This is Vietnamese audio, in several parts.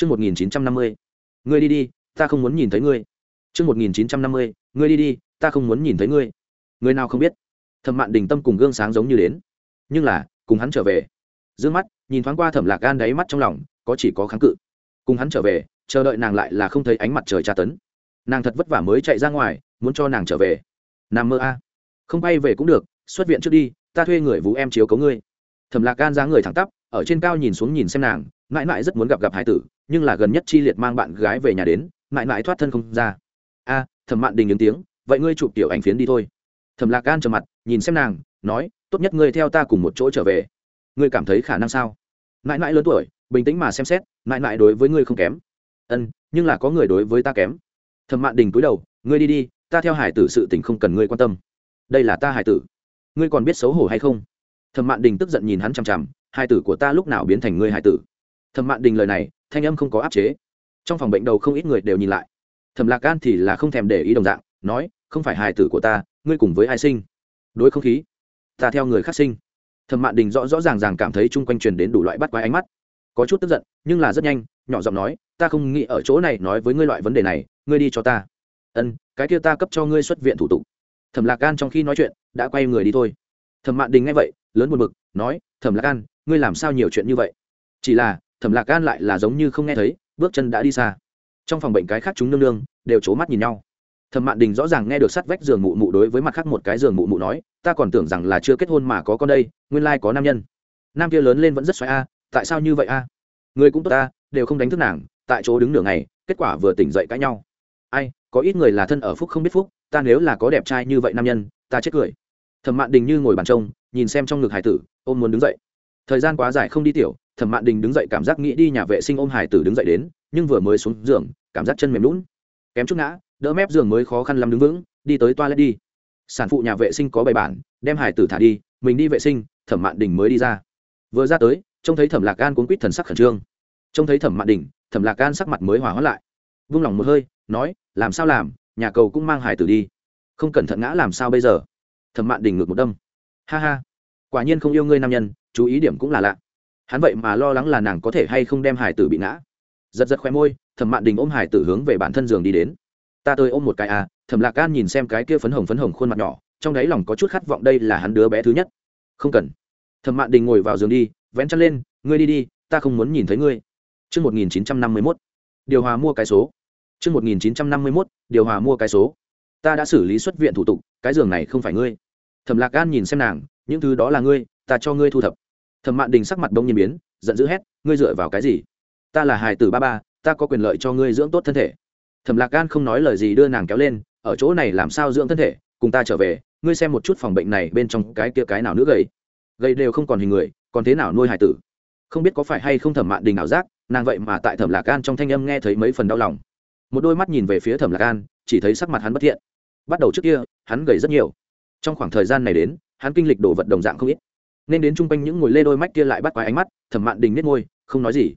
Chương 1950. Ngươi đi đi, ta không muốn nhìn thấy ngươi. Chương 1950. Ngươi đi đi, ta không muốn nhìn thấy ngươi. Người nào không biết? Thẩm Mạn Đình tâm cùng gương sáng giống như đến, nhưng là, cùng hắn trở về. Dương mắt, nhìn thoáng qua Thẩm Lạc Gan đáy mắt trong lòng, có chỉ có kháng cự. Cùng hắn trở về, chờ đợi nàng lại là không thấy ánh mặt trời tra tấn. Nàng thật vất vả mới chạy ra ngoài, muốn cho nàng trở về. Nam mơ a. Không bay về cũng được, xuất viện trước đi, ta thuê người vũ em chiếu cấu ngươi. Thẩm Lạc Gan dáng người thẳng tắp, ở trên cao nhìn xuống nhìn xem nàng, mãi mãi rất muốn gặp gặp hải tử, nhưng là gần nhất chi liệt mang bạn gái về nhà đến mãi mãi thoát thân không ra. A thẩm mạn đình ứng tiếng vậy ngươi chụp tiểu ảnh phiến đi thôi. Thẩm lạc gan trầm mặt nhìn xem nàng nói tốt nhất ngươi theo ta cùng một chỗ trở về. Ngươi cảm thấy khả năng sao? Mãi mãi lớn tuổi bình tĩnh mà xem xét mãi mãi đối với ngươi không kém. Ân nhưng là có người đối với ta kém. Thẩm mạn đình cúi đầu ngươi đi đi ta theo hải tử sự tình không cần ngươi quan tâm. Đây là ta hải tử. Ngươi còn biết xấu hổ hay không? Thẩm mạn đình tức giận nhìn hắn chằm chằm hai tử của ta lúc nào biến thành ngươi hải tử? Thẩm mạn đình lời này, thanh âm không có áp chế. Trong phòng bệnh đầu không ít người đều nhìn lại. Thẩm lạc gan thì là không thèm để ý đồng dạng, nói, không phải hài tử của ta, ngươi cùng với ai sinh? Đối không khí, ta theo người khác sinh. Thẩm mạn đình rõ rõ ràng ràng cảm thấy chung quanh truyền đến đủ loại bắt quái ánh mắt. Có chút tức giận, nhưng là rất nhanh, nhỏ giọng nói, ta không nghĩ ở chỗ này nói với ngươi loại vấn đề này, ngươi đi cho ta. Ân, cái kia ta cấp cho ngươi xuất viện thủ tục. Thẩm lạc gan trong khi nói chuyện, đã quay người đi thôi. Thẩm mạn đình nghe vậy lớn buồn bực, nói, thẩm lạc an, ngươi làm sao nhiều chuyện như vậy? Chỉ là, thẩm lạc an lại là giống như không nghe thấy, bước chân đã đi xa. Trong phòng bệnh cái khác chúng nương nương đều c mắt nhìn nhau. Thẩm mạn đình rõ ràng nghe được sát vách giường mụ mụ đối với mặt khác một cái giường mụ mụ nói, ta còn tưởng rằng là chưa kết hôn mà có con đây, nguyên lai có nam nhân. Nam kia lớn lên vẫn rất xoáy a, tại sao như vậy a? Người cũng tốt ta, đều không đánh thức nàng, tại chỗ đứng nửa ngày, kết quả vừa tỉnh dậy cãi nhau. Ai, có ít người là thân ở phúc không biết phúc, ta nếu là có đẹp trai như vậy nam nhân, ta chết cười. Thẩm mạn đình như ngồi bàn trông nhìn xem trong ngực hải tử, ôm muốn đứng dậy. Thời gian quá dài không đi tiểu, thẩm mạn đình đứng dậy cảm giác nghĩ đi nhà vệ sinh ôm hải tử đứng dậy đến, nhưng vừa mới xuống giường, cảm giác chân mềm lún kém chút ngã, đỡ mép giường mới khó khăn lắm đứng vững, đi tới toilet đi. Sản phụ nhà vệ sinh có bài bản, đem hải tử thả đi, mình đi vệ sinh, thẩm mạn đình mới đi ra. Vừa ra tới, trông thấy thẩm lạc gan cuốn quýt thần sắc khẩn trương. Trông thấy thẩm mạn đình, thẩm lạc gan sắc mặt mới hỏa hoãn lại. Vung lòng một hơi, nói, làm sao làm, nhà cầu cũng mang hải tử đi. Không cẩn thận ngã làm sao bây giờ? Thẩm mạn đình ngược một đâm ha ha. Quả nhiên không yêu ngươi nam nhân chú ý điểm cũng là lạ. Hắn vậy mà lo lắng là nàng có thể hay không đem hải tử bị ngã. Giật giật khoe môi thẩm mạn đình ôm hải tử hướng về bản thân giường đi đến. Ta tới ôm một cái à thẩm lạc gan nhìn xem cái kia phấn hồng phấn hồng khuôn mặt nhỏ trong đáy lòng có chút khát vọng đây là hắn đứa bé thứ nhất. Không cần. Thẩm mạn đình ngồi vào giường đi vén chăn lên ngươi đi đi ta không muốn nhìn thấy ngươi. Trước 1951, điều hòa mua cái số. Trước 1951, điều hòa mua cái số. Ta đã xử lý xuất viện thủ tục, cái giường này không phải ngươi. Thẩm Lạc Gan nhìn xem nàng, những thứ đó là ngươi, ta cho ngươi thu thập. Thẩm mạn đình sắc mặt đông nhiên biến giận dữ hét ngươi dựa vào cái gì? Ta là hài tử ba ba ta có quyền lợi cho ngươi dưỡng tốt thân thể. Thẩm lạc gan không nói lời gì đưa nàng kéo lên ở chỗ này làm sao dưỡng thân thể? Cùng ta trở về ngươi xem một chút phòng bệnh này bên trong cái kia cái nào nữa gầy. Gầy đều không còn hình người còn thế nào nuôi hài tử? Không biết có phải hay không thẩm mạn đình ảo giác nàng vậy mà tại thẩm lạc gan trong thanh âm nghe thấy mấy phần đau lòng. Một đôi mắt nhìn về phía thẩm lạc gan chỉ thấy sắc mặt hắn bất thiện. Bắt đầu trước kia hắn gầy rất nhiều trong khoảng thời gian này đến, hắn kinh lịch đồ vật đồng dạng không ít. Nên đến chung quanh những ngồi lê đôi mách kia lại bắt quái ánh mắt, thẩm mạn đình nết ngôi không nói gì.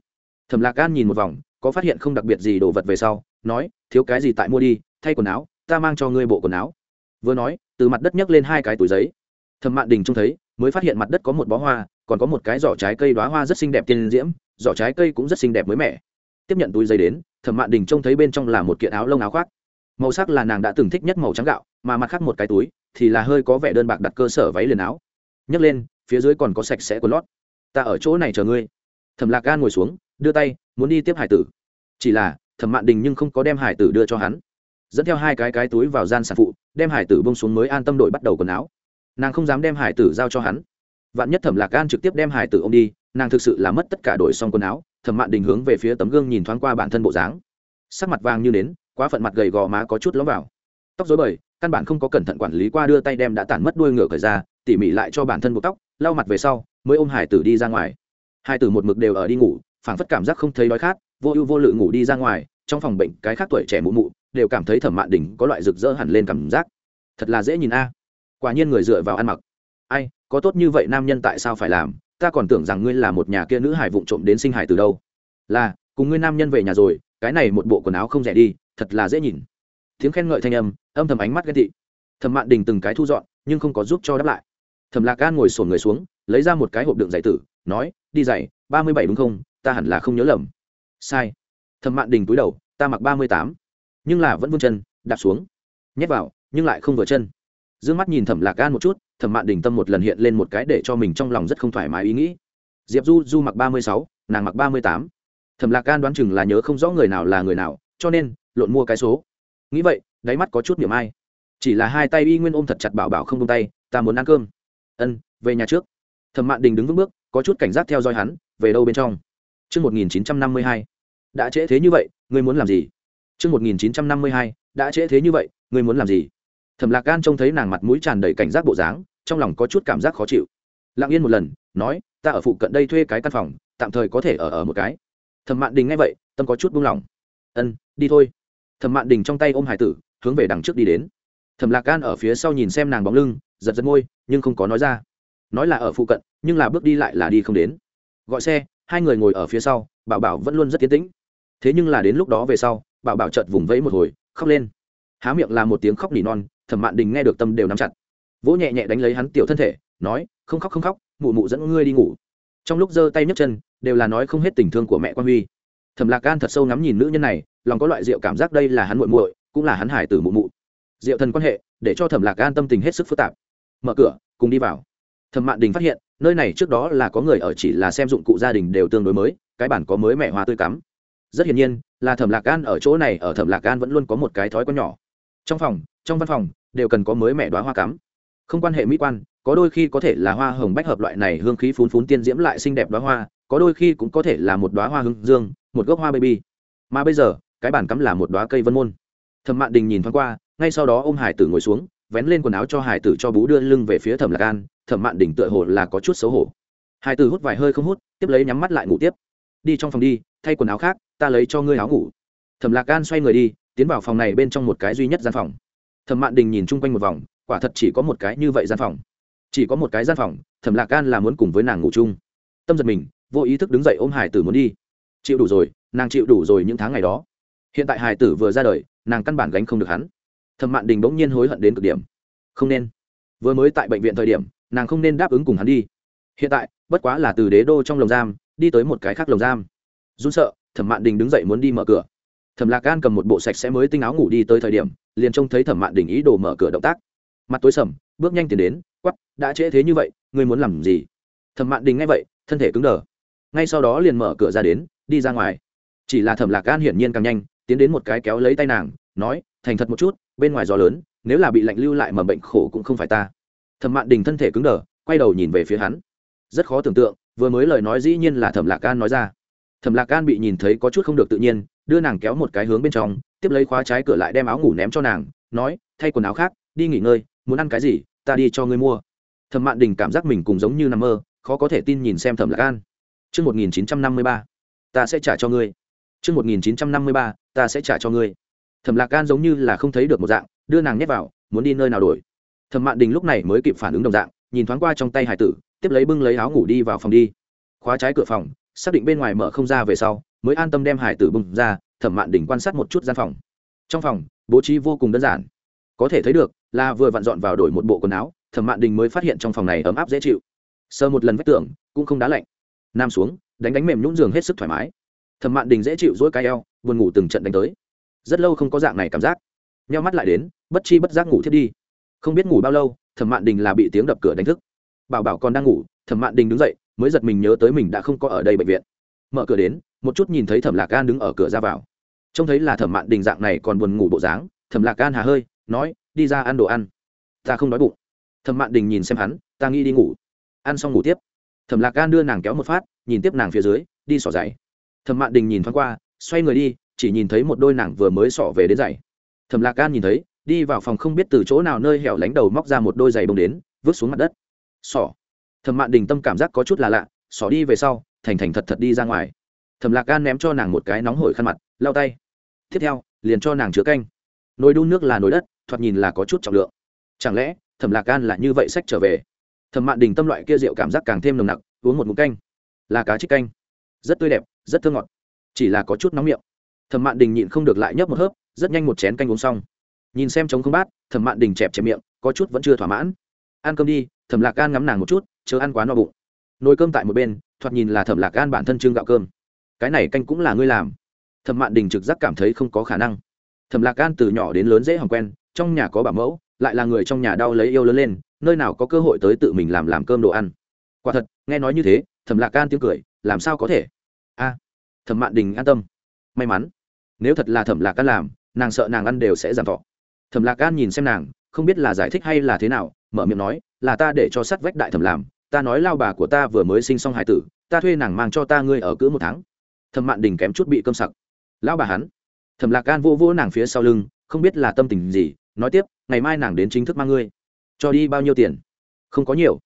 Thẩm lạc gan nhìn một vòng, có phát hiện không đặc biệt gì đồ vật về sau, nói, thiếu cái gì tại mua đi, thay quần áo, ta mang cho ngươi bộ quần áo. Vừa nói, từ mặt đất nhấc lên hai cái túi giấy. Thẩm mạn đình trông thấy, mới phát hiện mặt đất có một bó hoa, còn có một cái giỏ trái cây đoá hoa rất xinh đẹp tiên diễm, giỏ trái cây cũng rất xinh đẹp mới mẻ. Tiếp nhận túi giấy đến, thẩm mạn đình trông thấy bên trong là một kiện áo lông áo khoác. Màu sắc là nàng đã từng thích nhất màu trắng gạo, mà mặt khác một cái túi thì là hơi có vẻ đơn bạc đặt cơ sở váy liền áo. Nhấc lên, phía dưới còn có sạch sẽ quần lót. Ta ở chỗ này chờ ngươi. Thẩm lạc gan ngồi xuống, đưa tay, muốn đi tiếp hải tử. Chỉ là, thẩm mạn đình nhưng không có đem hải tử đưa cho hắn. Dẫn theo hai cái cái túi vào gian sản phụ, đem hải tử bông xuống mới an tâm đội bắt đầu quần áo. Nàng không dám đem hải tử giao cho hắn. Vạn nhất thẩm lạc gan trực tiếp đem hải tử ô m đi, nàng thực sự là mất tất cả đổi xong quần áo. Thẩm mạn đình hướng về phía tấm gương nhìn thoáng qua bản thân bộ dáng. Sắc mặt vàng như nến, quá phận mặt gầy gò má có chút lóng vào. Tóc dối bời căn bản không có cẩn thận quản lý qua đưa tay đem đã tản mất đuôi ngựa khởi ra, tỉ mỉ lại cho bản thân buộc tóc, lau mặt về sau, mới ôm hải tử đi ra ngoài. Hải tử một mực đều ở đi ngủ, phảng phất cảm giác không thấy đói khát, vô ưu vô lự ngủ đi ra ngoài, trong phòng bệnh cái khác tuổi trẻ mụ mụ đều cảm thấy thẩm mạn đỉnh có loại rực rỡ hẳn lên cảm giác. Thật là dễ nhìn a. Quả nhiên người dựa vào ăn mặc. Ai, có tốt như vậy nam nhân tại sao phải làm? Ta còn tưởng rằng ngươi là một nhà kia nữ hải vụng trộm đến sinh hải từ đâu. Là, cùng ngươi nam nhân về nhà rồi, cái này một bộ quần áo không rẻ đi, thật là dễ nhìn tiếng khen ngợi thanh âm âm thầm ánh mắt ghen tị. Thẩm mạn đình từng cái thu dọn, nhưng không có giúp cho đáp lại. Thẩm lạc gan ngồi sổn người xuống, lấy ra một cái hộp đựng giày tử, nói, đi giày, ba mươi bảy đúng không? Ta hẳn là không nhớ lầm. Sai. Thẩm mạn đình túi đầu, ta mặc ba mươi tám, nhưng là vẫn vươn chân, đạp xuống. Nhét vào, nhưng lại không vừa chân. D ư ơ n g mắt nhìn thẩm lạc gan một chút, thẩm mạn đình tâm một lần hiện lên một cái để cho mình trong lòng rất không thoải mái ý nghĩ. Diệp du du mặc ba mươi sáu, nàng mặc ba mươi tám. Thẩm lạc gan đoán chừng là nhớ không rõ người nào là người nào, cho nên, lộn mua cái số nghĩ vậy đáy mắt có chút niềm ai. Chỉ là hai tay y nguyên ôm thật chặt bảo bảo không tung tay ta muốn ăn cơm. Ân về nhà trước. Thẩm mạn đình đứng vững bước có chút cảnh giác theo dõi hắn về đâu bên trong? Trước 1952, đã trễ thế như vậy ngươi muốn làm gì? Trước 1952, đã trễ thế như vậy ngươi muốn làm gì? Thẩm lạc gan trông thấy nàng mặt mũi tràn đầy cảnh giác bộ dáng trong lòng có chút cảm giác khó chịu. Lặng yên một lần nói ta ở phụ cận đây thuê cái căn phòng tạm thời có thể ở ở một cái. Thẩm mạn đình nghe vậy tâm có chút buông lỏng. Ân đi thôi thẩm mạn đình trong tay ôm hải tử, hướng về đằng trước đi đến. Thẩm lạc gan ở phía sau nhìn xem nàng bóng lưng, giật giật môi, nhưng không có nói ra. Nói là ở phụ cận, nhưng là bước đi lại là đi không đến. Gọi xe, hai người ngồi ở phía sau, bảo bảo vẫn luôn rất tiến tĩnh. Thế nhưng là đến lúc đó về sau, bảo bảo chợt vùng vẫy một hồi, khóc lên. Há miệng là một tiếng khóc nỉ non, thẩm mạn đình nghe được tâm đều nắm chặt. Vỗ nhẹ nhẹ đánh lấy hắn tiểu thân thể, nói, không khóc không khóc, mụ mụ dẫn ngươi đi ngủ. Trong lúc giơ tay nhấc chân, đều là nói không hết tình thương của mẹ quan huy. Thẩm lạc gan thật sâu ngắm nhìn nữ nhân này lòng có loại rượu cảm giác đây là hắn muội muội, cũng là hắn hải tử mụ mụ. Rượu thần quan hệ, để cho thẩm lạc an tâm tình hết sức phức tạp. Mở cửa, cùng đi vào. Thẩm mạn đình phát hiện, nơi này trước đó là có người ở chỉ là xem dụng cụ gia đình đều tương đối mới, cái bản có mới mẹ hoa tươi cắm. Rất hiển nhiên, là thẩm lạc an ở chỗ này, ở thẩm lạc an vẫn luôn có một cái thói quen nhỏ. Trong phòng, trong văn phòng, đều cần có mới mẹ đoá hoa cắm. Không quan hệ mỹ quan, có đôi khi có thể là hoa hồng bách hợp loại này hương khí phún phún tiên diễm lại xinh đẹp đoá hoa, có đôi khi cũng có thể là một đoá hoa hương dương, một gốc hoa baby. Mà bây giờ cái bàn cắm là một đoá cây vân môn. Thẩm mạn đình nhìn thoáng qua, ngay sau đó ô m hải tử ngồi xuống, vén lên quần áo cho hải tử cho bú đưa lưng về phía thẩm lạc gan thẩm mạn đình tựa hồ là có chút xấu hổ. Hải tử hút vài hơi không hút, tiếp lấy nhắm mắt lại ngủ tiếp. Đi trong phòng đi, thay quần áo khác, ta lấy cho ngươi áo ngủ. Thẩm lạc gan xoay người đi, tiến vào phòng này bên trong một cái duy nhất gian phòng. Thẩm mạn đình nhìn chung quanh một vòng, quả thật chỉ có một cái như vậy gian phòng. Chỉ có một cái gian phòng, thẩm lạc gan là muốn cùng với nàng ngủ chung. Tâm giật mình, vô ý thức đứng dậy ôm hải tử muốn đi. Chịu đủ rồi, nàng chịu đủ rồi những tháng ngày đó hiện tại hải tử vừa ra đời, nàng căn bản gánh không được hắn. Thẩm mạn đình bỗng nhiên hối hận đến cực điểm. Không nên. Vừa mới tại bệnh viện thời điểm, nàng không nên đáp ứng cùng hắn đi. Hiện tại, bất quá là từ đế đô trong lồng giam, đi tới một cái khác lồng giam. Run sợ, thẩm mạn đình đứng dậy muốn đi mở cửa. Thẩm lạc gan cầm một bộ sạch sẽ mới tinh áo ngủ đi tới thời điểm, liền trông thấy thẩm mạn đình ý đồ mở cửa động tác. Mặt tối sầm, bước nhanh tiến đến quắp đã trễ thế như vậy, ngươi muốn làm gì? Thẩm mạn đình nghe vậy, thân thể cứng đờ. Ngay sau đó liền mở cửa ra đến, đi ra ngoài. Chỉ là thẩm lạc gan hiển nhiên càng nhanh tiến đến một cái kéo lấy tay nàng nói thành thật một chút bên ngoài gió lớn nếu là bị lạnh lưu lại mà bệnh khổ cũng không phải ta. Thẩm mạn đình thân thể cứng đờ quay đầu nhìn về phía hắn. Rất khó tưởng tượng vừa mới lời nói dĩ nhiên là thẩm lạc Can nói ra. Thẩm lạc Can bị nhìn thấy có chút không được tự nhiên đưa nàng kéo một cái hướng bên trong tiếp lấy khóa trái cửa lại đem áo ngủ ném cho nàng nói thay quần áo khác đi nghỉ ngơi muốn ăn cái gì ta đi cho ngươi mua. Thẩm mạn đình cảm giác mình cùng giống như nằm mơ khó có thể tin nhìn xem thẩm lạc gan Trước 1953, ta sẽ trả cho ngươi. Trước 1953, ta sẽ trả cho ngươi. Thẩm Lạc Gan giống như là không thấy được một dạng, đưa nàng nhét vào, muốn đi nơi nào đổi. Thẩm Mạn Đình lúc này mới kịp phản ứng đồng dạng, nhìn thoáng qua trong tay hải tử, tiếp lấy bưng lấy áo ngủ đi vào phòng đi. Khóa trái cửa phòng, xác định bên ngoài mở không ra về sau, mới an tâm đem hải tử bưng ra, Thẩm Mạn Đình quan sát một chút gian phòng. Trong phòng, bố trí vô cùng đơn giản. Có thể thấy được, là vừa vặn dọn vào đổi một bộ quần áo, Thẩm Mạn Đình mới phát hiện trong phòng này ấm áp dễ chịu. Sơ một lần vách tường, cũng không đá lạnh. Nam xuống, đánh đánh mềm nhũn giường hết sức thoải mái. Thẩm Mạn Đình dễ chịu dỗi cái eo, buồn ngủ từng trận đánh tới. Rất lâu không có dạng này cảm giác. Nheo mắt lại đến bất chi bất giác ngủ thiết đi. Không biết ngủ bao lâu thẩm mạn đình là bị tiếng đập cửa đánh thức. Bảo bảo còn đang ngủ thẩm mạn đình đứng dậy mới giật mình nhớ tới mình đã không có ở đây bệnh viện. Mở cửa đến một chút nhìn thấy thẩm lạc gan đứng ở cửa ra vào. Trông thấy là thẩm mạn đình dạng này còn buồn ngủ bộ dáng thẩm lạc gan hà hơi nói đi ra ăn đồ ăn. Ta không đói bụng. Thẩm mạn đình nhìn xem hắn ta nghĩ đi ngủ. Ăn xong ngủ tiếp. Thẩm lạc gan đưa nàng kéo một phát nhìn tiếp nàng phía dưới đi xỏ giày thẩm mạn đình nhìn thoáng qua, xoay người đi, chỉ nhìn thấy một đôi nàng vừa mới xỏ về đến giày. Thẩm lạc gan nhìn thấy, đi vào phòng không biết từ chỗ nào nơi hẻo lánh đầu móc ra một đôi giày bông đến, vứt xuống mặt đất. Xỏ Thẩm mạn đình tâm cảm giác có chút là lạ xỏ đi về sau, thành thành thật thật đi ra ngoài. Thẩm lạc gan ném cho nàng một cái nóng hổi khăn mặt, lau tay. Tiếp theo, liền cho nàng chứa canh. Nồi đun nước là nồi đất, thoạt nhìn là có chút trọng lượng. Chẳng lẽ, Thẩm lạc gan là như vậy sách trở về? Thẩm mạn đình tâm loại kia rượu cảm giác càng thêm nồng nặc, uống một mũ canh. Là cá trích canh. Rất tươi đẹp rất thơ ngọt. Chỉ là có chút nóng miệng. Thẩm mạn đình nhịn không được lại nhấp một hớp, rất nhanh một chén canh uống xong. Nhìn xem trống không bát, thẩm mạn đình chẹp chẹp miệng, có chút vẫn chưa thỏa mãn. Ăn cơm đi, thẩm lạc gan ngắm nàng một chút, chớ ăn quá no bụng. Nồi cơm tại một bên, thoạt nhìn là thẩm lạc gan bản thân trưng gạo cơm. Cái này canh cũng là ngươi làm. Thẩm mạn đình trực giác cảm thấy không có khả năng. Thẩm lạc gan từ nhỏ đến lớn dễ hỏng quen, trong nhà có bảo mẫu, lại là người trong nhà đau lấy yêu lớn lên, nơi nào có cơ hội tới tự mình làm làm cơm đồ ăn. Quả thật, nghe nói như thế, thẩm lạc gan tiếng cười, làm sao có thể? A, thẩm mạn đình an tâm. May mắn, nếu thật là thẩm lạc Can làm, nàng sợ nàng ăn đều sẽ giảm thọ. Thẩm lạc Can nhìn xem nàng, không biết là giải thích hay là thế nào, mở miệng nói, là ta để cho sắt vách đại thẩm làm, ta nói lao bà của ta vừa mới sinh xong hải tử, ta thuê nàng mang cho ta ngươi ở cữ một tháng. Thẩm mạn đình kém chút bị cơm sặc. Lão bà hắn, thẩm lạc Can vô vô nàng phía sau lưng, không biết là tâm tình gì, nói tiếp, ngày mai nàng đến chính thức mang ngươi. Cho đi bao nhiêu tiền? Không có nhiều.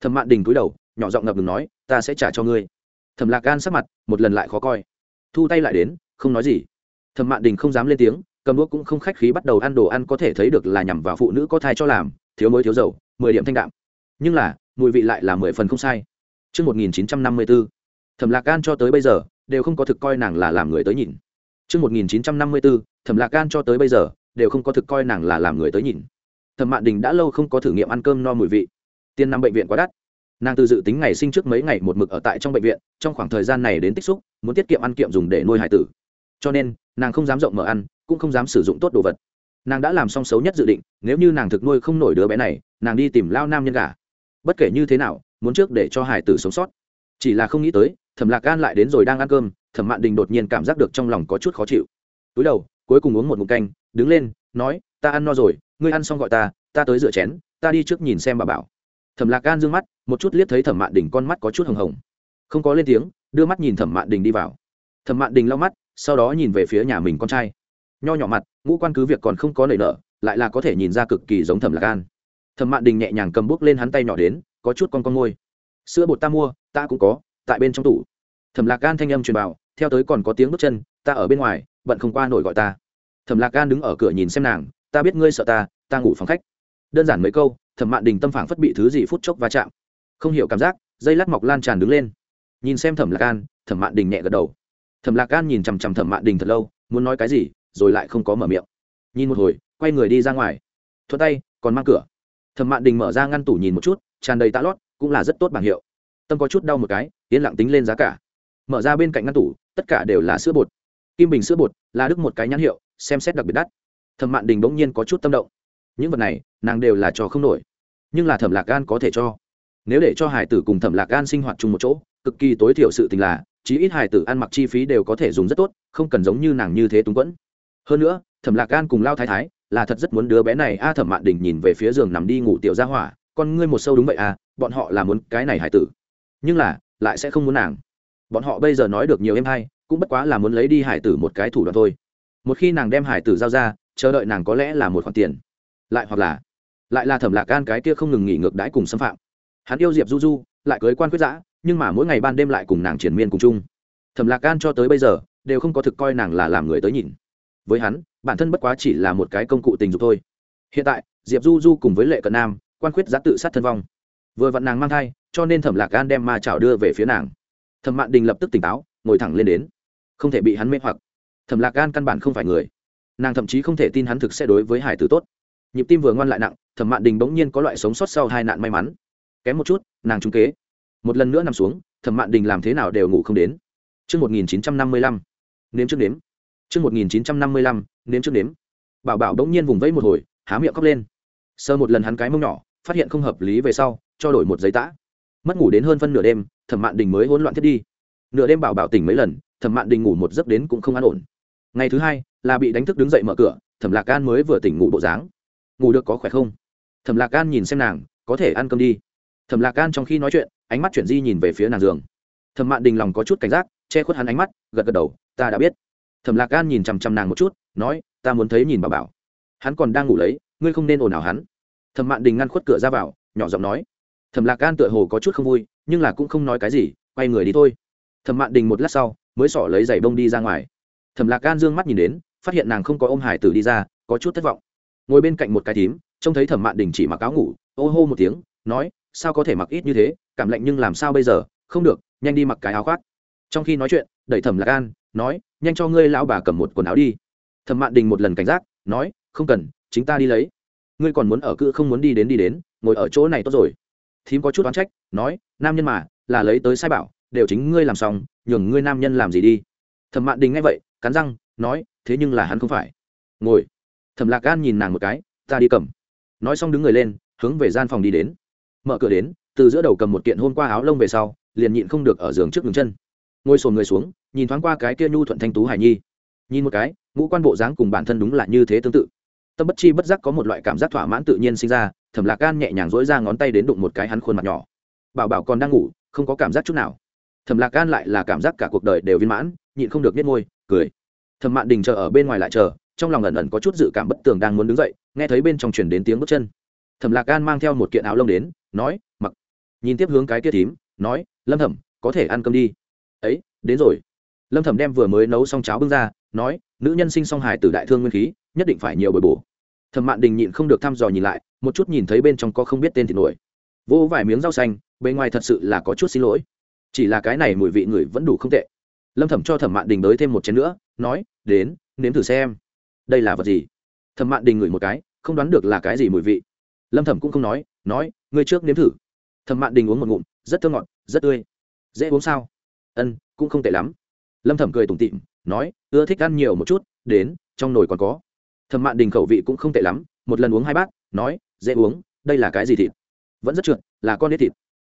Thẩm mạn đình cúi đầu, nhỏ giọng ngập ngừng nói, ta sẽ trả cho ngươi thẩm lạc gan sắc mặt một lần lại khó coi. Thu tay lại đến không nói gì. Thẩm mạn đình không dám lên tiếng cầm đũa cũng không khách khí bắt đầu ăn đồ ăn có thể thấy được là nhằm vào phụ nữ có thai cho làm thiếu muối thiếu dầu mười điểm thanh đạm. Nhưng là mùi vị lại là mười phần không sai. Trước 1954, thẩm lạc gan cho tới bây giờ đều không có thực coi nàng là làm người tới nhìn. Trước 1954, thẩm lạc gan cho tới bây giờ đều không có thực coi nàng là làm người tới nhìn. Thẩm mạn đình đã lâu không có thử nghiệm ăn cơm no mùi vị. Tiền năm bệnh viện quá đắt nàng từ dự tính ngày sinh trước mấy ngày một mực ở tại trong bệnh viện, trong khoảng thời gian này đến tích xúc, muốn tiết kiệm ăn kiệm dùng để nuôi hải tử. Cho nên, nàng không dám rộng mở ăn, cũng không dám sử dụng tốt đồ vật. Nàng đã làm xong xấu nhất dự định, nếu như nàng thực nuôi không nổi đứa bé này, nàng đi tìm lao nam nhân gà. Bất kể như thế nào, muốn trước để cho hải tử sống sót. Chỉ là không nghĩ tới, thẩm lạc gan lại đến rồi đang ăn cơm, thẩm mạn đình đột nhiên cảm giác được trong lòng có chút khó chịu. Túi đầu, cuối cùng uống một ngụm canh, đứng lên, nói, ta ăn no rồi, ngươi ăn xong gọi ta ta tới rửa chén, ta đi trước nhìn xem bà bảo thẩm lạc gan d ư ơ n g mắt, một chút liếc thấy thẩm mạn đình con mắt có chút hồng hồng. Không có lên tiếng, đưa mắt nhìn thẩm mạn đình đi vào. Thẩm mạn đình lau mắt, sau đó nhìn về phía nhà mình con trai. Nho nhỏ mặt, ngũ quan cứ việc còn không có nảy nở, lại là có thể nhìn ra cực kỳ giống thẩm lạc gan thẩm mạn đình nhẹ nhàng cầm bút lên hắn tay nhỏ đến, có chút con con môi sữa bột ta mua, ta cũng có, tại bên trong tủ. Thẩm lạc gan thanh âm truyền vào, theo tới còn có tiếng bước chân, ta ở bên ngoài, bận không qua nổi gọi ta. Thẩm lạc gan đứng ở cửa nhìn xem nàng, ta biết ngươi sợ ta ta ngủ phòng khách. Đơn giản mấy câu thẩm mạn đình tâm phản phất bị thứ gì phút chốc va chạm. Không hiểu cảm giác, dây lát mọc lan tràn đứng lên. Nhìn xem thẩm lạc an, thẩm mạn đình nhẹ gật đầu. Thẩm lạc an nhìn chằm chằm thẩm mạn đình thật lâu, muốn nói cái gì, rồi lại không có mở miệng. Nhìn một hồi, quay người đi ra ngoài. Thuận tay, còn mang cửa. Thẩm mạn đình mở ra ngăn tủ nhìn một chút, tràn đầy tạ lót, cũng là rất tốt bảng hiệu. Tâm có chút đau một cái, yên lặng tính lên giá cả. Mở ra bên cạnh ngăn tủ, tất cả đều là sữa bột. Kim bình sữa bột là đức một cái nhãn hiệu, xem xét đặc biệt đắt. Thẩm mạn đình bỗng nhiên có chút tâm động những vật này, nàng đều là cho không nổi. Nhưng là thẩm lạc gan có thể cho. Nếu để cho hải tử cùng thẩm lạc gan sinh hoạt chung một chỗ, cực kỳ tối thiểu sự tình là, chí ít hải tử ăn mặc chi phí đều có thể dùng rất tốt, không cần giống như nàng như thế túng quẫn. Hơn nữa, thẩm lạc gan cùng lao thái thái là thật rất muốn đứa bé này a thẩm mạn đình nhìn về phía giường nằm đi ngủ tiểu ra hỏa, con ngươi một sâu đúng vậy à bọn họ là muốn cái này hải tử. Nhưng là, lại sẽ không muốn nàng. Bọn họ bây giờ nói được nhiều em hay, cũng bất quá là muốn lấy đi hải tử một cái thủ đoạn thôi. Một khi nàng đem hải tử giao ra, chờ đợi nàng có lẽ là một khoản tiền lại hoặc là, lại là thẩm lạc gan cái kia không ngừng nghỉ ngược đãi cùng xâm phạm. Hắn yêu diệp du du, lại cưới quan quyết giã, nhưng mà mỗi ngày ban đêm lại cùng nàng triển miên cùng chung. Thẩm lạc gan cho tới bây giờ, đều không có thực coi nàng là làm người tới nhìn. Với hắn, bản thân bất quá chỉ là một cái công cụ tình dục thôi. Hiện tại, diệp du du cùng với lệ cận nam, quan quyết giã tự sát thân vong. Vừa vặn nàng mang thai, cho nên thẩm lạc gan đem ma chảo đưa về phía nàng. Thẩm mạn đình lập tức tỉnh táo, ngồi thẳng lên đến. Không thể bị hắn mê hoặc. Thẩm lạc gan căn bản không phải người. Nàng thậm chí không thể tin hắn thực sẽ đối với hải tử tốt nhịp tim vừa ngoan lại nặng thẩm mạn đình bỗng nhiên có loại sống sót sau hai nạn may mắn kém một chút nàng trúng kế một lần nữa nằm xuống thẩm mạn đình làm thế nào đều ngủ không đến Trước 1955, nếm trước nếm. Trước 1955, nếm trước nếm. Bảo bảo đống nhiên vùng vẫy một hồi, há miệng khóc lên. Sơ một lần hắn cái mông nhỏ, phát hiện không hợp lý về sau, cho đổi một giấy tã. Mất ngủ đến hơn phân nửa đêm, Thẩm Mạn Đình mới hỗn loạn thiết đi. Nửa đêm bảo bảo tỉnh mấy lần, Thẩm Mạn Đình ngủ một giấc đến cũng không an ổn. Ngày thứ hai, là bị đánh thức đứng dậy mở cửa, Thẩm Lạc Can mới vừa tỉnh ngủ bộ dáng ngủ được có khỏe không? Thẩm lạc gan nhìn xem nàng, có thể ăn cơm đi. Thẩm lạc gan trong khi nói chuyện, ánh mắt chuyển di nhìn về phía nàng giường. Thẩm mạn đình lòng có chút cảnh giác, che khuất hắn ánh mắt, gật gật đầu, ta đã biết. Thẩm lạc gan nhìn chằm chằm nàng một chút, nói, ta muốn thấy nhìn bà bảo. Hắn còn đang ngủ lấy, ngươi không nên ồn ào hắn. Thẩm mạn đình ngăn khuất cửa ra vào, nhỏ giọng nói. Thẩm lạc gan tựa hồ có chút không vui, nhưng là cũng không nói cái gì, quay người đi thôi. Thẩm mạn đình một lát sau, mới xỏ lấy giày bông đi ra ngoài. Thẩm lạc gan d ư ơ n g mắt nhìn đến, phát hiện nàng không có ôm hải tử đi ra, có chút thất vọng ngồi bên cạnh một cái thím, trông thấy thẩm mạn đình chỉ mặc áo ngủ, ô hô một tiếng, nói, sao có thể mặc ít như thế, cảm lạnh nhưng làm sao bây giờ? Không được, nhanh đi mặc cái áo khoác. Trong khi nói chuyện, đẩy thẩm lạc an, nói, nhanh cho ngươi lão bà cầm một quần áo đi. Thẩm mạn đình một lần cảnh giác, nói, không cần, chính ta đi lấy. Ngươi còn muốn ở cự không muốn đi đến đi đến, ngồi ở chỗ này tốt rồi. Thím có chút oán trách, nói, nam nhân mà, là lấy tới sai bảo, đều chính ngươi làm xong, nhường ngươi nam nhân làm gì đi. Thẩm mạn đình nghe vậy, cắn răng, nói, thế nhưng là hắn không phải. Ngồi thẩm lạc gan nhìn nàng một cái, ta đi cầm. Nói xong đứng người lên, hướng về gian phòng đi đến. Mở cửa đến, từ giữa đầu cầm một kiện hôn qua áo lông về sau, liền nhịn không được ở giường trước ngừng chân. Ngồi sồn người xuống, nhìn thoáng qua cái kia nhu thuận thanh tú hải nhi. Nhìn một cái, ngũ quan bộ dáng cùng bản thân đúng là như thế tương tự. Tâm bất chi bất giác có một loại cảm giác thỏa mãn tự nhiên sinh ra, thẩm lạc gan nhẹ nhàng dỗi ra ngón tay đến đụng một cái hắn khuôn mặt nhỏ. Bảo bảo còn đang ngủ, không có cảm giác chút nào. Thẩm lạc gan lại là cảm giác cả cuộc đời đều viên mãn, nhịn không được biết môi, cười. Thẩm mạn đình chờ ở bên ngoài lại chờ trong lòng ẩn ẩn có chút dự cảm bất tường đang muốn đứng dậy, nghe thấy bên trong chuyển đến tiếng bước chân. Thẩm lạc gan mang theo một kiện áo lông đến, nói, mặc. Nhìn tiếp hướng cái kia thím, nói, lâm thẩm, có thể ăn cơm đi. Ấy, đến rồi. Lâm thẩm đem vừa mới nấu xong cháo bưng ra, nói, nữ nhân sinh song hài từ đại thương nguyên khí, nhất định phải nhiều bồi bổ. Thẩm mạn đình nhịn không được thăm dò nhìn lại, một chút nhìn thấy bên trong có không biết tên thịt nổi. Vô vài miếng rau xanh, bề ngoài thật sự là có chút xin lỗi. Chỉ là cái này mùi vị người vẫn đủ không tệ. Lâm thẩm cho thẩm mạn đình đới thêm một chén nữa, nói, đến, nếm thử xem đây là vật gì? Thẩm mạn đình ngửi một cái không đoán được là cái gì mùi vị. Lâm thẩm cũng không nói nói ngươi trước nếm thử. Thẩm mạn đình uống một ngụm rất thơ ngọt rất tươi. Dễ uống sao? Ân cũng không tệ lắm. Lâm thẩm cười tủm tịm nói ưa thích ăn nhiều một chút đến trong nồi còn có. Thẩm mạn đình khẩu vị cũng không tệ lắm một lần uống hai bát nói dễ uống đây là cái gì thịt? Vẫn rất trượt là con đế thịt.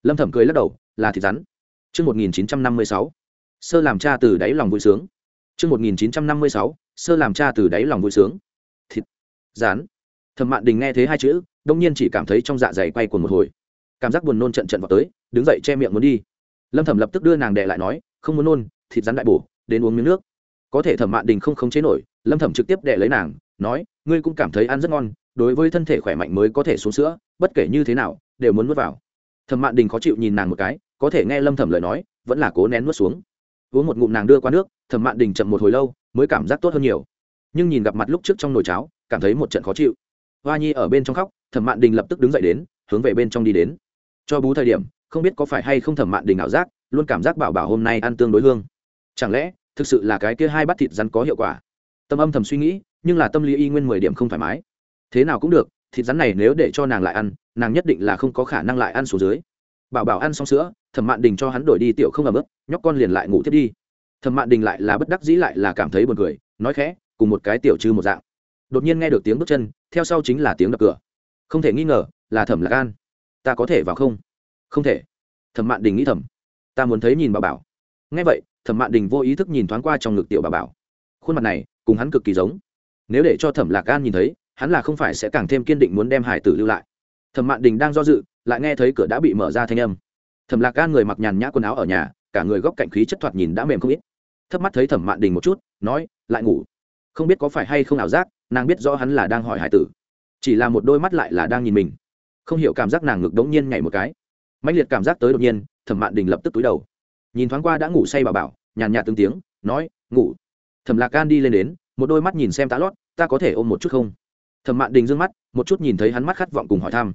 Lâm thẩm cười lắc đầu là thịt rắn. Trước 1956, sơ làm cha từ đáy lòng vui sướng. Trước 1956, sơ làm cha từ đáy lòng vui sướng. Thịt, rán. Thẩm Mạn Đình nghe thấy hai chữ, đông nhiên chỉ cảm thấy trong dạ dày quay cuồng một hồi. Cảm giác buồn nôn trận trận vào tới, đứng dậy che miệng muốn đi. Lâm Thẩm lập tức đưa nàng đè lại nói, không muốn nôn, thịt rắn đại bổ, đến uống miếng nước. Có thể Thẩm Mạn Đình không khống chế nổi, Lâm Thẩm trực tiếp đè lấy nàng, nói, ngươi cũng cảm thấy ăn rất ngon, đối với thân thể khỏe mạnh mới có thể xuống sữa, bất kể như thế nào, đều muốn nuốt vào. Thẩm Mạn Đình khó chịu nhìn nàng một cái, có thể nghe Lâm Thẩm lời nói, vẫn là cố nén nuốt xuống uống một ngụm nàng đưa qua nước, thẩm mạn đình chậm một hồi lâu, mới cảm giác tốt hơn nhiều. Nhưng nhìn gặp mặt lúc trước trong nồi cháo, cảm thấy một trận khó chịu. Hoa nhi ở bên trong khóc, thẩm mạn đình lập tức đứng dậy đến, hướng về bên trong đi đến. Cho bú thời điểm, không biết có phải hay không thẩm mạn đình ảo giác, luôn cảm giác bảo bảo hôm nay ăn tương đối hương. Chẳng lẽ, thực sự là cái kia hai bát thịt rắn có hiệu quả? Tâm âm thầm suy nghĩ, nhưng là tâm lý y nguyên mười điểm không thoải mái. Thế nào cũng được, thịt rắn này nếu để cho nàng lại ăn, nàng nhất định là không có khả năng lại ăn xuống dưới bảo bảo ăn xong sữa, thẩm mạn đình cho hắn đổi đi tiểu không ấm ức, nhóc con liền lại ngủ thiết đi. Thẩm mạn đình lại là bất đắc dĩ lại là cảm thấy buồn cười, nói khẽ, cùng một cái tiểu trừ một dạng. Đột nhiên nghe được tiếng bước chân, theo sau chính là tiếng đập cửa. Không thể nghi ngờ, là thẩm lạc an. Ta có thể vào không? Không thể. Thẩm mạn đình nghĩ thầm. Ta muốn thấy nhìn bà bảo. Nghe vậy, thẩm mạn đình vô ý thức nhìn thoáng qua trong ngực tiểu bà bảo. Khuôn mặt này, cùng hắn cực kỳ giống. Nếu để cho thẩm lạc an nhìn thấy, hắn là không phải sẽ càng thêm kiên định muốn đem hải tử lưu lại. Thẩm mạn đình đang do dự lại nghe thấy cửa đã bị mở ra thanh âm. Thẩm lạc gan người mặc nhàn nhã quần áo ở nhà, cả người góc cạnh khí chất thoạt nhìn đã mềm không ít. Thấp mắt thấy thẩm mạn đình một chút, nói, lại ngủ. Không biết có phải hay không ảo giác, nàng biết rõ hắn là đang hỏi hải tử. Chỉ là một đôi mắt lại là đang nhìn mình. Không hiểu cảm giác nàng ngực đống nhiên nhảy một cái. Mạnh liệt cảm giác tới đột nhiên, thẩm mạn đình lập tức túi đầu. Nhìn thoáng qua đã ngủ say bà bảo, nhàn nhạt tương tiếng, nói, ngủ. Thẩm lạc gan đi lên đến, một đôi mắt nhìn xem tá lót, ta có thể ôm một chút không? Thẩm mạn đình d ư ơ n g mắt, một chút nhìn thấy hắn mắt khát vọng cùng hỏi thăm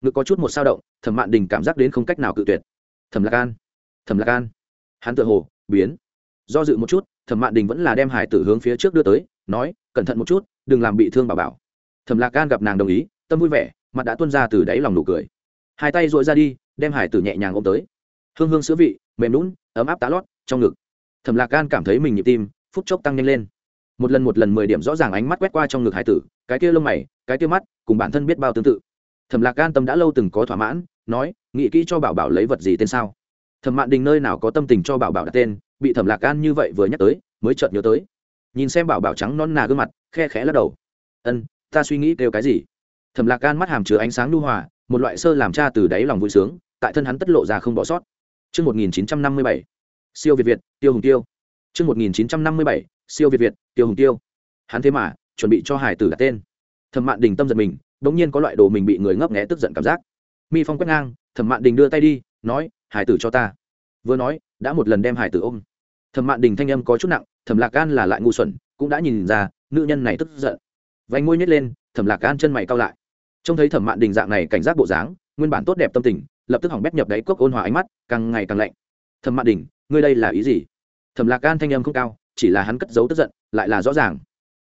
ngực có chút một sao động, thẩm mạn đình cảm giác đến không cách nào cự tuyệt. Thẩm lạc an, thẩm lạc an. Hắn tự hồ, biến. Do dự một chút, thẩm mạn đình vẫn là đem hải tử hướng phía trước đưa tới, nói, cẩn thận một chút, đừng làm bị thương bà bảo. Thẩm lạc an gặp nàng đồng ý, tâm vui vẻ, mặt đã tuân ra từ đáy lòng nụ cười. Hai tay dội ra đi, đem hải tử nhẹ nhàng ôm tới. Hương hương sữa vị, mềm lún ấm áp tá lót, trong ngực. Thẩm lạc an cảm thấy mình nhịp tim, phút chốc tăng nhanh lên. Một lần một lần mười điểm rõ ràng ánh mắt quét qua trong ngực hải tử, cái kia lông mày, cái kia mắt, cùng bản thân biết bao tương tự thẩm lạc an tâm đã lâu từng có thỏa mãn nói nghĩ kỹ cho bảo bảo lấy vật gì tên sao thẩm mạn đình nơi nào có tâm tình cho bảo bảo đặt tên bị thẩm lạc an như vậy vừa nhắc tới mới chợt nhớ tới nhìn xem bảo bảo trắng non nà gương mặt khe khẽ lắc đầu ân ta suy nghĩ kêu cái gì thẩm lạc gan mắt hàm chứa ánh sáng lưu hòa một loại sơ làm cha từ đáy lòng vui sướng tại thân hắn tất lộ ra không bỏ sót Trước 1957, siêu Việt Việt, tiêu hùng tiêu. Trước 1957, siêu Việt Việt, tiêu hùng tiêu. Hắn thế mà, chuẩn bị cho hải tử đặt tên. Thẩm Mạn Đình tâm giật mình, đống nhiên có loại đồ mình bị người ngấp nghé tức giận cảm giác. Mi phong quét ngang, thẩm mạn đình đưa tay đi, nói, hải tử cho ta. Vừa nói, đã một lần đem hải tử ôm. Thẩm mạn đình thanh âm có chút nặng, thẩm lạc gan là lại ngu xuẩn, cũng đã nhìn ra, nữ nhân này tức giận. Vành môi nhét lên, thẩm lạc gan chân mày cao lại. Trông thấy thẩm mạn đình dạng này cảnh giác bộ dáng, nguyên bản tốt đẹp tâm tình, lập tức hỏng bét nhập đáy cốc ôn hòa ánh mắt, càng ngày càng lạnh. Thẩm mạn đình, ngươi đây là ý gì? Thẩm lạc gan thanh âm không cao, chỉ là hắn cất giấu tức giận, lại là rõ ràng.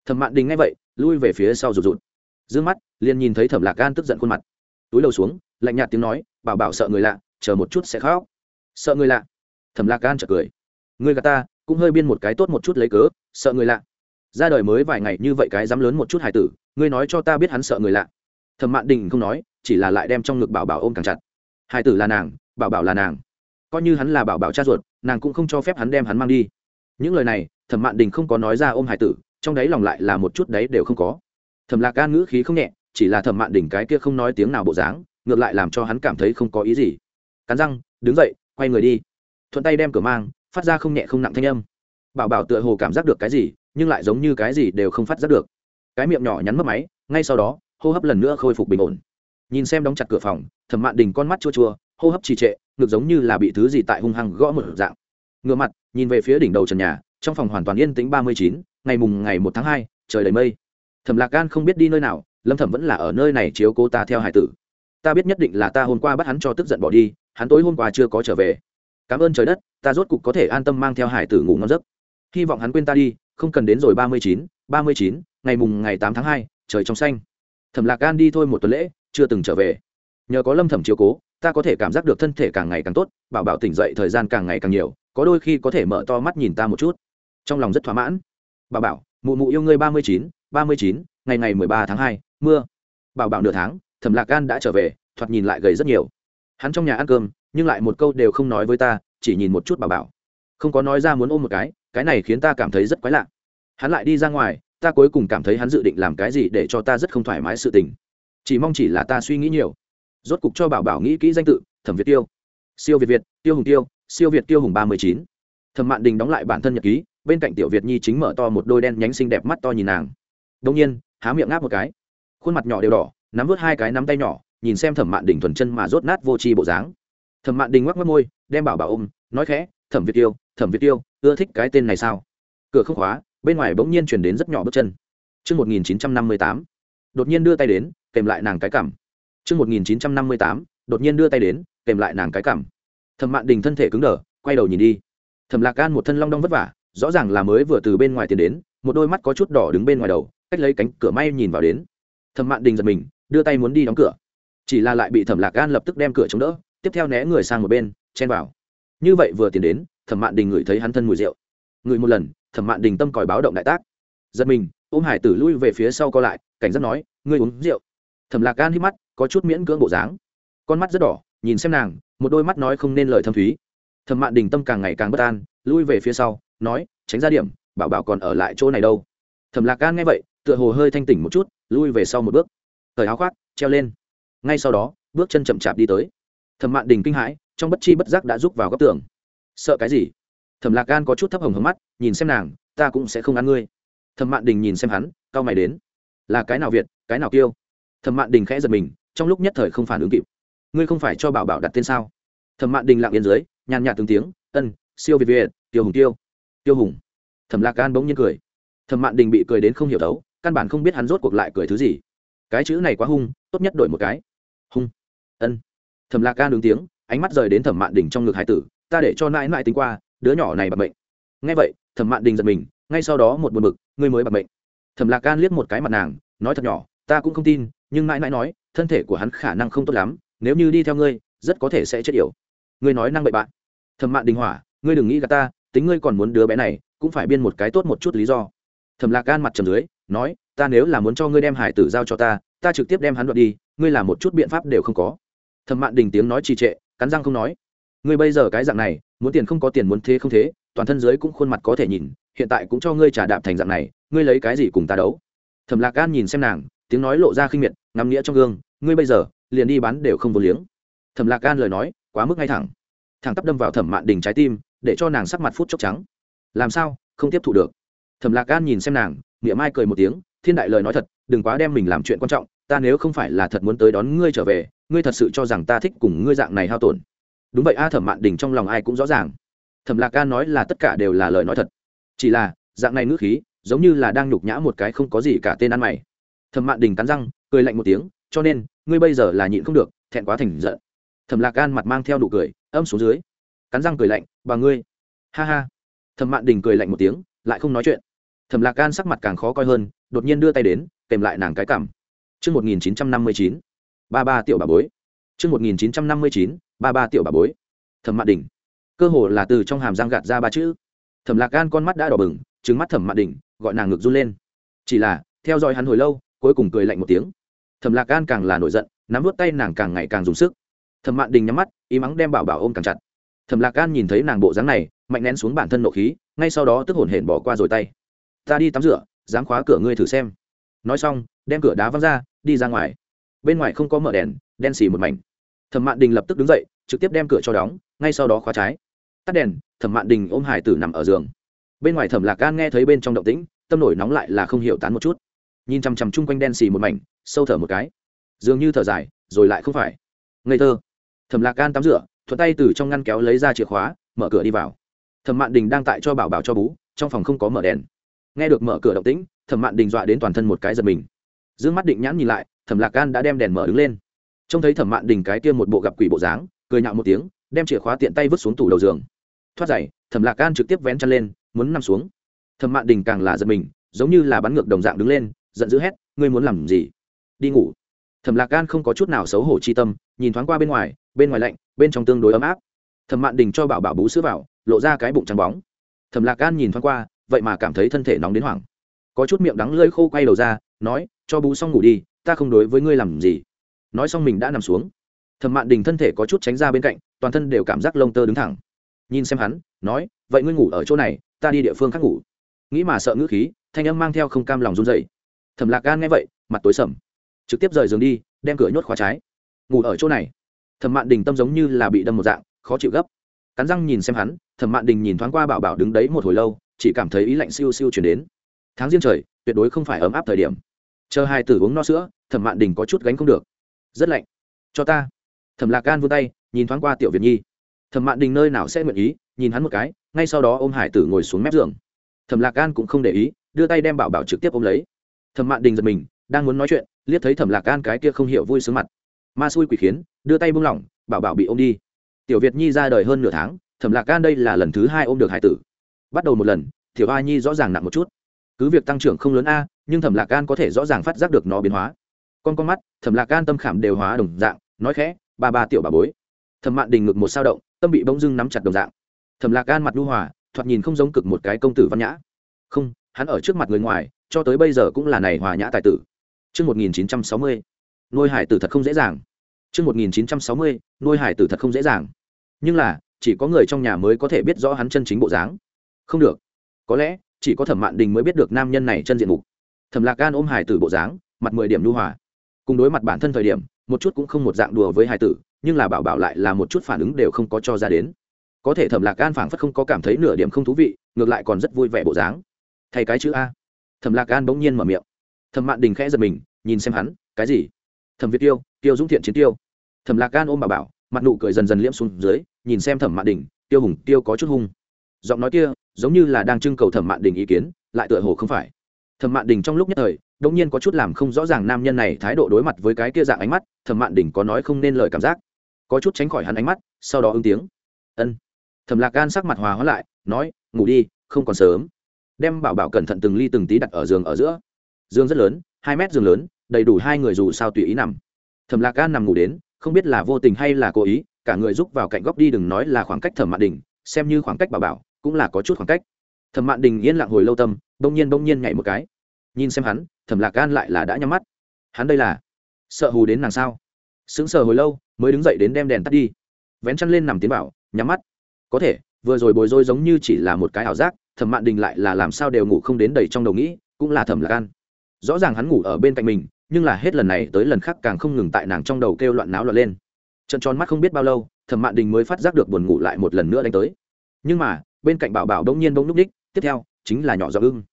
Thẩm mạn đình nghe vậy, lui về phía sau rụt rụt d mắt, liền nhìn thấy thẩm lạc gan tức giận khuôn mặt. Túi đầu xuống, lạnh nhạt tiếng nói, bảo bảo sợ người lạ, chờ một chút sẽ khóc. Sợ người lạ? Thẩm lạc gan chợt cười. Người gà ta, cũng hơi biên một cái tốt một chút lấy cớ, sợ người lạ. Ra đời mới vài ngày như vậy cái dám lớn một chút hải tử, ngươi nói cho ta biết hắn sợ người lạ. Thẩm mạn đình không nói, chỉ là lại đem trong ngực bảo bảo ôm càng chặt. Hải tử là nàng, bảo bảo là nàng. Coi như hắn là bảo bảo cha ruột, nàng cũng không cho phép hắn đem hắn mang đi. Những lời này, thẩm mạn đình không có nói ra ôm hải tử, trong đấy lòng lại là một chút đấy đều không có thẩm lạc gan ngữ khí không nhẹ, chỉ là thẩm mạn đỉnh cái kia không nói tiếng nào bộ dáng, ngược lại làm cho hắn cảm thấy không có ý gì. Cắn răng, đứng dậy, quay người đi. Thuận tay đem cửa mang, phát ra không nhẹ không nặng thanh âm. Bảo bảo tựa hồ cảm giác được cái gì, nhưng lại giống như cái gì đều không phát giác được. Cái miệng nhỏ nhắn mất máy, ngay sau đó, hô hấp lần nữa khôi phục bình ổn. Nhìn xem đóng chặt cửa phòng, thẩm mạn đình con mắt chua chua, hô hấp trì trệ ngược giống như là bị thứ gì tại hung hăng gõ một dạng. Ngựa mặt, nhìn về phía đỉnh đầu trần nhà, trong phòng hoàn toàn yên tĩnh ba mươi chín, ngày mùng ngày một tháng hai, trời đầy mây thẩm lạc gan không biết đi nơi nào, lâm thẩm vẫn là ở nơi này chiếu cô ta theo hải tử. Ta biết nhất định là ta hôm qua bắt hắn cho tức giận bỏ đi, hắn tối hôm qua chưa có trở về. Cảm ơn trời đất, ta rốt cục có thể an tâm mang theo hải tử ngủ ngon giấc. Hy vọng hắn quên ta đi, không cần đến rồi ba mươi chín, ba mươi chín, ngày mùng ngày tám tháng hai, trời trong xanh. Thẩm lạc gan đi thôi một tuần lễ, chưa từng trở về. Nhờ có lâm thẩm chiếu cố, ta có thể cảm giác được thân thể càng ngày càng tốt, bảo bảo tỉnh dậy thời gian càng ngày càng nhiều, có đôi khi có thể mở to mắt nhìn ta một chút. Trong lòng rất thỏa mãn. Bảo bảo, mụ mụ yêu ngươi ba mươi chín ba mươi chín, ngày ngày mười ba tháng hai, mưa. Bảo bảo nửa tháng, thẩm lạc gan đã trở về, thoạt nhìn lại gầy rất nhiều. Hắn trong nhà ăn cơm, nhưng lại một câu đều không nói với ta, chỉ nhìn một chút bảo bảo. Không có nói ra muốn ôm một cái cái này khiến ta cảm thấy rất quái lạ. Hắn lại đi ra ngoài, ta cuối cùng cảm thấy hắn dự định làm cái gì để cho ta rất không thoải mái sự tình. Chỉ mong chỉ là ta suy nghĩ nhiều. Rốt cục cho bảo bảo nghĩ kỹ danh tự, thẩm việt tiêu. Siêu việt việt, tiêu hùng tiêu, siêu việt tiêu hùng ba mươi chín. Thẩm mạn đình đóng lại bản thân nhật ký, bên cạnh tiểu việt nhi chính mở to một đôi đen nhánh xinh đẹp mắt to nhìn nàng đông nhiên há miệng ngáp một cái khuôn mặt nhỏ đều đỏ nắm vớt hai cái nắm tay nhỏ nhìn xem thẩm mạn đình thuần chân mà rốt nát vô tri bộ dáng thẩm mạn đình ngoắc mất môi đem bảo bảo ôm nói khẽ thẩm việt tiêu thẩm việt tiêu ưa thích cái tên này sao cửa không khóa bên ngoài bỗng nhiên chuyển đến rất nhỏ bước chân trương một nghìn chín trăm năm mươi tám đột nhiên đưa tay đến, kèm lại nàng cái cảm. trương một nghìn chín trăm năm mươi tám đột nhiên đưa tay đến, kèm lại nàng cái cảm. Thẩm Mạn Đình thân thể cứng đờ, quay đầu nhìn đi. Thẩm Lạc Gan một thân long đong vất vả, rõ ràng là mới vừa từ bên ngoài tiến đến, một đôi mắt có chút đỏ đứng bên ngoài đầu, cách lấy cánh cửa may nhìn vào đến. Thẩm Mạn Đình giật mình, đưa tay muốn đi đóng cửa, chỉ là lại bị Thẩm Lạc Gan lập tức đem cửa chống đỡ, tiếp theo né người sang một bên, chen vào. Như vậy vừa tiến đến, Thẩm Mạn Đình ngửi thấy hắn thân mùi rượu. Ngửi một lần, Thẩm Mạn Đình tâm còi báo động đại tác. Giật mình, ôm Hải Tử lui về phía sau co lại, cảnh giác nói, ngươi uống rượu. Thẩm Lạc Gan hít mắt, có chút miễn cưỡng bộ dáng con mắt rất đỏ nhìn xem nàng một đôi mắt nói không nên lời thâm thúy thẩm mạn đình tâm càng ngày càng bất an lui về phía sau nói tránh ra điểm bảo bảo còn ở lại chỗ này đâu thẩm lạc gan nghe vậy tựa hồ hơi thanh tỉnh một chút, lui về sau một bước. Thời áo khoác, treo lên. Ngay sau đó, bước chân chậm chạp đi tới. Thẩm mạn đình kinh hãi, trong bất chi bất giác đã rúc vào góc tường. Sợ cái gì? Thẩm lạc gan có chút thấp hồng hướng mắt, nhìn xem nàng, ta cũng sẽ không ăn ngươi. Thẩm mạn đình nhìn xem hắn cao mày đến. Là cái nào việt, cái nào kiêu? Thẩm mạn đình khẽ giật mình, trong lúc nhất thời không phản ứng kịp. Ngươi không phải cho bảo bảo đặt tên sao? Thẩm mạn đình lặng yên dưới, nhàn nhạt từng tiếng, ân, siêu việt việt, tiêu hùng tiêu. Tiêu hùng. Thẩm lạc gan bỗng nhiên cười. Thẩm mạn đình bị cười đến không hiểu đấu căn bản không biết hắn rốt cuộc lại cười thứ gì. Cái chữ này quá hung, tốt nhất đổi một cái. Hung. Ân. Thẩm lạc ca đứng tiếng, ánh mắt rời đến thẩm mạn đình trong ngực hải tử, ta để cho nãi nãi tính qua, đứa nhỏ này bật bệnh ngay vậy, thẩm mạn đình giật mình, ngay sau đó một buồn bực, ngươi mới bật bệnh thẩm lạc ca liếc một cái mặt nàng, nói thật nhỏ, ta cũng không tin, nhưng nãi nãi nói, thân thể của hắn khả năng không tốt lắm, nếu như đi theo ngươi, rất có thể sẽ chết yểu. Ngươi nói năng bậy bạn thẩm mạn đình hỏa, ngươi đừng nghĩ gà ta, tính ngươi còn muốn đứa bé này, cũng phải biên một cái tốt một chút lý do thẩm lạc gan mặt trầm dưới, nói, ta nếu là muốn cho ngươi đem hải tử giao cho ta ta trực tiếp đem hắn đoạt đi, ngươi làm một chút biện pháp đều không có. Thẩm mạn đình tiếng nói trì trệ, cắn răng không nói, ngươi bây giờ cái dạng này, muốn tiền không có tiền muốn thế không thế, toàn thân dưới cũng khuôn mặt có thể nhìn, hiện tại cũng cho ngươi trả đạp thành dạng này, ngươi lấy cái gì cùng ta đấu? Thẩm lạc gan nhìn xem nàng, tiếng nói lộ ra khinh miệt, ngắm nghĩa trong gương, ngươi bây giờ, liền đi bán đều không vô liếng. Thẩm lạc gan lời nói, quá mức ngay thẳng. Thẳng tắp đâm vào thẩm mạn đình trái tim, để cho nàng sắc mặt phút chốc trắng. Làm sao? Không tiếp thụ được thẩm lạc gan nhìn xem nàng nghĩa mai cười một tiếng, thiên đại lời nói thật, đừng quá đem mình làm chuyện quan trọng, ta nếu không phải là thật muốn tới đón ngươi trở về, ngươi thật sự cho rằng ta thích cùng ngươi dạng này hao tổn. Đúng vậy a, thẩm mạn đình trong lòng ai cũng rõ ràng. Thẩm lạc gan nói là tất cả đều là lời nói thật. Chỉ là, dạng này ngữ khí, giống như là đang nhục nhã một cái không có gì cả tên ăn mày. Thẩm mạn đình cắn răng, cười lạnh một tiếng, cho nên, ngươi bây giờ là nhịn không được, thẹn quá thành giận. Thẩm lạc gan mặt mang theo nụ cười, âm xuống dưới, cắn răng cười lạnh, bà ngươi. Ha ha. Thẩm mạn đình cười lạnh một tiếng lại không nói chuyện thẩm lạc gan sắc mặt càng khó coi hơn đột nhiên đưa tay đến kèm lại nàng cái cảm mươi 1959, ba ba tiểu bà bối. Trước 1959, ba ba tiểu bà bối. Thẩm Mạn Đình. Cơ hồ là từ trong hàm răng gạt ra ba chữ. Thẩm Lạc Gan con mắt đã đỏ bừng, trứng mắt thẩm mạn đình gọi nàng ngực run lên chỉ là theo dõi hắn hồi lâu cuối cùng cười lạnh một tiếng thẩm lạc gan càng là nổi giận nắm vút tay nàng càng ngày càng dùng sức thẩm mạn đình nhắm mắt ý mắng đem bảo bảo ôm càng chặt thẩm lạc gan nhìn thấy nàng bộ dáng này mạnh nén xuống bản thân nộ khí ngay sau đó tức hồn hển bỏ qua rồi tay. Ta đi tắm rửa, dám khóa cửa ngươi thử xem. Nói xong, đem cửa đá văng ra, đi ra ngoài. Bên ngoài không có mở đèn, đen xì một mảnh. Thẩm mạn đình lập tức đứng dậy, trực tiếp đem cửa cho đóng, ngay sau đó khóa trái. Tắt đèn, thẩm mạn đình ôm hải tử nằm ở giường. Bên ngoài thẩm lạc gan nghe thấy bên trong động tĩnh, tâm nổi nóng lại là không hiểu tán một chút. Nhìn chằm chằm chung quanh đen xì một mảnh, sâu thở một cái. Dường như thở dài, rồi lại không phải. Ngây thơ. Thẩm lạc gan tắm rửa, thuận tay từ trong ngăn kéo lấy ra chìa khóa, mở cửa đi vào thẩm mạn đình đang tại cho bảo bảo cho bú, trong phòng không có mở đèn. Nghe được mở cửa động tĩnh, thẩm mạn đình dọa đến toàn thân một cái giật mình. D ư ơ n g mắt định nhãn nhìn lại, thẩm lạc gan đã đem đèn mở đứng lên. Trông thấy thẩm mạn đình cái kia một bộ gặp quỷ bộ dáng, cười nhạo một tiếng, đem chìa khóa tiện tay vứt xuống tủ đầu giường. Thoát giày, thẩm lạc gan trực tiếp vén chân lên, muốn nằm xuống. Thẩm mạn đình càng là giật mình, giống như là bắn ngược đồng dạng đứng lên, giận dữ hét, ngươi muốn làm gì? Đi ngủ. Thẩm lạc gan không có chút nào xấu hổ chi tâm, nhìn thoáng qua bên ngoài bên ngoài lạnh, bên trong tương đối ấm áp thẩm mạn đình cho bảo bảo bú sữa vào, lộ ra cái bụng trắng bóng. Thẩm lạc gan nhìn thoáng qua, vậy mà cảm thấy thân thể nóng đến hoảng. Có chút miệng đắng lơi khô quay đầu ra, nói, cho bú xong ngủ đi, ta không đối với ngươi làm gì. Nói xong mình đã nằm xuống. Thẩm mạn đình thân thể có chút tránh ra bên cạnh, toàn thân đều cảm giác lông tơ đứng thẳng. Nhìn xem hắn, nói, vậy ngươi ngủ ở chỗ này, ta đi địa phương khác ngủ. Nghĩ mà sợ ngữ khí, thanh âm mang theo không cam lòng run dậy thẩm lạc gan nghe vậy, mặt tối sầm. Trực tiếp rời giường đi, đem cửa nhốt khóa trái. Ngủ ở chỗ này. Thẩm mạn đình tâm giống như là bị đâm một dạng khó chịu gấp. Cắn răng nhìn xem hắn, thẩm mạn đình nhìn thoáng qua bảo bảo đứng đấy một hồi lâu, chỉ cảm thấy ý lạnh siêu siêu chuyển đến. Tháng riêng trời, tuyệt đối không phải ấm áp thời điểm. Chờ hai tử uống no sữa, thẩm mạn đình có chút gánh không được. Rất lạnh. Cho ta. Thẩm lạc gan vươn tay, nhìn thoáng qua tiểu việt nhi. Thẩm mạn đình nơi nào sẽ nguyện ý, nhìn hắn một cái, ngay sau đó ôm hải tử ngồi xuống mép giường. Thẩm lạc gan cũng không để ý, đưa tay đem bảo bảo trực tiếp ôm lấy. Thẩm mạn đình giật mình, đang muốn nói chuyện, liếc thấy thẩm lạc gan cái kia không hiểu vui sướng mặt. Ma xui quỷ khiến, đưa tay buông lỏng, bảo bảo bị ôm đi tiểu việt nhi ra đời hơn nửa tháng thẩm lạc gan đây là lần thứ hai ôm được hải tử. Bắt đầu một lần tiểu a nhi rõ ràng nặng một chút. Cứ việc tăng trưởng không lớn a nhưng thẩm lạc gan có thể rõ ràng phát giác được nó biến hóa. Con con mắt thẩm lạc gan tâm khảm đều hóa đồng dạng nói khẽ ba ba tiểu bà bối. Thẩm mạn đình ngực một sao động tâm bị bỗng dưng nắm chặt đồng dạng. Thẩm lạc gan mặt lưu hòa thoạt nhìn không giống cực một cái công tử văn nhã. Không hắn ở trước mặt người ngoài cho tới bây giờ cũng là này hòa nhã tài tử. Trước 1960, nuôi hải tử thật không dễ dàng. Trước 1960, nuôi hải tử thật không dễ dàng. Nhưng là, chỉ có người trong nhà mới có thể biết rõ hắn chân chính bộ dáng. Không được. Có lẽ, chỉ có Thẩm Mạn Đình mới biết được nam nhân này chân diện mục. Thẩm Lạc Gan ôm hải tử bộ dáng, mặt mười điểm nhu hòa. Cùng đối mặt bản thân thời điểm, một chút cũng không một dạng đùa với hải tử, nhưng là bảo bảo lại là một chút phản ứng đều không có cho ra đến. Có thể Thẩm Lạc Gan phảng phất không có cảm thấy nửa điểm không thú vị, ngược lại còn rất vui vẻ bộ dáng. Thay cái chữ a. Thẩm Lạc Gan bỗng nhiên mở miệng. Thẩm Mạn Đình khẽ giật mình, nhìn xem hắn, cái gì? thẩm việt tiêu tiêu dũng thiện chiến tiêu thẩm lạc gan ôm bà bảo, mặt nụ cười dần dần liễm xuống dưới, nhìn xem thẩm mạn đình, tiêu hùng, tiêu có chút hung. Giọng nói kia, giống như là đang trưng cầu thẩm mạn đình ý kiến, lại tựa hồ không phải. Thẩm mạn đình trong lúc nhất thời, đống nhiên có chút làm không rõ ràng nam nhân này thái độ đối mặt với cái kia dạng ánh mắt, thẩm mạn đình có nói không nên lời cảm giác. Có chút tránh khỏi hắn ánh mắt, sau đó ứng tiếng. Ân. Thẩm lạc gan sắc mặt hòa hóa lại, nói, ngủ đi, không còn sớm. Đem bảo bảo cẩn thận từng ly từng tí đặt ở giường ở giữa. Giường rất lớn, hai mét giường lớn, đầy đủ hai người dù sao tùy ý nằm. Thẩm lạc gan nằm ngủ đến không biết là vô tình hay là cố ý, cả người rúc vào cạnh góc đi đừng nói là khoảng cách thẩm mạn đình, xem như khoảng cách bà bảo, cũng là có chút khoảng cách. Thẩm mạn đình yên lặng hồi lâu tâm, bỗng nhiên bỗng nhiên nhảy một cái. Nhìn xem hắn, thẩm lạc gan lại là đã nhắm mắt. Hắn đây là sợ hù đến nàng sao? Sững sờ hồi lâu, mới đứng dậy đến đem đèn tắt đi. Vén chăn lên nằm tiến bảo, nhắm mắt. Có thể, vừa rồi bồi dối giống như chỉ là một cái ảo giác, thẩm mạn đình lại là làm sao đều ngủ không đến đầy trong đầu nghĩ, cũng là thẩm lạc gan rõ ràng hắn ngủ ở bên cạnh mình nhưng là hết lần này tới lần khác càng không ngừng tại nàng trong đầu kêu loạn náo loạn lên. Trận tròn mắt không biết bao lâu, thẩm mạn đình mới phát giác được buồn ngủ lại một lần nữa đánh tới. Nhưng mà, bên cạnh bảo bảo đông nhiên bỗng núp đích, tiếp theo, chính là nhỏ giọng ưng.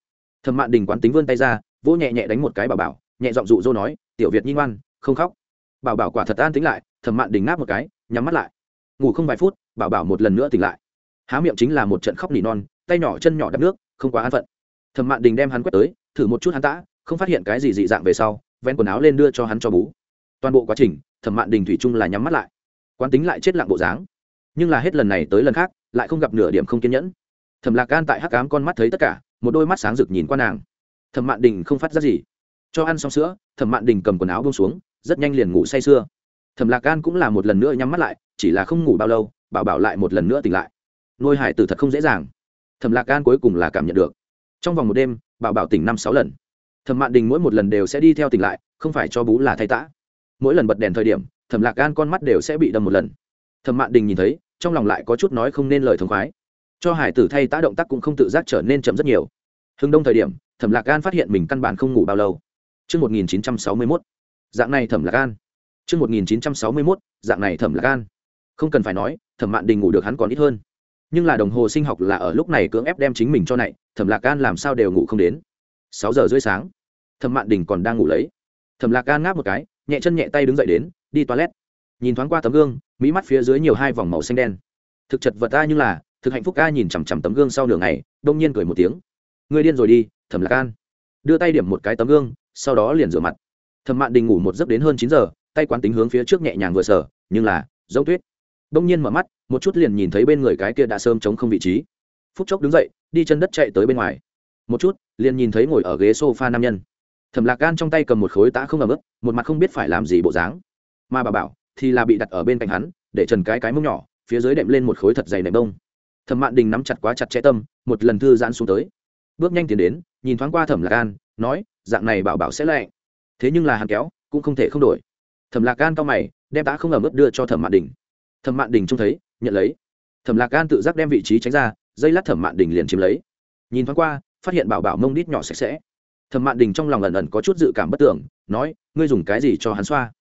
Thẩm mạn đình quán tính vươn tay ra, vỗ nhẹ nhẹ đánh một cái bảo bảo, nhẹ giọng dụ dỗ nói, tiểu việt nhi ngoan, không khóc. Bảo bảo quả thật an tính lại, thẩm mạn đình ngáp một cái, nhắm mắt lại. Ngủ không vài phút, bảo bảo một lần nữa tỉnh lại. Há miệng chính là một trận khóc nỉ non, tay nhỏ chân nhỏ đắp nước, không quá an phận. Thẩm mạn đình đem hắn quét tới, thử một chút hắn tã, không phát hiện cái gì dị dạng về sau ven quần áo lên đưa cho hắn cho bú. Toàn bộ quá trình, thẩm mạn đình thủy chung là nhắm mắt lại. Quán tính lại chết lặng bộ dáng. Nhưng là hết lần này tới lần khác, lại không gặp nửa điểm không kiên nhẫn. Thẩm lạc gan tại hắc cám con mắt thấy tất cả, một đôi mắt sáng rực nhìn qua nàng. Thẩm mạn đình không phát ra gì. Cho ăn xong sữa, thẩm mạn đình cầm quần áo bông xuống, rất nhanh liền ngủ say sưa. Thẩm lạc gan cũng là một lần nữa nhắm mắt lại, chỉ là không ngủ bao lâu, bảo bảo lại một lần nữa tỉnh lại. Nuôi hải tử thật không dễ dàng. Thẩm lạc gan cuối cùng là cảm nhận được. Trong vòng một đêm, bảo bảo tỉnh năm sáu lần thẩm mạn đình mỗi một lần đều sẽ đi theo tỉnh lại không phải cho bú là thay tã mỗi lần bật đèn thời điểm thẩm lạc gan con mắt đều sẽ bị đâm một lần thẩm mạn đình nhìn thấy trong lòng lại có chút nói không nên lời thống khoái cho hải tử thay tã động tác cũng không tự giác trở nên chậm rất nhiều hưng đông thời điểm thẩm lạc gan phát hiện mình căn bản không ngủ bao lâu Trước 1961, dạng này thẩm lạc gan. Trước 1961, dạng này thẩm lạc gan. Không cần phải nói, thẩm mạn đình ngủ được hắn còn ít hơn. Nhưng là đồng hồ sinh học là ở lúc này cưỡng ép đem chính mình cho này, thẩm lạc gan làm sao đều ngủ không đến. Sáu giờ rưỡi sáng, thẩm mạn đình còn đang ngủ lấy. Thẩm lạc gan ngáp một cái, nhẹ chân nhẹ tay đứng dậy đến, đi toilet. Nhìn thoáng qua tấm gương, mỹ mắt phía dưới nhiều hai vòng màu xanh đen. Thực chật vật ta như là, thực hạnh phúc ca nhìn chằm chằm tấm gương sau nửa ngày, đông nhiên cười một tiếng. Người điên rồi đi, thẩm lạc gan. Đưa tay điểm một cái tấm gương, sau đó liền rửa mặt thẩm mạn đình ngủ một giấc đến hơn chín giờ tay quán tính hướng phía trước nhẹ nhàng vừa sở nhưng là giống tuyết đông nhiên mở mắt một chút liền nhìn thấy bên người cái kia đã sơm chống không vị trí phút chốc đứng dậy đi chân đất chạy tới bên ngoài một chút, liền nhìn thấy ngồi ở ghế sofa nam nhân. Thẩm lạc gan trong tay cầm một khối tã không ấm ức một mặt không biết phải làm gì bộ dáng. Mà bà bảo thì là bị đặt ở bên cạnh hắn, để trần cái cái mông nhỏ, phía dưới đệm lên một khối thật dày nệm đông thẩm mạn đình nắm chặt quá chặt chẽ tâm, một lần thư giãn xuống tới. Bước nhanh tiến đến, nhìn thoáng qua thẩm lạc gan nói, dạng này bảo bảo sẽ lạnh. Thế nhưng là hắn kéo, cũng không thể không đổi. Thẩm lạc gan cao mày, đem tã không ẩm ướt đưa cho thẩm mạn đình. Thẩm mạn đình trông thấy, nhận lấy. Thẩm lạc gan tự giác đem vị trí tránh ra, dây lát thẩm mạn đình liền chiếm lấy. Nhìn thoáng qua phát hiện bảo bảo mông đít nhỏ sạch sẽ. Thẩm mạn đình trong lòng ẩn ẩn có chút dự cảm bất tưởng, nói, ngươi dùng cái gì cho hắn xoa?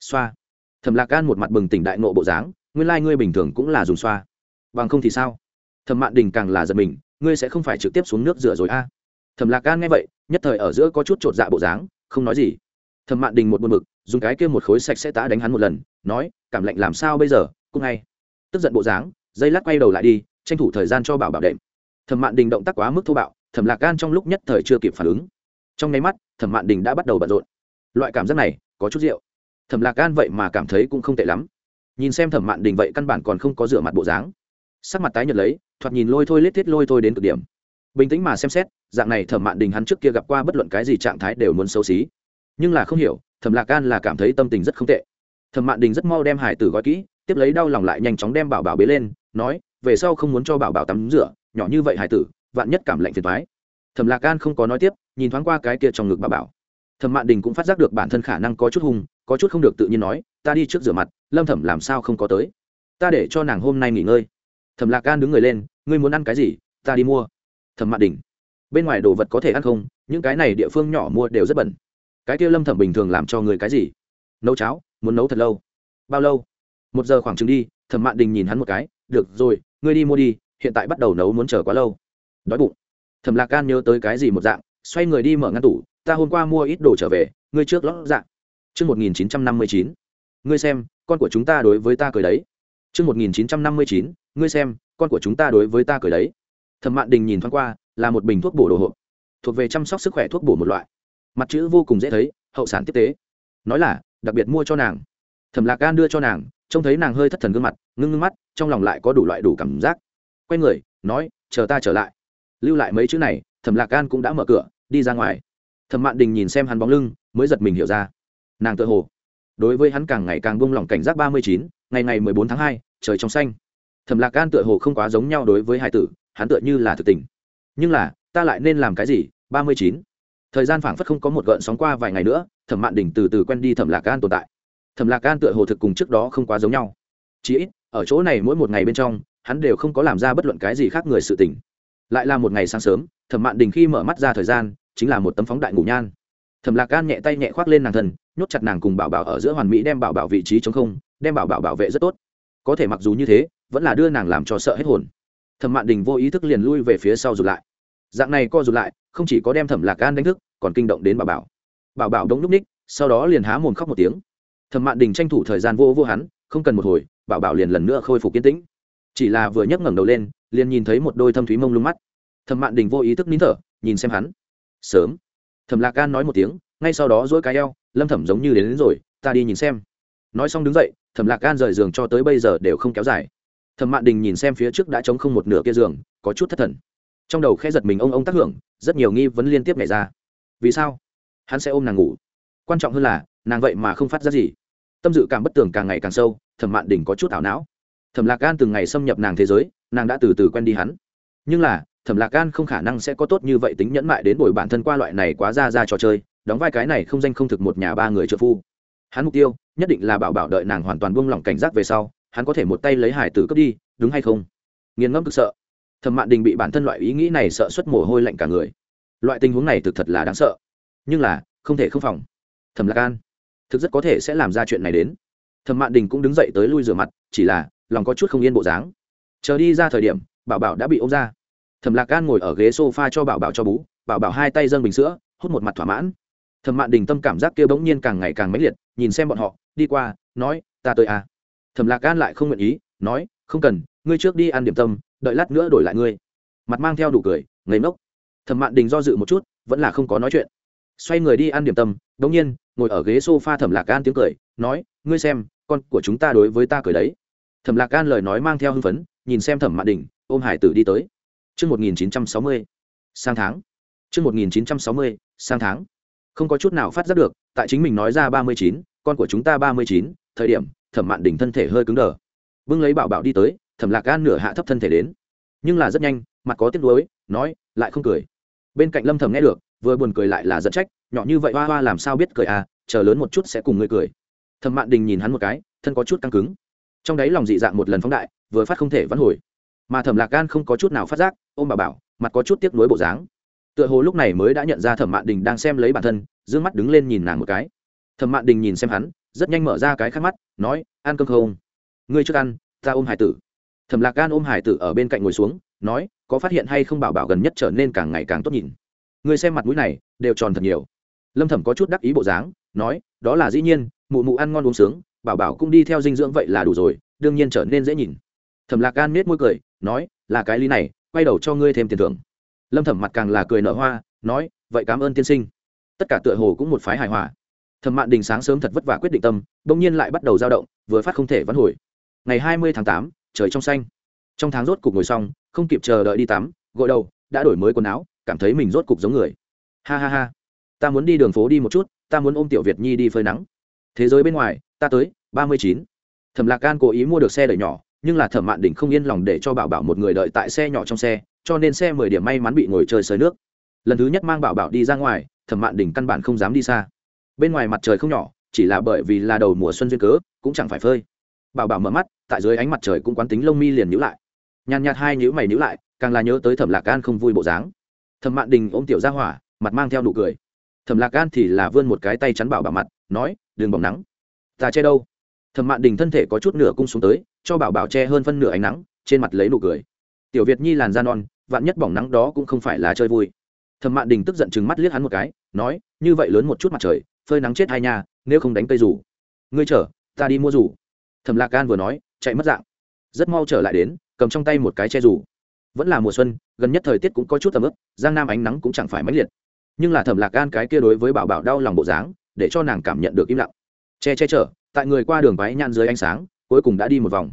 Xoa? Thẩm lạc gan một mặt bừng tỉnh đại nộ bộ dáng, nguyên lai、like、ngươi bình thường cũng là dùng xoa. Bằng không thì sao? Thẩm mạn đình càng là giật mình, ngươi sẽ không phải trực tiếp xuống nước rửa rồi a? Thẩm lạc gan nghe vậy, nhất thời ở giữa có chút t r ộ t dạ bộ dáng, không nói gì. Thẩm mạn đình một buồn c dùng cái kia một khối sạch sẽ tã đánh hắn một lần, nói, cảm lạnh làm sao bây giờ, cũng ngay. Tức giận bộ dáng, dây lát quay đầu lại đi, tranh thủ thời gian cho bảo bảo đệm. Thẩm mạn đình động tác quá mức thô bạo thẩm lạc gan trong lúc nhất thời chưa kịp phản ứng. Trong nháy mắt, thẩm mạn đình đã bắt đầu bận rộn. Loại cảm giác này, có chút rượu. Thẩm lạc gan vậy mà cảm thấy cũng không tệ lắm. Nhìn xem thẩm mạn đình vậy căn bản còn không có rửa mặt bộ dáng. Sắc mặt tái nhật lấy, thoạt nhìn lôi thôi lết thiết lôi thôi đến cực điểm. Bình tĩnh mà xem xét, dạng này thẩm mạn đình hắn trước kia gặp qua bất luận cái gì trạng thái đều muốn xấu xí. Nhưng là không hiểu, thẩm lạc gan là cảm thấy tâm tình rất không tệ. Thẩm mạn đình rất mau đem hải tử gói kỹ, tiếp lấy đau lòng lại nhanh chóng đem bảo bảo bế lên, nói, về sau không muốn cho bảo bảo tắm rửa, nhỏ như vậy hải tử vạn nhất cảm lạnh phiền thoái. Thẩm lạc gan không có nói tiếp, nhìn thoáng qua cái kia trong ngực bà bảo. Thẩm mạn đình cũng phát giác được bản thân khả năng có chút hung, có chút không được tự nhiên nói, ta đi trước rửa mặt, lâm thẩm làm sao không có tới? Ta để cho nàng hôm nay nghỉ ngơi. Thẩm lạc gan đứng người lên, ngươi muốn ăn cái gì? Ta đi mua. Thẩm mạn đình, bên ngoài đồ vật có thể ăn không? Những cái này địa phương nhỏ mua đều rất bẩn. Cái kia lâm thẩm bình thường làm cho người cái gì? Nấu cháo, muốn nấu thật lâu. Bao lâu? Một giờ khoảng chừng đi. Thẩm mạn đình nhìn hắn một cái, được rồi, ngươi đi mua đi, hiện tại bắt đầu nấu muốn chờ quá lâu đói bụng. Thẩm lạc gan nhớ tới cái gì một dạng xoay người đi mở ngăn tủ ta hôm qua mua ít đồ trở về ngươi trước lót dạng Trước 1959, ngươi xem, con của chúng ta đối với ta cười đấy. Trước 1959, ngươi xem, con của chúng ta đối với ta cười đấy. Thẩm Mạn Đình nhìn thoáng qua, là một bình thuốc bổ đồ hộp, thuộc về chăm sóc sức khỏe thuốc bổ một loại. Mặt chữ vô cùng dễ thấy hậu sản tiếp tế. Nói là đặc biệt mua cho nàng. Thẩm lạc gan đưa cho nàng trông thấy nàng hơi thất thần gương mặt ngưng ngưng mắt trong lòng lại có đủ loại đủ cảm giác. Quay người nói chờ ta trở lại lưu lại mấy chữ này, thẩm lạc gan cũng đã mở cửa, đi ra ngoài. Thẩm mạn đình nhìn xem hắn bóng lưng, mới giật mình hiểu ra. Nàng tự hồ, đối với hắn càng ngày càng bung lỏng cảnh giác ba mươi chín, ngày ngày mười bốn tháng hai, trời trong xanh. Thẩm lạc gan tựa hồ không quá giống nhau đối với hai tử, hắn tựa như là thực tình. Nhưng là, ta lại nên làm cái gì, ba mươi chín? Thời gian phảng phất không có một gợn sóng qua vài ngày nữa, thẩm mạn đình từ từ quen đi thẩm lạc gan tồn tại. Thẩm lạc gan tựa hồ thực cùng trước đó không quá giống nhau. Chí ít, ở chỗ này mỗi một ngày bên trong, hắn đều không có làm ra bất luận cái gì khác người sự tỉnh lại là một ngày sáng sớm, thẩm mạn đình khi mở mắt ra thời gian, chính là một tấm phóng đại ngủ nhan. Thẩm lạc gan nhẹ tay nhẹ khoác lên nàng thần nhốt chặt nàng cùng bảo bảo ở giữa hoàn mỹ đem bảo bảo vị trí chống không, đem bảo bảo bảo vệ rất tốt. Có thể mặc dù như thế, vẫn là đưa nàng làm cho sợ hết hồn. Thẩm mạn đình vô ý thức liền lui về phía sau rụt lại. Dạng này co rụt lại, không chỉ có đem thẩm lạc gan đánh thức, còn kinh động đến bảo bảo. Bảo bảo đống núp ních, sau đó liền há mồm khóc một tiếng. Thẩm mạn đình tranh thủ thời gian vô vô hắn, không cần một hồi, bảo bảo liền lần nữa khôi phục kiến tĩnh chỉ là vừa nhấc ngẩng đầu lên liền nhìn thấy một đôi thâm thúy mông lung mắt. Thẩm mạn đình vô ý thức nín thở nhìn xem hắn. Sớm. Thẩm lạc gan nói một tiếng ngay sau đó dỗi cái eo lâm thẩm giống như đến, đến rồi ta đi nhìn xem. Nói xong đứng dậy thẩm lạc gan rời giường cho tới bây giờ đều không kéo dài. Thẩm mạn đình nhìn xem phía trước đã trống không một nửa kia giường có chút thất thần. Trong đầu khẽ giật mình ông ông tác hưởng rất nhiều nghi vấn liên tiếp nhảy ra. Vì sao? Hắn sẽ ôm nàng ngủ. Quan trọng hơn là nàng vậy mà không phát ra gì. Tâm dự càng bất tường càng ngày càng sâu thẩm mạn Đình có chút ảo não thẩm lạc gan từng ngày xâm nhập nàng thế giới, nàng đã từ từ quen đi hắn. Nhưng là, thẩm lạc gan không khả năng sẽ có tốt như vậy tính nhẫn mại đến bồi bản thân qua loại này quá ra ra trò chơi, đóng vai cái này không danh không thực một nhà ba người trợ phu. Hắn mục tiêu, nhất định là bảo bảo đợi nàng hoàn toàn buông lỏng cảnh giác về sau, hắn có thể một tay lấy hải tử cướp đi, đúng hay không? Nghiền ngẫm cực sợ. Thẩm mạn đình bị bản thân loại ý nghĩ này sợ xuất mồ hôi lạnh cả người. Loại tình huống này thực thật là đáng sợ. Nhưng là, không thể không phòng. Thẩm lạc an, thực rất có thể sẽ làm ra chuyện này đến. Thẩm mạn đình cũng đứng dậy tới lui rửa mặt, chỉ là lòng có chút không yên bộ dáng. Chờ đi ra thời điểm, bảo bảo đã bị ôm ra. Thẩm lạc an ngồi ở ghế s o f a cho bảo bảo cho bú. Bảo bảo hai tay dâng bình sữa, hút một mặt thỏa mãn. Thẩm mạn đình tâm cảm giác kia bỗng nhiên càng ngày càng mãnh liệt, nhìn xem bọn họ, đi qua, nói, ta tới à. thẩm lạc an lại không nguyện ý, nói, không cần, ngươi trước đi ăn điểm tâm, đợi lát nữa đổi lại ngươi. Mặt mang theo đủ cười, ngây ngốc. Thẩm mạn đình do dự một chút, vẫn là không có nói chuyện. Xoay người đi ăn điểm tâm đ ỗ n g nhiên, ngồi ở ghế s o f a thẩm lạc an tiếng cười, nói, ngươi xem, con của chúng ta đối với ta cười đấy thẩm lạc Gan lời nói mang theo hưng phấn nhìn xem thẩm mạn đình ôm hải tử đi tới Trước 1960, sang tháng. Trước 1960, sang tháng. Không có chút nào phát giác được, tại chính mình nói ra ba mươi chín, con của chúng ta ba mươi chín, thời điểm, Thẩm Mạn Đình thân thể hơi cứng đờ. Bưng lấy bảo bảo đi tới, Thẩm Lạc Gan nửa hạ thấp thân thể đến. Nhưng là rất nhanh, mặt có tiếc nuối, nói, lại không cười bên cạnh lâm Thẩm nghe được vừa buồn cười lại là dẫn trách nhỏ như vậy hoa hoa làm sao biết cười à chờ lớn một chút sẽ cùng ngươi cười Thẩm mạn đình nhìn hắn một cái thân có chút căng cứng trong đấy lòng dị dạng một lần phóng đại, vừa phát không thể vãn hồi. Mà thẩm lạc gan không có chút nào phát giác, ôm bà bảo, mặt có chút tiếc nuối bộ dáng. Tựa hồ lúc này mới đã nhận ra thẩm mạn đình đang xem lấy bản thân d ư ơ n g mắt đứng lên nhìn nàng một cái. Thẩm mạn đình nhìn xem hắn, rất nhanh mở ra cái khắc mắt, nói, ăn cơm không? Ngươi trước ăn, ta ôm hải tử. Thẩm lạc gan ôm hải tử ở bên cạnh ngồi xuống, nói, có phát hiện hay không bảo bảo gần nhất trở nên càng ngày càng tốt nhìn. Người xem mặt mũi này, đều tròn thật nhiều. Lâm thẩm có chút đắc ý bộ dáng, nói, đó là dĩ nhiên, mụ mụ ăn ngon uống sướng bảo bảo cũng đi theo dinh dưỡng vậy là đủ rồi, đương nhiên trở nên dễ nhìn. Thẩm lạc gan nết môi cười, nói, là cái lý này, quay đầu cho ngươi thêm tiền thưởng. Lâm thẩm mặt càng là cười nở hoa, nói, vậy cảm ơn tiên sinh. Tất cả tựa hồ cũng một phái hài hòa. Thẩm mạn đình sáng sớm thật vất vả quyết định tâm, bỗng nhiên lại bắt đầu dao động, vừa phát không thể vắn hồi. Ngày hai mươi tháng tám, trời trong xanh. Trong tháng rốt cục ngồi xong, không kịp chờ đợi đi tắm, gội đầu, đã đổi mới quần áo, cảm thấy mình rốt cục giống người. Ha ha ha. Ta muốn đi đường phố đi một chút, ta muốn ôm tiểu việt nhi đi phơi nắng. Thế giới bên ngoài ta tới, ba mươi chín. Thẩm lạc gan cố ý mua được xe đẩy nhỏ, nhưng là thẩm mạn đỉnh không yên lòng để cho bảo bảo một người đợi tại xe nhỏ trong xe, cho nên xe mười điểm may mắn bị ngồi chơi sới nước. Lần thứ nhất mang bảo bảo đi ra ngoài, thẩm mạn đỉnh căn bản không dám đi xa. Bên ngoài mặt trời không nhỏ, chỉ là bởi vì là đầu mùa xuân duyên cớ, cũng chẳng phải phơi. Bảo bảo mở mắt, tại dưới ánh mặt trời cũng quán tính lông mi liền nhữ lại. Nhàn nhạt hai nhữ mày nhữ lại, càng là nhớ tới thẩm lạc gan không vui bộ dáng. Thẩm mạn đình ôm tiểu ra hỏa, mặt mang theo nụ cười. Thẩm lạc gan thì là vươn một cái tay chắn bảo bảo mặt, nói, đừng bỏng nắng ta che đâu? Thẩm mạn đình thân thể có chút nửa cung xuống tới, cho bảo bảo che hơn phân nửa ánh nắng, trên mặt lấy nụ cười. Tiểu việt nhi làn da non, vạn nhất bỏng nắng đó cũng không phải là chơi vui. Thẩm mạn đình tức giận chừng mắt liếc hắn một cái, nói, như vậy lớn một chút mặt trời, phơi nắng chết hai nhà nếu không đánh cây rủ. Ngươi chở ta đi mua rủ. Thẩm lạc gan vừa nói, chạy mất dạng. Rất mau trở lại đến, cầm trong tay một cái che rủ. Vẫn là mùa xuân, gần nhất thời tiết cũng có chút tầm ướp giang nam ánh nắng cũng chẳng phải mãnh liệt. Nhưng là thẩm lạc gan cái kia đối với bảo bảo đau lòng bộ dáng, để cho nàng cảm nhận được im lặng che che chở tại người qua đường váy nhan dưới ánh sáng cuối cùng đã đi một vòng.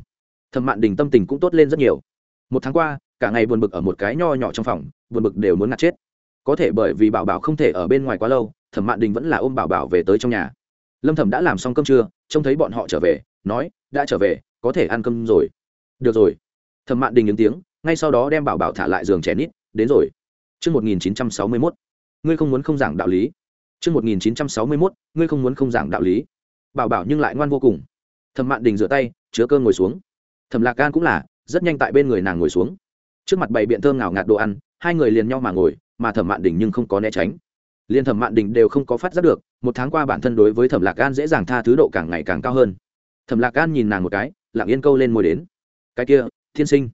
Thẩm mạn đình tâm tình cũng tốt lên rất nhiều. Một tháng qua cả ngày buồn bực ở một cái nho nhỏ trong phòng buồn bực đều muốn ngạt chết. Có thể bởi vì bảo bảo không thể ở bên ngoài quá lâu thẩm mạn đình vẫn là ôm bảo bảo về tới trong nhà. Lâm thẩm đã làm xong cơm trưa trông thấy bọn họ trở về nói đã trở về có thể ăn cơm rồi. Được rồi. Thẩm mạn đình ứng tiếng ngay sau đó đem bảo bảo thả lại giường trẻ nít đến rồi. Trước 1961, ngươi không muốn không giảng đạo lý. Trước 1961, ngươi không muốn không giảng đạo lý. Bảo bảo nhưng lại ngoan vô cùng. Thẩm Mạn Đình rửa tay, chứa cơm ngồi xuống. Thẩm Lạc Gan cũng là, rất nhanh tại bên người nàng ngồi xuống. Trước mặt bày biện thơm ngào ngạt đồ ăn, hai người liền nhau mà ngồi, mà Thẩm Mạn Đình nhưng không có né tránh. Liên Thẩm Mạn Đình đều không có phát giác được, một tháng qua bản thân đối với Thẩm Lạc Gan dễ dàng tha thứ độ càng ngày càng cao hơn. Thẩm Lạc Gan nhìn nàng một cái, lặng yên câu lên môi đến. Cái kia, thiên sinh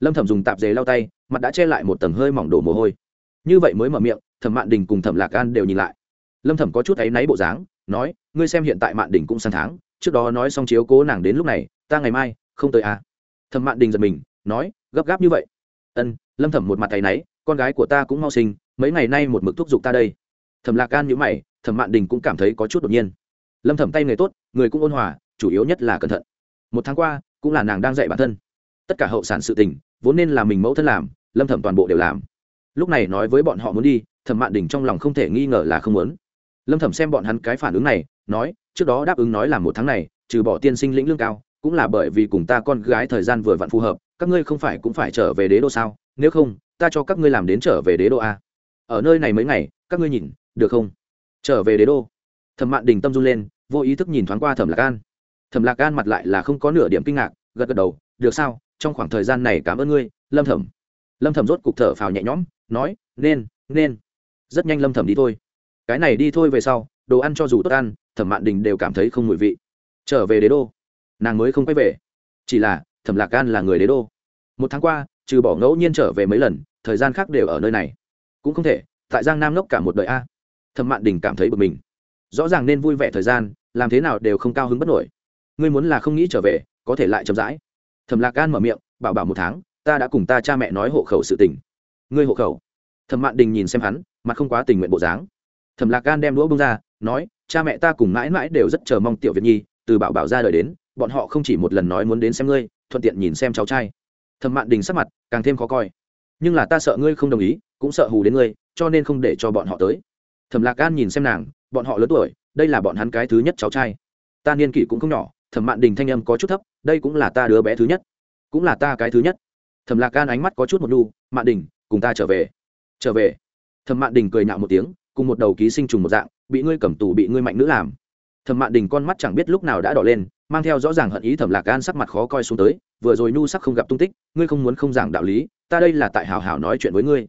lâm thẩm dùng tạp dề lau tay mặt đã che lại một tầng hơi mỏng đổ mồ hôi như vậy mới mở miệng thẩm mạn đình cùng thẩm lạc gan đều nhìn lại lâm thẩm có chút áy náy bộ dáng nói, ngươi xem hiện tại mạn đình cũng sang tháng, trước đó nói xong chiếu cố nàng đến lúc này, ta ngày mai không tới à. thẩm mạn đình giật mình, nói, gấp gáp như vậy? Ân, lâm thẩm một mặt tay náy, con gái của ta cũng mau sinh, mấy ngày nay một mực thúc giục ta đây. Thẩm lạc gan nhữ mày, thẩm mạn đình cũng cảm thấy có chút đột nhiên. Lâm thẩm tay người tốt, người cũng ôn hòa, chủ yếu nhất là cẩn thận. Một tháng qua, cũng là nàng đang dạy bản thân. Tất cả hậu sản sự tình, vốn nên là mình mẫu thân làm, lâm thẩm toàn bộ đều làm. Lúc này nói với bọn họ muốn đi, thẩm mạn đình trong lòng không thể nghi ngờ là không muốn lâm thẩm xem bọn hắn cái phản ứng này, nói, trước đó đáp ứng nói là một tháng này, trừ bỏ tiên sinh lĩnh lương cao, cũng là bởi vì cùng ta con gái thời gian vừa vặn phù hợp, các ngươi không phải cũng phải trở về đế đô sao? Nếu không, ta cho các ngươi làm đến trở về đế đô a. Ở nơi này mấy ngày, các ngươi nhìn, được không? Trở về đế đô. Thẩm mạn đình tâm run lên, vô ý thức nhìn thoáng qua thẩm lạc an. Thẩm lạc an mặt lại là không có nửa điểm kinh ngạc, gật gật đầu, được sao? Trong khoảng thời gian này cảm ơn ngươi, lâm thẩm. Lâm thẩm rốt cục thở phào nhẹ nhõm, nói, nên nên. Rất nhanh lâm thẩm đi thôi cái này đi thôi về sau, đồ ăn cho dù tốt ăn, thẩm mạn đình đều cảm thấy không mùi vị. Trở về đế đô. Nàng mới không quay về. Chỉ là, thẩm lạc can là người đế đô. Một tháng qua, trừ bỏ ngẫu nhiên trở về mấy lần, thời gian khác đều ở nơi này. Cũng không thể, tại giang nam lốc cả một đời a. Thẩm mạn đình cảm thấy bực mình. Rõ ràng nên vui vẻ thời gian, làm thế nào đều không cao hứng bất nổi. Ngươi muốn là không nghĩ trở về, có thể lại chậm rãi. Thẩm lạc gan mở miệng, bảo bảo một tháng, ta đã cùng ta cha mẹ nói hộ khẩu sự tình. Ngươi hộ khẩu. Thẩm mạn đình nhìn xem hắn, mặt không quá tình nguyện bộ dáng thẩm lạc Gan đem đũa bông ra, nói, cha mẹ ta cùng mãi mãi đều rất chờ mong tiểu việt nhi, từ bảo bảo ra đời đến, bọn họ không chỉ một lần nói muốn đến xem ngươi, thuận tiện nhìn xem cháu trai. Thẩm mạn đình sắc mặt càng thêm khó coi. Nhưng là ta sợ ngươi không đồng ý, cũng sợ hù đến ngươi, cho nên không để cho bọn họ tới. Thẩm lạc Gan nhìn xem nàng, bọn họ lớn tuổi, đây là bọn hắn cái thứ nhất cháu trai. Ta niên kỷ cũng không nhỏ, thẩm mạn đình thanh âm có chút thấp, đây cũng là ta đứa bé thứ nhất, cũng là ta cái thứ nhất. Thẩm lạc Gan ánh mắt có chút một đu mạn đình, cùng ta trở về. Trở về? Thẩm mạn đình cười nhạo một tiếng cùng một đầu ký sinh trùng một dạng bị ngươi cầm tù bị ngươi mạnh nữ làm thẩm mạn đình con mắt chẳng biết lúc nào đã đỏ lên mang theo rõ ràng hận ý thẩm lạc an sắc mặt khó coi xuống tới vừa rồi nhu sắc không gặp tung tích ngươi không muốn không giảng đạo lý ta đây là tại hào hào nói chuyện với ngươi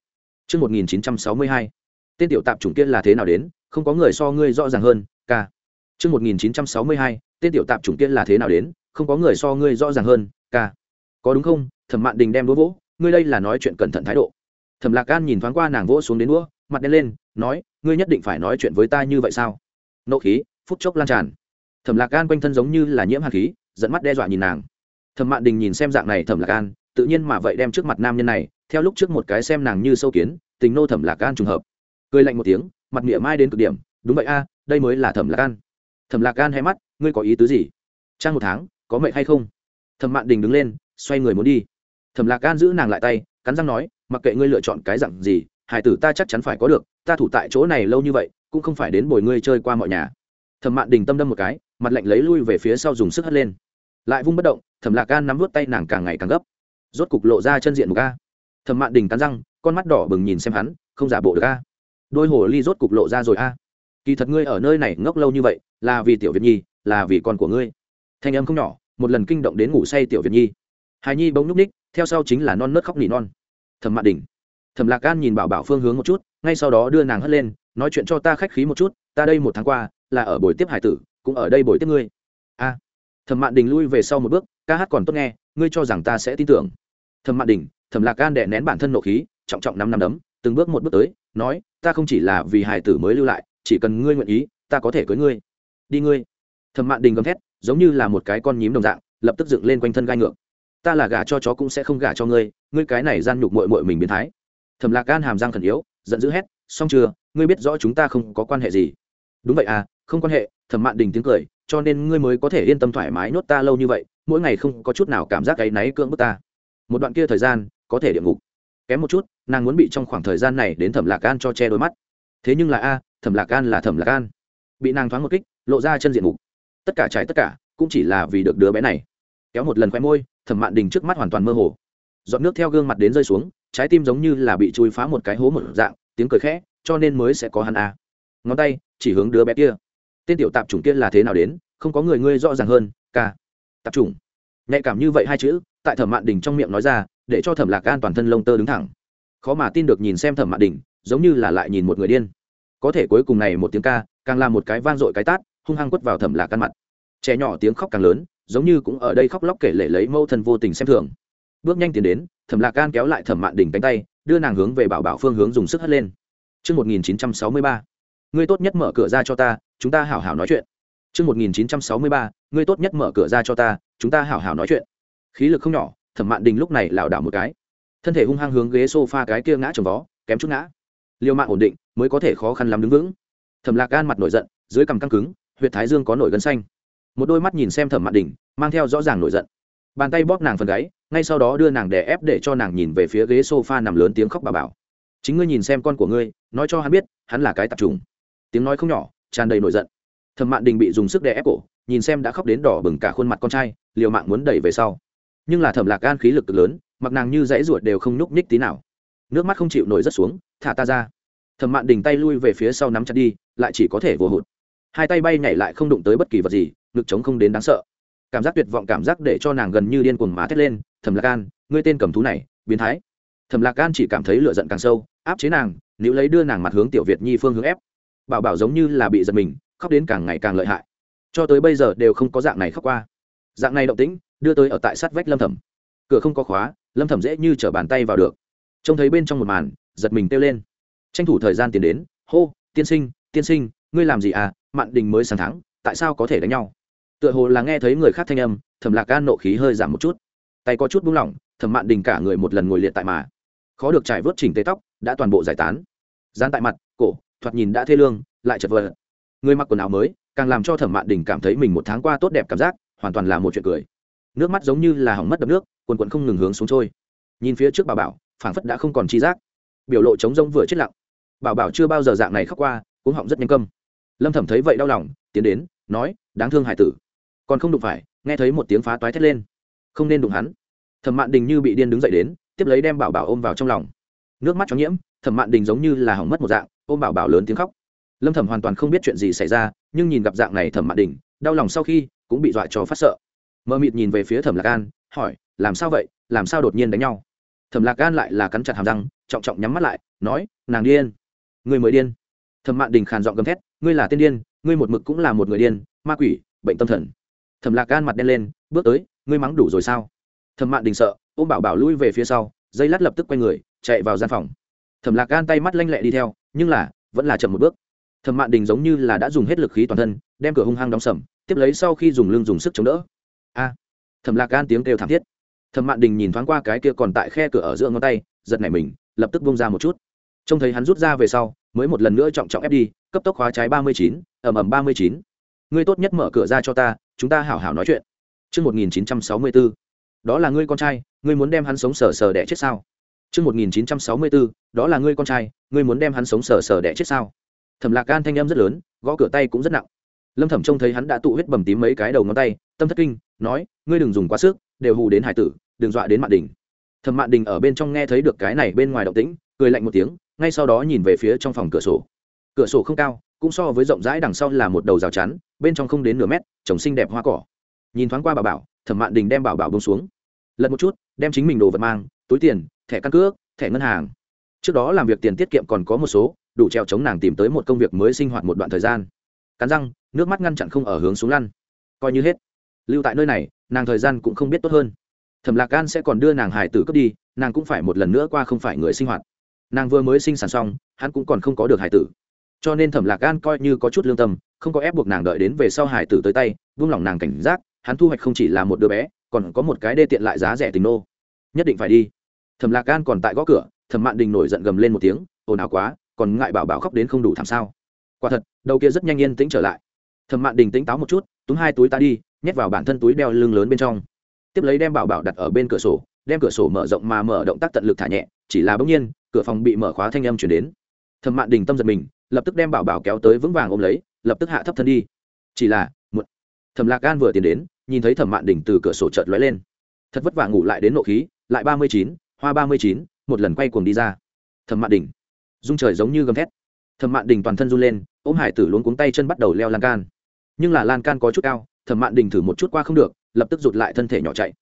Trước 1962, tên tiểu tạp chủng kia là thế nào đến, không có người so ngươi rõ ràng hơn, ca. Trước 1962, tên tiểu tạp chủng kia là thế nào đến, không có người so ngươi rõ ràng hơn, ca. Có đúng không? Thẩm Mạn Đình đem đũa vỗ, ngươi đây là nói chuyện cẩn thận thái độ. Thẩm Lạc Gan nhìn thoáng qua nàng vỗ xuống đến đũa, mặt đen lên, nói, ngươi nhất định phải nói chuyện với ta như vậy sao? Nộ khí, phút chốc lan tràn. Thẩm Lạc Gan quanh thân giống như là nhiễm hàn khí, dẫn mắt đe dọa nhìn nàng. Thẩm Mạn Đình nhìn xem dạng này Thẩm Lạc Gan, tự nhiên mà vậy đem trước mặt nam nhân này, theo lúc trước một cái xem nàng như sâu kiến, tình nô Thẩm Lạc Gan trùng hợp. Cười lạnh một tiếng, mặt mỉa mai đến cực điểm, đúng vậy a, đây mới là Thẩm Lạc Gan. Thẩm Lạc Gan hay mắt, ngươi có ý tứ gì? Trang một tháng, có mệnh hay không? Thẩm Mạn Đình đứng lên, xoay người muốn đi. Thẩm Lạc Gan giữ nàng lại tay, cắn răng nói, mặc kệ ngươi lựa chọn cái dạng gì, hải tử ta chắc chắn phải có được, ta thủ tại chỗ này lâu như vậy, cũng không phải đến bồi ngươi chơi qua mọi nhà. Thẩm Mạn Đình tâm đâm một cái, mặt lạnh lấy lui về phía sau dùng sức hất lên. Lại vung bất động thẩm lạc gan nắm vút tay nàng càng ngày càng gấp. Rốt cục lộ ra chân diện một ca thẩm mạn đình cắn răng con mắt đỏ bừng nhìn xem hắn không giả bộ được a. Đôi hồ ly rốt cục lộ ra rồi a. Kỳ thật ngươi ở nơi này ngốc lâu như vậy là vì tiểu việt nhi là vì con của ngươi. Thanh âm không nhỏ một lần kinh động đến ngủ say tiểu việt nhi. Hài nhi bỗng nhúc ních theo sau chính là non nớt khóc nỉ non. Thẩm mạn đình thẩm lạc gan nhìn bảo bảo phương hướng một chút, ngay sau đó đưa nàng hất lên, nói chuyện cho ta khách khí một chút, ta đây một tháng qua là ở buổi tiếp hải tử, cũng ở đây buổi tiếp ngươi. A. Thẩm mạn đình lui về sau một bước, ca hát còn tốt nghe, ngươi cho rằng ta sẽ tin tưởng. Thẩm mạn đình, thẩm lạc gan đè nén bản thân nộ khí, trọng trọng năm năm đấm, từng bước một bước tới, nói, ta không chỉ là vì Hải tử mới lưu lại, chỉ cần ngươi nguyện ý, ta có thể cưới ngươi. Đi ngươi. Thẩm mạn đình gầm thét, giống như là một cái con nhím đồng dạng, lập tức dựng lên quanh thân gai ngược. Ta là gả cho chó cũng sẽ không gả cho ngươi ngươi cái này gian nhục mội mội mình biến thái thẩm lạc gan hàm răng khẩn yếu, giận dữ hét, xong chưa? Ngươi biết rõ chúng ta không có quan hệ gì. Đúng vậy à không quan hệ, thẩm mạn đình tiếng cười, cho nên ngươi mới có thể yên tâm thoải mái nhốt ta lâu như vậy, mỗi ngày không có chút nào cảm giác áy náy cưỡng bức ta. Một đoạn kia thời gian, có thể địa ngục. Kém một chút, nàng muốn bị trong khoảng thời gian này đến thẩm lạc gan cho che đôi mắt. Thế nhưng là a, thẩm lạc gan là thẩm lạc gan bị nàng thoáng một kích, lộ ra chân diện mục. Tất cả trái tất cả, cũng chỉ là vì được đứa bé này. Kéo một lần khoe môi, thẩm mạn đình trước mắt hoàn toàn mơ hồ. Dọn nước theo gương mặt đến rơi xuống trái tim giống như là bị chui phá một cái hố một dạng, tiếng cười khẽ, cho nên mới sẽ có hắn à. Ngón tay, chỉ hướng đứa bé kia. Tên tiểu tạp chủng kia là thế nào đến, không có người ngươi rõ ràng hơn, ca. Tạp chủng. Nhạy cảm như vậy hai chữ, tại thẩm mạn đình trong miệng nói ra, để cho thẩm lạc an toàn thân lông tơ đứng thẳng. Khó mà tin được nhìn xem thẩm mạn đình, giống như là lại nhìn một người điên. Có thể cuối cùng này một tiếng ca, càng là một cái vang dội cái tát, hung hăng quất vào thẩm lạc căn mặt. Trẻ nhỏ tiếng khóc càng lớn, giống như cũng ở đây khóc lóc kể lể lấy mâu thân vô tình xem thường. Bước nhanh tiến đến thẩm lạc can kéo lại thẩm mạn đình cánh tay đưa nàng hướng về bảo bảo phương hướng dùng sức hất lên. Trước 1963, ngươi tốt nhất mở cửa ra cho ta chúng ta hảo hảo nói chuyện. Trước 1963, ngươi tốt nhất mở cửa ra cho ta chúng ta hảo hảo nói chuyện. Khí lực không nhỏ thẩm mạn đình lúc này lảo đảo một cái. Thân thể hung hăng hướng ghế s o f a cái kia ngã trồng vó kém chút ngã. Liều mạng ổn định mới có thể khó khăn lắm đứng vững. Thẩm lạc gan mặt nổi giận dưới cằm căng cứng huyện thái dương có nổi gân xanh. Một đôi mắt nhìn xem thẩm mạn đình mang theo rõ ràng nổi giận bàn tay bóp nàng phần gáy, ngay sau đó đưa nàng đè ép để cho nàng nhìn về phía ghế s o f a nằm lớn tiếng khóc bà bảo. Chính ngươi nhìn xem con của ngươi, nói cho hắn biết, hắn là cái tạp trùng. Tiếng nói không nhỏ, tràn đầy nổi giận. Thẩm mạn đình bị dùng sức đè ép cổ, nhìn xem đã khóc đến đỏ bừng cả khuôn mặt con trai, liều mạng muốn đẩy về sau. Nhưng là thẩm lạc gan khí lực cực lớn, mặc nàng như dãy ruột đều không nhúc nhích tí nào. Nước mắt không chịu nổi rất xuống, thả ta ra. Thẩm mạn đình tay lui về phía sau nắm chặt đi, lại chỉ có thể vô hụt. Hai tay bay nhảy lại không đụng tới bất kỳ vật gì, ngực trống không đến đáng sợ cảm giác tuyệt vọng cảm giác để cho nàng gần như điên cuồng má thét lên, thẩm lạc an, ngươi tên cầm thú này, biến thái. Thẩm lạc an chỉ cảm thấy lựa giận càng sâu, áp chế nàng nếu lấy đưa nàng mặt hướng tiểu việt nhi phương hướng ép. Bảo bảo giống như là bị giật mình, khóc đến càng ngày càng lợi hại. Cho tới bây giờ đều không có dạng này khóc qua. Dạng này động tĩnh, đưa tới ở tại sát vách lâm thẩm. Cửa không có khóa, lâm thẩm dễ như t r ở bàn tay vào được. Trông thấy bên trong một màn, giật mình kêu lên. Tranh thủ thời gian tiến đến, hô, tiên sinh tiên sinh, ngươi làm gì à? Mạn đình mới sáng tháng, tại sao có thể đánh nhau? Tựa hồ là nghe thấy người khác thanh âm, thẩm lạc gan nộ khí hơi giảm một chút. Tay có chút buông lỏng, thẩm mạn đình cả người một lần ngồi liệt tại mà. Khó được trải vớt chỉnh tế tóc, đã toàn bộ giải tán. Gian tại mặt, cổ, thoạt nhìn đã thê lương, lại chật vật. Người mặc quần áo mới, càng làm cho thẩm mạn đình cảm thấy mình một tháng qua tốt đẹp cảm giác, hoàn toàn là một chuyện cười. Nước mắt giống như là hỏng mất đập nước, quần quần không ngừng hướng xuống trôi. Nhìn phía trước bà bảo, phảng phất đã không còn chi giác. Biểu lộ trống rông vừa chết lặng. Bảo bảo chưa bao giờ dạng này khóc qua cũng họng rất nhanh câm. Lâm thẩm thấy vậy đau lòng, tiến đến, nói, đáng thương hải tử còn không đụng phải, nghe thấy một tiếng phá toái thét lên. Không nên đụng hắn. Thẩm mạn đình như bị điên đứng dậy đến, tiếp lấy đem bảo bảo ôm vào trong lòng. Nước mắt cho nhiễm, thẩm mạn đình giống như là hỏng mất một dạng, ôm bảo bảo lớn tiếng khóc. Lâm thẩm hoàn toàn không biết chuyện gì xảy ra, nhưng nhìn gặp dạng này thẩm mạn đình, đau lòng sau khi, cũng bị dọa cho phát sợ. Mơ mịt nhìn về phía thẩm lạc an, hỏi, làm sao vậy? Làm sao đột nhiên đánh nhau? Thẩm lạc an lại là cắn chặt hàm răng, trọng trọng nhắm mắt lại, nói, nàng điên. Người mới điên. Thẩm mạn đình khàn giọng gầm thét, ngươi là tiên điên, ngươi một mực cũng là một người điên, ma quỷ, bệnh tâm thần thẩm lạc gan mặt đen lên, bước tới, ngươi mắng đủ rồi sao? Thẩm mạn đình sợ, ôm bảo bảo lui về phía sau, dây lát lập tức quay người, chạy vào gian phòng. Thẩm lạc gan tay mắt lanh lẹ đi theo, nhưng là, vẫn là chậm một bước. Thẩm mạn đình giống như là đã dùng hết lực khí toàn thân, đem cửa hung hăng đóng sầm, tiếp lấy sau khi dùng lưng dùng sức chống đỡ. A! Thẩm lạc gan tiếng kêu thảm thiết. Thẩm mạn đình nhìn thoáng qua cái kia còn tại khe cửa ở giữa ngón tay, giật nảy mình, lập tức bông ra một chút. Trông thấy hắn rút ra về sau, mới một lần nữa trọng trọng ép đi, cấp tốc khóa trái ba mươi chín ẩm ẩm ba mươi chín. Ngươi tốt nhất mở cửa ra cho ta chúng ta hảo hảo nói chuyện Trước 1964, đó là ngươi con trai, ngươi muốn đem hắn sống sờ sờ đẻ chết sao? Trước 1964, đó là ngươi con trai, ngươi muốn đem hắn sống sờ sờ đẻ chết sao? Thẩm Lạc Gan thanh âm rất lớn, gõ cửa tay cũng rất nặng. Lâm Thẩm trông thấy hắn đã tụ huyết bầm tím mấy cái đầu ngón tay, tâm thất kinh, nói, ngươi đừng dùng quá sức, đều hù đến hải tử, đừng dọa đến Mạn Đình. Thẩm Mạn Đình ở bên trong nghe thấy được cái này bên ngoài động tĩnh, cười lạnh một tiếng, ngay sau đó nhìn về phía trong phòng cửa sổ. Cửa sổ không cao, cũng so với rộng rãi đằng sau là một đầu rào chắn, bên trong không đến nửa mét trồng xinh đẹp hoa cỏ. Nhìn thoáng qua bảo bảo thẩm mạn đình đem bảo bảo bông xuống. Lật một chút đem chính mình đồ vật mang túi tiền thẻ căn cước thẻ ngân hàng. Trước đó làm việc tiền tiết kiệm còn có một số đủ treo chống nàng tìm tới một công việc mới sinh hoạt một đoạn thời gian. Cắn răng nước mắt ngăn chặn không ở hướng xuống lăn. Coi như hết. Lưu tại nơi này nàng thời gian cũng không biết tốt hơn. Thẩm lạc gan sẽ còn đưa nàng hải tử cướp đi nàng cũng phải một lần nữa qua không phải người sinh hoạt. Nàng vừa mới sinh sản xong hắn cũng còn không có được hải tử cho nên thẩm lạc gan coi như có chút lương tâm, không có ép buộc nàng đợi đến về sau hải tử tới tay vung lòng nàng cảnh giác, hắn thu hoạch không chỉ là một đứa bé, còn có một cái đê tiện lại giá rẻ tình nô. Nhất định phải đi. Thẩm lạc gan còn tại gõ cửa, thẩm mạn đình nổi giận gầm lên một tiếng, ồn ào quá, còn ngại bảo bảo khóc đến không đủ thảm sao? Quả thật, đầu kia rất nhanh yên tĩnh trở lại. Thẩm mạn đình tỉnh táo một chút túm hai túi ta đi, nhét vào bản thân túi đeo lưng lớn bên trong. Tiếp lấy đem bảo bảo đặt ở bên cửa sổ, đem cửa sổ mở rộng mà mở động tác tận lực thả nhẹ, chỉ là bỗng nhiên, cửa phòng bị mở khóa thanh âm chuyển đến. Thẩm mạn đình tâm giật mình lập tức đem bảo bảo kéo tới vững vàng ôm lấy, lập tức hạ thấp thân đi. Chỉ là một thẩm lạc gan vừa tiến đến, nhìn thấy thẩm mạn đỉnh từ cửa sổ chợt lóe lên. Thật vất vả ngủ lại đến nộ khí, lại ba mươi chín, hoa ba mươi chín, một lần quay cuồng đi ra. Thẩm mạn đỉnh. Dung trời giống như gầm thét. Thẩm mạn đỉnh toàn thân run lên, ôm hải tử luống cuống tay chân bắt đầu leo lan can. Nhưng là lan can có chút cao, thẩm mạn đỉnh thử một chút qua không được, lập tức rụt lại thân thể nhỏ chạy.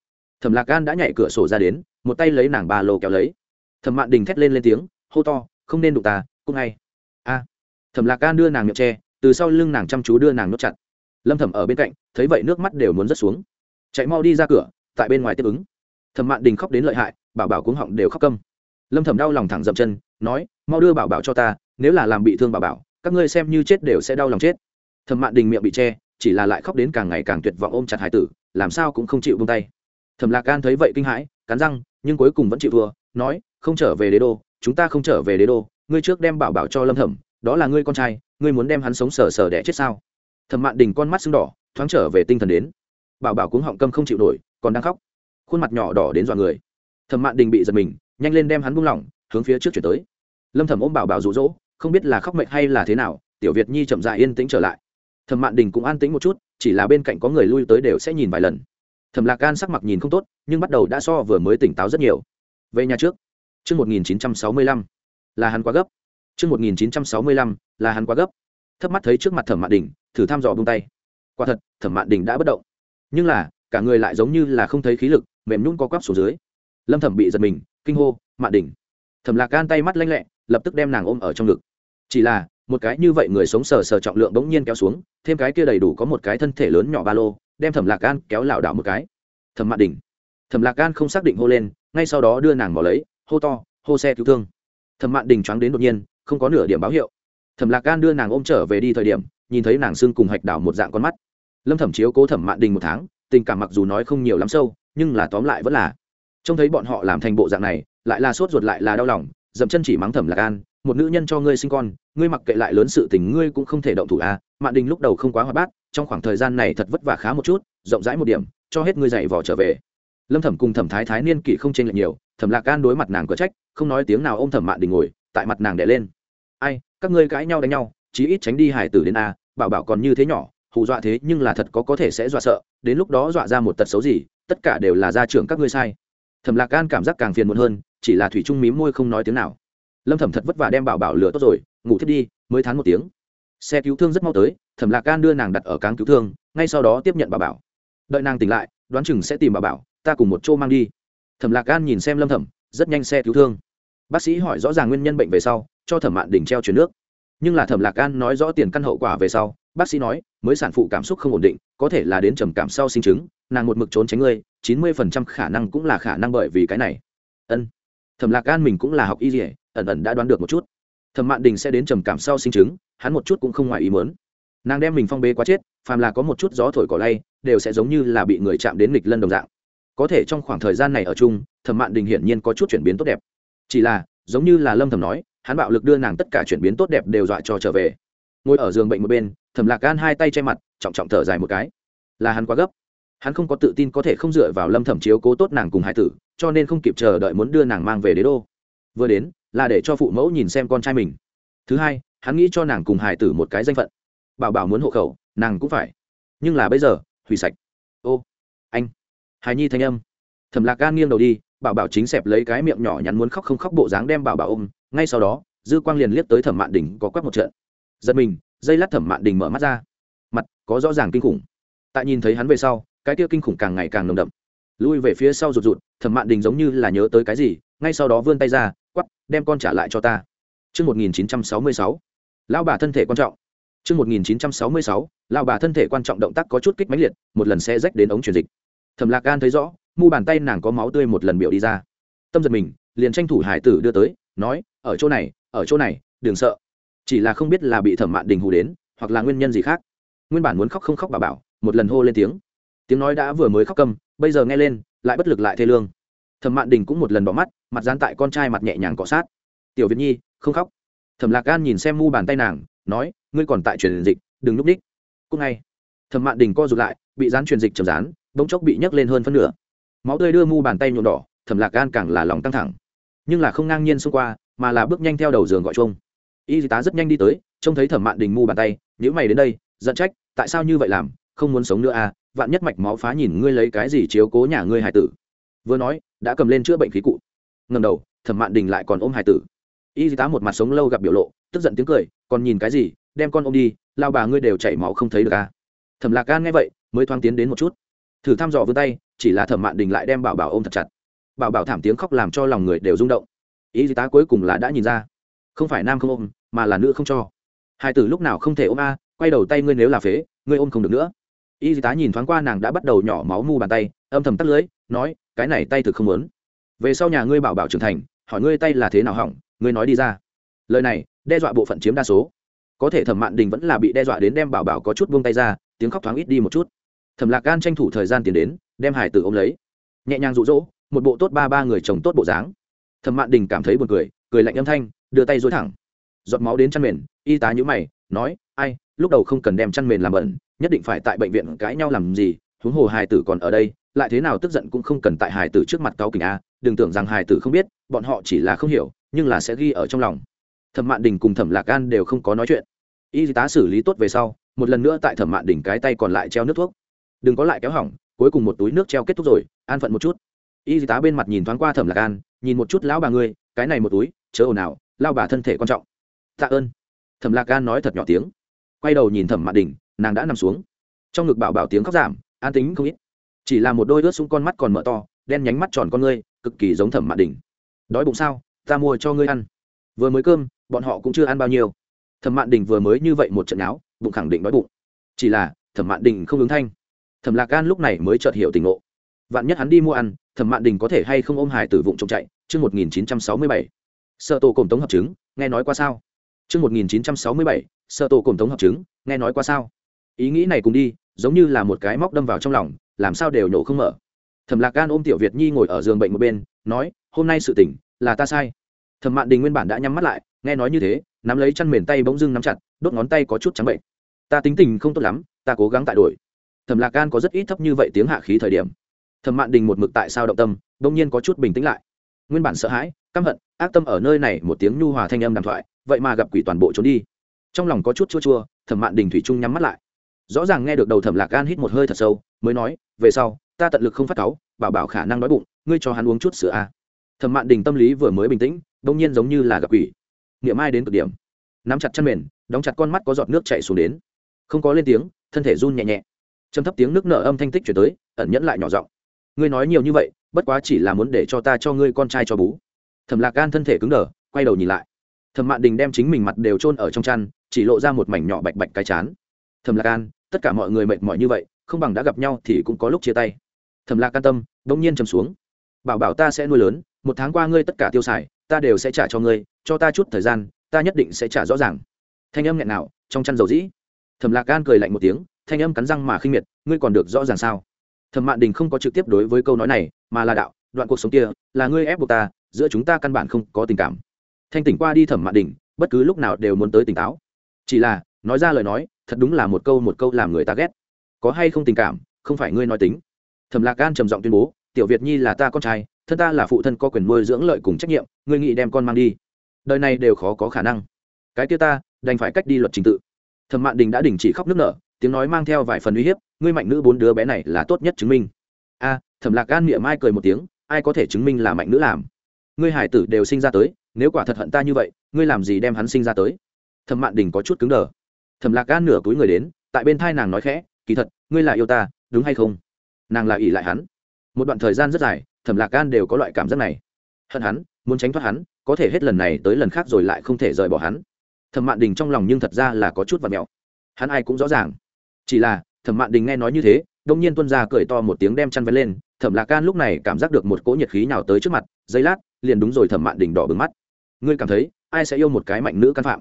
Thẩm lạc gan đã nhảy cửa sổ ra đến, một tay lấy nàng ba lô kéo lấy. Thẩm mạn đình thét lên lên tiếng, hô to, không nên đụng ta, cũng ngay thẩm lạc gan đưa nàng miệng tre từ sau lưng nàng chăm chú đưa nàng nốt chặt. Lâm thẩm ở bên cạnh, thấy vậy nước mắt đều muốn rớt xuống. Chạy mau đi ra cửa, tại bên ngoài tiếp ứng. Thẩm mạn đình khóc đến lợi hại, bảo bảo cuống họng đều khóc câm. Lâm thẩm đau lòng thẳng dậm chân, nói, mau đưa bảo bảo cho ta, nếu là làm bị thương bảo bảo, các ngươi xem như chết đều sẽ đau lòng chết. Thẩm mạn đình miệng bị che, chỉ là lại khóc đến càng ngày càng tuyệt vọng ôm chặt hải tử, làm sao cũng không chịu buông tay. Thẩm lạc gan thấy vậy kinh hãi, cắn răng, nhưng cuối cùng vẫn chịu thua, nói, không trở về đế đô, chúng ta không trở về đế đô, ngươi trước đem bảo bảo cho lâm thẩm đó là ngươi con trai ngươi muốn đem hắn sống sờ sờ đẻ chết sao? Thẩm mạn đình con mắt sưng đỏ thoáng trở về tinh thần đến. Bảo bảo cuống họng câm không chịu nổi còn đang khóc. Khuôn mặt nhỏ đỏ đến dọa người. Thẩm mạn đình bị giật mình nhanh lên đem hắn buông lỏng hướng phía trước chuyển tới. Lâm thẩm ôm bảo bảo rụ rỗ không biết là khóc mệnh hay là thế nào tiểu việt nhi chậm dại yên tĩnh trở lại. Thẩm mạn đình cũng an tĩnh một chút chỉ là bên cạnh có người lui tới đều sẽ nhìn vài lần. Thẩm lạc gan sắc mặt nhìn không tốt nhưng bắt đầu đã so vừa mới tỉnh táo rất nhiều. Về nhà trước. Trước 1965, là hắn quá gấp. Trước 1965, là hắn quá gấp. Thấp mắt thấy trước mặt Thẩm Mạn Đình, thử thăm dò buông tay. Quả thật, Thẩm Mạn Đình đã bất động. Nhưng là, cả người lại giống như là không thấy khí lực, mềm nhũn co quắp xuống dưới. Lâm Thẩm bị giật mình, kinh hô, "Mạn Đình!" Thẩm Lạc Can tay mắt lanh lẹ, lập tức đem nàng ôm ở trong ngực. Chỉ là, một cái như vậy người sống sờ sờ trọng lượng bỗng nhiên kéo xuống, thêm cái kia đầy đủ có một cái thân thể lớn nhỏ ba lô, đem Thẩm Lạc Can kéo lảo đảo một cái. Thẩm Mạn Đình. Thẩm Lạc Can không xác định hô lên, ngay sau đó đưa nàng mò lấy, hô to, hô xe cứu thương thẩm mạn đình choáng đến đột nhiên không có nửa điểm báo hiệu. Thẩm lạc gan đưa nàng ôm trở về đi thời điểm, nhìn thấy nàng xưng cùng hạch đảo một dạng con mắt. Lâm thẩm chiếu cố thẩm mạn đình một tháng, tình cảm mặc dù nói không nhiều lắm sâu, nhưng là tóm lại vẫn là. Trông thấy bọn họ làm thành bộ dạng này, lại là sốt ruột lại là đau lòng, dậm chân chỉ mắng thẩm lạc gan, một nữ nhân cho ngươi sinh con, ngươi mặc kệ lại lớn sự tình ngươi cũng không thể động thủ a à. mạn đình lúc đầu không quá hoạt bát, trong khoảng thời gian này thật vất vả khá một chút, rộng rãi một điểm, cho hết ngươi dạy vò trở về. Lâm thẩm cùng thẩm thái thái niên kỷ không tranh lệch nhiều, thẩm lạc gan đối mặt nàng có trách, không nói tiếng nào ô m thẩm mạn đình ngồi, tại mặt nàng đẻ lên ai, các ngươi cãi nhau đánh nhau, chí ít tránh đi hải tử đến a, bảo bảo còn như thế nhỏ, hù dọa thế nhưng là thật có có thể sẽ dọa sợ, đến lúc đó dọa ra một tật xấu gì, tất cả đều là gia trưởng các ngươi sai. Thẩm lạc gan cảm giác càng phiền muộn hơn, chỉ là thủy trung mím môi không nói tiếng nào. Lâm thẩm thật vất vả đem bảo bảo lửa tốt rồi, ngủ thiết đi, mới thán một tiếng. Xe cứu thương rất mau tới, thẩm lạc gan đưa nàng đặt ở cáng cứu thương, ngay sau đó tiếp nhận bảo bảo. Đợi nàng tỉnh lại, đoán chừng sẽ tìm bảo bảo, ta cùng một chỗ mang đi. Thẩm lạc gan nhìn xem lâm thẩm, rất nhanh xe cứu thương. Bác sĩ hỏi rõ ràng nguyên nhân bệnh về sau cho thẩm mạn đình treo chuyển nước. Nhưng là thẩm lạc gan nói rõ tiền căn hậu quả về sau, bác sĩ nói, mới sản phụ cảm xúc không ổn định, có thể là đến trầm cảm sau sinh chứng, nàng một mực trốn tránh ngươi, chín mươi phần trăm khả năng cũng là khả năng bởi vì cái này. Ân. Thẩm lạc gan mình cũng là học y dỉa ẩn ẩn đã đoán được một chút. Thẩm mạn đình sẽ đến trầm cảm sau sinh chứng, hắn một chút cũng không ngoài ý mớn nàng đem mình phong bê quá chết, phàm là có một chút gió thổi cỏ lay, đều sẽ giống như là bị người chạm đến nghịch lân đồng dạng. Có thể trong khoảng thời gian này ở chung, thẩm mạn đình hiển nhiên có chút chuyển biến tốt đẹp. Chỉ là, giống như là lâm thầm nói hắn bạo lực đưa nàng tất cả chuyển biến tốt đẹp đều dọa cho trở về. Ngồi ở giường bệnh một bên, thẩm lạc gan hai tay che mặt, trọng trọng thở dài một cái. Là hắn quá gấp. Hắn không có tự tin có thể không dựa vào lâm thẩm chiếu cố tốt nàng cùng hải tử, cho nên không kịp chờ đợi muốn đưa nàng mang về đế đô. Vừa đến, là để cho phụ mẫu nhìn xem con trai mình. Thứ hai, hắn nghĩ cho nàng cùng hải tử một cái danh phận. Bảo bảo muốn hộ khẩu, nàng cũng phải. Nhưng là bây giờ, hủy sạch. Ô, anh. Hài nhi thanh âm. Thẩm lạc gan nghiêng đầu đi, bảo bảo chính xẹp lấy cái miệng nhỏ nhắn muốn khóc không khóc bộ dáng đem bảo bảo ôm ngay sau đó dư quang liền liếc tới thẩm mạn đình có quắc một trận. Giật mình dây lát thẩm mạn đình mở mắt ra. Mặt có rõ ràng kinh khủng. Tại nhìn thấy hắn về sau cái kia kinh khủng càng ngày càng nồng đậm. Lui về phía sau rụt rụt thẩm mạn đình giống như là nhớ tới cái gì ngay sau đó vươn tay ra quắp đem con trả lại cho ta. Trước 1966, lão bà thân thể quan trọng. Trước 1966, lão bà thân thể quan trọng động tác có chút kích mãnh liệt, một lần sẽ rách đến ống truyền dịch. Thẩm Lạc Gan thấy rõ, mu bàn tay nàng có máu tươi một lần biểu đi ra. Tâm giật mình liền tranh thủ hải tử đưa tới nói ở chỗ này ở chỗ này đừng sợ. Chỉ là không biết là bị thẩm mạn đình hù đến hoặc là nguyên nhân gì khác. Nguyên bản muốn khóc không khóc bà bảo một lần hô lên tiếng. Tiếng nói đã vừa mới khóc cầm, bây giờ nghe lên lại bất lực lại thê lương. Thẩm mạn đình cũng một lần bỏ mắt mặt dán tại con trai mặt nhẹ nhàng cọ sát. Tiểu việt nhi không khóc. Thẩm lạc gan nhìn xem mu bàn tay nàng nói ngươi còn tại truyền dịch đừng núp ních cúc ngay thẩm mạn đình co rụt lại bị dán truyền dịch chầm dán bỗng chốc bị nhấc lên hơn phân nửa. Máu tươi đưa mu bàn tay nhuộm đỏ thẩm lạc gan càng là lòng căng thẳng. Nhưng là không ngang nhiên xông qua mà là bước nhanh theo đầu giường gọi chung y tá rất nhanh đi tới, trông thấy thẩm mạn đình mu bàn tay nếu mày đến đây, giận trách, tại sao như vậy làm? Không muốn sống nữa à? Vạn nhất mạch máu phá nhìn ngươi lấy cái gì chiếu cố nhà ngươi hải tử? Vừa nói, đã cầm lên chữa bệnh khí cụ. Ngầm đầu, thẩm mạn đình lại còn ôm hải tử. Y tá một mặt sống lâu gặp biểu lộ, tức giận tiếng cười, còn nhìn cái gì? Đem con ôm đi, lao bà ngươi đều chảy máu không thấy được à? Thẩm lạc gan nghe vậy, mới thoáng tiến đến một chút. Thử thăm dò vươn tay, chỉ là thẩm mạn đình lại đem bảo bảo ôm thật chặt. Bảo bảo thảm tiếng khóc làm cho lòng người đều rung động ý tá cuối cùng là đã nhìn ra. Không phải nam không ôm, mà là nữ không cho. Hai tử lúc nào không thể ôm a, quay đầu tay ngươi nếu là phế, ngươi ôm không được nữa. Y tá nhìn thoáng qua nàng đã bắt đầu nhỏ máu mu bàn tay, âm thầm tắt lưới, nói, cái này tay thực không muốn. Về sau nhà ngươi bảo bảo trưởng thành, hỏi ngươi tay là thế nào hỏng, ngươi nói đi ra. Lời này, đe dọa bộ phận chiếm đa số. Có thể thẩm mạn đình vẫn là bị đe dọa đến đem bảo bảo có chút buông tay ra, tiếng khóc thoáng ít đi một chút. Thẩm lạc gan tranh thủ thời gian tiến đến, đem hải tử ôm lấy. Nhẹ nhàng rụ rỗ một bộ tốt ba ba người chồng tốt bộ dáng thẩm mạn đình cảm thấy buồn cười cười lạnh âm thanh, đưa tay dối thẳng. Giọt máu đến chăn mền, y tá nhữ mày, nói, ai, lúc đầu không cần đem chăn mền làm bẩn, nhất định phải tại bệnh viện cãi nhau làm gì, huống hồ hài tử còn ở đây, lại thế nào tức giận cũng không cần tại hài tử trước mặt cáo kỉnh a, đừng tưởng rằng hài tử không biết, bọn họ chỉ là không hiểu, nhưng là sẽ ghi ở trong lòng. Thẩm mạn đình cùng thẩm lạc gan đều không có nói chuyện. Y tá xử lý tốt về sau, một lần nữa tại thẩm mạn đình cái tay còn lại treo nước thuốc. Đừng có lại kéo hỏng, cuối cùng một túi nước treo kết thúc rồi, an phận một chút y tá bên mặt nhìn thoáng qua thẩm lạc an, nhìn một chút, lão bà ngươi, cái này một túi, chớ ồn ào, lao bà thân thể quan trọng. Tạ ơn. Thẩm lạc gan nói thật nhỏ tiếng. Quay đầu nhìn thẩm mạn đình, nàng đã nằm xuống. Trong ngực bảo bảo tiếng khóc giảm, an tính không ít. Chỉ là một đôi ướt xuống con mắt còn mở to, đen nhánh mắt tròn con ngươi, cực kỳ giống thẩm mạn đình. Đói bụng sao, ta mua cho ngươi ăn. Vừa mới cơm, bọn họ cũng chưa ăn bao nhiêu. Thẩm mạn đình vừa mới như vậy một trận áo bụng khẳng định đói bụng. Chỉ là, thẩm mạn đình không ứng thanh. Thẩm lạc gan lúc này mới chợt hiểu tình ngộ vạn nhất hắn đi mua ăn, thẩm mạn đình có thể hay không ôm hải tử vụng trộm chạy? Chương một nghìn chín trăm sáu mươi bảy. Sợ tổ cổng tống hợp chứng, nghe nói qua sao? Chương một nghìn chín trăm sáu mươi bảy. Sợ tổ cổng tống hợp chứng, nghe nói qua sao? Ý nghĩ này cùng đi, giống như là một cái móc đâm vào trong lòng, làm sao đều nhổ không mở. Thẩm lạc gan ôm tiểu việt nhi ngồi ở giường bệnh một bên, nói, hôm nay sự tỉnh là ta sai. Thẩm mạn đình nguyên bản đã nhắm mắt lại, nghe nói như thế, nắm lấy chăn mền tay bỗng dưng nắm chặt, đốt ngón tay có chút trắng bệnh. Ta tính tình không tốt lắm, ta cố gắng tại đổi thẩm lạc gan có rất ít thấp như vậy tiếng hạ khí thời điểm thẩm mạn đình một mực tại sao động tâm, bỗng nhiên có chút bình tĩnh lại. Nguyên bản sợ hãi, căm hận, ác tâm ở nơi này một tiếng nhu hòa thanh âm đàm thoại, vậy mà gặp quỷ toàn bộ trốn đi. Trong lòng có chút chua chua, thẩm mạn đình thủy trung nhắm mắt lại. Rõ ràng nghe được đầu thẩm lạc gan hít một hơi thật sâu, mới nói, về sau, ta tận lực không phát cáu, bảo bảo khả năng đói bụng, ngươi cho hắn uống chút sữa a. Thẩm mạn đình tâm lý vừa mới bình tĩnh đông nhiên giống như là gặp quỷ. Niệm ai đến cực điểm. Nắm chặt chân mền, đóng chặt con mắt có giọt nước chạy xuống đến. Không có lên tiếng, thân thể run nhẹ nhẹ. Châm thấp tiếng nước nở âm thanh tích chuyển tới, ẩn nhẫn lại nhỏ giọng ngươi nói nhiều như vậy, bất quá chỉ là muốn để cho ta cho ngươi con trai cho bú. Thẩm lạc gan thân thể cứng đờ, quay đầu nhìn lại. Thẩm mạn đình đem chính mình mặt đều trôn ở trong chăn, chỉ lộ ra một mảnh nhỏ bạch bạch cái chán. Thẩm lạc gan tất cả mọi người mệt mỏi như vậy, không bằng đã gặp nhau thì cũng có lúc chia tay. Thẩm lạc can tâm đông nhiên trầm xuống. Bảo bảo ta sẽ nuôi lớn, một tháng qua ngươi tất cả tiêu xài, ta đều sẽ trả cho ngươi, cho ta chút thời gian, ta nhất định sẽ trả rõ ràng. Thanh âm nghẹn nào trong chăn dầu dĩ. Thẩm lạc gan cười lạnh một tiếng, thanh âm cắn răng mà khinh miệt, ngươi còn được rõ ràng sao? Thẩm mạn đình không có trực tiếp đối với câu nói này, mà là đạo, đoạn cuộc sống kia, là ngươi ép buộc ta, giữa chúng ta căn bản không có tình cảm. Thanh tỉnh qua đi thẩm mạn đình, bất cứ lúc nào đều muốn tới tỉnh táo. Chỉ là, nói ra lời nói, thật đúng là một câu một câu làm người ta ghét. Có hay không tình cảm, không phải ngươi nói tính. Thẩm lạc gan trầm giọng tuyên bố, tiểu việt nhi là ta con trai, thân ta là phụ thân có quyền nuôi dưỡng lợi cùng trách nhiệm, ngươi nghĩ đem con mang đi. Đời này đều khó có khả năng. Cái kia ta, đành phải cách đi luật trình tự. Thẩm mạn đình đã đình chỉ khóc nức nở, tiếng nói mang theo vài phần uy hiếp ngươi mạnh nữ bốn đứa bé này là tốt nhất chứng minh. A, thẩm lạc gan miệng mai cười một tiếng, ai có thể chứng minh là mạnh nữ làm? Ngươi hải tử đều sinh ra tới, nếu quả thật hận ta như vậy, ngươi làm gì đem hắn sinh ra tới? Thẩm mạn đình có chút cứng đờ. Thẩm lạc gan nửa túi người đến, tại bên thai nàng nói khẽ, kỳ thật, ngươi là yêu ta, đúng hay không? Nàng là ỷ lại hắn. Một đoạn thời gian rất dài, thẩm lạc gan đều có loại cảm giác này. Hận hắn, muốn tránh thoát hắn, có thể hết lần này tới lần khác rồi lại không thể rời bỏ hắn. Thẩm mạn đình trong lòng nhưng thật ra là có chút vật mẹo. Hắn ai cũng rõ ràng. Chỉ là thẩm mạn đình nghe nói như thế đông nhiên tuân ra cười to một tiếng đem chăn vén lên thẩm lạc Can lúc này cảm giác được một cỗ nhiệt khí nào tới trước mặt giây lát liền đúng rồi thẩm mạn đình đỏ bừng mắt ngươi cảm thấy ai sẽ yêu một cái mạnh nữ căn phạm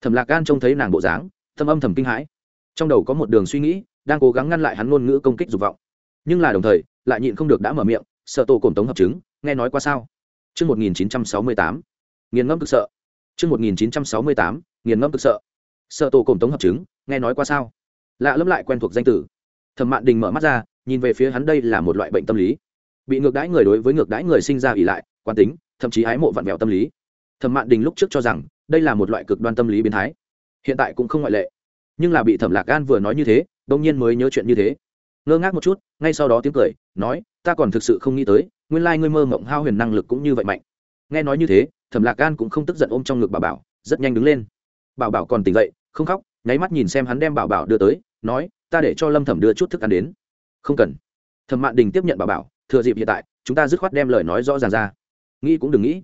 thẩm lạc Can trông thấy nàng bộ dáng thâm âm thầm kinh hãi trong đầu có một đường suy nghĩ đang cố gắng ngăn lại hắn ngôn ngữ công kích dục vọng nhưng là đồng thời lại nhịn không được đã mở miệng sợ tổ cổm tống hợp chứng nghe nói qua sao Trước 1968, nghiền ngẫm cực sợ. Trước 1968, nghiền ngẫm cực sợ. Sợ tổ cổm tống hợp chứng, nghe nói qua sao? Lạ lẫm lại quen thuộc danh tử. Thẩm Mạn Đình mở mắt ra, nhìn về phía hắn đây là một loại bệnh tâm lý. Bị ngược đãi người đối với ngược đãi người sinh ra ỉ lại, quan tính, thậm chí ái mộ vặn vẹo tâm lý. Thẩm Mạn Đình lúc trước cho rằng, đây là một loại cực đoan tâm lý biến thái. Hiện tại cũng không ngoại lệ. Nhưng là bị Thẩm Lạc Gan vừa nói như thế, đông nhiên mới nhớ chuyện như thế ngơ ngác một chút ngay sau đó tiếng cười nói ta còn thực sự không nghĩ tới nguyên lai ngươi mơ mộng hao huyền năng lực cũng như vậy mạnh nghe nói như thế thẩm lạc gan cũng không tức giận ôm trong ngực bảo bảo rất nhanh đứng lên bảo bảo còn tỉnh dậy không khóc nháy mắt nhìn xem hắn đem bảo bảo đưa tới, nói, ta để cho lâm thẩm đưa chút thức ăn đến. Không cần. Thẩm mạn đình tiếp nhận bảo bảo, thừa dịp hiện tại, chúng ta dứt khoát đem lời nói rõ ràng ra. Nghĩ cũng đừng nghĩ.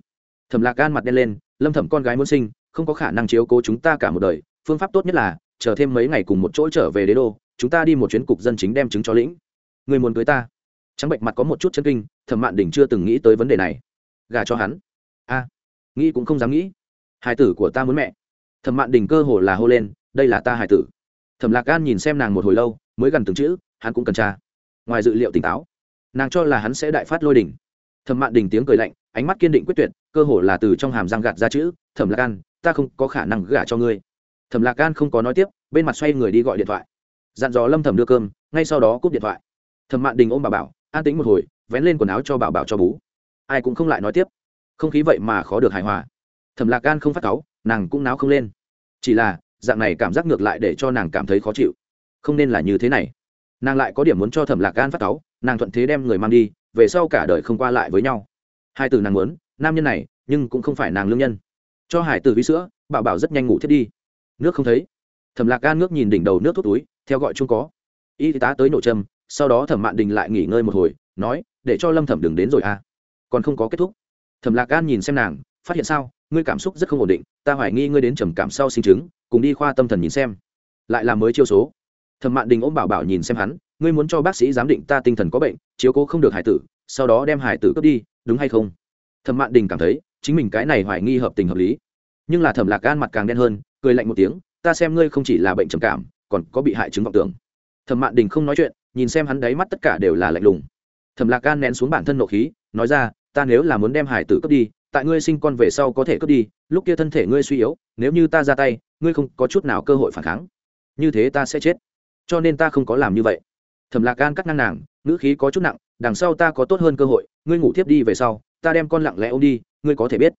Thẩm lạc gan mặt đen lên, lâm thẩm con gái muốn sinh, không có khả năng chiếu cố chúng ta cả một đời, phương pháp tốt nhất là, chờ thêm mấy ngày cùng một chỗ trở về đế đô, chúng ta đi một chuyến cục dân chính đem chứng cho lĩnh. Người muốn cưới ta? Trắng bệnh mặt có một chút chân kinh, thẩm mạn đình chưa từng nghĩ tới vấn đề này. Gà cho hắn? A. Nghĩ cũng không dám nghĩ. Hai tử của ta muốn mẹ. Thẩm mạn đình cơ hồ là hô lên đây là ta hải tử. Thẩm lạc gan nhìn xem nàng một hồi lâu, mới gần từng chữ, hắn cũng cần tra ngoài dự liệu tỉnh táo, nàng cho là hắn sẽ đại phát lôi đỉnh. Thẩm mạn đình tiếng cười lạnh, ánh mắt kiên định quyết tuyệt, cơ hồ là từ trong hàm răng gạt ra chữ, thẩm lạc gan ta không có khả năng gả cho ngươi. Thẩm lạc gan không có nói tiếp, bên mặt xoay người đi gọi điện thoại. Dặn dò lâm thẩm đưa cơm, ngay sau đó cúp điện thoại. Thẩm mạn đình ôm bà bảo, an tính một hồi, vén lên quần áo cho bảo bảo cho bú ai cũng không lại nói tiếp. Không khí vậy mà khó được hài hòa. Thẩm lạc gan không phát cáu, nàng cũng náo không lên. Chỉ là dạng này cảm giác ngược lại để cho nàng cảm thấy khó chịu. Không nên là như thế này. Nàng lại có điểm muốn cho thẩm lạc gan phát táo, nàng thuận thế đem người mang đi về sau cả đời không qua lại với nhau. Hai từ nàng muốn nam nhân này nhưng cũng không phải nàng lương nhân. Cho hải tử vi sữa bảo bảo rất nhanh ngủ thiết đi. Nước không thấy. Thẩm lạc gan nước nhìn đỉnh đầu nước thuốc túi theo gọi chung có. Y tá tới nội trâm sau đó thẩm mạn đình lại nghỉ ngơi một hồi nói để cho lâm thẩm đừng đến rồi à. Còn không có kết thúc. Thẩm lạc gan nhìn xem nàng phát hiện sao? Ngươi cảm xúc rất không ổn định ta hoài nghi ngươi đến trầm cảm sau sinh chứng cùng đi khoa tâm thần nhìn xem. Lại là mới chiêu số. Thẩm mạn đình ôm bảo bảo nhìn xem hắn, ngươi muốn cho bác sĩ giám định ta tinh thần có bệnh, chiếu cố không được hải tử, sau đó đem hải tử cướp đi, đúng hay không? Thẩm mạn đình cảm thấy, chính mình cái này hoài nghi hợp tình hợp lý. Nhưng là thẩm lạc gan mặt càng đen hơn, cười lạnh một tiếng, ta xem ngươi không chỉ là bệnh trầm cảm, còn có bị hại chứng vọng tưởng. Thẩm mạn đình không nói chuyện, nhìn xem hắn đáy mắt tất cả đều là lạnh lùng. Thẩm lạc gan nén xuống bản thân nộ khí, nói ra, ta nếu là muốn đem hải tử cướp đi, tại ngươi sinh con về sau có thể cướp đi, lúc kia thân thể ngươi suy yếu, nếu như ta ra tay ngươi không có chút nào cơ hội phản kháng. Như thế ta sẽ chết. Cho nên ta không có làm như vậy. Thẩm lạc gan cắt ngang nàng, ngữ khí có chút nặng, đằng sau ta có tốt hơn cơ hội, ngươi ngủ tiếp đi về sau, ta đem con lặng lẽ ôm đi, ngươi có thể biết.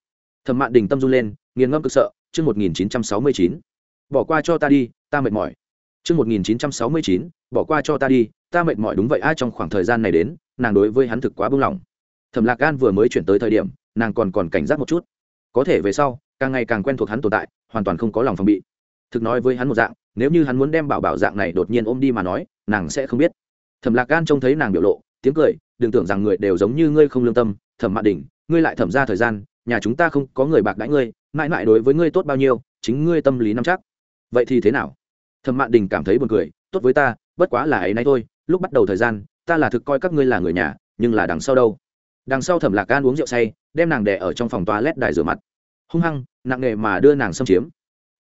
Thẩm mạn đình tâm run lên, nghiền ngâm cực sợ, chương một nghìn chín trăm sáu mươi chín. Bỏ qua cho ta đi, ta mệt mỏi. Chương một nghìn chín trăm sáu mươi chín, bỏ qua cho ta đi, ta mệt mỏi đúng vậy, ai trong khoảng thời gian này đến, nàng đối với hắn thực quá buông lỏng thẩm lạc gan vừa mới chuyển tới thời điểm, nàng còn còn cảnh giác một chút. Có thể về sau, càng ngày càng quen thuộc hắn tồn tại hoàn toàn không có lòng phòng bị. Thực nói với hắn một dạng, nếu như hắn muốn đem bảo bảo dạng này đột nhiên ôm đi mà nói, nàng sẽ không biết. Thẩm lạc gan trông thấy nàng biểu lộ, tiếng cười, đừng tưởng rằng người đều giống như ngươi không lương tâm. Thẩm mạn đỉnh ngươi lại thẩm ra thời gian, nhà chúng ta không có người bạc đãi ngươi, mãi mãi đối với ngươi tốt bao nhiêu, chính ngươi tâm lý nắm chắc. Vậy thì thế nào? Thẩm mạn đình cảm thấy buồn cười, tốt với ta, bất quá là ấy nay thôi, lúc bắt đầu thời gian, ta là thực coi các ngươi là người nhà, nhưng là đằng sau đâu? Đằng sau thẩm lạc gan uống rượu say, đem nàng đẻ ở trong phòng toa lét đài rửa mặt hung hăng, nặng nề mà đưa nàng xâm chiếm.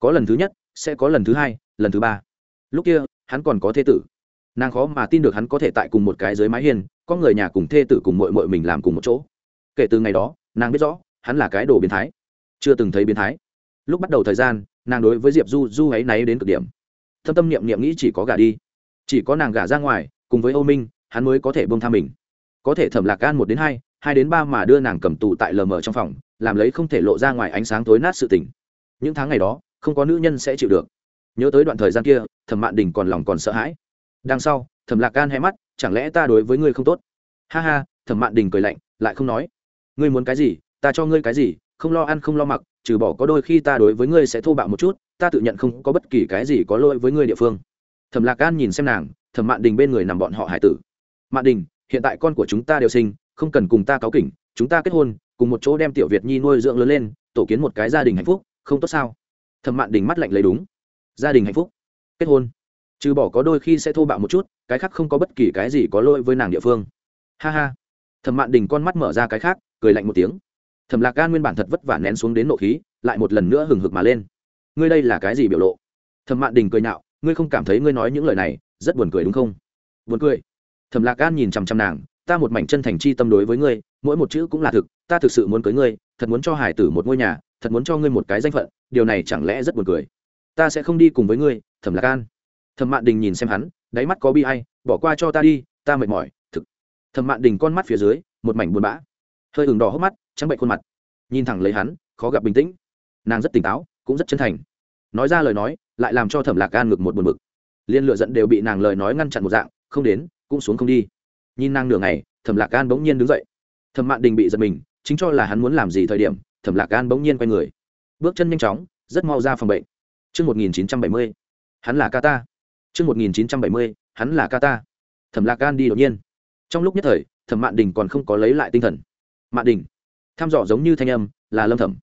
Có lần thứ nhất, sẽ có lần thứ hai, lần thứ ba. Lúc kia, hắn còn có thê tử. Nàng khó mà tin được hắn có thể tại cùng một cái dưới mái hiên, có người nhà cùng thê tử cùng mội mội mình làm cùng một chỗ. Kể từ ngày đó, nàng biết rõ, hắn là cái đồ biến thái. Chưa từng thấy biến thái. Lúc bắt đầu thời gian, nàng đối với diệp du du ấy náy đến cực điểm. Thâm tâm niệm niệm nghĩ chỉ có gả đi. Chỉ có nàng gả ra ngoài, cùng với âu minh, hắn mới có thể bông tha mình. Có thể thẩm lạc gan một đến hai hai đến ba mà đưa nàng cầm tù tại lờ mờ trong phòng làm lấy không thể lộ ra ngoài ánh sáng tối nát sự tình. Những tháng ngày đó, không có nữ nhân sẽ chịu được. Nhớ tới đoạn thời gian kia, thẩm mạn đình còn lòng còn sợ hãi. Đằng sau, thẩm lạc gan hé mắt, chẳng lẽ ta đối với ngươi không tốt? Ha ha, thẩm mạn đình cười lạnh, lại không nói. Ngươi muốn cái gì, ta cho ngươi cái gì, không lo ăn không lo mặc, trừ bỏ có đôi khi ta đối với ngươi sẽ thô bạo một chút, ta tự nhận không có bất kỳ cái gì có lỗi với ngươi địa phương. Thẩm lạc gan nhìn xem nàng, thẩm mạn đình bên người nằm bọn họ hải tử. Mạn đình, hiện tại con của chúng ta đều sinh, không cần cùng ta cáo kỉnh, chúng ta kết hôn cùng một chỗ đem tiểu việt nhi nuôi dưỡng lớn lên, tổ kiến một cái gia đình hạnh phúc, không tốt sao? Thẩm mạn đình mắt lạnh lấy đúng. Gia đình hạnh phúc. Kết hôn. Trừ bỏ có đôi khi sẽ thô bạo một chút, cái khác không có bất kỳ cái gì có lỗi với nàng địa phương. Ha ha. Thẩm mạn đình con mắt mở ra cái khác, cười lạnh một tiếng. Thẩm lạc gan nguyên bản thật vất vả nén xuống đến nộ khí, lại một lần nữa hừng hực mà lên. Ngươi đây là cái gì biểu lộ? Thẩm mạn đình cười nhạo. Ngươi không cảm thấy ngươi nói những lời này, rất buồn cười đúng không? Buồn cười. Thẩm lạc gan nhìn chằm chằm nàng. Ta một mảnh chân thành chi tâm đối với ngươi, mỗi một chữ cũng là thực ta thực sự muốn cưới ngươi thật muốn cho hải tử một ngôi nhà thật muốn cho ngươi một cái danh phận điều này chẳng lẽ rất buồn cười. Ta sẽ không đi cùng với ngươi thẩm lạc An. thẩm mạn đình nhìn xem hắn đáy mắt có bi ai, bỏ qua cho ta đi ta mệt mỏi thực. Thẩm mạn đình con mắt phía dưới một mảnh buồn bã. Hơi ửng đỏ hốc mắt trắng bệnh khuôn mặt. Nhìn thẳng lấy hắn khó gặp bình tĩnh. Nàng rất tỉnh táo cũng rất chân thành. Nói ra lời nói lại làm cho thẩm lạc An ngực một buồn bực. Liên lựa dẫn đều bị nàng lời nói ngăn chặn một dạng không đến cũng xuống không đi. Nhìn nàng nửa ngày thẩm lạc An bỗng nhiên đứng dậy. Thẩm mạn đình bị giật mình chính cho là hắn muốn làm gì thời điểm thẩm lạc gan bỗng nhiên quay người bước chân nhanh chóng rất mau ra phòng bệnh Trước 1970, hắn là Kata. ta. Trước 1970, hắn là kata. Thẩm Lạc Gan đi đột nhiên. Trong lúc nhất thời, Thẩm Mạn Đình còn không có lấy lại tinh thần. Mạn Đình, tham dò giống như thanh âm, là Lâm Thẩm.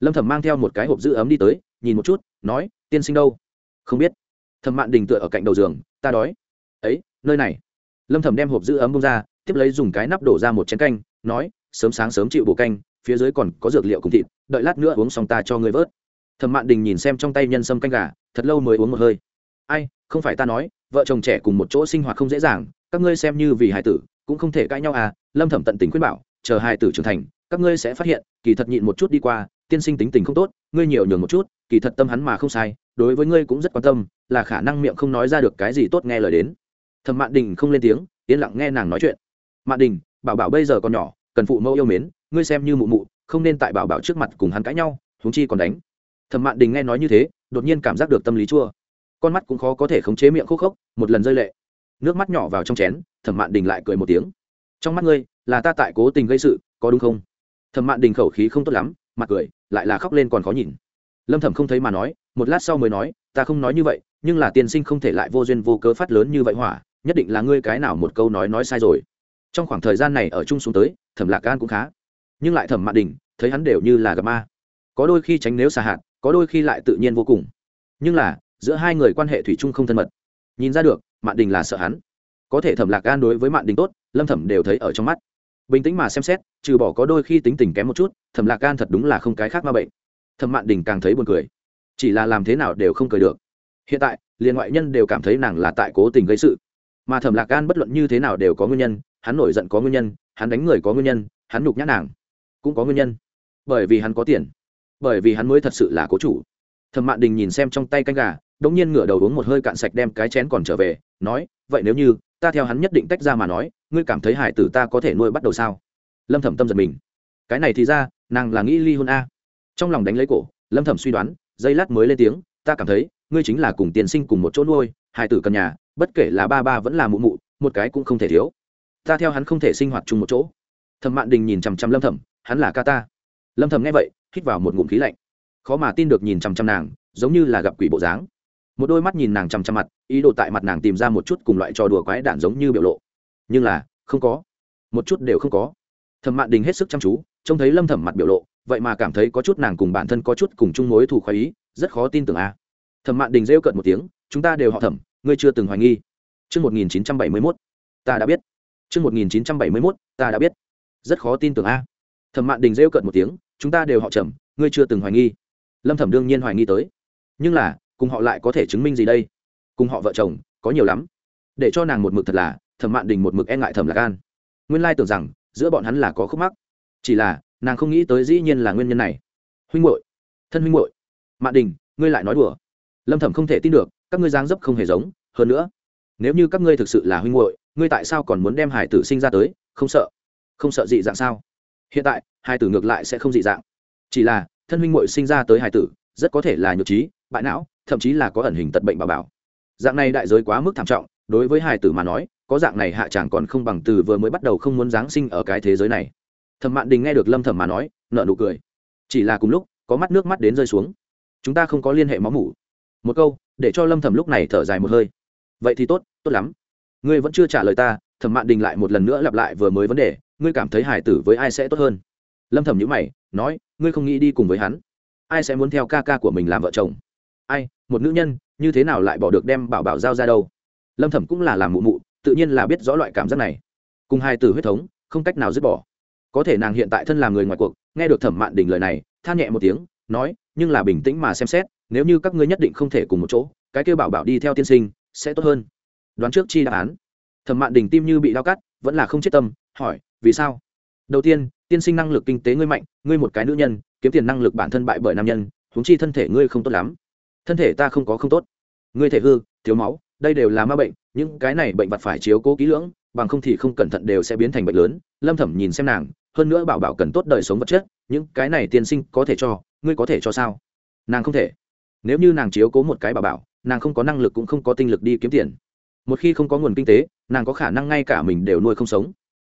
Lâm Thẩm mang theo một cái hộp giữ ấm đi tới, nhìn một chút, nói, tiên sinh đâu? Không biết. Thẩm Mạn Đình tựa ở cạnh đầu giường, ta đói. Ấy, nơi này. Lâm Thẩm đem hộp giữ ấm bung ra, tiếp lấy dùng cái nắp đổ ra một chén canh, nói, sớm sáng sớm chịu bổ canh, phía dưới còn có dược liệu cùng thịt, đợi lát nữa uống xong ta cho ngươi vớt. Thẩm Mạn Đình nhìn xem trong tay nhân sâm canh gà, thật lâu mới uống một hơi. Ai, không phải ta nói vợ chồng trẻ cùng một chỗ sinh hoạt không dễ dàng các ngươi xem như vì hải tử cũng không thể cãi nhau à lâm thẩm tận tình khuyên bảo chờ hải tử trưởng thành các ngươi sẽ phát hiện kỳ thật nhịn một chút đi qua tiên sinh tính tình không tốt ngươi nhiều nhường một chút kỳ thật tâm hắn mà không sai đối với ngươi cũng rất quan tâm là khả năng miệng không nói ra được cái gì tốt nghe lời đến thẩm mạn đình không lên tiếng yên lặng nghe nàng nói chuyện mạn đình bảo bảo bây giờ còn nhỏ cần phụ mẫu yêu mến, ngươi xem như mụ mụ, không nên tại bảo bảo trước mặt cùng hắn cãi nhau, huống chi còn đánh. Thẩm mạn đình nghe nói như thế, đột nhiên cảm giác được tâm lý chua. Con mắt cũng khó có thể khống chế miệng khúc khốc, một lần rơi lệ. Nước mắt nhỏ vào trong chén, thẩm mạn đình lại cười một tiếng. Trong mắt ngươi, là ta tại cố tình gây sự, có đúng không? Thẩm mạn đình khẩu khí không tốt lắm, mặt cười, lại là khóc lên còn khó nhìn. Lâm thẩm không thấy mà nói, một lát sau mới nói, ta không nói như vậy, nhưng là tiên sinh không thể lại vô duyên vô cớ phát lớn như vậy hỏa, nhất định là ngươi cái nào một câu nói nói sai rồi. Trong khoảng thời gian này ở chung xuống tới thẩm lạc gan cũng khá. Nhưng lại thẩm mạn đình, thấy hắn đều như là gặp ma. Có đôi khi tránh nếu xà hạt, có đôi khi lại tự nhiên vô cùng. Nhưng là, giữa hai người quan hệ thủy chung không thân mật. Nhìn ra được, mạn đình là sợ hắn. Có thể thẩm lạc gan đối với mạn đình tốt, lâm thẩm đều thấy ở trong mắt. Bình tĩnh mà xem xét, trừ bỏ có đôi khi tính tình kém một chút, thẩm lạc gan thật đúng là không cái khác ma bệnh. Thẩm mạn đình càng thấy buồn cười. Chỉ là làm thế nào đều không cười được. Hiện tại, liền ngoại nhân đều cảm thấy nàng là tại cố tình gây sự. Mà thẩm lạc gan bất luận như thế nào đều có nguyên nhân, hắn nổi giận có nguyên nhân hắn đánh người có nguyên nhân, hắn nhục nhã nàng, cũng có nguyên nhân. Bởi vì hắn có tiền, bởi vì hắn mới thật sự là cố chủ. Thẩm mạn đình nhìn xem trong tay canh gà, đống nhiên ngửa đầu uống một hơi cạn sạch đem cái chén còn trở về, nói, vậy nếu như, ta theo hắn nhất định tách ra mà nói, ngươi cảm thấy hải tử ta có thể nuôi bắt đầu sao? Lâm thẩm tâm giật mình. Cái này thì ra, nàng là nghĩ ly hôn a. Trong lòng đánh lấy cổ, lâm thẩm suy đoán, giây lát mới lên tiếng, ta cảm thấy, ngươi chính là cùng tiền sinh cùng một chỗ nuôi, hải tử cần nhà, bất kể là ba ba vẫn là mụ mụ, một cái cũng không thể thiếu ta theo hắn không thể sinh hoạt chung một chỗ. Thẩm mạn đình nhìn chằm chằm lâm thẩm hắn là ca ta. Lâm thẩm nghe vậy hít vào một ngụm khí lạnh. Khó mà tin được nhìn chằm chằm nàng giống như là gặp quỷ bộ dáng. Một đôi mắt nhìn nàng chằm chằm mặt ý đồ tại mặt nàng tìm ra một chút cùng loại trò đùa quái đản giống như biểu lộ. Nhưng là không có. Một chút đều không có. Thẩm mạn đình hết sức chăm chú trông thấy lâm thẩm mặt biểu lộ vậy mà cảm thấy có chút nàng cùng bản thân có chút cùng chung mối thù khoái ý rất khó tin tưởng a. À. thẩm mạn đình rêu cận một tiếng chúng ta đều họ thẩm ngươi chưa từng hoài nghi. Trước 1971, ta đã biết. Trước 1971, ta đã biết. Rất khó tin tưởng a. Thẩm mạn đình rêu cợt một tiếng chúng ta đều họ trầm ngươi chưa từng hoài nghi. Lâm thẩm đương nhiên hoài nghi tới. Nhưng là cùng họ lại có thể chứng minh gì đây? Cùng họ vợ chồng có nhiều lắm. Để cho nàng một mực thật là thẩm mạn đình một mực e ngại thẩm lạc an. Nguyên lai tưởng rằng giữa bọn hắn là có khúc mắc. Chỉ là nàng không nghĩ tới dĩ nhiên là nguyên nhân này. Huynh muội, thân huynh muội. mạn đình ngươi lại nói đùa. Lâm thẩm không thể tin được các ngươi dáng dấp không hề giống hơn nữa nếu như các ngươi thực sự là huynh hội ngươi tại sao còn muốn đem hải tử sinh ra tới? Không sợ. Không sợ dị dạng sao? Hiện tại hai tử ngược lại sẽ không dị dạng. Chỉ là, thân huynh muội sinh ra tới hải tử, rất có thể là nhược trí, bại não, thậm chí là có ẩn hình tật bệnh bảo bảo. Dạng này đại giới quá mức thảm trọng, đối với hải tử mà nói, có dạng này hạ chẳng còn không bằng từ vừa mới bắt đầu không muốn giáng sinh ở cái thế giới này. Thẩm mạn đình nghe được lâm thẩm mà nói nợ nụ cười. Chỉ là cùng lúc, có mắt nước mắt đến rơi xuống. Chúng ta không có liên hệ máu mủ. Một câu, để cho lâm thẩm lúc này thở dài một hơi vậy thì tốt tốt lắm. Ngươi vẫn chưa trả lời ta, thẩm mạn đình lại một lần nữa lặp lại vừa mới vấn đề, ngươi cảm thấy hải tử với ai sẽ tốt hơn? Lâm thẩm nhữ mày, nói, ngươi không nghĩ đi cùng với hắn? Ai sẽ muốn theo ca ca của mình làm vợ chồng? Ai, một nữ nhân, như thế nào lại bỏ được đem bảo bảo giao ra đâu? Lâm thẩm cũng là làm mụ mụ, tự nhiên là biết rõ loại cảm giác này. Cùng hai tử huyết thống, không cách nào dứt bỏ. Có thể nàng hiện tại thân làm người ngoài cuộc, nghe được thẩm mạn đình lời này, than nhẹ một tiếng, nói, nhưng là bình tĩnh mà xem xét, nếu như các ngươi nhất định không thể cùng một chỗ, cái kêu bảo bảo đi theo tiên sinh sẽ tốt hơn. Đoán trước chi đáp án. Thẩm mạn đình tim như bị đau cắt, vẫn là không chết tâm, hỏi, vì sao? Đầu tiên tiên sinh năng lực kinh tế ngươi mạnh, ngươi một cái nữ nhân, kiếm tiền năng lực bản thân bại bởi nam nhân, huống chi thân thể ngươi không tốt lắm. Thân thể ta không có không tốt. Ngươi thể hư, thiếu máu, đây đều là ma bệnh, những cái này bệnh vật phải chiếu cố kỹ lưỡng, bằng không thì không cẩn thận đều sẽ biến thành bệnh lớn. Lâm thẩm nhìn xem nàng, hơn nữa bảo bảo cần tốt đời sống vật chất, những cái này tiên sinh có thể cho, ngươi có thể cho sao? Nàng không thể. Nếu như nàng chiếu cố một cái bảo bảo nàng không có năng lực cũng không có tinh lực đi kiếm tiền. Một khi không có nguồn kinh tế, nàng có khả năng ngay cả mình đều nuôi không sống.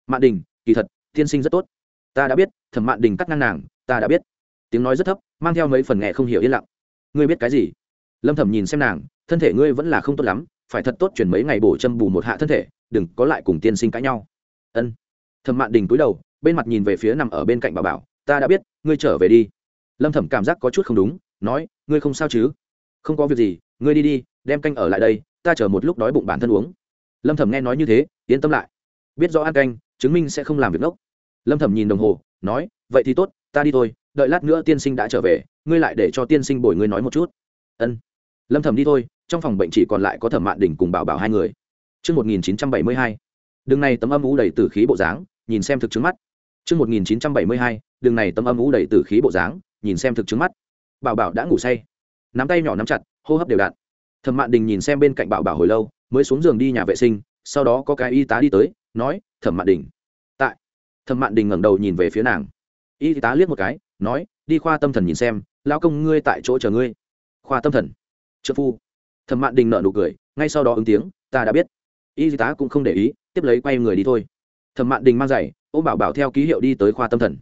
Mạn đình, kỳ thật, tiên sinh rất tốt. Ta đã biết, thẩm mạn đình cắt ngang nàng, ta đã biết. Tiếng nói rất thấp, mang theo mấy phần nghe không hiểu yên lặng. Ngươi biết cái gì? Lâm thẩm nhìn xem nàng, thân thể ngươi vẫn là không tốt lắm, phải thật tốt chuyển mấy ngày bổ châm bù một hạ thân thể, đừng có lại cùng tiên sinh cãi nhau. Ân. Thẩm mạn đình cúi đầu, bên mặt nhìn về phía nằm ở bên cạnh bà bảo, ta đã biết, ngươi trở về đi. Lâm thẩm cảm giác có chút không đúng, nói, ngươi không sao chứ? Không có việc gì ngươi đi đi đem canh ở lại đây ta chờ một lúc đói bụng bản thân uống. Lâm thẩm nghe nói như thế yên tâm lại. Biết rõ ăn canh chứng minh sẽ không làm việc ngốc. Lâm thẩm nhìn đồng hồ nói vậy thì tốt ta đi thôi đợi lát nữa tiên sinh đã trở về ngươi lại để cho tiên sinh bồi ngươi nói một chút. Ân. Lâm thẩm đi thôi trong phòng bệnh chỉ còn lại có thẩm mạn đình cùng bảo bảo hai người. Trước 1972, đường này tấm âm ú đầy tử khí bộ dáng nhìn xem thực chứng mắt. Trước 1972, đường này tấm âm ú đầy tử khí bộ dáng nhìn xem thực chứng mắt. Bảo bảo đã ngủ say. Nắm tay nhỏ nắm chặt hô hấp đều đặn thẩm mạn đình nhìn xem bên cạnh bảo bảo hồi lâu, mới xuống giường đi nhà vệ sinh, sau đó có cái y tá đi tới, nói, thẩm mạn đình. Tại. Thẩm mạn đình ngẩng đầu nhìn về phía nàng. Y tá liếc một cái, nói, đi khoa tâm thần nhìn xem, lão công ngươi tại chỗ chờ ngươi. Khoa tâm thần? Trợ phu. Thẩm mạn đình nợ nụ cười, ngay sau đó ứng tiếng, ta đã biết. Y tá cũng không để ý, tiếp lấy quay người đi thôi. Thẩm mạn đình mang giày ô bảo bảo theo ký hiệu đi tới khoa tâm thần.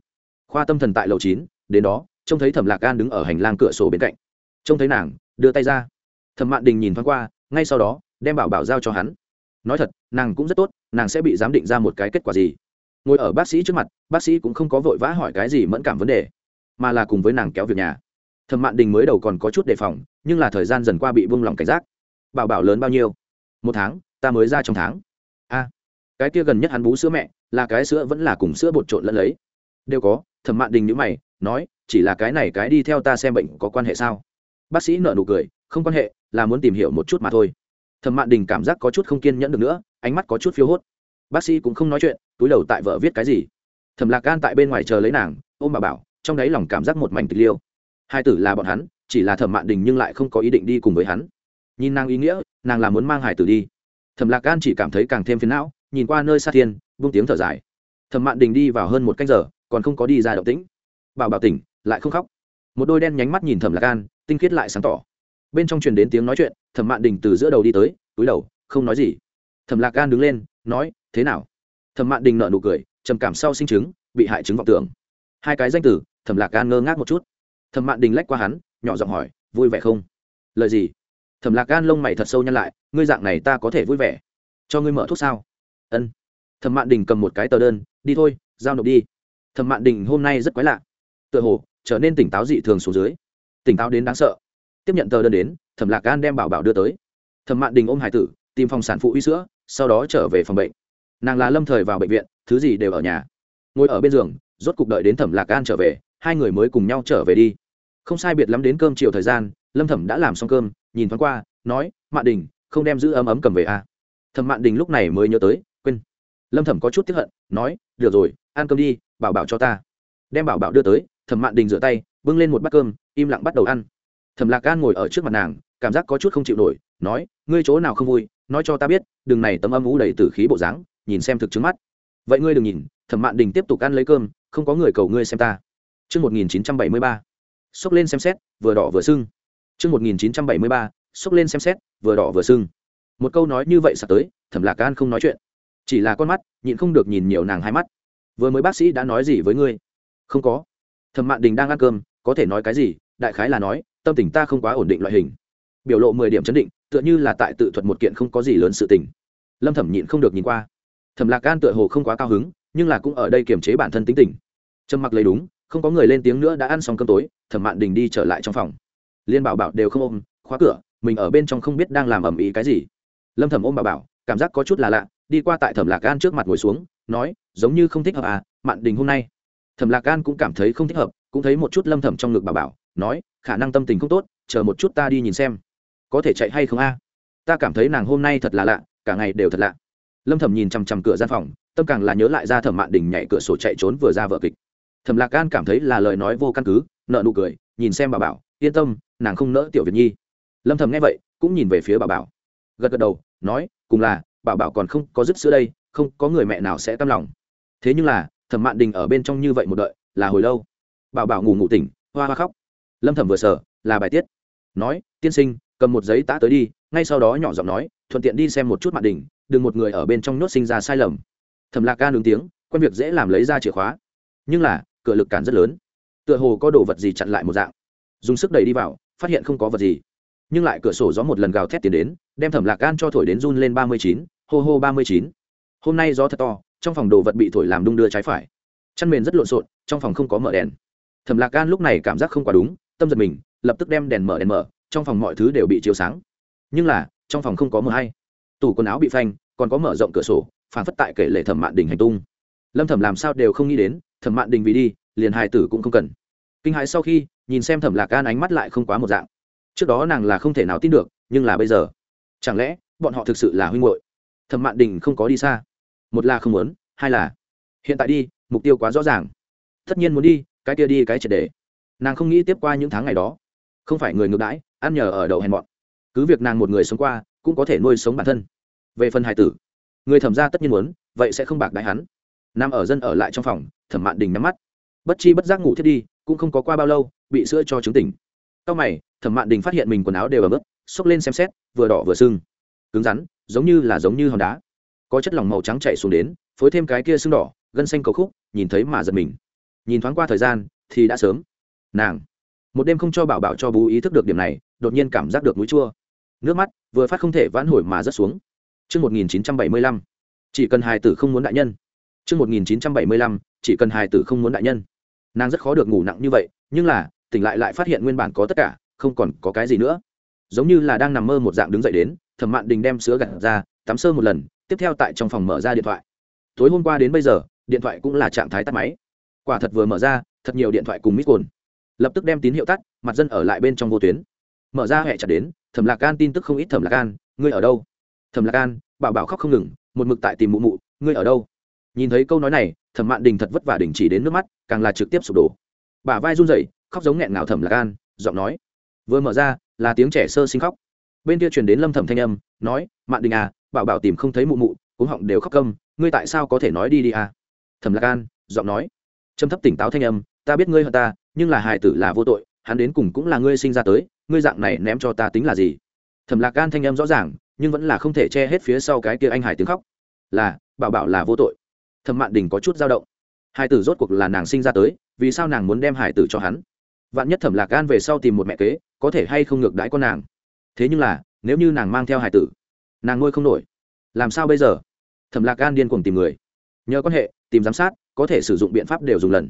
Khoa tâm thần tại lầu chín, đến đó, trông thấy thẩm lạc gan đứng ở hành lang cửa sổ bên cạnh. Trông thấy nàng đưa tay ra. Thẩm mạn đình nhìn thoáng qua, ngay sau đó, đem bảo bảo giao cho hắn. Nói thật, nàng cũng rất tốt, nàng sẽ bị giám định ra một cái kết quả gì. Ngồi ở bác sĩ trước mặt, bác sĩ cũng không có vội vã hỏi cái gì mẫn cảm vấn đề, mà là cùng với nàng kéo việc nhà. Thẩm mạn đình mới đầu còn có chút đề phòng, nhưng là thời gian dần qua bị buông lỏng cảnh giác. Bảo bảo lớn bao nhiêu? Một tháng, ta mới ra trong tháng. A, cái kia gần nhất hắn bú sữa mẹ, là cái sữa vẫn là cùng sữa bột trộn lẫn lấy. Đều có, thẩm mạn đình nhữ mày, nói, chỉ là cái này cái đi theo ta xem bệnh có quan hệ sao? Bác sĩ nợ nụ cười, không quan hệ, là muốn tìm hiểu một chút mà thôi. Thẩm mạn đình cảm giác có chút không kiên nhẫn được nữa, ánh mắt có chút phiêu hốt. Bác sĩ cũng không nói chuyện, túi đầu tại vợ viết cái gì. Thẩm lạc gan tại bên ngoài chờ lấy nàng, ôm bà bảo, trong đáy lòng cảm giác một mảnh tịch liêu. Hai tử là bọn hắn, chỉ là thẩm mạn đình nhưng lại không có ý định đi cùng với hắn. Nhìn nàng ý nghĩa, nàng là muốn mang hải tử đi. Thẩm lạc gan chỉ cảm thấy càng thêm phiền não, nhìn qua nơi xa thiên, vung tiếng thở dài. Thẩm mạn đình đi vào hơn một canh giờ, còn không có đi ra động tĩnh. Bảo bảo tỉnh, lại không khóc. Một đôi đen nhánh mắt nhìn thẩm lạc gan tinh khiết lại sáng tỏ. Bên trong truyền đến tiếng nói chuyện, thẩm mạn đình từ giữa đầu đi tới, túi đầu, không nói gì. Thẩm lạc gan đứng lên, nói, thế nào? Thẩm mạn đình nợ nụ cười, trầm cảm sau sinh chứng, bị hại chứng vọng tưởng. Hai cái danh từ thẩm lạc gan ngơ ngác một chút. Thẩm mạn đình lách qua hắn, nhỏ giọng hỏi, vui vẻ không? Lời gì? Thẩm lạc gan lông mày thật sâu nhăn lại, ngươi dạng này ta có thể vui vẻ. Cho ngươi mở thuốc sao? Ân. Thẩm mạn đình cầm một cái tờ đơn, đi thôi, giao nộp đi. Thẩm mạn đình hôm nay rất quái lạ. Tựa hồ, trở nên tỉnh táo dị thường xuống dưới tỉnh táo đến đáng sợ. Tiếp nhận tờ đơn đến, thẩm lạc gan đem bảo bảo đưa tới. Thẩm mạn đình ôm hải tử, tìm phòng sản phụ uy sữa, sau đó trở về phòng bệnh. Nàng là lâm thời vào bệnh viện, thứ gì đều ở nhà. Ngồi ở bên giường, rốt cục đợi đến thẩm lạc gan trở về, hai người mới cùng nhau trở về đi. Không sai biệt lắm đến cơm chiều thời gian, lâm thẩm đã làm xong cơm, nhìn thoáng qua, nói, mạn đình, không đem giữ ấm ấm cầm về à. thẩm mạn đình lúc này mới nhớ tới, quên. Lâm thẩm có chút tiếp hận, nói, được rồi, ăn cơm đi, bảo bảo cho ta. Đem bảo bảo đưa tới thẩm mạn đình rửa tay bưng lên một bát cơm im lặng bắt đầu ăn thẩm lạc gan ngồi ở trước mặt nàng cảm giác có chút không chịu nổi nói ngươi chỗ nào không vui nói cho ta biết đừng này tấm âm ú đầy tử khí bộ dáng nhìn xem thực chứng mắt vậy ngươi đừng nhìn thẩm mạn đình tiếp tục ăn lấy cơm không có người cầu ngươi xem ta Trước 1973, xốc lên xem xét, vừa đỏ vừa sưng. Trước 1973, xốc lên xem xét, vừa đỏ vừa sưng. Một câu nói như vậy sắp tới, Thẩm Lạc Can không nói chuyện, chỉ là con mắt, nhịn không được nhìn nhiều nàng hai mắt. Vừa mới bác sĩ đã nói gì với ngươi? Không có. Thẩm Mạn Đình đang ăn cơm, có thể nói cái gì? Đại khái là nói, tâm tình ta không quá ổn định loại hình. Biểu lộ mười điểm chấn định, tựa như là tại tự thuật một kiện không có gì lớn sự tình. Lâm Thẩm nhịn không được nhìn qua. Thẩm Lạc Gan tựa hồ không quá cao hứng, nhưng là cũng ở đây kiềm chế bản thân tính tình. Trầm mặc lấy đúng, không có người lên tiếng nữa đã ăn xong cơm tối thẩm mạn đình đi trở lại trong phòng liên bảo bảo đều không ôm khóa cửa mình ở bên trong không biết đang làm ầm ĩ cái gì lâm thẩm ôm bảo bảo cảm giác có chút là lạ đi qua tại thẩm lạc gan trước mặt ngồi xuống nói giống như không thích hợp à mạn đình hôm nay thẩm lạc gan cũng cảm thấy không thích hợp, cũng thấy một chút lâm thẩm trong ngực bà bảo, nói, khả năng tâm tình không tốt, chờ một chút ta đi nhìn xem. Có thể chạy hay không a? Ta cảm thấy nàng hôm nay thật là lạ, cả ngày đều thật lạ. Lâm thẩm nhìn chằm chằm cửa gian phòng, tâm càng là nhớ lại ra thẩm mạn đình nhảy cửa sổ chạy trốn vừa ra vợ kịch. Thẩm lạc gan cảm thấy là lời nói vô căn cứ, nợ nụ cười, nhìn xem bà bảo, yên tâm, nàng không nỡ tiểu việt nhi. Lâm thầm nghe vậy, cũng nhìn về phía bà bảo. Gật gật đầu, nói, cùng là, bà bảo còn không có dứt sữa đây, không có người mẹ nào sẽ tâm lòng. Thế nhưng là thẩm mạn đình ở bên trong như vậy một đợi, là hồi lâu. Bảo bảo ngủ ngủ tỉnh, hoa hoa khóc. Lâm thẩm vừa sở là bài tiết. Nói, tiên sinh, cầm một giấy tã tới đi. Ngay sau đó nhỏ giọng nói, thuận tiện đi xem một chút mạn đình, đừng một người ở bên trong nhốt sinh ra sai lầm. Thẩm lạc ca nướng tiếng, quen việc dễ làm lấy ra chìa khóa. Nhưng là, cửa lực cản rất lớn. Tựa hồ có đồ vật gì chặn lại một dạng. Dùng sức đẩy đi vào, phát hiện không có vật gì. Nhưng lại cửa sổ gió một lần gào thét tiến đến, đem thẩm lạc gan cho thổi đến run lên ba mươi chín, hô hô ba mươi chín. Hôm nay gió thật to trong phòng đồ vật bị thổi làm đung đưa trái phải. Chăn mền rất lộn xộn, trong phòng không có mở đèn. Thẩm lạc gan lúc này cảm giác không quá đúng, tâm giật mình, lập tức đem đèn mở đèn mở, trong phòng mọi thứ đều bị chiếu sáng. Nhưng là, trong phòng không có mờ hay. Tủ quần áo bị phanh, còn có mở rộng cửa sổ, phản phất tại kể lệ thẩm mạn Đình hành tung. Lâm thẩm làm sao đều không nghĩ đến, thẩm mạn đình vì đi, liền hài tử cũng không cần. Kinh hãi sau khi, nhìn xem thẩm lạc gan ánh mắt lại không quá một dạng. Trước đó nàng là không thể nào tin được, nhưng là bây giờ? Chẳng lẽ, bọn họ thực sự là huynh hội thẩm mạn đình không có đi xa một là không muốn, hai là hiện tại đi, mục tiêu quá rõ ràng. Tất nhiên muốn đi, cái kia đi, cái triệt đề nàng không nghĩ tiếp qua những tháng ngày đó. Không phải người ngược đãi, ăn nhờ ở đầu hèn mọn cứ việc nàng một người sống qua, cũng có thể nuôi sống bản thân. Về phần hải tử, người thẩm ra tất nhiên muốn, vậy sẽ không bạc đại hắn. Nam ở dân ở lại trong phòng, thẩm mạn đình nhắm mắt. Bất chi bất giác ngủ thiết đi, cũng không có qua bao lâu, bị sữa cho trứng tỉnh. Sau mày, thẩm mạn đình phát hiện mình quần áo đều ấm ướt, xốc lên xem xét, vừa đỏ vừa sưng. Cứng rắn, giống như là giống như hòn đá có chất lỏng màu trắng chảy xuống đến phối thêm cái kia sưng đỏ gân xanh cầu khúc nhìn thấy mà giật mình nhìn thoáng qua thời gian thì đã sớm nàng một đêm không cho bảo bảo cho bú ý thức được điểm này đột nhiên cảm giác được mũi chua nước mắt vừa phát không thể vãn hồi mà rớt xuống Trước 1975, chỉ cần hài tử không muốn đại nhân. Trước 1975, chỉ cần hài tử không muốn đại nhân. Nàng rất khó được ngủ nặng như vậy, nhưng là, tỉnh lại lại phát hiện nguyên bản có tất cả, không còn có cái gì nữa. Giống như là đang nằm mơ một dạng đứng dậy đến, Thẩm Mạn Đình đem sữa gạt ra, tắm sơ một lần, tiếp theo tại trong phòng mở ra điện thoại. Tối hôm qua đến bây giờ, điện thoại cũng là trạng thái tắt máy. Quả thật vừa mở ra, thật nhiều điện thoại cùng mít cồn. Lập tức đem tín hiệu tắt, mặt dân ở lại bên trong vô tuyến. Mở ra hệ chặt đến, Thẩm Lạc gan tin tức không ít Thẩm Lạc gan, ngươi ở đâu? Thẩm Lạc gan, bảo bảo khóc không ngừng, một mực tại tìm mụ mụ, ngươi ở đâu? Nhìn thấy câu nói này, Thẩm Mạn Đình thật vất vả đình chỉ đến nước mắt, càng là trực tiếp sụp đổ. Bà vai run rẩy, khóc giống nghẹn ngào Thẩm Lạc gan, giọng nói. Vừa mở ra, là tiếng trẻ sơ sinh khóc. Bên kia truyền đến Lâm Thẩm thanh âm, nói, "Mạn Đình à, bảo bảo tìm không thấy mụ mụ, cuống họng đều khóc câm, ngươi tại sao có thể nói đi đi à?" Thẩm Lạc an giọng nói. Trầm thấp tỉnh táo thanh âm, "Ta biết ngươi hận ta, nhưng là hài tử là vô tội, hắn đến cùng cũng là ngươi sinh ra tới, ngươi dạng này ném cho ta tính là gì?" Thẩm Lạc an thanh âm rõ ràng, nhưng vẫn là không thể che hết phía sau cái kia anh hải tiếng khóc. "Là, bảo bảo là vô tội." Thẩm Mạn Đình có chút dao động. Hải tử rốt cuộc là nàng sinh ra tới, vì sao nàng muốn đem hải tử cho hắn? Vạn nhất Thẩm Lạc Gan về sau tìm một mẹ kế, có thể hay không ngược đãi con nàng? Thế nhưng là, nếu như nàng mang theo hải tử, nàng nuôi không nổi, làm sao bây giờ? Thẩm Lạc gan điên cuồng tìm người, nhờ quan hệ, tìm giám sát, có thể sử dụng biện pháp đều dùng lần.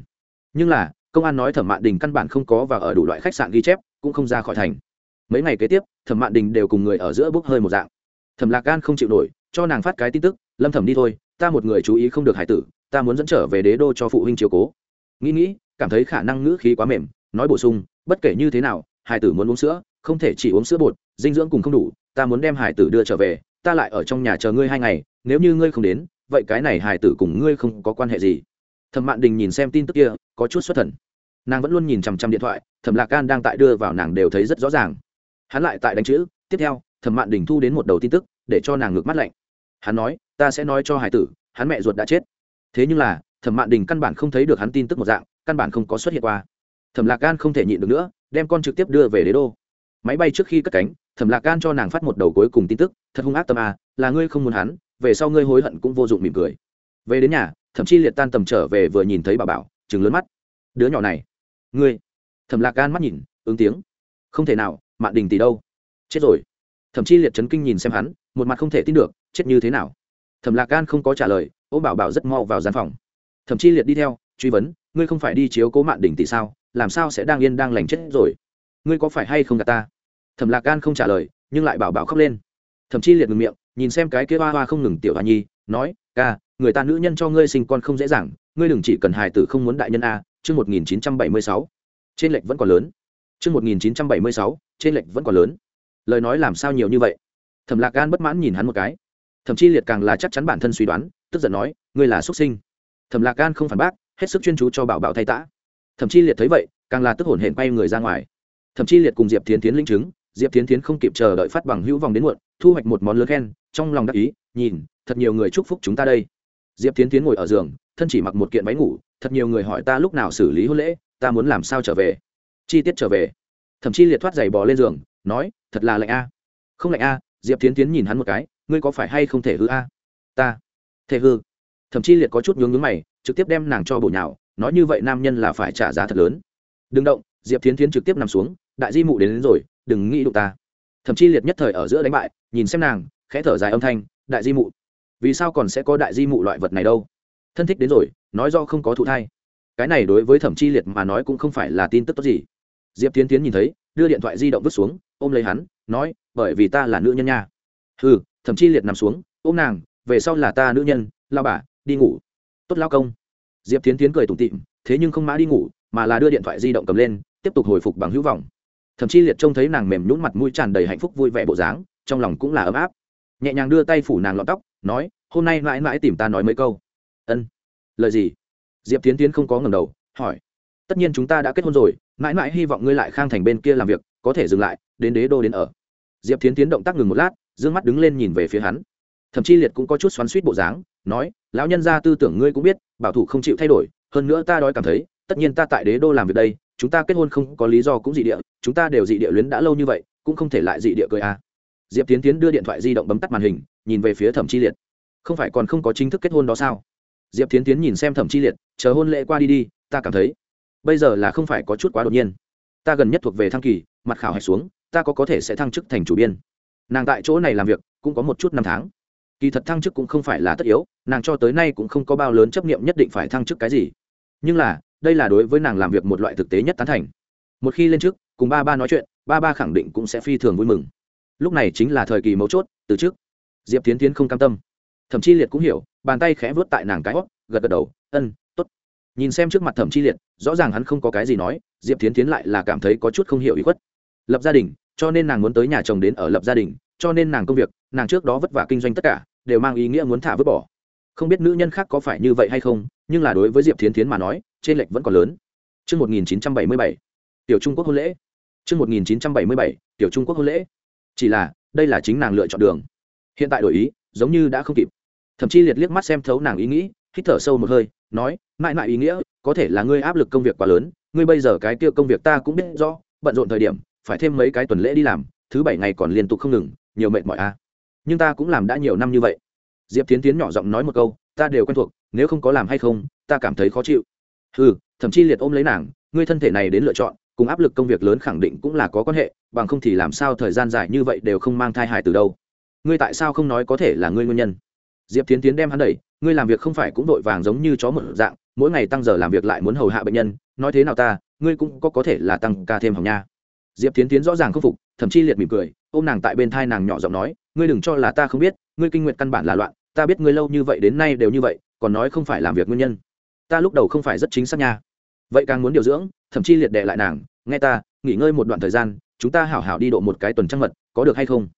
Nhưng là công an nói thẩm mạn đình căn bản không có và ở đủ loại khách sạn ghi chép cũng không ra khỏi thành. Mấy ngày kế tiếp thẩm mạn đình đều cùng người ở giữa bốc hơi một dạng. Thẩm lạc gan không chịu nổi cho nàng phát cái tin tức lâm thẩm đi thôi ta một người chú ý không được hải tử ta muốn dẫn trở về đế đô cho phụ huynh chiều cố. Nghĩ nghĩ cảm thấy khả năng ngữ khí quá mềm nói bổ sung bất kể như thế nào hải tử muốn uống sữa không thể chỉ uống sữa bột dinh dưỡng cùng không đủ ta muốn đem hải tử đưa trở về, ta lại ở trong nhà chờ ngươi hai ngày, nếu như ngươi không đến, vậy cái này hải tử cùng ngươi không có quan hệ gì. Thẩm mạn đình nhìn xem tin tức kia, có chút xuất thần. Nàng vẫn luôn nhìn chằm chằm điện thoại, thẩm lạc gan đang tại đưa vào nàng đều thấy rất rõ ràng. Hắn lại tại đánh chữ, tiếp theo, thẩm mạn đình thu đến một đầu tin tức, để cho nàng ngược mắt lạnh. Hắn nói, ta sẽ nói cho hải tử, hắn mẹ ruột đã chết. Thế nhưng là, thẩm mạn đình căn bản không thấy được hắn tin tức một dạng, căn bản không có xuất hiện qua. Thẩm lạc gan không thể nhịn được nữa, đem con trực tiếp đưa về đế đô. Máy bay trước khi cất cánh thẩm lạc gan cho nàng phát một đầu cuối cùng tin tức, thật hung ác tâm à là ngươi không muốn hắn, về sau ngươi hối hận cũng vô dụng mỉm cười. Về đến nhà thậm chí liệt tan tầm trở về vừa nhìn thấy bà bảo chừng lớn mắt. Đứa nhỏ này, ngươi? Thẩm lạc gan mắt nhìn, ứng tiếng. Không thể nào, mạn đình tỷ đâu? Chết rồi. Thậm chí liệt chấn kinh nhìn xem hắn, một mặt không thể tin được, chết như thế nào? Thẩm lạc gan không có trả lời ô bảo bảo rất mau vào gian phòng. Thậm chí liệt đi theo, truy vấn, ngươi không phải đi chiếu cố mạn đình tỷ sao? Làm sao sẽ đang yên đang lành chết rồi? Ngươi có phải hay không gạt ta? Thẩm lạc gan không trả lời, nhưng lại bảo bảo khóc lên. Thậm chí liệt ngừng miệng, nhìn xem cái kia hoa hoa không ngừng tiểu hoa nhi, nói, ca, người ta nữ nhân cho ngươi sinh con không dễ dàng, ngươi đừng chỉ cần hài tử không muốn đại nhân a, chương một nghìn chín trăm bảy mươi sáu, trên lệnh vẫn còn lớn. Chương một nghìn chín trăm bảy mươi sáu, trên lệnh vẫn còn lớn. Lời nói làm sao nhiều như vậy? Thẩm lạc gan bất mãn nhìn hắn một cái. Thậm chí liệt càng là chắc chắn bản thân suy đoán, tức giận nói, ngươi là xuất sinh. Thẩm lạc gan không phản bác, hết sức chuyên chú cho bảo bảo thay tã. Thậm chí liệt thấy vậy, càng là tức hổn hển quay người ra ngoài. Thậm chí liệt cùng diệp tiến tiến linh chứng diệp tiến tiến không kịp chờ đợi phát bằng hữu vòng đến muộn thu hoạch một món lớn khen trong lòng đắc ý nhìn thật nhiều người chúc phúc chúng ta đây. Diệp tiến tiến ngồi ở giường thân chỉ mặc một kiện váy ngủ thật nhiều người hỏi ta lúc nào xử lý hôn lễ ta muốn làm sao trở về? Chi tiết trở về. Thậm chí liệt thoát giày bò lên giường nói thật là lạnh a. Không lạnh a diệp tiến tiến nhìn hắn một cái ngươi có phải hay không thể hư a? Ta. Thể hư. Thậm chí liệt có chút nhướng nhướng mày trực tiếp đem nàng cho bổ nhào nói như vậy nam nhân là phải trả giá thật lớn. Đừng động diệp tiến tiến trực tiếp nằm xuống đại di mụ đến, đến rồi đừng nghĩ đụng ta. Thậm chí liệt nhất thời ở giữa đánh bại, nhìn xem nàng, khẽ thở dài âm thanh, đại di mụ, vì sao còn sẽ có đại di mụ loại vật này đâu? Thân thích đến rồi, nói do không có thụ thai. Cái này đối với thẩm chi liệt mà nói cũng không phải là tin tức tốt gì. Diệp tiến tiến nhìn thấy, đưa điện thoại di động vứt xuống, ôm lấy hắn, nói, bởi vì ta là nữ nhân nha. Ừ thẩm chi liệt nằm xuống, ôm nàng, về sau là ta nữ nhân, lao bà, đi ngủ. Tốt lao công. Diệp tiến tiến cười tủm tịm thế nhưng không mã đi ngủ, mà là đưa điện thoại di động cầm lên, tiếp tục hồi phục bằng hữu vọng thậm chí liệt trông thấy nàng mềm nhún mặt mũi tràn đầy hạnh phúc vui vẻ bộ dáng, trong lòng cũng là ấm áp. Nhẹ nhàng đưa tay phủ nàng lọn tóc, nói, hôm nay mãi mãi tìm ta nói mấy câu. Ân. Lời gì? Diệp tiến tiến không có ngầm đầu, hỏi. Tất nhiên chúng ta đã kết hôn rồi, mãi mãi hy vọng ngươi lại khang thành bên kia làm việc, có thể dừng lại, đến đế đô đến ở. Diệp tiến tiến động tác ngừng một lát d ư ơ n g mắt đứng lên nhìn về phía hắn. Thậm chí liệt cũng có chút xoắn suýt bộ dáng, nói, lão nhân gia tư tưởng ngươi cũng biết, bảo thủ không chịu thay đổi, hơn nữa ta đói cảm thấy, tất nhiên ta tại đế đô làm việc đây chúng ta kết hôn không có lý do cũng dị địa, chúng ta đều dị địa luyến đã lâu như vậy, cũng không thể lại dị địa cười à. diệp tiến tiến đưa điện thoại di động bấm tắt màn hình, nhìn về phía thẩm chi liệt. Không phải còn không có chính thức kết hôn đó sao? Diệp tiến tiến nhìn xem thẩm chi liệt, chờ hôn lễ qua đi đi, ta cảm thấy, bây giờ là không phải có chút quá đột nhiên. Ta gần nhất thuộc về thăng kỳ, mặt khảo hạch xuống, ta có có thể sẽ thăng chức thành chủ biên. Nàng tại chỗ này làm việc, cũng có một chút năm tháng. Kỳ thật thăng chức cũng không phải là tất yếu, nàng cho tới nay cũng không có bao lớn chấp nghiệm nhất định phải thăng chức cái gì. Nhưng là đây là đối với nàng làm việc một loại thực tế nhất tán thành. Một khi lên trước, cùng ba ba nói chuyện, ba ba khẳng định cũng sẽ phi thường vui mừng. Lúc này chính là thời kỳ mấu chốt, từ trước. Diệp tiến tiến không cam tâm. Thậm chí liệt cũng hiểu, bàn tay khẽ vớt tại nàng cái hót, gật gật đầu, ân t ố t nhìn xem trước mặt thẩm chi liệt, rõ ràng hắn không có cái gì nói, diệp tiến tiến lại là cảm thấy có chút không hiểu ý khuất. Lập gia đình, cho nên nàng muốn tới nhà chồng đến ở lập gia đình, cho nên nàng công việc, nàng trước đó vất vả kinh doanh tất cả, đều mang ý nghĩa muốn thả vứt bỏ. Không biết nữ nhân khác có phải như vậy hay không nhưng là đối với diệp thiến thiến mà nói trên lệch vẫn còn lớn Trước 1977, tiểu trung quốc hôn lễ. Trước 1977, tiểu trung quốc hôn lễ. Chỉ là, đây là chính nàng lựa chọn đường. Hiện tại đổi ý, giống như đã không kịp. Thậm chí liệt liếc mắt xem thấu nàng ý nghĩ, hít thở sâu một hơi, nói, mãi mãi ý nghĩa, có thể là ngươi áp lực công việc quá lớn, ngươi bây giờ cái kia công việc ta cũng biết rõ, bận rộn thời điểm, phải thêm mấy cái tuần lễ đi làm, thứ bảy ngày còn liên tục không ngừng, nhiều mệt mỏi a. À. Nhưng ta cũng làm đã nhiều năm như vậy. Diệp Tiến Tiến nhỏ giọng nói một câu, ta đều quen thuộc, nếu không có làm hay không, ta cảm thấy khó chịu. Hừ, thậm chí liệt ôm lấy nàng, ngươi thân thể này đến lựa chọn, cùng áp lực công việc lớn khẳng định cũng là có quan hệ, bằng không thì làm sao thời gian dài như vậy đều không mang thai hài từ đâu. Ngươi tại sao không nói có thể là ngươi nguyên nhân? Diệp Tiến Tiến đem hắn đẩy, ngươi làm việc không phải cũng đội vàng giống như chó một dạng, mỗi ngày tăng giờ làm việc lại muốn hầu hạ bệnh nhân, nói thế nào ta, ngươi cũng có có thể là tăng ca thêm hỏng nha. Diệp Tiến Tiến rõ ràng khâm phục, thậm chí liệt mỉm cười, ôm nàng tại bên thai nàng nhỏ giọng nói, ngươi đừng cho là ta không biết, ngươi kinh nguyệt căn bản là loạn, ta biết ngươi lâu như vậy đến nay đều như vậy, còn nói không phải làm việc nguyên nhân. Ta lúc đầu không phải rất chính xác nha. Vậy càng muốn điều dưỡng, thậm chí liệt đệ lại nàng, nghe ta, nghỉ ngơi một đoạn thời gian, chúng ta hảo hảo đi độ một cái tuần trăng mật, có được hay không?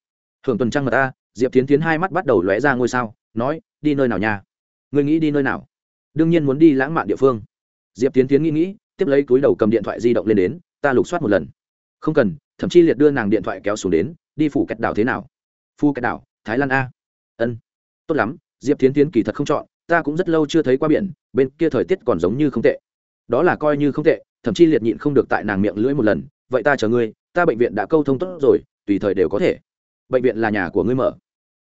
Hưởng tuần trăng mật ta, Diệp Tiến Tiến hai mắt bắt đầu lóe ra ngôi sao, nói, đi nơi nào nha? Ngươi nghĩ đi nơi nào? Đương nhiên muốn đi lãng mạn địa phương. Diệp Tiến Tiến nghĩ nghĩ, tiếp lấy túi đầu cầm điện thoại di động lên đến, ta lục soát một lần. Không cần, thậm chí liệt đưa nàng điện thoại kéo xuống đến, đi phủ cách đảo thế nào? Phu cách đảo, Thái Lan a. Ân tốt lắm diệp tiến tiến kỳ thật không chọn ta cũng rất lâu chưa thấy qua biển, bên kia thời tiết còn giống như không tệ. Đó là coi như không tệ, thậm chí liệt nhịn không được tại nàng miệng lưỡi một lần, vậy ta chờ ngươi, ta bệnh viện đã câu thông tốt rồi, tùy thời đều có thể. Bệnh viện là nhà của ngươi mở.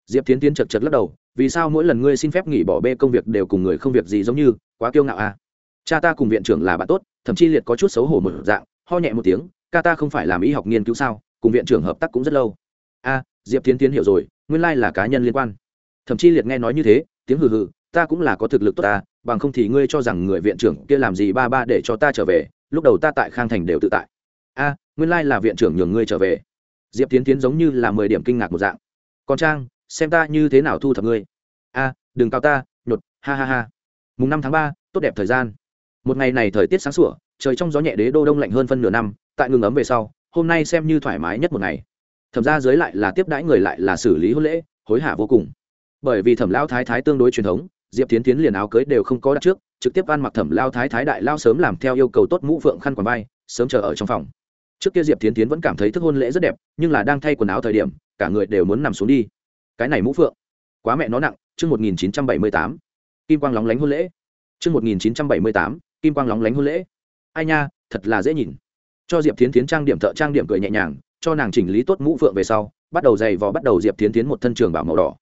Diệp tiến tiến chật chật lắc đầu, vì sao mỗi lần ngươi xin phép nghỉ bỏ bê công việc đều cùng người không việc gì giống như, quá kiêu ngạo à? Cha ta cùng viện trưởng là bạn tốt, thậm chí liệt có chút xấu hổ một dạng, ho nhẹ một tiếng, ca ta không phải làm y học nghiên cứu sao, cùng viện trưởng hợp tác cũng rất lâu. A, diệp tiến tiến hiểu rồi, nguyên lai là cá nhân liên quan. Thậm chí liệt nghe nói như thế, tiếng hừ hừ ta cũng là có thực lực tốt ta, bằng không thì ngươi cho rằng người viện trưởng kia làm gì ba ba để cho ta trở về, lúc đầu ta tại khang thành đều tự tại. A, nguyên lai là viện trưởng nhường ngươi trở về. Diệp tiến tiến giống như là mười điểm kinh ngạc một dạng. Còn trang, xem ta như thế nào thu thập ngươi. A, đừng cao ta, nhột, ha ha ha. Mùng năm tháng ba, tốt đẹp thời gian. Một ngày này thời tiết sáng sủa, trời trong gió nhẹ đế đô đông lạnh hơn phân nửa năm, tại ngừng ấm về sau, hôm nay xem như thoải mái nhất một ngày. Thẩm ra dưới lại là tiếp đãi người lại là xử lý hôn lễ, hối hả vô cùng. Bởi vì thẩm lao thái thái tương đối truyền thống diệp tiến tiến liền áo cưới đều không có đặt trước, trực tiếp ăn mặc thẩm lao thái thái đại lao sớm làm theo yêu cầu tốt mũ phượng khăn quàng vai, sớm chờ ở trong phòng. Trước kia diệp tiến tiến vẫn cảm thấy thức hôn lễ rất đẹp, nhưng là đang thay quần áo thời điểm, cả người đều muốn nằm xuống đi. Cái này mũ phượng, quá mẹ nó nặng, chương một nghìn chín trăm bảy mươi tám, kim quang lóng lánh hôn lễ. Chương một nghìn chín trăm bảy mươi tám, kim quang lóng lánh hôn lễ. Ai nha, thật là dễ nhìn. Cho diệp tiến tiến trang điểm thợ trang điểm cười nhẹ nhàng, cho nàng chỉnh lý tốt mũ phượng về sau, bắt đầu giày vò bắt đầu diệp tiến tiến một thân trường bảo màu đỏ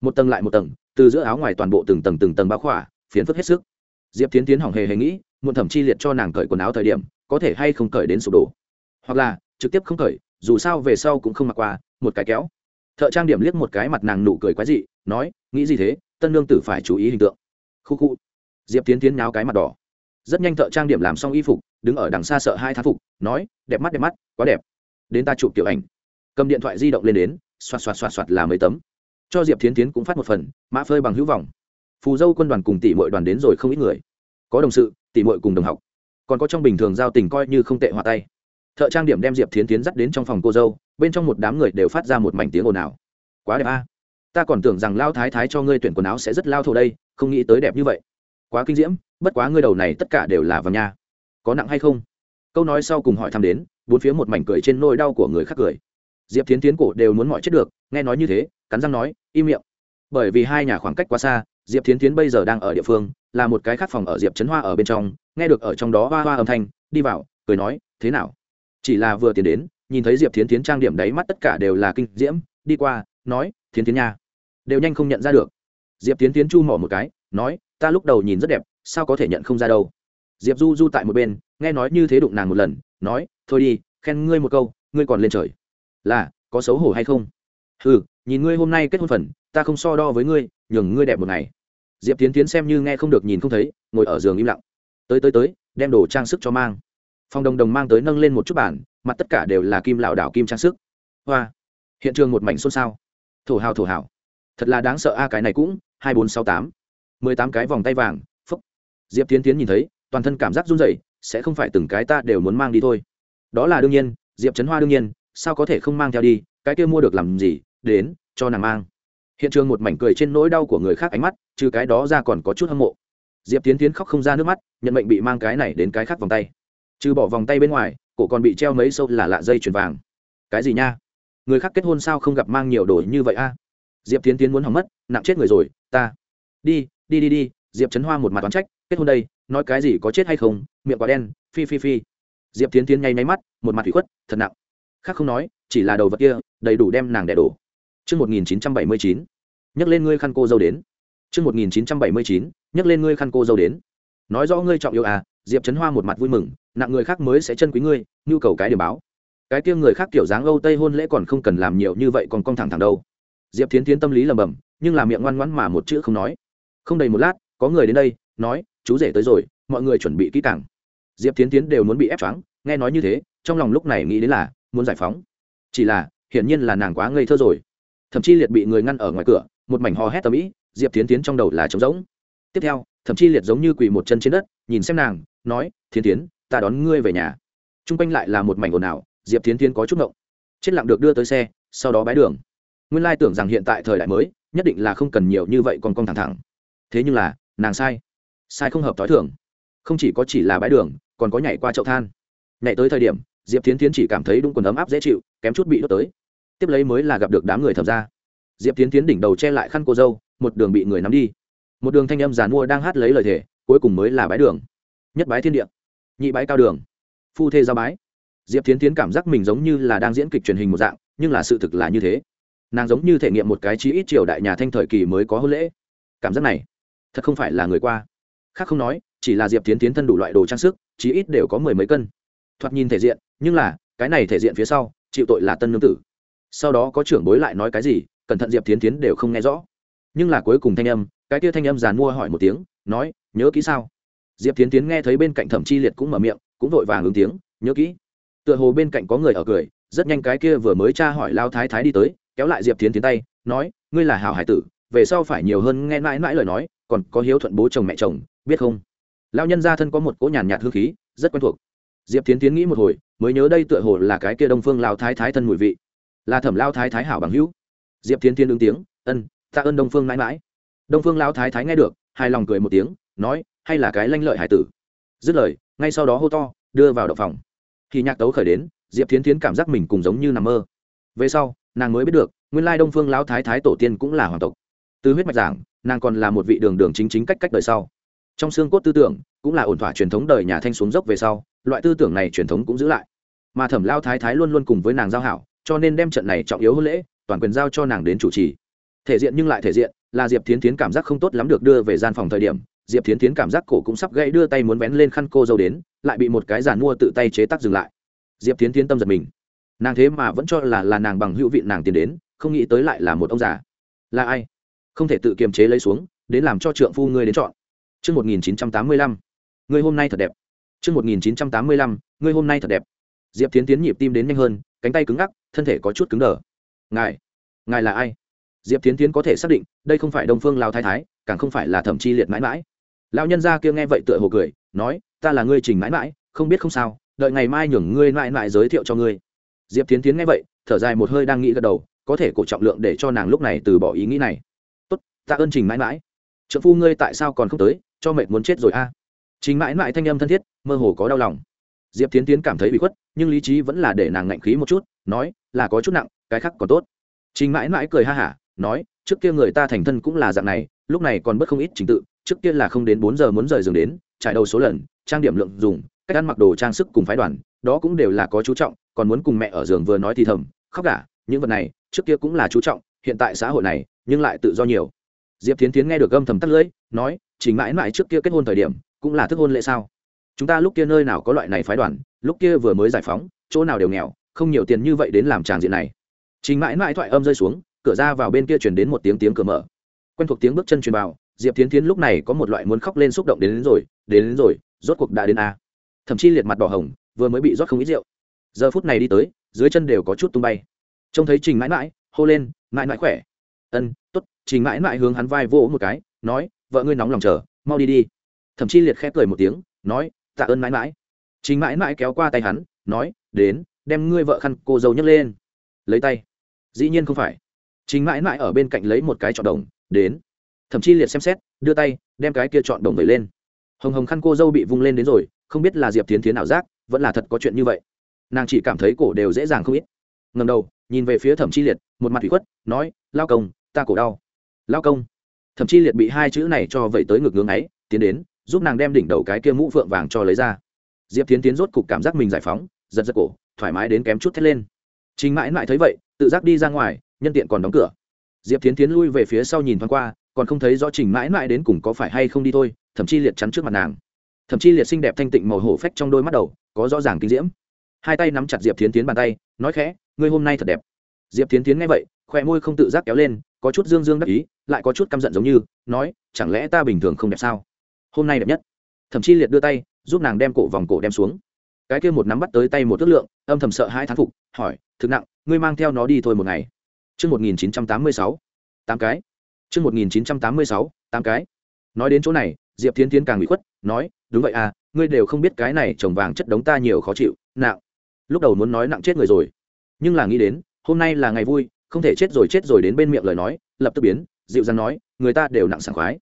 một tầng lại một tầng, từ giữa áo ngoài toàn bộ từng tầng từng tầng bao khỏa phiến phức hết sức. Diệp tiến tiến hỏng hề hề nghĩ, muộn thẩm chi liệt cho nàng cởi quần áo thời điểm, có thể hay không cởi đến sụp đổ. Hoặc là, trực tiếp không cởi, dù sao về sau cũng không mặc qua một cái kéo. Thợ trang điểm liếc một cái mặt nàng nụ cười quái dị, nói, nghĩ gì thế, tân lương tử phải chú ý hình tượng. Khu khu. Diệp tiến tiến nháo cái mặt đỏ. Rất nhanh thợ trang điểm làm xong y phục, đứng ở đằng xa sợ hai thán phục, nói, đẹp mắt đẹp mắt, quá đẹp. Đến ta chụp tiểu ảnh. Cầm điện thoại di động lên đến, xoạt xoạt xoạt xoạt là mấy tấm cho diệp thiến tiến cũng phát một phần, mã phơi bằng hữu vọng. Phù dâu quân đoàn cùng tỷ mọi đoàn đến rồi không ít người. Có đồng sự, tỷ mọi cùng đồng học. Còn có trong bình thường giao tình coi như không tệ hòa tay. Thợ trang điểm đem diệp thiến tiến dắt đến trong phòng cô dâu, bên trong một đám người đều phát ra một mảnh tiếng ồn ào. Quá đẹp a. Ta còn tưởng rằng lao thái thái cho ngươi tuyển quần áo sẽ rất lao thổ đây, không nghĩ tới đẹp như vậy. Quá kinh diễm, bất quá ngươi đầu này tất cả đều là vàng nha có nặng hay không? Câu nói sau cùng hỏi thăm đến, bốn phía một mảnh cười trên nôi đau của người khác cười. Diệp tiến tiến cổ đều muốn mọi chết được, nghe nói như thế cắn răng nói, im miệng. Bởi vì hai nhà khoảng cách quá xa, diệp Thiến tiến bây giờ đang ở địa phương, là một cái khác phòng ở diệp trấn hoa ở bên trong, nghe được ở trong đó hoa hoa âm thanh, đi vào, cười nói, thế nào? Chỉ là vừa tiến đến, nhìn thấy diệp Thiến tiến trang điểm đáy mắt tất cả đều là kinh diễm, đi qua, nói, Thiến tiến nha. Đều nhanh không nhận ra được. Diệp tiến tiến chu mỏ một cái, nói, ta lúc đầu nhìn rất đẹp, sao có thể nhận không ra đâu? Diệp du du tại một bên, nghe nói như thế đụng nàng một lần, nói, thôi đi, khen ngươi một câu, ngươi còn lên trời. Là, có xấu hổ hay không? Ừ nhìn ngươi hôm nay kết hôn phần, ta không so đo với ngươi, nhường ngươi đẹp một ngày. Diệp tiến tiến xem như nghe không được nhìn không thấy, ngồi ở giường im lặng. Tới tới tới, đem đồ trang sức cho mang. Phòng đồng đồng mang tới nâng lên một chút bản mặt tất cả đều là kim lạo đảo kim trang sức. Hoa, hiện trường một mảnh xôn xao. Thổ hào thổ hào. Thật là đáng sợ a, cái này cũng, hai bốn sáu tám. Mười tám cái vòng tay vàng, phúc. Diệp tiến tiến nhìn thấy, toàn thân cảm giác run rẩy, sẽ không phải từng cái ta đều muốn mang đi thôi. Đó là đương nhiên, diệp trấn hoa đương nhiên, sao có thể không mang theo đi, cái kia mua được làm gì đến, cho nàng mang. Hiện trường một mảnh cười trên nỗi đau của người khác ánh mắt, trừ cái đó ra còn có chút hâm mộ. Diệp tiến tiến khóc không ra nước mắt, nhận mệnh bị mang cái này đến cái khác vòng tay. Trừ bỏ vòng tay bên ngoài, cổ còn bị treo mấy sâu là lạ dây chuyền vàng. Cái gì nha? Người khác kết hôn sao không gặp mang nhiều đồ như vậy a? Diệp tiến tiến muốn hỏng mất, nặng chết người rồi, ta. Đi đi đi đi, diệp trấn hoa một mặt toán trách, kết hôn đây, nói cái gì có chết hay không, miệng quả đen, phi phi phi. Diệp tiến tiến nháy máy mắt, một mặt thủy khuất, thật nặng. Khác không nói, chỉ là đầu vật kia, đầy đủ đem nàng đẻ đổ. Chương 1979, nhắc lên ngươi khăn cô dâu đến. Chương 1979, nhắc lên ngươi khăn cô dâu đến. Nói rõ ngươi trọng yêu à, Diệp Trấn Hoa một mặt vui mừng, nặng người khác mới sẽ chân quý ngươi, nhu cầu cái điểm báo. Cái kia người khác kiểu dáng Âu Tây hôn lễ còn không cần làm nhiều như vậy còn cong thẳng thẳng đâu. Diệp Thiến Thiến tâm lý lẩm bẩm, nhưng là miệng ngoan ngoãn mà một chữ không nói. Không đầy một lát, có người đến đây, nói, chú rể tới rồi, mọi người chuẩn bị kỹ càng. Diệp Thiến Thiến đều muốn bị ép choáng, nghe nói như thế, trong lòng lúc này nghĩ đến là muốn giải phóng. Chỉ là, hiển nhiên là nàng quá ngây thơ rồi thậm chí liệt bị người ngăn ở ngoài cửa, một mảnh hò hét tầm ĩ, diệp tiến tiến trong đầu là trống rỗng. Tiếp theo, thậm chí liệt giống như quỳ một chân trên đất, nhìn xem nàng, nói thiên tiến ta đón ngươi về nhà. T r u n g quanh lại là một mảnh ồn ào, diệp tiến tiến có chút ngộng. Chết lặng được đưa tới xe, sau đó bái đường. Nguyên lai tưởng rằng hiện tại thời đại mới, nhất định là không cần nhiều như vậy còn con thẳng thẳng. Thế nhưng là, nàng sai. Sai không hợp t h ó i thưởng không chỉ có chỉ là bãi đường, còn có nhảy qua chậu than. Nhảy tới thời điểm, diệp tiến tiến chỉ cảm thấy đúng quần ấm áp dễ chịu, kém chút bị đốt tới tiếp lấy mới là gặp được đám người thẩm ra diệp tiến tiến đỉnh đầu che lại khăn cô dâu, một đường bị người nắm đi. Một đường thanh âm giàn mua đang hát lấy lời thề, cuối cùng mới là bái đường. Nhất bái thiên địa, nhị bái cao đường, phu thê giao bái. Diệp tiến tiến cảm giác mình giống như là đang diễn kịch truyền hình một dạng, nhưng là sự thực là như thế. Nàng giống như thể nghiệm một cái chí ít triều đại nhà thanh thời kỳ mới có hôn lễ. Cảm giác này, thật không phải là người qua. Khác không nói, chỉ là diệp tiến tiến thân đủ loại đồ trang sức, chí ít đều có mười mấy cân. Thoạt nhìn thể diện, nhưng là, cái này thể diện phía sau, chịu tội là tân nương tử sau đó có trưởng bối lại nói cái gì, cẩn thận diệp tiến tiến đều không nghe rõ. Nhưng là cuối cùng thanh âm, cái kia thanh âm giàn mua hỏi một tiếng, nói, nhớ kỹ sao? Diệp tiến tiến nghe thấy bên cạnh thẩm chi liệt cũng mở miệng, cũng vội vàng ứng tiếng, nhớ kỹ. Tựa hồ bên cạnh có người ở cười, rất nhanh cái kia vừa mới tra hỏi lao thái thái đi tới, kéo lại diệp tiến tiến tay, nói, ngươi là hảo hải tử, về sau phải nhiều hơn nghe mãi mãi lời nói, còn có hiếu thuận bố chồng mẹ chồng, biết không? Lao nhân gia thân có một cỗ nhàn nhạt hương khí, rất quen thuộc. Diệp tiến tiến nghĩ một hồi, mới nhớ đây tựa hồ là cái kia đông phương lao thái thái thân mùi vị là thẩm lao thái thái hảo bằng hữu. Diệp thiến thiên ứng tiếng, ân ta ơn đông phương mãi mãi. Đông phương lao thái thái nghe được, hài lòng cười một tiếng, nói, hay là cái lanh lợi hải tử. Dứt lời, ngay sau đó hô to, đưa vào động phòng. Khi nhạc tấu khởi đến, diệp thiến thiến cảm giác mình cùng giống như nằm mơ. Về sau, nàng mới biết được, nguyên lai đông phương lao thái thái tổ tiên cũng là hoàng tộc. Từ huyết mạch giảng, nàng còn là một vị đường đường chính chính cách cách đời sau. Trong xương cốt tư tưởng, cũng là ổn thỏa truyền thống đời nhà thanh xuống dốc về sau, loại tư tưởng này truyền thống cũng giữ lại. Mà thẩm lao thái thái luôn luôn cùng với nàng giao hảo cho nên đem trận này trọng yếu hơn lễ toàn quyền giao cho nàng đến chủ trì. Thể diện nhưng lại thể diện là diệp thiến tiến cảm giác không tốt lắm được đưa về gian phòng thời điểm diệp thiến tiến cảm giác cổ cũng sắp gãy đưa tay muốn vén lên khăn cô dâu đến lại bị một cái giàn mua tự tay chế tác dừng lại. Diệp thiến tiến tâm giật mình. Nàng thế mà vẫn cho là là nàng bằng hữu vị nàng tiến đến không nghĩ tới lại là một ông già. Là ai? Không thể tự kiềm chế lấy xuống đến làm cho trượng phu ngươi đến chọn. Trước 1985, ngươi hôm nay thật đẹp. Trước 1985, ngươi hôm nay thật đẹp. Diệp Thiến Tiến nhịp tim đến nhanh hơn, cánh tay cứng ngắc thân thể có chút cứng đờ. Ngài ngài là ai? Diệp tiến tiến có thể xác định, đây không phải đông phương lao thái thái, càng không phải là thẩm chi liệt mãi mãi. Lao nhân gia kia nghe vậy tựa hồ cười, nói, ta là ngươi trình mãi mãi, không biết không sao, đợi ngày mai nhường ngươi mãi mãi giới thiệu cho ngươi. Diệp tiến tiến nghe vậy, thở dài một hơi đang nghĩ gật đầu, có thể cổ trọng lượng để cho nàng lúc này từ bỏ ý nghĩ này. Tốt, ta ơn trình mãi mãi. Trợ phu ngươi tại sao còn không tới, cho mệt muốn chết rồi a. Trình mãi mãi thanh âm thân thiết, mơ hồ có đau lòng. Diệp tiến tiến cảm thấy bị khuất, nhưng lý trí vẫn là để nàng ngạnh khí một chút nói, là có chút nặng, cái khác còn tốt. Trình mãi mãi cười ha hả, nói, trước kia người ta thành thân cũng là dạng này, lúc này còn bất không ít trình tự, trước kia là không đến bốn giờ muốn rời giường đến, trải đầu số lần, trang điểm lượng dùng, cách ăn mặc đồ trang sức cùng phái đoàn, đó cũng đều là có chú trọng, còn muốn cùng mẹ ở giường vừa nói thì thầm, khóc cả những vật này, trước kia cũng là chú trọng, hiện tại xã hội này, nhưng lại tự do nhiều. Diệp tiến tiến nghe được âm thầm tắt lưỡi, nói, trình mãi mãi trước kia kết hôn thời điểm, cũng là thức hôn lễ sao? Chúng ta lúc kia nơi nào có loại này phái đoàn, lúc kia vừa mới giải phóng, chỗ nào đều nghèo không nhiều tiền như vậy đến làm tràng diện này. Trình mãi mãi thoại âm rơi xuống cửa ra vào bên kia chuyển đến một tiếng tiếng cửa mở. Quen thuộc tiếng bước chân truyền vào diệp tiến tiến lúc này có một loại muốn khóc lên xúc động đến, đến rồi đến, đến rồi rốt cuộc đã đến a thậm chí liệt mặt đỏ hồng vừa mới bị rót không ít rượu. Giờ phút này đi tới dưới chân đều có chút tung bay. Trông thấy trình mãi mãi hô lên mãi mãi khỏe. Ân t ố t trình mãi mãi hướng hắn vai vỗ một cái nói vợ ngươi nóng lòng chờ mau đi đi. Thậm chí liệt khẽ cười một tiếng nói tạ ơn mãi mãi. Trình mãi mãi kéo qua tay hắn nói đến đem ngươi vợ khăn cô dâu nhấc lên. Lấy tay. Dĩ nhiên không phải. Chính mãi mãi ở bên cạnh lấy một cái chọn đồng, đến. Thậm chí liệt xem xét, đưa tay, đem cái kia chọn đồng vẩy lên. Hồng hồng khăn cô dâu bị vung lên đến rồi, không biết là diệp tiến tiến ảo giác, vẫn là thật có chuyện như vậy. Nàng chỉ cảm thấy cổ đều dễ dàng không ít. Ngầm đầu, nhìn về phía thẩm chi liệt, một mặt thủy khuất, nói, lao công, ta cổ đau. Lao công? Thẩm chi liệt bị hai chữ này cho vậy tới ngực ngưỡng ấy, tiến đến, giúp nàng đem đỉnh đầu cái kia mũ phượng vàng cho lấy ra. Diệp tiến tiến rốt cục cảm giác mình giải phóng, giật giật cổ thoải mái đến kém chút thét lên. Chính mãi mãi thấy vậy, tự giác đi ra ngoài, nhân tiện còn đóng cửa. Diệp tiến tiến lui về phía sau nhìn thoáng qua, còn không thấy rõ trình mãi mãi đến cùng có phải hay không đi thôi, thậm chí liệt chắn trước mặt nàng. Thậm chí liệt xinh đẹp thanh tịnh màu hổ phách trong đôi mắt đầu, có rõ ràng kinh diễm. Hai tay nắm chặt diệp tiến tiến bàn tay, nói khẽ, ngươi hôm nay thật đẹp. Diệp tiến tiến nghe vậy khoe môi không tự giác kéo lên, có chút dương dương đắc ý, lại có chút căm giận giống như, nói, chẳng lẽ ta bình thường không đẹp sao? Hôm nay đẹp nhất. Thậm chí liệt đưa tay, giúp nàng đem cổ vòng cổ đem xuống cái kia một nắm bắt tới tay một ước lượng âm thầm sợ hai thán phục hỏi thực nặng ngươi mang theo nó đi thôi một ngày trương một nghìn chín trăm tám mươi sáu tám cái. trương một nghìn chín trăm tám mươi sáu tám cái. Nói đến chỗ này, Diệp Thiến Thiến càng bị khuất, nói, đúng vậy à, ngươi đều không biết cái này trồng vàng chất đống ta nhiều khó chịu, nặng. Lúc đầu muốn nói nặng chết người rồi, nhưng là nghĩ đến, hôm nay là ngày vui, không thể chết rồi chết rồi đến bên miệng lời nói, lập tức biến, dịu dàng nói, người ta đều nặng sảng khoái.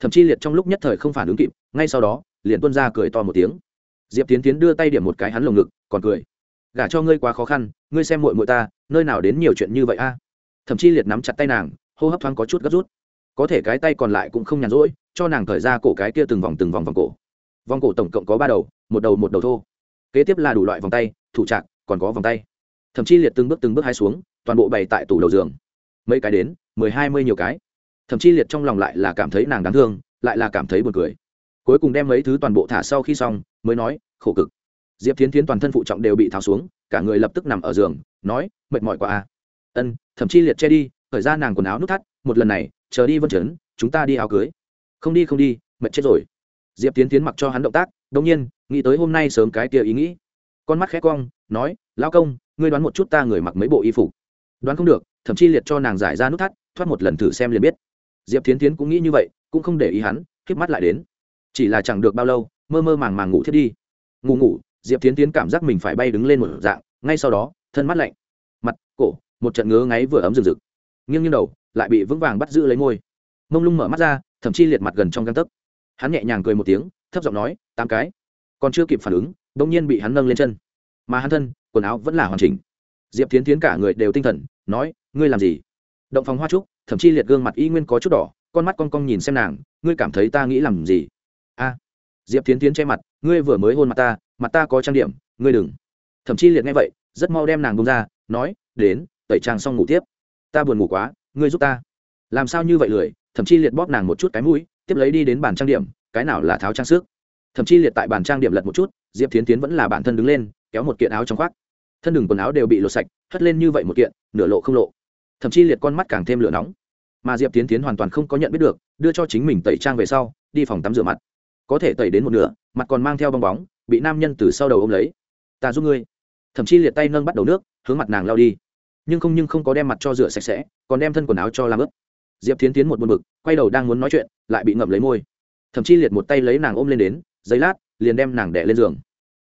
Thậm chí liệt trong lúc nhất thời không phản ứng kịp, ngay sau đó, liền tuôn ra cười to một tiếng diệp tiến tiến đưa tay điểm một cái hắn lồng ngực, còn cười. Gả cho ngươi quá khó khăn, ngươi xem muội muội ta, nơi nào đến nhiều chuyện như vậy a? Thậm chí liệt nắm chặt tay nàng, hô hấp thoáng có chút gấp rút. Có thể cái tay còn lại cũng không nhàn rỗi, cho nàng thời ra cổ cái kia từng vòng từng vòng vòng cổ. Vòng cổ tổng cộng có ba đầu, một đầu một đầu thô. Kế tiếp là đủ loại vòng tay, thủ trạc, còn có vòng tay. Thậm chí liệt từng bước từng bước hai xuống, toàn bộ bày tại tủ đầu giường. Mấy cái đến, mười hai mươi nhiều cái. Thậm chí liệt trong lòng lại là cảm thấy nàng đáng thương, lại là cảm thấy buồn cười. Cuối cùng đem mấy thứ toàn bộ thả sau khi xong mới nói, khổ cực. Diệp thiến thiến toàn thân phụ trọng đều bị tháo xuống, cả người lập tức nằm ở giường, nói, mệt mỏi quá a ân, thậm chí liệt che đi khởi ra nàng quần áo nút thắt, một lần này, chờ đi vân chấn, chúng ta đi áo cưới. Không đi không đi, mệt chết rồi. Diệp tiến tiến mặc cho hắn động tác đông nhiên, nghĩ tới hôm nay sớm cái kia ý nghĩ. Con mắt khẽ cong, nói, lão công, ngươi đoán một chút ta người mặc mấy bộ y phục. Đoán không được, thậm chí liệt cho nàng giải ra nút thắt, thoát một lần thử xem liền biết. Diệp tiến tiến cũng nghĩ như vậy, cũng không để ý hắn k mắt lại đến. Chỉ là chẳng được bao lâu mơ mơ màng màng ngủ thiết đi. Ngủ ngủ, diệp tiến tiến cảm giác mình phải bay đứng lên một dạng, ngay sau đó, thân mắt lạnh. Mặt, cổ, một trận ngứa ngáy vừa ấm rừng rực. Nghiêng nghiêng đầu, lại bị vững vàng bắt giữ lấy môi. Mông lung mở mắt ra, thậm chí liệt mặt gần trong găng tấc. Hắn nhẹ nhàng cười một tiếng, thấp giọng nói, tám cái. Còn chưa kịp phản ứng đ ỗ n g nhiên bị hắn nâng lên chân. Mà hắn thân, quần áo vẫn là hoàn chỉnh. Diệp tiến tiến cả người đều tinh thần, nói, ngươi làm gì? Động phòng hoa trúc, thậm chí liệt gương mặt y nguyên có chút đỏ, con mắt con con nhìn xem nàng, ngươi cảm thấy ta nghĩ làm gì? A diệp tiến tiến che mặt, ngươi vừa mới hôn mặt ta mặt ta có trang điểm, ngươi đừng. Thậm chí liệt nghe vậy, rất mau đem nàng bông ra, nói, đến, tẩy trang xong ngủ tiếp. Ta buồn ngủ quá, ngươi giúp ta. Làm sao như vậy lười? Thậm chí liệt bóp nàng một chút cái mũi, tiếp lấy đi đến bàn trang điểm, cái nào là tháo trang sức? Thậm chí liệt tại bàn trang điểm lật một chút, diệp tiến tiến vẫn là bản thân đứng lên, kéo một kiện áo trong khoác. Thân đường quần áo đều bị lột sạch, hất lên như vậy một kiện, nửa lộ không lộ. Thậm chí liệt con mắt càng thêm lửa nóng. Mà diệp tiến tiến hoàn toàn không có nhận biết được, đưa cho chính mình tẩy trang về sau, đi phòng tắm rửa mặt có thể tẩy đến một nửa mặt còn mang theo bong bóng bị nam nhân từ sau đầu ôm lấy ta giúp ngươi thậm chí liệt tay nâng bắt đầu nước hướng mặt nàng lao đi nhưng không nhưng không có đem mặt cho rửa sạch sẽ còn đem thân quần áo cho làm ướt diệp tiến tiến một buồn bực quay đầu đang muốn nói chuyện lại bị ngậm lấy môi thậm chí liệt một tay lấy nàng ôm lên đến giấy lát liền đem nàng đẻ lên giường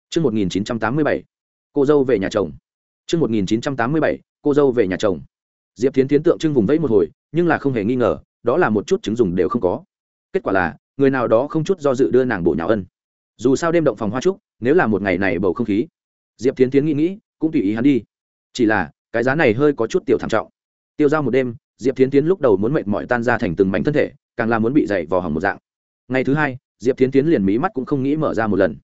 Trước 1987, cô dâu về nhà chồng. Trước 1987, cô dâu về nhà chồng. Diệp Thiến Thiến tượng trưng vùng vẫy một hồi, nhưng là không hề nghi ngờ, đó là một chút chứng dùng đều không có. Kết quả là, người nào đó không chút do dự đưa nàng bộ nhào ân. Dù sao đêm động phòng hoa trúc, nếu là một ngày này bầu không khí, diệp tiến tiến nghĩ nghĩ, cũng tùy ý hắn đi. Chỉ là, cái giá này hơi có chút tiểu thảm trọng. Tiêu dao một đêm, diệp tiến tiến lúc đầu muốn mệt mỏi tan ra thành từng mảnh thân thể, càng là muốn bị dày vò hỏng một dạng. Ngày thứ hai, diệp tiến tiến liền mí mắt cũng không nghĩ mở ra một lần.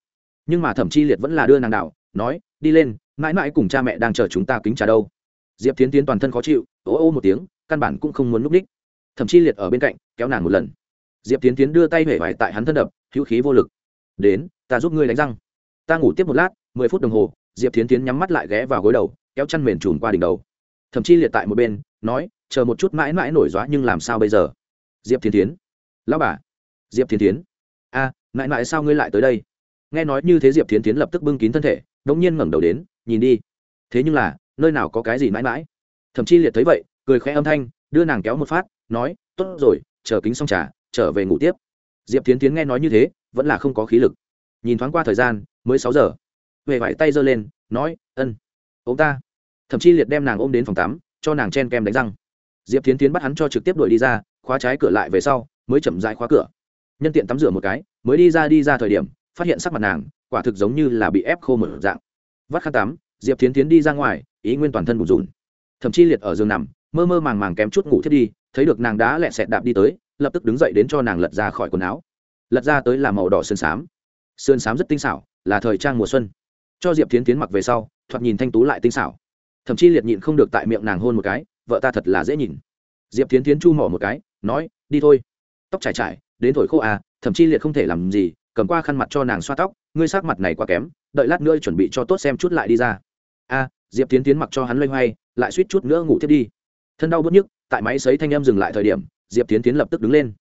Nhưng mà thẩm chi liệt vẫn là đưa nàng đạo nói, đi lên, mãi mãi cùng cha mẹ đang chờ chúng ta kính trà đâu. Diệp tiến tiến toàn thân khó chịu ô ô một tiếng, căn bản cũng không muốn núp đích. Thậm chí liệt ở bên cạnh, kéo nàng một lần diệp tiến tiến đưa tay hể vải tại hắn thân đập, hữu khí vô lực. Đến, ta giúp ngươi đánh răng. Ta ngủ tiếp một lát, mười phút đồng hồ. Diệp tiến tiến nhắm mắt lại ghé vào gối đầu, kéo chăn mền trùm qua đỉnh đầu. Thậm chí liệt tại một bên, nói, chờ một chút mãi mãi nổi dóa nhưng làm sao bây giờ? Diệp tiến tiến. Lão bà. Diệp tiến tiến. A, mãi mãi sao ngươi lại tới đây? Nghe nói như thế diệp tiến tiến lập tức bưng kín thân thể, đống nhiên ngẩng đầu đến, nhìn đi. Thế nhưng là, nơi nào có cái gì mãi mãi? Thậm chí liệt thấy vậy, cười khẽ âm thanh, đưa nàng kéo một phát, nói, tốt rồi, chờ kính xong trà trở về ngủ tiếp. Diệp tiến tiến nghe nói như thế, vẫn là không có khí lực. Nhìn thoáng qua thời gian, mới sáu giờ. Huệ vải tay giơ lên, nói, ân ông ta. Thậm chí liệt đem nàng ôm đến phòng tắm, cho nàng chen kem đánh răng. Diệp tiến tiến bắt hắn cho trực tiếp đuổi đi ra, khóa trái cửa lại về sau, mới chậm dại khóa cửa. Nhân tiện tắm rửa một cái, mới đi ra đi ra thời điểm, phát hiện sắc mặt nàng, quả thực giống như là bị ép khô mở dạng. Vắt khăn tắm, diệp tiến tiến đi ra ngoài, ý nguyên toàn thân bùn rùn. Thậm chí liệt ở giường nằm, mơ mơ màng màng kém chút ngủ thiết đi, thấy được nàng đã lẹ sẹt đạp đi tới lập tức đứng dậy đến cho nàng lật ra khỏi quần áo. Lật ra tới là màu đỏ sơn xám. Sơn xám rất tinh xảo, là thời trang mùa xuân. Cho diệp tiến tiến mặc về sau, thoạt nhìn thanh tú lại tinh xảo. Thậm chí liệt nhịn không được tại miệng nàng hôn một cái, vợ ta thật là dễ nhìn. Diệp tiến tiến chu mỏ một cái, nói, đi thôi. Tóc trải trải, đến thổi khô à thậm chí liệt không thể làm gì, cầm qua khăn mặt cho nàng xoa tóc, ngươi sắc mặt này quá kém, đợi lát nữa chuẩn bị cho tốt xem chút lại đi ra. A diệp tiến tiến mặc cho hắn loay hoay, lại suýt chút nữa ngủ thiết đi. Thân đau bớt nhức, tại máy xấy thanh em dừng lại thời điểm diệp tiến tiến lập tức đứng lên.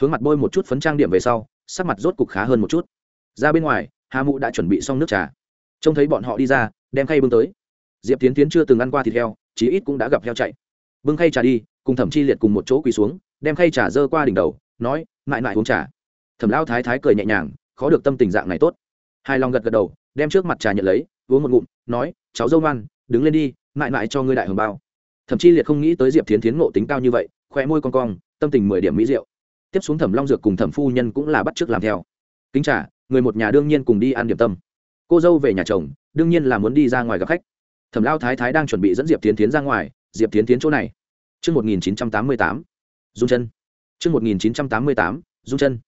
Hướng mặt bôi một chút phấn trang điểm về sau, sắc mặt rốt cục khá hơn một chút. Ra bên ngoài, hà mụ đã chuẩn bị xong nước trà. Trông thấy bọn họ đi ra, đem khay bưng tới. Diệp tiến tiến chưa từng ăn qua thịt heo, chí ít cũng đã gặp heo chạy. Bưng khay trà đi, cùng thẩm chi liệt cùng một chỗ quỳ xuống, đem khay trà dơ qua đỉnh đầu, nói mại mại uống trà. Thẩm lao thái thái cười nhẹ nhàng, khó được tâm tình dạng này tốt. Hai lòng gật gật đầu, đem trước mặt trà nhận lấy, uống một ngụm, nói, cháu dâu ngoan, đứng lên đi mại mại cho ngươi đại hồng bao. Thậm chi liệt không nghĩ tới diệp tiến tiến ngộ tính cao như vậy khoe môi con cong tâm tình mười điểm mỹ rượu tiếp xuống thẩm long dược cùng thẩm phu nhân cũng là bắt t làm theo kính trả người một nhà đương nhiên cùng đi ăn điểm tâm cô dâu về nhà chồng đương nhiên là muốn đi ra ngoài gặp khách thẩm lao thái thái đang chuẩn bị dẫn diệp tiến tiến ra ngoài diệp tiến tiến chỗ này Trước 1988, dung chân. Trước 1988, dung chân.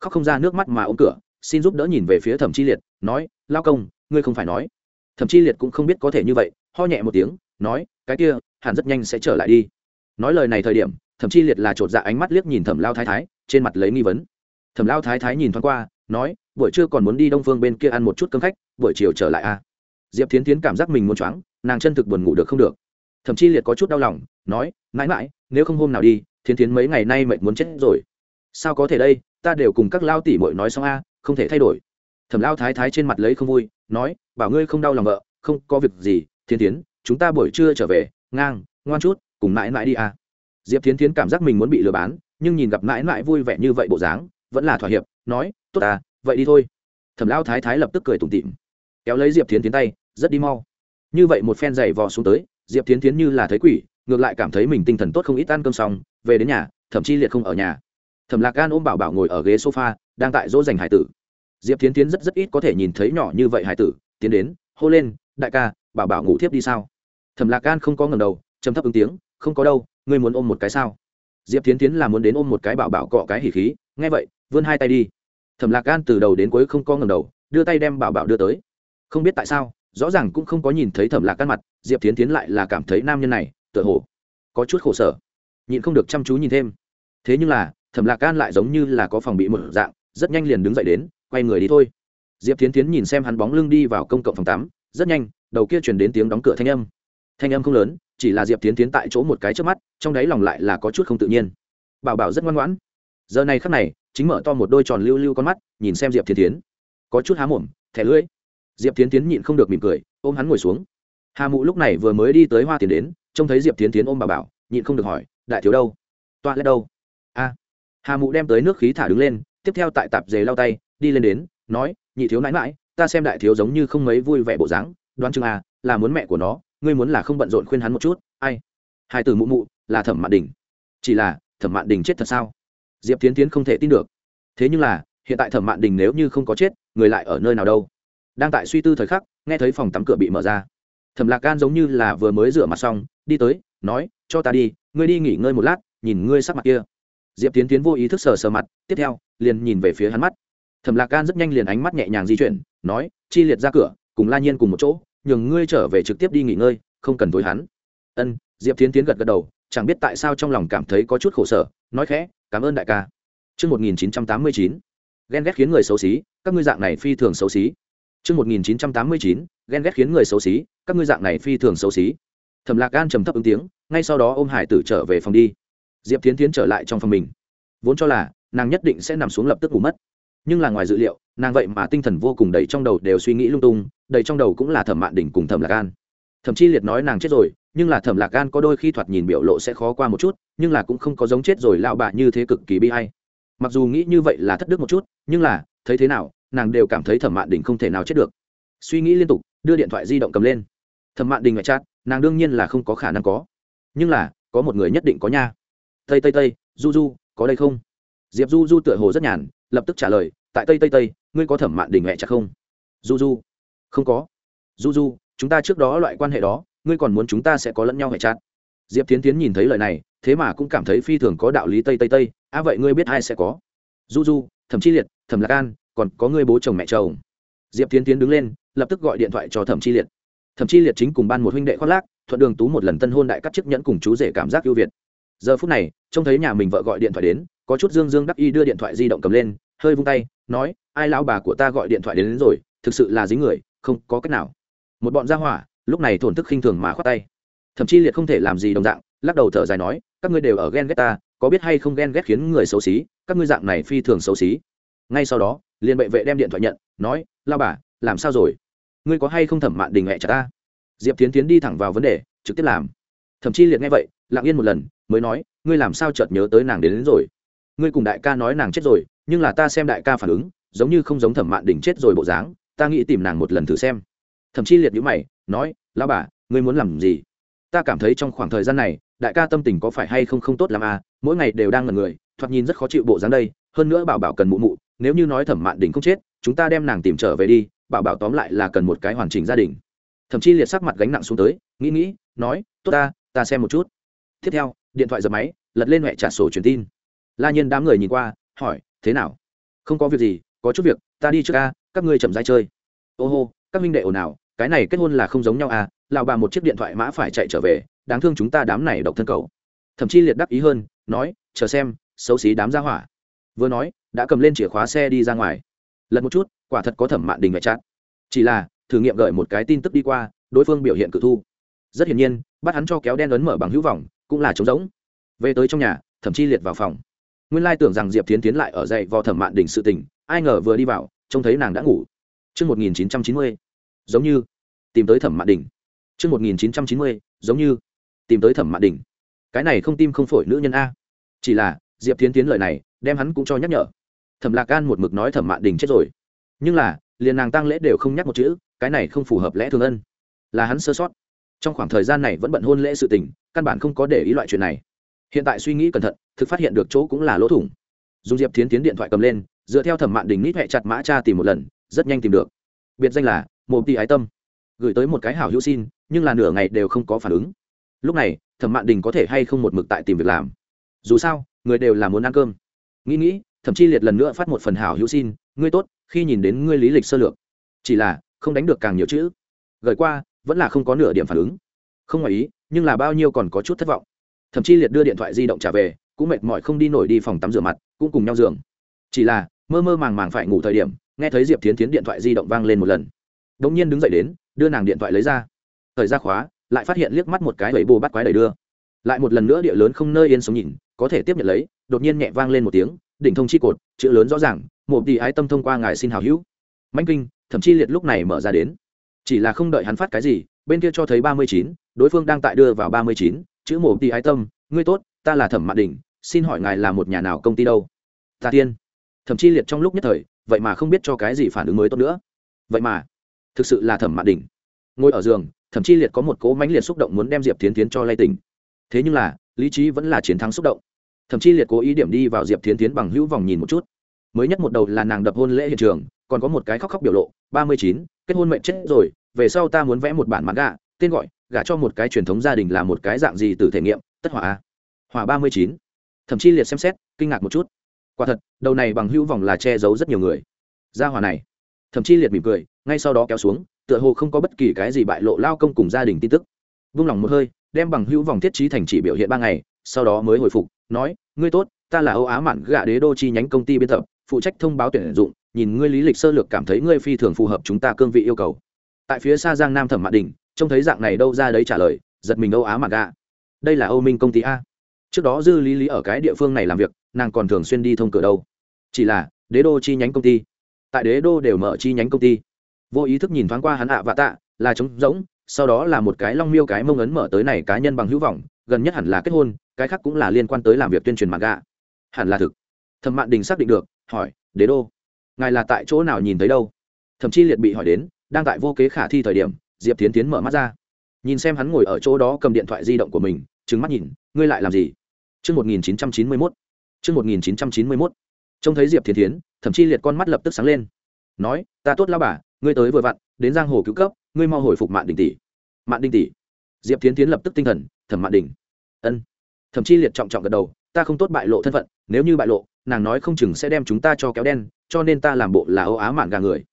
Khóc không ra nước mắt mà ôm cửa, xin giúp đỡ nhìn về phía Thẩm Chi Liệt, nói, lao công, ngươi không phải nói. Thẩm Chi Liệt cũng không biết có thể như vậy, ho nhẹ một tiếng, nói, cái kia, hẳn rất nhanh sẽ trở lại đi. Nói lời này thời điểm, Thẩm Chi Liệt là chột dạ ánh mắt liếc nhìn Thẩm Lao Thái Thái, trên mặt lấy nghi vấn. Thẩm Lao Thái Thái nhìn thoáng qua, nói, buổi trưa còn muốn đi Đông Phương bên kia ăn một chút cơm khách, buổi chiều trở lại à? Diệp Thiến Thiến cảm giác mình muốn choáng, nàng chân thực buồn ngủ được không được thậm Chi liệt có chút đau lòng nói mãi mãi nếu không hôm nào đi thiến thiến mấy ngày nay mệt muốn chết rồi sao có thể đây ta đều cùng các lao tỷ mội nói xong a không thể thay đổi thẩm lao thái thái trên mặt lấy không vui nói bảo ngươi không đau lòng vợ không có việc gì thiên tiến chúng ta buổi trưa trở về ngang ngoan chút cùng mãi mãi đi a diệp thiến Thiến cảm giác mình muốn bị lừa bán, nhưng nhìn gặp mãi mãi vui vẻ như vậy bộ dáng, vẫn là thỏa hiệp, nói, tốt à vậy đi thôi. Thẩm lao thái thái lập tức cười tủm tịm kéo lấy diệp thiến tiến tay, rất đi mau. Như vậy một phen giày vò xuống tới, diệp Thiến tiến như là thấy quỷ, ngược lại cảm thấy mình tinh thần tốt không ít ăn cơm xong, về đến nhà, thậm chí liệt không ở nhà. Thẩm lạc gan ôm bảo bảo ngồi ở ghế sofa, đang tại dỗ dành hải tử. Diệp tiến tiến rất rất ít có thể nhìn thấy nhỏ như vậy hải tử, tiến đến, hô lên, đại ca, bảo bảo ngủ thiếp đi sao? Thẩm lạc gan không có ngầm đầu chấm thấp ứng tiếng, không có đâu ngươi muốn ôm một cái sao? Diệp tiến tiến là muốn đến ôm một cái bảo bảo cọ cái hỉ khí. Nghe vậy, vươn hai tay đi. Thẩm lạc gan từ đầu đến cuối không có ngầm đầu, đưa tay đem bảo bảo đưa tới. Không biết tại sao, rõ ràng cũng không có nhìn thấy thẩm lạc gan mặt, diệp tiến tiến lại là cảm thấy nam nhân này, tựa hồ có chút khổ sở. Nhịn không được chăm chú nhìn thêm. Thế nhưng là, thẩm lạc can lại giống như là có phòng bị một dạng, rất nhanh liền đứng dậy đến, quay người đi thôi. Diệp tiến tiến nhìn xem hắn bóng lưng đi vào công cộng phòng tắm, rất nhanh, đầu kia chuyển đến tiếng đóng cửa thanh âm. Thanh âm không lớn chỉ là diệp tiến tiến tại chỗ một cái trước mắt, trong đáy lòng lại là có chút không tự nhiên. Bảo bảo rất ngoan ngoãn. Giờ này khắc này, chính mở to một đôi tròn lưu lưu con mắt, nhìn xem diệp tiến tiến có chút há mồm, thẻ lưỡi. Diệp tiến tiến nhịn không được mỉm cười, ôm hắn ngồi xuống. Hà mụ lúc này vừa mới đi tới hoa tiền đến, trông thấy diệp tiến tiến ôm bà bảo, nhịn không được hỏi, đại thiếu đâu? Toa lét đâu? A. Hà mụ đem tới nước khí thả đứng lên, tiếp theo tại tạp dề lau tay, đi lên đến, nói, nhị thiếu nãi mãi ta xem đại thiếu giống như không mấy vui vẻ bộ dáng, đoán chừng à là muốn mẹ của nó ngươi muốn là không bận rộn khuyên hắn một chút, ai? Hai từ mụ mụ, là thẩm mạn đình. Chỉ là, thẩm mạn đình chết thật sao? Diệp tiến tiến không thể tin được. Thế nhưng là, hiện tại thẩm mạn đình nếu như không có chết, người lại ở nơi nào đâu? Đang tại suy tư thời khắc, nghe thấy phòng tắm cửa bị mở ra. Thẩm lạc gan giống như là vừa mới rửa mặt xong, đi tới, nói, cho ta đi, ngươi đi nghỉ ngơi một lát, nhìn ngươi sắc mặt kia. Diệp tiến tiến vô ý thức sờ sờ mặt, tiếp theo, liền nhìn về phía hắn mắt. Thẩm lạc gan rất nhanh liền ánh mắt nhẹ nhàng di chuyển, nói, chi liệt ra cửa, cùng la nhiên cùng một chỗ nhường ngươi trở về trực tiếp đi nghỉ ngơi không cần tối hắn. Ân. Diệp tiến tiến gật gật đầu chẳng biết tại sao trong lòng cảm thấy có chút khổ sở nói khẽ cảm ơn đại ca. Trước 1989, ghen ghét khiến người xấu xí các ngươi dạng này phi thường xấu xí. Trước 1989, ghen ghét khiến người xấu xí, các ngươi dạng này phi thường xấu xí. Thẩm Lạc Gan trầm thấp ứng tiếng, ngay sau đó ôm Hải Tử trở về phòng đi. Diệp Thiến Thiến trở lại trong phòng mình. Vốn cho là nàng nhất định sẽ nằm xuống lập tức ngủ mất, nhưng là ngoài dự liệu, nàng vậy mà tinh thần vô cùng đầy trong đầu đều suy nghĩ lung tung, đầy trong đầu cũng là Thẩm Mạn Đỉnh cùng Thẩm Lạc Gan. Thẩm Chi Liệt nói nàng chết rồi, nhưng là Thẩm Lạc Gan có đôi khi thoạt nhìn biểu lộ sẽ khó qua một chút, nhưng là cũng không có giống chết rồi lao bà như thế cực kỳ bi ai. Mặc dù nghĩ như vậy là thất đức một chút, nhưng là, thấy thế nào, nàng đều cảm thấy Thẩm Mạn Đỉnh không thể nào chết được. Suy nghĩ liên tục, đưa điện thoại di động cầm lên. Thẩm Mạn Đình ngoại chat, nàng đương nhiên là không có khả năng có. Nhưng là, có một người nhất định có nha. Tây Tây Tây, Du Du, có đây không? Diệp Du Du tựa hồ rất nhàn, lập tức trả lời, tại Tây Tây Tây, ngươi có Thẩm Mạn đình mẹ chắc không? Du Du, không có. Du Du, chúng ta trước đó loại quan hệ đó, ngươi còn muốn chúng ta sẽ có lẫn nhau hệ chát. Diệp tiến tiến nhìn thấy lời này thế mà cũng cảm thấy phi thường có đạo lý tây tây tây À vậy ngươi biết ai sẽ có? Du du thẩm chi liệt thẩm lạc an còn có ngươi bố chồng mẹ chồng. Diệp tiến tiến đứng lên lập tức gọi điện thoại cho thẩm chi liệt. Thẩm chi liệt chính cùng ban một huynh đệ khoác lác thuận đường tú một lần tân hôn đại cắt chiếc nhẫn cùng chú rể cảm giác ưu việt. Giờ phút này trông thấy nhà mình vợ gọi điện thoại đến có chút dương dương đắc y đưa điện thoại di động cầm lên hơi vung tay nói ai lão bà của ta gọi điện thoại đến, đến rồi thực sự là dính người không có cách nào. Một bọn gia hỏa lúc này thổn thức khinh thường mà khoát tay. Thậm chí liệt không thể làm gì đồng dạng lắc đầu thở dài nói các ngươi đều ở ghen ghét ta có biết hay không ghen ghét khiến người xấu xí các ngươi dạng này phi thường xấu xí. Ngay sau đó liền bệ vệ đem điện thoại nhận nói lao bà làm sao rồi? Ngươi có hay không thẩm mạn đình mẹ trả ta? Diệp tiến tiến đi thẳng vào vấn đề trực tiếp làm. Thậm chí liệt nghe vậy lặng yên một lần mới nói ngươi làm sao chợt nhớ tới nàng đến, đến rồi? Ngươi cùng đại ca nói nàng chết rồi, nhưng là ta xem đại ca phản ứng, giống như không giống thẩm mạn đình chết rồi bộ dáng, ta nghĩ tìm nàng một lần thử xem. Thậm chí liệt nhữ mày, nói, lão bà, ngươi muốn làm gì? Ta cảm thấy trong khoảng thời gian này, đại ca tâm tình có phải hay không không tốt làm à mỗi ngày đều đang ngần người, thoạt nhìn rất khó chịu bộ dáng đây, hơn nữa bảo bảo cần mụ mụ, nếu như nói thẩm mạn đình không chết, chúng ta đem nàng tìm trở về đi, bảo bảo tóm lại là cần một cái hoàn chỉnh gia đình. Thậm chí liệt sắc mặt gánh nặng xuống tới, nghĩ nghĩ, nói, tốt ta ta xem một chút. Tiếp theo, điện thoại giật máy, lật lên mẹ trả sổ truyền tin la nhiên đám người nhìn qua, hỏi, thế nào? Không có việc gì, có chút việc, ta đi trước ca các ngươi chậm dai chơi. Ô hô, các minh đệ ồn ào, cái này kết hôn là không giống nhau à lào bà một chiếc điện thoại mã phải chạy trở về, đáng thương chúng ta đám này độc thân cầu thậm chí liệt đắc ý hơn, nói, chờ xem, xấu xí đám ra hỏa. Vừa nói, đã cầm lên chìa khóa xe đi ra ngoài. Lật một chút, quả thật có thẩm mạn đình ngoại chát chỉ là, thử nghiệm gửi một cái tin tức đi qua, đối phương biểu hiện cự thu. Rất hiển nhiên, bắt hắn cho kéo đen ấn mở bằng hữu vọng, cũng là trống rỗng. Về tới trong nhà thậm chí liệt vào phòng nguyên lai tưởng rằng diệp tiến tiến lại ở dậy vò thẩm mạn đỉnh sự tình ai ngờ vừa đi vào trông thấy nàng đã ngủ. Trước 1990, giống như tìm tới thẩm mạn đỉnh. Trước 1990, giống như tìm tới thẩm mạn đỉnh. cái này không tim không phổi nữ nhân a. Chỉ là diệp tiến tiến lời này đem hắn cũng cho nhắc nhở. Thẩm lạc gan một mực nói thẩm mạn đình chết rồi. Nhưng là liền nàng tăng lễ đều không nhắc một chữ cái này không phù hợp lẽ thường ân. Là hắn sơ sót. Trong khoảng thời gian này vẫn bận hôn lễ sự tình căn bản không có để ý loại chuyện này. Hiện tại suy nghĩ cẩn thận thực phát hiện được chỗ cũng là lỗ thủng. Dùng diệp tiến tiến điện thoại cầm lên, dựa theo thẩm mạn đình nít hẹ chặt mã cha tìm một lần, rất nhanh tìm được. Biệt danh là một tỷ ái tâm. Gửi tới một cái hảo hữu xin, nhưng là nửa ngày đều không có phản ứng. Lúc này, thẩm mạn đình có thể hay không một mực tại tìm việc làm. Dù sao, người đều là muốn ăn cơm. Nghĩ nghĩ thậm chí liệt lần nữa phát một phần hảo hữu xin, ngươi tốt, khi nhìn đến ngươi lý lịch sơ lược, chỉ là không đánh được càng nhiều chữ. Gửi qua, vẫn là không có nửa điểm phản ứng. Không ngoài ý, nhưng là bao nhiêu còn có chút thất vọng. Thậm chí liệt đưa điện thoại di động trả về cũng mệt mỏi không đi nổi đi phòng tắm rửa mặt, cũng cùng nhau giường. Chỉ là, mơ mơ màng màng phải ngủ thời điểm, nghe thấy diệp tiến tiến điện thoại di động vang lên một lần. Đ ỗ n g nhiên đứng dậy đến, đưa nàng điện thoại lấy ra. Thời ra khóa, lại phát hiện liếc mắt một cái lấy bồ bắt quái đầy đưa. Lại một lần nữa địa lớn không nơi yên sống nhìn, có thể tiếp nhận lấy, đột nhiên nhẹ vang lên một tiếng, đỉnh thông chi cột, chữ lớn rõ ràng, một tỷ ái tâm thông qua ngài xin hào hữu. Mạnh kinh, thậm chí liệt lúc này mở ra đến. Chỉ là không đợi hắn phát cái gì, bên kia cho thấy ba mươi chín, đối phương đang tại đưa vào ba mươi chín, chữ một tỷ ái tâm, ngươi tốt, ta là thẩm mạn đình xin hỏi ngài là một nhà nào công ty đâu? Ta tiên. Thậm chí liệt trong lúc nhất thời, vậy mà không biết cho cái gì phản ứng mới tốt nữa. Vậy mà, thực sự là thẩm mạn đỉnh. ngồi ở giường thậm chí liệt có một cố mãnh liệt xúc động muốn đem diệp tiến tiến cho lay tỉnh. Thế nhưng là, lý trí vẫn là chiến thắng xúc động. Thậm chí liệt cố ý điểm đi vào diệp tiến tiến bằng hữu vòng nhìn một chút. Mới nhất một đầu là nàng đập hôn lễ hiện trường, còn có một cái khóc khóc biểu lộ, ba mươi chín, kết hôn mệnh chết rồi, về sau ta muốn vẽ một bản mặt gà tên gọi, gả cho một cái truyền thống gia đình là một cái dạng gì từ thể nghiệm, tất hỏa hỏa ba mươi chín thậm chí liệt xem xét, kinh ngạc một chút. Quả thật, đầu này bằng hữu vòng là che giấu rất nhiều người. Gia hỏa này, thậm chí liệt mỉm cười, ngay sau đó kéo xuống, tựa hồ không có bất kỳ cái gì bại lộ lao công cùng gia đình tin tức. Vung lòng một hơi, đem bằng hữu vòng thiết trí thành chỉ biểu hiện ba ngày, sau đó mới hồi phục, nói, ngươi tốt, ta là âu á mạn gạ đế đô chi nhánh công ty biên tập, phụ trách thông báo tuyển dụng, nhìn ngươi lý lịch sơ lược cảm thấy ngươi phi thường phù hợp chúng ta cương vị yêu cầu. Tại phía xa giang nam thẩm mạn đình trông thấy dạng này đâu ra đấy trả lời, giật mình âu á Mạn gạ. Đây là âu minh công ty a trước đó dư lý lý ở cái địa phương này làm việc, nàng còn thường xuyên đi thông cửa đâu. Chỉ là, đế đô chi nhánh công ty. Tại đế đô đều mở chi nhánh công ty. Vô ý thức nhìn thoáng qua hắn ạ và tạ, là trống rỗng, sau đó là một cái long miêu cái mông ấn mở tới này cá nhân bằng hữu vọng, gần nhất hẳn là kết hôn, cái khác cũng là liên quan tới làm việc tuyên truyền mạng gạ. Hẳn là thực. Thẩm mạn đình xác định được, hỏi, đế đô, ngài là tại chỗ nào nhìn thấy đâu? Thậm chí liệt bị hỏi đến, đang tại vô kế khả thi thời điểm, diệp tiến tiến mở mắt ra. Nhìn xem hắn ngồi ở chỗ đó cầm điện thoại di động của mình trừng mắt nhìn ngươi lại làm gì Trước 1991. mươi 1991. Trông thấy Diệp Thiên Thiến, thậm chí liệt con mắt lập tức sáng lên. Nói, ta tốt lão bà, ngươi tới vừa vặn, đến giang hồ cứu cấp, ngươi mau hồi phục Mạn Đình tỷ. Mạn Đình tỷ. Diệp Thiên Thiến lập tức tinh thần, thẩm Mạn Đình. Ân. Thẩm Chi liệt trọng trọng gật đầu, ta không tốt bại lộ thân phận, nếu như bại lộ, nàng nói không chừng sẽ đem chúng ta cho kéo đen, cho nên ta làm bộ là Âu Á Mạn gà người.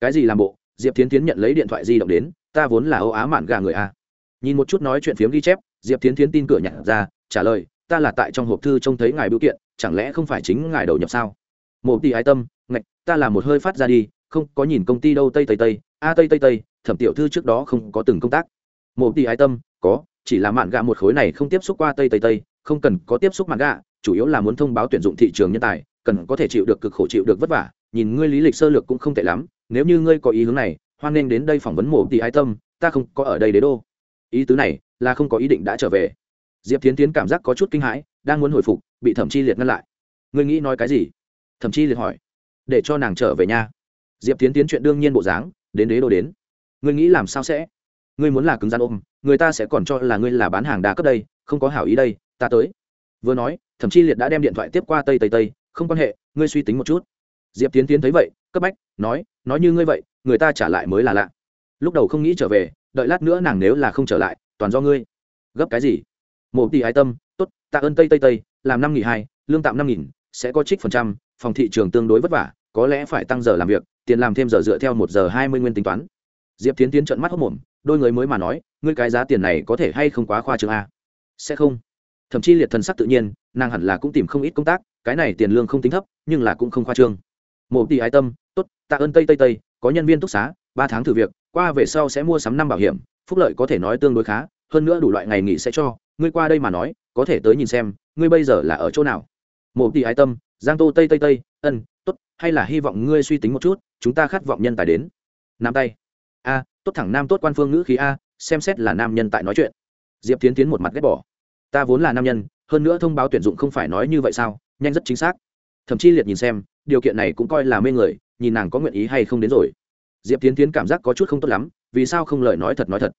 Cái gì làm bộ? Diệp Thiến Thiến nhận lấy điện thoại di động đến, ta vốn là Âu Á Mạn gà người a. Nhìn một chút nói chuyện phiếm ghi chép, Diệp Tiến Tiến tin cửa nhặt ra, trả lời, ta là tại trong hộp thư trông thấy ngài biểu kiện chẳng lẽ không phải chính ngài đầu nhập sao? Mộ tỷ ái tâm ngạch ta là một hơi phát ra đi không có nhìn công ty đâu tây tây tây a tây tây tây thẩm tiểu thư trước đó không có từng công tác. Mộ tỷ ái tâm có chỉ là mạn gạ một khối này không tiếp xúc qua tây tây tây không cần có tiếp xúc mạn gạ chủ yếu là muốn thông báo tuyển dụng thị trường nhân tài cần có thể chịu được cực khổ chịu được vất vả nhìn ngươi lý lịch sơ lược cũng không tệ lắm nếu như ngươi có ý hướng này hoan nghênh đến đây phỏng vấn Mộ tỷ ái tâm ta không có ở đây đế đô ý tứ này là không có ý định đã trở về. Diệp tiến tiến cảm giác có chút kinh hãi, đang muốn hồi phục, bị thẩm chi liệt ngăn lại. Ngươi nghĩ nói cái gì? Thẩm chi liệt hỏi. Để cho nàng trở về nhà diệp tiến tiến chuyện đương nhiên bộ dáng, đến đế đồ đến. Ngươi nghĩ làm sao sẽ? Ngươi muốn là cứng gian ôm, người ta sẽ còn cho là ngươi là bán hàng đa cấp đây, không có hảo ý đây, ta tới. Vừa nói, thẩm chi liệt đã đem điện thoại tiếp qua tây tây tây, không quan hệ, ngươi suy tính một chút. Diệp tiến tiến thấy vậy, cấp bách, nói nói như ngươi vậy, người ta trả lại mới là lạ. Lúc đầu không nghĩ trở về đợi lát nữa nàng nếu là không trở lại, toàn do ngươi. Gấp cái gì? Một tỷ ái tâm, tốt, tạ ơn tây tây tây, làm năm nghỉ hai, lương tạm năm nghìn, sẽ có trích phần trăm, phòng thị trường tương đối vất vả, có lẽ phải tăng giờ làm việc, tiền làm thêm giờ dựa theo một giờ hai mươi nguyên tính toán. Diệp tiến tiến trận mắt hốc mồm, đôi người mới mà nói, ngươi cái giá tiền này có thể hay không quá khoa trương a? Sẽ không. Thậm chí liệt thần sắc tự nhiên, nàng hẳn là cũng tìm không ít công tác, cái này tiền lương không tính thấp, nhưng là cũng không khoa trương. Một tỷ ái tâm, tốt, tạ ơn tây tây tây, có nhân viên túc xá, ba tháng thử việc qua về sau sẽ mua sắm năm bảo hiểm, phúc lợi có thể nói tương đối khá, hơn nữa đủ loại ngày nghỉ sẽ cho. Ngươi qua đây mà nói, có thể tới nhìn xem, ngươi bây giờ là ở chỗ nào? Một tỷ ái tâm, giang tô tây tây tây, ân, tốt, hay là hy vọng ngươi suy tính một chút, chúng ta khát vọng nhân tài đến. Nam tay a, tốt thẳng nam tốt quan phương ngữ khí a, xem xét là nam nhân tại nói chuyện. Diệp tiến tiến một mặt ghét bỏ. Ta vốn là nam nhân, hơn nữa thông báo tuyển dụng không phải nói như vậy sao? Nhanh rất chính xác. Thậm chí liệt nhìn xem, điều kiện này cũng coi là mê người, nhìn nàng có nguyện ý hay không đến rồi diệp tiến tiến cảm giác có chút không tốt lắm vì sao không lời nói thật nói thật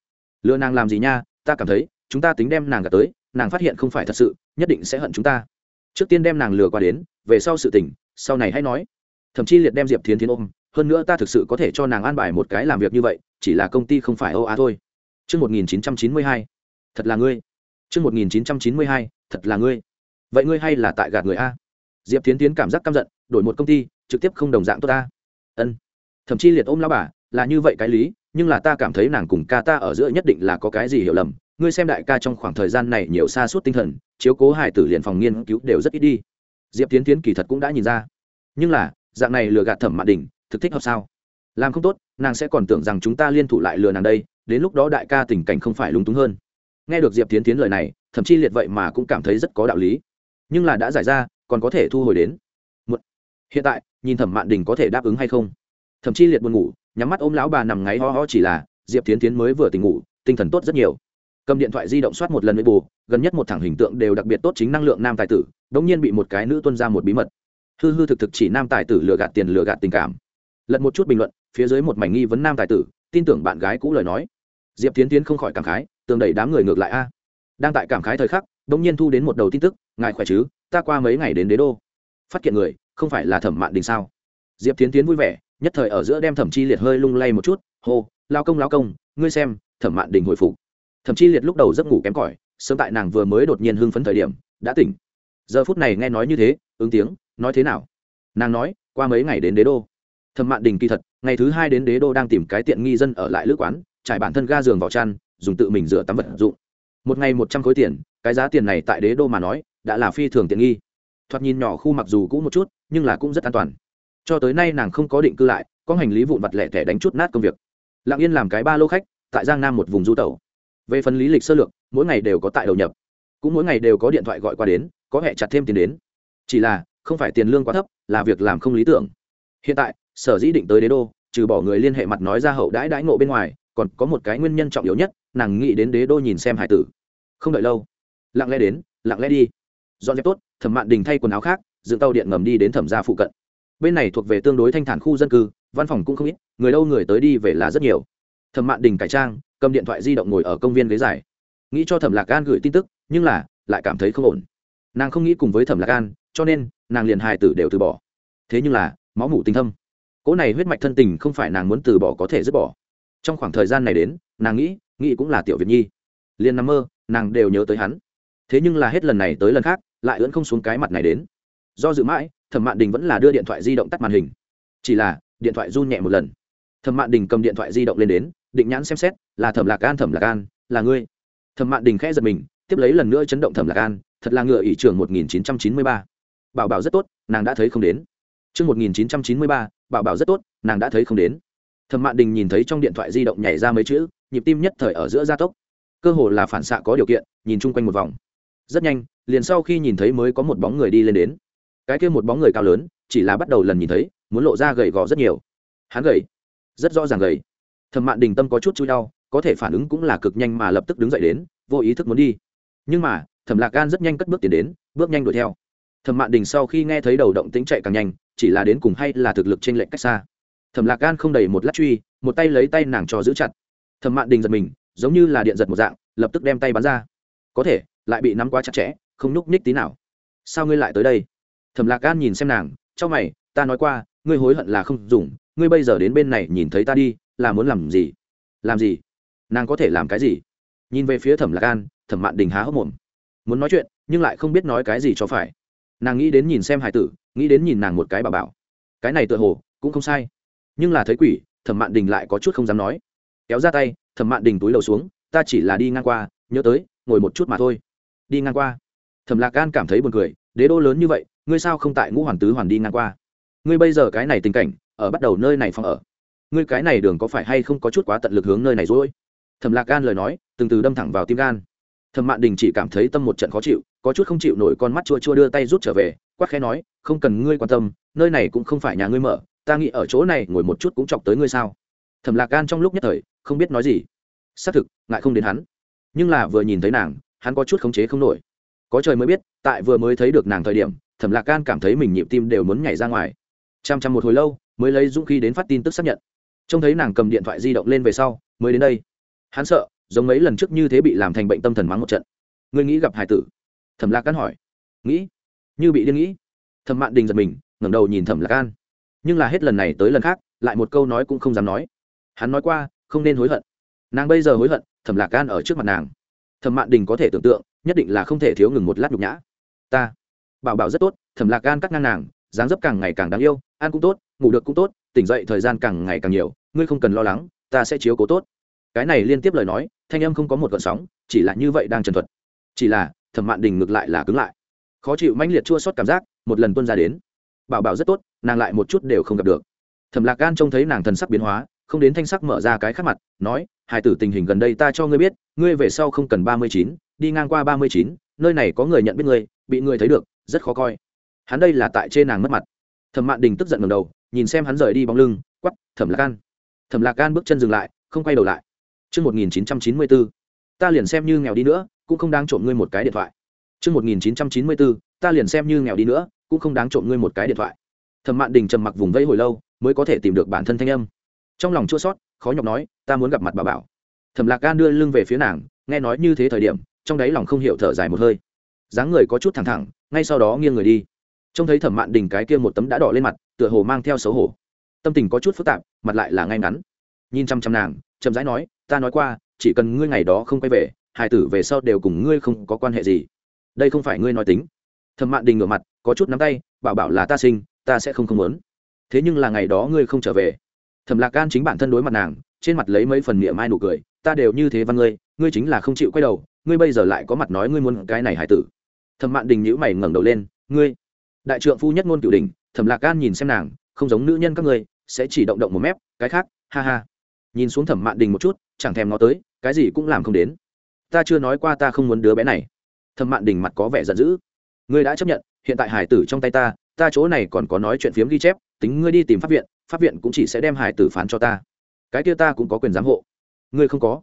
lừa nàng làm gì nha ta cảm thấy chúng ta tính đem nàng gạt tới nàng phát hiện không phải thật sự nhất định sẽ hận chúng ta trước tiên đem nàng lừa qua đến về sau sự tình sau này hãy nói thậm chí liệt đem diệp thiến thiến ôm hơn nữa ta thực sự có thể cho nàng an bài một cái làm việc như vậy chỉ là công ty không phải âu á thôi Trước 1992, thật là ngươi. Trước 1992, thật là ngươi. Vậy ngươi hay là tại gạt người A? Diệp Thiến Tiến cảm giác căm giận, đổi một công ty, trực tiếp không đồng dạng tốt ta. Ân. Thậm chí liệt ôm lão bà, là như vậy cái lý, nhưng là ta cảm thấy nàng cùng ca ta ở giữa nhất định là có cái gì hiểu lầm, ngươi xem đại ca trong khoảng thời gian này nhiều xa suốt tinh thần chiếu cố hải tử liền phòng nghiên cứu đều rất ít đi. Diệp tiến tiến kỳ thật cũng đã nhìn ra. Nhưng là dạng này lừa gạt thẩm mạn đình thực thích hợp sao? Làm không tốt nàng sẽ còn tưởng rằng chúng ta liên thủ lại lừa nàng đây đến lúc đó đại ca tình cảnh không phải lúng túng hơn. Nghe được diệp tiến tiến lời này thậm chí liệt vậy mà cũng cảm thấy rất có đạo lý. Nhưng là đã giải ra còn có thể thu hồi đến. Một. hiện tại nhìn thẩm mạn đình có thể đáp ứng hay không? Thậm chí liệt buồn ngủ, nhắm mắt ôm lão bà nằm ngáy ho ho chỉ là, diệp tiến tiến mới vừa tỉnh ngủ, tinh thần tốt rất nhiều. Cầm điện thoại di động soát một lần với bù gần nhất một thằng hình tượng đều đặc biệt tốt chính năng lượng nam tài tử, đống nhiên bị một cái nữ tuân ra một bí mật. Hư hư thực thực chỉ nam tài tử lừa gạt tiền lừa gạt tình cảm. Lật một chút bình luận, phía dưới một mảnh nghi vấn nam tài tử, tin tưởng bạn gái cũ lời nói. Diệp tiến tiến không khỏi cảm khái, tường đẩy đám người ngược lại a. Đang tại cảm khái thời khắc, đống nhiên thu đến một đầu tin tức, ngài khỏe chứ? Ta qua mấy ngày đến đế đô. Phát kiện người, không phải là thẩm mạn đình sao? Diệp tiến tiến vui vẻ nhất thời ở giữa đem thẩm chi liệt hơi lung lay một chút, hô, lao công lao công, ngươi xem, thẩm mạn đình hồi phục. Thẩm Chi liệt lúc đầu giấc ngủ kém cỏi, sớm tại nàng vừa mới đột nhiên hưng phấn thời điểm, đã tỉnh. Giờ phút này nghe nói như thế, ứng tiếng, nói thế nào? Nàng nói, qua mấy ngày đến đế đô. Thẩm mạn đình kỳ thật, ngày thứ hai đến đế đô đang tìm cái tiện nghi dân ở lại lữ quán, trải bản thân ga giường vào chăn, dùng tự mình rửa tắm vật dụng. Một ngày một trăm khối tiền, cái giá tiền này tại đế đô mà nói, đã là phi thường tiện nghi. Thoạt nhìn nhỏ khu mặc dù cũ một chút, nhưng là cũng rất an toàn cho tới nay nàng không có định cư lại, có hành lý vụn vặt lẻ thẻ đánh chút nát công việc. Lặng yên làm cái ba lô khách, tại giang nam một vùng du tẩu. Về phần lý lịch sơ lược, mỗi ngày đều có tại đầu nhập. Cũng mỗi ngày đều có điện thoại gọi qua đến, có hẹ chặt thêm tiền đến. Chỉ là, không phải tiền lương quá thấp, là việc làm không lý tưởng. Hiện tại, sở dĩ định tới đế đô, trừ bỏ người liên hệ mặt nói ra hậu đãi đãi ngộ bên ngoài, còn có một cái nguyên nhân trọng yếu nhất, nàng nghĩ đến đế đô nhìn xem hải tử. Không đợi lâu, lặng lẽ đến, lặng lẽ đi. Dọn dẹp tốt, thẩm mạn đình thay quần áo khác, dựng tàu điện ngầm đi đến thẩm gia phụ cận bên này thuộc về tương đối thanh thản khu dân cư, văn phòng cũng không ít, người đâu người tới đi về là rất nhiều. Thẩm mạn đình cải trang, cầm điện thoại di động ngồi ở công viên ghế dài. Nghĩ cho thẩm lạc an gửi tin tức, nhưng là, lại cảm thấy không ổn. Nàng không nghĩ cùng với thẩm lạc an, cho nên, nàng liền hài tử đều từ bỏ. Thế nhưng là, máu mủ tinh thâm. Cỗ này huyết mạch thân tình không phải nàng muốn từ bỏ có thể dứt bỏ. Trong khoảng thời gian này đến, nàng nghĩ nghĩ cũng là tiểu việt nhi. Liền nằm mơ, nàng đều nhớ tới hắn. Thế nhưng là hết lần này tới lần khác, lại ưỡn không xuống cái mặt này đến. Do dự mãi thẩm mạn đình vẫn là đưa điện thoại di động tắt màn hình chỉ là điện thoại run nhẹ một lần thẩm mạn đình cầm điện thoại di động lên đến định nhãn xem xét là thẩm lạc an thẩm lạc an là ngươi thẩm mạn đình khẽ giật mình tiếp lấy lần nữa chấn động thẩm lạc an thật là ngựa ỷ trường một nghìn chín trăm chín mươi ba bảo bảo rất tốt nàng đã thấy không đến Trước 1993, bảo bảo rất tốt, nàng đã thấy không đến. Thẩm Mạn Đình nhìn thấy trong điện thoại di động nhảy ra mấy chữ, nhịp tim nhất thời ở giữa gia tốc. Cơ hồ là phản xạ có điều kiện, nhìn chung quanh một vòng. Rất nhanh, liền sau khi nhìn thấy mới có một bóng người đi lên đến. Cái kia một bóng người cao lớn, chỉ là bắt đầu lần nhìn thấy, muốn lộ ra gầy gò rất nhiều. Hắn gầy, rất rõ ràng gầy. Thẩm Mạn Đình tâm có chút chui đau, có thể phản ứng cũng là cực nhanh mà lập tức đứng dậy đến, vô ý thức muốn đi. Nhưng mà, Thẩm Lạc Gan rất nhanh cất bước tiến đến, bước nhanh đuổi theo thẩm mạn đình sau khi nghe thấy đầu động tính chạy càng nhanh chỉ là đến cùng hay là thực lực trên lệnh cách xa thẩm lạc gan không đầy một lát truy một tay lấy tay nàng cho giữ chặt thẩm mạn đình giật mình giống như là điện giật một dạng lập tức đem tay bắn ra có thể lại bị nắm quá chặt chẽ không nhúc nhích tí nào sao ngươi lại tới đây thẩm lạc gan nhìn xem nàng trong mày, ta nói qua, ngươi hối hận là không dùng, ngươi bây giờ đến bên này nhìn thấy ta đi, là muốn làm gì? Làm gì? Nàng có thể làm cái gì? Nhìn về phía thẩm lạc gan thẩm mạn đình há hốc mồm. Muốn nói chuyện, nhưng lại không biết nói cái gì cho phải. Nàng nghĩ đến nhìn xem hải tử, nghĩ đến nhìn nàng một cái bà bảo. Cái này tựa hồ cũng không sai, nhưng là thấy quỷ, thẩm mạn đình lại có chút không dám nói. Kéo ra tay, thẩm mạn đình túi lầu xuống, ta chỉ là đi ngang qua, nhớ tới, ngồi một chút mà thôi. Đi ngang qua. Thẩm lạc gan cảm thấy buồn cười, đế đô lớn như vậy ngươi sao không tại ngũ hoàn tứ hoàn đi ngang qua? Ngươi bây giờ cái này tình cảnh, ở bắt đầu nơi này phòng ở. Ngươi cái này đường có phải hay không có chút quá tận lực hướng nơi này rồi thẩm lạc gan lời nói, từng từ đâm thẳng vào tim gan. Thẩm mạn đình chỉ cảm thấy tâm một trận khó chịu, có chút không chịu nổi con mắt chua chua đưa tay rút trở về quắc khẽ nói, không cần ngươi quan tâm, nơi này cũng không phải nhà ngươi mở, ta nghĩ ở chỗ này ngồi một chút cũng chọc tới ngươi sao? Thẩm lạc gan trong lúc nhất thời, không biết nói gì. Xác thực, ngại không đến hắn. Nhưng là vừa nhìn thấy nàng, hắn có chút khống chế không nổi. Có trời mới biết, tại vừa mới thấy được nàng thời điểm thẩm lạc gan cảm thấy mình nhịp tim đều muốn nhảy ra ngoài. Chăm chăm một hồi lâu, mới lấy dũng khí đến phát tin tức xác nhận. Trông thấy nàng cầm điện thoại di động lên về sau, mới đến đây. Hắn sợ, giống mấy lần trước như thế bị làm thành bệnh tâm thần mắng một trận. Ngươi nghĩ gặp hải tử? Thẩm lạc can hỏi. Nghĩ. Như bị điên nghĩ. Thẩm mạn đình giật mình, ngẩng đầu nhìn thẩm lạc can nhưng là hết lần này tới lần khác, lại một câu nói cũng không dám nói. Hắn nói qua, không nên hối hận. Nàng bây giờ hối hận, thẩm lạc can ở trước mặt nàng. Thẩm mạn đình có thể tưởng tượng, nhất định là không thể thiếu ngừng một lát nhục nhã. Ta bảo bảo rất tốt, thẩm lạc gan cắt ngang nàng, dáng dấp càng ngày càng đáng yêu, ăn cũng tốt, ngủ được cũng tốt, tỉnh dậy thời gian càng ngày càng nhiều, ngươi không cần lo lắng, ta sẽ chiếu cố tốt. Cái này liên tiếp lời nói, thanh âm không có một gợn sóng, chỉ là như vậy đang trần thuật. Chỉ là, thẩm mạn đình ngược lại là cứng lại. Khó chịu mãnh liệt chua xót cảm giác, một lần tuân ra đến. Bảo bảo rất tốt, nàng lại một chút đều không gặp được. Thẩm lạc gan trông thấy nàng thần sắc biến hóa, không đến thanh sắc mở ra cái khác mặt, nói hai tử tình hình gần đây ta cho ngươi biết, ngươi về sau không cần ba mươi chín, đi ngang qua ba mươi chín, nơi này có người nhận biết ngươi bị người thấy được rất khó coi hắn đây là tại trên nàng mất mặt thẩm mạn đình tức giận ngầm đầu nhìn xem hắn rời đi bóng lưng quắp thẩm lạc gan thẩm lạc gan bước chân dừng lại không quay đầu lại Trước 1994, ta liền xem như nghèo đi nữa, cũng không đáng trộm ngươi một cái điện thoại. Trước 1994, ta liền xem như nghèo đi nữa, cũng không đáng trộm ngươi một cái điện thoại. Thẩm Mạn Đình trầm mặc vùng vẫy hồi lâu, mới có thể tìm được bản thân thanh âm. Trong lòng chua xót, khó nhọc nói, ta muốn gặp mặt bà bảo. Thẩm Lạc Gan đưa lưng về phía nàng, nghe nói như thế thời điểm, trong đáy lòng không hiểu thở dài một hơi dáng người có chút thẳng thẳng, ngay sau đó nghiêng người đi. Trông thấy Thẩm Mạn Đình cái kia một tấm đã đỏ lên mặt, tựa hồ mang theo xấu hổ. Tâm tình có chút phức tạp, mặt lại là ngay ngắn. Nhìn chăm chăm nàng, chậm rãi nói, ta nói qua chỉ cần ngươi ngày đó không quay về hải tử về sau đều cùng ngươi không có quan hệ gì đây không phải ngươi nói tính thẩm mạn đình ngửa mặt có chút nắm tay bảo bảo là ta sinh ta sẽ không không muốn thế nhưng là ngày đó ngươi không trở về thẩm lạc gan chính bản thân đối mặt nàng trên mặt lấy mấy phần miệng mai nụ cười ta đều như thế văn ngươi ngươi chính là không chịu quay đầu ngươi bây giờ lại có mặt nói ngươi muốn cái này hải tử thẩm mạn đình nhữ mày ngẩng đầu lên, ngươi, đại trượng phu nhất ngôn cửu đình thẩm lạc gan nhìn xem nàng, không giống nữ nhân các ngươi, sẽ chỉ động động một mép, cái khác, ha ha. Nhìn xuống thẩm mạn đình một chút, chẳng thèm nó tới, cái gì cũng làm không đến. Ta chưa nói qua ta không muốn đứa bé này. Thẩm mạn đình mặt có vẻ giận dữ. Ngươi đã chấp nhận, hiện tại hải tử trong tay ta ta chỗ này còn có nói chuyện phiếm ghi chép, tính ngươi đi tìm pháp viện pháp viện cũng chỉ sẽ đem hải tử phán cho ta. Cái kia ta cũng có quyền giám hộ. Ngươi không có.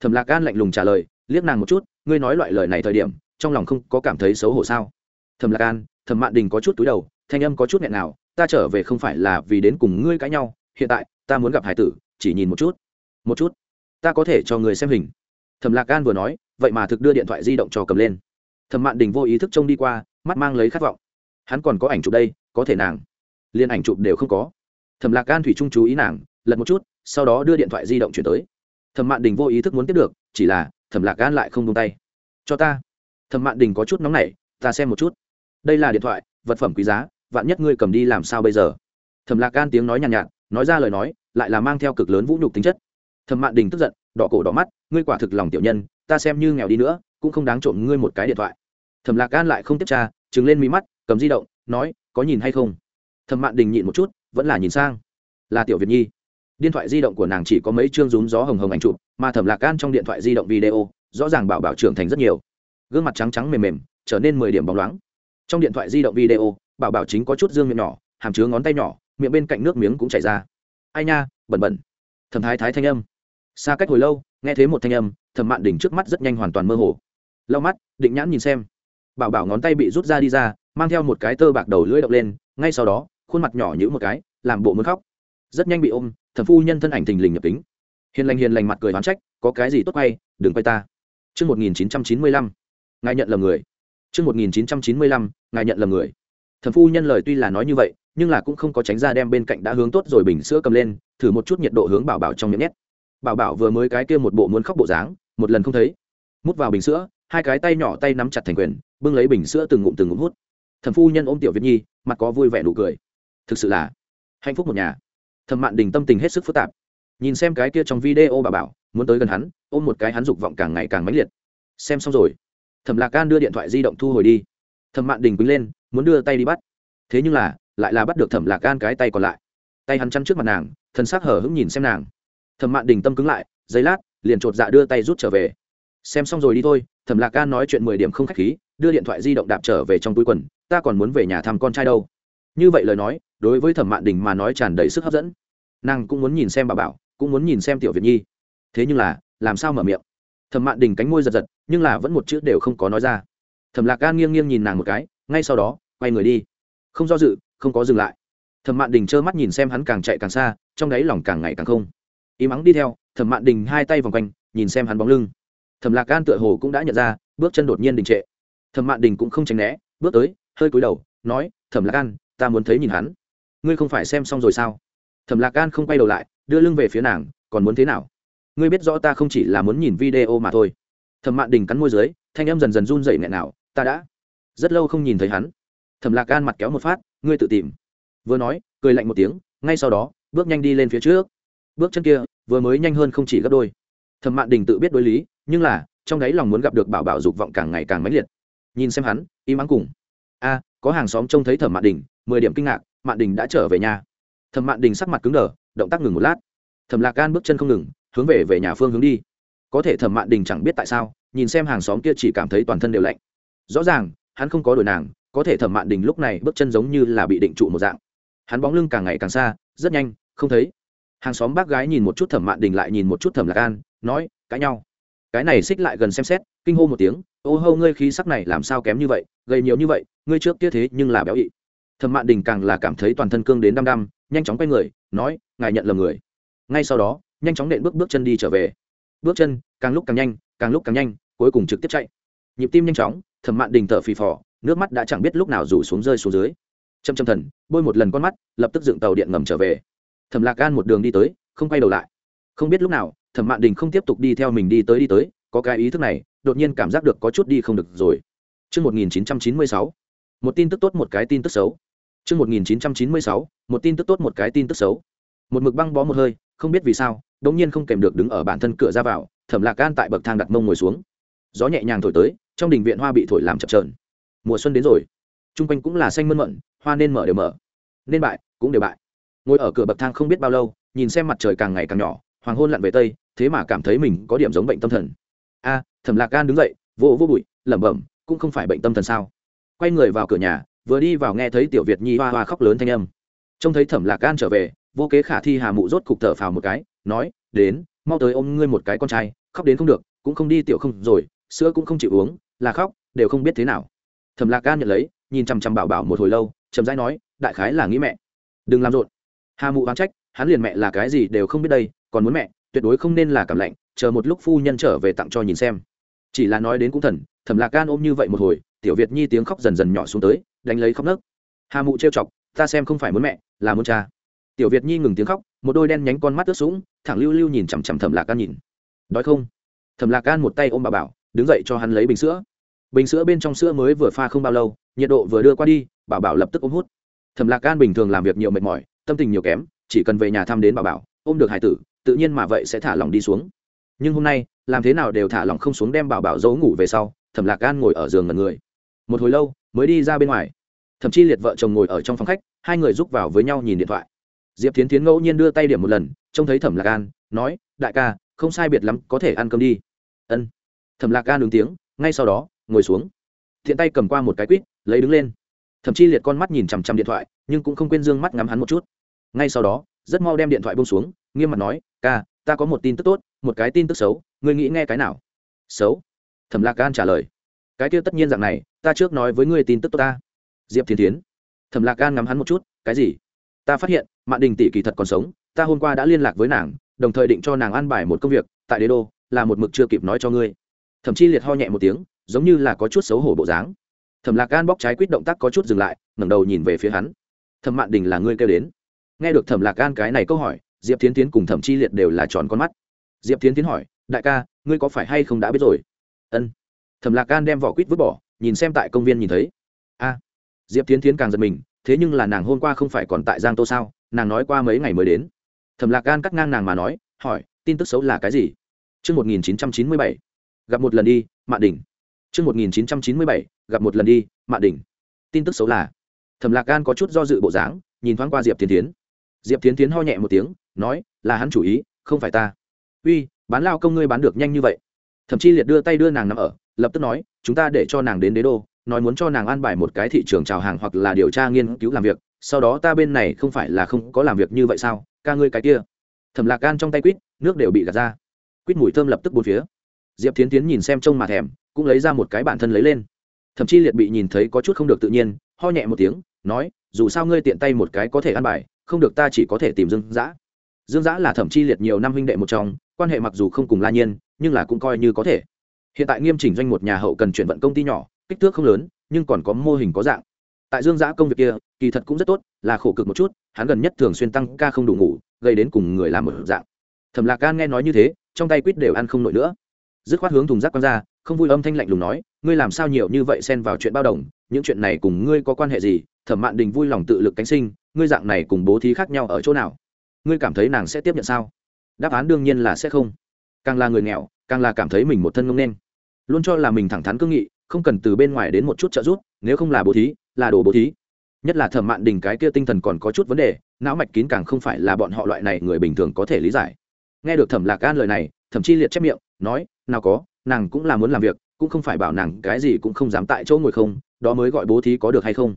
Thẩm lạc gan lạnh lùng trả lời, liếc nàng một chút, ngươi nói loại lời này thời điểm trong lòng không có cảm thấy xấu hổ sao? Thẩm lạc gan thẩm mạn đình có chút túi đầu, thanh âm có chút nghẹn nào, ta trở về không phải là vì đến cùng ngươi cãi nhau, hiện tại, ta muốn gặp hải tử, chỉ nhìn một chút. Một chút? Ta có thể cho người xem hình. Thẩm lạc gan vừa nói, vậy mà thực đưa điện thoại di động cho cầm lên. Thẩm mạn đình vô ý thức trông đi qua, mắt mang lấy khát vọng. Hắn còn có ảnh chụp đây, có thể nàng. Liên ảnh chụp đều không có. Thẩm lạc gan thủy trung chú ý nàng, lật một chút, sau đó đưa điện thoại di động chuyển tới. Thẩm mạn đình vô ý thức muốn tiếp được, chỉ là thẩm lạc gan lại không tung tay. Cho ta thẩm mạn đình có chút nóng nảy ta xem một chút. Đây là điện thoại vật phẩm quý giá vạn nhất ngươi cầm đi làm sao bây giờ? Thẩm lạc gan tiếng nói nhàn nhạt, nhạt nói ra lời nói lại là mang theo cực lớn vũ nhục tính chất. Thẩm mạn đình tức giận đỏ cổ đỏ mắt ngươi quả thực lòng tiểu nhân ta xem như nghèo đi nữa cũng không đáng trộm ngươi một cái điện thoại. Thẩm lạc gan lại không tiếp tra chứng lên mí mắt cầm di động nói có nhìn hay không? Thẩm mạn đình nhịn một chút vẫn là nhìn sang. Là tiểu việt nhi. Điện thoại di động của nàng chỉ có mấy chương rúm gió hồng hồng ảnh chụp mà thẩm lạc gan trong điện thoại di động video rõ ràng bảo bảo trưởng thành rất nhiều gương mặt trắng trắng mềm mềm trở nên mười điểm bóng loáng. Trong điện thoại di động video bảo bảo chính có chút dương miệng nhỏ hàm chứa ngón tay nhỏ miệng bên cạnh nước miếng cũng chảy ra. Ai nha bẩn bẩn. Thầm thái thái thanh âm. Xa cách hồi lâu nghe thấy một thanh âm thẩm mạn đỉnh trước mắt rất nhanh hoàn toàn mơ hồ. Lau mắt định nhãn nhìn xem. Bảo bảo ngón tay bị rút ra đi ra mang theo một cái tơ bạc đầu lưỡi động lên ngay sau đó khuôn mặt nhỏ nhữ một cái làm bộ muốn khóc. Rất nhanh bị ôm thẩm phu nhân thân ảnh thình lình nhập kính. Hiền lành hiền lành mặt cười oán trách có cái gì tốt quay đừng quay ta. Trước 1995, ngài nhận lầm người. Trước 1995, ngài nhận lầm người. Thẩm phu nhân lời tuy là nói như vậy, nhưng là cũng không có tránh ra đem bên cạnh đã hướng tốt rồi bình sữa cầm lên, thử một chút nhiệt độ hướng bảo bảo trong miệng nhét. Bảo bảo vừa mới cái kia một bộ muốn khóc bộ dáng, một lần không thấy. Mút vào bình sữa, hai cái tay nhỏ tay nắm chặt thành quyền, bưng lấy bình sữa từng ngụm từng ngụm hút. Thẩm phu nhân ôm tiểu Việt Nhi, mặt có vui vẻ nụ cười. Thực sự là hạnh phúc một nhà. Thẩm Mạn Đình tâm tình hết sức phức tạp. Nhìn xem cái kia trong video bảo bảo, muốn tới gần hắn, ôm một cái hắn dục vọng càng ngày càng mãnh liệt. Xem xong rồi, Thẩm Lạc Can đưa điện thoại di động thu hồi đi. Thẩm Mạn Đình quỳ lên, muốn đưa tay đi bắt. Thế nhưng là lại là bắt được thẩm lạc gan cái tay còn lại. Tay hắn chăn trước mặt nàng thân xác hở hững nhìn xem nàng. Thẩm mạn đình tâm cứng lại giấy lát liền chột dạ đưa tay rút trở về. Xem xong rồi đi thôi thẩm lạc gan nói chuyện mười điểm không k h á c h khí đưa điện thoại di động đạp trở về trong túi quần ta còn muốn về nhà thăm con trai đâu. Như vậy lời nói đối với thẩm mạn đình mà nói tràn đầy sức hấp dẫn. Nàng cũng muốn nhìn xem bà bảo cũng muốn nhìn xem tiểu việt nhi. Thế nhưng là làm sao mở miệng? Thẩm mạn đình cánh môi giật giật, nhưng là vẫn một chữ đều không có nói ra. Thẩm lạc gan nghiêng nghiêng nhìn nàng một cái, ngay sau đó, quay người đi. Không do dự, không có dừng lại. Thẩm mạn đình trơ mắt nhìn xem hắn càng chạy càng xa, trong đáy lòng càng ngày càng không. Ý mắng đi theo, thẩm mạn đình hai tay vòng quanh, nhìn xem hắn bóng lưng. Thẩm lạc gan tựa hồ cũng đã nhận ra, bước chân đột nhiên đình trệ. Thẩm mạn đình cũng không tránh né, bước tới, hơi cúi đầu, nói, thẩm lạc gan ta muốn thấy nhìn hắn. Ngươi không phải xem xong rồi sao? Thẩm lạc gan không quay đầu lại, đưa lưng về phía nàng, còn muốn thế nào? Ngươi biết rõ ta không chỉ là muốn nhìn video mà thôi. Thẩm mạn đình cắn môi dưới, thanh em dần dần run dậy nghẹn nào, ta đã. Rất lâu không nhìn thấy hắn. Thẩm lạc gan mặt kéo một phát, ngươi tự tìm. Vừa nói, cười lạnh một tiếng, ngay sau đó, bước nhanh đi lên phía trước. Bước chân kia, vừa mới nhanh hơn không chỉ gấp đôi. Thẩm mạn đình tự biết đối lý, nhưng là, trong đáy lòng muốn gặp được bảo bảo dục vọng càng ngày càng mãnh liệt. Nhìn xem hắn, im ắng cùng, a, có hàng xóm trông thấy thẩm mạn đình, mười điểm kinh ngạc, mạn đình đã trở về nhà. Thẩm mạn đình sắc mặt cứng đờ, động tác ngừng một lát. Thẩm lạc gan bước chân không ngừng hướng về về nhà phương hướng đi. Có thể thẩm mạn đình chẳng biết tại sao, nhìn xem hàng xóm kia chỉ cảm thấy toàn thân đều lạnh. Rõ ràng, hắn không có đổi nàng, có thể thẩm mạn đình lúc này bước chân giống như là bị định trụ một dạng. Hắn bóng lưng càng ngày càng xa, rất nhanh, không thấy. Hàng xóm bác gái nhìn một chút thẩm mạn đình lại nhìn một chút thẩm lạc an, nói, cãi nhau. Cái này xích lại gần xem xét, kinh hô một tiếng, ô hô, ngươi khí sắc này làm sao kém như vậy, gầy nhiều như vậy, ngươi trước kia thế nhưng là béo ị. Thẩm mạn đình càng là cảm thấy toàn thân cương đến đăm đăm, nhanh chóng quay người, nói, ngài nhận lầm người. Ngay sau đó nhanh chóng nện bước bước chân đi trở về. Bước chân càng lúc càng nhanh càng lúc càng nhanh cuối cùng trực tiếp chạy. Nhịp tim nhanh chóng thẩm mạn đình thở phì phò nước mắt đã chẳng biết lúc nào rủ xuống rơi xuống dưới. Châm châm thần bôi một lần con mắt lập tức dựng tàu điện ngầm trở về. Thẩm lạc gan một đường đi tới không quay đầu lại. Không biết lúc nào thẩm mạn đình không tiếp tục đi theo mình đi tới đi tới có cái ý thức này đột nhiên cảm giác được có chút đi không được rồi. Trước 1996, một tin tức tốt một cái tin tức xấu. Trước 1996, một tin tức tốt một cái tin tức xấu. Một mực băng bó một hơi, không biết vì sao, đống nhiên không kèm được đứng ở bản thân cửa ra vào, Thẩm Lạc Gan tại bậc thang đặt mông ngồi xuống. Gió nhẹ nhàng thổi tới, trong đình viện hoa bị thổi làm chập chờn. Mùa xuân đến rồi. T r u n g quanh cũng là xanh mơn mận hoa nên mở đều mở. Nên bại cũng đều bại. Ngồi ở cửa bậc thang không biết bao lâu nhìn xem mặt trời càng ngày càng nhỏ hoàng hôn lặn về tây thế mà cảm thấy mình có điểm giống bệnh tâm thần. A à, thẩm lạc gan đứng dậy vô vô bụi lẩm bẩm cũng không phải bệnh tâm thần sao? Quay người vào cửa nhà vừa đi vào nghe thấy tiểu việt nhi hoa hoa khóc lớn thanh âm. Trông thấy thẩm lạc gan trở về vô kế khả thi hà mụ rốt cục thở phào một cái nói, đến, mau tới ôm ngươi một cái con trai, khóc đến không được, cũng không đi tiểu không rồi, sữa cũng không chịu uống, là khóc, đều không biết thế nào. Thẩm lạc gan nhận lấy, nhìn chằm chằm bảo bảo một hồi lâu chầm rãi nói, đại khái là nghĩ mẹ. Đừng làm rộn. Hà mụ oán trách, hắn liền mẹ là cái gì đều không biết đây, còn muốn mẹ, tuyệt đối không nên là cảm lạnh, chờ một lúc phu nhân trở về tặng cho nhìn xem. Chỉ là nói đến cũng thần, thẩm lạc gan ôm như vậy một hồi, tiểu việt nhi tiếng khóc dần dần nhỏ xuống tới, đánh lấy khóc nấc. Hà mụ trêu chọc, ta xem không phải muốn mẹ, là muốn cha. Tiểu việt nhi ngừng tiếng khóc một đôi đen nhánh con mắt ướt sũng, thẳng lưu lưu nhìn chằm chằm thẩm lạc gan nhìn. Đói không? Thẩm lạc gan một tay ôm bà bảo, đứng dậy cho hắn lấy bình sữa. Bình sữa bên trong sữa mới vừa pha không bao lâu, nhiệt độ vừa đưa qua đi bảo bảo lập tức ôm hút. Thẩm lạc gan bình thường làm việc nhiều mệt mỏi, tâm tình nhiều kém, chỉ cần về nhà thăm đến bảo bảo, ôm được hải tử, tự nhiên mà vậy sẽ thả lòng đi xuống. Nhưng hôm nay, làm thế nào đều thả lòng không xuống đem bảo bảo giấu ngủ về sau, thẩm lạc gan ngồi ở giường ngần người. Một hồi lâu, mới đi ra bên ngoài. Thậm chí liệt vợ chồng ngồi ở trong phòng khách, hai người rúc vào với nhau nhìn điện thoại diệp tiến tiến ngẫu nhiên đưa tay điểm một lần, trông thấy thẩm lạc gan nói, đại ca, không sai biệt lắm, có thể ăn cơm đi. Ân. Thẩm lạc gan ứng tiếng, ngay sau đó, ngồi xuống. Thiện tay cầm qua một cái quýt, lấy đứng lên. Thậm chí liệt con mắt nhìn chằm chằm điện thoại, nhưng cũng không quên d ư ơ n g mắt ngắm hắn một chút. Ngay sau đó, rất mau đem điện thoại bông xuống, nghiêm mặt nói, ca, ta có một tin tức tốt, một cái tin tức xấu, ngươi nghĩ nghe cái nào? Xấu? Thẩm lạc gan trả lời. Cái kia tất nhiên dạng này, ta trước nói với ngươi tin tức tốt ta. Diệp thiên tiến thẩm lạc gan ngắm hắn một chút, cái gì? Ta phát hiện Mạn đình tỷ kỳ thật còn sống, ta hôm qua đã liên lạc với nàng, đồng thời định cho nàng an bài một công việc, tại đế đô, là một mực chưa kịp nói cho ngươi. Thậm chí liệt ho nhẹ một tiếng, giống như là có chút xấu hổ bộ dáng. Thẩm lạc gan bóc trái quýt động tác có chút dừng lại, ngẩng đầu nhìn về phía hắn. Thẩm mạn đình là ngươi kêu đến. Nghe được thẩm lạc gan cái này câu hỏi, diệp tiến tiến cùng thẩm chi liệt đều là tròn con mắt. Diệp tiến tiến hỏi, đại ca, ngươi có phải hay không đã biết rồi? Ân. Thẩm lạc gan đem vỏ quýt vứt bỏ, nhìn xem tại công viên nhìn thấy. A. Diệp tiến tiến càng giật mình, thế nhưng là nàng hôm qua không phải còn tại giang tô sao? Nàng nói qua mấy ngày mới đến thẩm lạc gan cắt ngang nàng mà nói hỏi tin tức xấu là cái gì Trước 1997, gặp một lần đi, Mạn Đình. Trước 1997, gặp một lần đi, Mạn Đỉnh. Tin tức xấu là, Thẩm Lạc Gan có chút do dự bộ dáng, nhìn thoáng qua Diệp Tiến Tiến. Diệp Tiến Tiến ho nhẹ một tiếng, nói, là hắn chủ ý, không phải ta. Uy, bán lao công ngươi bán được nhanh như vậy. Thậm chí liệt đưa tay đưa nàng nằm ở, lập tức nói, chúng ta để cho nàng đến đế đô, nói muốn cho nàng an bài một cái thị trường chào hàng hoặc là điều tra nghiên cứu làm việc, sau đó ta bên này không phải là không có làm việc như vậy sao? Ca ngươi cái kia. Thẩm Lạc Gan trong tay quýt, nước đều bị gạt ra. Quýt mùi thơm lập tức bốn phía. Diệp tiến Tiến nhìn xem trông mà thèm, cũng lấy ra một cái bản thân lấy lên thậm chí liệt bị nhìn thấy có chút không được tự nhiên ho nhẹ một tiếng nói dù sao ngươi tiện tay một cái có thể ăn bài không được ta chỉ có thể tìm dương giã dương giã là thẩm chi liệt nhiều năm huynh đệ một trong quan hệ mặc dù không cùng la nhiên nhưng là cũng coi như có thể hiện tại nghiêm chỉnh doanh một nhà hậu cần chuyển vận công ty nhỏ kích thước không lớn, nhưng còn có mô hình có dạng. Tại dương giã công việc kia, kỳ thật cũng rất tốt, là khổ cực một chút, hắn gần nhất thường xuyên tăng ca không đủ ngủ, gây đến cùng người làm một dạng. Thẩm lạc gan nghe nói như thế, trong tay quýt đều ăn không nổi nữa. Dứt khoát hướng thùng rác quăng ra, không vui âm thanh lạnh lùng nói, ngươi làm sao nhiều như vậy xen vào chuyện bao đồng, những chuyện này cùng ngươi có quan hệ gì? Thẩm mạn đình vui lòng tự lực cánh sinh, ngươi dạng này cùng bố thí khác nhau ở chỗ nào? Ngươi cảm thấy nàng sẽ tiếp nhận sao? Đáp án đương nhiên là sẽ không. Càng là người nghèo, càng là cảm thấy mình một thân ngông nên. Luôn cho là mình thẳng thắn cương nghị không cần từ bên ngoài đến một chút trợ giúp, nếu không là bố thí, là đồ bố thí. Nhất là thẩm mạn đình cái kia tinh thần còn có chút vấn đề, não mạch kín càng không phải là bọn họ loại này người bình thường có thể lý giải. Nghe được thẩm lạc an lời này thậm chi liệt chép miệng, nói, nào có, nàng cũng là muốn làm việc, cũng không phải bảo nàng cái gì cũng không dám tại chỗ ngồi không, đó mới gọi bố thí có được hay không?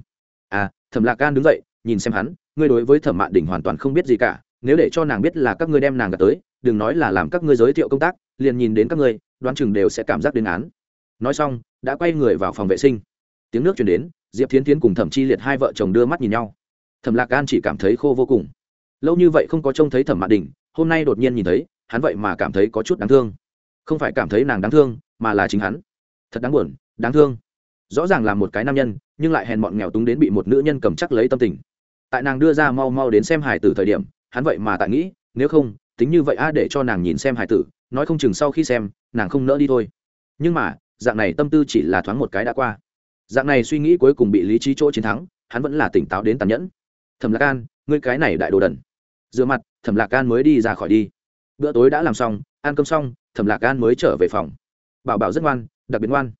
À thẩm lạc can đứng dậy, nhìn xem hắn, ngươi đối với thẩm mạn đỉnh hoàn toàn không biết gì cả, nếu để cho nàng biết là các ngươi đem nàng gặp tới, đừng nói là làm các ngươi giới thiệu công tác, liền nhìn đến các ngươi, đoán chừng đều sẽ cảm giác đến án nói xong, đã quay người vào phòng vệ sinh. Tiếng nước chuyển đến, diệp thiến tiến cùng thẩm chi liệt hai vợ chồng đưa mắt nhìn nhau. Thẩm lạc An chỉ cảm thấy khô vô cùng. Lâu như vậy không có trông thấy thẩm mạn đỉnh hôm nay đột nhiên nhìn thấy, hắn vậy mà cảm thấy có chút đáng thương. Không phải cảm thấy nàng đáng thương, mà là chính hắn. Thật đáng buồn, đáng thương. Rõ ràng là một cái nam nhân, nhưng lại hèn mọn nghèo túng đến bị một nữ nhân cầm chắc lấy tâm tình. Tại nàng đưa ra mau mau đến xem hải tử thời điểm, hắn vậy mà tại nghĩ, nếu không, tính như vậy a để cho nàng nhìn xem hải tử, nói không chừng sau khi xem, nàng không nỡ đi thôi. Nhưng mà dạng này tâm tư chỉ là thoáng một cái đã qua. Dạng này suy nghĩ cuối cùng bị lý trí chỗ chiến thắng, hắn vẫn là tỉnh táo đến tàn nhẫn. Thẩm lạc an, ngươi cái này đại đồ đần. Dựa mặt, thẩm lạc an mới đi ra khỏi đi. Bữa tối đã làm xong, ăn cơm xong, thẩm lạc an mới trở về phòng. Bảo bảo rất ngoan, đặc biệt ngoan.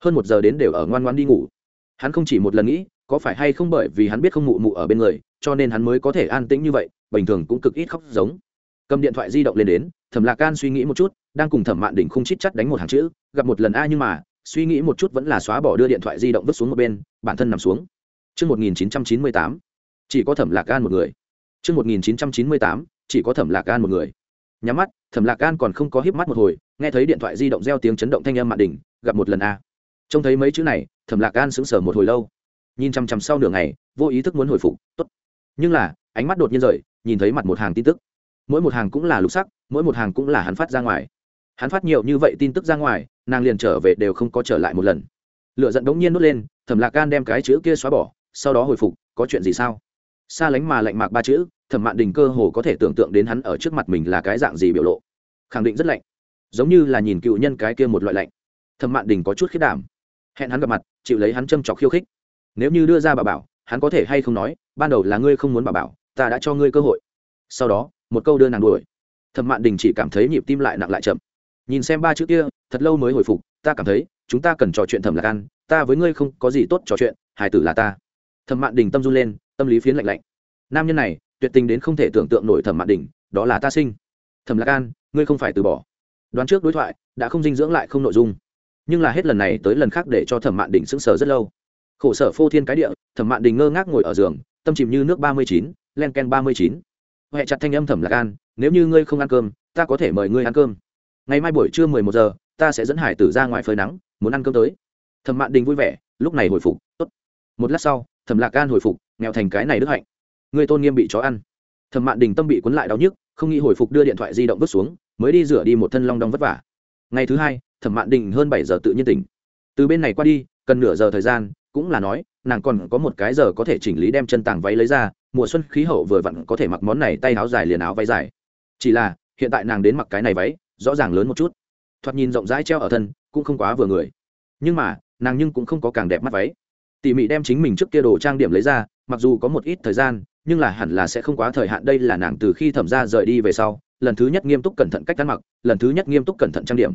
Hơn một giờ đến đều ở ngoan ngoan đi ngủ. Hắn không chỉ một lần nghĩ, có phải hay không bởi vì hắn biết không mụ mụ ở bên người, cho nên hắn mới có thể an tĩnh như vậy, bình thường cũng cực ít khóc giống cầm điện thoại di động lên đến thẩm lạc can suy nghĩ một chút đang cùng thẩm mạn đỉnh không chít chắt đánh một hàng chữ gặp một lần a nhưng mà suy nghĩ một chút vẫn là xóa bỏ đưa điện thoại di động vứt xuống một bên bản thân nằm xuống Trước 1998, chỉ có thẩm lạc can một người. Trước 1998, chỉ có thẩm lạc can một người. Nhắm mắt, thẩm lạc can còn không có híp mắt một hồi, nghe thấy điện thoại di động reo tiếng chấn động thanh âm mạn đỉnh, gặp một lần a. Trông thấy mấy chữ này, thẩm lạc can sững sờ một hồi lâu. Nhìn chăm chăm sau nửa ngày, vô ý thức muốn hồi phục, tốt. Nhưng là, ánh mắt đột nhiên rời, nhìn thấy mặt một hàng tin tức. Mỗi một hàng cũng là lục sắc, mỗi một hàng cũng là hắn phát ra ngoài. Hắn phát nhiều như vậy tin tức ra ngoài, nàng liền trở về đều không có trở lại một lần. Lựa giận đống nhiên nốt lên thẩm lạc can đem cái chữ kia xóa bỏ sau đó hồi phục có chuyện gì sao? Xa lánh mà lạnh mạc ba chữ thẩm mạn đình cơ hồ có thể tưởng tượng đến hắn ở trước mặt mình là cái dạng gì biểu lộ. Khẳng định rất lạnh. Giống như là nhìn cựu nhân cái kia một loại lạnh. Thẩm mạn đình có chút khiết đảm. Hẹn hắn gặp mặt chịu lấy hắn châm trọc khiêu khích. Nếu như đưa ra bà bảo hắn có thể hay không nói ban đầu là ngươi không muốn bà bảo ta đã cho ngươi cơ hội. Sau đó một câu đưa nàng đuổi. Thẩm mạn đình chỉ cảm thấy nhịp tim lại nặng lại chậm. Nhìn xem ba chữ kia, thật lâu mới hồi phục, ta cảm thấy, chúng ta cần trò chuyện thẩm lạc an, ta với ngươi không có gì tốt trò chuyện hải tử là ta. Thẩm mạn đình tâm run lên, tâm lý phiến lạnh lạnh. Nam nhân này, tuyệt tình đến không thể tưởng tượng nổi thẩm mạn đình, đó là ta sinh. Thẩm lạc an, ngươi không phải từ bỏ. Đoán trước đối thoại, đã không dinh dưỡng lại không nội dung. Nhưng là hết lần này tới lần khác để cho thẩm mạn đình sững sờ rất lâu. Khổ sở phô thiên cái địa, thẩm mạn đình ngơ ngác ngồi ở giường, tâm chìm như nước ba mươi chín, len ken ba mươi chín huệ chặt thanh âm thẩm lạc an, nếu như ngươi không ăn cơm, ta có thể mời ngươi ăn cơm. Ngày mai buổi trưa mười một giờ, ta sẽ dẫn hải tử ra ngoài phơi nắng, muốn ăn cơm tới. Thẩm mạn đình vui vẻ, lúc này hồi phục, tốt. Một lát sau, thẩm lạc gan hồi phục, nghèo thành cái này đức hạnh. Người tôn nghiêm bị chó ăn. Thẩm mạn đình tâm bị cuốn lại đau nhức, không nghĩ hồi phục đưa điện thoại di động vứt xuống, mới đi rửa đi một thân long đong vất vả. Ngày thứ hai, thẩm mạn đình hơn bảy giờ tự nhiên tỉnh. Từ bên này qua đi, cần nửa giờ thời gian, cũng là nói, nàng còn có một cái giờ có thể chỉnh lý đem chân tàng váy lấy ra mùa xuân khí hậu vừa vặn có thể mặc món này tay áo dài liền áo váy dài. Chỉ là, hiện tại nàng đến mặc cái này váy, rõ ràng lớn một chút. Thoạt nhìn rộng rãi treo ở thân, cũng không quá vừa người. Nhưng mà, nàng nhưng cũng không có càng đẹp mắt váy. Tỉ mỉ đem chính mình trước kia đồ trang điểm lấy ra, mặc dù có một ít thời gian, nhưng là hẳn là sẽ không quá thời hạn đây là nàng từ khi thẩm ra rời đi về sau, lần thứ nhất nghiêm túc cẩn thận cách ăn mặc, lần thứ nhất nghiêm túc cẩn thận trang điểm.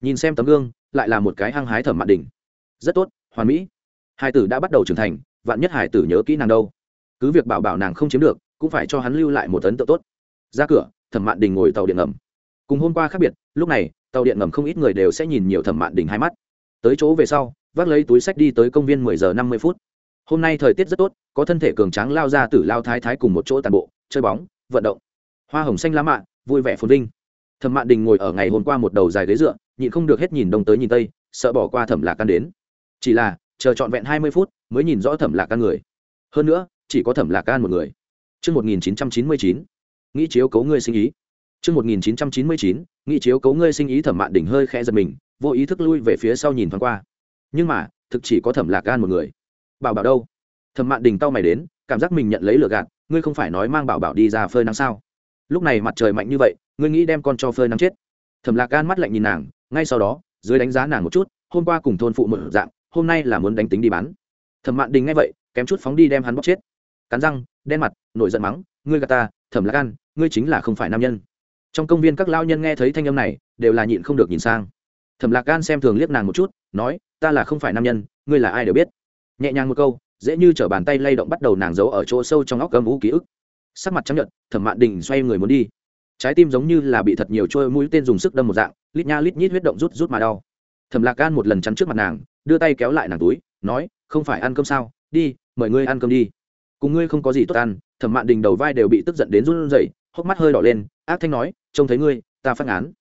Nhìn xem tấm gương, lại là một cái hăng hái thẩm mạn đỉnh. Rất tốt, hoàn mỹ. Hai tử đã bắt đầu trưởng thành, vạn nhất hải tử nhớ kỹ nàng đâu cứ việc bảo bảo nàng không chiếm được, cũng phải cho hắn lưu lại một ấn tượng tốt. Ra cửa, thẩm mạn đình ngồi tàu điện ngầm. Cùng hôm qua khác biệt, lúc này, tàu điện ngầm không ít người đều sẽ nhìn nhiều thẩm mạn đình hai mắt. Tới chỗ về sau, vác lấy túi sách đi tới công viên mười giờ năm mươi phút. Hôm nay thời tiết rất tốt, có thân thể cường tráng lao ra từ lao thái thái cùng một chỗ tàn bộ, chơi bóng, vận động. Hoa hồng xanh lá mạ, vui vẻ phồn vinh. Thẩm mạn đình ngồi ở ngày hôm qua một đầu dài ghế dựa, nhịn không được hết nhìn đông tới nhìn tây, sợ bỏ qua thẩm lạc căn đến. Chỉ là, chờ trọn vẹn hai mươi phút, mới nhìn rõ thẩm lạc căn người. Hơn nữa chỉ có thẩm lạc can một người Trưa một nghìn chín trăm chín mươi chín, nghĩ chiếu cấu ngươi sinh ý. Trưa một nghìn chín trăm chín mươi chín, nghĩ chiếu cấu ngươi sinh ý thẩm mạn đỉnh hơi khẽ giật mình, vô ý thức lui về phía sau nhìn thoáng qua. Nhưng mà, thực chỉ có thẩm lạc gan một người. Bảo bảo đâu? Thẩm mạn đỉnh tao mày đến, cảm giác mình nhận lấy lửa gạt, ngươi không phải nói mang bảo bảo đi ra phơi nắng sao? Lúc này mặt trời mạnh như vậy, ngươi nghĩ đem con cho phơi nắng chết? Thẩm lạc gan mắt lạnh nhìn nàng, ngay sau đó, dưới đánh giá nàng một chút, hôm qua cùng thôn phụ một dạng, hôm nay là muốn đánh tính đi bán. Thẩm mạn đình nghe vậy, kém chút phóng đi đem hắn bóc chết. Cắn răng, đen mặt, nổi giận mắng, ngươi gạt ta, Thẩm lạc gan, ngươi chính là không phải nam nhân. Trong công viên các lao nhân nghe thấy thanh âm này đều là nhịn không được nhìn sang. Thẩm lạc gan xem thường liếc nàng một chút nói ta là không phải nam nhân ngươi là ai đều biết. Nhẹ nhàng một câu dễ như t r ở bàn tay lay động bắt đầu nàng giấu ở chỗ sâu trong óc gâm vũ ký ức. Sắc mặt chấp nhận thẩm mạn đình xoay người muốn đi. Trái tim giống như là bị thật nhiều trôi mũi tên dùng sức đâm một dạng lít nha lít nhít huyết động rút rút mà đau. Thẩm lạc gan một lần chắn trước mặt nàng đưa tay kéo lại nàng túi nói không phải ăn cơm sao? Đi mời ngươi ăn cơm đi cùng ngươi không có gì tốt ăn, thẩm mạn đình đầu vai đều bị tức giận đến run rẩy, hốc mắt hơi đỏ lên, ác thanh nói, trông thấy ngươi, ta phát án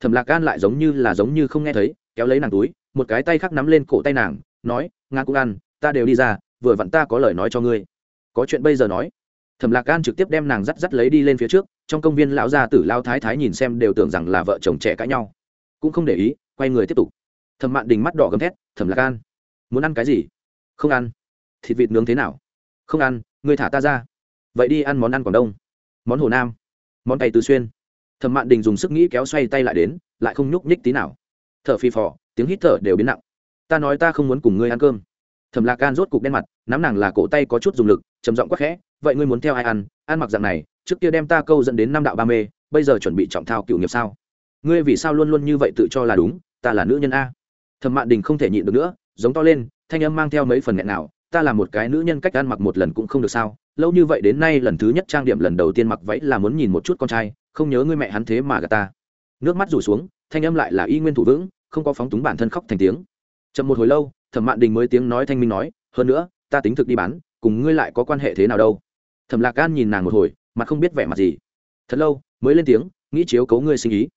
thẩm lạc gan lại giống như là giống như không nghe thấy, kéo lấy nàng túi, một cái tay khác nắm lên cổ tay nàng, nói, nga cũng ăn, ta đều đi ra, vừa vặn ta có lời nói cho ngươi. Có chuyện bây giờ nói. Thẩm lạc gan trực tiếp đem nàng dắt dắt lấy đi lên phía trước, trong công viên lão gia tử lao thái thái nhìn xem đều tưởng rằng là vợ chồng trẻ cãi nhau. Cũng không để ý, quay người tiếp tục. Thẩm mạn đình mắt đỏ gầm thét, thẩm lạc gan muốn ăn cái gì? Không ăn. Thịt vịt nướng thế nào? Không ăn ngươi thả ta ra. Vậy đi ăn món ăn quảng đông. Món hồ nam. Món tay tứ xuyên. Thẩm mạn đình dùng sức nghĩ kéo xoay tay lại đến, lại không nhúc nhích tí nào. T h ở phì phò, tiếng hít thở đều biến nặng. Ta nói ta không muốn cùng ngươi ăn cơm. Thẩm lạc gan rốt cục đen mặt, nắm nàng là cổ tay có chút dùng lực, trầm giọng quắc khẽ, vậy ngươi muốn theo ai ăn? Ăn mặc dạng này, trước kia đem ta câu dẫn đến năm đạo ba mê, bây giờ chuẩn bị trọng thao cựu nghiệp sao? Ngươi vì sao luôn luôn như vậy tự cho là đúng? Ta là nữ nhân a. Thẩm mạn đình không thể nhịn được nữa, giống to lên, thanh âm mang theo mấy phần nghẹn nào ta là một cái nữ nhân cách ăn mặc một lần cũng không được sao, lâu như vậy đến nay lần thứ nhất trang điểm lần đầu tiên mặc váy là muốn nhìn một chút con trai, không nhớ ngươi mẹ hắn thế mà gà ta. Nước mắt rủ xuống, thanh âm lại là y nguyên thủ vững, không có phóng túng bản thân khóc thành tiếng. Chậm một hồi lâu, thẩm mạn đình mới tiếng nói thanh minh nói, hơn nữa, ta tính thực đi bán, cùng ngươi lại có quan hệ thế nào đâu? Thẩm lạc gan nhìn nàng một hồi, mặt không biết vẻ mặt gì. Thật lâu, mới lên tiếng, nghĩ chiếu cấu ngươi sinh ý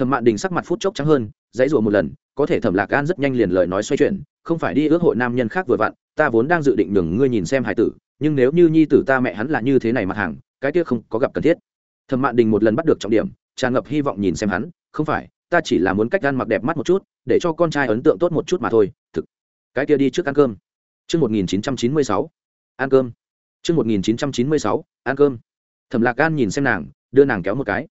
thẩm mạn đình sắc mặt phút chốc trắng hơn, dãy rủa một lần, có thể thẩm lạc gan rất nhanh liền lời nói xoay chuyển không phải đi ước hội nam nhân khác vừa vặn ta vốn đang dự định nhường ngươi nhìn xem hải tử nhưng nếu như nhi tử ta mẹ hắn là như thế này mặt hàng cái kia không có gặp cần thiết thẩm mạn đình một lần bắt được trọng điểm tràn ngập hy vọng nhìn xem hắn không phải ta chỉ là muốn cách ăn mặc đẹp mắt một chút để cho con trai ấn tượng tốt một chút mà thôi thực cái kia đi trước ăn cơm Trước 1996, ăn cơm. Trước 1996, ăn cơm. Thẩm Lạc Gan nhìn xem nàng, đưa nàng kéo một cái.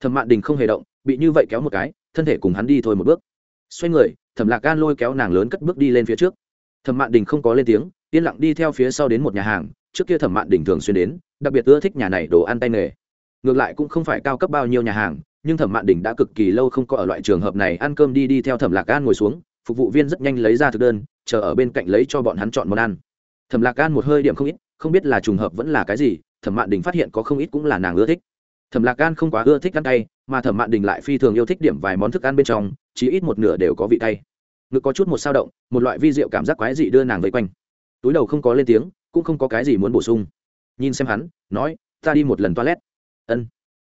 Thẩm Mạn Đình không hề động, bị như vậy kéo một cái, thân thể cùng hắn đi thôi một bước. Xoay người, Thẩm Lạc Gan lôi kéo nàng lớn cất bước đi lên phía trước. Thẩm Mạn Đình không có lên tiếng, yên lặng đi theo phía sau đến một nhà hàng, trước kia Thẩm Mạn Đình thường xuyên đến, đặc biệt ưa thích nhà này đồ ăn tay nghề. Ngược lại cũng không phải cao cấp bao nhiêu nhà hàng, nhưng Thẩm Mạn Đình đã cực kỳ lâu không có ở loại trường hợp này ăn cơm đi đi theo Thẩm Lạc Gan ngồi xuống, phục vụ viên rất nhanh lấy ra thực đơn, chờ ở bên cạnh lấy cho bọn hắn chọn món ăn thẩm lạc gan một hơi điểm không ít không biết là trùng hợp vẫn là cái gì thẩm mạn đình phát hiện có không ít cũng là nàng ưa thích thẩm lạc gan không quá ưa thích ăn cay, mà thẩm mạn đình lại phi thường yêu thích điểm vài món thức ăn bên trong chỉ ít một nửa đều có vị cay. Ngực có chút một sao động, một loại vi rượu cảm giác quái dị đưa nàng vây quanh. Túi đầu không có lên tiếng, cũng không có cái gì muốn bổ sung. Nhìn xem hắn, nói, ta đi một lần toilet. Ân.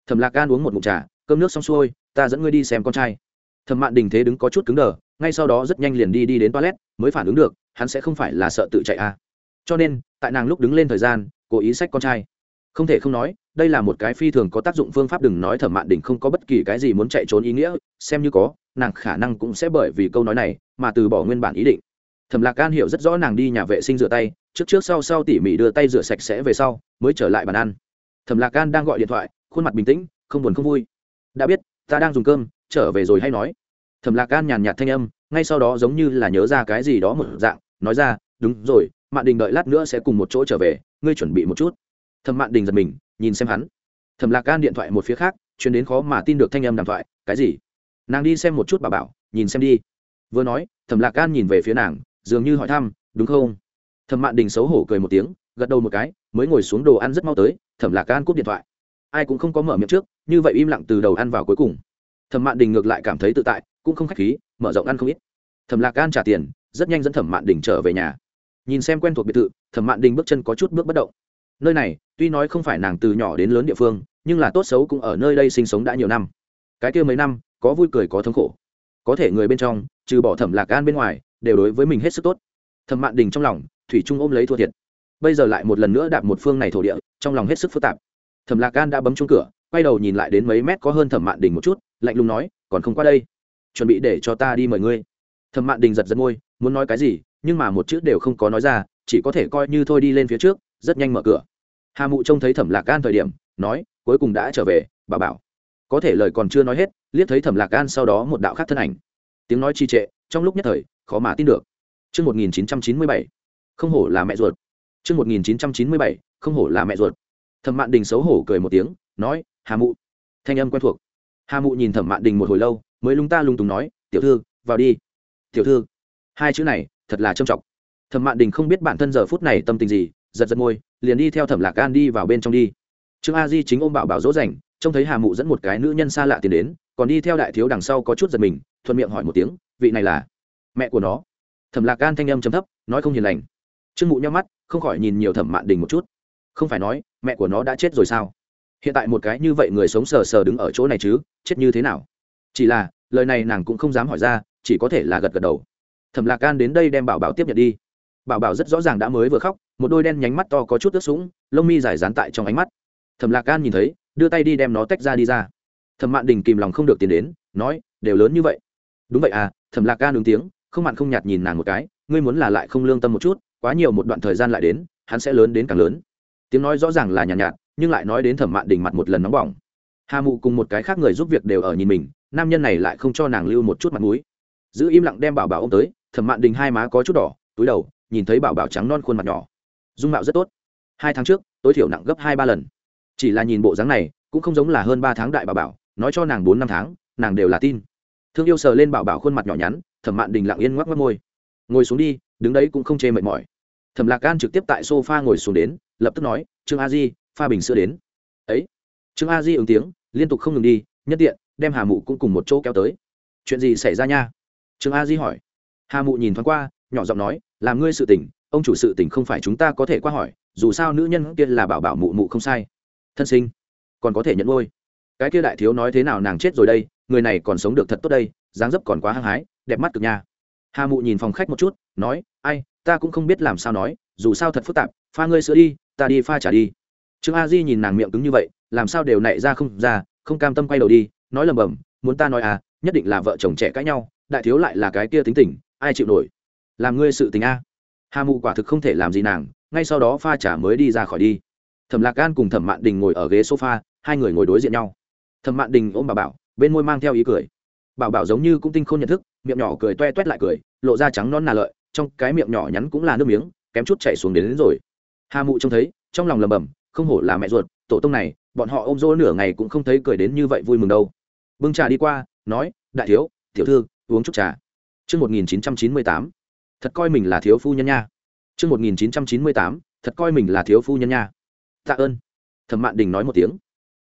Thẩm lạc gan uống một mụn trà, cơm nước xong xuôi, ta dẫn ngươi đi xem con trai. Thẩm mạn đình thế đứng có chút cứng đờ, ngay sau đó rất nhanh liền đi đi đến toilet, mới phản ứng được, hắn sẽ không phải là sợ tự chạy à. cho nên, tại nàng lúc đứng lên thời gian, cố ý sách con trai. Không thể không nói đây là một cái phi thường có tác dụng phương pháp đừng nói thẩm mạn đình không có bất kỳ cái gì muốn chạy trốn ý nghĩa, xem như có, nàng khả năng cũng sẽ bởi vì câu nói này mà từ bỏ nguyên bản ý định. Thẩm lạc can hiểu rất rõ nàng đi nhà vệ sinh rửa tay, trước trước sau sau tỉ mỉ đưa tay rửa sạch sẽ về sau, mới trở lại bàn ăn. Thẩm lạc can đang gọi điện thoại, khuôn mặt bình tĩnh, không buồn không vui. Đã biết, ta đang dùng cơm, trở về rồi hay nói. Thẩm lạc can nhàn nhạt thanh âm, ngay sau đó giống như là nhớ ra cái gì đó một dạng, nói ra, đúng rồi, mạn đình đợi lát nữa sẽ cùng một chỗ trở về, ngươi chuẩn bị một chút. Thẩm mạn đình giật mình nhìn xem hắn. Thẩm lạc can điện thoại một phía khác chuyến đến khó mà tin được thanh âm đàm thoại, cái gì? Nàng đi xem một chút bà bảo, nhìn xem đi. Vừa nói, thẩm lạc can nhìn về phía nàng, dường như hỏi thăm, đúng không? Thẩm mạn đình xấu hổ cười một tiếng, gật đầu một cái, mới ngồi xuống đồ ăn rất mau tới, thẩm lạc can cúp điện thoại. Ai cũng không có mở miệng trước, như vậy im lặng từ đầu ăn vào cuối cùng. Thẩm mạn đình ngược lại cảm thấy tự tại, cũng không khách khí, mở rộng ăn không ít. Thẩm lạc gan trả tiền, rất nhanh dẫn thẩm mạn đình trở về nhà. Nhìn xem quen thuộc biệt thự, thẩm mạn đình bước chân có chút bước bất động. Nơi này tuy nói không phải nàng từ nhỏ đến lớn địa phương, nhưng là tốt xấu cũng ở nơi đây sinh sống đã nhiều năm. Cái kia mấy năm, có vui cười có thống khổ. Có thể người bên trong, trừ bỏ thẩm lạc gan bên ngoài, đều đối với mình hết sức tốt. Thẩm mạn đình trong lòng, thủy trung ôm lấy thua thiệt. Bây giờ lại một lần nữa đạp một phương này thổ địa, trong lòng hết sức phức tạp. Thẩm lạc gan đã bấm chung cửa, quay đầu nhìn lại đến mấy mét có hơn thẩm mạn đình một chút, lạnh lùng nói, còn không qua đây. Chuẩn bị để cho ta đi mời ngươi. Thẩm mạn đình giật giật môi, muốn nói cái gì, nhưng mà một chữ đều không có nói ra, chỉ có thể coi như thôi đi lên phía trước, rất nhanh mở cửa hà mụ trông thấy thẩm lạc gan thời điểm nói cuối cùng đã trở về bà bảo có thể lời còn chưa nói hết liếc thấy thẩm lạc gan sau đó một đạo khác thân ảnh tiếng nói trì trệ trong lúc nhất thời khó mà tin được Trước 1997, không hổ là mẹ ruột. Trước 1997, không hổ là mẹ ruột. Thẩm Mạn Đình xấu hổ cười một tiếng, nói, "Hà mụ." Thanh âm quen thuộc. Hà mụ nhìn Thẩm Mạn Đình một hồi lâu, mới lung ta lung tùng nói, "Tiểu thư, vào đi." tiểu thư hai chữ này thật là trầm trọng thẩm mạn đình không biết bản thân giờ phút này tâm tình gì giật giật môi liền đi theo thẩm lạc gan đi vào bên trong đi. Trương a di chính ôm bảo bảo dỗ dành, trông thấy hà mụ dẫn một cái nữ nhân xa lạ tiến đến, còn đi theo đại thiếu đằng sau có chút giật mình, thuận miệng hỏi một tiếng, vị này là mẹ của nó? Thẩm lạc gan thanh âm chấm thấp, nói không hiền lành. Trương mụ nhau mắt, không khỏi nhìn nhiều thẩm mạn đình một chút. Không phải nói, mẹ của nó đã chết rồi sao? Hiện tại một cái như vậy người sống sờ sờ đứng ở chỗ này chứ, chết như thế nào? Chỉ là, lời này nàng cũng không dám hỏi ra, chỉ có thể là gật gật đầu. Thẩm lạc gan đến đây đem bảo bảo tiếp nhận đi bảo bảo rất rõ ràng đã mới vừa khóc một đôi đen nhánh mắt to có chút ướt sũng lông mi dài dán tại trong ánh mắt. Thẩm lạc gan nhìn thấy đưa tay đi đem nó tách ra đi ra. Thẩm mạn đình kìm lòng không được tiến đến nói đều lớn như vậy. Đúng vậy à thẩm lạc gan ứng tiếng không mặn không nhạt nhìn nàng một cái ngươi muốn là lại không lương tâm một chút quá nhiều một đoạn thời gian lại đến hắn sẽ lớn đến càng lớn. Tiếng nói rõ ràng là nhàn nhạt, nhạt nhưng lại nói đến thẩm mạn đình mặt một lần nóng bỏng. Hà mụ cùng một cái khác người giúp việc đều ở nhìn mình nam nhân này lại không cho nàng lưu một chút mặt mũi. Giữ im lặng đem bảo bảo ô m tới thẩm mạn đình hai má có chút đỏ túi đầu nhìn thấy bảo bảo trắng non khuôn mặt nhỏ. Dung mạo rất tốt. Hai tháng trước, tối thiểu nặng gấp hai ba lần. Chỉ là nhìn bộ dáng này, cũng không giống là hơn ba tháng đại bảo bảo, nói cho nàng bốn năm tháng, nàng đều là tin. Thương yêu sờ lên bảo bảo khuôn mặt nhỏ nhắn, thẩm mạn đình lặng yên ngoắc mất môi. Ngồi xuống đi, đứng đấy cũng không chê mệt mỏi. Thẩm lạc gan trực tiếp tại s o f a ngồi xuống đến, lập tức nói, trương a di, pha bình sữa đến. Ấy. Trương a di ứng tiếng, liên tục không ngừng đi, nhất tiện, đem hà mụ cũng cùng một chỗ kéo tới. Chuyện gì xảy ra nha? Trương a di hỏi. Hà mụ nhìn thoáng qua, nhỏ giọng nói làm ngươi sự tình, ông chủ sự tình không phải chúng ta có thể qua hỏi dù sao nữ nhân kia là bảo bảo mụ mụ không sai. Thân sinh còn có thể nhận ngôi cái kia đại thiếu nói thế nào nàng chết rồi đây người này còn sống được thật tốt đây dáng dấp còn quá hăng hái đẹp mắt cực nha. Hà mụ nhìn phòng khách một chút nói ai ta cũng không biết làm sao nói dù sao thật phức tạp pha ngươi sữa đi ta đi pha trả đi. Trương a di nhìn nàng miệng cứng như vậy làm sao đều nảy ra không ra không cam tâm quay đầu đi nói lầm bầm muốn ta nói à nhất định là vợ chồng trẻ cãi nhau đại thiếu lại là cái kia tính tình ai chịu nổi? Làm ngươi sự tình a. Hà mụ quả thực không thể làm gì nàng ngay sau đó pha trả mới đi ra khỏi đi. Thẩm lạc gan cùng thẩm mạn đình ngồi ở ghế sofa hai người ngồi đối diện nhau. Thẩm mạn đình ôm bà bảo bên môi mang theo ý cười. Bảo bảo giống như cũng tinh khôn nhận thức miệng nhỏ cười toe toét lại cười lộ ra trắng non nà lợi trong cái miệng nhỏ nhắn cũng là nước miếng kém chút chảy xuống đến, đến rồi. Hà mụ trông thấy trong lòng lầm bầm không hổ là mẹ ruột tổ tông này bọn họ ôm dỗ nửa ngày cũng không thấy cười đến như vậy vui mừng đâu. Bưng trà đi qua nói đại thiếu tiểu thư uống chút trà. Trước 1998, thật coi mình là thiếu phu nhân nha. Trước 1998, thật coi mình là thiếu phu nhân nha. Tạ ơn. Thẩm Mạn Đình nói một tiếng.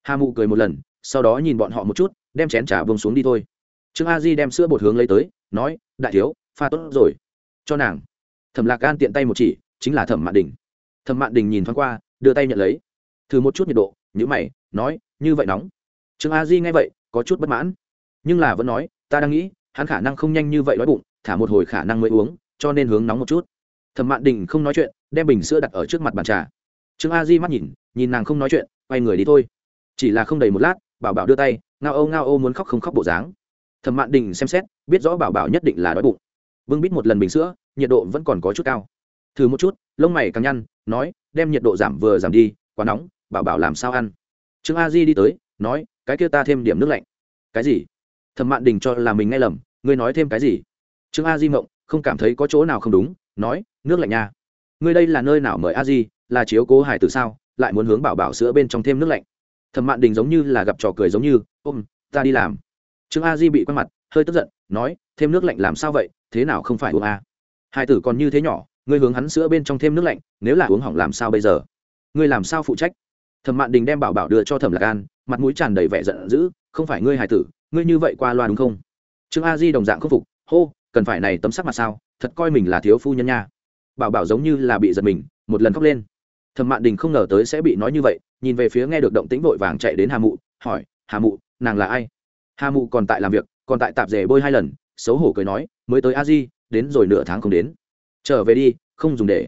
Hà Mụ cười một lần, sau đó nhìn bọn họ một chút, đem chén trà buông xuống đi thôi. Trương A Di đem sữa bột hướng lấy tới, nói, đại thiếu, pha tốt rồi. Cho nàng. Thẩm Lạc Gan tiện tay một chỉ, chính là Thẩm Mạn Đình. Thẩm Mạn Đình nhìn thoáng qua, đưa tay nhận lấy. Thử một chút nhiệt độ, nhữ mày, nói, như vậy nóng. Trương A Di nghe vậy, có chút bất mãn, nhưng là vẫn nói, ta đang nghĩ, hắn khả năng không nhanh như vậy đói bụng, thả một hồi khả năng mới uống, cho nên hướng nóng một chút. Thẩm mạn đình không nói chuyện, đem bình sữa đặt ở trước mặt bàn trà. Trương a di mắt nhìn nhìn nàng không nói chuyện, quay người đi thôi. Chỉ là không đầy một lát, bảo bảo đưa tay, ngao âu ngao âu muốn khóc không khóc bộ dáng. Thẩm mạn đình xem xét, biết rõ bảo bảo nhất định là đói bụng. Bưng bít một lần bình sữa, nhiệt độ vẫn còn có chút cao. Thử một chút, lông mày càng nhăn, nói, đem nhiệt độ giảm vừa giảm đi, quá nóng, bảo bảo làm sao ăn? Trương a di đi tới, nói, cái kia ta thêm điểm nước lạnh. Cái gì? Thẩm mạn đình cho là mình nghe lầm, ngươi nói thêm cái gì? Trương a di mộng không cảm thấy có chỗ nào không đúng, nói, nước lạnh nha. Ngươi đây là nơi nào mời a di? Là chiếu cố hải từ sao? Lại muốn hướng bảo bảo sữa bên trong thêm nước lạnh. Thẩm mạn đình giống như là gặp trò cười giống như, ôm, ta đi làm. Trương a di bị quay mặt, hơi tức giận, nói, thêm nước lạnh làm sao vậy? Thế nào không phải uống à? a hải tử còn như thế nhỏ, ngươi hướng hắn sữa bên trong thêm nước lạnh, nếu là uống hỏng làm sao bây giờ? Ngươi làm sao phụ trách? Thẩm mạn đình đem bảo bảo đưa cho thẩm lạc an, mặt mũi tràn đầy vẻ giận dữ, không phải ngươi hải tử, ngươi như vậy qua loa đúng không? Trương a di đồng dạng khâm phục, hô cần phải này tấm sắc mặt sao, thật coi mình là thiếu phu nhân nha. Bảo bảo giống như là bị giật mình, một lần khóc lên. Thẩm mạn đình không ngờ tới sẽ bị nói như vậy, nhìn về phía nghe được động tĩnh vội vàng chạy đến hà mụ, hỏi, hà mụ, nàng là ai? Hà mụ còn tại làm việc, còn tại tạp rể bôi hai lần, xấu hổ cười nói, mới tới a di, đến rồi nửa tháng không đến. Trở về đi, không dùng để.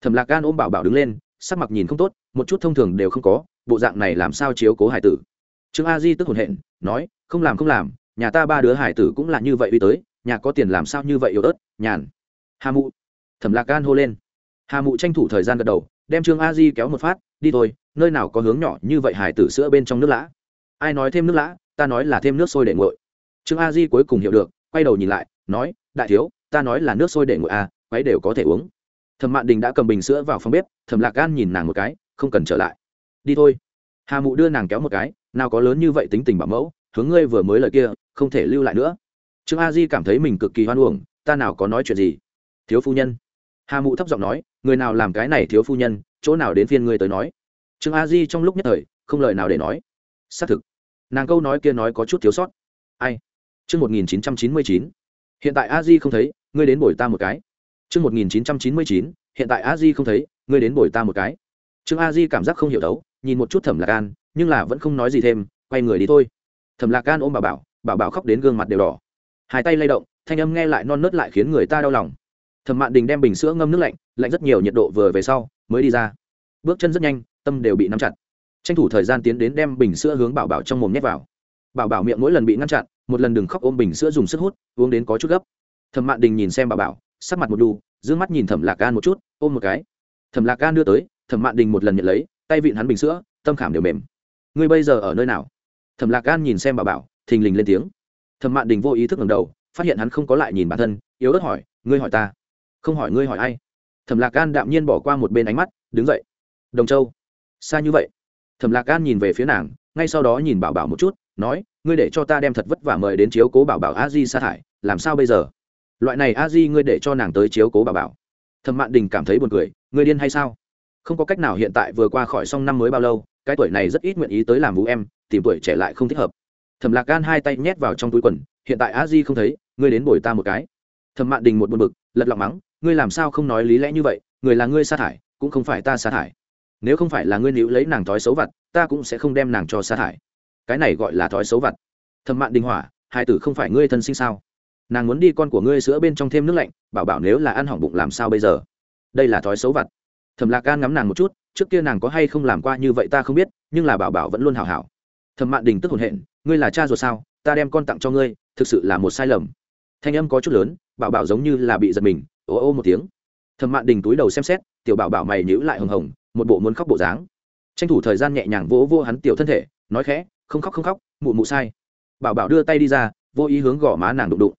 Thẩm lạc gan ôm bảo bảo đứng lên, sắc mặt nhìn không tốt, một chút thông thường đều không có, bộ dạng này làm sao chiếu cố hải tử. Trương a di tức hồn hện, nói, không làm không làm, nhà ta ba đứa hải tử cũng là như vậy uy tới nhà có tiền làm sao như vậy yếu ớt, nhàn. Hà mụ. Thẩm lạc gan hô lên. Hà mụ tranh thủ thời gian gật đầu, đem trương a di kéo một phát, đi thôi, nơi nào có hướng nhỏ như vậy hải tử sữa bên trong nước lã. Ai nói thêm nước lã, ta nói là thêm nước sôi để nguội. Trương a di cuối cùng hiểu được, quay đầu nhìn lại, nói, đại thiếu, ta nói là nước sôi để nguội à quấy đều có thể uống. Thẩm mạn đình đã cầm bình sữa vào phòng bếp, thẩm lạc gan nhìn nàng một cái, không cần trở lại. Đi thôi. Hà mụ đưa nàng kéo một cái, nào có lớn như vậy tính tình bảo mẫu, hướng ngươi vừa mới lời kia, không thể lưu lại nữa trương a di cảm thấy mình cực kỳ hoan uổng, ta nào có nói chuyện gì? Thiếu phu nhân. Hà mụ thấp giọng nói, người nào làm cái này thiếu phu nhân, chỗ nào đến phiên ngươi tới nói. Trương a di trong lúc nhất thời, không lời nào để nói. Xác thực. Nàng câu nói kia nói có chút thiếu sót. Ai? Chương một nghìn chín trăm chín mươi chín. Hiện tại a di không thấy, ngươi đến bồi ta một cái. Chương một nghìn chín trăm chín mươi chín. Hiện tại a di không thấy, ngươi đến bồi ta một cái. Trương a di cảm giác không hiểu đấu, nhìn một chút thẩm lạc an, nhưng là vẫn không nói gì thêm, quay người đi thôi. Thẩm lạc an ôm bà bảo bảo bảo khóc đến gương mặt đều đỏ hai tay lay động, thanh âm nghe lại non nớt lại khiến người ta đau lòng. Thẩm mạn đình đem bình sữa ngâm nước lạnh lạnh rất nhiều, nhiệt độ vừa về sau, mới đi ra. Bước chân rất nhanh, tâm đều bị nắm chặt. Tranh thủ thời gian tiến đến đem bình sữa hướng bảo bảo trong mồm nhét vào. Bảo bảo miệng mỗi lần bị ngăn chặn, một lần đừng khóc ôm bình sữa dùng sức hút, uống đến có chút gấp. Thẩm mạn đình nhìn xem bảo bảo, sắc mặt một đu d mắt nhìn thẩm lạc gan một chút, ôm một cái. Thẩm lạc gan đưa tới, thẩm mạn đình một lần nhận lấy, tay vịn hắn bình sữa, tâm khảm đều mềm. Ngươi bây giờ ở nơi nào? Thẩm lạc gan nhìn xem bảo bảo, thình lình lên tiếng thẩm mạn đình vô ý thức ngẩng đầu, phát hiện hắn không có lại nhìn bản thân, yếu ớt hỏi, ngươi hỏi ta? Không hỏi, ngươi hỏi ai? Thẩm lạc gan đạm nhiên bỏ qua một bên ánh mắt, đứng dậy. Đồng châu. Xa như vậy. Thẩm lạc gan nhìn về phía nàng, ngay sau đó nhìn bảo bảo một chút, nói, ngươi để cho ta đem thật vất vả mời đến chiếu cố bảo bảo a di sa thải, làm sao bây giờ? Loại này a di ngươi để cho nàng tới chiếu cố bảo bảo. Thẩm mạn đình cảm thấy buồn cười người điên hay sao? Không có cách nào hiện tại vừa qua khỏi xong năm mới bao lâu, cái tuổi này rất ít nguyện ý tới làm vũ em, tìm tuổi trẻ lại không thích hợp thẩm lạc gan hai tay nhét vào trong túi quần, hiện tại a di không thấy, ngươi đến bồi ta một cái. Thẩm mạn đình một buồn bực, lật lọng mắng, ngươi làm sao không nói lý lẽ như vậy, người là ngươi sa thải, cũng không phải ta sa thải. Nếu không phải là ngươi níu lấy nàng thói xấu vặt, ta cũng sẽ không đem nàng cho sa thải. Cái này gọi là thói xấu vặt. Thẩm mạn đình hỏa, hai tử không phải ngươi thân sinh sao? Nàng muốn đi con của ngươi sữa bên trong thêm nước lạnh, bảo bảo nếu là ăn hỏng bụng làm sao bây giờ? Đây là thói xấu vặt. Thẩm lạc gan ngắm nàng một chút, trước kia nàng có hay không làm qua như vậy ta không biết, nhưng là bảo bảo vẫn luôn hảo hảo. Thẩm mạn đình tức hồn hện ngươi là cha ruột sao, ta đem con tặng cho ngươi, thực sự là một sai lầm. Thanh âm có chút lớn, bảo bảo giống như là bị giật mình ô ô một tiếng. Thẩm mạn đình túi đầu xem xét, tiểu bảo bảo mày nhữ lại hồng hồng, một bộ muốn khóc bộ dáng. Tranh thủ thời gian nhẹ nhàng vỗ vô hắn tiểu thân thể, nói khẽ, không khóc không khóc, mụ mụ sai. Bảo bảo đưa tay đi ra, vô ý hướng gõ má nàng đụng đụng.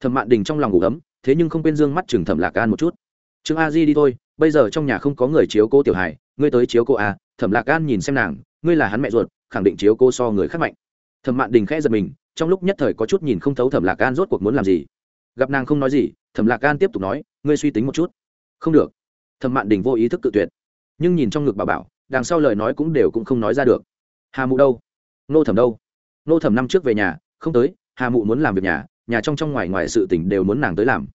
Thẩm mạn đình trong lòng ngủ ấm, thế nhưng không quên dương mắt chừng thẩm lạc an một chút. Trương a di đi thôi, bây giờ trong nhà không có người chiếu cô tiểu hải ngươi tới chiếu cô a, thẩm lạc an nhìn xem nàng, ngươi là hắn mẹ ruột, khẳng định chiếu cô so người khác mạnh thẩm mạn đình khẽ giật mình, trong lúc nhất thời có chút nhìn không thấu thẩm lạc Gan rốt cuộc muốn làm gì. Gặp nàng không nói gì, thẩm lạc Gan tiếp tục nói, ngươi suy tính một chút. Không được. Thẩm mạn đình vô ý thức tự tuyệt. Nhưng nhìn trong ngực bà bảo, đằng sau lời nói cũng đều cũng không nói ra được. Hà mụ đâu? Nô thẩm đâu? Nô thẩm năm trước về nhà, không tới, hà mụ muốn làm việc nhà nhà trong trong ngoài ngoài sự tỉnh đều muốn nàng tới làm.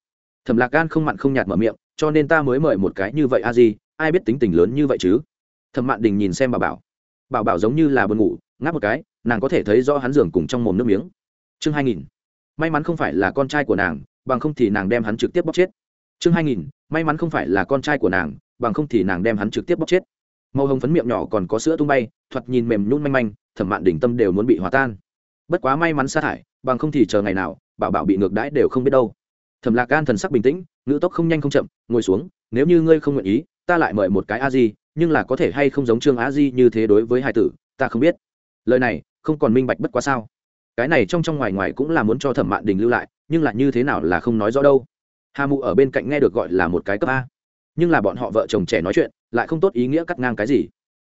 Thẩm lạc gan không mặn không nhạt mở miệng, cho nên ta mới mời một cái như vậy a di, ai biết tính tình lớn như vậy chứ? Thẩm mạn đình nhìn xem bà bảo. Bảo bảo giống như là buồn ngủ, ngáp một cái nàng có thể thấy rõ hắn giường cùng trong mồm nước miếng. Chương hai nghìn. May mắn không phải là con trai của nàng, bằng không thì nàng đem hắn trực tiếp bóc chết. Chương hai nghìn. May mắn không phải là con trai của nàng, bằng không thì nàng đem hắn trực tiếp bóc chết. Màu hồng phấn miệng nhỏ còn có sữa tung bay, thoạt nhìn mềm nhún manh manh, thẩm mạn đỉnh tâm đều muốn bị hòa tan. Bất quá may mắn sa thải, bằng không thì chờ ngày nào, bảo bảo bị ngược đãi đều không biết đâu. Thẩm lạc gan thần sắc bình tĩnh, ngữ tốc không nhanh không chậm, ngồi xuống, nếu như ngươi không nguyện ý, ta lại mời một cái a di, nhưng là có thể hay không giống trương a di như thế đối với hai tử, ta không biết. Lời này không còn minh bạch bất quá sao. Cái này trong trong ngoài ngoài cũng là muốn cho thẩm mạn đình lưu lại, nhưng lại như thế nào là không nói rõ đâu. Hà mụ ở bên cạnh nghe được gọi là một cái cấp a. Nhưng là bọn họ vợ chồng trẻ nói chuyện, lại không tốt ý nghĩa cắt ngang cái gì.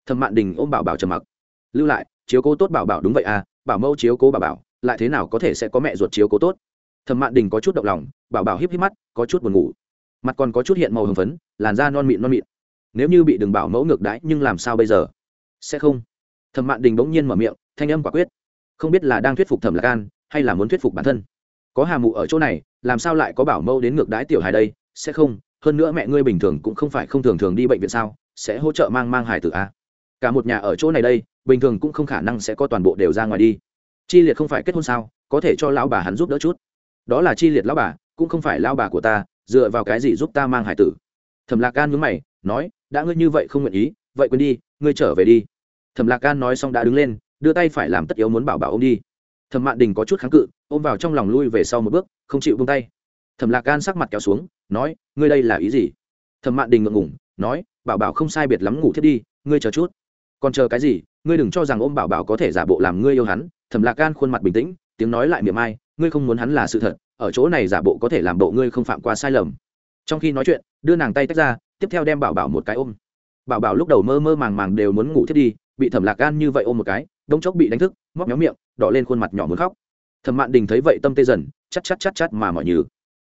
Thẩm mạn đình ôm bảo bảo trầm mặc. Lưu lại, chiếu cố tốt bảo bảo đúng vậy à bảo mẫu chiếu cố bảo bảo, lại thế nào có thể sẽ có mẹ ruột chiếu cố tốt? Thẩm mạn đình có chút động lòng, bảo bảo híp híp mắt, có chút buồn ngủ. Mặt còn có chút hiện màu hồng phấn, làn da non mịn non mịn. Nếu như bị đường bảo mẫu ngược đãi, nhưng làm sao bây giờ? Sẽ không. Thẩm mạn đình bỗng nhiên mở miệng thanh âm quả quyết. Không biết là đang thuyết phục thẩm lạc an, hay là muốn thuyết phục bản thân. Có hà mụ ở chỗ này, làm sao lại có bảo mẫu đến ngược đái tiểu hài đây? Sẽ không, hơn nữa mẹ ngươi bình thường cũng không phải không thường thường đi bệnh viện sao? Sẽ hỗ trợ mang mang hài tử a cả một nhà ở chỗ này đây, bình thường cũng không khả năng sẽ có toàn bộ đều ra ngoài đi. Chi liệt không phải kết hôn sao? Có thể cho lão bà hắn giúp đỡ chút. Đó là chi liệt lão bà, cũng không phải lão bà của ta, dựa vào cái gì giúp ta mang hải tử? Thẩm lạc can nhướng mày, nói, đã ngươi như vậy không nguyện ý, vậy quên đi, ngươi trở về đi. Thẩm lạc can nói xong đã đứng lên đưa tay phải làm tất yếu muốn bảo bảo ô m đi. Thẩm mạn đình có chút kháng cự, ôm vào trong lòng lui về sau một bước, không chịu bông tay. Thẩm lạc can sắc mặt kéo xuống, nói, ngươi đây là ý gì? Thẩm mạn đình ngượng ngủng nói, bảo bảo không sai biệt lắm ngủ thiết đi, ngươi chờ chút. Còn chờ cái gì? Ngươi đừng cho rằng ôm bảo bảo có thể giả bộ làm ngươi yêu hắn. Thẩm lạc can khuôn mặt bình tĩnh, tiếng nói lại miệng ai, ngươi không muốn hắn là sự thật, ở chỗ này giả bộ có thể làm bộ ngươi không phạm qua sai lầm. Trong khi nói chuyện, đưa nàng tay tách ra, tiếp theo đem bảo bảo một cái ôm. Bảo bảo lúc đầu mơ mơ màng màng đều muốn ngủ thiết đi, bị thẩm lạc gan như vậy ôm một cái đông chốc bị đánh thức, móc nhóm miệng, đỏ lên khuôn mặt nhỏ muốn khóc. Thẩm mạn đình thấy vậy tâm tê dần chắc chắc chắc chắc mà mọi nhừ.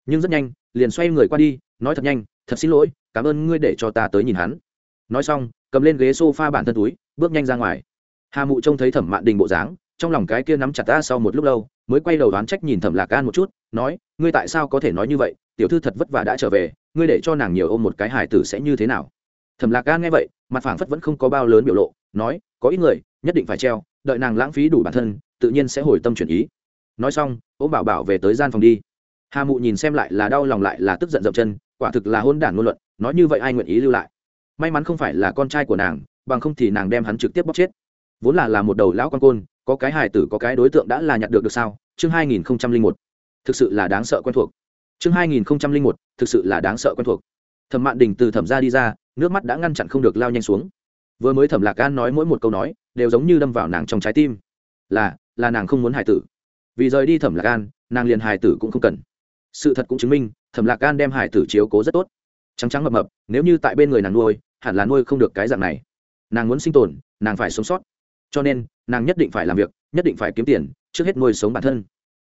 Nhưng rất nhanh, liền xoay người qua đi, nói thật nhanh, thật xin lỗi, cảm ơn ngươi để cho ta tới nhìn hắn. Nói xong, cầm lên ghế s o f a bản thân túi, bước nhanh ra ngoài. Hà mụ trông thấy thẩm mạn đình bộ dáng, trong lòng cái kia nắm chặt ta sau một lúc lâu, mới quay đầu đoán trách nhìn thẩm lạc gan một chút, nói, ngươi tại sao có thể nói như vậy? Tiểu thư thật vất vả đã trở về, ngươi để cho nàng nhiều ôm một cái hài tử sẽ như thế nào? Thẩm lạc gan nghe vậy, mặt phảng phất vẫn không có bao lớn biểu lộ, nói, có ít người, nhất định phải treo đợi nàng lãng phí đủ bản thân, tự nhiên sẽ hồi tâm chuyển ý. Nói xong, ôm bảo bảo về tới gian phòng đi. Hà mụ nhìn xem lại là đau lòng lại là tức giận dậm chân, quả thực là hôn đản ngôn luận, nói như vậy ai nguyện ý lưu lại? May mắn không phải là con trai của nàng, bằng không thì nàng đem hắn trực tiếp bóc chết. Vốn là là một đầu lão con côn, có cái hài tử có cái đối tượng đã là nhặt được được sao? Chương hai nghìn một. Thực sự là đáng sợ quen thuộc. Chương hai nghìn một, thực sự là đáng sợ quen thuộc. Thẩm mạn đình từ thẩm ra đi ra, nước mắt đã ngăn chặn không được lao nhanh xuống. Vừa mới thẩm lạc an nói mỗi một câu nói đều giống như đâm vào nàng trong trái tim. Là là nàng không muốn hài tử. Vì rời đi thẩm lạc an, nàng liền hài tử cũng không cần. Sự thật cũng chứng minh, thẩm lạc an đem hài tử chiếu cố rất tốt. Trắng trắng mập mập, nếu như tại bên người nàng nuôi, hẳn là nuôi không được cái dạng này. Nàng muốn sinh tồn, nàng phải sống sót. Cho nên, nàng nhất định phải làm việc, nhất định phải kiếm tiền, trước hết nuôi sống bản thân.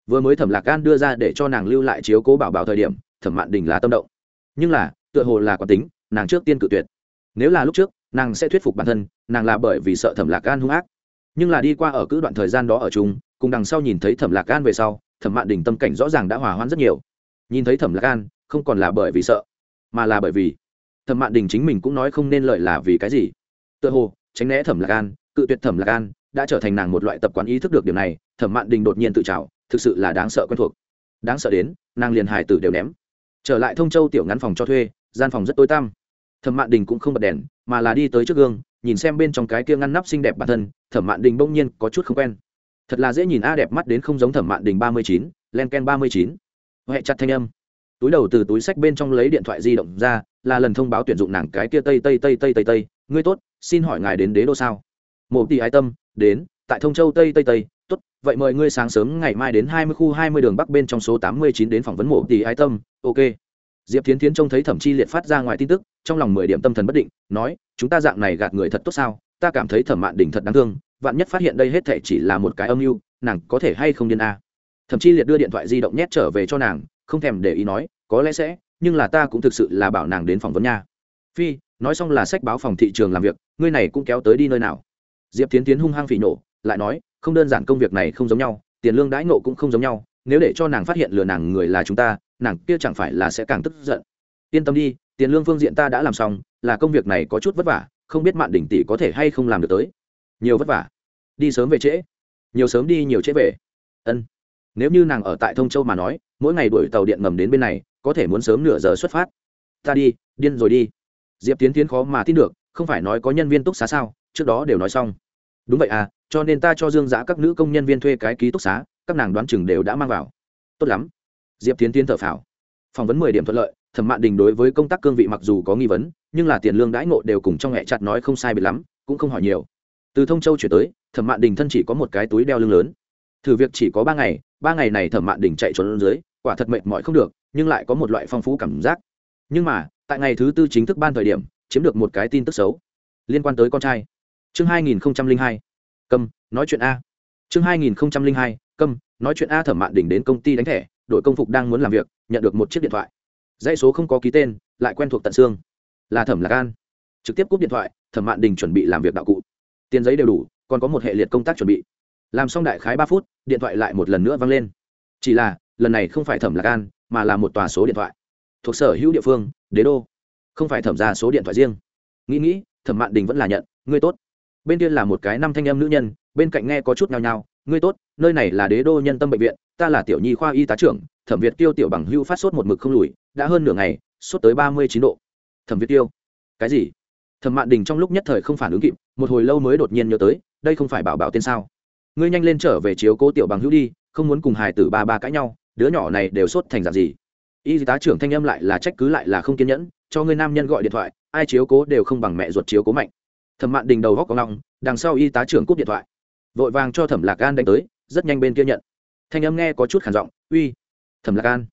Vừa mới thẩm lạc gan đưa ra để cho nàng lưu lại chiếu cố bảo bảo thời điểm, thẩm mạn đình là tâm động. Nhưng là, tựa hồ là quả tính, nàng trước tiên cự tuyệt. Nếu là lúc trước nàng sẽ thuyết phục bản thân, nàng là bởi vì sợ thẩm lạc gan hung ác. Nhưng là đi qua ở cứ đoạn thời gian đó ở chung, cùng đằng sau nhìn thấy thẩm lạc gan về sau, thẩm mạn đình tâm cảnh rõ ràng đã hòa hoãn rất nhiều. Nhìn thấy thẩm lạc gan không còn là bởi vì sợ, mà là bởi vì thẩm mạn đình chính mình cũng nói không nên lợi là vì cái gì. Tựa hồ, tránh né thẩm lạc gan cự tuyệt thẩm lạc gan đã trở thành nàng một loại tập quán ý thức được điều này, thẩm mạn đình đột nhiên tự trào, thực sự là đáng sợ quen thuộc. Đáng sợ đến, nàng liền hài tử đều ném. Trở lại thông châu tiểu ngắn phòng cho thuê, gian phòng rất tối tăm. Thẩm mạn đình cũng không bật đèn mà là đi tới trước gương, nhìn xem bên trong cái kia ngăn nắp xinh đẹp bản thân, thẩm mạn đình bỗng nhiên có chút không quen. Thật là dễ nhìn a đẹp mắt đến không giống thẩm mạn đình ba mươi chín, len ken ba mươi chín. Huệ chặt thanh âm. Túi đầu từ túi sách bên trong lấy điện thoại di động ra, là lần thông báo tuyển dụng nàng cái kia tây tây tây tây tây tây. Ngươi tốt, xin hỏi ngài đến đế đô sao? Một tỷ ái tâm, đến, tại thông châu, tây tây tây. Tốt, vậy mời ngươi sáng sớm ngày mai đến hai mươi khu hai mươi đường bắc bên trong số tám mươi chín đến phỏng vấn một tỷ ái tâm. Ok diệp Thiến Thiến trông thấy thẩm chi liệt phát ra ngoài tin tức, trong lòng mười điểm tâm thần bất định, nói, chúng ta dạng này gạt người thật tốt sao? Ta cảm thấy thẩm mạn đỉnh thật đáng thương, vạn nhất phát hiện đây hết thể chỉ là một cái âm mưu, nàng có thể hay không điên a? À. thậm chí liệt đưa điện thoại di động nhét trở về cho nàng, không thèm để ý nói, có lẽ sẽ, nhưng là ta cũng thực sự là bảo nàng đến phỏng vấn nha. Phi, nói xong là sách báo phòng thị trường làm việc, ngươi này cũng kéo tới đi nơi nào? Diệp tiến tiến hung hăng phỉ nổ lại nói, không đơn giản công việc này không giống nhau, tiền lương đãi nộ cũng không giống nhau, nếu để cho nàng phát hiện lừa nàng người là chúng ta nàng kia chẳng phải là sẽ càng tức giận. Yên tâm đi, tiền lương phương diện ta đã làm xong, là công việc này có chút vất vả, không biết mạn đỉnh tỷ có thể hay không làm được tới. Nhiều vất vả. Đi sớm về trễ. Nhiều sớm đi, nhiều trễ về. Ân. Nếu như nàng ở tại thông châu mà nói, mỗi ngày đuổi tàu điện ngầm đến bên này, có thể muốn sớm nửa giờ xuất phát. Ta đi, điên rồi đi. Diệp tiến tiến khó mà tin được, không phải nói có nhân viên túc xá sao, trước đó đều nói xong. Đúng vậy à cho nên ta cho dương giã các nữ công nhân viên thuê cái ký túc xá, các nàng đoán chừng đều đã mang vào. Tốt lắm diệp tiến tiến thở phào. Phỏng vấn mười điểm thuận lợi, thẩm mạn đình đối với công tác cương vị mặc dù có nghi vấn, nhưng là tiền lương đãi ngộ đều cùng trong hẹ chặt nói không sai biệt lắm, cũng không hỏi nhiều. Từ thông châu chuyển tới, thẩm mạn đình thân chỉ có một cái túi đeo lưng lớn. Thử việc chỉ có ba ngày ba ngày này thẩm mạn đình chạy trốn dưới, quả thật mệt mỏi không được, nhưng lại có một loại phong phú cảm giác. Nhưng mà, tại ngày thứ tư chính thức ban thời điểm, chiếm được một cái tin tức xấu liên quan tới con trai. Chương hai nghìn hai, câm, nói chuyện a. Chương hai nghìn hai, câm, nói chuyện a thẩm mạn đình đến công ty đánh thẻ đội công phục đang muốn làm việc, nhận được một chiếc điện thoại. Dãy số không có ký tên, lại quen thuộc tận xương. Là thẩm lạc an. Trực tiếp cúp điện thoại, thẩm mạn đình chuẩn bị làm việc đạo cụ. Tiền giấy đều đủ, còn có một hệ liệt công tác chuẩn bị. Làm xong đại khái ba phút, điện thoại lại một lần nữa vang lên. Chỉ là, lần này không phải thẩm lạc an, mà là một tòa số điện thoại. Thuộc sở hữu địa phương, đế đô. Không phải thẩm ra số điện thoại riêng. Nghĩ nghĩ, thẩm mạn đình vẫn là nhận, ngươi tốt. Bên kia là một cái năm thanh em nữ nhân, bên cạnh nghe có chút nhao nhao, ngươi tốt, nơi này là đế đô nhân tâm bệnh viện ta là tiểu nhi khoa y tá trưởng, thẩm việt tiêu tiểu bằng hưu phát sốt một mực không lùi, đã hơn nửa ngày, sốt tới ba mươi chín độ. Thẩm việt tiêu cái gì? Thẩm mạn đình trong lúc nhất thời không phản ứng kịp, một hồi lâu mới đột nhiên nhớ tới, đây không phải bảo bảo tên sao? Ngươi nhanh lên trở về chiếu cố tiểu bằng hữu đi, không muốn cùng hài tử ba ba cãi nhau, đứa nhỏ này đều sốt thành dạng gì? Y tá trưởng thanh âm lại là trách cứ lại là không kiên nhẫn, cho ngươi nam nhân gọi điện thoại, ai chiếu cố đều không bằng mẹ ruột chiếu cố mạnh. Thẩm mạn đình đầu góc có ngọng đằng sau y tá trưởng cúp điện thoại. Vội vàng cho thẩm lạc gan đánh tới, rất nhanh bên kia nhận thanh âm nghe có chút khản giọng, uy, thẩm lạc gan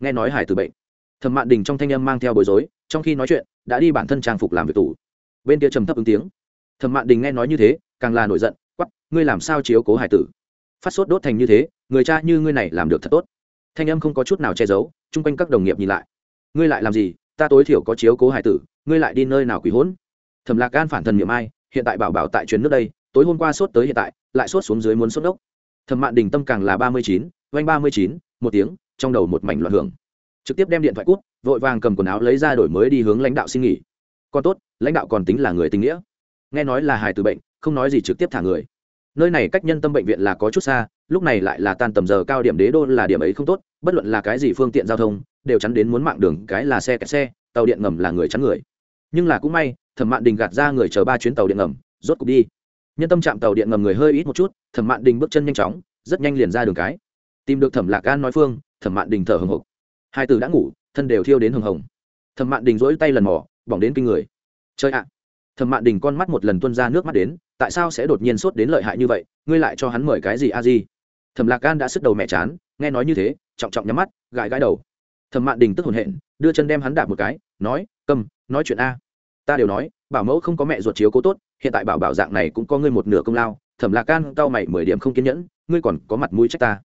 nghe nói hải tử bệnh. Thẩm mạn đình trong thanh âm mang theo bối rối, trong khi nói chuyện, đã đi bản thân trang phục làm việc tủ bên kia trầm thấp ứng tiếng. Thẩm mạn đình nghe nói như thế, càng là nổi giận quắp ngươi làm sao chiếu cố hải tử? Phát sốt đốt thành như thế, người cha như ngươi này làm được thật tốt. Thanh âm không có chút nào che giấu, chung quanh các đồng nghiệp nhìn lại. Ngươi lại làm gì? Ta tối thiểu có chiếu cố hải tử, ngươi lại đi nơi nào quỷ hỗn? Thẩm lạc gan phản thần niệm ai, hiện tại bảo bảo tại chuyến nước đây, tối hôm qua sốt tới hiện tại, lại sốt xuống dưới muốn sốt đốc thẩm mạn đình tâm càng là ba mươi chín, oanh ba mươi chín, một tiếng, trong đầu một mảnh loạn hưởng. Trực tiếp đem điện thoại cút, vội vàng cầm quần áo lấy ra đổi mới đi hướng lãnh đạo xin nghỉ. Còn tốt, lãnh đạo còn tính là người tình nghĩa. Nghe nói là hài từ bệnh, không nói gì trực tiếp thả người. Nơi này cách nhân tâm bệnh viện là có chút xa, lúc này lại là tan tầm giờ cao điểm đế đô là điểm ấy không tốt, bất luận là cái gì phương tiện giao thông, đều chắn đến muốn mạng đường, cái là xe kẹt xe, tàu điện ngầm là người chắn người. Nhưng là cũng may, thẩm mạn đình gạt ra người chờ ba chuyến tàu điện ngầm, rốt cục đi nhân tâm trạm tàu điện ngầm người hơi ít một chút, thẩm mạn đình bước chân nhanh chóng, rất nhanh liền ra đường cái. Tìm được thẩm lạc gan nói phương, thẩm mạn đình thở hồng hộc. Hai từ đã ngủ, thân đều thiêu đến hồng hồng. Thẩm mạn đình rỗi tay lần mỏ bỏng đến kinh người. Chơi ạ! Thẩm mạn đình con mắt một lần tuân ra nước mắt đến, tại sao sẽ đột nhiên sốt đến lợi hại như vậy, ngươi lại cho hắn mời cái gì a di? Thẩm lạc gan đã sức đầu mẹ chán, nghe nói như thế, trọng trọng nhắm mắt, gãi gãi đầu. Thẩm mạn đình tức hồn hện, đưa chân đem hắn đạp một cái, nói, cầm, nói chuyện a. Ta đều nói, bảo mẫu không có mẹ ruột chiếu cố tốt hiện tại bảo bảo dạng này cũng có ngươi một nửa công lao, thẩm lạc can cao mày mười điểm không kiên nhẫn, ngươi còn có mặt mũi trách ta.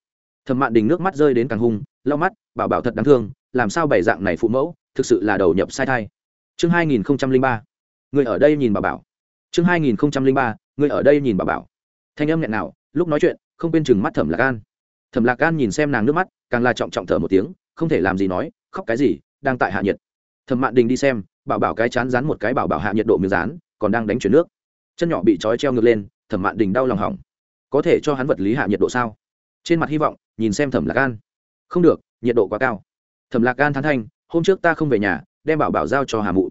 Thẩm mạn đình nước mắt rơi đến càng hung, lau mắt, bảo bảo thật đáng thương, làm sao bày dạng này phụ mẫu, thực sự là đầu nhập sai thai. Chương hai nghìn ba người ở đây nhìn bà bảo. Chương hai nghìn ba người ở đây nhìn bà bảo. Thanh âm nghẹn nào lúc nói chuyện, không bên chừng mắt thẩm lạc an. Thẩm lạc an nhìn xem nàng nước mắt, càng là trọng trọng thở một tiếng, không thể làm gì nói, khóc cái gì, đang tại hạ nhiệt. Thẩm mạn đình đi xem, bảo bảo cái chán rán một cái bảo bảo hạ nhiệt độ miếng rán, còn đang đánh chuyển nước chân nhỏ bị trói treo ngược lên, thẩm mạn đình đau lòng hỏng. Có thể cho hắn vật lý hạ nhiệt độ sao? Trên mặt hy vọng, nhìn xem thẩm lạc gan. không được, nhiệt độ quá cao. Thẩm lạc gan thán thanh, hôm trước ta không về nhà, đem bảo bảo giao cho hà mụ.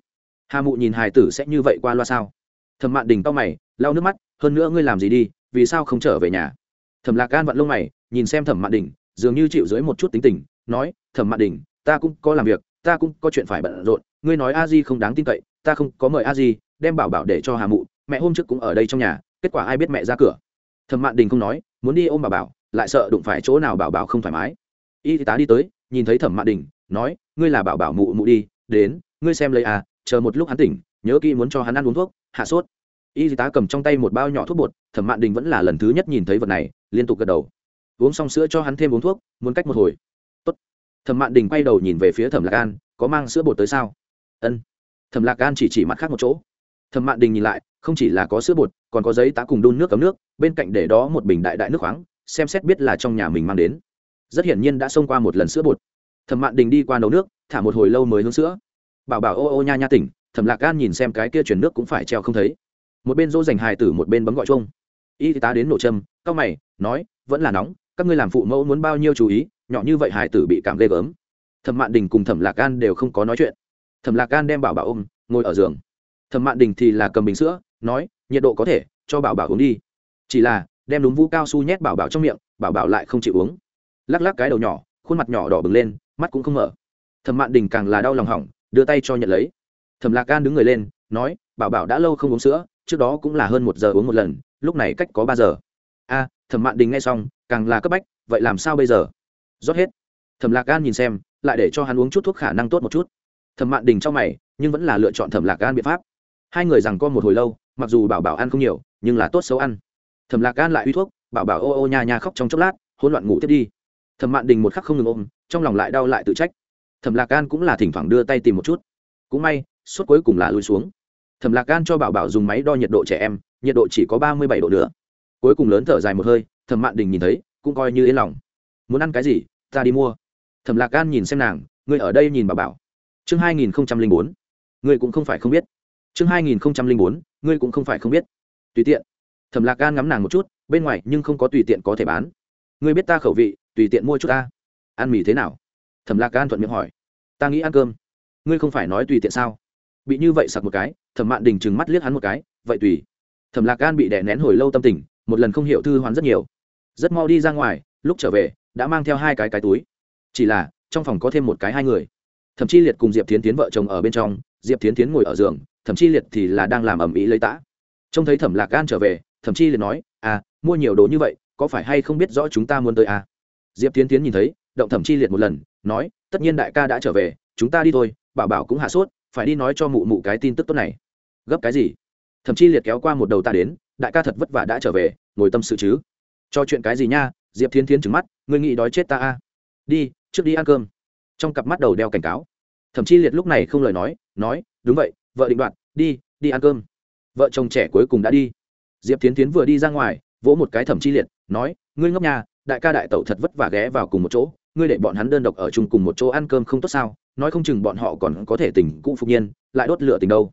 Hà mụ nhìn hài tử sẽ như vậy qua loa sao? Thẩm mạn đình tao mày, lau nước mắt, hơn nữa ngươi làm gì đi, vì sao không trở về nhà? Thẩm lạc gan vặn lông mày, nhìn xem thẩm mạn đình, dường như chịu dưới một chút tính tình, nói, thẩm mạn đình, ta cũng có làm việc, ta cũng có chuyện phải bận rộn, ngươi nói a di không đáng tin cậy, ta không có mời a di, đem bảo bảo để cho hà mụ mẹ hôm trước cũng ở đây trong nhà, kết quả ai biết mẹ ra cửa? Thẩm mạn đình không nói, muốn đi ôm bà bảo, lại sợ đụng phải chỗ nào bảo bảo không thoải mái. Y tá đi tới, nhìn thấy thẩm mạn đình, nói, ngươi là bảo bảo mụ mụ đi, đến, ngươi xem lấy à chờ một lúc hắn tỉnh, nhớ kỹ muốn cho hắn ăn uống thuốc, hạ sốt. Y tá cầm trong tay một bao nhỏ thuốc bột, thẩm mạn đình vẫn là lần thứ nhất nhìn thấy vật này, liên tục gật đầu. Uống xong sữa cho hắn thêm uống thuốc, muốn cách một hồi. Tốt. thẩm mạn đình quay đầu nhìn về phía thẩm lạc an, có mang sữa bột tới sao? Ân. Thẩm lạc an chỉ chỉ mặt khác một chỗ. Thẩm mạn đình nhìn lại không chỉ là có sữa bột, còn có giấy tá cùng đun nước cấm nước, bên cạnh để đó một bình đại đại nước khoáng, xem xét biết là trong nhà mình mang đến. Rất hiển nhiên đã xông qua một lần sữa bột. Thẩm mạn đình đi qua nấu nước, thả một hồi lâu mới hướng sữa. Bảo bảo ô ô nha nha tỉnh, thẩm lạc gan nhìn xem cái kia chuyển nước cũng phải treo không thấy. Một bên dỗ dành hài tử một bên bấm gọi chung y tá đến nổ châm cao mày, nói, vẫn là nóng, các ngươi làm phụ mẫu muốn bao nhiêu chú ý, nhỏ như vậy hài tử bị cảm ghê gớm. Thẩm mạn đình cùng thẩm lạc gan đều không có nói chuyện. Thẩm lạc gan đem bảo bảo ôm, ngồi ở giường. Thẩm mạn đình thì là cầm bình sữa nói, nhiệt độ có thể, cho bảo bảo uống đi. Chỉ là, đem đúng vũ cao su nhét bảo bảo trong miệng, bảo bảo lại không chịu uống. Lắc lắc cái đầu nhỏ, khuôn mặt nhỏ đỏ bừng lên, mắt cũng không mở. Thẩm mạn đình càng là đau lòng hỏng, đưa tay cho nhận lấy. Thẩm lạc gan đứng người lên, nói, bảo bảo đã lâu không uống sữa, trước đó cũng là hơn một giờ uống một lần, lúc này cách có ba giờ. A, thẩm mạn đình nghe xong, càng là cấp bách, vậy làm sao bây giờ? Rót hết. Thẩm lạc gan nhìn xem, lại để cho hắn uống chút thuốc khả năng tốt một chút. Thẩm mạn đình trong mày, nhưng vẫn là lựa chọn thẩm lạc gan biện pháp. Hai người rằng co một hồi lâu mặc dù bảo bảo ăn không nhiều, nhưng là tốt xấu ăn. Thẩm lạc gan lại uy thuốc, bảo bảo ô ô nha nha khóc trong chốc lát, hỗn loạn ngủ tiếp đi. Thẩm mạn đình một khắc không ngừng ôm, trong lòng lại đau lại tự trách. Thẩm lạc gan cũng là thỉnh thoảng đưa tay tìm một chút. Cũng may, suốt cuối cùng là lùi xuống. Thẩm lạc gan cho bảo bảo dùng máy đo nhiệt độ trẻ em, nhiệt độ chỉ có ba mươi bảy độ nữa. Cuối cùng lớn thở dài một hơi, thẩm mạn đình nhìn thấy, cũng coi như yên lòng. Muốn ăn cái gì, ta đi mua. Thẩm lạc gan nhìn xem nàng, ngươi ở đây nhìn bảo bảo. Chương hai nghìn bốn. Ngươi cũng không phải không biết. Chương hai nghìn bốn ngươi cũng không phải không biết. Tùy tiện. Thẩm lạc gan ngắm nàng một chút, bên ngoài nhưng không có tùy tiện có thể bán. Ngươi biết ta khẩu vị, tùy tiện mua chút ta. Ăn mì thế nào? Thẩm lạc gan thuận miệng hỏi. Ta nghĩ ăn cơm. Ngươi không phải nói tùy tiện sao? Bị như vậy sặc một cái, thẩm mạn đình trừng mắt liếc hắn một cái, vậy tùy. Thẩm lạc gan bị đè nén hồi lâu tâm tình, một lần không hiểu thư hoán rất nhiều. Rất mau đi ra ngoài, lúc trở về, đã mang theo hai cái cái túi. Chỉ là, trong phòng có thêm một cái hai người. Thậm chí liệt cùng diệp tiến tiến vợ chồng ở bên trong, diệp tiến tiến ngồi ở giường thậm chí liệt thì là đang làm ẩm ĩ lấy tã. Trông thấy thẩm lạc gan trở về thậm chí liệt nói à mua nhiều đồ như vậy, có phải hay không biết rõ chúng ta muốn tới à? Diệp tiến tiến nhìn thấy, động thẩm chi liệt một lần, nói, tất nhiên đại ca đã trở về, chúng ta đi thôi, bảo bảo cũng hạ sốt, phải đi nói cho mụ mụ cái tin tức tốt này. Gấp cái gì? Thậm chi liệt kéo qua một đầu ta đến, đại ca thật vất vả đã trở về, ngồi tâm sự chứ. Cho chuyện cái gì nha? Diệp thiên thiến trừng mắt, ngươi nghĩ đói chết ta a đi, trước đi ăn cơm. Trong cặp mắt đầu đeo cảnh cáo. Thậm chi liệt lúc này không lời nói nói, đúng vậy vợ định đoạt, đi đi ăn cơm. Vợ chồng trẻ cuối cùng đã đi. Diệp tiến tiến vừa đi ra ngoài, vỗ một cái thẩm chi liệt, nói, ngươi ngốc nhà đại ca đại tẩu thật vất vả ghé vào cùng một chỗ, ngươi để bọn hắn đơn độc ở chung cùng một chỗ ăn cơm không tốt sao? Nói không chừng bọn họ còn có thể tình cũ phục nhiên, lại đốt lửa tình đâu.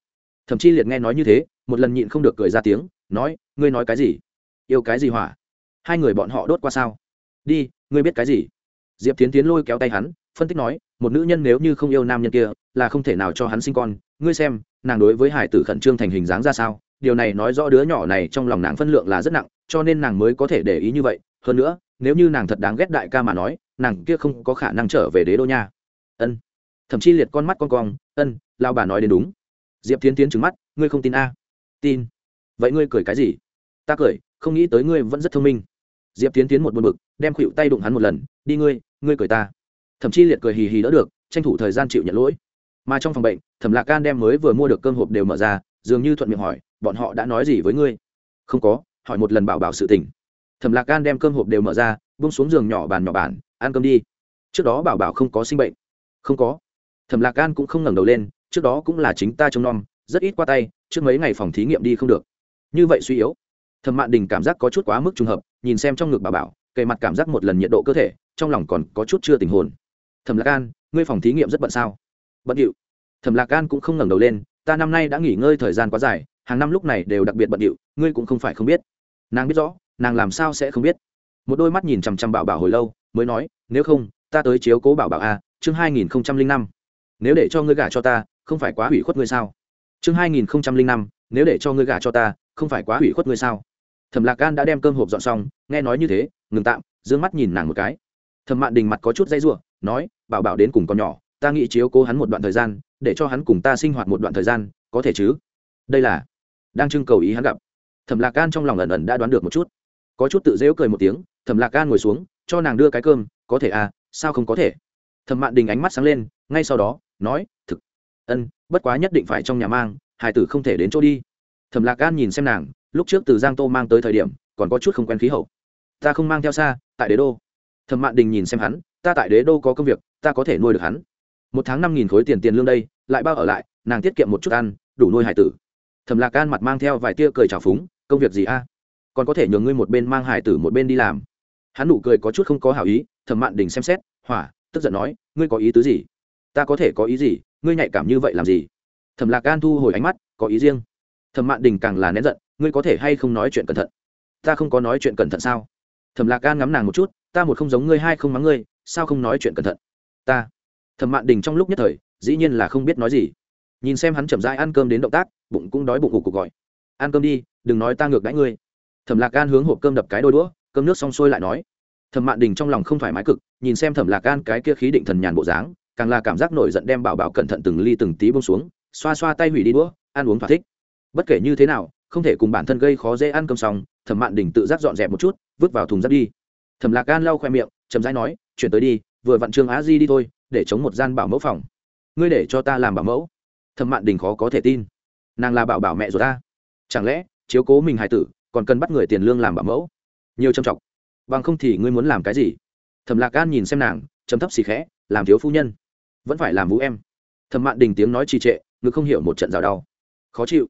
Thậm chí liệt nghe nói như thế, một lần nhịn không được cười ra tiếng, nói, ngươi nói cái gì? Yêu cái gì hỏa? Hai người bọn họ đốt qua sao? Đi, ngươi biết cái gì? Diệp tiến tiến lôi kéo tay hắn, phân tích nói, một nữ nhân nếu như không yêu nam nhân kia, là không thể nào cho hắn sinh con ngươi xem, nàng đối với hải tử khẩn trương thành hình dáng ra sao? Điều này nói rõ đứa nhỏ này trong lòng nàng phân lượng là rất nặng, cho nên nàng mới có thể để ý như vậy. Hơn nữa, nếu như nàng thật đáng ghét đại ca mà nói, nàng kia không có khả năng trở về đế đô nha. Ân. Thậm chí liệt con mắt con cong, ân lao bà nói đến đúng. Diệp tiến tiến trứng mắt, ngươi không tin a? Tin. Vậy ngươi cười cái gì? Ta cười, không nghĩ tới ngươi vẫn rất thông minh. Diệp tiến tiến một buồn bực, đem khuỵu tay đụng hắn một lần, đi ngươi ngươi cười ta. Thậm chí liệt cười hì hì đỡ được, tranh thủ thời gian chịu nhận lỗi. Mà trong phòng bệnh thẩm lạc can đem mới vừa mua được cơm hộp đều mở ra dường như thuận miệng hỏi bọn họ đã nói gì với ngươi? Không có hỏi một lần bảo bảo sự tình. Thẩm lạc can đem cơm hộp đều mở ra bung xuống giường nhỏ bàn nhỏ bàn ăn cơm đi. Trước đó bảo bảo không có sinh bệnh. Không có. Thẩm lạc can cũng không ngẩng đầu lên trước đó cũng là chính ta trông nom rất ít qua tay trước mấy ngày phòng thí nghiệm đi không được. Như vậy suy yếu. Thẩm mạn đình cảm giác có chút quá mức trùng hợp nhìn xem trong ngực bà bảo kề mặt cảm giác một lần nhiệt độ cơ thể trong lòng còn có chút chưa tình hồn. Thẩm lạc An, ngươi phòng thí nghiệm rất bận sao? Bận điệu thẩm lạc gan cũng không ngẩng đầu lên, ta năm nay đã nghỉ ngơi thời gian quá dài, hàng năm lúc này đều đặc biệt bận điệu, ngươi cũng không phải không biết. Nàng biết rõ, nàng làm sao sẽ không biết. Một đôi mắt nhìn chằm chằm bảo bảo hồi lâu, mới nói, nếu không, ta tới chiếu cố bảo bảo a chương hai nghìn năm. Nếu để cho ngươi gả cho ta, không phải quá hủy khuất ngươi sao? Chương hai nghìn năm, nếu để cho ngươi gả cho ta, không phải quá hủy khuất ngươi sao? Thẩm lạc gan đã đem cơm hộp dọn xong, nghe nói như thế, ngừng tạm d ư ơ n g mắt nhìn nàng một cái. Thẩm mạn đình mặt có chút dây r u ộ nói, bảo bảo đến cùng con nhỏ, ta nghĩ chiếu cố hắn một đoạn thời gian để cho hắn cùng ta sinh hoạt một đoạn thời gian, có thể chứ? Đây là, đang trưng cầu ý hắn gặp. Thẩm lạc gan trong lòng ẩn ẩn đã đoán được một chút. Có chút tự dễu cười một tiếng, thẩm lạc gan ngồi xuống, cho nàng đưa cái cơm, có thể à sao không có thể? Thẩm mạn đình ánh mắt sáng lên, ngay sau đó, nói, thực, ân, bất quá nhất định phải trong nhà mang hải tử không thể đến chỗ đi. Thẩm lạc gan nhìn xem nàng, lúc trước từ giang tô mang tới thời điểm, còn có chút không quen khí hậu. Ta không mang theo xa, tại đế đô. Thẩm mạn đình nhìn xem hắn, ta tại đế đô có công việc, ta có thể nuôi được hắn. Một tháng năm nghìn khối tiền tiền lương đây lại bao ở lại, nàng tiết kiệm một chút ăn, đủ nuôi hải tử. Thẩm lạc can mặt mang theo vài tia cười trào phúng, công việc gì a? Còn có thể nhường ngươi một bên mang hải tử một bên đi làm. Hắn nụ cười có chút không có hảo ý, thẩm mạn đình xem xét, hỏa, tức giận nói, ngươi có ý tứ gì? Ta có thể có ý gì? Ngươi nhạy cảm như vậy làm gì? Thẩm lạc can thu hồi ánh mắt, có ý riêng. Thẩm mạn đình càng là nén giận, ngươi có thể hay không nói chuyện cẩn thận? Ta không có nói chuyện cẩn thận sao? Thẩm lạc can ngắm nàng một chút, ta một không giống ngươi, hai không mắng ngươi, sao không nói chuyện cẩn thận? Ta. Thẩm mạn đình trong lúc nhất thời dĩ nhiên là không biết nói gì. Nhìn xem hắn chậm rãi ăn cơm đến động tác, bụng cũng đói bụng ục cục gọi. Ăn cơm đi, đừng nói ta ngược đãi ngươi. Thẩm lạc gan hướng hộp cơm đập cái đôi đũa, cơm nước xong sôi lại nói. Thẩm mạn đình trong lòng không thoải mái cực, nhìn xem thẩm lạc gan cái kia khí định thần nhàn bộ dáng, càng là cảm giác nổi giận đem bảo bảo cẩn thận từng ly từng tí bông xuống, xoa xoa tay hủy đi đũa, ăn uống thỏa thích. Bất kể như thế nào, không thể cùng bản thân gây khó dễ ăn cơm xong, thẩm mạn đình tự giác dọn dẹp một chút, vứt vào thùng rác đi. Thẩm lạc gan lau khoe miệng, chậm rãi nói, chuyển tới đi, vừa vặn trương á di đi thôi, để chống một gian bảo mẫu phòng ngươi để cho ta làm bảo mẫu. Thẩm mạn đình khó có thể tin. Nàng là bảo bảo mẹ rồi ta. Chẳng lẽ chiếu cố mình hài tử còn cần bắt người tiền lương làm bảo mẫu? Nhiều trầm trọng bằng không thì ngươi muốn làm cái gì? Thẩm lạc gan nhìn xem nàng chấm thấp xì khẽ, làm thiếu phu nhân. Vẫn phải làm vũ em. Thẩm mạn đình tiếng nói trì trệ, ngực không hiểu một trận rào đau. Khó chịu.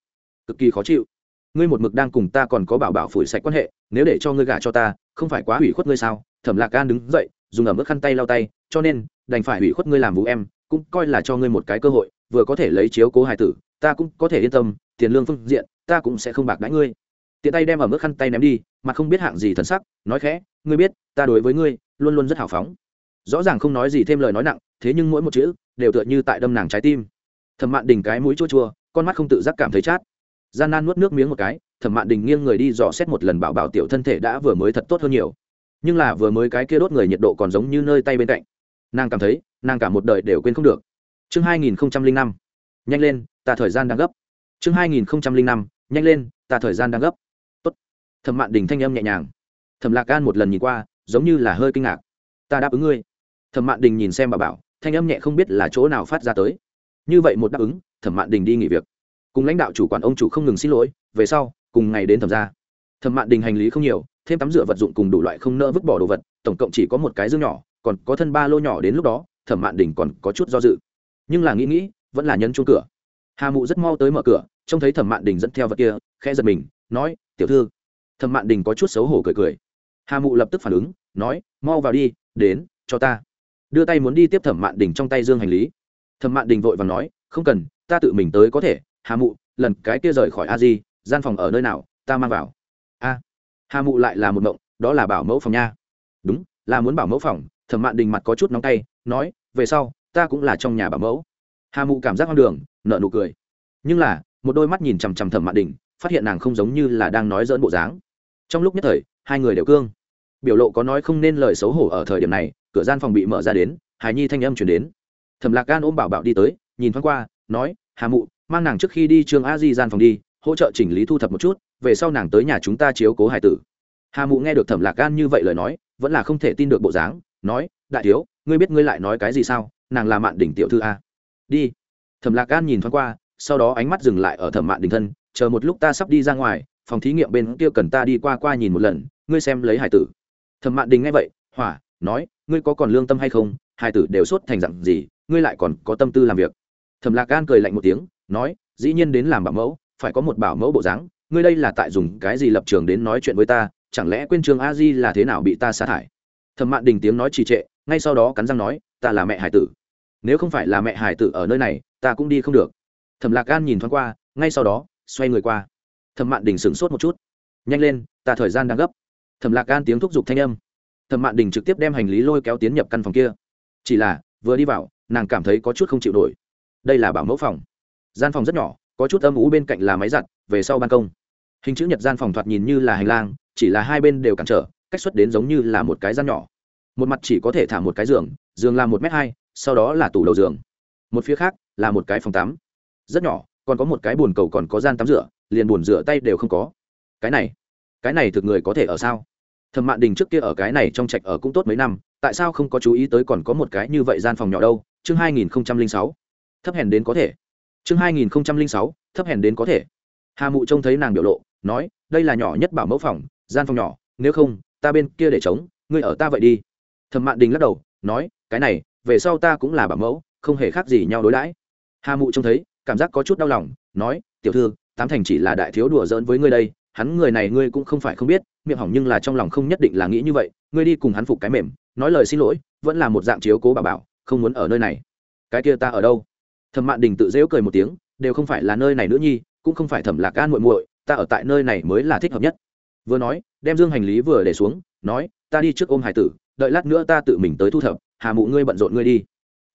Cực kỳ khó chịu. Ngươi một mực đang cùng ta còn có bảo bảo phủi sạch quan hệ, nếu để cho ngươi gả cho ta, không phải quá hủy khuất ngươi sao? Thẩm lạc gan đứng dậy, dùng ở mức khăn tay lau tay, cho nên, đành phải hủy khuất ngươi làm vũ em cũng coi là cho ngươi một cái cơ hội, vừa có thể lấy chiếu cố hài tử, ta cũng có thể yên tâm, tiền lương phương diện, ta cũng sẽ không bạc đãi ngươi. Tiện tay đem ở mức khăn tay ném đi, mà không biết hạng gì thần sắc, nói khẽ, ngươi biết, ta đối với ngươi, luôn luôn rất hào phóng. Rõ ràng không nói gì thêm lời nói nặng, thế nhưng mỗi một chữ, đều tựa như tại đâm nàng trái tim. Thẩm mạn đình cái mũi chua chua, con mắt không tự giác cảm thấy chát. Gian nan nuốt nước miếng một cái, thẩm mạn đình nghiêng người đi dò xét một lần bảo bảo tiểu thân thể đã vừa mới thật tốt hơn nhiều. Nhưng là vừa mới cái kia đốt người nhiệt độ còn giống như nơi tay bên cạnh. Nàng cảm thấy nàng cả một đời đều quên không được. Chương hai nghìn năm, nhanh lên, ta thời gian đang gấp. Chương hai nghìn năm, nhanh lên, ta thời gian đang gấp. Tốt. thẩm mạn đình thanh âm nhẹ nhàng. Thẩm lạc Can một lần nhìn qua, giống như là hơi kinh ngạc. Ta đáp ứng ngươi. Thẩm mạn đình nhìn xem bà bảo, thanh âm nhẹ không biết là chỗ nào phát ra tới. Như vậy một đáp ứng, thẩm mạn đình đi nghỉ việc. Cùng lãnh đạo chủ quản ông chủ không ngừng xin lỗi, về sau, cùng ngày đến thẩm ra thẩm mạn đình hành lý không nhiều, thêm tắm rửa vật dụng cùng đủ loại không nỡ vứt bỏ đồ vật, tổng cộng chỉ có một cái dương nhỏ, còn có thân ba lô nhỏ đến lúc đó thẩm mạn đình còn có chút do dự. Nhưng là nghĩ nghĩ, vẫn là nhân chuông cửa. Hà mụ rất mau tới mở cửa, trông thấy thẩm mạn đình dẫn theo vật kia, khẽ giật mình, nói, tiểu thư. Thẩm mạn đình có chút xấu hổ cười cười. Hà mụ lập tức phản ứng, nói, mau vào đi, đến, cho ta. Đưa tay muốn đi tiếp thẩm mạn đình trong tay dương hành lý. Thẩm mạn đình vội và nói, không cần, ta tự mình tới có thể. Hà mụ, lần cái kia rời khỏi a di, gian phòng ở nơi nào, ta mang vào. A. Hà mụ lại là một mộng đó là bảo mẫu phòng nha. Đúng, là muốn bảo mẫu phòng. Thẩm mạn đình mặt có chút nóng tay nói, về sau, ta cũng là trong nhà bảo mẫu. Hà mụ cảm giác hoang đường nợ nụ cười. Nhưng là, một đôi mắt nhìn chằm chằm thẩm mạn đình, phát hiện nàng không giống như là đang nói dỡn bộ dáng. Trong lúc nhất thời, hai người đều cương. Biểu lộ có nói không nên lời xấu hổ ở thời điểm này, cửa gian phòng bị mở ra đến, hài nhi thanh âm chuyển đến. Thẩm lạc gan ôm bảo bảo đi tới, nhìn thoáng qua, nói, hà mụ, mang nàng trước khi đi trường a di gian phòng đi, hỗ trợ chỉnh lý thu thập một chút, về sau nàng tới nhà chúng ta chiếu cố hải tử. Hà mụ nghe được thẩm lạc gan như vậy lời nói, vẫn là không thể tin được bộ dáng, nói, đại thiếu ngươi biết ngươi lại nói cái gì sao? Nàng là mạn đỉnh tiểu thư a. Đi. Thẩm lạc gan nhìn thoáng qua, sau đó ánh mắt dừng lại ở thẩm mạn Đỉnh thân, chờ một lúc ta sắp đi ra ngoài, phòng thí nghiệm bên kia cần ta đi qua qua nhìn một lần, ngươi xem lấy hải tử. Thẩm mạn đình nghe vậy, hỏa, nói, ngươi có còn lương tâm hay không? Hải tử đều sốt thành dặn gì, ngươi lại còn có tâm tư làm việc. Thẩm lạc gan cười lạnh một tiếng, nói, dĩ nhiên đến làm bảo mẫu, phải có một bảo mẫu bộ dáng, ngươi đây là tại dùng cái gì lập trường đến nói chuyện với ta? Chẳng lẽ quên trường a di là thế nào bị ta sa thải? Thẩm mạn đình tiếng nói trì trệ ngay sau đó cắn răng nói, ta là mẹ hải tử. Nếu không phải là mẹ hải tử ở nơi này, ta cũng đi không được. Thẩm lạc gan nhìn thoáng qua, ngay sau đó, xoay người qua. Thẩm mạn đình sửng sốt một chút. Nhanh lên, ta thời gian đang gấp. Thẩm lạc gan tiếng thúc giục thanh âm. Thẩm mạn đình trực tiếp đem hành lý lôi kéo tiến nhập căn phòng kia. Chỉ là, vừa đi vào, nàng cảm thấy có chút không chịu nổi. Đây là bảo mẫu phòng. Gian phòng rất nhỏ, có chút âm ú bên cạnh là máy giặt, về sau ban công. Hình chữ nhật gian phòng thoạt nhìn như là hành lang, chỉ là hai bên đều cản trở, cách xuất đến giống như là một cái gian nhỏ một mặt chỉ có thể thả một cái giường giường là một m hai sau đó là tủ đầu giường. Một phía khác là một cái phòng tắm. Rất nhỏ còn có một cái bồn cầu còn có gian tắm rửa liền bồn rửa tay đều không có. Cái này cái này thực người có thể ở sao? Thẩm mạn đình trước kia ở cái này trong trạch ở cũng tốt mấy năm tại sao không có chú ý tới còn có một cái như vậy gian phòng nhỏ đâu? Chương hai nghìn sáu. Thấp hèn đến có thể. Chương hai nghìn sáu thấp hèn đến có thể. Hà mụ trông thấy nàng biểu lộ nói đây là nhỏ nhất bảo mẫu phòng gian phòng nhỏ nếu không ta bên kia để trống, ngươi ở ta vậy đi thẩm mạn đình lắc đầu, nói, cái này, về sau ta cũng là bảo mẫu, không hề khác gì nhau đối đãi. Hà mụ trông thấy, cảm giác có chút đau lòng, nói, tiểu thư, tám thành chỉ là đại thiếu đùa giỡn với ngươi đây, hắn người này ngươi cũng không phải không biết, miệng hỏng nhưng là trong lòng không nhất định là nghĩ như vậy, ngươi đi cùng hắn phục cái mềm, nói lời xin lỗi, vẫn là một dạng chiếu cố bà bảo, không muốn ở nơi này. Cái kia ta ở đâu? Thẩm mạn đình tự dễu cười một tiếng, đều không phải là nơi này nữa nhi, cũng không phải thẩm lạc gan muội muội, ta ở tại nơi này mới là thích hợp nhất. Vừa nói, đem dương hành lý vừa để xuống, nói, ta đi trước ôm hải tử đợi lát nữa ta tự mình tới thu thập, hà mụ ngươi bận rộn ngươi đi.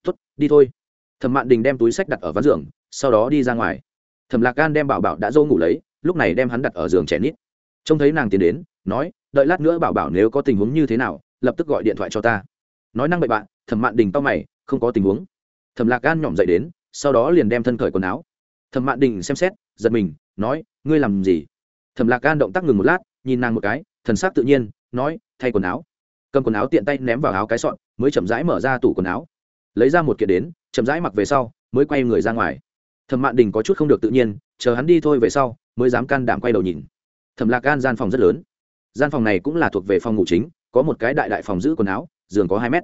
Tuất đi thôi. Thẩm mạn đình đem túi sách đặt ở ván giường, sau đó đi ra ngoài. Thẩm lạc gan đem bảo bảo đã dâu ngủ lấy, lúc này đem hắn đặt ở giường trẻ nít. Trông thấy nàng tiến đến, nói, đợi lát nữa bảo bảo nếu có tình huống như thế nào, lập tức gọi điện thoại cho ta. Nói năng bậy bạn thẩm mạn đình to mày, không có tình huống. Thẩm lạc gan nhỏm dậy đến, sau đó liền đem thân khởi quần áo. Thẩm mạn đình xem xét, giật mình, nói, ngươi làm gì? Thẩm lạc gan động tác ngừng một lát, nhìn nàng một cái, thần s ắ c tự nhiên, nói, thay quần áo cầm quần áo tiện tay ném vào áo cái sọn, mới chậm rãi mở ra tủ quần áo. Lấy ra một kiện đến, chậm rãi mặc về sau, mới quay người ra ngoài. Thẩm mạn đình có chút không được tự nhiên, chờ hắn đi thôi về sau, mới dám can đảm quay đầu nhìn. Thẩm lạc gan gian phòng rất lớn. Gian phòng này cũng là thuộc về phòng ngủ chính, có một cái đại đại phòng giữ quần áo, giường có hai mét.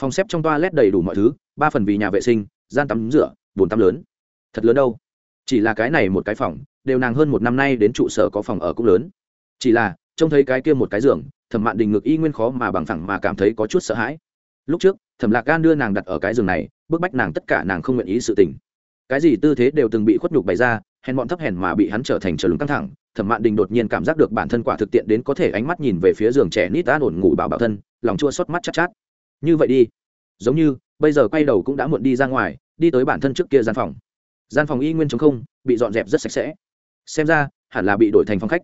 Phòng xếp trong toa lét đầy đủ mọi thứ, ba phần vì nhà vệ sinh, gian tắm rửa, bồn tắm lớn. Thật lớn đâu? Chỉ là cái này một cái phòng, đều nàng hơn một năm nay đến trụ sở có phòng ở cũng lớn. Chỉ là, trông thấy cái kia một cái giường thẩm mạn đình ngực y nguyên khó mà bằng thẳng mà cảm thấy có chút sợ hãi. Lúc trước, thẩm lạc gan đưa nàng đặt ở cái giường này, bức bách nàng tất cả nàng không nguyện ý sự tình. Cái gì tư thế đều từng bị khuất nhục bày ra, hèn bọn thấp hèn mà bị hắn trở thành trở lúng căng thẳng, thẩm mạn đình đột nhiên cảm giác được bản thân quả thực tiện đến có thể ánh mắt nhìn về phía giường trẻ nít an ổn ngủ bảo bảo thân, lòng chua xót mắt chát chát. Như vậy đi. Giống như, bây giờ quay đầu cũng đã muộn đi ra ngoài, đi tới bản thân trước kia gian phòng. Gian phòng y nguyên chống không, bị dọn dẹp rất sạch sẽ. Xem ra, hẳn là bị đổi thành phòng khách.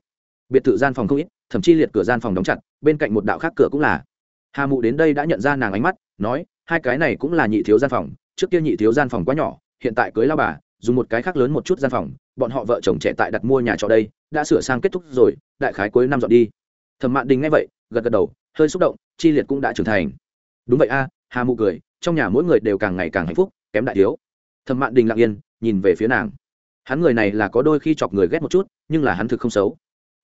Biệt thự gian phòng không ít thậm chí liệt cửa gian phòng đóng chặt, bên cạnh một đạo khác cửa cũng là. Hà mụ đến đây đã nhận ra nàng ánh mắt, nói, hai cái này cũng là nhị thiếu gian phòng, trước kia nhị thiếu gian phòng quá nhỏ, hiện tại cưới lao bà, dùng một cái khác lớn một chút gian phòng, bọn họ vợ chồng trẻ tại đặt mua nhà trọ đây, đã sửa sang kết thúc rồi, đại khái cuối năm dọn đi. Thẩm mạn đình nghe vậy, gật gật đầu, hơi xúc động, chi liệt cũng đã trưởng thành. Đúng vậy a, hà mụ cười, trong nhà mỗi người đều càng ngày càng hạnh phúc, kém đại thiếu. Thẩm mạn đình lặng yên, nhìn về phía nàng. Hắn người này là có đôi khi chọc người ghét một chút, nhưng là hắn thực không xấu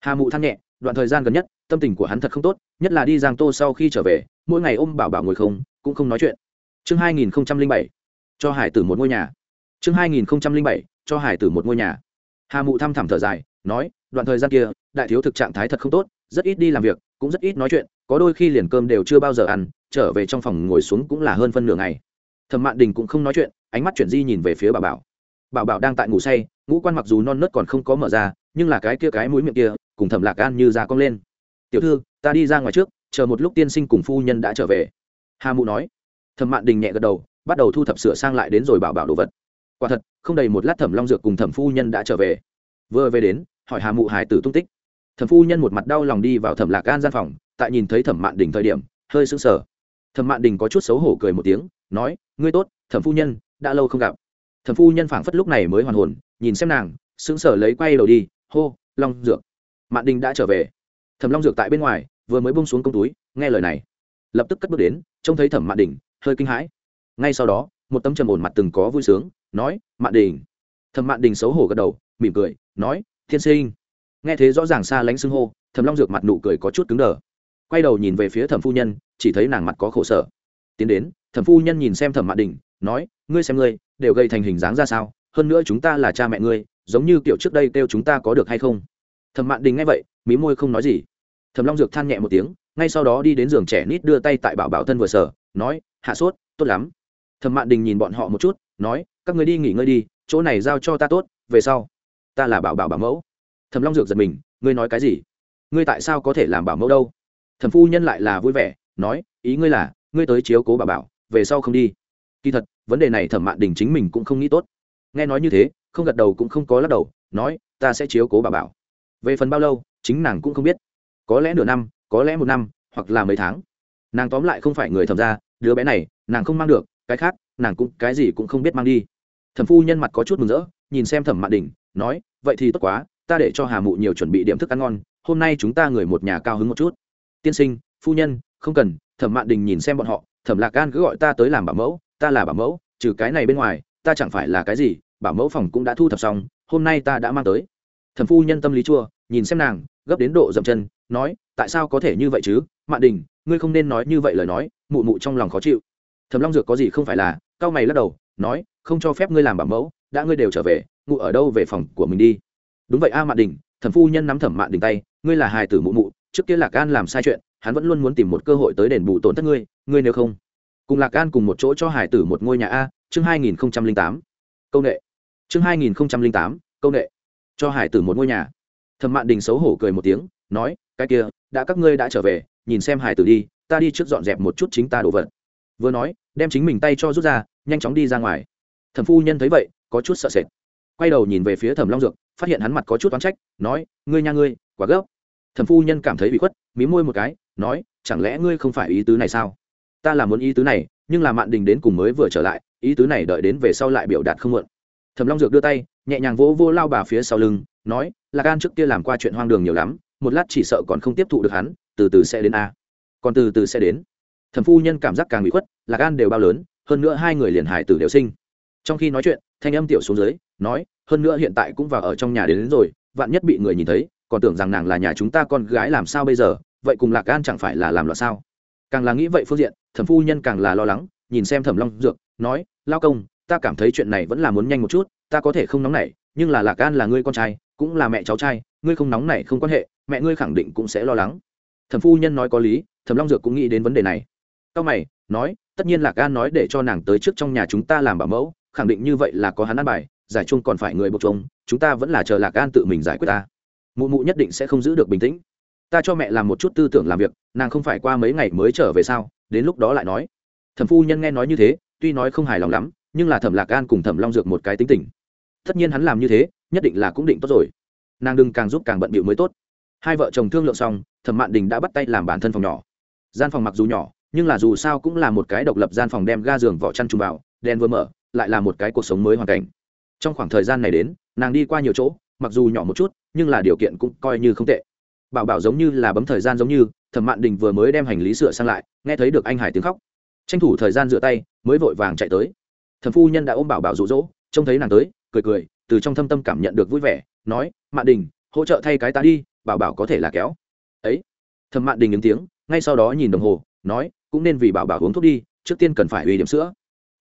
hà mụ than nhẹ, đoạn thời gian gần nhất, tâm tình của hắn thật không tốt, nhất là đi giang tô sau khi trở về, mỗi ngày ôm bảo bảo ngồi không, cũng không nói chuyện. Chương hai nghìn bảy, cho hải tử một ngôi nhà. Chương hai nghìn bảy, cho hải tử một ngôi nhà. Hà mụ thăm thẳm thở dài, nói, đoạn thời gian kia, đại thiếu thực trạng thái thật không tốt, rất ít đi làm việc, cũng rất ít nói chuyện, có đôi khi liền cơm đều chưa bao giờ ăn, trở về trong phòng ngồi xuống cũng là hơn phân nửa ngày. Thẩm mạn đình cũng không nói chuyện, ánh mắt chuyển di nhìn về phía bà bảo. Bảo bảo đang tại ngủ say ngũ quan mặc dù non nớt còn không có mở ra, nhưng là cái kia cái mũi miệng kia, cùng thẩm lạc gan như ra cong lên. Tiểu thư, ta đi ra ngoài trước, chờ một lúc tiên sinh cùng phu nhân đã trở về. Hà mụ nói. Thẩm mạn đình nhẹ gật đầu, bắt đầu thu thập sửa sang lại đến rồi bảo bảo đồ vật. Quả thật, không đầy một lát thẩm long dược cùng thẩm phu nhân đã trở về. Vừa về đến, hỏi hà mụ hải tử tung tích. Thẩm phu nhân một mặt đau lòng đi vào thẩm lạc gan gian phòng, tại nhìn thấy thẩm mạn đình thời điểm, hơi sững sờ. Thẩm mạn đình có chút xấu hổ cười một tiếng, nói, ngươi tốt, thẩm phu nhân, đã lâu không gặp. Thẩm phu nhân phảng phất lúc này mới hoàn hồn nhìn xem nàng, sững sờ lấy quay đầu đi, hô, long dược. Mạn đình đã trở về. Thẩm long dược tại bên ngoài, vừa mới bông xuống công túi, nghe lời này. Lập tức cất bước đến, trông thấy thẩm mạn đình, hơi kinh hãi. Ngay sau đó, một tấm trầm ổn mặt từng có vui sướng, nói, mạn đình. Thẩm mạn đình xấu hổ gật đầu, mỉm cười, nói, thiên sinh. Nghe thế rõ ràng xa lánh xưng hô, thẩm long dược mặt nụ cười có chút cứng đờ. Quay đầu nhìn về phía thẩm phu nhân, chỉ thấy nàng mặt có khổ sở. Tiến đến, thẩm phu nhân nhìn xem thẩm mạn đình, nói, ngươi xem ngươi, đều gây thành hình dáng ra sao? Hơn nữa chúng ta là cha mẹ ngươi, giống như kiểu trước đây kêu chúng ta có được hay không? Thẩm mạn đình nghe vậy, mí môi không nói gì. Thẩm long dược than nhẹ một tiếng, ngay sau đó đi đến giường trẻ nít đưa tay tại bảo bảo thân vừa sở nói, hạ sốt, tốt lắm. Thẩm mạn đình nhìn bọn họ một chút, nói, các người đi nghỉ ngơi đi, chỗ này giao cho ta tốt, về sau, ta là bảo bảo bảo mẫu. Thẩm long dược giật mình, ngươi nói cái gì? Ngươi tại sao có thể làm bảo mẫu đâu? Thẩm phu nhân lại là vui vẻ, nói, ý ngươi là, ngươi tới chiếu cố bảo bảo, về sau không đi. Kỳ thật, vấn đề này thẩm mạn đình chính mình cũng không nghĩ tốt nghe nói như thế, không gật đầu cũng không có lắc đầu, nói, ta sẽ chiếu cố bà bảo. Về phần bao lâu, chính nàng cũng không biết. Có lẽ nửa năm, có lẽ một năm, hoặc là mấy tháng. Nàng tóm lại không phải người thẩm ra đứa bé này, nàng không mang được, cái khác, nàng cũng, cái gì cũng không biết mang đi. Thẩm phu nhân mặt có chút mừng rỡ, nhìn xem thẩm mạn đình nói, vậy thì tốt quá, ta để cho hà mụ nhiều chuẩn bị điểm thức ăn ngon, hôm nay chúng ta người một nhà cao hứng một chút. Tiên sinh, phu nhân, không cần. Thẩm mạn đình nhìn xem bọn họ, thẩm lạc gan cứ gọi ta tới làm bảo mẫu, ta là bảo mẫu, trừ cái này bên ngoài ta chẳng phải là cái gì, bảo mẫu phòng cũng đã thu thập xong, hôm nay ta đã mang tới. Thẩm phu nhân tâm lý chua, nhìn xem nàng, gấp đến độ dậm chân, nói, tại sao có thể như vậy chứ? Mạn đình, ngươi không nên nói như vậy lời nói, mụ mụ trong lòng khó chịu. Thẩm long dược có gì không phải là cao mày lắc đầu, nói, không cho phép ngươi làm bảo mẫu, đã ngươi đều trở về ngụ ở đâu về phòng của mình đi. Đúng vậy a mạn đình, thẩm phu nhân nắm thẩm mạn đình tay, ngươi là hài tử mụ mụ, trước kia lạc an làm sai chuyện, hắn vẫn luôn muốn tìm một cơ hội tới đền bù tổn thất ngươi ngươi nếu không. Cùng lạc an cùng một chỗ cho hải tử một ngôi nhà a chương 2008. Câu nệ. chương 2008, câu nệ. cho hải tử một ngôi nhà thẩm mạn đình xấu hổ cười một tiếng nói cái kia đã các ngươi đã trở về nhìn xem hải tử đi ta đi trước dọn dẹp một chút chính ta đồ vật vừa nói đem chính mình tay cho rút ra nhanh chóng đi ra ngoài thẩm phu nhân thấy vậy có chút sợ sệt quay đầu nhìn về phía thẩm long dược phát hiện hắn mặt có chút oán trách nói ngươi nha ngươi quá gấp thẩm phu nhân cảm thấy bị khuất mí môi một cái nói chẳng lẽ ngươi không phải ý tứ này sao ta là muốn ý tứ này nhưng là mạn đình đến cùng mới vừa trở lại ý tứ này đợi đến về sau lại biểu đạt không muộn. Thẩm long dược đưa tay nhẹ nhàng vỗ vô lao bà phía sau lưng nói là gan trước kia làm qua chuyện hoang đường nhiều lắm một lát chỉ sợ còn không tiếp thụ được hắn từ từ sẽ đến a. Còn từ từ sẽ đến. Thẩm phu nhân cảm giác càng bị khuất là gan đều bao lớn hơn nữa hai người liền hải tử đều sinh. Trong khi nói chuyện thanh âm tiểu xuống dưới nói hơn nữa hiện tại cũng vào ở trong nhà đến, đến rồi vạn nhất bị người nhìn thấy còn tưởng rằng nàng là nhà chúng ta con gái làm sao bây giờ vậy cùng lạc gan chẳng phải là làm loạn sao? Càng là nghĩ vậy phương diện thẩm phu nhân càng là lo lắng, nhìn xem thẩm long dược, nói, lao công, ta cảm thấy chuyện này vẫn là muốn nhanh một chút, ta có thể không nóng nảy, nhưng là lạc an là ngươi con trai, cũng là mẹ cháu trai, ngươi không nóng nảy không quan hệ, mẹ ngươi khẳng định cũng sẽ lo lắng. Thẩm phu nhân nói có lý, thẩm long dược cũng nghĩ đến vấn đề này. Cao mày, nói, tất nhiên lạc an nói để cho nàng tới trước trong nhà chúng ta làm bảo mẫu, khẳng định như vậy là có hắn ăn bài, giải chung còn phải người buộc chung chúng ta vẫn là chờ lạc an tự mình giải quyết ta. Mụ mụ nhất định sẽ không giữ được bình tĩnh. Ta cho mẹ làm một chút tư tưởng làm việc, nàng không phải qua mấy ngày mới trở về sao? Đến lúc đó lại nói. Thẩm phu nhân nghe nói như thế, tuy nói không hài lòng lắm, nhưng là thẩm lạc gan cùng thẩm long dược một cái tính tình. Tất nhiên hắn làm như thế, nhất định là cũng định tốt rồi. Nàng đừng càng giúp càng bận bịu mới tốt. Hai vợ chồng thương lượng xong, thẩm mạn đình đã bắt tay làm bản thân phòng nhỏ. Gian phòng mặc dù nhỏ, nhưng là dù sao cũng là một cái độc lập gian phòng đem ga giường vỏ chăn trùng vào, đèn vừa mở, lại là một cái cuộc sống mới hoàn cảnh. Trong khoảng thời gian này đến, nàng đi qua nhiều chỗ, mặc dù nhỏ một chút, nhưng là điều kiện cũng coi như không tệ. Bảo bảo giống như là bấm thời gian giống như thẩm mạn đình vừa mới đem hành lý sửa sang lại, nghe thấy được anh hải tiếng khóc. Tranh thủ thời gian rửa tay, mới vội vàng chạy tới. Thẩm phu nhân đã ôm bảo bảo rụ rỗ trông thấy nàng tới, cười cười, từ trong thâm tâm cảm nhận được vui vẻ, nói, mạn đình, hỗ trợ thay cái ta đi, bảo bảo có thể là kéo. Ấy. Thẩm mạn đình ứng tiếng, ngay sau đó nhìn đồng hồ, nói, cũng nên vì bảo bảo uống thuốc đi, trước tiên cần phải uy điểm sữa.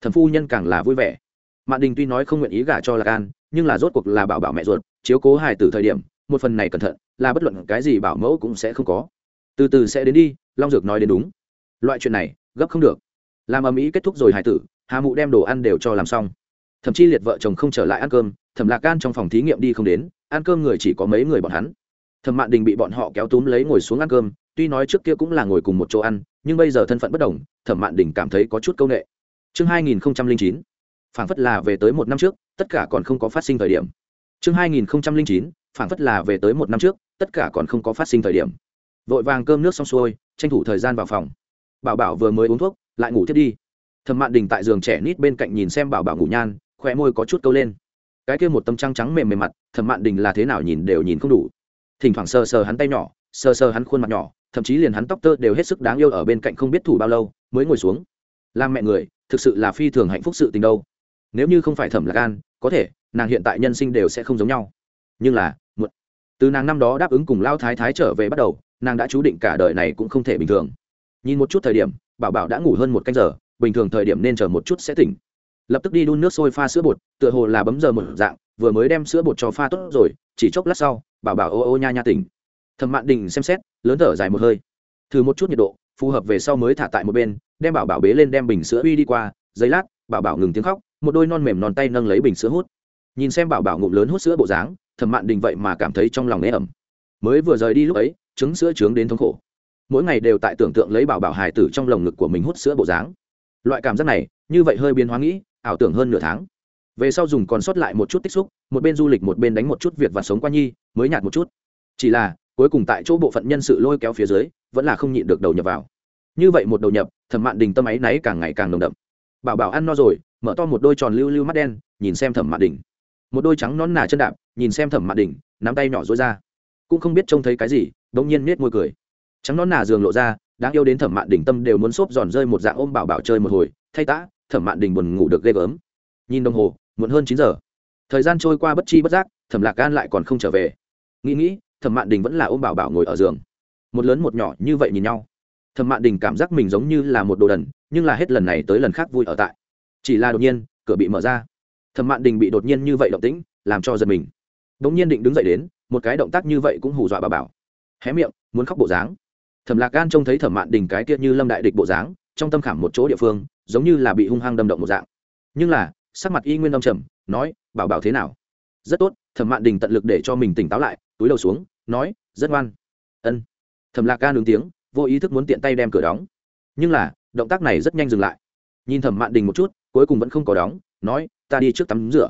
Thẩm phu nhân càng là vui vẻ. Mạn đình tuy nói không nguyện ý gả cho lạc an, nhưng là rốt cuộc là bảo bảo mẹ ruột, chiếu cố hài từ thời điểm, một phần này cẩn thận, là bất luận cái gì bảo mẫu cũng sẽ không có từ từ sẽ đến đi, long dược nói đến đúng. Loại chuyện này, gấp không được. Làm ầm ĩ kết thúc rồi hải tử, hà mụ đem đồ ăn đều cho làm xong. Thậm chí liệt vợ chồng không trở lại ăn cơm, thẩm lạc gan trong phòng thí nghiệm đi không đến, ăn cơm người chỉ có mấy người bọn hắn. Thẩm mạn đình bị bọn họ kéo túm lấy ngồi xuống ăn cơm, tuy nói trước kia cũng là ngồi cùng một chỗ ăn, nhưng bây giờ thân phận bất đồng, thẩm mạn đình cảm thấy có chút c â u n ệ chương hai nghìn chín phản phất là về tới một năm trước, tất cả còn không có phát sinh thời điểm. Chương hai nghìn chín phản phất là về tới một năm trước, tất cả còn không có phát sinh thời điểm vội vàng cơm nước xong xuôi, tranh thủ thời gian vào phòng. Bảo bảo vừa mới uống thuốc, lại ngủ thiết đi. Thẩm mạn đình tại giường trẻ nít bên cạnh nhìn xem bảo bảo ngủ nhan, khóe môi có chút câu lên. Cái kia một tấm trăng trắng mềm mềm mặt, thẩm mạn đình là thế nào nhìn đều nhìn không đủ. Thỉnh thoảng sờ sờ hắn tay nhỏ, sờ sờ hắn khuôn mặt nhỏ, thậm chí liền hắn tóc tơ đều hết sức đáng yêu ở bên cạnh không biết thủ bao lâu, mới ngồi xuống. Làm mẹ người, thực sự là phi thường hạnh phúc sự tình đâu. Nếu như không phải thẩm lạc an, có thể, nàng hiện tại nhân sinh đều sẽ không giống nhau. Nhưng là, muộn. Từ nàng năm đó đáp ứng cùng lao thái thái trở về bắt đầu nàng đã chú định cả đời này cũng không thể bình thường. Nhìn một chút thời điểm, bảo bảo đã ngủ hơn một canh giờ, bình thường thời điểm nên chờ một chút sẽ tỉnh. Lập tức đi đun nước sôi pha sữa bột, tựa hồ là bấm giờ một dạng, vừa mới đem sữa bột cho pha tốt rồi, chỉ chốc lát sau, bảo bảo ô ô nha nha tỉnh. Thẩm mạn đình xem xét, lớn thở dài một hơi. Thử một chút nhiệt độ, phù hợp về sau mới thả tại một bên, đem bảo bảo bế lên đem bình sữa uy đi qua giấy lát, bảo bảo ngừng tiếng khóc, một đôi non mềm non tay nâng lấy bình sữa hút. Nhìn xem bảo bảo ngụm lớn hút sữa bộ dáng, thẩm mạn đình vậy mà cảm thấy trong lòng ế ẩm mới vừa rời đi lúc ấy, trứng sữa trướng đến thống khổ. Mỗi ngày đều tại tưởng tượng lấy bảo bảo hài tử trong lồng ngực của mình hút sữa bộ dáng. Loại cảm giác này, như vậy hơi biến hóa nghĩ, ảo tưởng hơn nửa tháng. Về sau dùng còn sót lại một chút tích xúc, một bên du lịch một bên đánh một chút việc và sống qua nhi, mới nhạt một chút. Chỉ là, cuối cùng tại chỗ bộ phận nhân sự lôi kéo phía dưới, vẫn là không nhịn được đầu nhập vào. Như vậy một đầu nhập, thẩm mạn đình tâm áy náy càng ngày càng nồng đậm. Bảo bảo ăn no rồi, mở to một đôi tròn lưu lưu mắt đen, nhìn xem thẩm mạn đình. Một đôi trắng nón nà chân đạp, nhìn xem thẩm mạn đình, nắm tay nhỏ dối ra cũng không biết trông thấy cái gì bỗng nhiên nết môi cười. Trắng nón nà giường lộ ra, đáng yêu đến thẩm mạn đỉnh tâm đều muốn xốp giòn rơi một dạng ôm bảo bảo chơi một hồi, thay tã thẩm mạn đỉnh buồn ngủ được ghê gớm. Nhìn đồng hồ, muộn hơn chín giờ. Thời gian trôi qua bất chi bất giác, thẩm lạc gan lại còn không trở về. Nghĩ nghĩ, thẩm mạn đình vẫn là ôm bảo bảo ngồi ở giường. Một lớn một nhỏ như vậy nhìn nhau. Thẩm mạn đình cảm giác mình giống như là một đồ đần, nhưng là hết lần này tới lần khác vui ở tại. Chỉ là đột nhiên, cửa bị mở ra. Thẩm mạn đình bị đột nhiên như vậy động tĩnh, làm cho giật mình bỗng nhiên định đứng dậy đến, một cái động tác như vậy cũng hù dọa bà bảo. Hé miệng, muốn khóc bộ dáng. Thẩm lạc gan trông thấy thẩm mạn đình cái kia như lâm đại địch bộ dáng, trong tâm khảm một chỗ địa phương, giống như là bị hung hăng đâm động một dạng. Nhưng là, sắc mặt y nguyên đông trầm, nói, bảo bảo thế nào? Rất tốt, thẩm mạn đình tận lực để cho mình tỉnh táo lại, túi đầu xuống, nói, rất ngoan. Ân. Thẩm lạc gan ứng tiếng, vô ý thức muốn tiện tay đem cửa đóng. Nhưng là, động tác này rất nhanh dừng lại. Nhìn thẩm mạn đình một chút, cuối cùng vẫn không có đóng, nói, ta đi trước tắm rửa.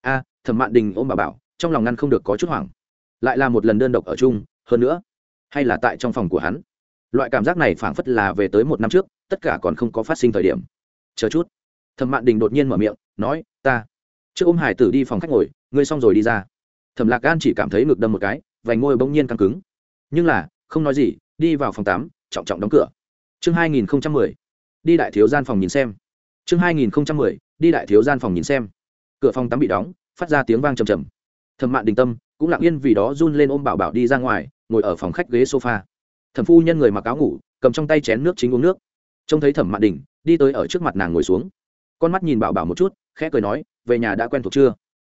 A, thẩm mạn đình ôm bà bảo trong lòng ngăn không được có chút hoảng. Lại là một lần đơn độc ở chung, hơn nữa, hay là tại trong phòng của hắn. Loại cảm giác này phảng phất là về tới một năm trước, tất cả còn không có phát sinh thời điểm. Chờ chút. Thẩm mạn đình đột nhiên mở miệng, nói, ta. Trước ôm hải tử đi phòng khách ngồi, ngươi xong rồi đi ra. Thẩm lạc gan chỉ cảm thấy ngực đâm một cái, vành ngôi bỗng nhiên căng cứng. Nhưng là, không nói gì, đi vào phòng tắm, trọng trọng đóng cửa. Chương hai nghìn mười, đi đại thiếu gian phòng nhìn xem. Chương hai nghìn mười, đi đại thiếu gian phòng nhìn xem. Cửa phòng tắm bị đóng, phát ra tiếng vang trầm trầm thẩm mạn đình tâm cũng lặng yên vì đó run lên ôm bảo bảo đi ra ngoài, ngồi ở phòng khách ghế sofa. Thẩm phu nhân người mặc áo ngủ, cầm trong tay chén nước chính uống nước. Trông thấy thẩm mạn đình, đi tới ở trước mặt nàng ngồi xuống. Con mắt nhìn bảo bảo một chút, khẽ cười nói, về nhà đã quen thuộc chưa?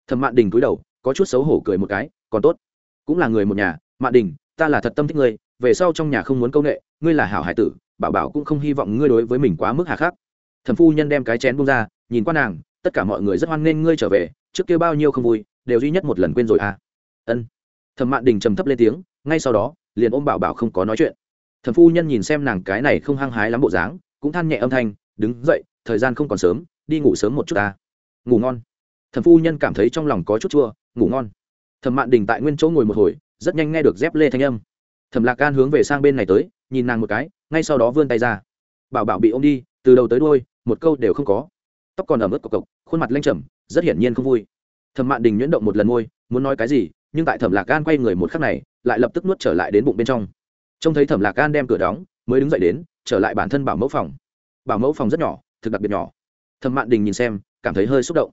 Thẩm mạn đình cúi đầu, có chút xấu hổ cười một cái, còn tốt. Cũng là người một nhà, mạn đình, ta là thật tâm thích ngươi, về sau trong nhà không muốn công nghệ ngươi là hảo hải tử, bảo bảo cũng không hy vọng ngươi đối với mình quá mức hà khắc. Thẩm phu nhân đem cái chén bông ra, nhìn qua nàng, tất cả mọi người rất hoan nghênh ngươi trở về, trước kia bao nhiêu không vui đều duy nhất một lần quên rồi à. Ân. Thẩm mạn đình trầm thấp lên tiếng, ngay sau đó, liền ôm bảo bảo không có nói chuyện. Thẩm phu nhân nhìn xem nàng cái này không hăng hái lắm bộ dáng, cũng than nhẹ âm thanh, đứng dậy, thời gian không còn sớm, đi ngủ sớm một chút ta. Ngủ ngon. Thẩm phu nhân cảm thấy trong lòng có chút chua, ngủ ngon. Thẩm mạn đình tại nguyên chỗ ngồi một hồi, rất nhanh nghe được dép lê thanh âm. Thẩm lạc can hướng về sang bên này tới, nhìn nàng một cái, ngay sau đó vươn tay ra. Bảo bảo bị ô m đi, từ đầu tới đôi một câu đều không có. Tóc còn ẩm ướt cộc cộc, khuôn mặt lanh trầm, rất hiển nhiên không vui thẩm mạn đình nhuyễn động một lần môi, muốn nói cái gì, nhưng tại thẩm lạc gan quay người một khắc này, lại lập tức nuốt trở lại đến bụng bên trong. Trông thấy thẩm lạc gan đem cửa đóng, mới đứng dậy đến, trở lại bản thân bảo mẫu phòng. Bảo mẫu phòng rất nhỏ, thực đặc biệt nhỏ. Thẩm mạn đình nhìn xem, cảm thấy hơi xúc động.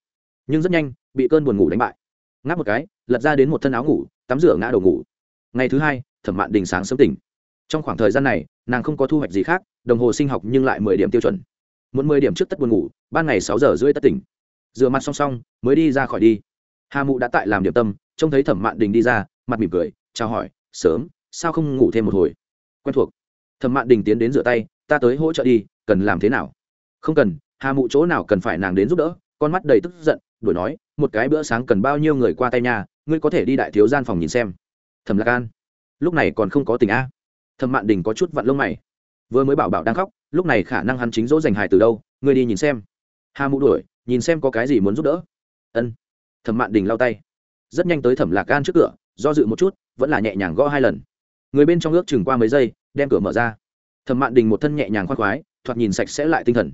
Nhưng rất nhanh, bị cơn buồn ngủ đánh bại. Ngáp một cái, lật ra đến một thân áo ngủ, tắm rửa ngã đầu ngủ. Ngày thứ hai, thẩm mạn đình sáng sớm tỉnh. Trong khoảng thời gian này, nàng không có thu hoạch gì khác, đồng hồ sinh học nhưng lại mười điểm tiêu chuẩn. Muốn mười điểm trước tất buồn ngủ, ban ngày sáu giờ rưỡi tất tỉnh. Rửa mặt song song mới đi ra khỏi đi hà mụ đã tại làm điểm tâm, trông thấy thẩm mạn đình đi ra, mặt mỉm cười, chào hỏi, sớm, sao không ngủ thêm một hồi? Quen thuộc. Thẩm mạn đình tiến đến rửa tay, ta tới hỗ trợ đi, cần làm thế nào? Không cần, hà mụ chỗ nào cần phải nàng đến giúp đỡ. Con mắt đầy tức giận, đuổi nói, một cái bữa sáng cần bao nhiêu người qua tay nhà ngươi có thể đi đại thiếu gian phòng nhìn xem. Thẩm lạc an, lúc này còn không có tình a. Thẩm mạn đình có chút vặn lông mày, vừa mới bảo bảo đang khóc, lúc này khả năng hắn chính dỗ dành hài từ đâu, ngươi đi nhìn xem. Hà mụ đuổi, nhìn xem có cái gì muốn giúp đỡ. Ân thẩm mạn đình lao tay. Rất nhanh tới thẩm lạc gan trước cửa, do dự một chút, vẫn là nhẹ nhàng gõ hai lần. Người bên trong ước chừng qua mấy giây, đem cửa mở ra. Thẩm mạn đình một thân nhẹ nhàng khoác khoái, thoạt nhìn sạch sẽ lại tinh thần.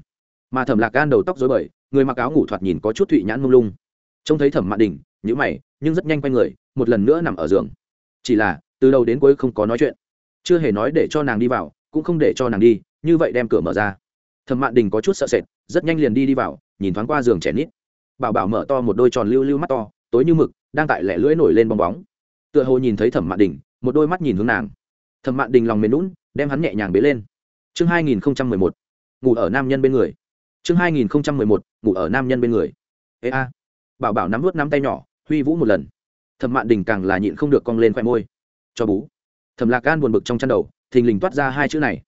Mà thẩm lạc gan đầu tóc dối bời, người mặc áo ngủ thoạt nhìn có chút thụy nhãn mông lung. Trông thấy thẩm mạn đình nhữ mày, nhưng rất nhanh quay người, một lần nữa nằm ở giường. Chỉ là, từ đầu đến cuối không có nói chuyện. Chưa hề nói để cho nàng đi vào, cũng không để cho nàng đi, như vậy đem cửa mở ra. Thẩm mạn đình có chút sợ sệt, rất nhanh liền đi đi vào, nhìn thoáng qua giường trẻ nít bảo bảo mở to một đôi tròn lưu lưu mắt to, tối như mực, đang tại lẻ lưỡi nổi lên bong bóng. Tựa hồ nhìn thấy thẩm mạn đình, một đôi mắt nhìn hướng nàng. Thẩm mạn đình lòng mềm lún đem hắn nhẹ nhàng bế lên. Chương hai nghìn một, ngủ ở nam nhân bên người. Chương hai nghìn một, ngủ ở nam nhân bên người. Ê a. Bảo bảo nắm vút nắm tay nhỏ, huy vũ một lần. Thẩm mạn đình càng là nhịn không được cong lên khoe môi. Cho bú. Thẩm lạc gan buồn bực trong chăn đầu, thình lình toát ra hai chữ này.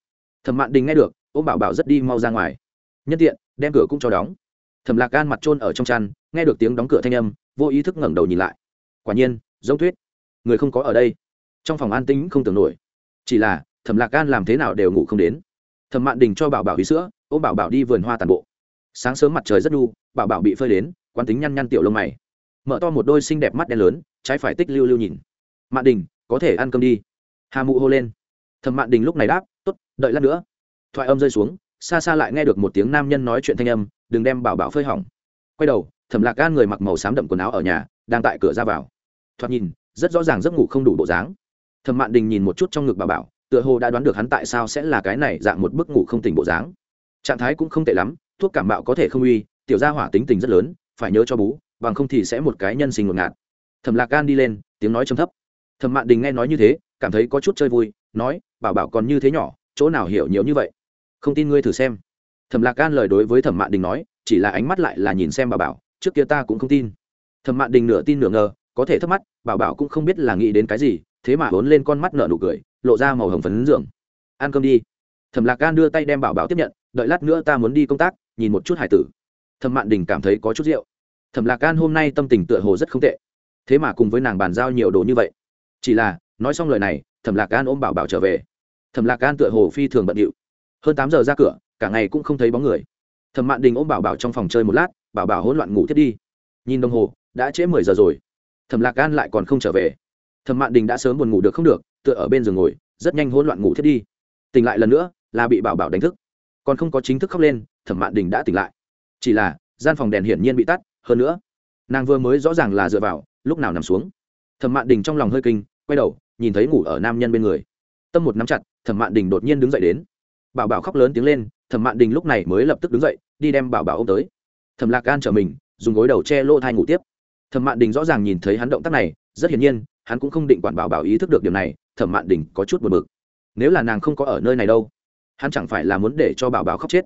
Thẩm mạn đình nghe được, ôm bảo bảo rất đi mau ra ngoài. Nhân tiện, đem cửa cũng cho đóng thẩm lạc gan mặt trôn ở trong chăn, nghe được tiếng đóng cửa thanh âm, vô ý thức ngẩng đầu nhìn lại. Quả nhiên, giống thuyết. Người không có ở đây. Trong phòng an tĩnh không tưởng nổi. Chỉ là, thẩm lạc gan làm thế nào đều ngủ không đến. Thẩm mạn đình cho bảo bảo hí sữa, ôm bảo bảo đi vườn hoa tàn bộ. Sáng sớm mặt trời rất đu, bảo bảo bị phơi đến, quán tính nhăn nhăn tiểu lông mày. Mở to một đôi xinh đẹp mắt đen lớn, trái phải tích lưu lưu nhìn. Mạn đình, có thể ăn cơm đi. Hà mụ hô lên. Thẩm mạn đình lúc này đáp t ố t đợi lát nữa. Thoại âm rơi xuống xa xa lại nghe được một tiếng nam nhân nói chuyện thanh âm, đừng đem bảo bảo phơi hỏng. Quay đầu, thẩm lạc gan người mặc màu xám đậm quần áo ở nhà, đang tại cửa ra vào. Thoạt nhìn, rất rõ ràng giấc ngủ không đủ bộ dáng. Thẩm mạn đình nhìn một chút trong ngực bảo bảo, tựa hồ đã đoán được hắn tại sao sẽ là cái này dạng một bức ngủ không tỉnh bộ dáng. Trạng thái cũng không tệ lắm, thuốc cảm bạo có thể không uy, tiểu gia hỏa tính tình rất lớn, phải nhớ cho bú, bằng không thì sẽ một cái nhân sinh ngột ngạt. Thẩm lạc gan đi lên, tiếng nói trầm thấp. Thẩm mạn đình nghe nói như thế, cảm thấy có chút chơi vui, nói, bảo bảo còn như thế nhỏ, chỗ nào hiểu nhiều như vậy? Không tin ngươi thử xem. Thẩm lạc gan lời đối với thẩm mạn đình nói, chỉ là ánh mắt lại là nhìn xem bảo bảo, trước kia ta cũng không tin. Thẩm mạn đình nửa tin nửa ngờ, có thể thắc mắt bảo bảo cũng không biết là nghĩ đến cái gì, thế mà vốn lên con mắt nở nụ cười, lộ ra màu hồng phấn dưỡng. Ăn cơm đi. Thẩm lạc gan đưa tay đem bảo bảo tiếp nhận, đợi lát nữa ta muốn đi công tác, nhìn một chút hải tử. Thẩm mạn đình cảm thấy có chút rượu. Thẩm lạc gan hôm nay tâm tình tựa hồ rất không tệ. Thế mà cùng với nàng bàn giao nhiều đồ như vậy. Chỉ là, nói xong lời này, thẩm lạc gan ôm bảo bảo trở về. Thẩm lạc gan tựa hồ phi thường bận điệu hơn tám giờ ra cửa, cả ngày cũng không thấy bóng người. Thẩm mạn đình ôm bảo bảo trong phòng chơi một lát, bảo bảo hỗn loạn ngủ thiết đi. Nhìn đồng hồ, đã trễ mười giờ rồi. Thẩm lạc gan lại còn không trở về. Thẩm mạn đình đã sớm buồn ngủ được không được, tựa ở bên giường ngồi, rất nhanh hỗn loạn ngủ thiết đi. Tỉnh lại lần nữa, là bị bảo bảo đánh thức. Còn không có chính thức khóc lên, thẩm mạn đình đã tỉnh lại. Chỉ là, gian phòng đèn hiển nhiên bị tắt, hơn nữa, nàng vừa mới rõ ràng là dựa vào, lúc nào nằm xuống. Thẩm mạn đình trong lòng hơi kinh, quay đầu, nhìn thấy ngủ ở nam nhân bên người. Tâm một nắm chặt, thẩm mạn đình đột nhiên đứng dậy đến bảo bảo khóc lớn tiếng lên, thẩm mạn đình lúc này mới lập tức đứng dậy, đi đem bảo bảo ô m tới. Thẩm lạc gan trở mình, dùng gối đầu che lỗ thai ngủ tiếp. Thẩm mạn đình rõ ràng nhìn thấy hắn động tác này, rất hiển nhiên, hắn cũng không định quản bảo bảo ý thức được điều này, thẩm mạn đình có chút buồn bực. Nếu là nàng không có ở nơi này đâu, hắn chẳng phải là muốn để cho bảo bảo khóc chết.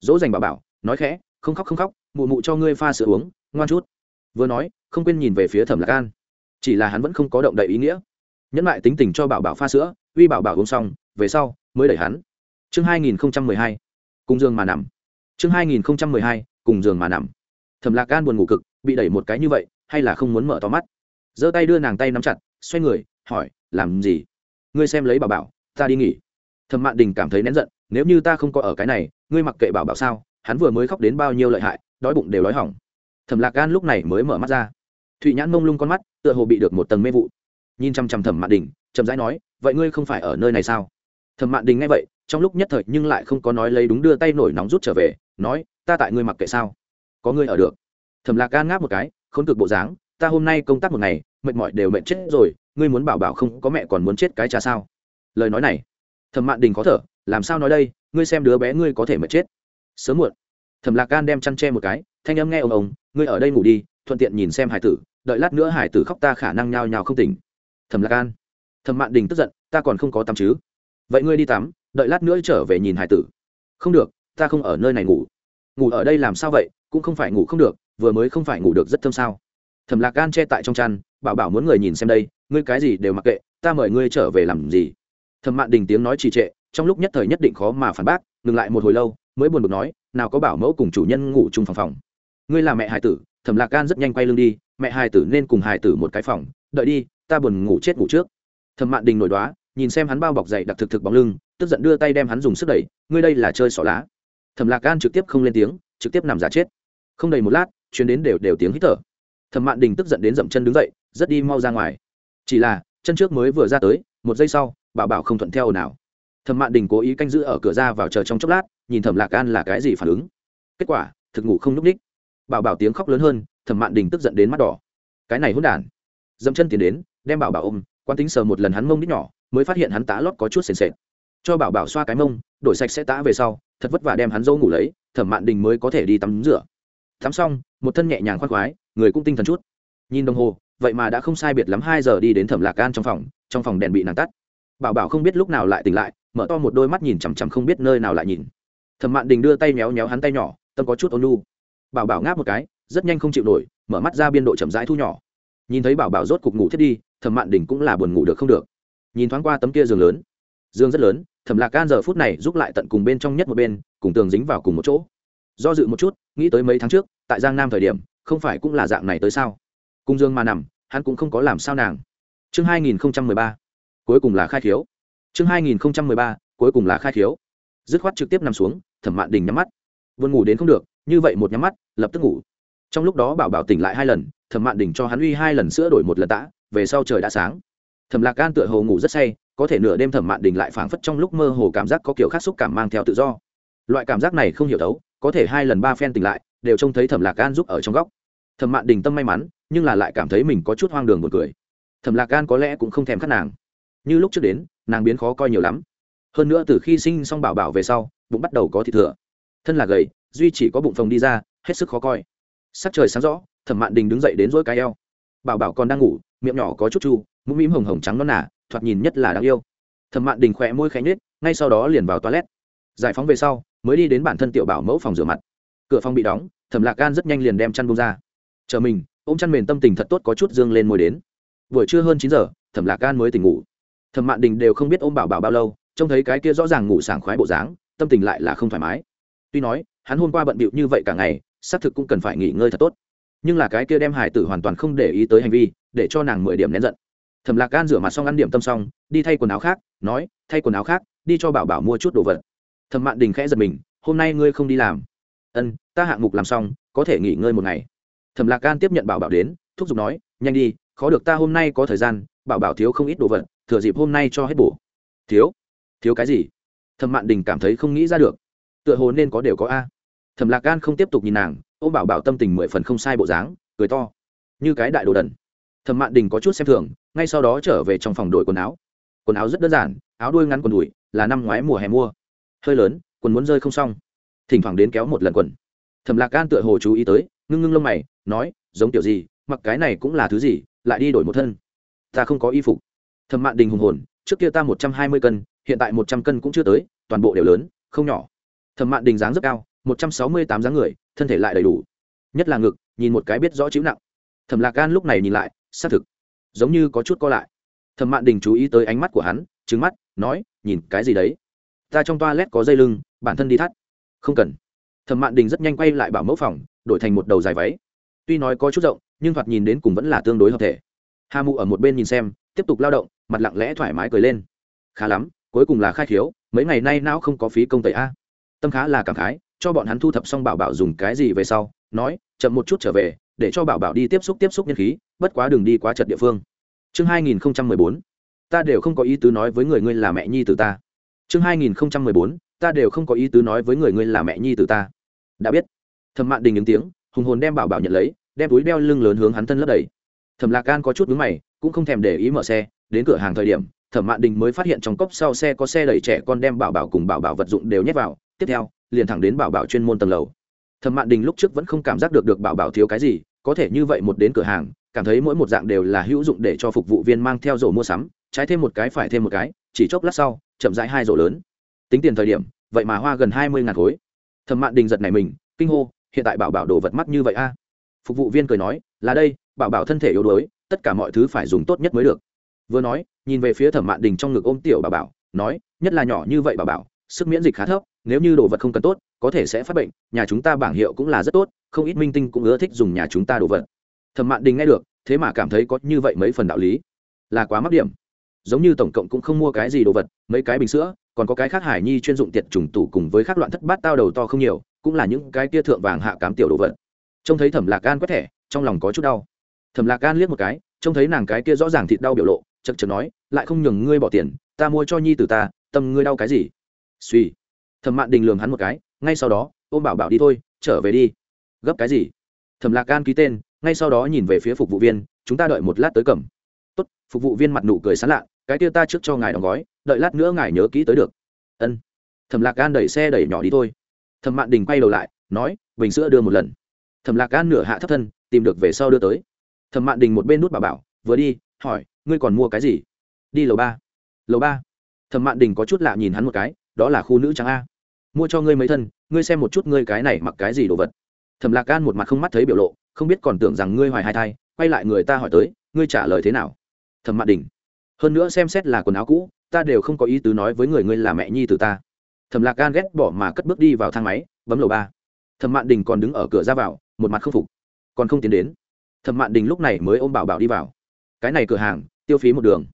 Dỗ dành bảo bảo, nói khẽ, không khóc không khóc, mụ mụ cho ngươi pha sữa uống, ngoan chút. Vừa nói, không quên nhìn về phía thẩm lạc an. Chỉ là hắn vẫn không có động đậy ý nghĩa. Nhẫn lại tính tình cho bảo bảo pha sữa, uy bảo bảo uống xong, về sau mới đẩy hắn chương hai nghìn hai, cùng giường mà nằm. Chương hai nghìn hai, cùng giường mà nằm. Thẩm lạc Gan buồn ngủ cực, bị đẩy một cái như vậy, hay là không muốn mở to mắt? Giơ tay đưa nàng tay nắm chặt, xoay người, hỏi, làm gì? Ngươi xem lấy bảo bảo, ta đi nghỉ. Thẩm mạn đình cảm thấy nén giận, nếu như ta không có ở cái này, ngươi mặc kệ bảo bảo sao, hắn vừa mới khóc đến bao nhiêu lợi hại, đói bụng đều đói hỏng. Thẩm lạc gan lúc này mới mở mắt ra. Thụy nhãn mông lung con mắt, tựa hồ bị được một tầng mê vụ. Nhìn chăm chăm thẩm mạn đình, chậm rãi nói, vậy ngươi không phải ở nơi này sao? Thẩm mạn đình nghe vậy trong lúc nhất thời nhưng lại không có nói lấy đúng đưa tay nổi nóng rút trở về, nói, ta tại ngươi mặc kệ sao? Có ngươi ở được. Thẩm lạc gan ngáp một cái, khốn cực bộ dáng, ta hôm nay công tác một ngày, mệt mỏi đều mệt chết rồi, ngươi muốn bảo bảo không có mẹ còn muốn chết cái cha sao? Lời nói này, thẩm mạn đình khó thở, làm sao nói đây, ngươi xem đứa bé ngươi có thể mệt chết. Sớm muộn. Thẩm lạc gan đem chăn tre một cái, thanh âm nghe ông ông, ngươi ở đây ngủ đi, thuận tiện nhìn xem hải tử, đợi lát nữa hải tử khóc ta khả năng nhao nhao không tỉnh. Thẩm lạc gan, thẩm mạn đình tức giận, ta còn không có tắm chứ. Vậy ngươi đi tắm đợi lát nữa trở về nhìn hải tử. Không được, ta không ở nơi này ngủ. Ngủ ở đây làm sao vậy, cũng không phải ngủ không được, vừa mới không phải ngủ được rất thơm sao. Thẩm lạc gan che tại trong chăn, bảo bảo muốn người nhìn xem đây, ngươi cái gì đều mặc kệ, ta mời ngươi trở về làm gì. Thẩm mạn đình tiếng nói trì trệ, trong lúc nhất thời nhất định khó mà phản bác, ngừng lại một hồi lâu, mới buồn bực nói, nào có bảo mẫu cùng chủ nhân ngủ chung phòng phòng. Ngươi là mẹ hải tử. Thẩm lạc gan rất nhanh quay lưng đi, mẹ hải tử nên cùng hải tử một cái phòng, đợi đi, ta buồn ngủ chết ngủ trước. Thẩm mạn đình nổi đoá, nhìn xem hắn bao bọc dậy đặc thực thực bóng lưng tức giận đưa tay đem hắn dùng sức đẩy, ngươi đây là chơi xỏ lá. Thẩm lạc gan trực tiếp không lên tiếng, trực tiếp nằm giả chết. Không đầy một lát chuyến đến đều đều tiếng hít thở. Thẩm mạn đình tức giận đến dậm chân đứng dậy, rất đi mau ra ngoài. Chỉ là, chân trước mới vừa ra tới, một giây sau bảo bảo không thuận theo nào thẩm mạn đình cố ý canh giữ ở cửa ra vào chờ trong chốc lát, nhìn thẩm lạc gan là cái gì phản ứng. Kết quả, thực ngủ không n ú c ních. Bảo bảo tiếng khóc lớn hơn, thẩm mạn đình tức giận đến mắt đỏ. Cái này hôn đản. Dẫm chân tiến đến, đem bảo bảo ôm quan tính sờ một lần hắn mông đít nhỏ, mới phát hiện hắn tá lót có chút sền sệt cho bảo bảo xoa cái mông, đổi sạch sẽ tã về sau, thật vất vả đem hắn dâu ngủ lấy, thẩm mạn đình mới có thể đi tắm rửa. Tắm xong, một thân nhẹ nhàng khoác khoái, người cũng tinh thần chút. Nhìn đồng hồ, vậy mà đã không sai biệt lắm hai giờ đi đến thẩm lạc gan trong phòng trong phòng đèn bị nàng tắt. Bảo bảo không biết lúc nào lại tỉnh lại, mở to một đôi mắt nhìn chằm chằm không biết nơi nào lại nhìn. Thẩm mạn đình đưa tay méo méo hắn tay nhỏ, tâm có chút ôn lu bảo bảo ngáp một cái, rất nhanh không chịu nổi, mở mắt ra biên độ chậm rãi thu nhỏ. Nhìn thấy bảo bảo rốt cục ngủ thiết đi, thẩm mạn đình cũng là buồn ngủ được không được. Nhìn thoáng qua tấm kia giường lớn. Giường rất lớn thẩm lạc gan giờ phút này giúp lại tận cùng bên trong nhất một bên, cùng tường dính vào cùng một chỗ. Do dự một chút, nghĩ tới mấy tháng trước, tại giang nam thời điểm, không phải cũng là dạng này tới sao? Cung dương mà nằm, hắn cũng không có làm sao nàng. Chương hai nghìn ba. Cuối cùng là khai khiếu. Chương hai nghìn ba, cuối cùng là khai khiếu. Dứt khoát trực tiếp nằm xuống, thẩm mạn đình nhắm mắt. Vươn ngủ đến không được, như vậy một nhắm mắt, lập tức ngủ. Trong lúc đó bảo bảo tỉnh lại hai lần, thẩm mạn đình cho hắn uy hai lần sữa đổi một lần tã, về sau trời đã sáng. Thẩm lạc gan tựa hồ ngủ rất say có thể nửa đêm thẩm mạn đình lại phảng phất trong lúc mơ hồ cảm giác có kiểu khác xúc cảm mang theo tự do. Loại cảm giác này không hiểu thấu, có thể hai lần ba phen tỉnh lại, đều trông thấy thẩm lạc gan giúp ở trong góc. Thẩm mạn đình tâm may mắn, nhưng là lại cảm thấy mình có chút hoang đường buồn cười. Thẩm lạc gan có lẽ cũng không thèm khát nàng. Như lúc trước đến, nàng biến khó coi nhiều lắm. Hơn nữa từ khi sinh xong bảo bảo về sau, bụng bắt đầu có thịt thừa. Thân là gầy, duy chỉ có bụng phồng đi ra, hết sức khó coi. Sắc trời sáng rõ, thẩm mạn đình đứng dậy đến dỗi cái eo. Bảo bảo còn đang ngủ, miệng nhỏ có chút chu, mũm mĩm hồng hồng trắng non nà thoạt nhìn nhất là đáng yêu. Thẩm mạn đình khỏe môi khẽ nhếch, ngay sau đó liền vào toilet. Giải phóng về sau, mới đi đến bản thân tiểu bảo mẫu phòng rửa mặt. Cửa phòng bị đóng, thẩm lạc gan rất nhanh liền đem chăn bông ra. Chờ mình, ôm chăn mền tâm tình thật tốt có chút dương lên môi đến. Buổi trưa hơn chín giờ, thẩm lạc gan mới tỉnh ngủ. Thẩm mạn đình đều không biết ôm bảo bảo bao lâu, trông thấy cái kia rõ ràng ngủ sảng khoái bộ dáng, tâm tình lại là không thoải mái. Tuy nói, hắn hôm qua bận bịu như vậy cả ngày, xác thực cũng cần phải nghỉ ngơi thật tốt. Nhưng là cái kia đem hải tử hoàn toàn không để ý tới hành vi, để cho nàng mười điểm nén giận thẩm lạc gan rửa mặt xong ăn điểm tâm xong, đi thay quần áo khác, nói, thay quần áo khác, đi cho bảo bảo mua chút đồ vật. Thẩm mạn đình khẽ giật mình, hôm nay ngươi không đi làm. Ân, ta hạng mục làm xong, có thể nghỉ ngơi một ngày. Thẩm lạc gan tiếp nhận bảo bảo đến, thúc giục nói, nhanh đi, khó được ta hôm nay có thời gian, bảo bảo thiếu không ít đồ vật, thừa dịp hôm nay cho hết bổ. Thiếu? Thiếu cái gì? Thẩm mạn đình cảm thấy không nghĩ ra được. Tựa hồ nên có đều có a. Thẩm lạc gan không tiếp tục nhìn nàng ô bảo bảo tâm tình mười phần không sai bộ dáng, cười to. Như cái đại đồ đần. Thẩm mạn đình có chút xem thường ngay sau đó trở về trong phòng đổi quần áo. Quần áo rất đơn giản, áo đuôi ngắn quần đùi, là năm ngoái mùa hè mua. Hơi lớn, quần muốn rơi không xong. Thỉnh thoảng đến kéo một lần quần. Thẩm lạc gan tựa hồ chú ý tới, ngưng ngưng lông mày, nói, giống kiểu gì, mặc cái này cũng là thứ gì, lại đi đổi một thân. Ta không có y phục. Thẩm mạn đình hùng hồn, trước kia ta một trăm hai mươi cân, hiện tại một trăm cân cũng chưa tới, toàn bộ đều lớn, không nhỏ. Thẩm mạn đình dáng rất cao, một trăm sáu mươi tám dáng người, thân thể lại đầy đủ. Nhất là ngực, nhìn một cái biết rõ chịu nặng. Thẩm lạc gan lúc này nhìn lại, xác thực giống như có chút co lại. Thẩm mạn đình chú ý tới ánh mắt của hắn trứng mắt, nói, nhìn cái gì đấy? Ta trong toa lét có dây lưng, bản thân đi thắt. Không cần. Thẩm mạn đình rất nhanh quay lại bảo mẫu phòng, đổi thành một đầu dài váy. Tuy nói có chút rộng, nhưng thoạt nhìn đến cùng vẫn là tương đối hợp thể. Hà mụ ở một bên nhìn xem, tiếp tục lao động, mặt lặng lẽ thoải mái cười lên. Khá lắm, cuối cùng là khai khiếu, mấy ngày nay não không có phí công tẩy a. Tâm khá là cảm khái, cho bọn hắn thu thập xong bảo bảo dùng cái gì về sau, nói, chậm một chút trở về, để cho bảo bảo đi tiếp xúc tiếp xúc nhân khí bất quá đừng đi quá chật địa phương. Chương hai nghìn bốn, ta đều không có ý tứ nói với người ngươi là mẹ nhi từ ta. Chương hai nghìn bốn, ta đều không có ý tứ nói với người ngươi là mẹ nhi từ ta. Đã biết. Thẩm mạn đình ứng tiếng, hùng hồn đem bảo bảo nhận lấy, đem túi đeo lưng lớn hướng hắn thân lấp đầy. Thẩm lạc gan có chút vướng mày, cũng không thèm để ý mở xe, đến cửa hàng thời điểm, thẩm mạn đình mới phát hiện trong cốc sau xe có xe đẩy trẻ con đem bảo bảo cùng bảo bảo vật dụng đều nhét vào, tiếp theo, liền thẳng đến bảo bảo chuyên môn tầng lầu. Thẩm mạn đình lúc trước vẫn không cảm giác được được bảo bảo thiếu cái gì, có thể như vậy một đến cửa hàng cảm thấy mỗi một dạng đều là hữu dụng để cho phục vụ viên mang theo rổ mua sắm, trái thêm một cái phải thêm một cái, chỉ chốc lát sau, chậm rãi hai rổ lớn. Tính tiền thời điểm, vậy mà hoa gần hai mươi ngàn khối. Thẩm mạn đình giật này mình, kinh hô, hiện tại bảo bảo đồ vật mắt như vậy a. Phục vụ viên cười nói, là đây, bảo bảo thân thể yếu đuối, tất cả mọi thứ phải dùng tốt nhất mới được. Vừa nói, nhìn về phía thẩm mạn đình trong ngực ôm tiểu bảo bảo, nói, nhất là nhỏ như vậy bảo bảo, sức miễn dịch khá thấp, nếu như đồ vật không cần tốt, có thể sẽ phát bệnh, nhà chúng ta bảng hiệu cũng là rất tốt, không ít minh tinh cũng ưa thích dùng nhà chúng ta đồ vật thẩm mạn đình nghe được, thế mà cảm thấy có như vậy mấy phần đạo lý. Là quá mắc điểm. Giống như tổng cộng cũng không mua cái gì đồ vật, mấy cái bình sữa, còn có cái khác hải nhi chuyên dụng tiệt trùng tủ cùng với các loạn thất bát tao đầu to không nhiều, cũng là những cái kia thượng vàng hạ cám tiểu đồ vật. Trông thấy thẩm lạc gan quét thẻ, trong lòng có chút đau. Thẩm lạc gan liếc một cái, trông thấy nàng cái kia rõ ràng thịt đau biểu lộ chật chật nói, lại không nhường ngươi bỏ tiền, ta mua cho nhi từ ta, tâm ngươi đau cái gì? Suy thẩm mạn đình lường hắn một cái, ngay sau đó, ôm bảo bảo đi thôi, trở về đi. Gấp cái gì? Thẩm lạc gan ký tên ngay sau đó nhìn về phía phục vụ viên, chúng ta đợi một lát tới cầm. Tốt. Phục vụ viên mặt nụ cười sán lạ, cái kia ta trước cho ngài đóng gói, đợi lát nữa ngài nhớ kỹ tới được. Ân. Thẩm lạc gan đẩy xe đẩy nhỏ đi thôi. Thẩm mạn đình quay đầu lại, nói, bình sữa đưa một lần. Thẩm lạc gan nửa hạ thấp thân, tìm được về sau đưa tới. Thẩm mạn đình một bên nút bà bảo, vừa đi, hỏi, ngươi còn mua cái gì? Đi lầu ba. Lầu ba? Thẩm mạn đình có chút lạ nhìn hắn một cái, đó là khu nữ trắng a. Mua cho ngươi mấy thân, ngươi xem một chút ngươi cái này mặc cái gì đồ vật. Thẩm lạc gan một mặt không mắt thấy biểu lộ không biết còn tưởng rằng ngươi hoài hai thai, quay lại người ta hỏi tới, ngươi trả lời thế nào? Thẩm mạn đình. Hơn nữa xem xét là quần áo cũ, ta đều không có ý tứ nói với người ngươi là mẹ nhi từ ta. Thẩm lạc gan ghét bỏ mà cất bước đi vào thang máy, bấm lầu ba. Thẩm mạn đình còn đứng ở cửa ra vào, một mặt không phục. Còn không tiến đến, thẩm mạn đình lúc này mới ôm bảo bảo đi vào. Cái này cửa hàng, tiêu phí một đường.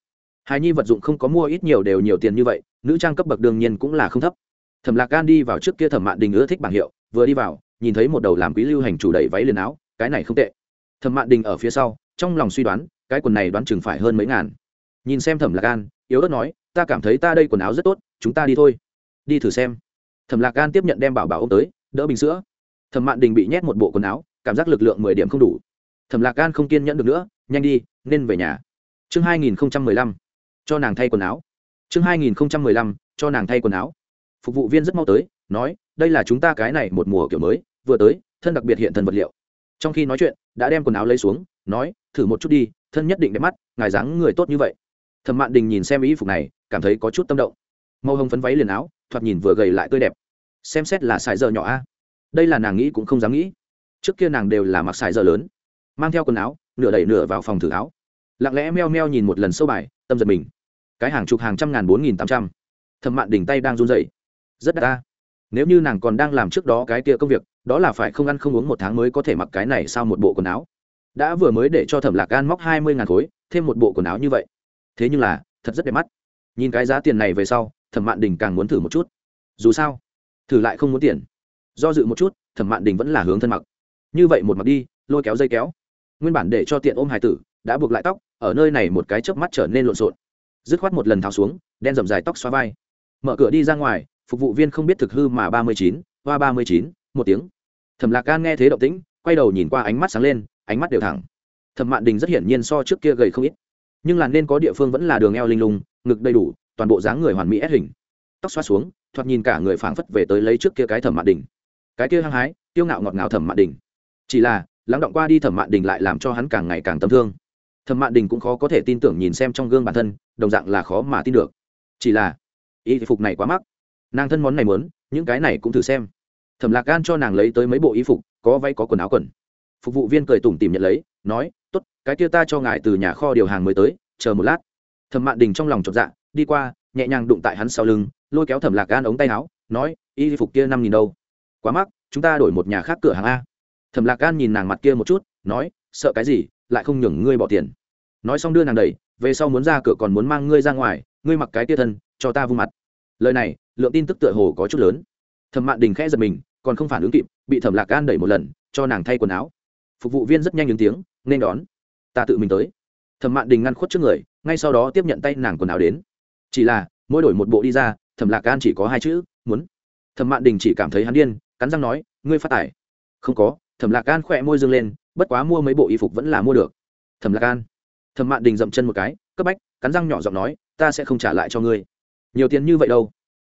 Hài nhi vật dụng không có mua ít nhiều đều nhiều tiền như vậy, nữ trang cấp bậc đương nhiên cũng là không thấp. Thẩm lạc gan đi vào trước kia thẩm mạn đình ưa thích bảng hiệu, vừa đi vào, nhìn thấy một đầu làm quý lưu hành chủ đẩy váy liền áo cái này không tệ. Thẩm mạn đình ở phía sau, trong lòng suy đoán, cái quần này đoán chừng phải hơn mấy ngàn. Nhìn xem thẩm lạc gan yếu ớt nói, ta cảm thấy ta đây quần áo rất tốt, chúng ta đi thôi. Đi thử xem. Thẩm lạc gan tiếp nhận đem bảo bảo ô m tới, đỡ bình sữa. Thẩm mạn đình bị nhét một bộ quần áo, cảm giác lực lượng mười điểm không đủ. Thẩm lạc gan không kiên nhẫn được nữa, nhanh đi, nên về nhà. Chương hai nghìn mười lăm. Cho nàng thay quần áo. Chương hai nghìn mười lăm, cho nàng thay quần áo. Phục vụ viên rất mau tới, nói, đây là chúng ta cái này một mùa kiểu mới, vừa tới, thân đặc biệt hiện thân vật liệu trong khi nói chuyện, đã đem quần áo lấy xuống, nói, thử một chút đi, thân nhất định đẹp mắt, ngài dáng người tốt như vậy. Thẩm mạn đình nhìn xem y phục này, cảm thấy có chút tâm động. Màu hồng phấn váy liền áo, thoạt nhìn vừa gầy lại tươi đẹp. Xem xét là sài giờ nhỏ a. Đây là nàng nghĩ cũng không dám nghĩ. Trước kia nàng đều là mặc sài giờ lớn, mang theo quần áo, nửa đẩy nửa vào phòng thử áo. Lặng lẽ meo meo nhìn một lần sâu bài, tâm giật mình. Cái hàng chục hàng trăm ngàn bốn nghìn tám trăm. Thẩm mạn đỉnh tay đang run dậy rất đắt ta nếu như nàng còn đang làm trước đó cái kia công việc, đó là phải không ăn không uống một tháng mới có thể mặc cái này sau một bộ quần áo. Đã vừa mới để cho thẩm lạc gan móc hai mươi ngàn khối, thêm một bộ quần áo như vậy. Thế nhưng là, thật rất đẹp mắt. Nhìn cái giá tiền này về sau, thẩm mạn đình càng muốn thử một chút. Dù sao, thử lại không muốn tiền. Do dự một chút, thẩm mạn đình vẫn là hướng thân mặc. Như vậy một mặc đi, lôi kéo dây kéo. Nguyên bản để cho tiện ôm hải tử, đã buộc lại tóc, ở nơi này một cái chớp mắt trở nên lộn xộn. Dứt khoát một lần tháo xuống, đen rậm dài tóc xóa vai. Mở cửa đi ra ngoài phục vụ viên không biết thực hư mà ba mươi chín, hoa ba mươi chín, một tiếng. Thẩm lạc can nghe thế động tĩnh, quay đầu nhìn qua ánh mắt sáng lên, ánh mắt đều thẳng. Thẩm mạn đình rất hiển nhiên so trước kia gầy không ít. Nhưng là nên có địa phương vẫn là đường eo linh lung, ngực đầy đủ, toàn bộ dáng người hoàn mỹ ép hình. Tóc xoa xuống, thoạt nhìn cả người phảng phất về tới lấy trước kia cái thẩm mạn đình. Cái kia hăng hái tiêu ngạo ngọt ngào thẩm mạn đình. Chỉ là, lắng động qua đi thẩm mạn đình lại làm cho hắn càng ngày càng tâm thương. Thẩm mạn đình cũng khó có thể tin tưởng nhìn xem trong gương bản thân, đồng dạng là khó mà tin được. Chỉ là, y phục này quá mắc nàng thân món này muốn, những cái này cũng thử xem. Thẩm lạc gan cho nàng lấy tới mấy bộ y phục, có váy có quần áo quần. Phục vụ viên cười tủm tìm nhận lấy, nói t ố t cái kia ta cho ngài từ nhà kho điều hàng mới tới, chờ một lát. Thẩm mạn đình trong lòng chột dạ đi qua, nhẹ nhàng đụng tại hắn sau lưng, lôi kéo thẩm lạc gan ống tay áo, nói, y phục kia năm nghìn đâu? Quá mắc, chúng ta đổi một nhà khác cửa hàng a. Thẩm lạc gan nhìn nàng mặt kia một chút, nói, sợ cái gì, lại không nhường ngươi bỏ tiền. Nói xong đưa nàng đầy về sau muốn ra cửa còn muốn mang ngươi ra ngoài, ngươi mặc cái kia thân, cho ta vung mặt lời này, lượng tin tức tựa hồ có chút lớn. Thẩm mạn đình khẽ giật mình, còn không phản ứng kịp, bị thẩm lạc gan đẩy một lần, cho nàng thay quần áo. Phục vụ viên rất nhanh ứng tiếng, nên đón. Ta tự mình tới. Thẩm mạn đình ngăn khuất trước người, ngay sau đó tiếp nhận tay nàng quần áo đến. Chỉ là, mỗi đổi một bộ đi ra, thẩm lạc gan chỉ có hai chữ, muốn. Thẩm mạn đình chỉ cảm thấy hắn điên, cắn răng nói, ngươi phát tải không có. Thẩm lạc gan khỏe môi dương lên, bất quá mua mấy bộ y phục vẫn là mua được. Thẩm lạc gan thẩm mạn đình dậm chân một cái, cấp bách, cắn răng nhỏ giọng nói, ta sẽ không trả lại cho ngươi nhiều tiền như vậy đâu?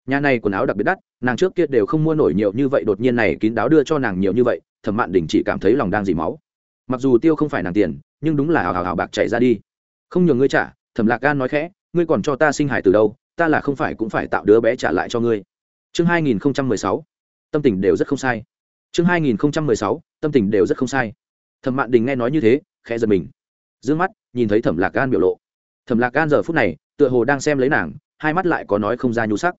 Nhà này quần áo đặc biệt đắt, nàng trước kia đều không mua nổi nhiều như vậy, đột nhiên này kín đáo đưa cho nàng nhiều như vậy, thẩm mạn đình chỉ cảm thấy lòng đang dì máu. Mặc dù tiêu không phải nàng tiền, nhưng đúng là hào hào hào bạc chạy ra đi. Không nhường ngươi trả, thẩm lạc gan nói khẽ, ngươi còn cho ta sinh hải từ đâu, ta là không phải cũng phải tạo đứa bé trả lại cho ngươi. Chương hai nghìn sáu. Tâm tình đều rất không sai. Chương hai nghìn sáu, tâm tình đều rất không sai. Thẩm mạn đình nghe nói như thế, khẽ giật mình. D mắt, nhìn thấy thẩm lạc gan biểu lộ. Thẩm lạc gan giờ phút này, tựa hồ đang xem lấy nàng hai mắt lại có nói không ra nhu sắc.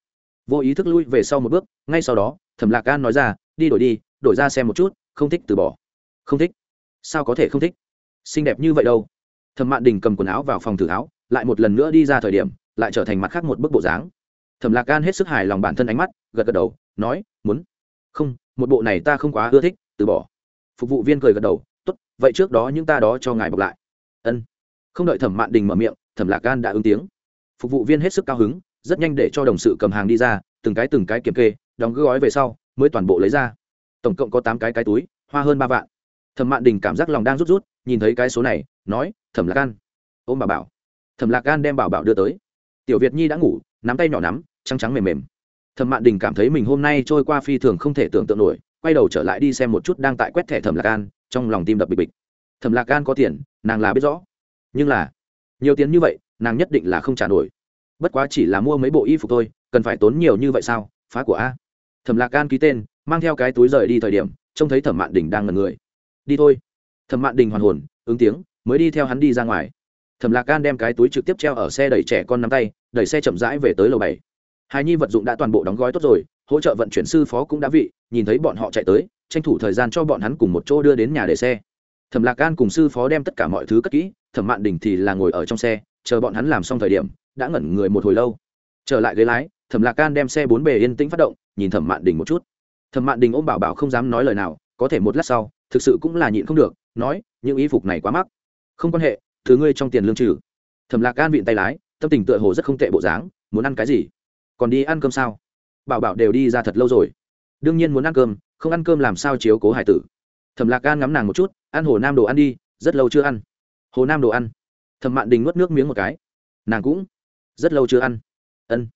Vô ý thức lui về sau một bước, ngay sau đó, thẩm lạc gan nói ra, đi đổi đi, đổi ra xem một chút, không thích từ bỏ. Không thích? Sao có thể không thích? Xinh đẹp như vậy đâu. Thẩm mạn đình cầm quần áo vào phòng thử áo lại một lần nữa đi ra thời điểm, lại trở thành mặt khác một bức bộ dáng. Thẩm lạc gan hết sức hài lòng bản thân ánh mắt, gật gật đầu, nói, muốn. Không, một bộ này ta không quá ưa thích, từ bỏ. Phục vụ viên cười gật đầu, tốt, vậy trước đó những ta đó cho ngài bọc lại. Ân. Không đợi thẩm mạn đình mở miệng, thẩm lạc gan đã ứng tiếng phục vụ viên hết sức cao hứng, rất nhanh để cho đồng sự cầm hàng đi ra, từng cái từng cái kiểm kê, đóng gói về sau, mới toàn bộ lấy ra. Tổng cộng có tám cái cái túi, hoa hơn ba vạn. Thẩm mạn đình cảm giác lòng đang rút rút, nhìn thấy cái số này, nói, thẩm lạc gan ôm bà bảo. Thẩm lạc gan đem bảo bảo đưa tới. Tiểu việt nhi đã ngủ, nắm tay nhỏ nắm, trắng trắng mềm mềm. Thẩm mạn đình cảm thấy mình hôm nay trôi qua phi thường không thể tưởng tượng nổi, quay đầu trở lại đi xem một chút đang tại quét thẻ thẩm lạc gan trong lòng tim đập bịch bịch. Thẩm lạc gan có tiền, nàng là biết rõ. Nhưng là, nhiều tiền như vậy nàng nhất định là không trả nổi. Bất quá chỉ là mua mấy bộ y phục thôi, cần phải tốn nhiều như vậy sao? Phá của a. Thẩm lạc gan ký tên, mang theo cái túi rời đi thời điểm, trông thấy thẩm mạn đình đang ngần người. Đi thôi. Thẩm mạn đình hoàn hồn, ứng tiếng, mới đi theo hắn đi ra ngoài. Thẩm lạc gan đem cái túi trực tiếp treo ở xe đẩy trẻ con nắm tay, đẩy xe chậm rãi về tới lầu bảy. Hài nhi vật dụng đã toàn bộ đóng gói tốt rồi, hỗ trợ vận chuyển sư phó cũng đã vị, nhìn thấy bọn họ chạy tới, tranh thủ thời gian cho bọn hắn cùng một chỗ đưa đến nhà để xe. Thẩm lạc gan cùng sư phó đem tất cả mọi thứ cất kỹ, thẩm mạn đình thì là ngồi ở trong xe chờ bọn hắn làm xong thời điểm, đã ngẩn người một hồi lâu. Trở lại ghế lái, thẩm lạc can đem xe bốn bề yên tĩnh phát động, nhìn thẩm mạn đình một chút. Thẩm mạn đình ôm bảo bảo không dám nói lời nào, có thể một lát sau, thực sự cũng là nhịn không được, nói, những y phục này quá mắc. Không quan hệ, thứ ngươi trong tiền lương trừ. Thẩm lạc can vịn tay lái, tâm tình tựa hồ rất không tệ bộ dáng, muốn ăn cái gì? Còn đi ăn cơm sao? Bảo bảo đều đi ra thật lâu rồi. Đương nhiên muốn ăn cơm, không ăn cơm làm sao chiếu cố hải tử? Thẩm lạc can ngắm nàng một chút, ăn hồ nam đồ ăn đi, rất lâu chưa ăn. Hồ nam đồ ăn? Thẩm mạn đình nuốt nước miếng một cái. Nàng cũng rất lâu chưa ăn. Ân.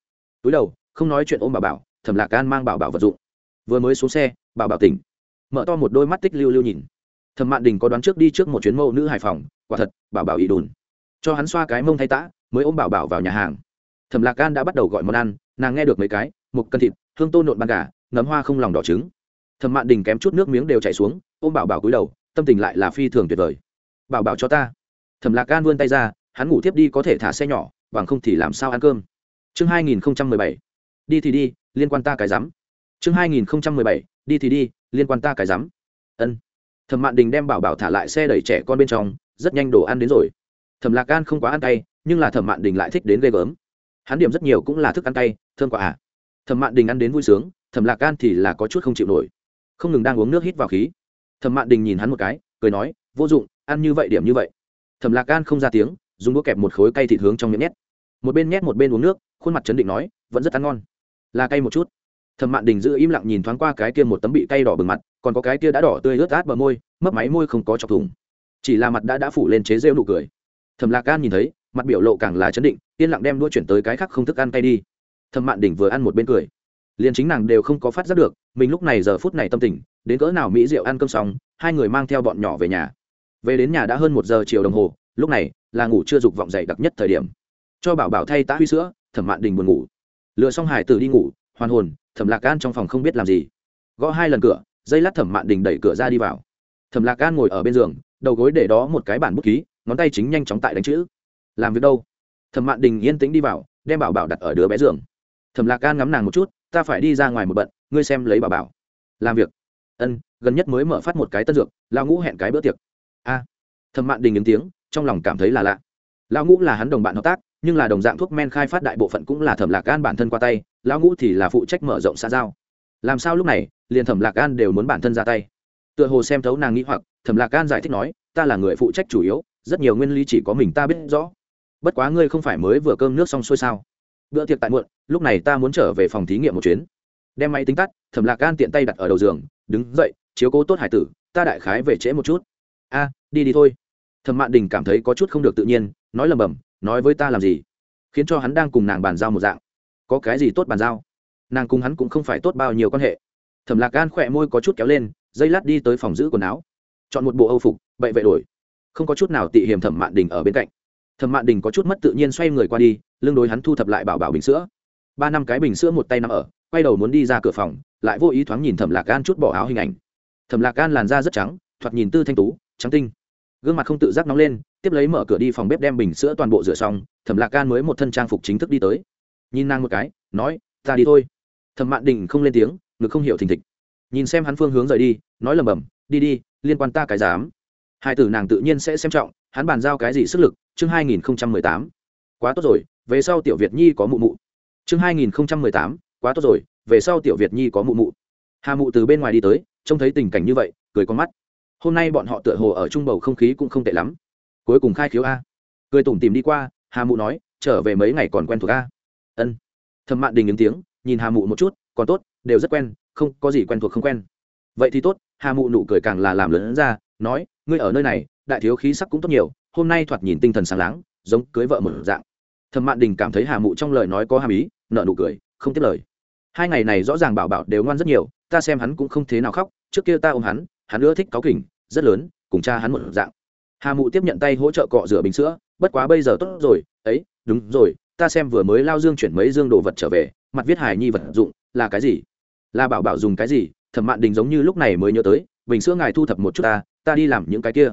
Túi đầu, không nói chuyện ôm bảo bảo, thẩm lạc gan mang bảo bảo vật dụng. Vừa mới xuống xe bảo bảo tỉnh. Mở to một đôi mắt tích lưu lưu nhìn. Thẩm mạn đình có đoán trước đi trước một chuyến mẫu nữ hải phòng, quả thật bảo bảo ý đùn. Cho hắn xoa cái mông thay tã, mới ôm bảo bảo vào nhà hàng. Thẩm lạc gan đã bắt đầu gọi món ăn, nàng nghe được mấy cái, một cân thịt, hương tô nộn ban gà, ngấm hoa không lòng đỏ trứng. Thẩm mạn đình kém chút nước miếng đều chảy xuống, ôm bảo bảo cúi đầu, tâm tình lại là phi thường tuyệt vời. Bảo bảo cho ta thẩm lạc gan vươn tay ra, hắn ngủ tiếp đi có thể thả xe nhỏ, bằng không thì làm sao ăn cơm. Chương hai nghìn bảy. Đi thì đi, liên quan ta cái rắm. Chương hai nghìn bảy, đi thì đi, liên quan ta cái rắm. Ân. Thẩm mạn đình đem bảo bảo thả lại xe đẩy trẻ con bên trong, rất nhanh đồ ăn đến rồi. Thẩm lạc gan không quá ăn tay nhưng là thẩm mạn đình lại thích đến ghê gớm. Hắn điểm rất nhiều cũng là thức ăn tay thơm quả à. Thẩm mạn đình ăn đến vui sướng, thẩm lạc gan thì là có chút không chịu nổi. Không ngừng đang uống nước hít vào khí. Thẩm mạn đình nhìn hắn một cái, cười nói, vô dụng, ăn như vậy điểm như vậy thẩm lạc gan không ra tiếng, dùng đũa kẹp một khối cây thịt hướng trong miệng nhét. Một bên nhét một bên uống nước, khuôn mặt chấn định nói, vẫn rất ăn ngon. Là cay một chút. Thẩm mạn đình giữ im lặng nhìn thoáng qua cái kia một tấm bị cay đỏ bừng mặt, còn có cái kia đã đỏ tươi ướt át bờ môi, mấp máy môi không có chọc thủng. Chỉ là mặt đã đã phủ lên chế rêu nụ cười. Thẩm lạc gan nhìn thấy, mặt biểu lộ càng là chấn định, yên lặng đem đua chuyển tới cái khác không thức ăn cay đi. Thẩm mạn đình vừa ăn một bên cười. Liền chính nàng đều không có phát giác được, mình lúc này giờ phút này tâm tình, đến cỡ nào mỹ rượu ăn cơm xong, hai người mang theo bọn nhỏ về nhà về đến nhà đã hơn một giờ chiều đồng hồ, lúc này là ngủ chưa dục vọng dậy đặc nhất thời điểm. Cho bảo bảo thay tá huy sữa, thẩm mạn đình buồn ngủ. Lựa xong hải tử đi ngủ, hoàn hồn, thẩm lạc gan trong phòng không biết làm gì. Gõ hai lần cửa, dây lát thẩm mạn đình đẩy cửa ra đi vào. Thẩm lạc gan ngồi ở bên giường, đầu gối để đó một cái bản bút ký, ngón tay chính nhanh chóng tại đánh chữ. Làm việc đâu? Thẩm mạn đình yên tĩnh đi vào, đem bảo bảo đặt ở đứa bé giường. Thẩm lạc gan ngắm nàng một chút, ta phải đi ra ngoài một bận, ngươi xem lấy bảo bảo. Làm việc. Ân, gần nhất mới mở phát một cái tân dược lao ngũ hẹn cái bữa tiệc a. Thẩm mạn đình ứng tiếng, trong lòng cảm thấy là lạ. Lão ngũ là hắn đồng bạn hợp tác, nhưng là đồng dạng thuốc men khai phát đại bộ phận cũng là thẩm lạc gan bản thân qua tay, lão ngũ thì là phụ trách mở rộng xã giao. Làm sao lúc này, liền thẩm lạc gan đều muốn bản thân ra tay? Tựa hồ xem thấu nàng nghĩ hoặc, thẩm lạc gan giải thích nói, ta là người phụ trách chủ yếu, rất nhiều nguyên lý chỉ có mình ta biết rõ. Bất quá ngươi không phải mới vừa cơm nước xong xuôi sao? Bữa tiệc tại muộn, lúc này ta muốn trở về phòng thí nghiệm một chuyến. Đem máy tính tắt, thẩm lạc gan tiện tay đặt ở đầu giường, đứng dậy, chiếu cố tốt hải tử, ta đại khái về trễ một chút a, đi đi thôi. Thẩm mạn đình cảm thấy có chút không được tự nhiên, nói lầm bầm, nói với ta làm gì? Khiến cho hắn đang cùng nàng bàn giao một dạng. Có cái gì tốt bàn giao? Nàng cùng hắn cũng không phải tốt bao nhiêu quan hệ. Thẩm lạc gan khỏe môi có chút kéo lên, dây lát đi tới phòng giữ quần áo. Chọn một bộ âu phục, bậy vệ đổi. Không có chút nào tị hiểm thẩm mạn đình ở bên cạnh. Thẩm mạn đình có chút mất tự nhiên xoay người qua đi, lưng đối hắn thu thập lại bảo bảo bình sữa. Ba năm cái bình sữa một tay nằm ở, quay đầu muốn đi ra cửa phòng, lại vô ý thoáng nhìn thẩm lạc gan chút bỏ áo hình ảnh. Thẩm lạc gan làn da rất trắng, thoạt nhìn tư thanh tú trắng tinh. Gương mặt không tự giác nóng lên, tiếp lấy mở cửa đi phòng bếp đem bình sữa toàn bộ rửa xong, thẩm lạc can mới một thân trang phục chính thức đi tới. Nhìn nàng một cái, nói, ta đi thôi. Thẩm mạn đình không lên tiếng, ngực không hiểu thình thịch. Nhìn xem hắn phương hướng rời đi, nói lầm bầm đi đi, liên quan ta cái dám hai tử nàng tự nhiên sẽ xem trọng, hắn bàn giao cái gì sức lực? Chương hai nghìn không trăm mười tám. Quá tốt rồi, về sau tiểu việt nhi có mụ mụ. Chương hai nghìn không trăm mười tám, quá tốt rồi, về sau tiểu việt nhi có mụ mụ. Hà mụ từ bên ngoài đi tới, trông thấy tình cảnh như vậy, cười con mắt hôm nay bọn họ tựa hồ ở trung bầu không khí cũng không tệ lắm. Cuối cùng khai khiếu a. Cười tủm tìm đi qua, hà mụ nói, trở về mấy ngày còn quen thuộc a. Ân. Thầm mạn đình ứng tiếng, nhìn hà mụ một chút, còn tốt, đều rất quen, không, có gì quen thuộc không quen. Vậy thì tốt. Hà mụ nụ cười càng là làm lớn ra, nói, ngươi ở nơi này, đại thiếu khí sắc cũng tốt nhiều, hôm nay thoạt nhìn tinh thần sáng láng, giống cưới vợ một dạng. Thẩm mạn đình cảm thấy hà mụ trong lời nói có hàm ý nợ nụ cười, không tiếp lời. Hai ngày này rõ ràng bảo bảo đều ngoan rất nhiều, ta xem hắn cũng không thế nào khóc, trước kia ta ôm hắn hắn ưa thích cáu kỉnh rất lớn, cùng cha hắn một dạng. Hà mụ tiếp nhận tay hỗ trợ cọ rửa bình sữa, bất quá bây giờ tốt rồi, ấy, đúng rồi, ta xem vừa mới lao dương chuyển mấy dương đồ vật trở về, mặt viết hài nhi vật dụng, là cái gì? Là bảo bảo dùng cái gì? Thẩm mạn đình giống như lúc này mới nhớ tới, bình sữa ngài thu thập một chút ta ta đi làm những cái kia.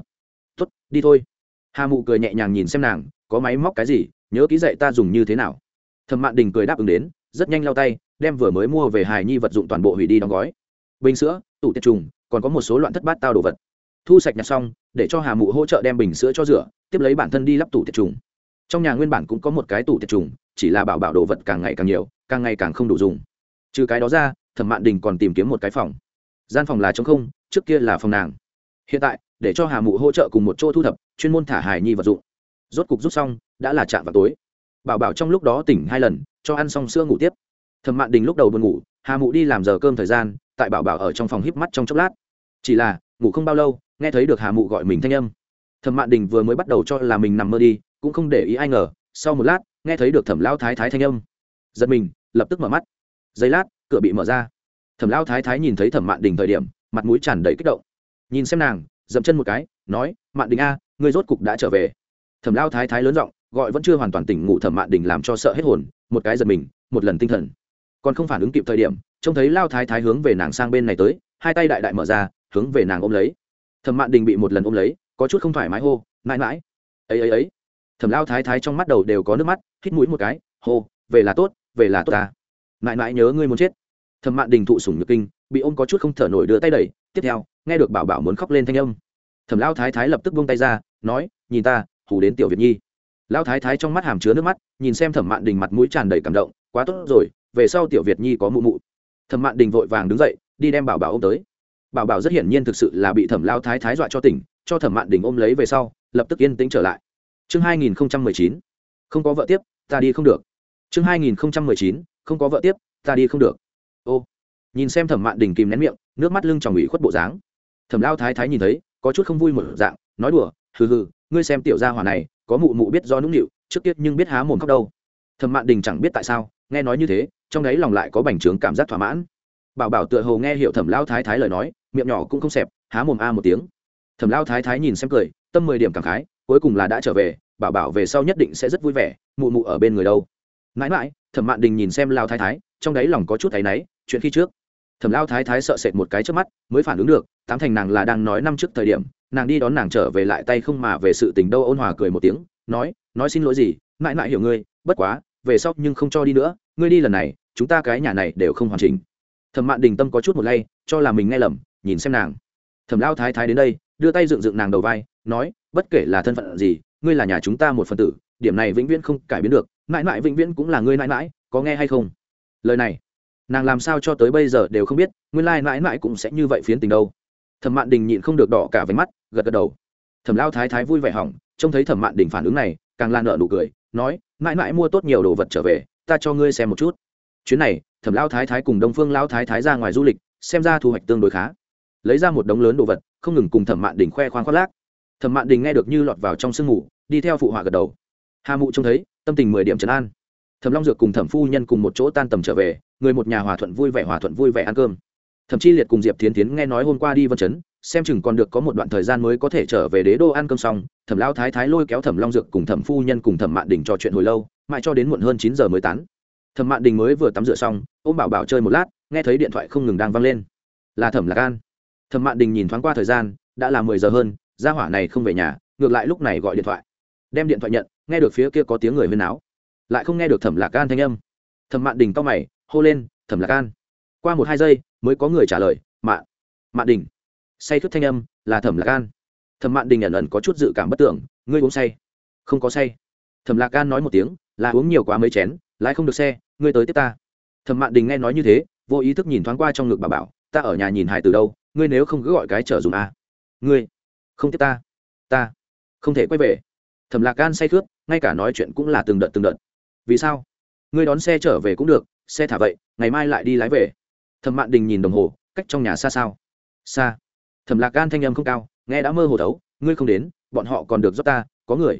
Tốt, đi thôi. Hà mụ cười nhẹ nhàng nhìn xem nàng, có máy móc cái gì, nhớ ký dạy ta dùng như thế nào. Thẩm mạn đình cười đáp ứng đến, rất nhanh lao tay, đem vừa mới mua về hài nhi vật dụng toàn bộ hủy đi đóng gói. Bình sữa, tủ tiệt trùng, còn có một số loạn thất bát tao đồ vật thu sạch nhặt xong, để cho hà mụ hỗ trợ đem bình sữa cho rửa, tiếp lấy bản thân đi lắp tủ tiệt trùng. Trong nhà nguyên bản cũng có một cái tủ tiệt trùng, chỉ là bảo bảo đồ vật càng ngày càng nhiều, càng ngày càng không đủ dùng. Trừ cái đó ra, thẩm mạn đình còn tìm kiếm một cái phòng. Gian phòng là t không, trước kia là phòng nàng. Hiện tại, để cho hà mụ hỗ trợ cùng một chỗ thu thập, chuyên môn thả hài nhi vật dụng. Rốt cục rút xong, đã là chạm vào tối. Bảo bảo trong lúc đó tỉnh hai lần, cho ăn xong sữa ngủ tiếp. Thẩm mạn đình lúc đầu buồn ngủ, hà mụ đi làm giờ cơm thời gian, tại bảo bảo ở trong phòng híp mắt trong chốc lát. Chỉ là ngủ không bao lâu, nghe thấy được hà mụ gọi mình thanh âm. Thẩm mạn đình vừa mới bắt đầu cho là mình nằm mơ đi, cũng không để ý ai ngờ, sau một lát, nghe thấy được thẩm lao thái thái thanh âm. Giật mình, lập tức mở mắt. Giây lát, cửa bị mở ra. Thẩm lao thái thái nhìn thấy thẩm mạn đình thời điểm, mặt mũi tràn đầy kích động. Nhìn xem nàng, dậm chân một cái, nói, mạn đình a, ngươi rốt cục đã trở về. Thẩm lao thái thái lớn giọng, gọi vẫn chưa hoàn toàn tỉnh ngủ thẩm mạn đình làm cho sợ hết hồn, một cái giật mình, một lần tinh thần. Còn không phản ứng kịp thời điểm, trông thấy lao thái thái hướng về nàng sang bên này tới, hai tay đại đại mở ra hướng về nàng ôm lấy. Thẩm mạn đình bị một lần ôm lấy, có chút không thoải mái hô, mãi mãi. Ấy ấy ấy. Thẩm lao thái thái trong mắt đầu đều có nước mắt, hít mũi một cái, hô, về là tốt, về là tốt ta. Mãi mãi nhớ ngươi muốn chết. Thẩm mạn đình thụ sủng nhược kinh, bị ôm có chút không thở nổi đưa tay đẩy, tiếp theo, nghe được bảo bảo muốn khóc lên thanh âm. Thẩm lao thái thái lập tức buông tay ra, nói, nhìn ta, hù đến tiểu việt nhi. Lao thái thái trong mắt hàm chứa nước mắt, nhìn xem thẩm mạn đình mặt mũi tràn đầy cảm động, quá tốt rồi, về sau tiểu việt nhi có mụ mụ. Thẩm mạn đình vội vàng đứng dậy, đi đem bảo bảo ôm tới bảo bảo rất hiển nhiên thực sự là bị thẩm lao thái thái dọa cho tỉnh, cho thẩm mạn đình ôm lấy về sau, lập tức yên tĩnh trở lại. Chương hai nghìn không trăm mười chín, không có vợ tiếp, ta đi không được. Chương hai nghìn không trăm mười chín, không có vợ tiếp, ta đi không được. Ô, nhìn xem thẩm mạn đình kìm nén miệng, nước mắt lưng tròng ủy khuất bộ dáng. Thẩm lao thái thái nhìn thấy, có chút không vui một dạng, nói đùa, hừ hừ, ngươi xem tiểu gia hỏa này, có mụ mụ biết do nũng nịu, trước tiết nhưng biết há mồm khóc đâu. Thẩm mạn đình chẳng biết tại sao, nghe nói như thế, trong đấy lòng lại có bành trướng cảm giác thỏa mãn bảo bảo tựa hồ nghe hiểu thẩm lao thái thái lời nói, miệng nhỏ cũng không xẹp, há mồm a một tiếng. Thẩm lao thái thái nhìn xem cười, tâm mười điểm cảm khái, cuối cùng là đã trở về, bảo bảo về sau nhất định sẽ rất vui vẻ, mụ mụ ở bên người đâu. Mãi mãi, thẩm mạn đình nhìn xem lao thái thái, trong đáy lòng có chút thấy náy, chuyện khi trước. Thẩm lao thái thái sợ sệt một cái trước mắt, mới phản ứng được, tám thành nàng là đang nói năm trước thời điểm, nàng đi đón nàng trở về lại tay không mà về sự tình đâu ôn hòa cười một tiếng, nói nói xin lỗi gì, mãi mãi hiểu ngươi, bất quá, về sau nhưng không cho đi nữa, ngươi đi lần này, chúng ta cái nhà này đều không hoàn chỉnh thẩm mạn đình tâm có chút một lay, cho là mình nghe lầm, nhìn xem nàng. Thẩm lao thái thái đến đây, đưa tay dựng dựng nàng đầu vai, nói, bất kể là thân phận gì, ngươi là nhà chúng ta một phần tử, điểm này vĩnh viễn không cải biến được, mãi mãi vĩnh viễn cũng là ngươi mãi mãi, có nghe hay không? Lời này, nàng làm sao cho tới bây giờ đều không biết, nguyên lai mãi mãi cũng sẽ như vậy phiến tình đâu. Thẩm mạn đình nhịn không được đỏ cả váy mắt, gật gật đầu. Thẩm lao thái thái vui vẻ hỏng, trông thấy thẩm mạn đình phản ứng này, càng lan nợ nụ cười, nói, mãi mãi mua tốt nhiều đồ vật trở về, ta cho ngươi xem một chút chuyến này, thẩm lao thái thái cùng đông phương lao thái thái ra ngoài du lịch, xem ra thu hoạch tương đối khá. Lấy ra một đống lớn đồ vật, không ngừng cùng thẩm mạn đình khoe khoang khoác lác. Thẩm mạn đình nghe được như lọt vào trong sương mù, đi theo phụ họa gật đầu. Hà mụ trông thấy, tâm tình mười điểm trấn an. Thẩm long dược cùng thẩm phu nhân cùng một chỗ tan tầm trở về, người một nhà hòa thuận vui vẻ hòa thuận vui vẻ ăn cơm. Thậm chi liệt cùng diệp tiến tiến nghe nói hôm qua đi vân chấn, xem chừng còn được có một đoạn thời gian mới có thể trở về đế đô ăn cơm xong, thẩm lao thái thái lôi kéo thẩm long dược cùng thẩm phu nhân cùng thẩm mạn đình trò chuyện hồi lâu, mãi cho đến muộn hơn chín giờ mới tán thẩm mạn đình mới vừa tắm rửa xong, ôm bảo bảo chơi một lát, nghe thấy điện thoại không ngừng đang văng lên. Là thẩm lạc an. Thẩm mạn đình nhìn thoáng qua thời gian, đã là mười giờ hơn, gia hỏa này không về nhà, ngược lại lúc này gọi điện thoại. Đem điện thoại nhận, nghe được phía kia có tiếng người huyên áo lại không nghe được thẩm lạc an thanh âm. Thẩm mạn đình to mày, hô lên, thẩm lạc an. Qua một hai giây, mới có người trả lời mạn mạn đình. Say thức thanh âm, là thẩm lạc an. Thẩm mạn đình ẩn ẩn có chút dự cảm bất tưởng, ngươi uống say. Không có say. Thẩm lạc an nói một tiếng, là uống nhiều quá mấy chén lái không được xe, ngươi tới tiếp ta. Thẩm mạn đình nghe nói như thế, vô ý thức nhìn thoáng qua trong ngực bà bảo, ta ở nhà nhìn hải từ đâu, ngươi nếu không cứ gọi cái trở dùng a. Ngươi, không tiếp ta. Ta, không thể quay về. Thẩm lạc gan say khướp ngay cả nói chuyện cũng là từng đợt từng đợt. Vì sao? Ngươi đón xe trở về cũng được, xe thả vậy, ngày mai lại đi lái về. Thẩm mạn đình nhìn đồng hồ, cách trong nhà xa sao? Xa. Thẩm lạc gan thanh âm không cao, nghe đã mơ hồ thấu, ngươi không đến, bọn họ còn được giúp ta, có người.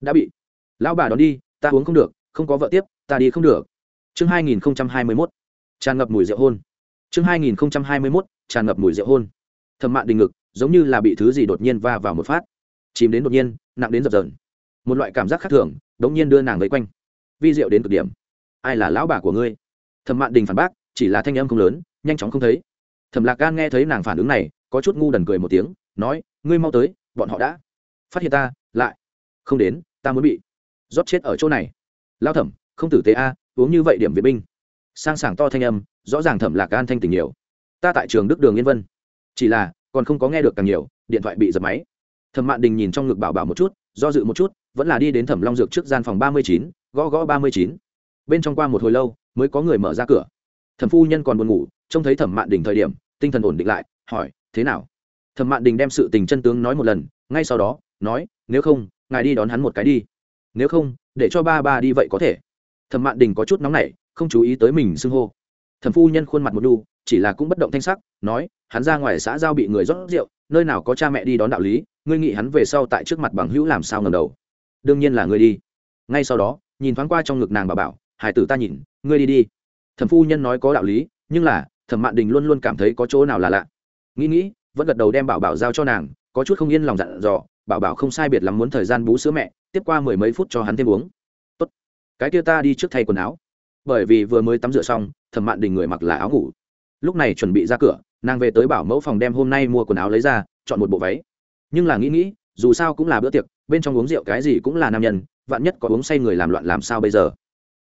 Đã bị. Lão bà đón đi, ta uống không được, không có vợ tiếp ta đi không được. Chương hai nghìn hai mươi mốt, tràn ngập mùi rượu hôn. Chương hai nghìn hai mươi mốt, tràn ngập mùi rượu hôn. Thẩm mạn đình ngực, giống như là bị thứ gì đột nhiên va vào một phát. Chìm đến đột nhiên, nặng đến dập dờn. Một loại cảm giác khác thường đ n g nhiên đưa nàng vây quanh. Vi rượu đến cực điểm. Ai là lão bà của ngươi? Thẩm mạn đình phản bác, chỉ là thanh âm không lớn, nhanh chóng không thấy. Thẩm lạc gan nghe thấy nàng phản ứng này, có chút ngu đần cười một tiếng, nói, ngươi mau tới, bọn họ đã phát hiện ta, lại không đến, ta muốn bị rót chết ở chỗ này. Lao thẩm không tử tế a, uống như vậy điểm viện binh. Sang sảng to thanh âm, rõ ràng thẩm lạc gan thanh tình nhiều. Ta tại trường đức đường yên vân. Chỉ là, còn không có nghe được càng nhiều, điện thoại bị dập máy. Thẩm mạn đình nhìn trong ngực bảo bảo một chút, do dự một chút, vẫn là đi đến thẩm long dược trước gian phòng ba mươi chín, gõ gõ ba mươi chín. Bên trong qua một hồi lâu, mới có người mở ra cửa. Thẩm phu nhân còn buồn ngủ, trông thấy thẩm mạn đình thời điểm, tinh thần ổn định lại, hỏi, thế nào? Thẩm mạn đình đem sự tình chân tướng nói một lần, ngay sau đó, nói, nếu không, ngài đi đón hắn một cái đi. Nếu không, để cho ba ba đi vậy có thể thẩm mạn đình có chút nóng nảy, không chú ý tới mình xưng hô. Thẩm phu nhân khuôn mặt một đu, chỉ là cũng bất động thanh sắc, nói, hắn ra ngoài xã giao bị người rót rượu, nơi nào có cha mẹ đi đón đạo lý, ngươi nghĩ hắn về sau tại trước mặt bằng hữu làm sao ngầm đầu. Đương nhiên là ngươi đi. Ngay sau đó, nhìn thoáng qua trong ngực nàng bà bảo, hải tử ta nhìn, ngươi đi đi. Thẩm phu nhân nói có đạo lý, nhưng là, thẩm mạn đình luôn luôn cảm thấy có chỗ nào là lạ. Nghĩ nghĩ, vẫn gật đầu đem bảo bảo giao cho nàng, có chút không yên lòng dặn dò, bảo bảo không sai biệt lắm muốn thời gian bú sữa mẹ, tiếp qua mười mấy phút cho hắn thêm uống cái kia ta đi trước thay quần áo. Bởi vì vừa mới tắm rửa xong, thẩm mạn đình người mặc là áo ngủ. Lúc này chuẩn bị ra cửa, nàng về tới bảo mẫu phòng đem hôm nay mua quần áo lấy ra, chọn một bộ váy. Nhưng là nghĩ nghĩ, dù sao cũng là bữa tiệc, bên trong uống rượu cái gì cũng là nam nhân, vạn nhất có uống say người làm loạn làm sao bây giờ?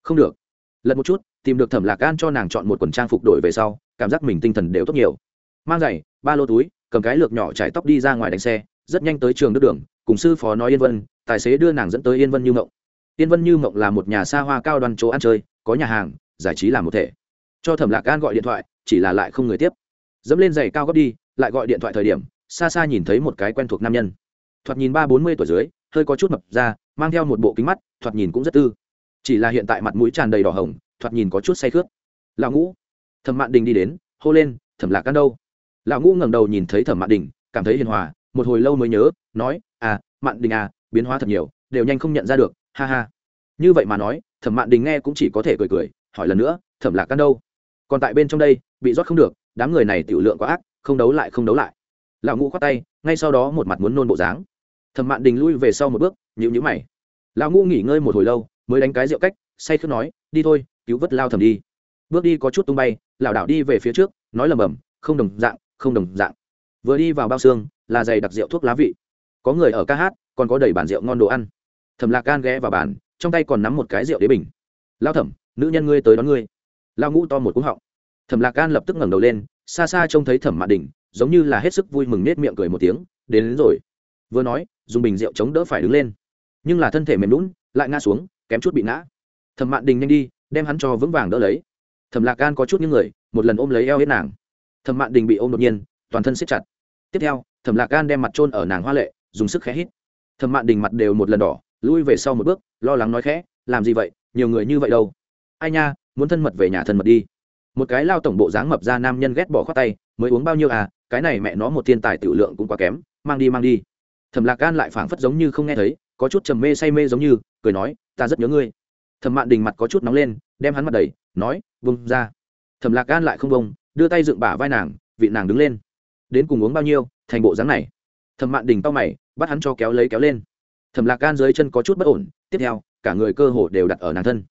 Không được. Lật một chút, tìm được thẩm lạc gan cho nàng chọn một quần trang phục đổi về sau, cảm giác mình tinh thần đều tốt nhiều. Mang giày, ba lô túi, cầm cái lược nhỏ trải tóc đi ra ngoài đánh xe, rất nhanh tới trường đức đường, cùng sư phó nói yên vân, tài xế đưa nàng dẫn tới yên vân như mộng Tiên vân như mộng là một nhà xa hoa cao đoàn chỗ ăn chơi, có nhà hàng, giải trí làm một thể. Cho thẩm lạc gan gọi điện thoại, chỉ là lại không người tiếp. Dẫm lên giày cao gấp đi, lại gọi điện thoại thời điểm, xa xa nhìn thấy một cái quen thuộc nam nhân. Thoạt nhìn ba bốn mươi tuổi dưới, hơi có chút mập ra, mang theo một bộ kính mắt, thoạt nhìn cũng rất tư. Chỉ là hiện tại mặt mũi tràn đầy đỏ hồng, thoạt nhìn có chút say khướt. Lão ngũ. Thẩm mạn đình đi đến, hô lên, thẩm lạc An đâu? Lão ngũ ngẩng đầu nhìn thấy thẩm mạn đình, cảm thấy hiền hòa, một hồi lâu mới nhớ, nói à mạn đình à biến hóa thật nhiều, đều nhanh không nhận ra được ha ha. Như vậy mà nói, thẩm mạn đình nghe cũng chỉ có thể cười cười, hỏi lần nữa, thẩm lạc căn đâu? Còn tại bên trong đây, bị rót không được, đám người này tiểu lượng quá ác, không đấu lại, không đấu lại. Lão ngũ khoát tay, ngay sau đó một mặt muốn nôn bộ dáng. Thẩm mạn đình lui về sau một bước nhịu nhữ mày. Lão ngũ nghỉ ngơi một hồi lâu, mới đánh cái rượu cách, say khước nói, đi thôi, cứu vớt lao thầm đi. Bước đi có chút tung bay lảo đảo đi về phía trước, nói lầm bầm, không đồng dạng, không đồng dạng. Vừa đi vào bao xương, là giày đặc rượu thuốc lá vị. Có người ở ca hát, còn có đầy bản rượu ngon đồ ăn thẩm lạc gan ghé vào bàn trong tay còn nắm một cái rượu đế bình. Lao thẩm nữ nhân ngươi tới đón ngươi. Lao ngũ to một cúng họng. Thẩm lạc gan lập tức ngẩng đầu lên xa xa trông thấy thẩm mạ đình giống như là hết sức vui mừng nết miệng cười một tiếng đến, đến rồi. Vừa nói dùng bình rượu chống đỡ phải đứng lên. Nhưng là thân thể mềm lún lại ngã xuống kém chút bị ngã. Thẩm mạn đình nhanh đi đem hắn cho vững vàng đỡ lấy. Thẩm lạc gan có chút những người một lần ôm lấy eo hết nàng. Thẩm mạn đình bị ôm đột nhiên toàn thân siết chặt. Tiếp theo thẩm lạc gan đem mặt trôn ở nàng hoa lệ dùng sức khẽ hít. Thẩm mạn đình mặt đều một lần đỏ lui về sau một bước, lo lắng nói khẽ, làm gì vậy? Nhiều người như vậy đâu. Ai nha, muốn thân mật về nhà thân mật đi. Một cái lao tổng bộ dáng mập ra nam nhân ghét bỏ khoát tay, mới uống bao nhiêu à? Cái này mẹ nó một thiên tài tiểu lượng cũng quá kém, mang đi mang đi. Thẩm lạc gan lại phảng phất giống như không nghe thấy, có chút trầm mê say mê giống như, cười nói, ta rất nhớ ngươi. Thẩm mạn đình mặt có chút nóng lên, đem hắn mặt đầy nói, vung ra. Thẩm lạc gan lại không bông đưa tay dựng bả vai nàng, vị nàng đứng lên. Đến cùng uống bao nhiêu, thành bộ dáng này? Thẩm mạn đình tao mày, bắt hắn cho kéo lấy kéo lên thẩm lạc gan dưới chân có chút bất ổn, tiếp theo, cả người cơ hồ đều đặt ở nàng thân.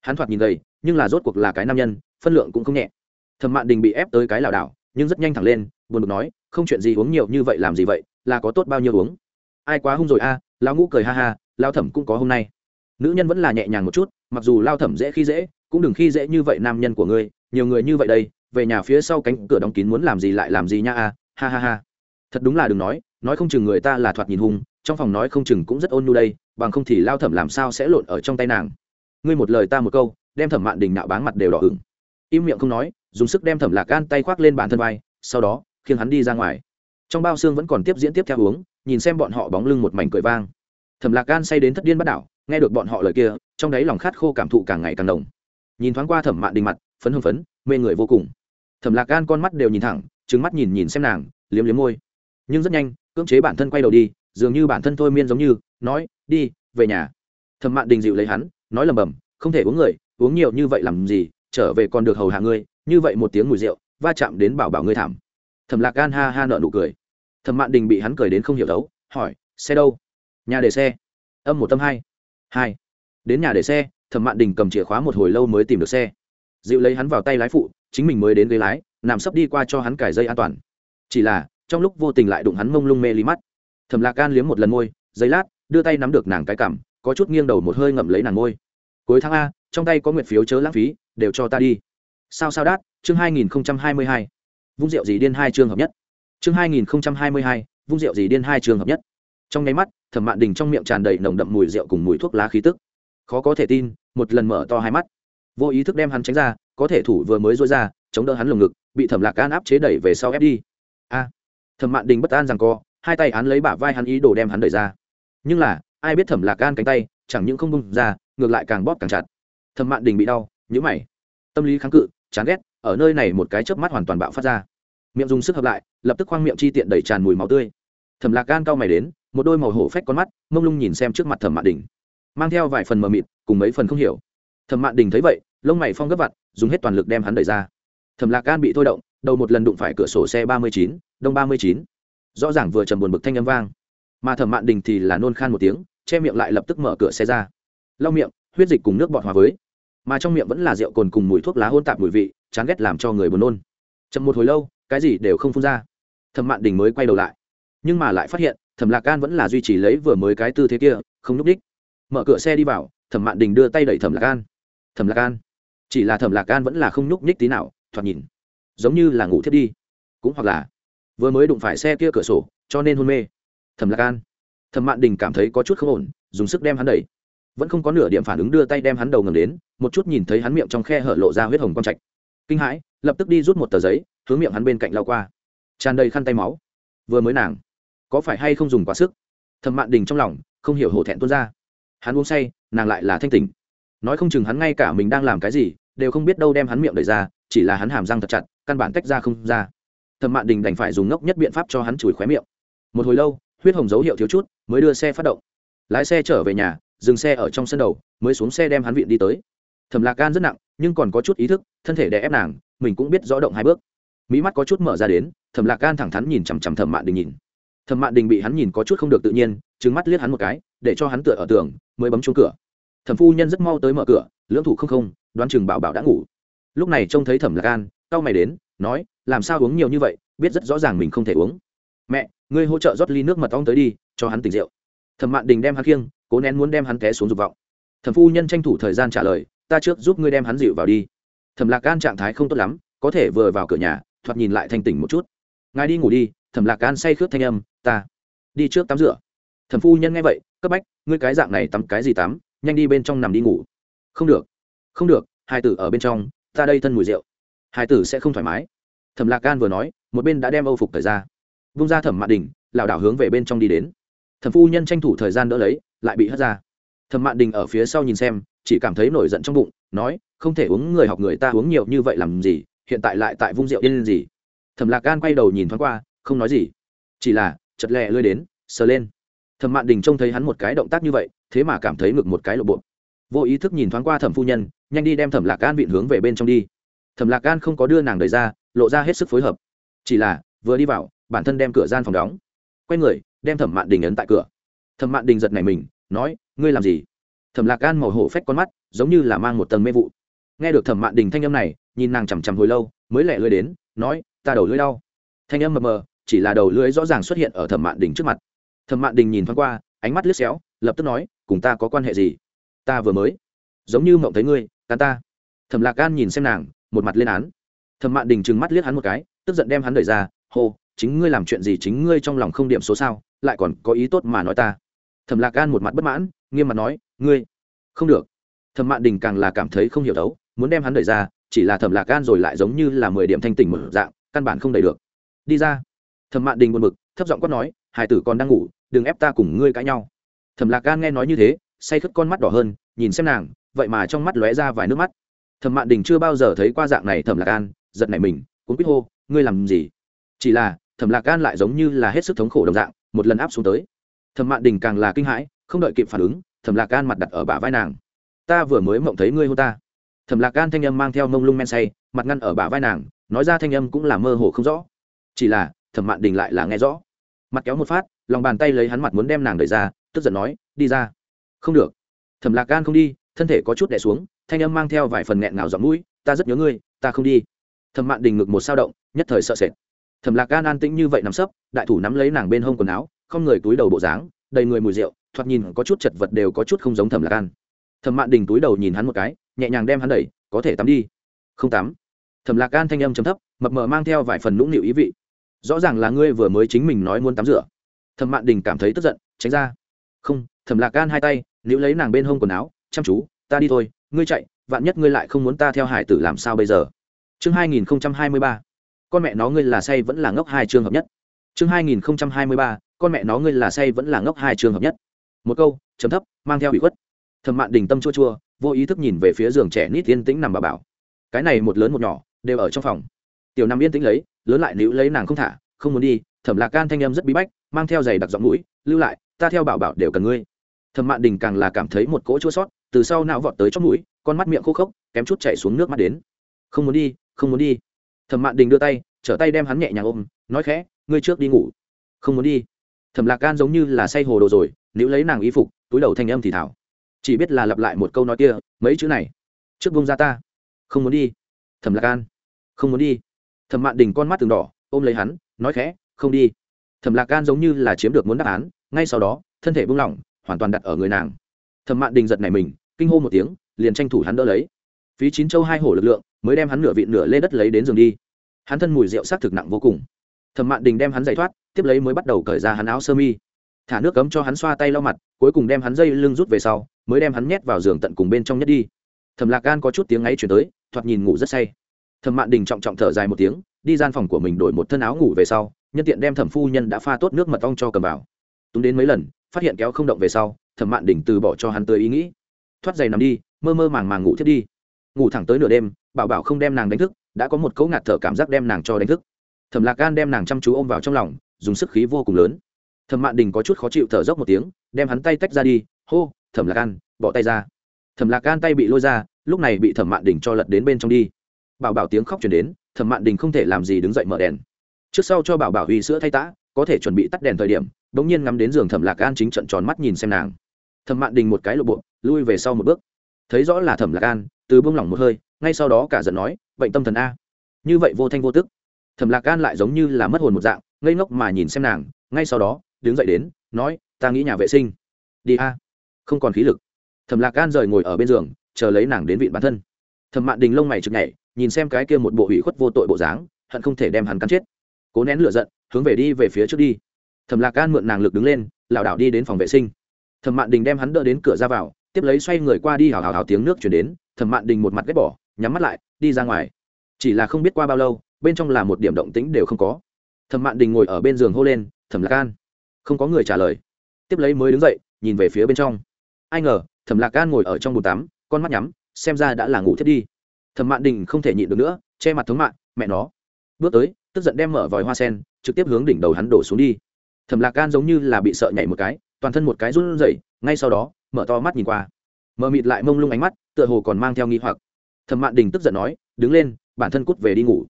Hắn thoạt nhìn gầy, nhưng là rốt cuộc là cái nam nhân, phân lượng cũng không nhẹ. Thẩm mạn đình bị ép tới cái lảo đảo, nhưng rất nhanh thẳng lên, buồn bực nói, không chuyện gì uống nhiều như vậy làm gì vậy, là có tốt bao nhiêu uống? Ai quá hung rồi a, lão ngũ cười ha ha lao thẩm cũng có hôm nay. Nữ nhân vẫn là nhẹ nhàng một chút, mặc dù lao thẩm dễ khi dễ, cũng đừng khi dễ như vậy nam nhân của ngươi, nhiều người như vậy đây, về nhà phía sau cánh cửa đóng kín muốn làm gì lại làm gì nha a, ha ha ha. Thật đúng là đừng nói nói không chừng người ta là thoạt nhìn hung trong phòng nói không chừng cũng rất ôn nhu đây, bằng không thì lao thẩm làm sao sẽ lộn ở trong tay nàng. Ngươi một lời ta một câu, đem thẩm mạn đình nạo báng mặt đều đỏ ửng. Im miệng không nói, dùng sức đem thẩm lạc gan tay khoác lên bản thân vai, sau đó, khiêng hắn đi ra ngoài. Trong bao xương vẫn còn tiếp diễn tiếp theo uống, nhìn xem bọn họ bóng lưng một mảnh cười vang. Thẩm lạc gan say đến thất điên bắt đảo, nghe được bọn họ lời kia, trong đáy lòng khát khô cảm thụ càng ngày càng đồng nhìn thoáng qua thẩm mạn đình mặt, phấn hưng phấn, mê người vô cùng. Thẩm lạc gan con mắt đều nhìn thẳng trứng mắt nhìn nhìn xem nàng, liếm liếm môi. Nhưng rất nhanh, cưỡng chế bản thân quay đầu đi dường như bản thân thôi miên giống như, nói, đi, về nhà. Thẩm mạn đình dịu lấy hắn, nói lầm bầm không thể uống người, uống nhiều như vậy làm gì, trở về còn được hầu hạ ngươi, như vậy một tiếng mùi rượu, va chạm đến bảo bảo ngươi thảm. Thẩm lạc gan ha ha nợ nụ cười. Thẩm mạn đình bị hắn cười đến không hiểu đấu hỏi, xe đâu? Nhà để xe. Âm một tâm hai. Hai. Đến nhà để xe, thẩm mạn đình cầm chìa khóa một hồi lâu mới tìm được xe. Dịu lấy hắn vào tay lái phụ, chính mình mới đến ghế lái, nằm sấp đi qua cho hắn cải dây an toàn. Chỉ là, trong lúc vô tình lại đụng hắn mông lung mê ly mắt thẩm lạc gan liếm một lần môi giấy lát, đưa tay nắm được nàng cái cảm, có chút nghiêng đầu một hơi ngậm lấy nàng môi. Cuối tháng a, trong tay có nguyện phiếu chớ lãng phí, đều cho ta đi. Sao sao đát, chương hai nghìn hai mươi hai. Vung rượu gì điên hai trường hợp nhất. Chương hai nghìn hai mươi hai, vung rượu gì điên hai trường hợp nhất. Trong nháy mắt, thẩm mạn đình trong miệng tràn đầy nồng đậm mùi rượu cùng mùi thuốc lá khí tức. Khó có thể tin, một lần mở to hai mắt. Vô ý thức đem hắn tránh ra, có thể thủ vừa mới dối ra, chống đỡ hắn lồng ngực, bị thẩm lạc gan áp chế đẩy về sau ép đi. A, thẩm mạn đình bất an rằng co hai tay án lấy bả vai hắn ý đồ đem hắn đẩy ra. Nhưng là, ai biết thẩm lạc gan cánh tay, chẳng những không bung ra, ngược lại càng bóp càng chặt. Thẩm mạn đình bị đau nhữ mày. Tâm lý kháng cự, chán ghét, ở nơi này một cái chớp mắt hoàn toàn bạo phát ra. Miệng dùng sức hợp lại, lập tức khoang miệng chi tiện đẩy tràn mùi máu tươi. Thẩm lạc gan cao mày đến, một đôi màu hổ phách con mắt, mông lung nhìn xem trước mặt thẩm mạn đình. Mang theo vài phần mờ mịt, cùng mấy phần không hiểu. Thẩm mạn đình thấy vậy, lông mày phong gấp vặt dùng hết toàn lực đem hắn đẩy ra. Thẩm lạc gan bị thôi động, đầu một lần đụng phải cửa sổ xe ba mươi chín, đông ba mươi chín rõ ràng vừa trầm buồn bực thanh âm vang. Mà thẩm mạn đình thì là nôn khan một tiếng, che miệng lại lập tức mở cửa xe ra. Lau miệng, huyết dịch cùng nước bọt hòa với. Mà trong miệng vẫn là rượu cồn cùng mùi thuốc lá hôn tạp mùi vị, chán ghét làm cho người buồn nôn. Chậm một hồi lâu, cái gì đều không phun ra. Thẩm mạn đình mới quay đầu lại. Nhưng mà lại phát hiện, thẩm lạc gan vẫn là duy trì lấy vừa mới cái tư thế kia, không núp đích. Mở cửa xe đi vào, thẩm mạn đình đưa tay đẩy thẩm lạc gan thẩm lạc gan chỉ là thẩm lạc gan vẫn là không nhúc nhích tí nào, thoạt nhìn, giống như là ngủ thiết đi. Cũng hoặc là vừa mới đụng phải xe kia cửa sổ, cho nên hôn mê. Thẩm lạc an. Thẩm mạn đình cảm thấy có chút không ổn, dùng sức đem hắn đẩy. Vẫn không có nửa điểm phản ứng đưa tay đem hắn đầu ngầm đến, một chút nhìn thấy hắn miệng trong khe hở lộ ra huyết hồng quang trạch. Kinh hãi, lập tức đi rút một tờ giấy, hướng miệng hắn bên cạnh lao qua. Tràn đầy khăn tay máu. Vừa mới nàng, có phải hay không dùng quá sức? Thẩm mạn đình trong lòng không hiểu hổ thẹn tuôn ra. Hắn uống say, nàng lại là thanh tỉnh. Nói không chừng hắn ngay cả mình đang làm cái gì, đều không biết đâu đem hắn miệng đẩy ra, chỉ là hắn hàm răng thật chặt, căn bản tách ra không ra thẩm mạn đình đành phải dùng ngốc nhất biện pháp cho hắn chùi khóe miệng. Một hồi lâu, huyết hồng dấu hiệu thiếu chút, mới đưa xe phát động. Lái xe trở về nhà, dừng xe ở trong sân đầu, mới xuống xe đem hắn viện đi tới. Thẩm lạc gan rất nặng, nhưng còn có chút ý thức, thân thể đè ép nàng, mình cũng biết rõ động hai bước. Mỹ mắt có chút mở ra đến, thẩm lạc gan thẳng thắn nhìn chằm chằm thẩm mạn đình nhìn. Thẩm mạn đình bị hắn nhìn có chút không được tự nhiên trứng mắt liếc hắn một cái, để cho hắn tựa ở tường, mới bấm chuông cửa. Thẩm phu nhân rất mau tới mở cửa, lưỡng thủ không không, đoán chừng bảo bảo đã ngủ. Lúc này trông thấy thẩm lạc gan cau mày đến, nói làm sao uống nhiều như vậy, biết rất rõ ràng mình không thể uống. Mẹ, ngươi hỗ trợ rót ly nước mật ong tới đi, cho hắn tỉnh rượu. Thẩm mạn đình đem hắn khiêng, cố nén muốn đem hắn té xuống dục vọng. Thẩm phu nhân tranh thủ thời gian trả lời, ta trước giúp ngươi đem hắn dịu vào đi. Thẩm lạc gan trạng thái không tốt lắm, có thể vừa vào cửa nhà, thoạt nhìn lại thanh tỉnh một chút. Ngài đi ngủ đi, thẩm lạc gan say khướt thanh âm, ta đi trước tắm rửa. Thẩm phu nhân nghe vậy, cấp bách, ngươi cái dạng này tắm cái gì tắm, nhanh đi bên trong nằm đi ngủ. Không được không được, hai tử ở bên trong, ta đây thân mùi rượu. Hai tử sẽ không thoải mái thẩm lạc gan vừa nói, một bên đã đem âu phục thời ra. Vung ra thẩm mạn đình lảo đảo hướng về bên trong đi đến. Thẩm phu nhân tranh thủ thời gian đỡ lấy, lại bị hất ra. Thẩm mạn đình ở phía sau nhìn xem, chỉ cảm thấy nổi giận trong bụng, nói, không thể uống người học người ta uống nhiều như vậy làm gì, hiện tại lại tại vung rượu điên gì? Thẩm lạc gan quay đầu nhìn thoáng qua, không nói gì. Chỉ là chật lẹ lơi đến, sờ lên. Thẩm mạn đình trông thấy hắn một cái động tác như vậy, thế mà cảm thấy ngực một cái lộ bộ. Vô ý thức nhìn thoáng qua thẩm phu nhân, nhanh đi đem thẩm lạc gan vịn hướng về bên trong đi. Thẩm lạc gan không có đưa nàng đời ra lộ ra hết sức phối hợp. Chỉ là, vừa đi vào, bản thân đem cửa gian phòng đóng. Quay người, đem thẩm mạn đình ấn tại cửa. Thẩm mạn đình giật này mình, nói, ngươi làm gì? Thẩm lạc gan màu hổ phách con mắt, giống như là mang một tầng mê vụ. Nghe được thẩm mạn đình thanh âm này, nhìn nàng chằm chằm hồi lâu, mới lẹ lưới đến, nói, ta đầu lưới đau. Thanh âm mờ mờ, chỉ là đầu lưới rõ ràng xuất hiện ở thẩm mạn đình trước mặt. Thẩm mạn đình nhìn thoáng qua, ánh mắt lướt xéo, lập tức nói, cùng ta có quan hệ gì? Ta vừa mới. Giống như mộng thấy ngươi, ta ta. Thẩm lạc gan nhìn xem nàng, một mặt lên án thẩm mạn đình trừng mắt liếc hắn một cái, tức giận đem hắn đẩy ra, hô, chính ngươi làm chuyện gì chính ngươi trong lòng không điểm số sao, lại còn có ý tốt mà nói ta. Thẩm lạc gan một mặt bất mãn, nghiêm mặt nói, ngươi, không được. Thẩm mạn đình càng là cảm thấy không hiểu đấu, muốn đem hắn đẩy ra, chỉ là thẩm lạc gan rồi lại giống như là mười điểm thanh tỉnh mở dạng, căn bản không đẩy được. Đi ra. Thẩm mạn đình buồn bực, thấp giọng quát nói hải tử còn đang ngủ, đừng ép ta cùng ngươi cãi nhau. Thẩm lạc gan nghe nói như thế, say khất con mắt đỏ hơn, nhìn xem nàng, vậy mà trong mắt lóe ra vài nước mắt. Thẩm mạn đình chưa bao giờ thấy qua dạng này thẩm lạc gan giật nảy mình cũng biết hô, ngươi làm gì? Chỉ là, thẩm lạc gan lại giống như là hết sức thống khổ đồng dạng, một lần áp xuống tới. Thẩm mạn đình càng là kinh hãi, không đợi kịp phản ứng, thẩm lạc gan mặt đặt ở bả vai nàng. Ta vừa mới mộng thấy ngươi hô ta. Thẩm lạc gan thanh âm mang theo mông lung men say, mặt ngăn ở bả vai nàng, nói ra thanh âm cũng là mơ hồ không rõ. Chỉ là, thẩm mạn đình lại là nghe rõ. Mặt kéo một phát, lòng bàn tay lấy hắn mặt muốn đem nàng đẩy ra, tức giận nói, đi ra. Không được. Thẩm lạc gan không đi, thân thể có chút đẻ xuống, thanh âm mang theo vài phần nghẹn ngào giọng mũi, ta rất nhớ ngươi, ta không đi thẩm mạn đình ngực một sao động, nhất thời sợ sệt. Thẩm lạc gan an tĩnh như vậy nằm sấp, đại thủ nắm lấy nàng bên hông quần áo, không người túi đầu bộ dáng, đầy người mùi rượu, thoạt nhìn có chút chật vật đều có chút không giống thẩm lạc gan. Thẩm mạn đình túi đầu nhìn hắn một cái, nhẹ nhàng đem hắn đẩy, có thể tắm đi. Không tắm. Thẩm lạc gan thanh âm chấm thấp, mập mờ mang theo vài phần nũng nịu ý vị. Rõ ràng là ngươi vừa mới chính mình nói muốn tắm rửa. Thẩm mạn đình cảm thấy tức giận, tránh ra. Không. Thẩm lạc gan hai tay, níu lấy nàng bên hông quần áo, chăm chú, ta đi thôi, ngươi chạy, vạn nhất ngươi lại không muốn ta theo hải tử làm sao bây giờ? Chương hai nghìn hai mươi ba. Con mẹ nó ngươi là say vẫn là ngốc hai trường hợp nhất. Chương hai nghìn hai mươi ba. Con mẹ nó ngươi là say vẫn là ngốc hai trường hợp nhất. Một câu chấm thấp mang theo bị khuất. Thẩm mạn đình tâm chua chua vô ý thức nhìn về phía giường trẻ nít yên tĩnh nằm bà bảo. Cái này một lớn một nhỏ đều ở trong phòng. Tiểu Nam yên tĩnh lấy lớn lại níu lấy nàng không thả không muốn đi. Thẩm lạc can thanh âm rất bí bách mang theo giày đặc giọng mũi lưu lại ta theo bảo bảo đều cần ngươi. Thẩm mạn đình càng là cảm thấy một cỗ chua xót, từ sau não vọt tới chót mũi con mắt miệng khô khốc kém chút chảy xuống nước mắt đến. Không muốn đi không muốn đi. Thẩm mạn đình đưa tay, trở tay đem hắn nhẹ nhàng ôm, nói khẽ, ngươi trước đi ngủ. Không muốn đi. Thẩm lạc can giống như là say hồ đồ rồi nếu lấy nàng y phục, túi đầu thanh âm thì thảo chỉ biết là lặp lại một câu nói kia, mấy chữ này, trước bông ra ta. Không muốn đi. Thẩm lạc can, không muốn đi. Thẩm mạn đình con mắt từng đỏ, ôm lấy hắn, nói khẽ, không đi. Thẩm lạc can giống như là chiếm được muốn đáp án, ngay sau đó, thân thể buông lỏng, hoàn toàn đặt ở người nàng. Thẩm mạn đình giật này mình, kinh hô một tiếng, liền tranh thủ hắn đỡ lấy. Phí chín châu hai hổ lực lượng mới đem hắn nửa vịn nửa lê đất lấy đến giường đi. Hắn thân mùi rượu s thực nặng vô cùng. Thẩm mạn đình đem hắn giải thoát, tiếp lấy mới bắt đầu cởi ra hắn áo sơ mi. Thả nước cấm cho hắn xoa tay lau mặt, cuối cùng đem hắn dây lưng rút về sau, mới đem hắn nhét vào giường tận cùng bên trong nhất đi. Thẩm lạc gan có chút tiếng ấy chuyển tới, thoạt nhìn ngủ rất say. Thẩm mạn đình trọng trọng thở dài một tiếng, đi gian phòng của mình đổi một thân áo ngủ về sau, nhân tiện đem thẩm phu nhân đã pha tốt nước mật ong cho cầm vào. Túng đến mấy lần, phát hiện kéo không động về sau, thẩm mạn đình từ bỏ cho hắn tới ý nghĩ. Thoát giày nằm đi, mơ mơ màng màng ngủ thiết đi. Ngủ thẳng tới nửa đêm bảo bảo không đem nàng đánh thức, đã có một cấu ngạt thở cảm giác đem nàng cho đánh thức. Thẩm lạc gan đem nàng chăm chú ôm vào trong lòng, dùng sức khí vô cùng lớn. Thẩm mạn đình có chút khó chịu thở dốc một tiếng, đem hắn tay tách ra đi, hô, thẩm lạc gan bỏ tay ra. Thẩm lạc gan tay bị lôi ra, lúc này bị thẩm mạn đình cho lật đến bên trong đi. Bảo bảo tiếng khóc chuyển đến, thẩm mạn đình không thể làm gì đứng dậy mở đèn. Trước sau cho bảo bảo huy sữa thay tã, có thể chuẩn bị tắt đèn thời điểm đ ỗ n g nhiên ngắm đến giường thẩm lạc gan chính trận tròn mắt nhìn xem nàng. Thẩm mạn đình một cái lộ bộ, lui về sau một bước. Thấy rõ là thẩm lạc gan từ bông lỏng một hơi ngay sau đó cả giận nói, bệnh tâm thần a. Như vậy vô thanh vô tức. Thẩm lạc gan lại giống như là mất hồn một dạng, ngây ngốc mà nhìn xem nàng, ngay sau đó, đứng dậy đến, nói, ta nghĩ nhà vệ sinh. Đi a. Không còn khí lực. Thẩm lạc gan rời ngồi ở bên giường, chờ lấy nàng đến vịn bản thân. Thẩm mạn đình lông mày chực nhảy, nhìn xem cái kia một bộ hủy khuất vô tội bộ dáng, hận không thể đem hắn cắn chết. Cố nén lửa giận, hướng về đi về phía trước đi. Thẩm lạc gan mượn nàng lực đứng lên, lảo đảo đi đến phòng vệ sinh. Thẩm mạn đình đem hắn đỡ đến cửa ra vào, tiếp lấy xoay người qua đi hào hào hào tiếng nước chuyển đến, thẩm mạn đình một mặt ghét bỏ nhắm mắt lại, đi ra ngoài. Chỉ là không biết qua bao lâu, bên trong là một điểm động tĩnh đều không có. Thẩm mạn đình ngồi ở bên giường hô lên, thẩm lạc an. Không có người trả lời. Tiếp lấy mới đứng dậy, nhìn về phía bên trong. Ai ngờ, thẩm lạc an ngồi ở trong bồn tắm, con mắt nhắm, xem ra đã là ngủ thiết đi. Thẩm mạn đình không thể nhịn được nữa, che mặt thống mạn mẹ nó. Bước tới, tức giận đem mở vòi hoa sen, trực tiếp hướng đỉnh đầu hắn đổ xuống đi. Thẩm lạc gan giống như là bị sợ nhảy một cái, toàn thân một cái run rẩy, ngay sau đó, mở to mắt nhìn qua. Mờ mịt lại mông lung ánh mắt, tựa hồ còn mang theo nghi hoặc thẩm mạn đình tức giận nói, đứng lên, bản thân cút về đi ngủ.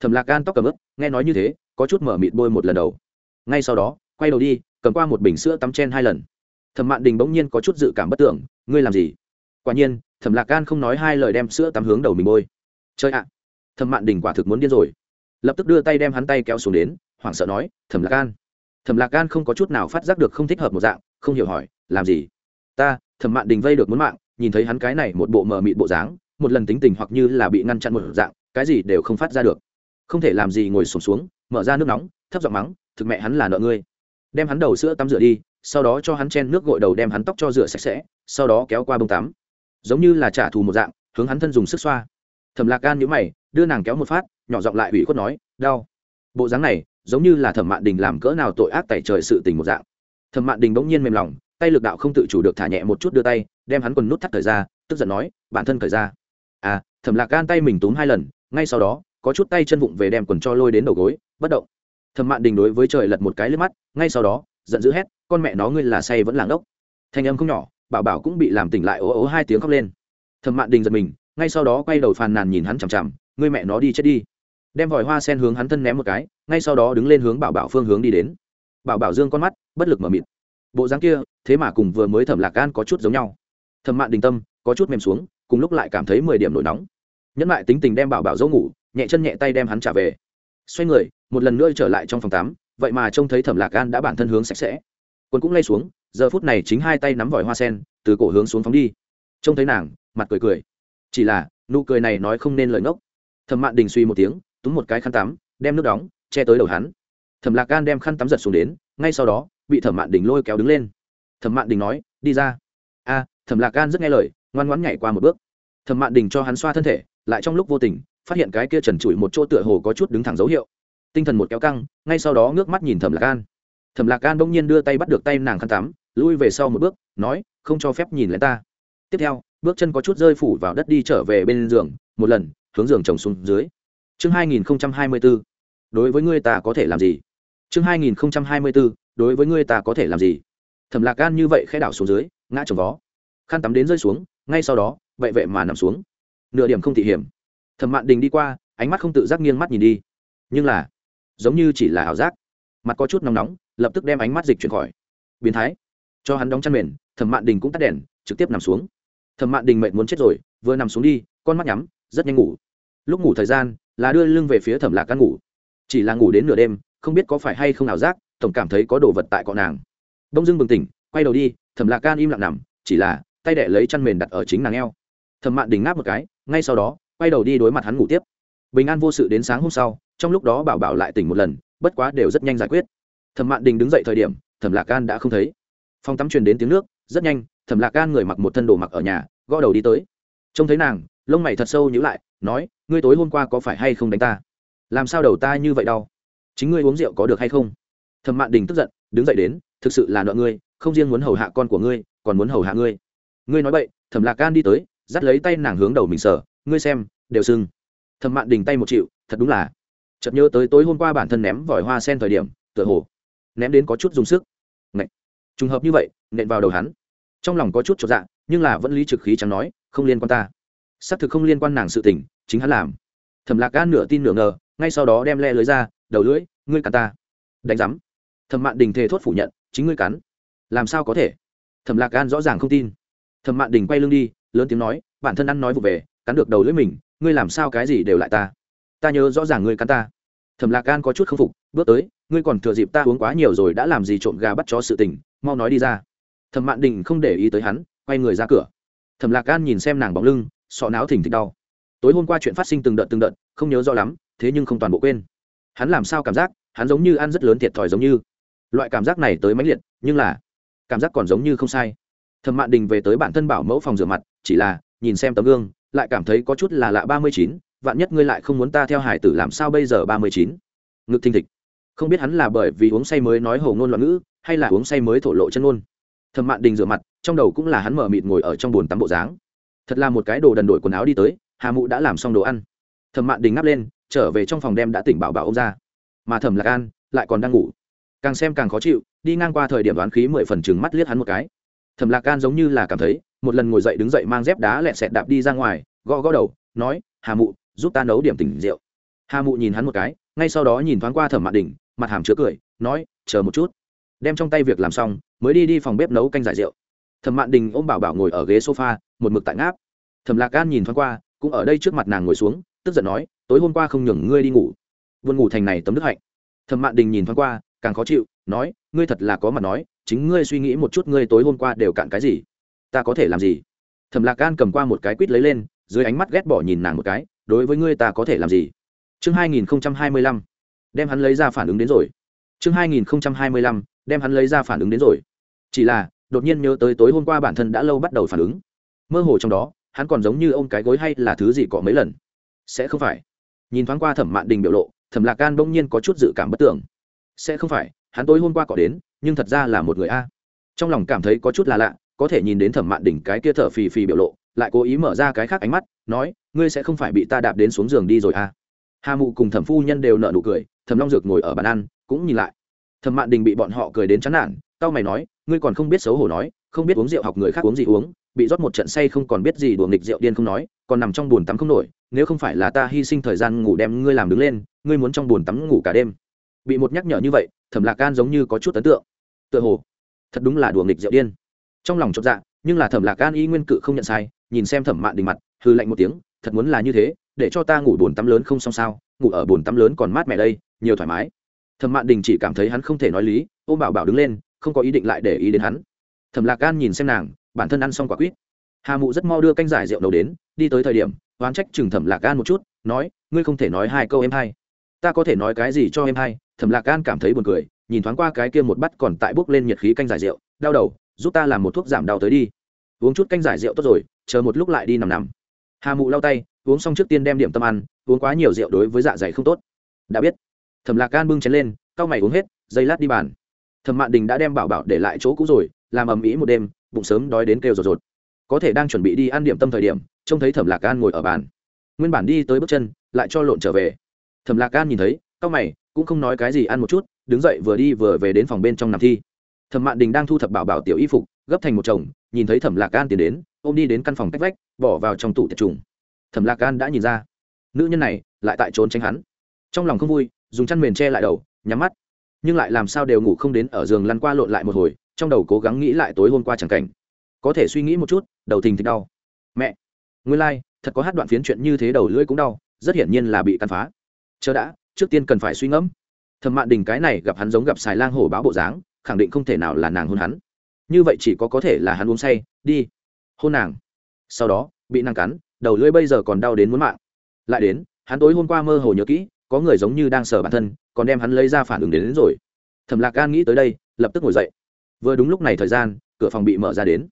Thẩm lạc gan tóc cầm ướp nghe nói như thế, có chút mở mịt bôi một lần đầu. Ngay sau đó, quay đầu đi, cầm qua một bình sữa tắm chen hai lần. Thẩm mạn đình bỗng nhiên có chút dự cảm bất tưởng, ngươi làm gì? Quả nhiên, thẩm lạc gan không nói hai lời đem sữa tắm hướng đầu mình bôi. Chơi ạ, thẩm mạn đình quả thực muốn điên rồi. Lập tức đưa tay đem hắn tay kéo xuống đến, hoảng sợ nói, thẩm lạc gan thẩm lạc gan không có chút nào phát giác được không thích hợp một dạng, không hiểu hỏi, làm gì? Ta, thẩm mạn đình vây được muốn mạng, nhìn thấy hắn cái này một bộ mờ mịt bộ dáng một lần tính tình hoặc như là bị ngăn chặn một dạng cái gì đều không phát ra được. Không thể làm gì ngồi sùng xuống, xuống mở ra nước nóng thấp giọng mắng thực mẹ hắn là nợ ngươi. Đem hắn đầu sữa tắm rửa đi sau đó cho hắn chen nước gội đầu đem hắn tóc cho rửa sạch sẽ sau đó kéo qua bông tắm. Giống như là trả thù một dạng hướng hắn thân dùng sức xoa. Thẩm lạc gan nhữ mày đưa nàng kéo một phát nhỏ giọng lại ủy khuất nói đau. Bộ dáng này giống như là thẩm mạn đình làm cỡ nào tội ác tại trời sự tình một dạng. Thẩm mạn đình bỗng nhiên mềm lòng tay lực đạo không tự chủ được thả nhẹ một chút đưa tay đem hắn quần nút thắt thời ra tức giận nói bản thân thời ra à thẩm lạc gan tay mình túm hai lần, ngay sau đó, có chút tay chân vụng về đem quần cho lôi đến đầu gối, bất động. Thẩm mạn đình đối với trời lật một cái lướt mắt, ngay sau đó, giận dữ hét, con mẹ nó, ngươi là say vẫn làng đốc. Thanh âm không nhỏ, bảo bảo cũng bị làm tỉnh lại ố ố hai tiếng khóc lên. Thẩm mạn đình giật mình, ngay sau đó quay đầu phàn nàn nhìn hắn chằm chằm, ngươi mẹ nó đi chết đi. Đem vòi hoa sen hướng hắn thân ném một cái, ngay sau đó đứng lên hướng bảo bảo phương hướng đi đến. Bảo bảo dương con mắt, bất lực mở mịt. Bộ dáng kia, thế mà cùng vừa mới thẩm lạc gan có chút giống nhau. Thẩm mạn đình tâm, có chút mềm xuống cùng lúc lại cảm thấy mười điểm nổi nóng. Nhẫn lại tính tình đem bảo bảo dỗ ngủ, nhẹ chân nhẹ tay đem hắn trả về. Xoay người, một lần nữa trở lại trong phòng tắm, vậy mà trông thấy thẩm lạc gan đã bản thân hướng sạch sẽ. Quân cũng lay xuống, giờ phút này chính hai tay nắm vòi hoa sen, từ cổ hướng xuống phóng đi. Trông thấy nàng, mặt cười cười. Chỉ là, nụ cười này nói không nên lời ngốc. Thẩm mạn đình suy một tiếng, túm một cái khăn tắm, đem nước đóng, che tới đầu hắn. Thẩm lạc gan đem khăn tắm giật xuống đến, ngay sau đó, bị thẩm mạn đình lôi kéo đứng lên. Thẩm mạn đình nói, đi ra. A, thẩm lạc gan rất nghe lời ngoan ngoãn nhảy qua một bước. Thẩm mạn đình cho hắn xoa thân thể, lại trong lúc vô tình, phát hiện cái kia trần trụi một chỗ tựa hồ có chút đứng thẳng dấu hiệu. Tinh thần một kéo căng, ngay sau đó ngước mắt nhìn thẩm lạc gan thẩm lạc gan bỗng nhiên đưa tay bắt được tay nàng khăn tắm, lui về sau một bước, nói, không cho phép nhìn lên ta. Tiếp theo, bước chân có chút rơi phủ vào đất đi trở về bên giường, một lần, hướng giường chồng xuống dưới. Chương hai nghìn hai mươi bốn đối với ngươi ta có thể làm gì? Chương hai nghìn hai mươi bốn đối với ngươi ta có thể làm gì? Thẩm lạc gan như vậy khẽ đảo xuống dưới, ngã trồng vó khăn tắm đến rơi xuống, ngay sau đó, vậy vậy mà nằm xuống. Nửa điểm không thị hiểm. Thẩm mạn đình đi qua, ánh mắt không tự giác nghiêng mắt nhìn đi. Nhưng là, giống như chỉ là ảo giác. Mặt có chút nóng nóng, lập tức đem ánh mắt dịch chuyển khỏi. Biến thái. Cho hắn đóng chăn mền, thẩm mạn đình cũng tắt đèn, trực tiếp nằm xuống. Thẩm mạn đình mệnh muốn chết rồi, vừa nằm xuống đi, con mắt nhắm, rất nhanh ngủ. Lúc ngủ thời gian, là đưa lưng về phía thẩm lạc căn ngủ. Chỉ là ngủ đến nửa đêm, không biết có phải hay không ảo giác, tổng cảm thấy có đồ vật tại cọ nàng. Đông dưng bừng tỉnh, quay đầu đi, thẩm lạc can im lặng nằm, chỉ là tay đệ lấy chăn mền đặt ở chính nàng eo. Thẩm mạn đình ngáp một cái, ngay sau đó, quay đầu đi đối mặt hắn ngủ tiếp. Bình an vô sự đến sáng hôm sau, trong lúc đó bảo bảo lại tỉnh một lần, bất quá đều rất nhanh giải quyết. Thẩm mạn đình đứng dậy thời điểm, thẩm lạc can đã không thấy. Phòng tắm truyền đến tiếng nước, rất nhanh, thẩm lạc can người mặc một thân đồ mặc ở nhà, gõ đầu đi tới. Trông thấy nàng, lông mày thật sâu nhữ lại, nói, ngươi tối hôm qua có phải hay không đánh ta? Làm sao đầu ta như vậy đau? Chính ngươi uống rượu có được hay không? Thẩm mạn đình tức giận, đứng dậy đến, thực sự là nợ ngươi, không riêng muốn hầu hạ con của ngươi, còn muốn hầu hạ ngươi ngươi nói vậy thẩm lạc gan đi tới, dắt lấy tay nàng hướng đầu mình sờ, ngươi xem, đều sưng. Thẩm mạn đình tay một triệu thật đúng là. Chợt nhớ tới tối hôm qua bản thân ném vòi hoa sen thời điểm, tựa hồ ném đến có chút dùng sức. Ngậy. trùng hợp như vậy, nện vào đầu hắn. Trong lòng có chút chột dạ nhưng là vẫn lý trực khí chẳng nói, không liên quan ta. Xác thực không liên quan nàng sự tình, chính hắn làm. Thẩm lạc gan nửa tin nửa ngờ, ngay sau đó đem le lưới ra, đầu lưỡi, ngươi cắn ta. Đánh rắm thẩm mạn đình thề thốt phủ nhận, chính ngươi cắn. Làm sao có thể? Thẩm lạc gan rõ ràng không tin thẩm mạn đình quay lưng đi, lớn tiếng nói, bản thân ăn nói vụ về, cắn được đầu lưỡi mình, ngươi làm sao cái gì đều lại ta. Ta nhớ rõ ràng ngươi cắn ta. Thẩm lạc gan có chút k phục, bước tới, ngươi còn thừa dịp ta uống quá nhiều rồi đã làm gì trộm gà bắt chó sự tình, mau nói đi ra. Thẩm mạn đình không để ý tới hắn, quay người ra cửa. Thẩm lạc gan nhìn xem nàng bóng lưng, sọ não thỉnh thịch đau. Tối hôm qua chuyện phát sinh từng đợt từng đợt, không nhớ rõ lắm, thế nhưng không toàn bộ quên. Hắn làm sao cảm giác, hắn giống như ăn rất lớn thiệt thòi giống như. Loại cảm giác này tới mãnh liệt, nhưng là cảm giác còn giống như không sai thẩm mạn đình về tới bản thân bảo mẫu phòng rửa mặt, chỉ là, nhìn xem tấm gương, lại cảm thấy có chút là lạ ba mươi chín, vạn nhất ngươi lại không muốn ta theo hải tử làm sao bây giờ ba mươi chín? Ngực thình thịch. Không biết hắn là bởi vì uống say mới nói hầu ngôn loạn ngữ, hay là uống say mới thổ lộ chân ngôn. Thẩm mạn đình rửa mặt, trong đầu cũng là hắn mở mịt ngồi ở trong bồn tắm bộ dáng. Thật là một cái đồ đần đổi quần áo đi tới, hà mụ đã làm xong đồ ăn. Thẩm mạn đình ngáp lên, trở về trong phòng đem đã tỉnh bảo bảo ông ra. Mà thẩm lạc an lại còn đang ngủ. Càng xem càng khó chịu, đi ngang qua thời điểm đoán khí mười phần chừng mắt liếc hắn một cái thẩm lạc Gan giống như là cảm thấy, một lần ngồi dậy đứng dậy mang dép đá lẹ sẹt đạp đi ra ngoài, gõ gõ đầu, nói, hà mụ, giúp ta nấu điểm tỉnh rượu. Hà mụ nhìn hắn một cái, ngay sau đó nhìn thoáng qua thẩm mạn đình mặt hàm chứa cười, nói, chờ một chút. Đem trong tay việc làm xong, mới đi đi phòng bếp nấu canh giải rượu. Thẩm mạn đình ôm bảo bảo ngồi ở ghế sofa, một mực tại ngáp. Thẩm lạc gan nhìn thoáng qua, cũng ở đây trước mặt nàng ngồi xuống, tức giận nói, tối hôm qua không nhường ngươi đi ngủ. Vươn ngủ thành này tấm đức hạnh. Thẩm mạn đình nhìn thoáng qua, càng khó chịu, nói, ngươi thật là có mặt nói chính ngươi suy nghĩ một chút, ngươi tối hôm qua đều cạn cái gì? Ta có thể làm gì? Thẩm lạc gan cầm qua một cái quýt lấy lên, dưới ánh mắt ghét bỏ nhìn nàng một cái, đối với ngươi ta có thể làm gì? Chương hai nghìn hai mươi lăm, đem hắn lấy ra phản ứng đến rồi. Chương hai nghìn hai mươi lăm, đem hắn lấy ra phản ứng đến rồi. Chỉ là, đột nhiên nhớ tới tối hôm qua bản thân đã lâu bắt đầu phản ứng. Mơ hồ trong đó, hắn còn giống như ô m cái gối hay là thứ gì cọ mấy lần. Sẽ không phải. Nhìn thoáng qua thẩm mạn đình biểu lộ, thẩm lạc can bỗng nhiên có chút dự cảm bất tưởng. Sẽ không phải, hắn tối hôm qua cọ đến nhưng thật ra là một người a. Trong lòng cảm thấy có chút là lạ, có thể nhìn đến thẩm mạn đỉnh cái kia thở phì phì biểu lộ, lại cố ý mở ra cái khác ánh mắt, nói, ngươi sẽ không phải bị ta đạp đến xuống giường đi rồi a hà mụ cùng thẩm phu nhân đều nợ nụ cười, thẩm long dược ngồi ở bàn ăn, cũng nhìn lại. Thẩm mạn đình bị bọn họ cười đến chán nản tao mày nói, ngươi còn không biết xấu hổ nói, không biết uống rượu học người khác uống gì uống, bị rót một trận say không còn biết gì đùa nghịch rượu điên không nói, còn nằm trong bồn tắm không nổi, nếu không phải là ta hy sinh thời gian ngủ đem ngươi làm đứng lên, ngươi muốn trong bồn tắm ngủ cả đêm. Bị một nhắc nhở như vậy, thẩm lạc can giống như có chút ấn tượng tựa hồ. Thật đúng là đùa nghịch rượu điên. Trong lòng chột dạ nhưng là thẩm lạc can y nguyên cự không nhận sai, nhìn xem thẩm mạn đình mặt hư lạnh một tiếng, thật muốn là như thế, để cho ta ngủ bồn tắm lớn không xong sao, ngủ ở bồn tắm lớn còn mát mẹ đây, nhiều thoải mái. Thẩm mạn đình chỉ cảm thấy hắn không thể nói lý, ôm bảo bảo đứng lên, không có ý định lại để ý đến hắn. Thẩm lạc an nhìn xem nàng, bản thân ăn xong quả quýt. Hà mụ rất mau đưa canh giải rượu đầu đến, đi tới thời điểm, oán trách chừng thẩm lạc an một chút, nói, ngươi không thể nói hai câu em hay. Ta có thể nói cái gì cho em hay? Thẩm lạc an cảm thấy buồn cười nhìn thoáng qua cái kia một bắt còn tại bốc lên nhiệt khí canh giải rượu, đau đầu, giúp ta làm một thuốc giảm đau tới đi. Uống chút canh giải rượu tốt rồi, chờ một lúc lại đi nằm nằm. Hà mụ lau tay, uống xong trước tiên đem điểm tâm ăn, uống quá nhiều rượu đối với dạ dày không tốt. Đã biết. Thẩm lạc gan bưng chén lên, cau mày uống hết giây lát đi bàn. Thẩm mạn đình đã đem bảo bảo để lại chỗ cũ rồi, làm ầm ĩ một đêm, bụng sớm đói đến kêu rột rột. Có thể đang chuẩn bị đi ăn điểm tâm thời điểm, trông thấy thẩm lạc gan ngồi ở bàn. Nguyên bản đi tới bước chân, lại cho lộn trở về. Thẩm lạc gan nhìn thấy, cau mày cũng không nói cái gì ăn một chút đứng dậy vừa đi vừa về đến phòng bên trong nằm thi. Thẩm mạn đình đang thu thập bảo bảo tiểu y phục gấp thành một chồng nhìn thấy thẩm lạc gan tiến đến ôm đi đến căn phòng cách vách bỏ vào trong tủ tiệt trùng. Thẩm lạc gan đã nhìn ra nữ nhân này lại tại trốn tránh hắn. Trong lòng không vui dùng chăn mền che lại đầu nhắm mắt. Nhưng lại làm sao đều ngủ không đến ở giường lăn qua lộn lại một hồi trong đầu cố gắng nghĩ lại tối hôm qua chẳng cảnh. Có thể suy nghĩ một chút đầu thình thịt đau. Mẹ! Nguyên lai、like, thật có hát đoạn phiến chuyện như thế đầu lưỡi cũng đau rất hiển nhiên là bị tàn phá. Chờ đã trước tiên cần phải suy ngẫm. Thẩm mạn đình cái này gặp hắn giống gặp xài lang hổ báo bộ dáng khẳng định không thể nào là nàng hôn hắn. Như vậy chỉ có có thể là hắn uống say đi. Hôn nàng. Sau đó bị nàng cắn đầu lưỡi bây giờ còn đau đến muốn mạng. Lại đến hắn tối hôm qua mơ hồ nhớ kỹ có người giống như đang sờ bản thân còn đem hắn lấy ra phản ứng đến, đến rồi. Thẩm lạc gan nghĩ tới đây lập tức ngồi dậy. Vừa đúng lúc này thời gian cửa phòng bị mở ra đến.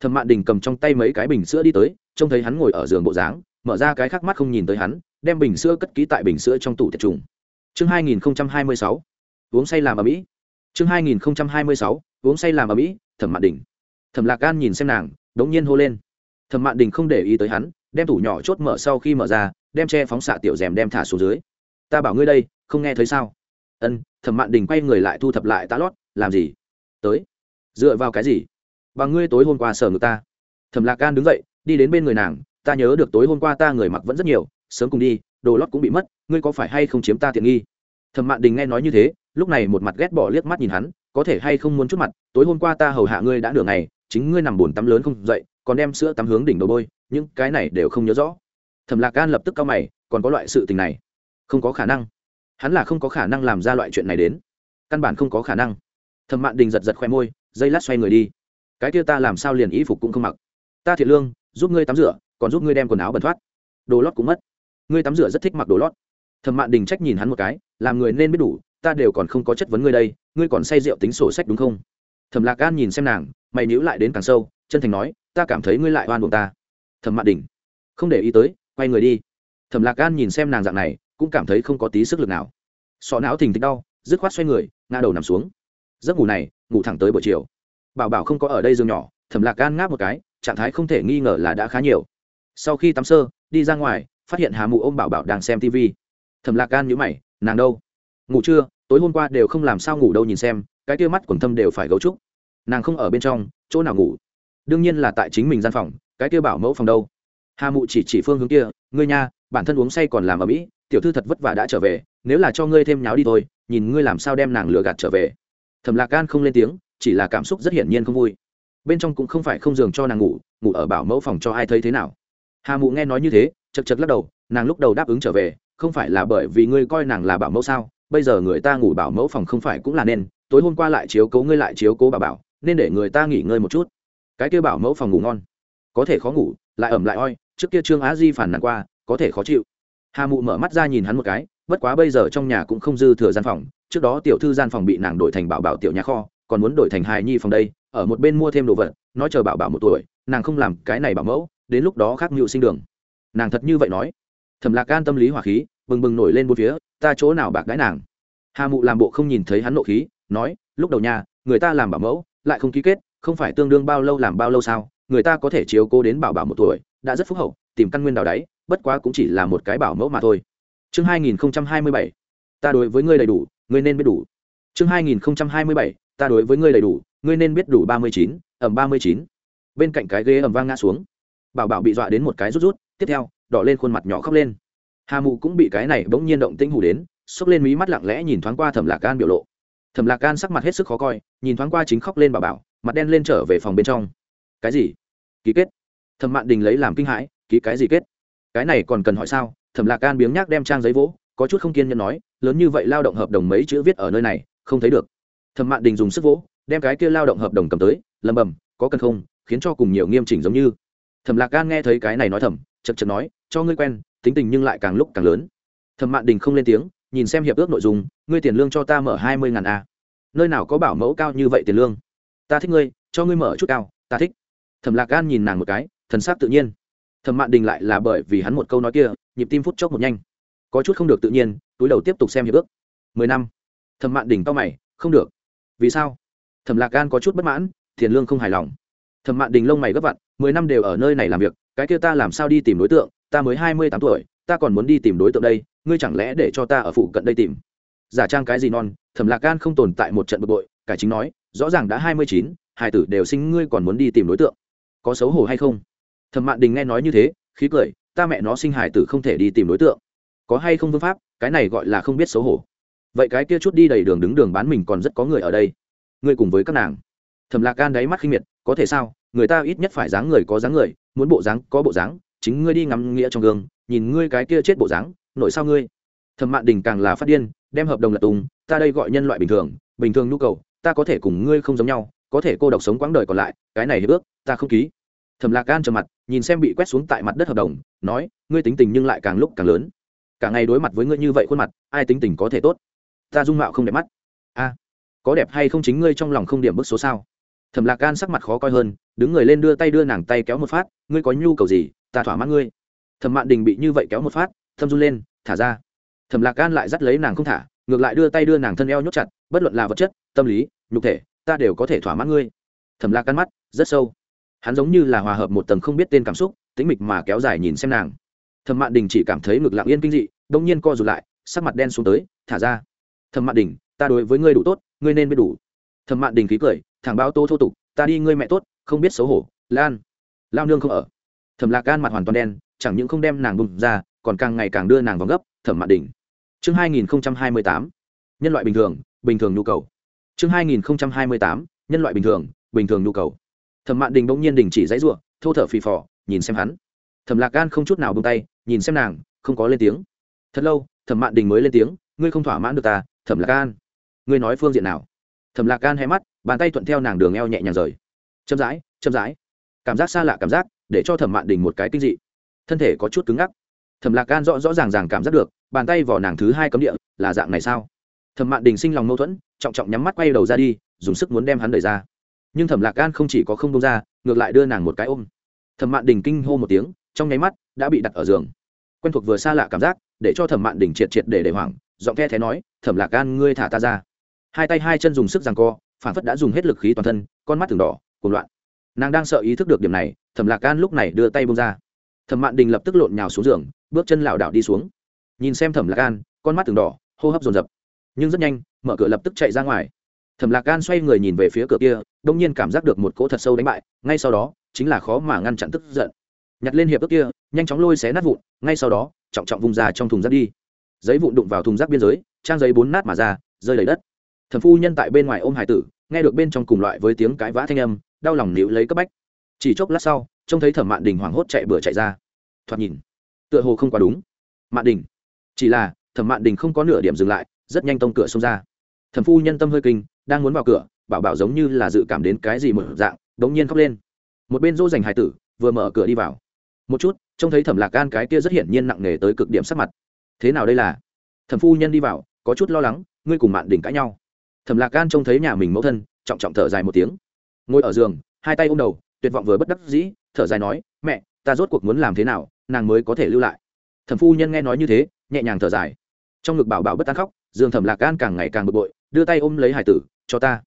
Thẩm mạn đình cầm trong tay mấy cái bình sữa đi tới trông thấy hắn ngồi ở giường bộ dáng mở ra cái khắc mắt không nhìn tới hắn đem bình sữa cất ký tại bình sữa trong tủ tiệt trùng chương 2026 uống say làm ở mỹ. Chương 2026 uống say làm ở mỹ, thẩm mạn đình. Thẩm lạc gan nhìn xem nàng, đống nhiên hô lên. Thẩm mạn đình không để ý tới hắn, đem tủ nhỏ chốt mở sau khi mở ra, đem che phóng xạ tiểu rèm đem thả xuống dưới. Ta bảo ngươi đây, không nghe thấy sao? Ân. Thẩm mạn đình quay người lại thu thập lại tá lót, làm gì? Tới. Dựa vào cái gì? Bằng ngươi tối hôm qua sở ngực ta. Thẩm lạc gan đứng dậy, đi đến bên người nàng, ta nhớ được tối hôm qua ta người mặc vẫn rất nhiều, sớm cùng đi đồ lót cũng bị mất, ngươi có phải hay không chiếm ta tiện nghi? Thẩm mạn đình nghe nói như thế, lúc này một mặt ghét bỏ liếc mắt nhìn hắn, có thể hay không muốn chút mặt, tối hôm qua ta hầu hạ ngươi đã nửa ngày, chính ngươi nằm bồn tắm lớn không dậy, còn đem sữa tắm hướng đỉnh đầu bôi, những cái này đều không nhớ rõ. Thẩm lạc gan lập tức cao mày, còn có loại sự tình này? Không có khả năng. Hắn là không có khả năng làm ra loại chuyện này đến. Căn bản không có khả năng. Thẩm mạn đình giật giật khoe môi, dây lát xoay người đi. Cái kia ta làm sao liền y phục cũng không mặc? Ta thiệt lương, giúp ngươi tắm rửa, còn giúp ngươi đem quần áo bẩn thoát. Đồ lót cũng mất ngươi tắm rửa rất thích mặc đồ lót. Thẩm mạn đình trách nhìn hắn một cái, làm người nên biết đủ, ta đều còn không có chất vấn ngươi đây, ngươi còn say rượu tính sổ sách đúng không? Thẩm lạc gan nhìn xem nàng, mày níu lại đến càng sâu, chân thành nói, ta cảm thấy ngươi lại oan buộc ta. Thẩm mạn đình, không để ý tới, quay người đi. Thẩm lạc gan nhìn xem nàng dạng này, cũng cảm thấy không có tí sức lực nào. Sọ não thình thịch đau, dứt khoát xoay người, ngã đầu nằm xuống. Giấc ngủ này, ngủ thẳng tới buổi chiều. Bảo bảo không có ở đây giường nhỏ, thẩm lạc gan ngáp một cái, trạng thái không thể nghi ngờ là đã khá nhiều. Sau khi tắm sơ, đi ra ngoài phát hiện hà mụ ôm bảo bảo đang xem tv. Thẩm lạc gan nhữ mày, nàng đâu? Ngủ trưa tối hôm qua đều không làm sao ngủ đâu nhìn xem, cái tia mắt quần thâm đều phải gấu trúc. Nàng không ở bên trong, chỗ nào ngủ? Đương nhiên là tại chính mình gian phòng, cái tia bảo mẫu phòng đâu? Hà mụ chỉ chỉ phương hướng kia, ngươi nha, bản thân uống say còn làm ở mỹ, tiểu thư thật vất vả đã trở về, nếu là cho ngươi thêm nháo đi thôi, nhìn ngươi làm sao đem nàng lừa gạt trở về. Thẩm lạc gan không lên tiếng, chỉ là cảm xúc rất hiển nhiên không vui. Bên trong cũng không phải không giường cho nàng ngủ ngủ ở bảo mẫu phòng cho ai thấy thế nào. Hà mụ nghe nói như thế chật chật lắc đầu, nàng lúc đầu đáp ứng trở về, không phải là bởi vì ngươi coi nàng là bảo mẫu sao, bây giờ người ta ngủ bảo mẫu phòng không phải cũng là nên, tối hôm qua lại chiếu cố ngươi lại chiếu cố bà bảo, nên để người ta nghỉ ngơi một chút. Cái kia bảo mẫu phòng ngủ ngon. Có thể khó ngủ, lại ẩm lại oi, trước kia trương á di phản nàn qua, có thể khó chịu. Hà mụ mở mắt ra nhìn hắn một cái, bất quá bây giờ trong nhà cũng không dư thừa gian phòng, trước đó tiểu thư gian phòng bị nàng đổi thành bảo bảo tiểu nhà kho, còn muốn đổi thành hài nhi phòng đây, ở một bên mua thêm đồ vật, nói chờ bảo bảo một tuổi, nàng không làm cái này bảo mẫu, đến lúc đó khác mưu sinh đường nàng thật như vậy nói. Thẩm lạc gan tâm lý hỏa khí, bừng bừng nổi lên bốn phía, ta chỗ nào bạc gái nàng? Hà mụ làm bộ không nhìn thấy hắn nộ khí, nói, lúc đầu nhà, người ta làm bảo mẫu, lại không ký kết, không phải tương đương bao lâu làm bao lâu sao? Người ta có thể chiếu cố đến bảo bảo một tuổi, đã rất phúc hậu, tìm căn nguyên đào đáy, bất quá cũng chỉ là một cái bảo mẫu mà thôi. Chương 2027 ta đối với ngươi đầy đủ, ngươi nên biết đủ. Chương 2027 ta đối với ngươi đầy đủ, ngươi nên biết đủ ba mươi chín, ẩm ba mươi chín. Bên cạnh cái ghế ẩm vang ngã xuống, bảo bảo bị dọa đến một cái rút rút tiếp theo, đỏ lên khuôn mặt nhỏ khóc lên. Hà mụ cũng bị cái này bỗng nhiên động tĩnh hủ đến, xốc lên mí mắt lặng lẽ nhìn thoáng qua thẩm lạc gan biểu lộ. Thẩm lạc gan sắc mặt hết sức khó coi, nhìn thoáng qua chính khóc lên bảo bảo, mặt đen lên trở về phòng bên trong. Cái gì? Ký kết. Thẩm mạn đình lấy làm kinh hãi, ký cái gì kết? Cái này còn cần hỏi sao? Thẩm lạc gan biếng nhác đem trang giấy vỗ, có chút không kiên nhẫn nói, lớn như vậy lao động hợp đồng mấy chữ viết ở nơi này, không thấy được. Thẩm mạn đình dùng sức vỗ, đem cái kia lao động hợp đồng cầm tới lầm bầm có cần không? Khiến cho cùng nhiều nghiêm chỉnh giống như. Thẩm lạc gan nghe thấy cái này nói thầm chật chật nói, cho ngươi quen, tính tình nhưng lại càng lúc càng lớn. Thẩm mạn đình không lên tiếng, nhìn xem hiệp ước nội dung, ngươi tiền lương cho ta mở hai mươi ngàn a. Nơi nào có bảo mẫu cao như vậy tiền lương? Ta thích ngươi, cho ngươi mở chút cao, ta thích. Thẩm lạc gan nhìn nàng một cái, thần s tự nhiên. Thẩm mạn đình lại là bởi vì hắn một câu nói kia, nhịp tim phút chốc một nhanh. Có chút không được tự nhiên, túi đầu tiếp tục xem hiệp ước. mười năm. Thẩm mạn đình to mày, không được. Vì sao? Thẩm lạc gan có chút bất mãn, tiền lương không hài lòng. Thẩm mạn đình lông mày gấp vặn, mười năm đều ở nơi này làm việc cái kia ta làm sao đi tìm đối tượng, ta mới hai mươi tám tuổi, ta còn muốn đi tìm đối tượng đây, ngươi chẳng lẽ để cho ta ở phụ cận đây tìm? Giả trang cái gì non, thẩm lạc gan không tồn tại một trận bực bội, cải chính nói, rõ ràng đã hai mươi chín, hai tử đều sinh, ngươi còn muốn đi tìm đối tượng? Có xấu hổ hay không? Thẩm mạn đình nghe nói như thế, khí cười, ta mẹ nó sinh hải tử không thể đi tìm đối tượng. Có hay không phương pháp, cái này gọi là không biết xấu hổ. Vậy cái kia chút đi đầy đường đứng đường bán mình còn rất có người ở đây. Ngươi cùng với các nàng. Thẩm lạc gan đáy mắt khinh miệt, có thể sao? Người ta ít nhất phải dáng người có dáng người muốn bộ dáng có bộ dáng, chính ngươi đi ngắm nghĩa trong gương, nhìn ngươi cái kia chết bộ dáng, nội sao ngươi? Thẩm mạn đình càng là phát điên, đem hợp đồng lật tùng, ta đây gọi nhân loại bình thường bình thường nhu cầu, ta có thể cùng ngươi không giống nhau, có thể cô độc sống quãng đời còn lại, cái này hiệp ước, ta không ký. Thẩm lạc gan trầm mặt, nhìn xem bị quét xuống tại mặt đất hợp đồng, nói, ngươi tính tình nhưng lại càng lúc càng lớn. Cả ngày đối mặt với ngươi như vậy khuôn mặt, ai tính tình có thể tốt? Ta dung mạo không đẹp mắt. A có đẹp hay không chính ngươi trong lòng không điểm bức số sao? Thẩm lạc gan sắc mặt khó coi hơn, đứng người lên đưa tay đưa nàng tay kéo một phát, ngươi có nhu cầu gì, ta thỏa mãn ngươi. Thẩm mạn đình bị như vậy kéo một phát, thâm run lên, thả ra. Thẩm lạc gan lại dắt lấy nàng không thả, ngược lại đưa tay đưa nàng thân eo nhốt chặt, bất luận là vật chất, tâm lý, nhục thể, ta đều có thể thỏa mãn ngươi. Thẩm lạc gan mắt rất sâu. Hắn giống như là hòa hợp một tầng không biết tên cảm xúc, tĩnh mịch mà kéo dài nhìn xem nàng. Thẩm mạn đình chỉ cảm thấy ngực lặng yên kinh dị đông nhiên co rụt lại, sắc mặt đen xuống tới, thả ra. Thẩm mạn đình, ta đối với ngươi đủ tốt, ngươi nên biết đủ. Thẩm mạn đình khí cười thẳng báo tô thô tục, ta đi, ngươi mẹ tốt, không biết xấu hổ, lan. Lao nương không ở. Thẩm lạc gan mặt hoàn toàn đen, chẳng những không đem nàng bùng ra, còn càng ngày càng đưa nàng vào gấp, thẩm mạn đình. Chương hai nghìn hai mươi tám, nhân loại bình thường bình thường nhu cầu. Chương hai nghìn hai mươi tám, nhân loại bình thường bình thường nhu cầu. Thẩm mạn đình bỗng nhiên đình chỉ dãy r u ộ thô thở phì phò, nhìn xem hắn. Thẩm lạc gan không chút nào bông tay, nhìn xem nàng, không có lên tiếng. Thật lâu, thẩm mạn đình mới lên tiếng, ngươi không thỏa mãn được ta, thẩm lạc gan ngươi nói phương diện nào? Thẩm lạc gan hai mắt, bàn tay thuận theo nàng đường eo nhẹ nhàng rời. Chậm rãi chậm rãi. Cảm giác xa lạ cảm giác, để cho thẩm mạn đình một cái kinh dị. Thân thể có chút cứng ngắc. Thẩm lạc gan rõ rõ ràng ràng cảm giác được, bàn tay vào nàng thứ hai cấm địa, là dạng này sao? Thẩm mạn đình sinh lòng mâu thuẫn, trọng trọng nhắm mắt quay đầu ra đi, dùng sức muốn đem hắn đẩy ra. Nhưng thẩm lạc gan không chỉ có không đông ra, ngược lại đưa nàng một cái ôm. Thẩm mạn đình kinh hô một tiếng, trong nháy mắt, đã bị đặt ở giường. Quen thuộc vừa xa lạ cảm giác, để cho thẩm mạn đình triệt triệt để để hoảng, giọng the thé nói, thẩm lạc gan ngươi thả ta ra hai tay hai chân dùng sức rằng co, phản phất đã dùng hết lực khí toàn thân, con mắt thường đỏ, cuồng loạn. Nàng đang sợ ý thức được điểm này, thẩm lạc gan lúc này đưa tay bông ra. Thẩm mạn đình lập tức lộn nhào xuống giường, bước chân lảo đảo đi xuống. Nhìn xem thẩm lạc gan con mắt từng đỏ, hô hấp dồn dập. Nhưng rất nhanh, mở cửa lập tức chạy ra ngoài. Thẩm lạc gan xoay người nhìn về phía cửa kia, đông nhiên cảm giác được một cỗ thật sâu đánh bại, ngay sau đó, chính là khó mà ngăn chặn tức giận. Nhặt lên hiệp ước kia, nhanh chóng lôi xé nát vụn, ngay sau đó, trọng trọng vùng ra trong thùng rác đi. Giấy vụn đụng vào thùng rác biên giới, trang giấy bốn nát mà ra, rơi lấy đất thần phu nhân tại bên ngoài ôm hải tử, nghe được bên trong cùng loại với tiếng cãi vã thanh âm, đau lòng níu lấy cấp bách. Chỉ chốc lát sau, trông thấy thẩm mạn đình hoảng hốt chạy bừa chạy ra. Thoạt nhìn, tựa hồ không quá đúng. Mạn đình, chỉ là, thẩm mạn đình không có nửa điểm dừng lại, rất nhanh tông cửa xông ra. Thẩm phu nhân tâm hơi kinh, đang muốn vào cửa, bảo bảo giống như là dự cảm đến cái gì một dạng, đống nhiên khóc lên. Một bên dỗ dành hải tử, vừa mở cửa đi vào. Một chút, trông thấy thẩm lạc gan cái kia rất hiển nhiên nặng nề tới cực điểm sắc mặt. Thế nào đây là? Thẩm phu nhân đi vào, có chút lo lắng, ngươi cùng mạn đình cãi nhau thẩm lạc gan trông thấy nhà mình mẫu thân, trọng trọng thở dài một tiếng. Ngồi ở giường, hai tay ôm đầu, tuyệt vọng vừa bất đắc dĩ, thở dài nói, mẹ, ta rốt cuộc muốn làm thế nào, nàng mới có thể lưu lại? Thẩm phu nhân nghe nói như thế, nhẹ nhàng thở dài. Trong ngực bảo bảo bất tán khóc, giường thẩm lạc gan càng ngày càng bực bội, đưa tay ôm lấy hải tử, cho ta.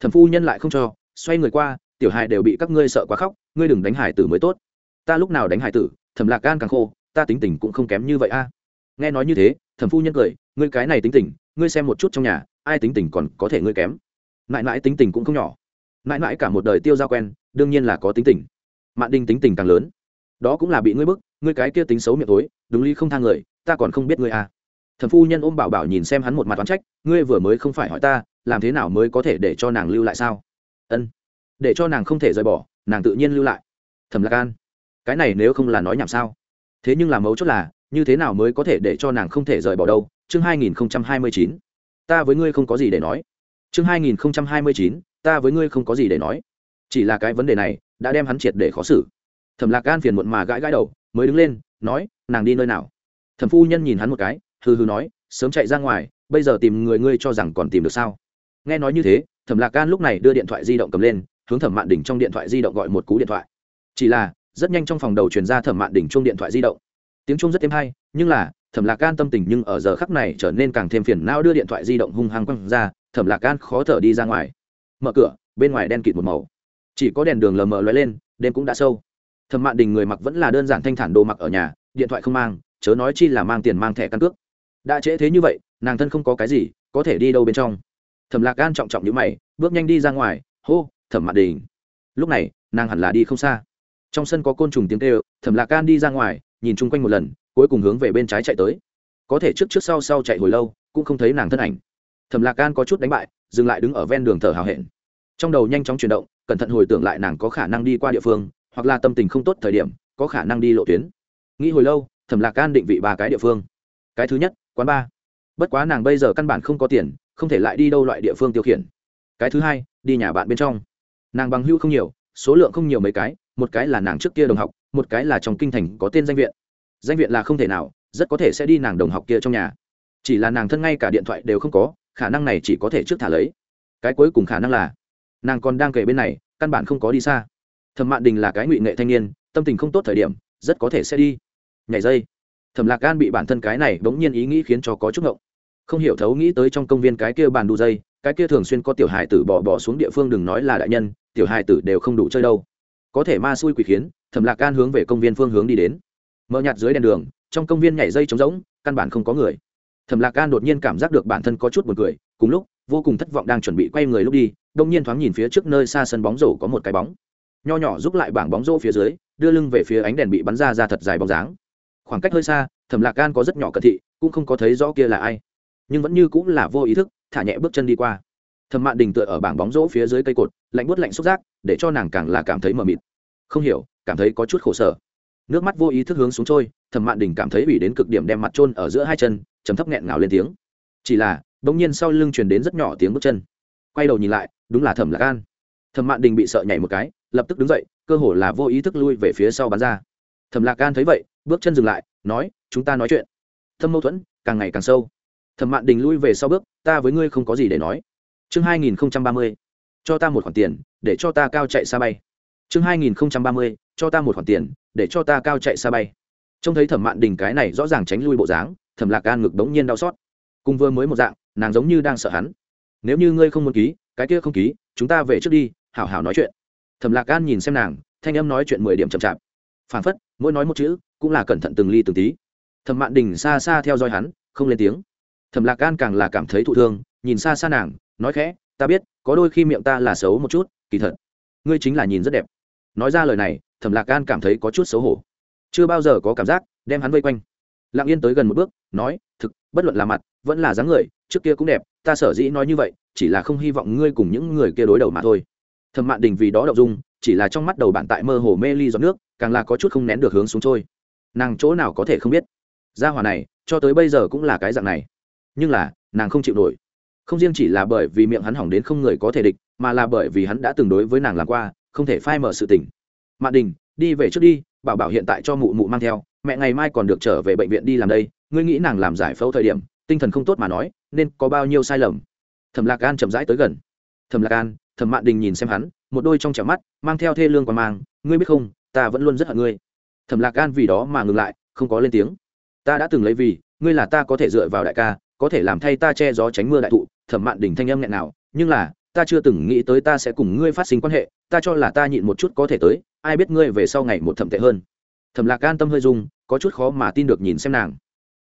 Thẩm phu nhân lại không cho, xoay người qua, tiểu hài đều bị các ngươi sợ quá khóc, ngươi đừng đánh hải tử mới tốt. Ta lúc nào đánh hải tử? Thẩm lạc gan càng khô, ta tính tình cũng không kém như vậy a. Nghe nói như thế, thẩm phu nhân cười, ngươi cái này tính tình, ngươi xem một chút trong nhà ai tính tình còn có thể ngươi kém. Mãi mãi tính tình cũng không nhỏ. Mãi mãi cả một đời tiêu giao quen, đương nhiên là có tính tình. Mạn đinh tính tình càng lớn. Đó cũng là bị ngươi bức, ngươi cái kia tính xấu miệng tối, đúng ly không thang người, ta còn không biết ngươi à. Thần phu nhân ôm bảo bảo nhìn xem hắn một mặt oán trách, ngươi vừa mới không phải hỏi ta, làm thế nào mới có thể để cho nàng lưu lại sao? Ân. Để cho nàng không thể rời bỏ, nàng tự nhiên lưu lại. Thẩm lạc an. Cái này nếu không là nói nhảm sao? Thế nhưng là mấu chốt là, như thế nào mới có thể để cho nàng không thể rời bỏ đâu? Chương 2029 ta với ngươi không có gì để nói. Chương 2029 ta với ngươi không có gì để nói. Chỉ là cái vấn đề này đã đem hắn triệt để khó xử. Thẩm lạc gan phiền muộn mà gãi gãi đầu, mới đứng lên, nói, nàng đi nơi nào? Thẩm phu nhân nhìn hắn một cái, hừ hừ nói, sớm chạy ra ngoài, bây giờ tìm người ngươi cho rằng còn tìm được sao? Nghe nói như thế, thẩm lạc gan lúc này đưa điện thoại di động cầm lên, hướng thẩm mạn đỉnh trong điện thoại di động gọi một cú điện thoại. Chỉ là, rất nhanh trong phòng đầu truyền ra thẩm mạn đỉnh chung điện thoại di động. Tiếng chung rất êm hay, nhưng là thẩm lạc gan tâm tình nhưng ở giờ khắc này trở nên càng thêm phiền não đưa điện thoại di động hung hăng quăng ra, thẩm lạc gan khó thở đi ra ngoài. Mở cửa, bên ngoài đen kịt một màu. Chỉ có đèn đường lờ mờ lóe lên, đêm cũng đã sâu. Thẩm mạn đình người mặc vẫn là đơn giản thanh thản đồ mặc ở nhà, điện thoại không mang, chớ nói chi là mang tiền mang thẻ căn cước. Đã trễ thế như vậy, nàng thân không có cái gì, có thể đi đâu bên trong? Thẩm lạc gan trọng trọng như mày, bước nhanh đi ra ngoài, hô, thẩm mạn đình. Lúc này, nàng hẳn là đi không xa. Trong sân có côn trùng tiếng kêu, thẩm lạc gan đi ra ngoài nhìn chung quanh một lần, cuối cùng hướng về bên trái chạy tới. Có thể trước trước sau sau chạy hồi lâu, cũng không thấy nàng thân ảnh. Thẩm lạc gan có chút đánh bại, dừng lại đứng ở ven đường thở hào hẹn. Trong đầu nhanh chóng chuyển động, cẩn thận hồi tưởng lại nàng có khả năng đi qua địa phương, hoặc là tâm tình không tốt thời điểm, có khả năng đi lộ tuyến. Nghĩ hồi lâu, thẩm lạc gan định vị ba cái địa phương. Cái thứ nhất, quán ba bất quá nàng bây giờ căn bản không có tiền, không thể lại đi đâu loại địa phương tiêu khiển. Cái thứ hai, đi nhà bạn bên trong. Nàng bằng hưu không nhiều, số lượng không nhiều mấy cái, một cái là nàng trước kia đồng học một cái là trong kinh thành có tên danh viện. Danh viện là không thể nào, rất có thể sẽ đi nàng đồng học kia trong nhà. Chỉ là nàng thân ngay cả điện thoại đều không có, khả năng này chỉ có thể trước thả lấy. Cái cuối cùng khả năng là, nàng còn đang kể bên này, căn bản không có đi xa. Thẩm mạn đình là cái ngụy nghệ thanh niên, tâm tình không tốt thời điểm, rất có thể sẽ đi. Nhảy dây. Thẩm lạc gan bị bản thân cái này bỗng nhiên ý nghĩ khiến cho có chút ngộng. Không hiểu thấu nghĩ tới trong công viên cái kia bàn đu dây, cái kia thường xuyên có tiểu hài tử bỏ bỏ xuống địa phương đừng nói là đại nhân, tiểu hài tử đều không đủ chơi đâu có thể ma xui quỷ khiến, thẩm lạc gan hướng về công viên phương hướng đi đến. Mờ nhạt dưới đèn đường, trong công viên nhảy dây trống rỗng, căn bản không có người. Thẩm lạc gan đột nhiên cảm giác được bản thân có chút buồn cười, cùng lúc, vô cùng thất vọng đang chuẩn bị quay người lúc đi, đông nhiên thoáng nhìn phía trước nơi xa sân bóng rổ có một cái bóng. Nho nhỏ giúp lại bảng bóng rổ phía dưới, đưa lưng về phía ánh đèn bị bắn ra ra thật dài bóng dáng. Khoảng cách hơi xa, thẩm lạc gan có rất nhỏ cận thị, cũng không có thấy rõ kia là ai. Nhưng vẫn như cũng là vô ý thức, thả nhẹ bước chân đi qua thẩm mạn đình tựa ở bảng bóng rổ phía dưới cây cột, lạnh buốt lạnh xúc giác, để cho nàng càng là cảm thấy mờ mịt. Không hiểu, cảm thấy có chút khổ sở. Nước mắt vô ý thức hướng xuống trôi thẩm mạn đình cảm thấy ủy đến cực điểm đem mặt trôn ở giữa hai chân chấm thấp nghẹn ngào lên tiếng. Chỉ là, bỗng nhiên sau lưng truyền đến rất nhỏ tiếng bước chân. Quay đầu nhìn lại, đúng là thẩm lạc an. Thẩm mạn đình bị sợ nhảy một cái, lập tức đứng dậy, cơ hồ là vô ý thức lui về phía sau bắn ra. Thẩm lạc an thấy vậy, bước chân dừng lại, nói, chúng ta nói chuyện. Thâm mâu thuẫn, càng ngày càng sâu. Thẩm mạn đình lui về sau bước, ta với ngươi không có gì để nói chương hai nghìn ba mươi, cho ta một khoản tiền, để cho ta cao chạy xa bay. Chương hai nghìn ba mươi, cho ta một khoản tiền, để cho ta cao chạy xa bay. Trông thấy thẩm mạn đình cái này rõ ràng tránh lui bộ dáng, thẩm lạc gan ngực đống nhiên đau xót. Cùng vừa mới một dạng, nàng giống như đang sợ hắn. Nếu như ngươi không muốn ký, cái kia không ký, chúng ta về trước đi, hảo hảo nói chuyện. Thẩm lạc gan nhìn xem nàng, thanh âm nói chuyện mười điểm chậm chạp. Phản phất, mỗi nói một chữ, cũng là cẩn thận từng ly từng tí. Thẩm mạn đình xa xa theo dõi hắn, không lên tiếng. Thẩm lạc gan càng là cảm thấy thụ thương, nhìn xa xa nàng nói khẽ, ta biết, có đôi khi miệng ta là xấu một chút, kỳ thật, ngươi chính là nhìn rất đẹp. Nói ra lời này, thẩm lạc gan cảm thấy có chút xấu hổ. Chưa bao giờ có cảm giác đem hắn vây quanh. Lặng yên tới gần một bước, nói, thực, bất luận là mặt, vẫn là dáng người, trước kia cũng đẹp, ta sở dĩ nói như vậy, chỉ là không hy vọng ngươi cùng những người kia đối đầu mà thôi. Thẩm mạn đình vì đó đậu dung, chỉ là trong mắt đầu bạn tại mơ hồ mê ly giọt nước, càng là có chút không nén được hướng xuống trôi. Nàng chỗ nào có thể không biết? Gia hòa này, cho tới bây giờ cũng là cái dạng này. Nhưng là, nàng không chịu nổi không riêng chỉ là bởi vì miệng hắn hỏng đến không người có thể địch, mà là bởi vì hắn đã từng đối với nàng làm qua, không thể phai mở sự tình. Mạn đình, đi về trước đi, bảo bảo hiện tại cho mụ mụ mang theo, mẹ ngày mai còn được trở về bệnh viện đi làm đây, ngươi nghĩ nàng làm giải phẫu thời điểm, tinh thần không tốt mà nói, nên có bao nhiêu sai lầm. Thẩm lạc an chậm rãi tới gần. Thẩm lạc an, thẩm mạn đình nhìn xem hắn, một đôi trong trẻo mắt, mang theo thê lương và mang, ngươi biết không, ta vẫn luôn rất hận ngươi. Thẩm lạc an vì đó mà ngừng lại, không có lên tiếng. Ta đã từng lấy vì, ngươi là ta có thể dựa vào đại ca, có thể làm thay ta che gió tránh mưa đại thụ thẩm mạn đình thanh âm nghẹn nào, nhưng là, ta chưa từng nghĩ tới ta sẽ cùng ngươi phát sinh quan hệ, ta cho là ta nhịn một chút có thể tới, ai biết ngươi về sau ngày một thẩm tệ hơn. Thẩm lạc an tâm hơi dung có chút khó mà tin được nhìn xem nàng.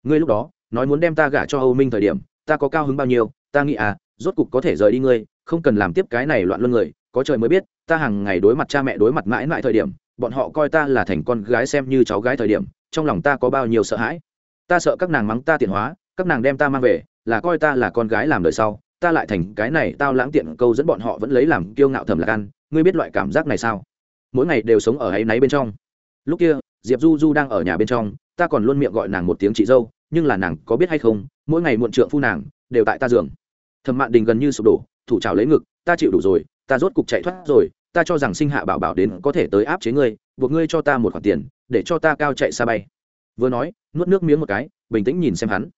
Ngươi lúc đó, nói muốn đem ta gả cho âu minh thời điểm, ta có cao hứng bao nhiêu? Ta nghĩ à rốt cục có thể rời đi ngươi, không cần làm tiếp cái này loạn luân người, có trời mới biết, ta hàng ngày đối mặt cha mẹ đối mặt mãi mãi thời điểm, bọn họ coi ta là thành con gái xem như cháu gái thời điểm, trong lòng ta có bao nhiêu sợ hãi. Ta sợ các nàng mắng ta tiện hóa, các nàng đem ta mang về là coi ta là con gái làm đời sau, ta lại thành cái này tao lãng tiện câu dẫn bọn họ vẫn lấy làm kiêu ngạo thầm lạc ăn, ngươi biết loại cảm giác này sao? Mỗi ngày đều sống ở áy náy bên trong. Lúc kia, diệp du du đang ở nhà bên trong, ta còn luôn miệng gọi nàng một tiếng chị dâu, nhưng là nàng có biết hay không, mỗi ngày muộn trượng phu nàng, đều tại ta giường. Thẩm mạn đình gần như sụp đổ, thủ trào lấy ngực, ta chịu đủ rồi, ta rốt cục chạy thoát rồi, ta cho rằng sinh hạ bảo bảo đến có thể tới áp chế ngươi, buộc ngươi cho ta một khoản tiền, để cho ta cao chạy xa bay. Vừa nói, nuốt nước miếng một cái, bình tĩnh nhìn xem hắn.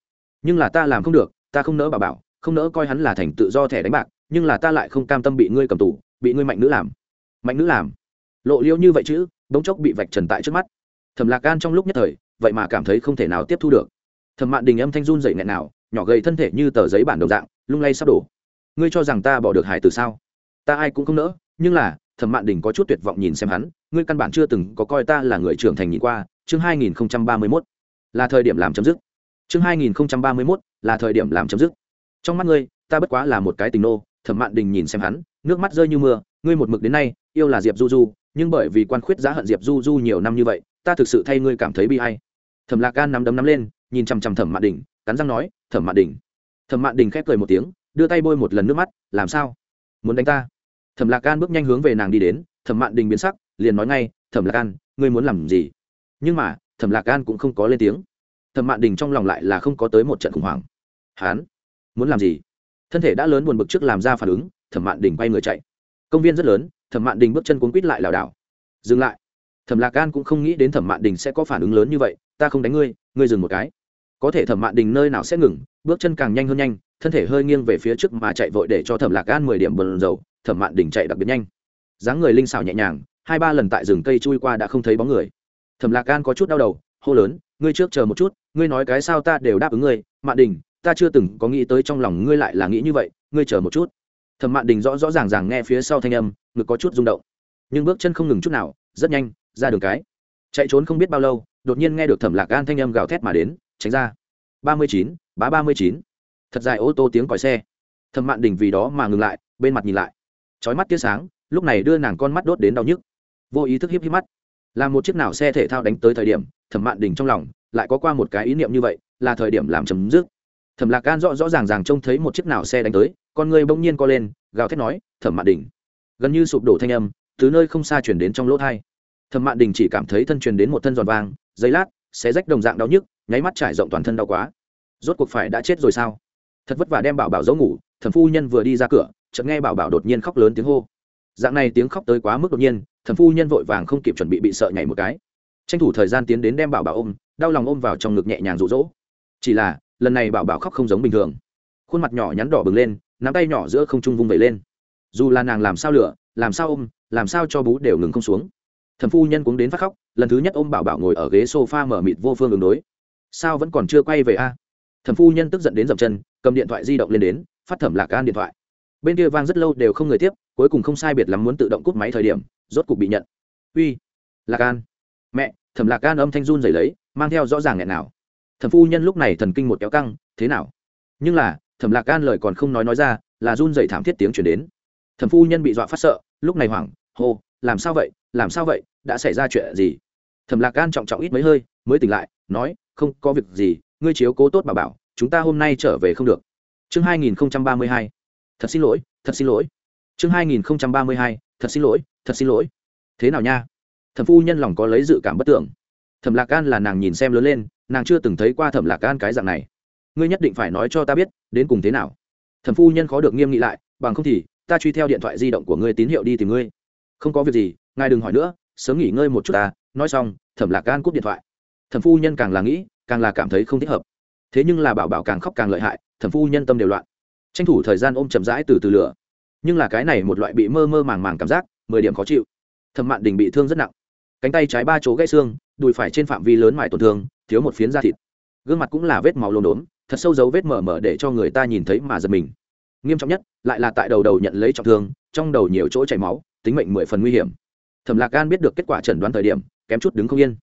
Nhưng là ta làm không được ta không nỡ bảo bảo, không nỡ coi hắn là thành tự do thẻ đánh bạc, nhưng là ta lại không cam tâm bị ngươi cầm tù, bị ngươi mạnh nữ làm. Mạnh nữ làm? Lộ liêu như vậy chứ, bỗng chốc bị vạch trần tại trước mắt. Thẩm lạc gan trong lúc nhất thời, vậy mà cảm thấy không thể nào tiếp thu được. Thẩm mạn đình âm thanh run dậy nghẹn nào, nhỏ gầy thân thể như tờ giấy bản đồng dạng, lung lay sắp đổ. Ngươi cho rằng ta bỏ được hải từ sao? Ta ai cũng không nỡ, nhưng là, thẩm mạn đình có chút tuyệt vọng nhìn xem hắn, ngươi căn bản chưa từng có coi ta là người trưởng thành nhìn qua, chương hai nghìn ba mươi mốt. Là thời điểm làm chấm dứt. Chương hai nghìn ba mươi mốt là thời điểm làm chấm dứt. Trong mắt ngươi, ta bất quá là một cái tình nô, thẩm mạn đình nhìn xem hắn, nước mắt rơi như mưa, ngươi một mực đến nay, yêu là diệp du du, nhưng bởi vì quan khuyết giá hận diệp du du nhiều năm như vậy, ta thực sự thay ngươi cảm thấy bi hay thẩm lạc gan nắm đấm nắm lên, nhìn chằm chằm thẩm mạn đình, cắn răng nói, thẩm mạn đình. Thẩm mạn đình khép cười một tiếng, đưa tay bôi một lần nước mắt, làm sao? Muốn đánh ta? Thẩm lạc gan bước nhanh hướng về nàng đi đến, thẩm mạn đình biến sắc, liền nói ngay, thẩm lạc gan ngươi muốn làm gì? Nhưng mà, thẩm lạc gan cũng không có lên tiếng thẩm mạn đình trong lòng lại là không có tới một trận khủng hoảng. Hán, muốn làm gì? Thân thể đã lớn buồn bực trước làm ra phản ứng, thẩm mạn đình quay người chạy. Công viên rất lớn, thẩm mạn đình bước chân cuốn quýt lại lảo đảo. Dừng lại. Thẩm lạc gan cũng không nghĩ đến thẩm mạn đình sẽ có phản ứng lớn như vậy, ta không đánh ngươi ngươi dừng một cái. Có thể thẩm mạn đình nơi nào sẽ ngừng, bước chân càng nhanh hơn nhanh, thân thể hơi nghiêng về phía trước mà chạy vội để cho thẩm lạc gan mười điểm bần dầu thẩm mạn đình chạy đặc biệt nhanh. Dáng người linh xảo nhẹ nhàng, hai ba lần tại rừng cây chui qua đã không thấy bóng người. Thẩm lạc gan có chút đau đầu, hô lớn ngươi trước chờ một chút, ngươi nói cái sao ta đều đáp ứng ngươi. Mạn đình, ta chưa từng có nghĩ tới trong lòng ngươi lại là nghĩ như vậy. Ngươi chờ một chút. Thẩm mạn đình rõ rõ ràng ràng nghe phía sau thanh âm, ngực có chút rung động. Nhưng bước chân không ngừng chút nào, rất nhanh, ra đường cái. Chạy trốn không biết bao lâu, đột nhiên nghe được thẩm lạc gan thanh âm gào thét mà đến, tránh ra. Ba mươi chín, bá ba mươi chín. Thật dài ô tô tiếng còi xe. Thẩm mạn đình vì đó mà ngừng lại, bên mặt nhìn lại. Trói mắt tia sáng, lúc này đưa nàng con mắt đốt đến đau nhức. Vô ý thức hiếp hiếp mắt là một chiếc nào xe thể thao đánh tới thời điểm thẩm mạn đình trong lòng lại có qua một cái ý niệm như vậy là thời điểm làm chấm dứt. Thẩm lạc gan rõ rõ ràng ràng trông thấy một chiếc nào xe đánh tới con người bỗng nhiên co lên gào thét nói thẩm mạn đình. Gần như sụp đổ thanh âm từ nơi không xa chuyển đến trong lỗ thai thẩm mạn đình chỉ cảm thấy thân truyền đến một thân giòn vàng, giấy lát xé rách đồng dạng đau nhức nháy mắt trải rộng toàn thân đau quá. Rốt cuộc phải đã chết rồi sao? Thật vất vả đem bảo bảo giấu ngủ thẩm phu nhân vừa đi ra cửa chợt nghe bảo bảo đột nhiên khóc lớn tiếng hô dạng này tiếng khóc tới quá mức đột nhiên thần phu nhân vội vàng không kịp chuẩn bị bị sợ nhảy một cái. Tranh thủ thời gian tiến đến đem bảo bảo ôm, đau lòng ôm vào trong ngực nhẹ nhàng rụ rỗ chỉ là, lần này bảo bảo khóc không giống bình thường. Khuôn mặt nhỏ nhắn đỏ bừng lên, nắm tay nhỏ giữa không trung vung vẩy lên. Dù là nàng làm sao lửa, làm sao ôm, làm sao cho bú đều ngừng không xuống. Thần phu nhân cũng đến phát khóc, lần thứ nhất ôm bảo bảo ngồi ở ghế s o f a mở mịt vô phương ứng đối. Sao vẫn còn chưa quay về a? Thần phu nhân tức giận đến dậm chân, cầm điện thoại di động lên đến, phát thẩm lạc an điện thoại bên kia vang rất lâu đều không người tiếp, cuối cùng không sai biệt lắm muốn tự động cút máy thời điểm, rốt cục bị nhận. Uy, lạc an. Mẹ, thẩm lạc an âm thanh run dày lấy, mang theo rõ ràng nghẹn nào. Thẩm phu nhân lúc này thần kinh một kéo căng, thế nào? Nhưng là, thẩm lạc an lời còn không nói nói ra, là run dày thảm thiết tiếng chuyển đến. Thẩm phu nhân bị dọa phát sợ, lúc này hoảng, hô, làm sao vậy? Làm sao vậy? Đã xảy ra chuyện gì? Thẩm lạc an trọng trọng ít mấy hơi, mới tỉnh lại, nói, không có việc gì, ngươi chiếu cố tốt bà bảo, chúng ta hôm nay trở về không được. Chương hai nghìn ba mươi hai thật xin lỗi, thật xin lỗi. Chương hai nghìn ba mươi hai, thật xin lỗi, thật xin lỗi. Thế nào nha? Thẩm phu nhân lòng có lấy dự cảm bất tưởng. Thẩm lạc gan là nàng nhìn xem lớn lên, nàng chưa từng thấy qua thẩm lạc gan cái dạng này. Ngươi nhất định phải nói cho ta biết, đến cùng thế nào? Thẩm phu nhân khó được nghiêm nghị lại, bằng không thì, ta truy theo điện thoại di động của ngươi tín hiệu đi tìm ngươi. Không có việc gì, ngài đừng hỏi nữa, sớm nghỉ ngơi một chút ta. Nói xong, thẩm lạc gan cúp điện thoại. Thẩm phu nhân càng là nghĩ, càng là cảm thấy không thích hợp. Thế nhưng là bảo bảo càng khóc càng lợi hại, thẩm phu nhân tâm đều loạn tranh thủ thời gian ôm chậm rãi từ từ lửa. Nhưng là cái này một loại bị mơ mơ màng màng cảm giác, mười điểm khó chịu. Thẩm mạn đình bị thương rất nặng. Cánh tay trái ba chỗ gãy xương, đùi phải trên phạm vi lớn mải tổn thương, thiếu một phiến da thịt. Gương mặt cũng là vết màu lồn đốm, thật sâu dấu vết mở mở để cho người ta nhìn thấy mà giật mình. Nghiêm trọng nhất, lại là tại đầu đầu nhận lấy trọng thương, trong đầu nhiều chỗ chảy máu, tính mệnh mười phần nguy hiểm. Thẩm lạc gan biết được kết quả chẩn đoán thời điểm, kém chút đứng không yên.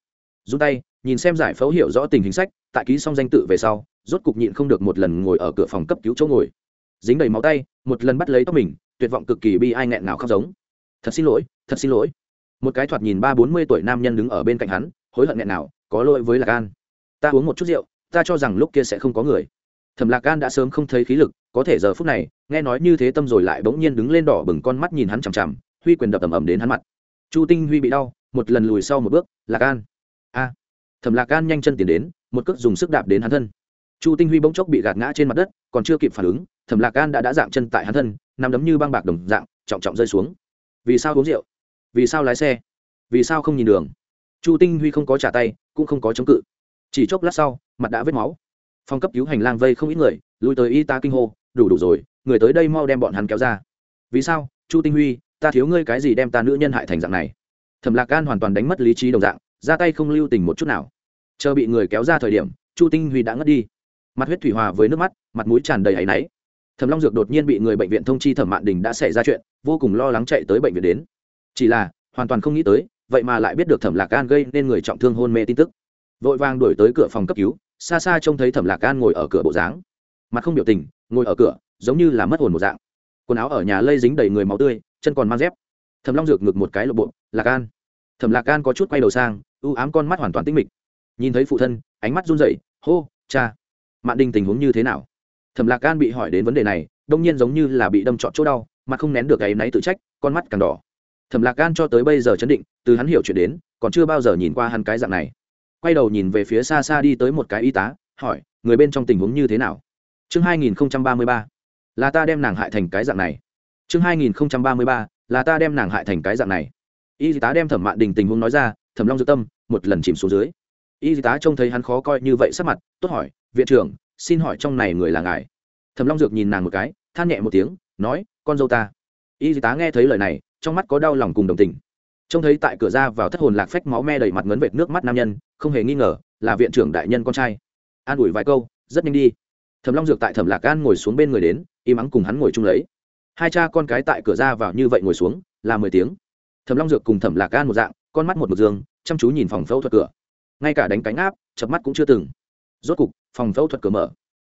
Dùng tay, nhìn xem giải phẫu hiểu rõ tình hình sách, tại ký xong danh tự về sau, rốt cục nhịn không được một lần ngồi ở cửa phòng cấp cứu chỗ ngồi dính đầy máu tay, một lần bắt lấy tóc mình, tuyệt vọng cực kỳ bi ai nghẹn nào khóc giống. Thật xin lỗi, thật xin lỗi. Một cái thoạt nhìn ba bốn mươi tuổi nam nhân đứng ở bên cạnh hắn, hối hận nghẹn nào có lỗi với lạc an. Ta uống một chút rượu, ta cho rằng lúc kia sẽ không có người. Thẩm lạc an đã sớm không thấy khí lực, có thể giờ phút này, nghe nói như thế tâm rồi lại bỗng nhiên đứng lên đỏ bừng con mắt nhìn hắn chằm chằm, huy quyền đập ầm ầm đến hắn mặt. Chu tinh huy bị đau, một lần lùi sau một bước, lạc an. A. Thẩm lạc gan nhanh chân tiến đến, một cước dùng sức đạp đến hắn thân. Chu tinh huy bỗng chốc bị gạt ngã trên mặt đất, còn chưa kịp phản ứng thẩm lạc gan đã đã dạng chân tại hắn thân nằm đấm như băng bạc đồng dạng, trọng trọng rơi xuống. Vì sao uống rượu? Vì sao lái xe? Vì sao không nhìn đường? Chu tinh huy không có trả tay, cũng không có chống cự. Chỉ chốc lát sau, mặt đã vết máu. Phòng cấp cứu hành lang vây không ít người, lui tới y tá kinh hô, đủ đủ rồi, người tới đây mau đem bọn hắn kéo ra. Vì sao, chu tinh huy, ta thiếu ngươi cái gì đem ta nữ nhân hại thành dạng này? Thẩm lạc gan hoàn toàn đánh mất lý trí đồng dạng, ra tay không lưu tình một chút nào. Chờ bị người kéo ra thời điểm, chu tinh huy đã ngất đi. Mặt huyết thủy hòa với nước mắt, mặt mũi tràn đầy áy náy thẩm long dược đột nhiên bị người bệnh viện thông chi thẩm mạn đình đã xảy ra chuyện, vô cùng lo lắng chạy tới bệnh viện đến. Chỉ là, hoàn toàn không nghĩ tới, vậy mà lại biết được thẩm lạc gan gây nên người trọng thương hôn mê tin tức. Vội vàng đuổi tới cửa phòng cấp cứu, xa xa trông thấy thẩm lạc gan ngồi ở cửa bộ dáng. Mặt không biểu tình, ngồi ở cửa, giống như là mất hồn một dạng. Quần áo ở nhà lây dính đầy người máu tươi, chân còn mang dép. Thẩm long dược ngực một cái lộp bộ, lạc gan thẩm lạc gan có chút quay đầu sang ưu ám con mắt hoàn toàn tinh mịch. Nhìn thấy phụ thân, ánh mắt run rẩy, hô, cha, mạn đình tình huống như thế nào? Thẩm lạc gan bị hỏi đến vấn đề này, đông nhiên giống như là bị đâm trọn chỗ đau, mà không nén được cái náy tự trách, con mắt càng đỏ. Thẩm lạc gan cho tới bây giờ chấn định, từ hắn hiểu chuyện đến, còn chưa bao giờ nhìn qua hắn cái dạng này. Quay đầu nhìn về phía xa xa đi tới một cái y tá, hỏi, người bên trong tình huống như thế nào? Chương hai nghìn ba mươi ba. Là ta đem nàng hại thành cái dạng này. Chương hai nghìn ba mươi ba. Là ta đem nàng hại thành cái dạng này. Y tá đem thẩm mạn đình tình huống nói ra, thẩm long dự tâm, một lần chìm xuống dưới. Y tá trông thấy hắn khó coi như vậy sắc mặt, tốt hỏi, viện trưởng xin hỏi trong này người là ngài? Thẩm long dược nhìn nàng một cái, than nhẹ một tiếng, nói, con dâu ta. Y tá nghe thấy lời này, trong mắt có đau lòng cùng đồng tình. Trông thấy tại cửa ra vào thất hồn lạc phách máu me đầy mặt ngấn vệt nước mắt nam nhân, không hề nghi ngờ, là viện trưởng đại nhân con trai. An ủi vài câu, rất nhanh đi. Thẩm long dược tại thẩm lạc an ngồi xuống bên người đến, im ắng cùng hắn ngồi chung lấy. Hai cha con cái tại cửa ra vào như vậy ngồi xuống, là mười tiếng. Thẩm long dược cùng thẩm lạc an một dạng, con mắt một mực giường chăm chú nhìn phòng phẫu thuật cửa. Ngay cả đánh cánh áp chập mắt cũng chưa từng. Rốt cục phòng phẫu thuật cửa mở.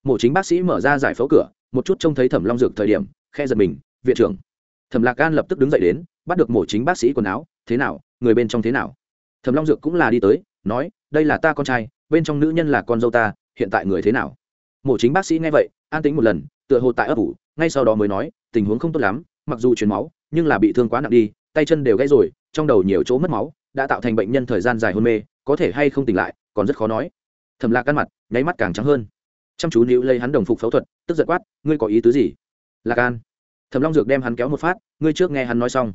Mổ chính bác sĩ mở ra giải phẫu cửa, một chút trông thấy thẩm long dược thời điểm khe giật mình, viện trưởng. Thẩm lạc gan lập tức đứng dậy đến, bắt được mổ chính bác sĩ quần áo, thế nào, người bên trong thế nào? Thẩm long dược cũng là đi tới, nói, đây là ta con trai, bên trong nữ nhân là con dâu ta, hiện tại người thế nào? Mổ chính bác sĩ nghe vậy, an tính một lần, tựa hồ tại ấp ủ, ngay sau đó mới nói, tình huống không tốt lắm, mặc dù chuyển máu, nhưng là bị thương quá nặng đi, tay chân đều gãy rồi, trong đầu nhiều chỗ mất máu, đã tạo thành bệnh nhân thời gian dài hôn mê, có thể hay không tỉnh lại, còn rất khó nói thầm lạc căn mặt, nháy mắt càng trắng hơn. Chăm chú níu lấy hắn đồng phục phẫu thuật, tức giật quát, ngươi có ý tứ gì? Lạc an. Thầm long dược đem hắn kéo một phát, ngươi trước nghe hắn nói xong.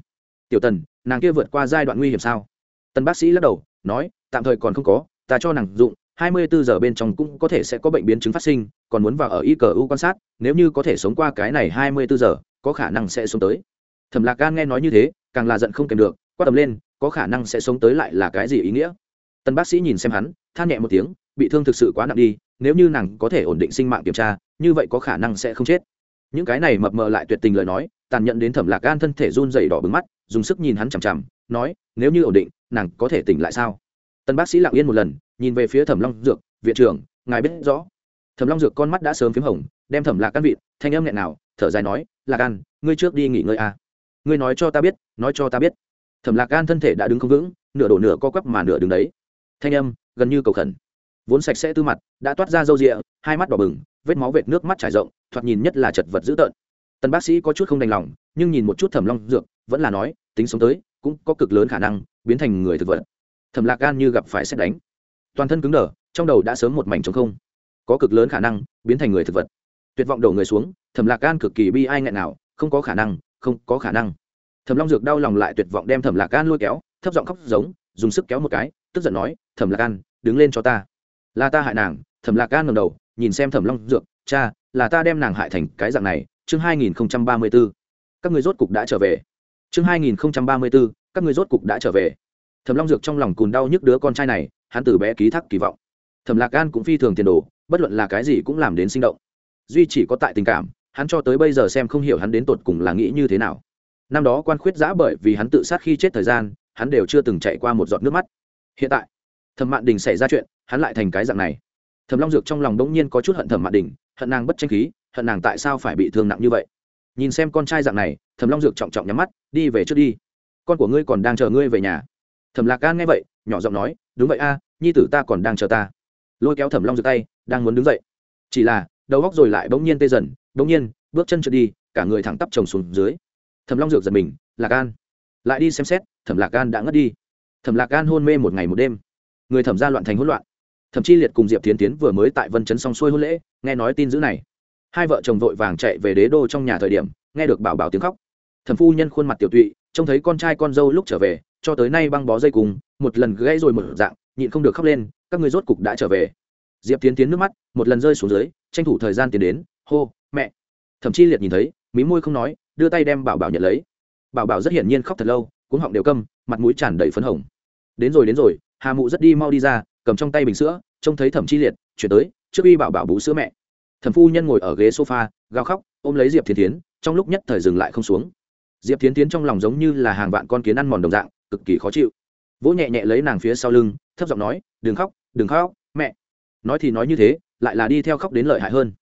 Tiểu tần, nàng kia vượt qua giai đoạn nguy hiểm sao? Tần bác sĩ lắc đầu, nói, tạm thời còn không có, ta cho nàng dụng, hai mươi bốn giờ bên trong cũng có thể sẽ có bệnh biến chứng phát sinh, còn muốn vào ở y cờ u quan sát, nếu như có thể sống qua cái này hai mươi bốn giờ, có khả năng sẽ sống tới. Thẩm lạc gan nghe nói như thế, càng là giận không kèm được, quát tầm lên, có khả năng sẽ sống tới lại là cái gì ý nghĩa? Tân bác sĩ nhìn xem hắn, than nhẹ một tiếng bị thương thực sự quá nặng đi nếu như nàng có thể ổn định sinh mạng kiểm tra như vậy có khả năng sẽ không chết. Những cái này mập mờ lại tuyệt tình lời nói tàn nhẫn đến thẩm lạc gan thân thể run dày đỏ bừng mắt dùng sức nhìn hắn chằm chằm nói nếu như ổn định nàng có thể tỉnh lại sao? Tân bác sĩ lặng yên một lần nhìn về phía thẩm long dược viện trưởng ngài biết rõ. Thẩm long dược con mắt đã sớm p h í m hồng đem thẩm lạc căn vịt thanh âm nghẹn nào thở dài nói lạc gan, ngươi trước đi nghỉ ngơi à. ngươi nói cho ta biết nói cho ta biết. Thẩm lạc gan thân thể đã đứng không vững nửa đổ nửa co quắp mà nửa đứng đấy. Thanh âm gần như cầu khẩn vốn sạch sẽ tư mặt, đã toát ra râu rịa, hai mắt đỏ bừng, vết máu vệt nước mắt trải rộng, thoạt nhìn nhất là chật vật dữ tợn. Tần bác sĩ có chút không đành lòng, nhưng nhìn một chút thẩm long dược, vẫn là nói, tính sống tới, cũng có cực lớn khả năng, biến thành người thực vật. Thẩm lạc gan như gặp phải xét đánh. Toàn thân cứng đờ, trong đầu đã sớm một mảnh trống không. Có cực lớn khả năng, biến thành người thực vật. Tuyệt vọng đổ người xuống, thẩm lạc gan cực kỳ bi ai nghẹn nào, không có khả năng, không có khả năng. Thẩm long dược đau lòng lại tuyệt vọng đem thẩm lạc gan lôi kéo, thấp giọng khóc giống, dùng sức kéo một cái, tức giận nói, thẩm lạc gan, đứng lên cho ta là ta hại nàng, thẩm lạc gan ngầm đầu, nhìn xem thẩm long dược, cha, là ta đem nàng hại thành cái dạng này, chương hai nghìn ba mươi b ố các người rốt cục đã trở về. Chương hai nghìn ba mươi b ố các người rốt cục đã trở về. Thẩm long dược trong lòng cùn đau nhức đứa con trai này, hắn từ bé ký thác kỳ vọng. Thẩm lạc gan cũng phi thường tiền đồ, bất luận là cái gì cũng làm đến sinh động. Duy chỉ có tại tình cảm, hắn cho tới bây giờ xem không hiểu hắn đến tột cùng là nghĩ như thế nào. Năm đó quan khuyết giã bởi vì hắn tự sát khi chết thời gian, hắn đều chưa từng chạy qua một giọt nước mắt. Hiện tại thẩm mạn đình xảy ra chuyện, hắn lại thành cái dạng này. Thẩm long dược trong lòng đống nhiên có chút hận thẩm mạn đình, hận nàng bất tranh khí, hận nàng tại sao phải bị thương nặng như vậy. Nhìn xem con trai dạng này, thẩm long dược trọng trọng nhắm mắt, đi về trước đi. Con của ngươi còn đang chờ ngươi về nhà. Thẩm lạc gan nghe vậy, nhỏ giọng nói, đúng vậy a, nhi tử ta còn đang chờ ta. Lôi kéo thẩm long Dược tay, đang muốn đứng dậy. Chỉ là, đầu góc rồi lại bỗng nhiên tê dần, bỗng nhiên, bước chân trượt đi, cả người thẳng tắp chồng xuống dưới. Thẩm long dược giật mình, lạc gan lại đi xem xét, thẩm lạc gan đã ngất đi. Thẩm lạc gan hôn mê một ngày một đêm người thẩm ra loạn thành hỗn loạn. Thậm chí liệt cùng diệp tiến tiến vừa mới tại vân chấn xong xuôi hôn lễ, nghe nói tin dữ này. Hai vợ chồng vội vàng chạy về đế đô trong nhà thời điểm, nghe được bảo bảo tiếng khóc. Thẩm phu nhân khuôn mặt tiểu tụy, trông thấy con trai con dâu lúc trở về, cho tới nay băng bó dây cùng, một lần gãy rồi một dạng, nhịn không được khóc lên, các người rốt cục đã trở về. Diệp tiến tiến nước mắt, một lần rơi xuống dưới, tranh thủ thời gian tiến đến, hô, mẹ. Thậm chí liệt nhìn thấy, mí môi không nói, đưa tay đem bảo bảo nhận lấy. Bảo bảo rất hiển nhiên khóc thật lâu, cuống họng đều câm, mặt mũi tràn đầy phấn hồng. Đến rồi đến rồi hà mụ rất đi mau đi ra, cầm trong tay bình sữa, trông thấy thẩm chi liệt, chuyển tới, trước y bảo bảo bú sữa mẹ. Thẩm phu nhân ngồi ở ghế sofa, gào khóc, ôm lấy diệp thiên tiến trong lúc nhất thời dừng lại không xuống. Diệp Thiên tiến trong lòng giống như là hàng vạn con kiến ăn mòn đồng dạng, cực kỳ khó chịu. Vỗ nhẹ nhẹ lấy nàng phía sau lưng, thấp giọng nói, đừng khóc đừng khóc, mẹ. Nói thì nói như thế, lại là đi theo khóc đến lợi hại hơn.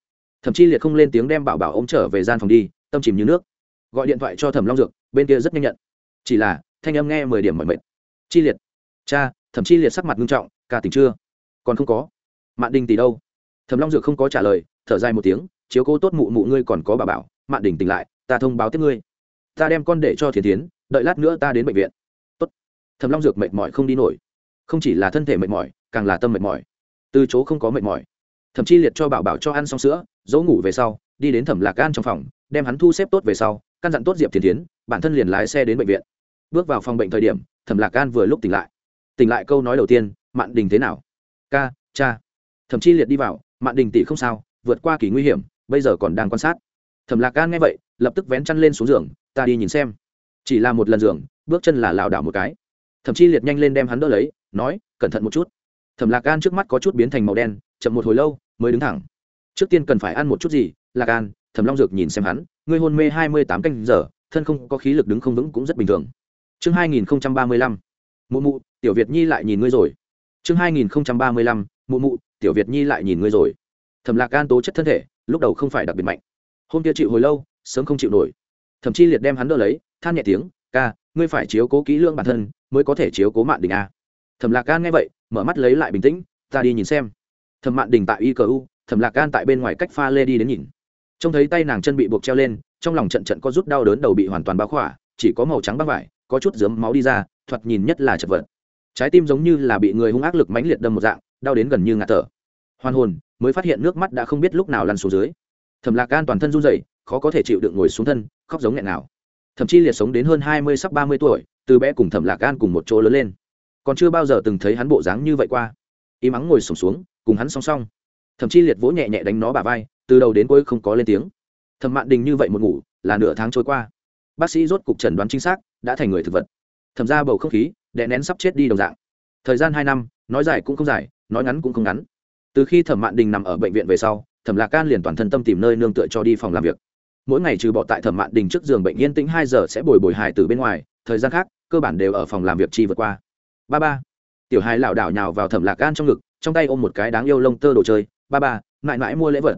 Thậm chí liệt không lên tiếng đem bảo bảo ô m trở về gian phòng đi, tâm chìm như nước. Gọi điện thoại cho thẩm long dược, bên kia rất nhanh nhận. Chỉ là, thanh âm nghe mười điểm mọi mệt. Chi liệt, cha thậm chí liệt sắc mặt nghiêm trọng cả tỉnh chưa? Còn không có. Mạn đình tỷ đâu? Thẩm long dược không có trả lời, thở dài một tiếng, chiếu cố tốt mụ mụ ngươi còn có bà bảo, mạn đình tỉnh lại, ta thông báo tiếp ngươi. Ta đem con để cho thiền tiến đợi lát nữa ta đến bệnh viện. Tốt. thẩm long dược mệt mỏi không đi nổi. Không chỉ là thân thể mệt mỏi, càng là tâm mệt mỏi. Từ chỗ không có mệt mỏi. Thậm chí liệt cho bảo bảo cho ăn xong sữa, dỗ ngủ về sau, đi đến thẩm lạc gan trong phòng, đem hắn thu xếp tốt về sau, căn dặn tốt diệp thiền tiến bản thân liền lái xe đến bệnh viện. Bước vào phòng bệnh thời điểm, thẩm lạc gan vừa lúc tỉnh lại tỉnh lại câu nói đầu tiên, mạn đình thế nào? Ca, cha. Thậm chí liệt đi vào, mạn đình tỷ không sao, vượt qua kỳ nguy hiểm, bây giờ còn đang quan sát. Thẩm lạc gan nghe vậy, lập tức vén chăn lên xuống giường, ta đi nhìn xem. Chỉ là một lần giường, bước chân là lảo đảo một cái. Thậm chí liệt nhanh lên đem hắn đỡ lấy, nói, cẩn thận một chút. Thẩm lạc gan trước mắt có chút biến thành màu đen, chậm một hồi lâu, mới đứng thẳng. Trước tiên cần phải ăn một chút gì, lạc gan? Thẩm long dược nhìn xem hắn, ngươi hôn mê hai mươi tám canh giờ, thân không có khí lực đứng không vững cũng rất bình thường. Chương hai nghìn ba mươi lăm. Mụ mụ tiểu việt nhi lại nhìn ngươi rồi. Chương hai nghìn ba mươi lăm, mụ mụ, tiểu việt nhi lại nhìn ngươi rồi. Thẩm lạc gan tố chất thân thể, lúc đầu không phải đặc biệt mạnh. Hôm kia chịu hồi lâu, sớm không chịu nổi. Thậm chí liệt đem hắn đỡ lấy, than nhẹ tiếng, ca, ngươi phải chiếu cố kỹ lưỡng bản thân, mới có thể chiếu cố mạn đình a thẩm lạc gan nghe vậy, mở mắt lấy lại bình tĩnh, ta đi nhìn xem. Thẩm mạn đình tại y cờ u, thẩm lạc gan tại bên ngoài cách pha lê đi đến nhìn. Trông thấy tay nàng chân bị buộc treo lên, trong lòng trận trận có rút đau đớn đầu bị hoàn toàn bao khỏa, chỉ có màu trắng băng vải, có chút dớm máu đi ra, thoạt nhìn nhất là chật vật trái tim giống như là bị người hung ác lực mãnh liệt đâm một dạng đau đến gần như ngạt thở. Hoàn hồn mới phát hiện nước mắt đã không biết lúc nào lăn xuống dưới. Thẩm lạc gan toàn thân run rẩy khó có thể chịu được ngồi xuống thân khóc giống nghẹn nào. Thậm chí liệt sống đến hơn hai mươi sắp ba mươi tuổi từ bé cùng thẩm lạc gan cùng một chỗ lớn lên. Còn chưa bao giờ từng thấy hắn bộ dáng như vậy qua. Y mắng ngồi sổng xuống, xuống cùng hắn song song. Thậm chí liệt vỗ nhẹ nhẹ đánh nó bà vai từ đầu đến cuối không có lên tiếng. Thẩm mạn đình như vậy một ngủ là nửa tháng trôi qua. Bác sĩ rốt cục chẩn đoán chính xác đã thành người thực vật. Thẩm ra bầu không khí đè nén sắp chết đi đồng dạng. Thời gian hai năm, nói dài cũng không dài, nói ngắn cũng không ngắn. Từ khi thẩm mạn đình nằm ở bệnh viện về sau, thẩm lạc can liền toàn thân tâm tìm nơi nương tựa cho đi phòng làm việc. Mỗi ngày trừ bỏ tại thẩm mạn đình trước giường bệnh yên tĩnh hai giờ sẽ bồi bồi hài từ bên ngoài, thời gian khác, cơ bản đều ở phòng làm việc chi vượt qua. Ba ba, tiểu hài lảo đảo nhào vào thẩm lạc can trong ngực, trong tay ôm một cái đáng yêu lông tơ đồ chơi. Ba ba, mãi mãi mua lễ vật.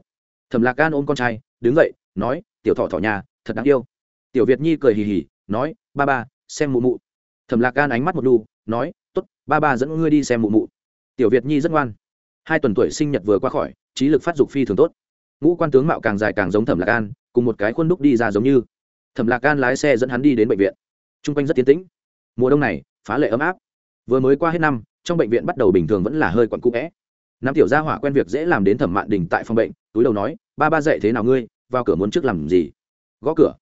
Thẩm lạc can ôm con trai, đứng dậy, nói, tiểu thọ thọ nhà, thật đáng yêu. Tiểu việt nhi cười hì hì, nói, ba ba, xem mụ mụ thẩm lạc Gan ánh mắt một đu nói t ố t ba ba dẫn ngươi đi xem mụ mụ. Tiểu việt nhi rất ngoan. Hai tuần tuổi sinh nhật vừa qua khỏi trí lực phát dục phi thường tốt. Ngũ quan tướng mạo càng dài càng giống thẩm lạc Gan, cùng một cái khuôn đúc đi ra giống như. Thẩm lạc Gan lái xe dẫn hắn đi đến bệnh viện. T r u n g quanh rất tiến tĩnh. Mùa đông này phá lệ ấm áp. Vừa mới qua hết năm trong bệnh viện bắt đầu bình thường vẫn là hơi quặn cũ vẽ nam tiểu gia hỏa quen việc dễ làm đến thẩm mạn đình tại phòng bệnh túi đầu nói ba ba dậy thế nào ngươi? Vào cửa muốn trước làm gì? Gõ cửa.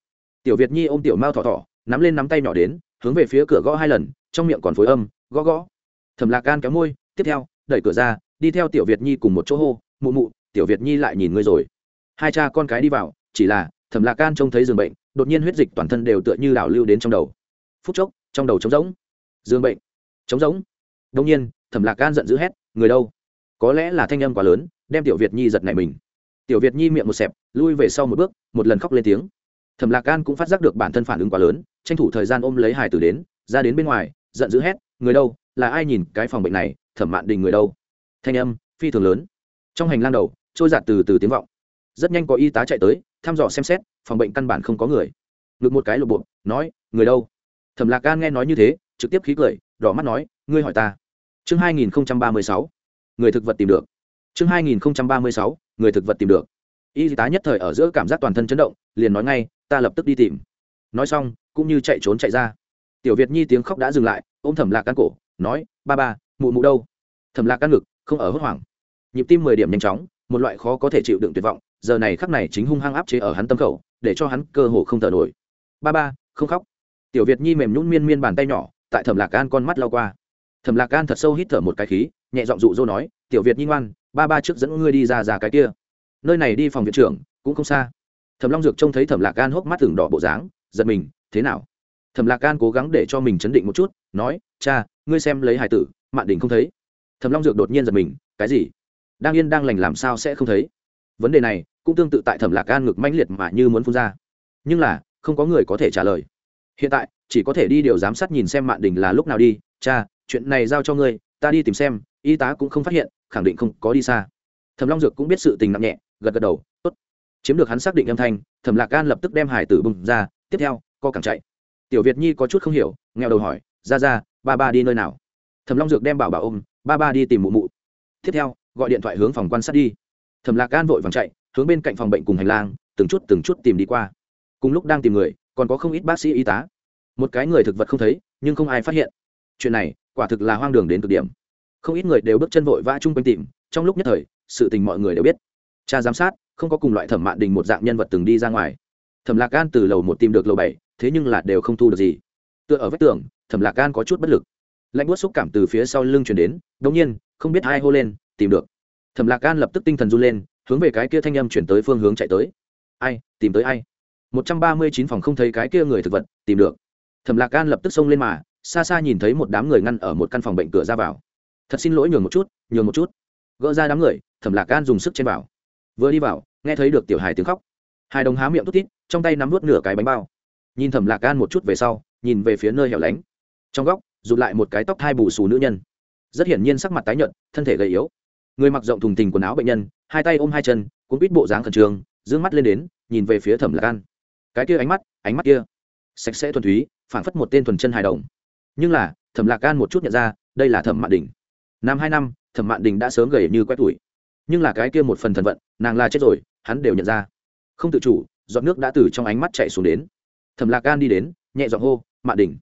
Tiểu việt nhi ôm tiểu mao thỏ thỏ, nắm lên nắm tay nhỏ đến hướng về phía cửa gõ hai lần, trong miệng còn phối âm, gõ gõ. Thẩm lạc can kéo môi, tiếp theo, đẩy cửa ra, đi theo tiểu việt nhi cùng một chỗ hô, mụ mụ, tiểu việt nhi lại nhìn ngươi rồi. Hai cha con cái đi vào, chỉ là, thẩm lạc can trông thấy giường bệnh, đột nhiên huyết dịch toàn thân đều tựa như đảo lưu đến trong đầu. Phút chốc, trong đầu trống rỗng. Giường bệnh. Trống rỗng. Đông nhiên, thẩm lạc can giận dữ hét, người đâu? Có lẽ là thanh âm quá lớn, đem tiểu việt nhi giật nảy mình. Tiểu việt nhi miệng một xẹp, lui về sau một bước, một lần khóc lên tiếng thẩm lạc can cũng phát giác được bản thân phản ứng quá lớn, tranh thủ thời gian ôm lấy hải tử đến, ra đến bên ngoài, giận dữ hét, người đâu? Là ai nhìn cái phòng bệnh này? Thẩm mạn đình người đâu? Thanh âm, phi thường lớn. Trong hành lang đầu, trôi giạt từ từ tiếng vọng. Rất nhanh có y tá chạy tới, thăm dò xem xét, phòng bệnh căn bản không có người. Ngực một cái lộ bộ nói, người đâu? Thẩm lạc gan nghe nói như thế, trực tiếp khí cười, đỏ mắt nói, ngươi hỏi ta. Chương hai nghìn ba mươi sáu. Người thực vật tìm được. Chương hai nghìn ba mươi sáu. Người thực vật tìm được y tá nhất thời ở giữa cảm giác toàn thân chấn động, liền nói ngay, ta lập tức đi tìm. Nói xong, cũng như chạy trốn chạy ra. Tiểu việt nhi tiếng khóc đã dừng lại, ôm thẩm lạc căn cổ, nói, ba ba, mụ mụ đâu? Thẩm lạc căn ngực, không ở hốt hoảng. Nhịp tim mười điểm nhanh chóng, một loại khó có thể chịu đựng tuyệt vọng, giờ này khắc này chính hung hăng áp chế ở hắn tâm khẩu, để cho hắn cơ hồ không thở nổi. Ba ba, không khóc. Tiểu việt nhi mềm nhún miên miên bàn tay nhỏ, tại thẩm lạc gan con mắt lao qua. Thẩm lạc gan thật sâu hít thở một cái khí, nhẹ giọng dụ dỗ nói, tiểu việt nhi ngoan, ba ba trước dẫn ngươi đi ra ra cái kia nơi này đi phòng viện trưởng cũng không xa. Thẩm long dược trông thấy thẩm lạc gan hốc mắt tưởng đỏ bộ dáng, giật mình, thế nào? Thẩm lạc gan cố gắng để cho mình chấn định một chút, nói, cha, ngươi xem lấy hải tử, mạn đình không thấy. Thẩm long dược đột nhiên giật mình, cái gì? Đang yên đang lành làm sao sẽ không thấy? Vấn đề này cũng tương tự tại thẩm lạc gan ngực mãnh liệt mà như muốn phun ra. Nhưng là, không có người có thể trả lời. Hiện tại, chỉ có thể đi điều giám sát nhìn xem mạn đình là lúc nào đi. Cha, chuyện này giao cho ngươi, ta đi tìm xem, y tá cũng không phát hiện, khẳng định không có đi xa thẩm long dược cũng biết sự tình nặng nhẹ, gật gật đầu, tốt. Chiếm được hắn xác định âm thanh, thẩm lạc gan lập tức đem hải tử bùng ra, tiếp theo, co cẳng chạy. Tiểu việt nhi có chút không hiểu, nghèo đầu hỏi, ra ra, ba ba đi nơi nào? Thẩm long dược đem bảo bảo ôm, ba ba đi tìm mụ mụ. Tiếp theo, gọi điện thoại hướng phòng quan sát đi. Thẩm lạc gan vội vàng chạy, hướng bên cạnh phòng bệnh cùng hành lang, từng chút từng chút tìm đi qua. Cùng lúc đang tìm người, còn có không ít bác sĩ y tá. Một cái người thực vật không thấy, nhưng không ai phát hiện. Chuyện này, quả thực là hoang đường đến cực điểm. Không ít người đều bước chân vội vã chung quanh tìm, trong lúc nhất thời sự tình mọi người đều biết. Cha giám sát, không có cùng loại thẩm mạn đình một dạng nhân vật từng đi ra ngoài. Thẩm lạc gan từ lầu một tìm được lầu bảy, thế nhưng là đều không thu được gì. Tựa ở vách tường, thẩm lạc gan có chút bất lực. Lạnh bút xúc cảm từ phía sau lưng chuyển đến đông nhiên, không biết ai hô lên, tìm được. Thẩm lạc gan lập tức tinh thần run lên, hướng về cái kia thanh âm chuyển tới phương hướng chạy tới. Ai, tìm tới ai? Một trăm ba mươi chín phòng không thấy cái kia người thực vật, tìm được. Thẩm lạc gan lập tức xông lên mà, xa xa nhìn thấy một đám người ngăn ở một căn phòng bệnh cửa ra vào. Thật xin lỗi nhường một chút, nhường một chút gỡ ra đám người, thẩm lạc gan dùng sức trên vào. Vừa đi vào, nghe thấy được tiểu hài tiếng khóc. Hai đồng há miệng thút tít, trong tay nắm vút nửa cái bánh bao. Nhìn thẩm lạc gan một chút về sau, nhìn về phía nơi hẻo lánh. Trong góc, rụt lại một cái tóc thai bù xù nữ nhân. Rất hiển nhiên sắc mặt tái nhợt, thân thể gầy yếu. Người mặc rộng thùng thình quần áo bệnh nhân, hai tay ôm hai chân, cuốn bít bộ dáng khẩn trương d mắt lên đến, nhìn về phía thẩm lạc gan cái kia ánh mắt ánh mắt kia. Sạch sẽ thuần túy, phảng phất một tên thuần chân hài đồng. Nhưng là, thẩm lạc gan một chút nhận ra, đây là thẩm mạn đình năm hai năm thẩm mạn đình đã sớm gầy như quét tuổi. Nhưng là cái kia một phần thần vận nàng là chết rồi hắn đều nhận ra. Không tự chủ giọt nước đã từ trong ánh mắt chạy xuống đến. Thẩm lạc gan đi đến nhẹ giọng hô mạn đình.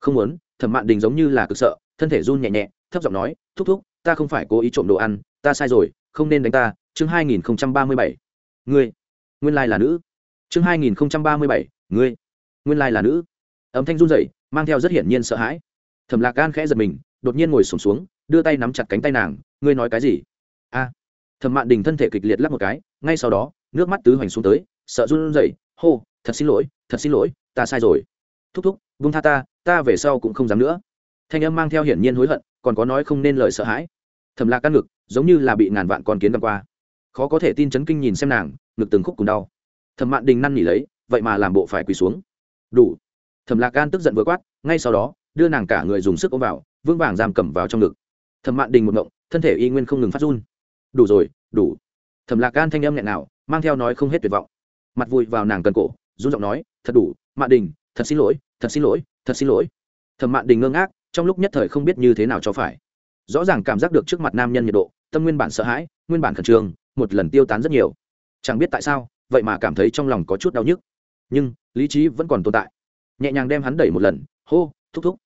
Không muốn. Thẩm mạn đình giống như là cực sợ thân thể run nhẹ nhẹ thấp giọng nói thúc thúc ta không phải cố ý trộm đồ ăn ta sai rồi không nên đánh ta. Chương hai nghìn ba mươi bảy. Ngươi. Nguyên lai là nữ. Chương hai nghìn ba mươi bảy. Ngươi. Nguyên lai là nữ. Âm thanh run rẩy mang theo rất hiển nhiên sợ hãi. Thẩm lạc gan khẽ giật mình đột nhiên ngồi sổm xuống, xuống đưa tay nắm chặt cánh tay nàng, ngươi nói cái gì? A. Thẩm mạn đình thân thể kịch liệt lắc một cái, ngay sau đó, nước mắt tứ hoành xuống tới, sợ run rẩy, hô, thật xin lỗi, thật xin lỗi, ta sai rồi. Thúc thúc vung tha ta ta về sau cũng không dám nữa. Thanh âm mang theo hiển nhiên hối hận, còn có nói không nên lời sợ hãi. Thầm lạc căn ngực, giống như là bị ngàn vạn con kiến đ qua. Khó có thể tin chấn kinh nhìn xem nàng, ngực từng khúc cùng đau. Thầm mạn đình năn nỉ lấy, vậy mà làm bộ phải quỳ xuống. Đủ. Thầm lạc gan tức giận vừa quát, ngay sau đó, đưa nàng cả người dùng sức ôm vào vương vàng giam cầm vào trong ngực thẩm mạn đình một ngộng, thân thể y nguyên không ngừng phát run. Đủ rồi, đủ. Thẩm lạc gan thanh âm nghẹn nào mang theo nói không hết tuyệt vọng. Mặt vùi vào nàng cần cổ, run giọng nói, thật đủ, mạn đình, thật xin lỗi, thật xin lỗi, thật xin lỗi. Thẩm mạn đình ngơ ngác, trong lúc nhất thời không biết như thế nào cho phải. Rõ ràng cảm giác được trước mặt nam nhân nhiệt độ, tâm nguyên bản sợ hãi, nguyên bản khẩn trương, một lần tiêu tán rất nhiều. Chẳng biết tại sao, vậy mà cảm thấy trong lòng có chút đau nhức. Nhưng, lý trí vẫn còn tồn tại. Nhẹ nhàng đem hắn đẩy một lần, hô, thúc thúc.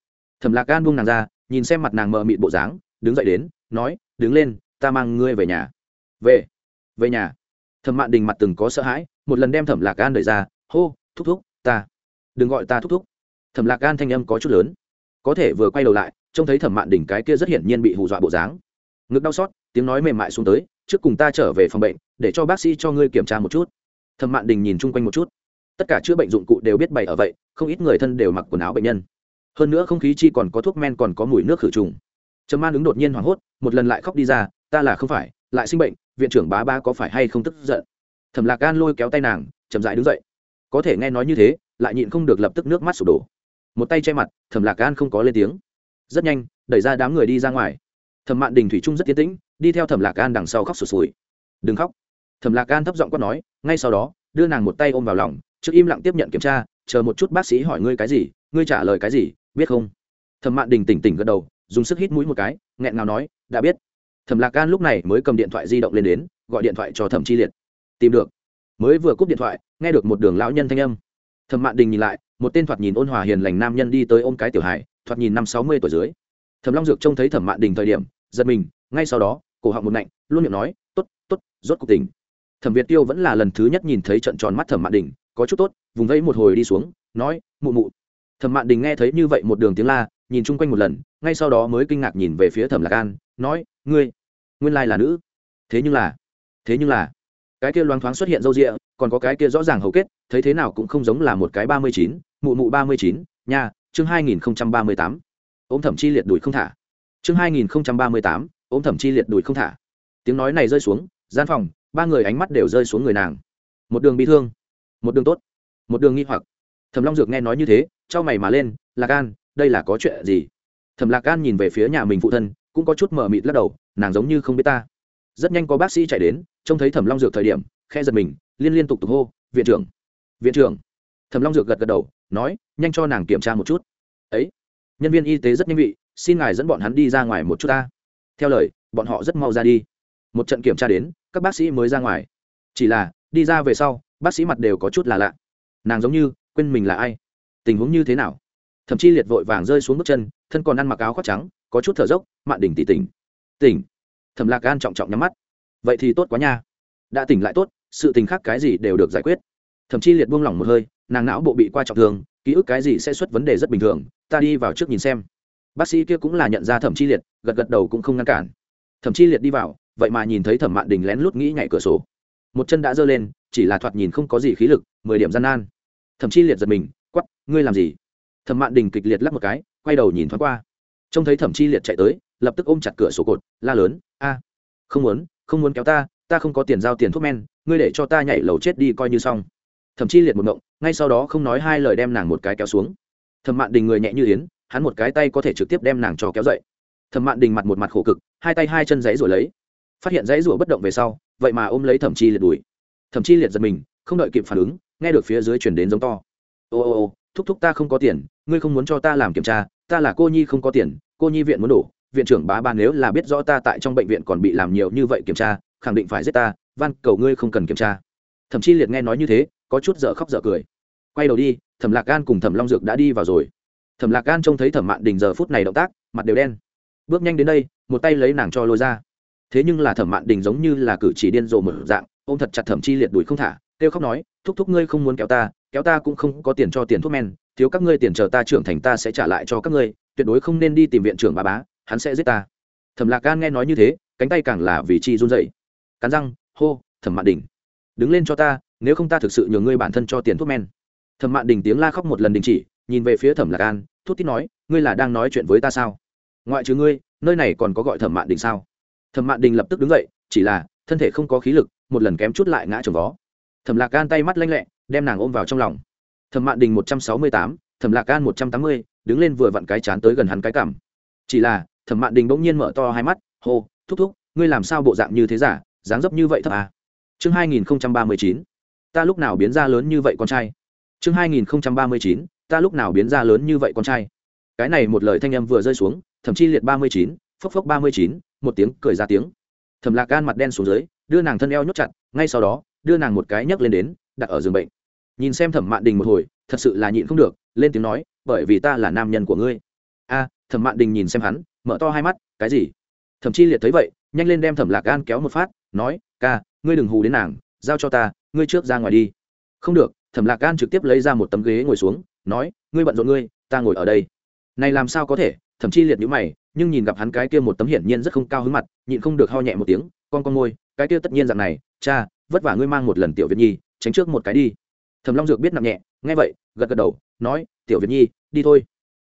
Thẩm lạc gan buông nàng ra, nhìn xem mặt nàng mờ mịt bộ dáng đứng dậy đến, nói, đứng lên, ta mang ngươi về nhà. Về? Về nhà? Thẩm mạn đình mặt từng có sợ hãi, một lần đem thẩm lạc gan đẩy ra, hô, thúc thúc, ta, đừng gọi ta thúc thúc. Thẩm lạc gan thanh âm có chút lớn, có thể vừa quay đầu lại, trông thấy thẩm mạn Đình cái kia rất hiển nhiên bị hù dọa bộ dáng. Ngực đau xót, tiếng nói mềm mại xuống tới, trước cùng ta trở về phòng bệnh, để cho bác sĩ cho ngươi kiểm tra một chút. Thẩm mạn đình nhìn chung quanh một chút. Tất cả chữa bệnh dụng cụ đều biết bày ở vậy, không ít người thân đều mặc quần áo bệnh nhân. Hơn nữa không khí chi còn có thuốc men còn có mùi nước khử trùng trầm man ứng đột nhiên hoảng hốt, một lần lại khóc đi ra, ta là không phải, lại sinh bệnh, viện trưởng bá ba có phải hay không tức giận? Thẩm lạc gan lôi kéo tay nàng, chậm dại đứng dậy. Có thể nghe nói như thế, lại nhịn không được lập tức nước mắt sụp đổ. Một tay che mặt, thẩm lạc gan không có lên tiếng. Rất nhanh, đẩy ra đám người đi ra ngoài. Thẩm mạn đình thủy trung rất tiến tĩnh, đi theo thẩm lạc gan đằng sau khóc sụt sùi. Đừng khóc. Thẩm lạc gan thấp giọng quát nói, ngay sau đó, đưa nàng một tay ôm vào lòng, trước im lặng tiếp nhận kiểm tra, chờ một chút bác sĩ hỏi ngươi cái gì, ngươi trả lời cái gì, biết không? Thẩm mạn đình tỉnh tỉnh gật đầu dùng sức hít mũi một cái nghẹn ngào nói đã biết. Thẩm lạc gan lúc này mới cầm điện thoại di động lên đến gọi điện thoại cho thẩm chi liệt. Tìm được. Mới vừa cúp điện thoại nghe được một đường lão nhân thanh âm. Thẩm mạn đình nhìn lại một tên thoạt nhìn ôn hòa hiền lành nam nhân đi tới ôm cái tiểu hải, thoạt nhìn năm sáu mươi tuổi dưới. Thẩm long dược trông thấy thẩm mạn đình thời điểm giật mình ngay sau đó cổ họng một nạnh luôn miệng nói t ố t t ố t rốt cuộc tình thẩm việt tiêu vẫn là lần thứ nhất nhìn thấy trận tròn mắt thẩm mạn đình có chút tốt vùng vẫy một hồi đi xuống nói mụ mụ. Thẩm mạn đình nghe thấy như vậy một đường tiếng la nhìn chung quanh một lần, ngay sau đó mới kinh ngạc nhìn về phía thẩm lạc an, nói, ngươi, nguyên lai là nữ. Thế nhưng là, thế nhưng là. Cái kia loáng thoáng xuất hiện râu rịa, còn có cái kia rõ ràng hầu kết, thấy thế nào cũng không giống là một cái ba mươi chín, mụ mụ ba mươi chín, nha, chương hai nghìn ba mươi tám. Ôm thẩm chi liệt đùi không thả. Chương hai nghìn ba mươi tám, ôm thẩm chi liệt đùi không thả. Tiếng nói này rơi xuống, gian phòng, ba người ánh mắt đều rơi xuống người nàng. Một đường bị thương, một đường tốt, một đường nghi hoặc. Thẩm long dược nghe nói như thế, trao mày mà lên, lạc an đây là có chuyện gì? Thẩm lạc gan nhìn về phía nhà mình phụ thân, cũng có chút mờ mịt lắc đầu, nàng giống như không biết ta. Rất nhanh có bác sĩ chạy đến, trông thấy thẩm long dược thời điểm khe giật mình, liên liên tục tục hô, viện trưởng viện trưởng. Thẩm long dược gật gật đầu, nói, nhanh cho nàng kiểm tra một chút. Ấy, nhân viên y tế rất nhanh vị, xin ngài dẫn bọn hắn đi ra ngoài một chút ta. Theo lời, bọn họ rất mau ra đi. Một trận kiểm tra đến, các bác sĩ mới ra ngoài. Chỉ là, đi ra về sau, bác sĩ mặt đều có chút là lạ. Nàng giống như, quên mình là ai. Tình huống như thế nào? Thậm chí liệt vội vàng rơi xuống bước chân, thân còn ăn mặc áo khoác trắng, có chút thở dốc, mạn đỉnh tỉ tỉnh. Tỉnh. Thầm lạc gan trọng trọng nhắm mắt. Vậy thì tốt quá nha. Đã tỉnh lại tốt, sự tình khác cái gì đều được giải quyết. Thậm chí liệt buông lỏng một hơi, nàng não bộ bị qua trọng thương, ký ức cái gì sẽ xuất vấn đề rất bình thường, ta đi vào trước nhìn xem. Bác sĩ kia cũng là nhận ra thẩm chi liệt, gật gật đầu cũng không ngăn cản. Thẩm chi liệt đi vào, vậy mà nhìn thấy thẩm mạn đình lén lút nghĩ nhảy cửa sổ. Một chân đã giơ lên, chỉ là thoạt nhìn không có gì khí lực, mười điểm gian nan. Thẩm chi liệt giật mình quắp ngươi làm gì? Thẩm mạn đình kịch liệt lắc một cái, quay đầu nhìn thoáng qua. Trông thấy thẩm chi liệt chạy tới, lập tức ôm chặt cửa sổ cột, la lớn, a, không muốn không muốn kéo ta ta không có tiền giao tiền thuốc men, ngươi để cho ta nhảy lầu chết đi coi như xong. Thậm chi liệt một ngộng, ngay sau đó không nói hai lời đem nàng một cái kéo xuống. Thẩm mạn đình người nhẹ như yến, hắn một cái tay có thể trực tiếp đem nàng cho kéo dậy. Thẩm mạn đình mặt một mặt khổ cực, hai tay hai chân giấy rồi lấy. Phát hiện giấy rủa bất động về sau, vậy mà ôm lấy thẩm chi liệt đùi. Thẩm chi liệt giật mình, không đợi kịp phản ứng, nghe được phía dưới chuyển đến giống to. Ô ô ô thúc thúc ta không có tiền, ngươi không muốn cho ta làm kiểm tra, ta là cô nhi không có tiền, cô nhi viện muốn đổ, viện trưởng bá ba nếu là biết rõ ta tại trong bệnh viện còn bị làm nhiều như vậy kiểm tra, khẳng định phải giết ta, van, cầu ngươi không cần kiểm tra. Thậm chí liệt nghe nói như thế, có chút dở khóc dở cười. Quay đầu đi, thẩm lạc gan cùng thẩm long dược đã đi vào rồi. Thẩm lạc gan trông thấy thẩm mạn đình giờ phút này động tác, mặt đều đen. Bước nhanh đến đây, một tay lấy nàng cho lôi ra. Thế nhưng là thẩm mạn đình giống như là cử chỉ điên rồ mở dạng, ôm thật chặt thẩm chi liệt đuổi không thả, kêu khóc nói, thúc thúc ngươi không muốn kéo ta kéo ta cũng không có tiền cho tiền thuốc men, thiếu các ngươi tiền chờ ta trưởng thành ta sẽ trả lại cho các ngươi, tuyệt đối không nên đi tìm viện trưởng bà bá, hắn sẽ giết ta. Thẩm lạc gan nghe nói như thế, cánh tay càng là vì chi run dậy cắn răng, hô, thẩm mạn đình, đứng lên cho ta, nếu không ta thực sự nhường ngươi bản thân cho tiền thuốc men. Thẩm mạn đình tiếng la khóc một lần đình chỉ, nhìn về phía thẩm lạc gan, thút tít nói, ngươi là đang nói chuyện với ta sao? Ngoại trừ ngươi, nơi này còn có gọi thẩm mạn đình sao? Thẩm mạn đình lập tức đứng dậy, chỉ là thân thể không có khí lực, một lần kém chút lại ngã trồng vó. Thẩm lạc gan tay mắt lanh lẹ đem nàng ôm vào trong lòng. Thẩm mạn đình một trăm sáu mươi tám, thẩm lạc gan một trăm tám mươi, đứng lên vừa vặn cái chán tới gần hắn cái cảm chỉ là, thẩm mạn đình bỗng nhiên mở to hai mắt, hô, thúc thúc, ngươi làm sao bộ dạng như thế giả, dáng dấp như vậy thấp à? chương hai nghìn ba mươi chín, ta lúc nào biến ra lớn như vậy con trai? Chương hai nghìn ba mươi chín, ta lúc nào biến ra lớn như vậy con trai? Cái này một lời thanh âm vừa rơi xuống, thậm chí liệt ba mươi chín, phốc phốc ba mươi chín, một tiếng cười ra tiếng. Thẩm lạc gan mặt đen xuống dưới, đưa nàng thân eo nhốt chặt, ngay sau đó, đưa nàng một cái nhấc lên đến, đặt ở giường bệnh nhìn xem thẩm mạn đình một hồi, thật sự là nhịn không được, lên tiếng nói, bởi vì ta là nam nhân của ngươi. A, thẩm mạn đình nhìn xem hắn, mở to hai mắt, cái gì? Thậm chi liệt thấy vậy, nhanh lên đem thẩm lạc gan kéo một phát, nói, ca, ngươi đừng hù đến nàng, giao cho ta, ngươi trước ra ngoài đi. Không được. Thẩm lạc gan trực tiếp lấy ra một tấm ghế ngồi xuống, nói, ngươi bận rộn ngươi, ta ngồi ở đây. Này làm sao có thể? Thậm chi liệt nhữ mày, nhưng nhìn gặp hắn cái kia một tấm hiển nhiên rất không cao hứng mặt, nhịn không được ho nhẹ một tiếng, con con môi cái kia tất nhiên dạng này, cha, vất vả ngươi mang một lần tiểu việt nhi, tránh trước một cái đi thẩm long dược biết nặng nhẹ, nghe vậy, gật gật đầu, nói, tiểu việt nhi, đi thôi.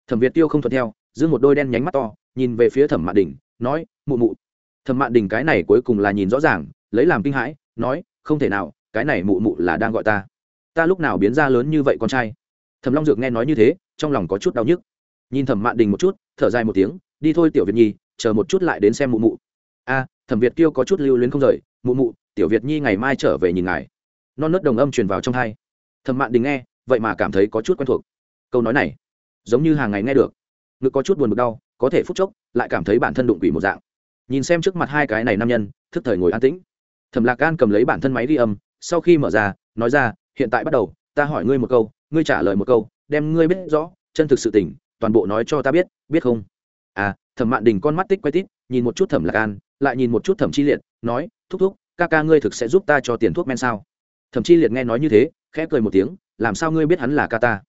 Thẩm việt tiêu không thuận theo, giữ một đôi đen nhánh mắt to, nhìn về phía thẩm mạn đình, nói, mụ mụ. Thẩm mạn đình cái này cuối cùng là nhìn rõ ràng, lấy làm kinh hãi, nói, không thể nào, cái này mụ mụ là đang gọi ta. Ta lúc nào biến ra lớn như vậy con trai? Thẩm long dược nghe nói như thế, trong lòng có chút đau nhức. Nhìn thẩm mạn đình một chút, thở dài một tiếng, đi thôi, tiểu việt nhi, chờ một chút lại đến xem mụ mụ. A, thẩm việt Tiêu có chút lưu luyến không rời, mụ mụ, tiểu việt nhi ngày mai trở về nhìn ngài. Non nớt đồng âm truyền vào trong hai thẩm mạn đình nghe, vậy mà cảm thấy có chút quen thuộc. Câu nói này, giống như hàng ngày nghe được. Ngực có chút buồn bực đau, có thể phút chốc, lại cảm thấy bản thân đụng quỷ một dạng. Nhìn xem trước mặt hai cái này nam nhân, thức thời ngồi an tĩnh. Thẩm lạc gan cầm lấy bản thân máy ghi âm, sau khi mở ra, nói ra, hiện tại bắt đầu, ta hỏi ngươi một câu, ngươi trả lời một câu, đem ngươi biết rõ, chân thực sự tình, toàn bộ nói cho ta biết biết không? À thẩm mạn đình con mắt tích quay tít, nhìn một chút thẩm lạc an, lại nhìn một chút thẩm chi liệt, nói, thúc thúc, ca ca ngươi thực sẽ giúp ta cho tiền thuốc men sao? Thẩm chi liệt nghe nói như thế, khẽ cười một tiếng, làm sao ngươi biết hắn là ca ta?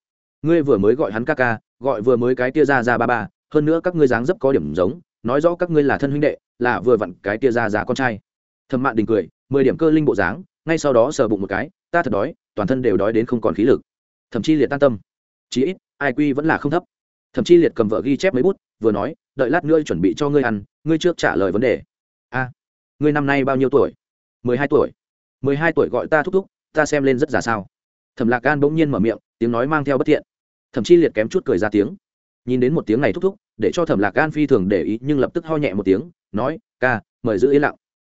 Ngươi vừa mới gọi hắn ca ca, gọi vừa mới cái tia ra ra ba ba, hơn nữa các ngươi dáng dấp có điểm giống, nói rõ các ngươi là thân huynh đệ, là vừa vặn cái tia ra ra con trai. Thẩm mạn đình cười, mười điểm cơ linh bộ dáng, ngay sau đó sờ bụng một cái, ta thật đói, toàn thân đều đói đến không còn khí lực. Thậm chí liệt tan tâm, chí ít, ai quy vẫn là không thấp. Thậm chí liệt cầm vợ ghi chép mấy bút, vừa nói, đợi lát nữa chuẩn bị cho ngươi ăn, ngươi trước trả lời vấn đề. A, ngươi năm nay bao nhiêu tuổi? Mười hai tuổi mười hai tuổi gọi ta thúc thúc, ta xem lên rất già sao. Thẩm lạc gan bỗng nhiên mở miệng, tiếng nói mang theo bất thiện. Thậm chí liệt kém chút cười ra tiếng. Nhìn đến một tiếng này thúc thúc, để cho thẩm lạc gan phi thường để ý, nhưng lập tức ho nhẹ một tiếng, nói, ca, mời giữ yên lặng.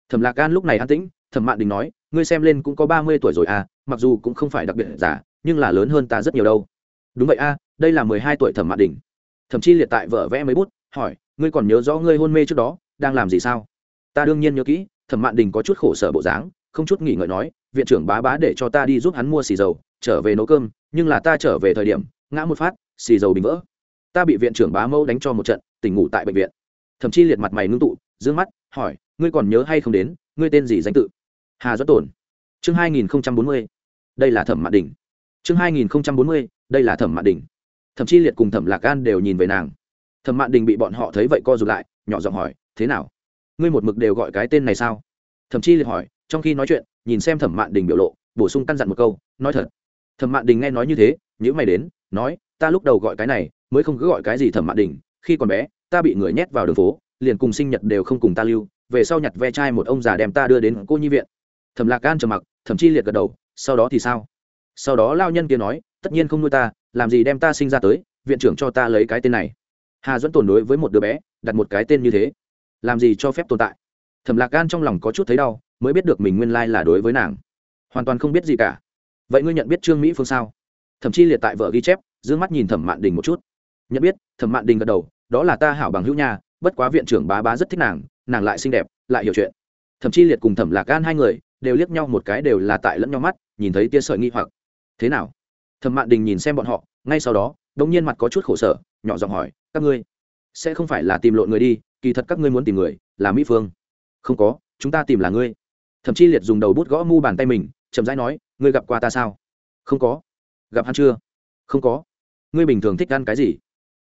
Thẩm lạc gan lúc này an tĩnh, thẩm mạn đình nói, ngươi xem lên cũng có ba mươi tuổi rồi à mặc dù cũng không phải đặc biệt giả nhưng là lớn hơn ta rất nhiều đâu. Đúng vậy a, đây là mười hai tuổi thẩm mạn đình. Thậm chí liệt tại vợ vẽ mấy bút, hỏi, ngươi còn nhớ rõ ngươi hôn mê trước đó, đang làm gì sao? Ta đương nhiên nhớ kỹ, thẩm mạn đình có chút khổ sở bộ dáng không chút nghỉ ngợi nói, viện trưởng bá bá để cho ta đi giúp hắn mua xì dầu, trở về nấu cơm, nhưng là ta trở về thời điểm, ngã một phát, xì dầu bình vỡ. Ta bị viện trưởng bá mẫu đánh cho một trận, tỉnh ngủ tại bệnh viện. Thậm chí liệt mặt mày ngưng tụ d mắt, hỏi, ngươi còn nhớ hay không đến, ngươi tên gì danh tự? Hà doãn tổn chương hai nghìn bốn mươi, đây là thẩm mạn đình chương hai nghìn bốn mươi, đây là thẩm mạn đình thậm chí liệt cùng thẩm lạc gan đều nhìn về nàng. Thẩm mạn đình bị bọn họ thấy vậy co rụt lại, nhỏ giọng hỏi, thế nào? Ngươi một mực đều gọi cái tên này sao? Thậm chí liệt hỏi trong khi nói chuyện, nhìn xem thẩm mạn đình biểu lộ, bổ sung căn dặn một câu, nói thật. Thẩm mạn đình nghe nói như thế nhữ mày đến, nói, ta lúc đầu gọi cái này, mới không cứ gọi cái gì thẩm mạn đình, khi còn bé, ta bị người nhét vào đường phố, liền cùng sinh nhật đều không cùng ta lưu, về sau nhặt ve chai một ông già đem ta đưa đến cô nhi viện. Thẩm lạc gan trầm mặc, thậm chi liệt gật đầu, sau đó thì sao? Sau đó lao nhân kia nói, tất nhiên không nuôi ta, làm gì đem ta sinh ra tới, viện trưởng cho ta lấy cái tên này. Hà dẫn tồn đối với một đứa bé đặt một cái tên như thế, làm gì cho phép tồn tại? Thẩm lạc gan trong lòng có chút thấy đau mới biết được mình nguyên lai là đối với nàng. Hoàn toàn không biết gì cả. Vậy ngươi nhận biết trương mỹ phương sao? Thậm chí liệt tại vợ ghi chép d mắt nhìn thẩm mạn đình một chút. Nhận biết thẩm mạn đình gật đầu đó là ta hảo bằng hữu Nha, bất quá viện trưởng bá bá rất thích nàng nàng lại xinh đẹp lại hiểu chuyện. Thậm chí liệt cùng thẩm lạc gan hai người đều liếc nhau một cái đều là tại lẫn nhau mắt nhìn thấy tia sợi nghi hoặc. Thế nào? Thẩm mạn đình nhìn xem bọn họ ngay sau đó đông nhiên mặt có chút khổ sở nhỏ giọng hỏi các ngươi sẽ không phải là tìm lộn người đi kỳ thật các ngươi muốn tìm người là mỹ phương không có, chúng ta tìm là ngươi. Thậm chí liệt dùng đầu bút gõ mu bàn tay mình, chậm rãi nói, ngươi gặp qua ta sao? Không có. Gặp hắn chưa? Không có. Ngươi bình thường thích ăn cái gì?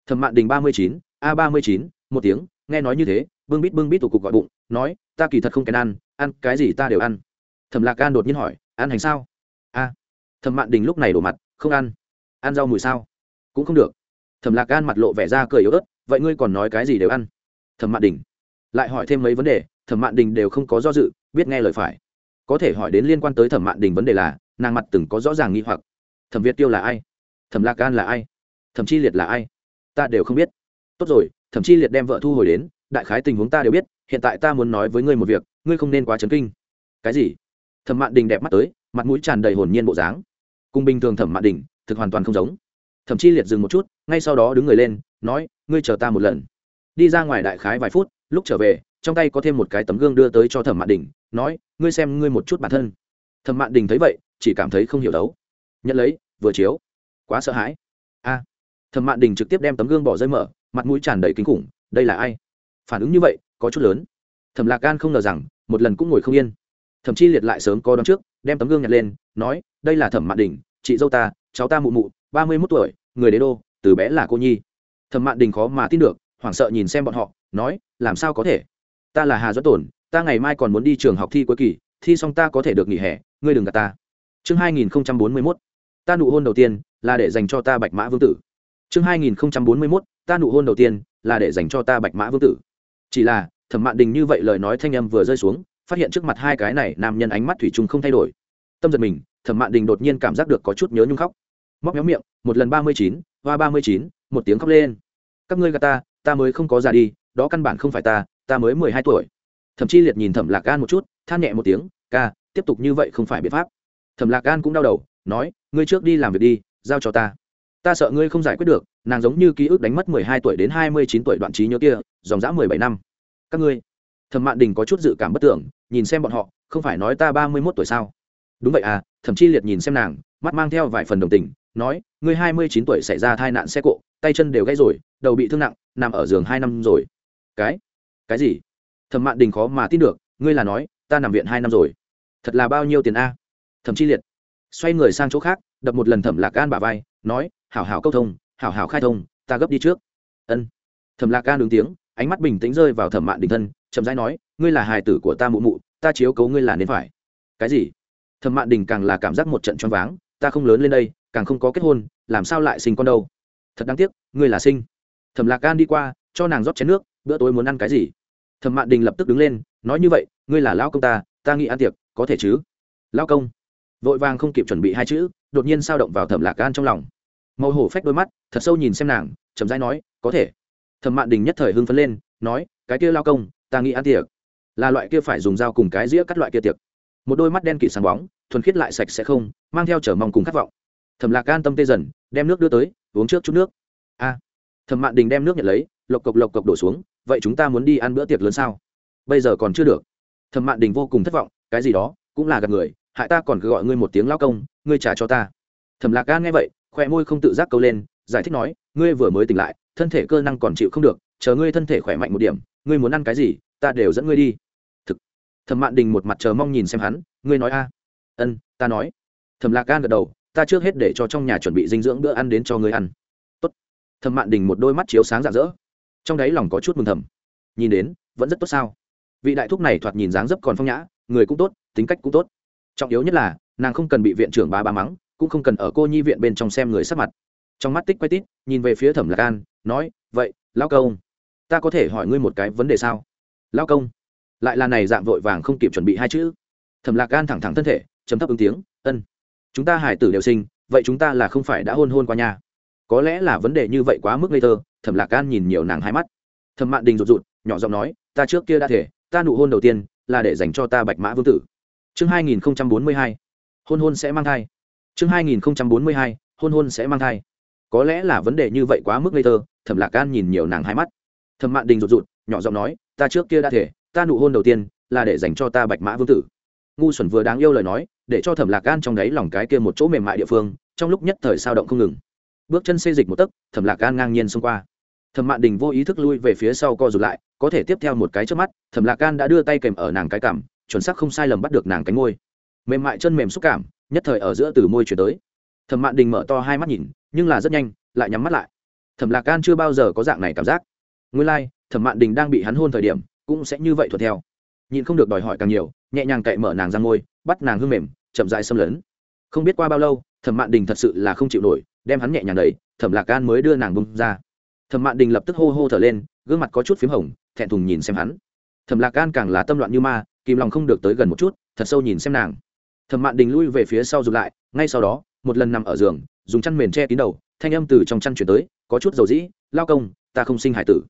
Thẩm mạn đình ba mươi chín, a ba mươi chín, một tiếng, nghe nói như thế, bưng bít bưng bít tụ cục gọi bụng, nói, ta kỳ thật không kèn ăn ăn cái gì ta đều ăn. Thẩm lạc gan đột nhiên hỏi, ăn hành sao? A. Thẩm mạn đình lúc này đổ mặt, không ăn. Ăn rau mùi sao? Cũng không được. Thẩm lạc gan mặt lộ vẻ ra cười yếu ớt, vậy ngươi còn nói cái gì đều ăn? Thẩm mạn đình lại hỏi thêm mấy vấn đề thẩm mạn đình đều không có do dự, biết nghe lời phải. Có thể hỏi đến liên quan tới thẩm mạn đình vấn đề là, nàng mặt từng có rõ ràng nghi hoặc. Thẩm việt tiêu là ai? Thẩm lạc gan là ai? Thẩm chi liệt là ai? Ta đều không biết. Tốt rồi, thẩm chi liệt đem vợ thu hồi đến, đại khái tình huống ta đều biết, hiện tại ta muốn nói với ngươi một việc, ngươi không nên quá chấn kinh. Cái gì? Thẩm mạn đình đẹp mắt tới, mặt mũi tràn đầy hồn nhiên bộ dáng. Cùng bình thường thẩm mạn đình, thực hoàn toàn không giống. Thậm chí liệt dừng một chút, ngay sau đó đứng người lên, nói, ngươi chờ ta một lần. Đi ra ngoài đại khái vài phút, lúc trở về trong tay có thêm một cái tấm gương đưa tới cho thẩm mạn đình, nói, ngươi xem ngươi một chút bản thân. Thẩm mạn đình thấy vậy, chỉ cảm thấy không hiểu đấu. Nhận lấy, vừa chiếu. Quá sợ hãi. A. Thẩm mạn đình trực tiếp đem tấm gương bỏ rơi mở, mặt mũi tràn đầy kinh khủng, đây là ai? Phản ứng như vậy, có chút lớn. Thẩm lạc gan không ngờ rằng, một lần cũng ngồi không yên. Thậm chí liệt lại sớm có đón trước, đem tấm gương nhặt lên, nói, đây là thẩm mạn đình, chị dâu ta, cháu ta mụ mụ, ba mươi mốt tuổi, người đế đô, từ bé là cô nhi. Thẩm mạn đình khó mà tin được, hoảng sợ nhìn xem bọn họ, nói, làm sao có thể? Ta là hà doãn tổn, ta ngày mai còn muốn đi trường học thi cuối kỳ, thi xong ta có thể được nghỉ hè, ngươi đừng gạt ta. Chương hai nghìn bốn mươi mốt, ta nụ hôn đầu tiên là để dành cho ta bạch mã vương tử. Chương hai nghìn bốn mươi mốt, ta nụ hôn đầu tiên là để dành cho ta bạch mã vương tử. Chỉ là, thẩm mạn đình như vậy lời nói thanh âm vừa rơi xuống, phát hiện trước mặt hai cái này nam nhân ánh mắt thủy chung không thay đổi. Tâm giật mình, thẩm mạn đình đột nhiên cảm giác được có chút nhớ nhung khóc. Móc méo miệng, một lần ba mươi chín, hoa ba mươi chín, một tiếng khóc lên. Các ngươi gà ta ta mới không có già đi, đó căn bản không phải ta ta mới mười hai tuổi. Thậm Chi liệt nhìn thẩm lạc gan một chút, than nhẹ một tiếng, ca, tiếp tục như vậy không phải biện pháp. Thẩm lạc gan cũng đau đầu, nói, ngươi trước đi làm việc đi, giao cho ta. Ta sợ ngươi không giải quyết được, nàng giống như ký ức đánh mất mười hai tuổi đến hai mươi chín tuổi đoạn trí nhớ kia, dòng dã mười bảy năm. Các ngươi. Thẩm mạn đình có chút dự cảm bất tưởng, nhìn xem bọn họ, không phải nói ta ba mươi mốt tuổi sao? Đúng vậy à. Thậm Chi liệt nhìn xem nàng, mắt mang theo vài phần đồng tình, nói, ngươi hai mươi chín tuổi xảy ra tai nạn xe cộ, tay chân đều gãy rồi, đầu bị thương nặng, nằm ở giường hai năm rồi. Cái? Cái gì? Thẩm mạn đình khó mà tin được, ngươi là nói, ta nằm viện hai năm rồi. Thật là bao nhiêu tiền a? Thẩm chi liệt xoay người sang chỗ khác, đập một lần thẩm lạc gan bà vai, nói, hảo hảo câu thông, hảo hảo khai thông, ta gấp đi trước. Ân. Thẩm lạc gan đứng tiếng, ánh mắt bình tĩnh rơi vào thẩm mạn đình thân, chậm rãi nói, ngươi là hài tử của ta mụ mụ, ta chiếu cấu ngươi là nên phải. Cái gì? Thẩm mạn đình càng là cảm giác một trận choáng váng, ta không lớn lên đây, càng không có kết hôn, làm sao lại sinh con đâu? Thật đáng tiếc, ngươi là sinh. Thẩm lạc gan đi qua, cho nàng rót chén nước bữa tối muốn ăn cái gì? Thẩm mạn đình lập tức đứng lên, nói như vậy, ngươi là lão công ta ta nghĩ ăn tiệc, có thể chứ? Lão công. Vội vàng không kịp chuẩn bị hai chữ, đột nhiên sao động vào thẩm lạc gan trong lòng. Màu hổ phách đôi mắt, thật sâu nhìn xem nàng, chậm rãi nói, có thể. Thẩm mạn đình nhất thời hưng phấn lên, nói, cái kia lao công, ta nghĩ ăn tiệc. Là loại kia phải dùng dao cùng cái dĩa cắt loại kia tiệc. Một đôi mắt đen kịt sáng bóng, thuần khiết lại sạch sẽ không, mang theo trở mong cùng khát vọng. Thẩm lạc gan tâm tê dần, đem nước đưa tới, uống trước chút nước. A. Thẩm mạn đình đem nước nhận lấy lộc cộc lộc cộc đổ xuống, vậy chúng ta muốn đi ăn bữa tiệc lớn sao? Bây giờ còn chưa được. Thẩm mạn đình vô cùng thất vọng, cái gì đó, cũng là gặp người, hại ta còn cứ gọi ngươi một tiếng lao công, ngươi trả cho ta. Thẩm lạc gan nghe vậy khoe môi không tự giác câu lên, giải thích nói, ngươi vừa mới tỉnh lại, thân thể cơ năng còn chịu không được, chờ ngươi thân thể khỏe mạnh một điểm, ngươi muốn ăn cái gì, ta đều dẫn ngươi đi. Thực. Thẩm mạn đình một mặt chờ mong nhìn xem hắn, ngươi nói a. Ân, ta nói. Thẩm lạc gan gật đầu, ta trước hết để cho trong nhà chuẩn bị dinh dưỡng bữa ăn đến cho ngươi ăn. Tốt. Thẩm mạn đình một đôi mắt chiếu sáng rạng rỡ trong đáy lòng có chút mừng thầm. Nhìn đến, vẫn rất tốt sao? Vị đại thúc này thoạt nhìn dáng dấp còn phong nhã, người cũng tốt, tính cách cũng tốt. Trọng yếu nhất là, nàng không cần bị viện trưởng ba ba mắng, cũng không cần ở cô nhi viện bên trong xem người sắc mặt. Trong mắt tích quay tít, nhìn về phía thẩm lạc an, nói, vậy, lão công, ta có thể hỏi ngươi một cái vấn đề sao? Lão công. Lại là này dạng vội vàng không kịp chuẩn bị hai chữ. Thẩm lạc an thẳng thẳng thân thể chấm thấp ứng tiếng, ân, chúng ta hải tử đều sinh, vậy chúng ta là không phải đã hôn hôn qua nhà có lẽ là vấn đề như vậy quá mức ngây thơ, thẩm lạc gan nhìn nhiều nàng hai mắt. Thẩm mạn đình rụt rụt, nhỏ giọng nói, ta trước kia đã thể ta nụ hôn đầu tiên là để dành cho ta bạch mã vương tử. Chương hai nghìn bốn mươi hai, hôn hôn sẽ mang thai. Chương hai nghìn bốn mươi hai, hôn hôn sẽ mang thai. Có lẽ là vấn đề như vậy quá mức ngây thơ, thẩm lạc gan nhìn nhiều nàng hai mắt. Thẩm mạn đình rụt rụt, nhỏ giọng nói, ta trước kia đã thể ta nụ hôn đầu tiên là để dành cho ta bạch mã vương tử. Ngu xuẩn vừa đáng yêu lời nói, để cho thẩm lạc gan trong đáy lòng cái kia một chỗ mềm mại địa phương, trong lúc nhất thời sao động không ngừng bước chân xê dịch một tấc thẩm lạc gan ngang nhiên xông qua. Thẩm mạn đình vô ý thức lui về phía sau co rụt lại có thể tiếp theo một cái trước mắt thẩm lạc gan đã đưa tay kèm ở nàng cái cảm chuẩn xác không sai lầm bắt được nàng cánh môi. Mềm mại chân mềm xúc cảm nhất thời ở giữa từ môi chuyển tới. Thẩm mạn đình mở to hai mắt nhìn nhưng là rất nhanh lại nhắm mắt lại. Thẩm lạc gan chưa bao giờ có dạng này cảm giác. Nguyên lai、like, thẩm mạn đình đang bị hắn hôn thời điểm cũng sẽ như vậy thuận theo. Nhịn không được đòi hỏi càng nhiều nhẹ nhàng cậy mở nàng ra ngôi bắt nàng hương mềm chậm dại xâm lấn. Không biết qua bao lâu thẩm mạn đình thật sự là không chịu nổi đem hắn nhẹ nhàng đẩy, thẩm lạc gan mới đưa nàng bung ra. Thẩm mạn đình lập tức hô hô thở lên gương mặt có chút p h í m hồng thẹn thùng nhìn xem hắn. Thẩm lạc gan càng là tâm loạn như ma kìm lòng không được tới gần một chút thật sâu nhìn xem nàng. Thẩm mạn đình lui về phía sau rụt lại ngay sau đó một lần nằm ở giường dùng chăn mền che kín đầu thanh âm từ trong chăn chuyển tới có chút dầu dĩ lao công ta không sinh hải tử.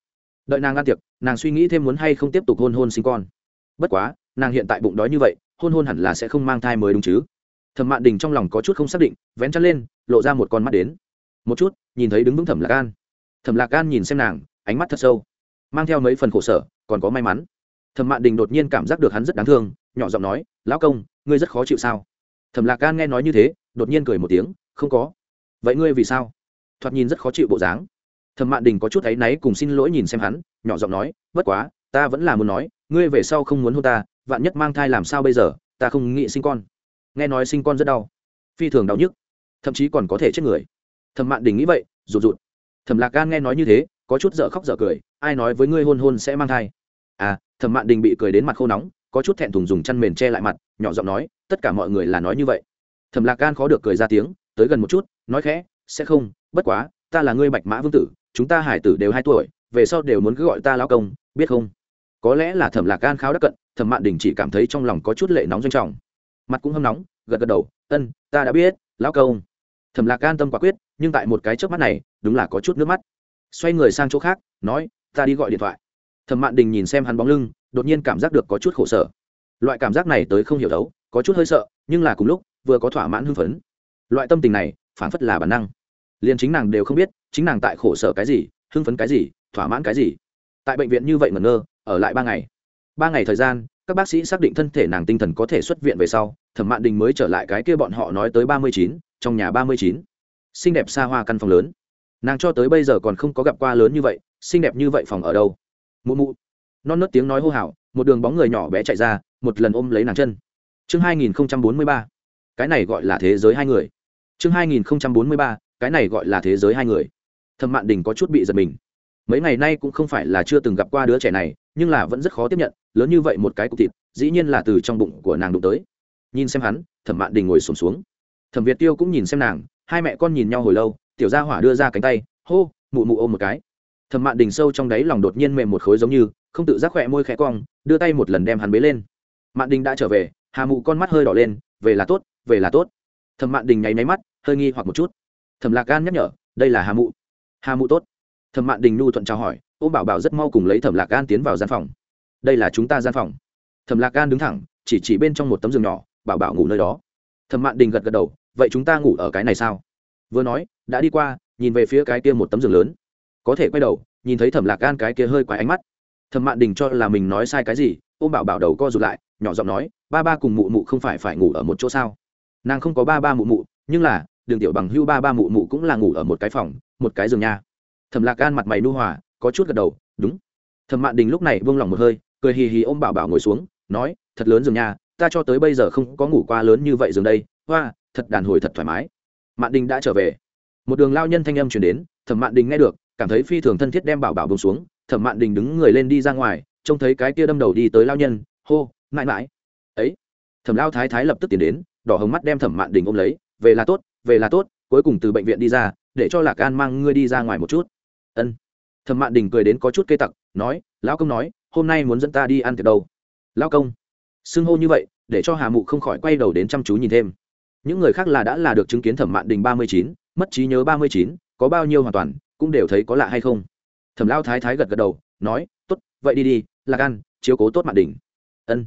Đợi nàng ăn tiệc nàng suy nghĩ thêm muốn hay không tiếp tục hôn hôn sinh con. Bất quá nàng hiện tại bụng đói như vậy hôn hôn hẳn là sẽ không mang thai mới đúng chứ thẩm mạn đình trong lòng có chút không xác định, vén chăn lên, lộ ra một con mắt đến. Một chút, nhìn thấy đứng vững thẩm lạc an. Thẩm lạc an nhìn xem nàng, ánh mắt thật sâu. Mang theo mấy phần khổ sở, còn có may mắn. Thẩm mạn đình đột nhiên cảm giác được hắn rất đáng thương, nhỏ giọng nói, lão công, ngươi rất khó chịu sao? Thẩm lạc an nghe nói như thế, đột nhiên cười một tiếng, không có. Vậy ngươi vì sao? Thoạt nhìn rất khó chịu bộ dáng. Thẩm mạn đình có chút áy náy cùng xin lỗi nhìn xem hắn, nhỏ giọng nói, bất quá, ta vẫn là muốn nói, ngươi về sau không muốn hôn ta, vạn nhất mang thai làm sao bây giờ, ta không nghĩ sinh con nghe nói sinh con rất đau, phi thường đau nhức, thậm chí còn có thể chết người. Thẩm mạn đình nghĩ vậy, rụt rụt. Thẩm lạc gan nghe nói như thế, có chút dở khóc dở cười, ai nói với ngươi hôn hôn sẽ mang thai? À thẩm mạn đình bị cười đến mặt khô nóng, có chút thẹn thùng dùng chăn mền che lại mặt, nhỏ giọng nói, tất cả mọi người là nói như vậy. Thẩm lạc gan khó được cười ra tiếng, tới gần một chút, nói khẽ, sẽ không, bất quá, ta là ngươi bạch mã vương tử, chúng ta hải tử đều hai tuổi, về sau đều muốn cứ gọi ta lao công, biết không? Có lẽ là thẩm lạc gan khao đắc cận, thẩm mạn đình chỉ cảm thấy trong lòng có chút lệ nóng doanh trọng mặt cũng hâm nóng, gật gật đầu, ân, ta đã biết, lão công. Thẩm lạc gan tâm quả quyết, nhưng tại một cái trước mắt này, đúng là có chút nước mắt. Xoay người sang chỗ khác, nói, ta đi gọi điện thoại. Thẩm mạn đình nhìn xem hắn bóng lưng, đột nhiên cảm giác được có chút khổ sở. Loại cảm giác này tới không hiểu đấu, có chút hơi sợ, nhưng là cùng lúc, vừa có thỏa mãn hưng phấn. Loại tâm tình này phản phất là bản năng. Liền chính nàng đều không biết, chính nàng tại khổ sở cái gì, hưng phấn cái gì, thỏa mãn cái gì. Tại bệnh viện như vậy ngẩn ngơ, ở lại ba ngày. Ba ngày thời gian các bác sĩ xác định thân thể nàng tinh thần có thể xuất viện về sau, thẩm mạn đình mới trở lại cái kia bọn họ nói tới ba mươi chín, trong nhà ba mươi chín. Xinh đẹp xa hoa căn phòng lớn. Nàng cho tới bây giờ còn không có gặp qua lớn như vậy, xinh đẹp như vậy phòng ở đâu? Mụ mụ. Non nớt tiếng nói hô hào, một đường bóng người nhỏ bé chạy ra, một lần ôm lấy nàng chân. Chương 2043 cái này gọi là thế giới hai người. Chương 2043 cái này gọi là thế giới hai người. Thẩm mạn đình có chút bị giật mình mấy ngày nay cũng không phải là chưa từng gặp qua đứa trẻ này nhưng là vẫn rất khó tiếp nhận lớn như vậy một cái cục thịt dĩ nhiên là từ trong bụng của nàng đụng tới. Nhìn xem hắn thẩm mạn đình ngồi sùng xuống, xuống thẩm việt tiêu cũng nhìn xem nàng hai mẹ con nhìn nhau hồi lâu tiểu gia hỏa đưa ra cánh tay hô mụ mụ ôm một cái. Thẩm mạn đình sâu trong đáy lòng đột nhiên mềm một khối giống như không tự giác khỏe môi khẽ cong đưa tay một lần đem hắn bế lên. Mạn đình đã trở về hà mụ con mắt hơi đỏ lên về là tốt về là tốt. Thẩm mạn đình nháy máy mắt hơi nghi hoặc một chút. Thẩm lạc gan nhắc nhở đây là hà mụ. Hà mụ tốt thẩm mạn đình nhu thuận chào hỏi ô bảo bảo rất mau cùng lấy thẩm lạc gan tiến vào gian phòng. Đây là chúng ta gian phòng. Thẩm lạc gan đứng thẳng, chỉ chỉ bên trong một tấm giường nhỏ, bảo bảo ngủ nơi đó. Thẩm mạn đình gật gật đầu, vậy chúng ta ngủ ở cái này sao? Vừa nói, đã đi qua, nhìn về phía cái kia một tấm giường lớn. Có thể quay đầu, nhìn thấy thẩm lạc gan cái kia hơi quái ánh mắt. Thẩm mạn đình cho là mình nói sai cái gì ô bảo bảo đầu co rụt lại, nhỏ giọng nói, ba ba cùng mụ mụ không phải phải ngủ ở một chỗ sao? Nàng không có ba ba mụ mụ, nhưng là, đường tiểu bằng hưu ba ba mụ mụ cũng là ngủ ở một cái phòng, một cái giường nha thẩm lạc gan mặt mày nu hòa, có chút gật đầu, đúng. Thẩm mạn đình lúc này buông lỏng một hơi, cười hì hì ôm bảo bảo ngồi xuống, nói, thật lớn giường nhà, ta cho tới bây giờ không có ngủ qua lớn như vậy giường đây, hoa, thật đàn hồi thật thoải mái. Mạn đình đã trở về. Một đường lao nhân thanh âm chuyển đến, thẩm mạn đình nghe được, cảm thấy phi thường thân thiết đem bảo bảo bông xuống. Thẩm mạn đình đứng người lên đi ra ngoài, trông thấy cái kia đâm đầu đi tới lao nhân, hô, mãi mãi. Ấy. Thẩm lao thái thái lập tức tiến đến, đỏ hồng mắt đem thẩm mạn đình ôm lấy, về là tốt, về là tốt, cuối cùng từ bệnh viện đi ra, để cho lạc an mang ngươi đi ra ngoài một chút ân. Thẩm mạn đình cười đến có chút cây tặc, nói, lão công nói, hôm nay muốn dẫn ta đi ăn tiệc đâu? Lão công. Xưng hô như vậy, để cho hà mụ không khỏi quay đầu đến chăm chú nhìn thêm. Những người khác là đã là được chứng kiến thẩm mạn đình ba mươi chín, mất trí nhớ ba mươi chín, có bao nhiêu hoàn toàn, cũng đều thấy có lạ hay không. Thẩm lao thái thái gật gật đầu, nói, tốt, vậy đi đi, lạc an, chiếu cố tốt mạn đình. Ân.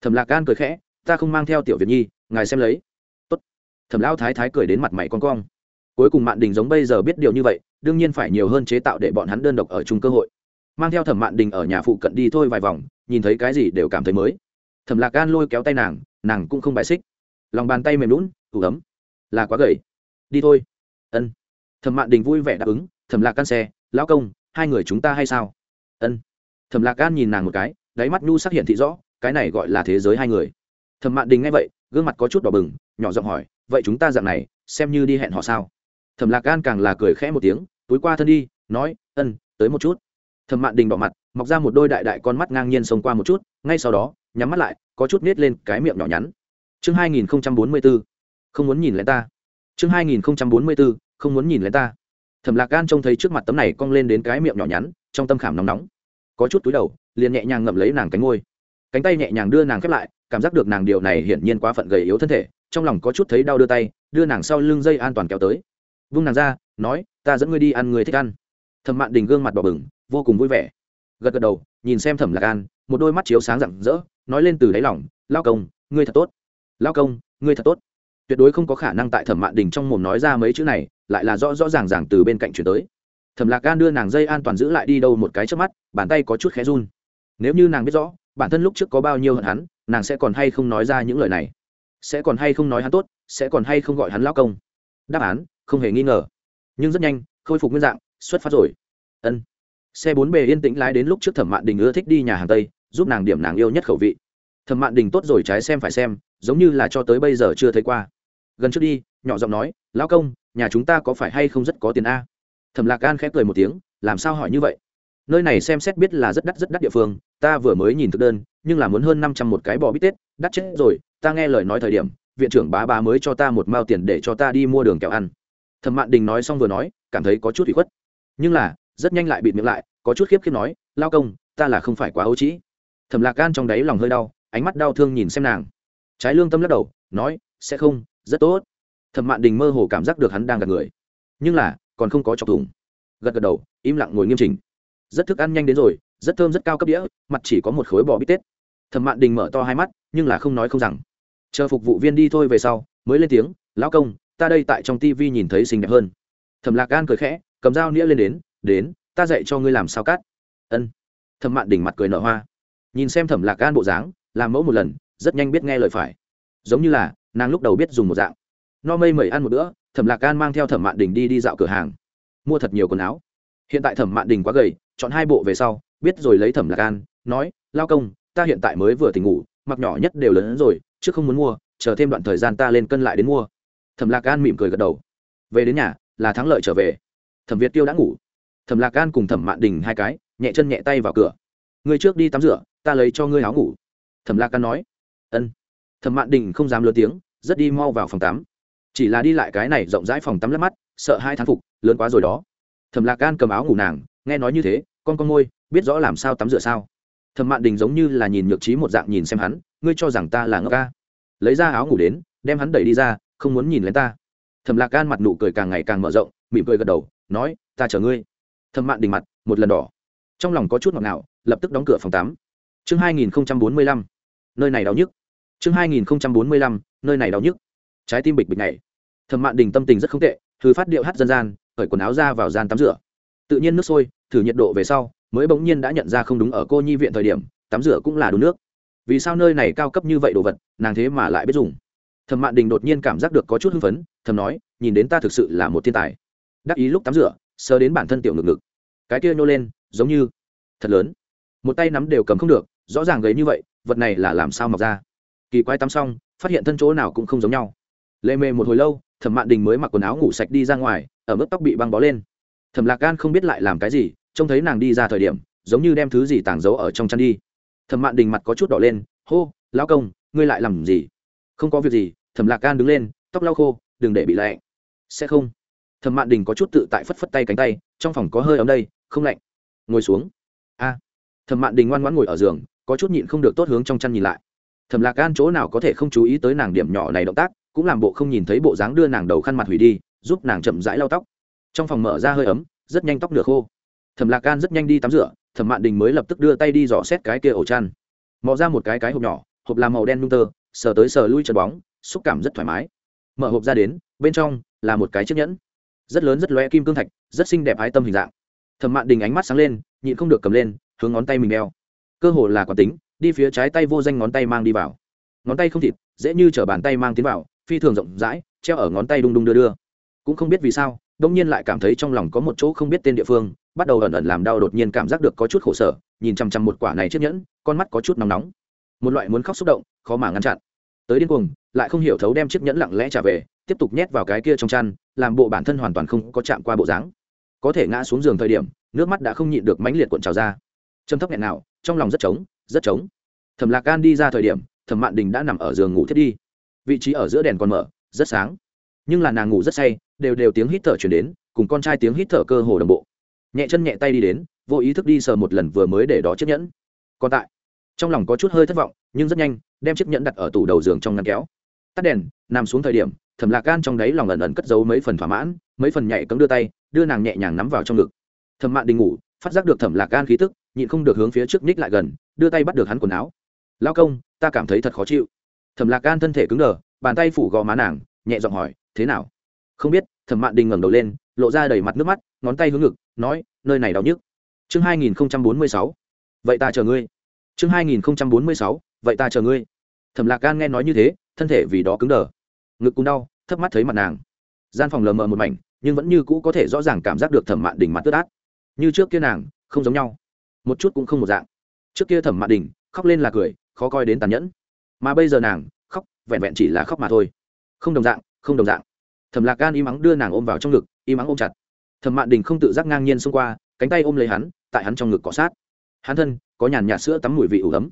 Thẩm lạc an cười khẽ, ta không mang theo tiểu việt nhi, ngài xem lấy. Tốt. Thẩm lao thái thái cười đến mặt mày con cong cuối cùng mạn đình giống bây giờ biết điều như vậy, đương nhiên phải nhiều hơn chế tạo để bọn hắn đơn độc ở chung cơ hội. Mang theo thẩm mạn đình ở nhà phụ cận đi thôi vài vòng, nhìn thấy cái gì đều cảm thấy mới. Thẩm lạc gan lôi kéo tay nàng nàng cũng không bài xích. Lòng bàn tay mềm lún ủ ấm. Là quá gầy. Đi thôi. Ân. Thẩm mạn đình vui vẻ đáp ứng, thẩm lạc can xe, lão công, hai người chúng ta hay sao? Ân. Thẩm lạc gan nhìn nàng một cái, đáy mắt nhu sắc hiện thị rõ, cái này gọi là thế giới hai người. Thẩm mạn đình nghe vậy, gương mặt có chút đỏ bừng, nhỏ giọng hỏi, vậy chúng ta dạng này, xem như đi hẹn họ sao? Thẩm lạc gan càng là cười khẽ một tiếng, túi qua thân đi, nói, ân, tới một chút. Thẩm mạn đình đỏ mặt, mọc ra một đôi đại đại con mắt ngang nhiên xông qua một chút, ngay sau đó, nhắm mắt lại, có chút nết lên cái miệng nhỏ nhắn. Chương hai nghìn bốn mươi b ố không muốn nhìn lấy ta. Chương hai nghìn bốn mươi b ố không muốn nhìn lấy ta. Thẩm lạc gan trông thấy trước mặt tấm này cong lên đến cái miệng nhỏ nhắn, trong tâm khảm nóng nóng. Có chút túi đầu, liền nhẹ nhàng ngậm lấy nàng cánh ngôi cánh tay nhẹ nhàng đưa nàng khép lại, cảm giác được nàng điều này hiển nhiên quá phận gầy yếu thân thể, trong lòng có chút thấy đau đưa tay, đưa nàng sau lưng dây an toàn kéo tới vung nàng ra, nói, ta dẫn ngươi đi ăn người thích ăn. Thẩm mạn đình gương mặt đỏ bừng, vô cùng vui vẻ. Gật gật đầu, nhìn xem thẩm lạc an, một đôi mắt chiếu sáng rạng rỡ, nói lên từ đáy lòng, lao công, ngươi thật tốt. Lao công, ngươi thật tốt. Tuyệt đối không có khả năng tại thẩm mạn đình trong mồm nói ra mấy chữ này, lại là rõ rõ ràng ràng từ bên cạnh chuyển tới. Thẩm lạc gan đưa nàng dây an toàn giữ lại đi đâu một cái trước mắt, bàn tay có chút khé run. Nếu như nàng biết rõ, bản thân lúc trước có bao nhiêu hận hắn, nàng sẽ còn hay không nói ra những lời này? Sẽ còn hay không nói hắn tốt, sẽ còn hay không gọi hắn lao công? Đáp án không hề nghi ngờ. Nhưng rất nhanh, khôi phục nguyên dạng, xuất phát rồi. Ân. Xe bốn bề yên tĩnh lái đến lúc trước thẩm mạn đình ưa thích đi nhà hàng tây, giúp nàng điểm nàng yêu nhất khẩu vị. Thẩm mạn đình tốt rồi trái xem phải xem, giống như là cho tới bây giờ chưa thấy qua. Gần trước đi, nhỏ giọng nói, lão công, nhà chúng ta có phải hay không rất có tiền a? Thẩm lạc an khẽ cười một tiếng, làm sao hỏi như vậy? Nơi này xem xét biết là rất đắt rất đắt địa phương, ta vừa mới nhìn thực đơn, nhưng là muốn hơn năm trăm một cái bò bít tết, đắt chết rồi, ta nghe lời nói thời điểm, viện trưởng bá bá mới cho ta một mao tiền để cho ta đi mua đường kẹo ăn thẩm mạn đình nói xong vừa nói, cảm thấy có chút bị khuất. Nhưng là, rất nhanh lại bịt miệng lại, có chút khiếp khiếp nói, lao công, ta là không phải quá ấu trĩ. Thẩm lạc gan trong đáy lòng hơi đau, ánh mắt đau thương nhìn xem nàng. Trái lương tâm lắc đầu, nói, sẽ không, rất tốt. Thẩm mạn đình mơ hồ cảm giác được hắn đang gặp người. Nhưng là, còn không có chọc thủng. Gật gật đầu, im lặng ngồi nghiêm chỉnh. Rất thức ăn nhanh đến rồi, rất thơm rất cao cấp đĩa, mặt chỉ có một khối bò bít tết. Thẩm mạn đình mở to hai mắt, nhưng là không nói không rằng. Chờ phục vụ viên đi thôi về sau, mới lên tiếng lão công ta đây tại trong tivi nhìn thấy xinh đẹp hơn. Thẩm lạc gan cười khẽ cầm dao nĩa lên đến đến ta dạy cho ngươi làm sao cắt. Ân. Thẩm mạn đỉnh mặt cười nở hoa. Nhìn xem thẩm lạc gan bộ dáng làm mẫu một lần rất nhanh biết nghe lời phải. Giống như là nàng lúc đầu biết dùng một dạng. No mây mẩy ăn một bữa thẩm lạc gan mang theo thẩm mạn đỉnh đi đi dạo cửa hàng. Mua thật nhiều quần áo. Hiện tại thẩm mạn đình quá gầy chọn hai bộ về sau biết rồi lấy thẩm lạc gan, nói lao công ta hiện tại mới vừa tỉnh ngủ mặc nhỏ nhất đều lớn hơn rồi chứ không muốn mua chờ thêm đoạn thời gian ta lên cân lại đến mua thẩm lạc an mỉm cười gật đầu. Về đến nhà, là thắng lợi trở về. Thẩm việt tiêu đã ngủ. Thẩm lạc an cùng thẩm mạn đình hai cái, nhẹ chân nhẹ tay vào cửa. Ngươi trước đi tắm rửa, ta lấy cho ngươi áo ngủ. Thẩm lạc an nói. Ân. Thẩm mạn đình không dám lớn tiếng, rất đi mau vào phòng tắm. Chỉ là đi lại cái này rộng rãi phòng tắm lấp mắt, sợ hai thán phục, lớn quá rồi đó. Thẩm lạc an cầm áo ngủ nàng, nghe nói như thế, con con môi, biết rõ làm sao tắm rửa sao. Thẩm mạn đình giống như là nhìn nhược trí một dạng nhìn xem hắn, ngươi cho rằng ta là ngốc ca. Lấy ra áo ngủ đến, đem hắn đẩy đi ra không muốn nhìn lên ta. Thẩm lạc gan mặt nụ cười càng ngày càng mở rộng, mỉm cười gật đầu, nói, ta chở ngươi. Thẩm mạn đình mặt, một lần đỏ. Trong lòng có chút ngọt ngào, lập tức đóng cửa phòng tắm. Chương hai nghìn bốn mươi lăm. Nơi này đau nhức. Chương hai nghìn bốn mươi lăm. Nơi này đau nhức. Trái tim bịch bịch này thẩm mạn đình tâm tình rất không tệ thư phát điệu hát dân gian, cởi quần áo ra vào gian tắm rửa. Tự nhiên nước sôi, thử nhiệt độ về sau, mới bỗng nhiên đã nhận ra không đúng ở cô nhi viện thời điểm, tắm rửa cũng là đủ nước. Vì sao nơi này cao cấp như vậy đồ vật, nàng thế mà lại biết dùng? Thẩm mạn đình đột nhiên cảm giác được có chút hưng phấn, thầm nói, nhìn đến ta thực sự là một thiên tài. Đắc ý lúc tắm rửa, sờ đến bản thân tiểu ngực ngực. Cái kia nhô lên, giống như thật lớn. Một tay nắm đều cầm không được, rõ ràng gấy như vậy, vật này là làm sao mọc ra? Kỳ quái tắm xong, phát hiện thân chỗ nào cũng không giống nhau. Lệ mê một hồi lâu, thẩm mạn đình mới mặc quần áo ngủ sạch đi ra ngoài, ở mức tóc bị băng bó lên. Thẩm lạc gan không biết lại làm cái gì, trông thấy nàng đi ra thời điểm, giống như đem thứ gì tàng giấu ở trong chăn đi. Thẩm mạn đình mặt có chút đỏ lên, hô, lão công, ngươi lại làm gì? Không có việc gì thẩm lạc gan đứng lên, tóc lau khô, đừng để bị lạnh. Sẽ không. Thẩm mạn đình có chút tự tại phất phất tay cánh tay, trong phòng có hơi ấm đây, không lạnh. Ngồi xuống. A. Thẩm mạn đình ngoan ngoãn ngồi ở giường, có chút nhịn không được tốt hướng trong chăn nhìn lại. Thẩm lạc gan chỗ nào có thể không chú ý tới nàng điểm nhỏ này động tác, cũng làm bộ không nhìn thấy bộ dáng đưa nàng đầu khăn mặt hủy đi, giúp nàng chậm rãi lau tóc. Trong phòng mở ra hơi ấm, rất nhanh tóc nửa khô. Thẩm lạc gan rất nhanh đi tắm rửa, thẩm mạn đình mới lập tức đưa tay đi dò xét cái kia ổ chăn. Mò ra một cái cái hộp nhỏ, hộp làm màu đen nung tơ, sờ tới sờ lui chân bóng xúc cảm rất thoải mái. Mở hộp ra đến, bên trong là một cái chiếc nhẫn. Rất lớn, rất loe kim cương thạch, rất xinh đẹp ái tâm hình dạng. Thẩm mạn đình ánh mắt sáng lên, nhịn không được cầm lên, hướng ngón tay mình đeo. Cơ hồ là quán tính, đi phía trái tay vô danh ngón tay mang đi vào. Ngón tay không thịt, dễ như chở bàn tay mang tiến vào, phi thường rộng rãi, treo ở ngón tay đung đung đưa đưa. Cũng không biết vì sao, đông nhiên lại cảm thấy trong lòng có một chỗ không biết tên địa phương, bắt đầu ẩn ẩn làm đau đột nhiên cảm giác được có chút khổ sở, nhìn chằm chằm một quả này chiếc nhẫn, con mắt có chút nóng nóng. Một loại muốn khóc xúc động, khó mà ngăn chặn. Tới điên cuồng lại không hiểu thấu đem chiếc nhẫn lặng lẽ trả về, tiếp tục nhét vào cái kia trong chăn, làm bộ bản thân hoàn toàn không có chạm qua bộ dáng. Có thể ngã xuống giường thời điểm, nước mắt đã không nhịn được mãnh liệt cuộn trào ra. Châm thấp nghẹn nào, trong lòng rất trống rất trống. Thẩm lạc gan đi ra thời điểm, thẩm mạn đình đã nằm ở giường ngủ thiết đi. Vị trí ở giữa đèn còn mở, rất sáng. Nhưng là nàng ngủ rất say, đều đều tiếng hít thở chuyển đến, cùng con trai tiếng hít thở cơ hồ đồng bộ. Nhẹ chân nhẹ tay đi đến, vô ý thức đi sờ một lần vừa mới để đó chiếc nhẫn. Còn tại, trong lòng có chút hơi thất vọng, nhưng rất nhanh, đem chiếc nhẫn đặt ở tủ đầu giường trong ngăn kéo tắt đèn, nằm xuống thời điểm, thẩm lạc gan trong đáy lòng ẩn ẩn cất giấu mấy phần thỏa mãn, mấy phần nhạy cấm đưa tay, đưa nàng nhẹ nhàng nắm vào trong ngực. Thẩm mạn đình ngủ, phát giác được thẩm lạc gan khí tức, nhịn không được hướng phía trước ních lại gần, đưa tay bắt được hắn quần áo. Lao công, ta cảm thấy thật khó chịu. Thẩm lạc gan thân thể cứng đờ, bàn tay phủ gò má nàng, nhẹ giọng hỏi, thế nào? Không biết, thẩm mạn đình ngẩng đầu lên, lộ ra đầy mặt nước mắt, ngón tay hướng ngực, nói, nơi này đau nhức. Chương hai nghìn bốn mươi sáu. Vậy ta chờ ngươi. Chương hai nghìn bốn mươi sáu, vậy ta chờ ngươi. Thẩm lạc gan nghe nói như thế thân thể vì đó cứng đờ. Ngực cũng đau, thấp mắt thấy mặt nàng. Gian phòng lờ mờ một mảnh, nhưng vẫn như cũ có thể rõ ràng cảm giác được thẩm mạn đình mặt tước át như trước kia nàng, không giống nhau. Một chút cũng không một dạng. Trước kia thẩm mạn đình khóc lên là cười, khó coi đến tàn nhẫn. Mà bây giờ nàng, khóc, vẹn vẹn chỉ là khóc mà thôi. Không đồng dạng, không đồng dạng. Thẩm lạc gan im ắng đưa nàng ôm vào trong ngực, im ắng ôm chặt. Thẩm mạn đình không tự giác ngang nhiên xông qua, cánh tay ôm lấy hắn, tại hắn trong ngực cọ sát. Hắn thân, có nhàn nhạt sữa tắm mùi vị ủ ấm.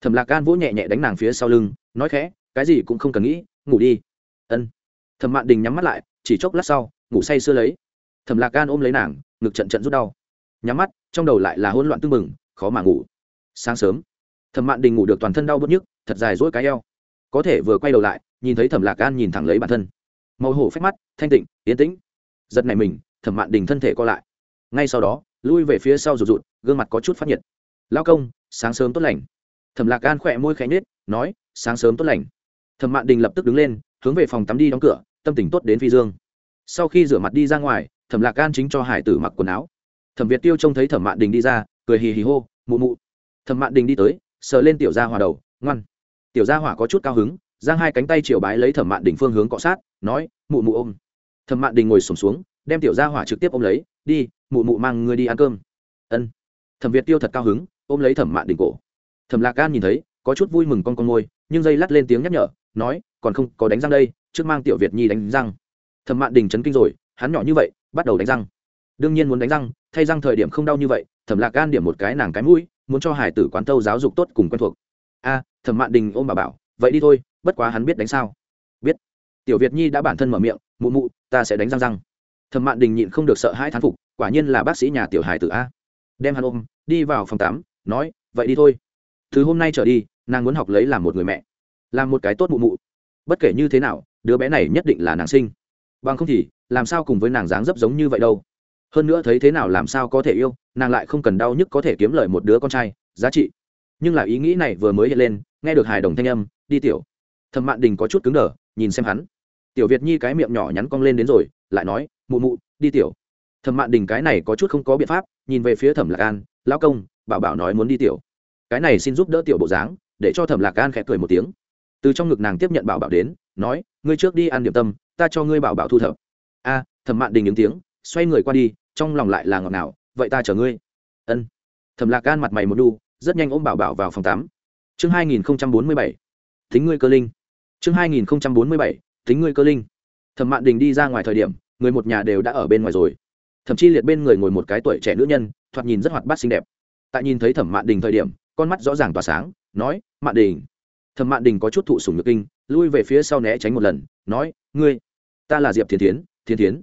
Thẩm lạc gan vỗ nhẹ nhẹ đánh nàng phía sau lưng, nói khẽ cái gì cũng không cần nghĩ, ngủ đi. Ân. Thẩm mạn đình nhắm mắt lại, chỉ chốc lát sau, ngủ say sưa lấy. Thẩm lạc gan ôm lấy nàng, ngực trận trận rút đau. Nhắm mắt, trong đầu lại là hỗn loạn tưng bừng, khó mà ngủ. Sáng sớm, thẩm mạn đình ngủ được toàn thân đau bớt nhức, thật dài dỗi cái eo. Có thể vừa quay đầu lại, nhìn thấy thẩm lạc gan nhìn thẳng lấy bản thân. Màu hổ phép mắt, thanh tịnh, yên tĩnh. Giật này mình, thẩm mạn đình thân thể co lại. Ngay sau đó, lui về phía sau rụt rụt, gương mặt có chút phát nhiệt. Lao công, sáng sớm tốt lành. Thẩm lạc gan khỏe môi khẽ nhết nói, sáng sớm tốt lành thẩm mạn đình lập tức đứng lên hướng về phòng tắm đi đóng cửa tâm tình tốt đến phi dương. Sau khi rửa mặt đi ra ngoài thẩm lạc gan chính cho hải tử mặc quần áo. Thẩm việt tiêu trông thấy thẩm mạn đình đi ra cười hì hì hô mụ mụ. Thẩm mạn đình đi tới sờ lên tiểu gia hỏa đầu ngoan. Tiểu gia hỏa có chút cao hứng giang hai cánh tay chiều bái lấy thẩm mạn đình phương hướng cọ sát nói mụ mụ ôm. Thẩm mạn đình ngồi sùng xuống, xuống đem tiểu gia hỏa trực tiếp ôm lấy đi mụ mụ mang ngươi đi ăn cơm. Ân. Thẩm việt tiêu thật cao hứng ôm lấy thẩm mạn Đình cổ. Thẩm lạc gan nhìn thấy có chút vui mừng con con môi nhưng dây lắt lên tiếng nhắc nhở nói, còn không có đánh răng đây, trước mang tiểu việt nhi đánh răng. Thẩm mạn đình chấn kinh rồi, hắn nhỏ như vậy, bắt đầu đánh răng. Đương nhiên muốn đánh răng, thay răng thời điểm không đau như vậy, thẩm lạc gan điểm một cái nàng cái mũi, muốn cho hải tử quán tâu giáo dục tốt cùng quen thuộc. A, thẩm mạn đình ôm bà bảo, vậy đi thôi, bất quá hắn biết đánh sao. Biết. Tiểu việt nhi đã bản thân mở miệng, mụ mụ, ta sẽ đánh răng răng. Thẩm mạn đình nhịn không được sợ hai thán phục, quả nhiên là bác sĩ nhà tiểu hải tử a. Đem hắn ôm, đi vào phòng tắm, nói, vậy đi thôi. Từ hôm nay trở đi, nàng muốn học lấy làm một người mẹ làm một cái tốt mụ mụ. Bất kể như thế nào, đứa bé này nhất định là nàng sinh. Bằng không thì, làm sao cùng với nàng dáng dấp giống như vậy đâu? Hơn nữa thấy thế nào làm sao có thể yêu, nàng lại không cần đau nhức có thể kiếm lời một đứa con trai, giá trị. Nhưng là ý nghĩ này vừa mới hiện lên, nghe được hài đồng thanh âm, đi tiểu. Thẩm mạn đình có chút cứng đờ, nhìn xem hắn. Tiểu việt nhi cái miệng nhỏ nhắn cong lên đến rồi, lại nói, mụ mụ, đi tiểu. Thẩm mạn đình cái này có chút không có biện pháp, nhìn về phía thẩm lạc an lao công, bảo bảo nói muốn đi tiểu. Cái này xin giúp đỡ tiểu bộ dáng, để cho thẩm lạc an khẽ cười một tiếng từ trong ngực nàng tiếp nhận bảo bảo đến, nói, ngươi trước đi ăn điểm tâm, ta cho ngươi bảo bảo thu thập. A, thẩm mạn đình ứng tiếng, xoay người qua đi, trong lòng lại là ngọt nào vậy ta chở ngươi. Ân. Thẩm lạc gan mặt mày một đu, rất nhanh ôm bảo bảo vào phòng tắm. Chương hai nghìn bốn mươi bảy, thính ngươi cơ linh. Chương hai nghìn bốn mươi bảy, thính ngươi cơ linh. Thẩm mạn đình đi ra ngoài thời điểm, người một nhà đều đã ở bên ngoài rồi. Thậm chí liệt bên người ngồi một cái tuổi trẻ nữ nhân, thoạt nhìn rất hoạt bát xinh đẹp. Tại nhìn thấy thẩm mạn đình thời điểm, con mắt rõ ràng tỏa sáng, nói, mạn đình thẩm mạn đình có chút thụ sùng nhược kinh, lui về phía sau né tránh một lần, nói, ngươi, ta là diệp thiên tiến thiên tiến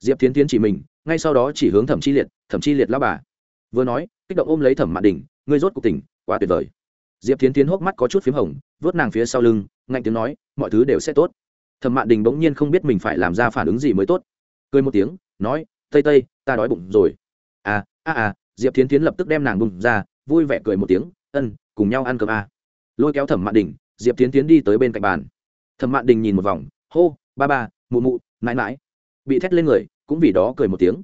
diệp thiên tiến chỉ mình, ngay sau đó chỉ hướng thẩm chi liệt, thẩm chi liệt lao bà. Vừa nói, kích động ôm lấy thẩm mạn đình, ngươi rốt cuộc tỉnh, quá tuyệt vời. Diệp Thiên tiến hốc mắt có chút p h í m hồng, vớt nàng phía sau lưng, ngạnh tiếng nói, mọi thứ đều sẽ tốt. Thẩm mạn đình bỗng nhiên không biết mình phải làm ra phản ứng gì mới tốt. Cười một tiếng, nói, tây tây, ta đói bụng rồi. À à à diệp Thiên tiến lập tức đem nàng bùng ra, vui vẻ cười một tiếng, ân, cùng nhau ăn cơm à lôi kéo thẩm mạn đình, diệp tiến tiến đi tới bên cạnh bàn. thẩm mạn đình nhìn một vòng, hô, ba ba, mụ mụ, mãi mãi. bị thét lên người, cũng vì đó cười một tiếng.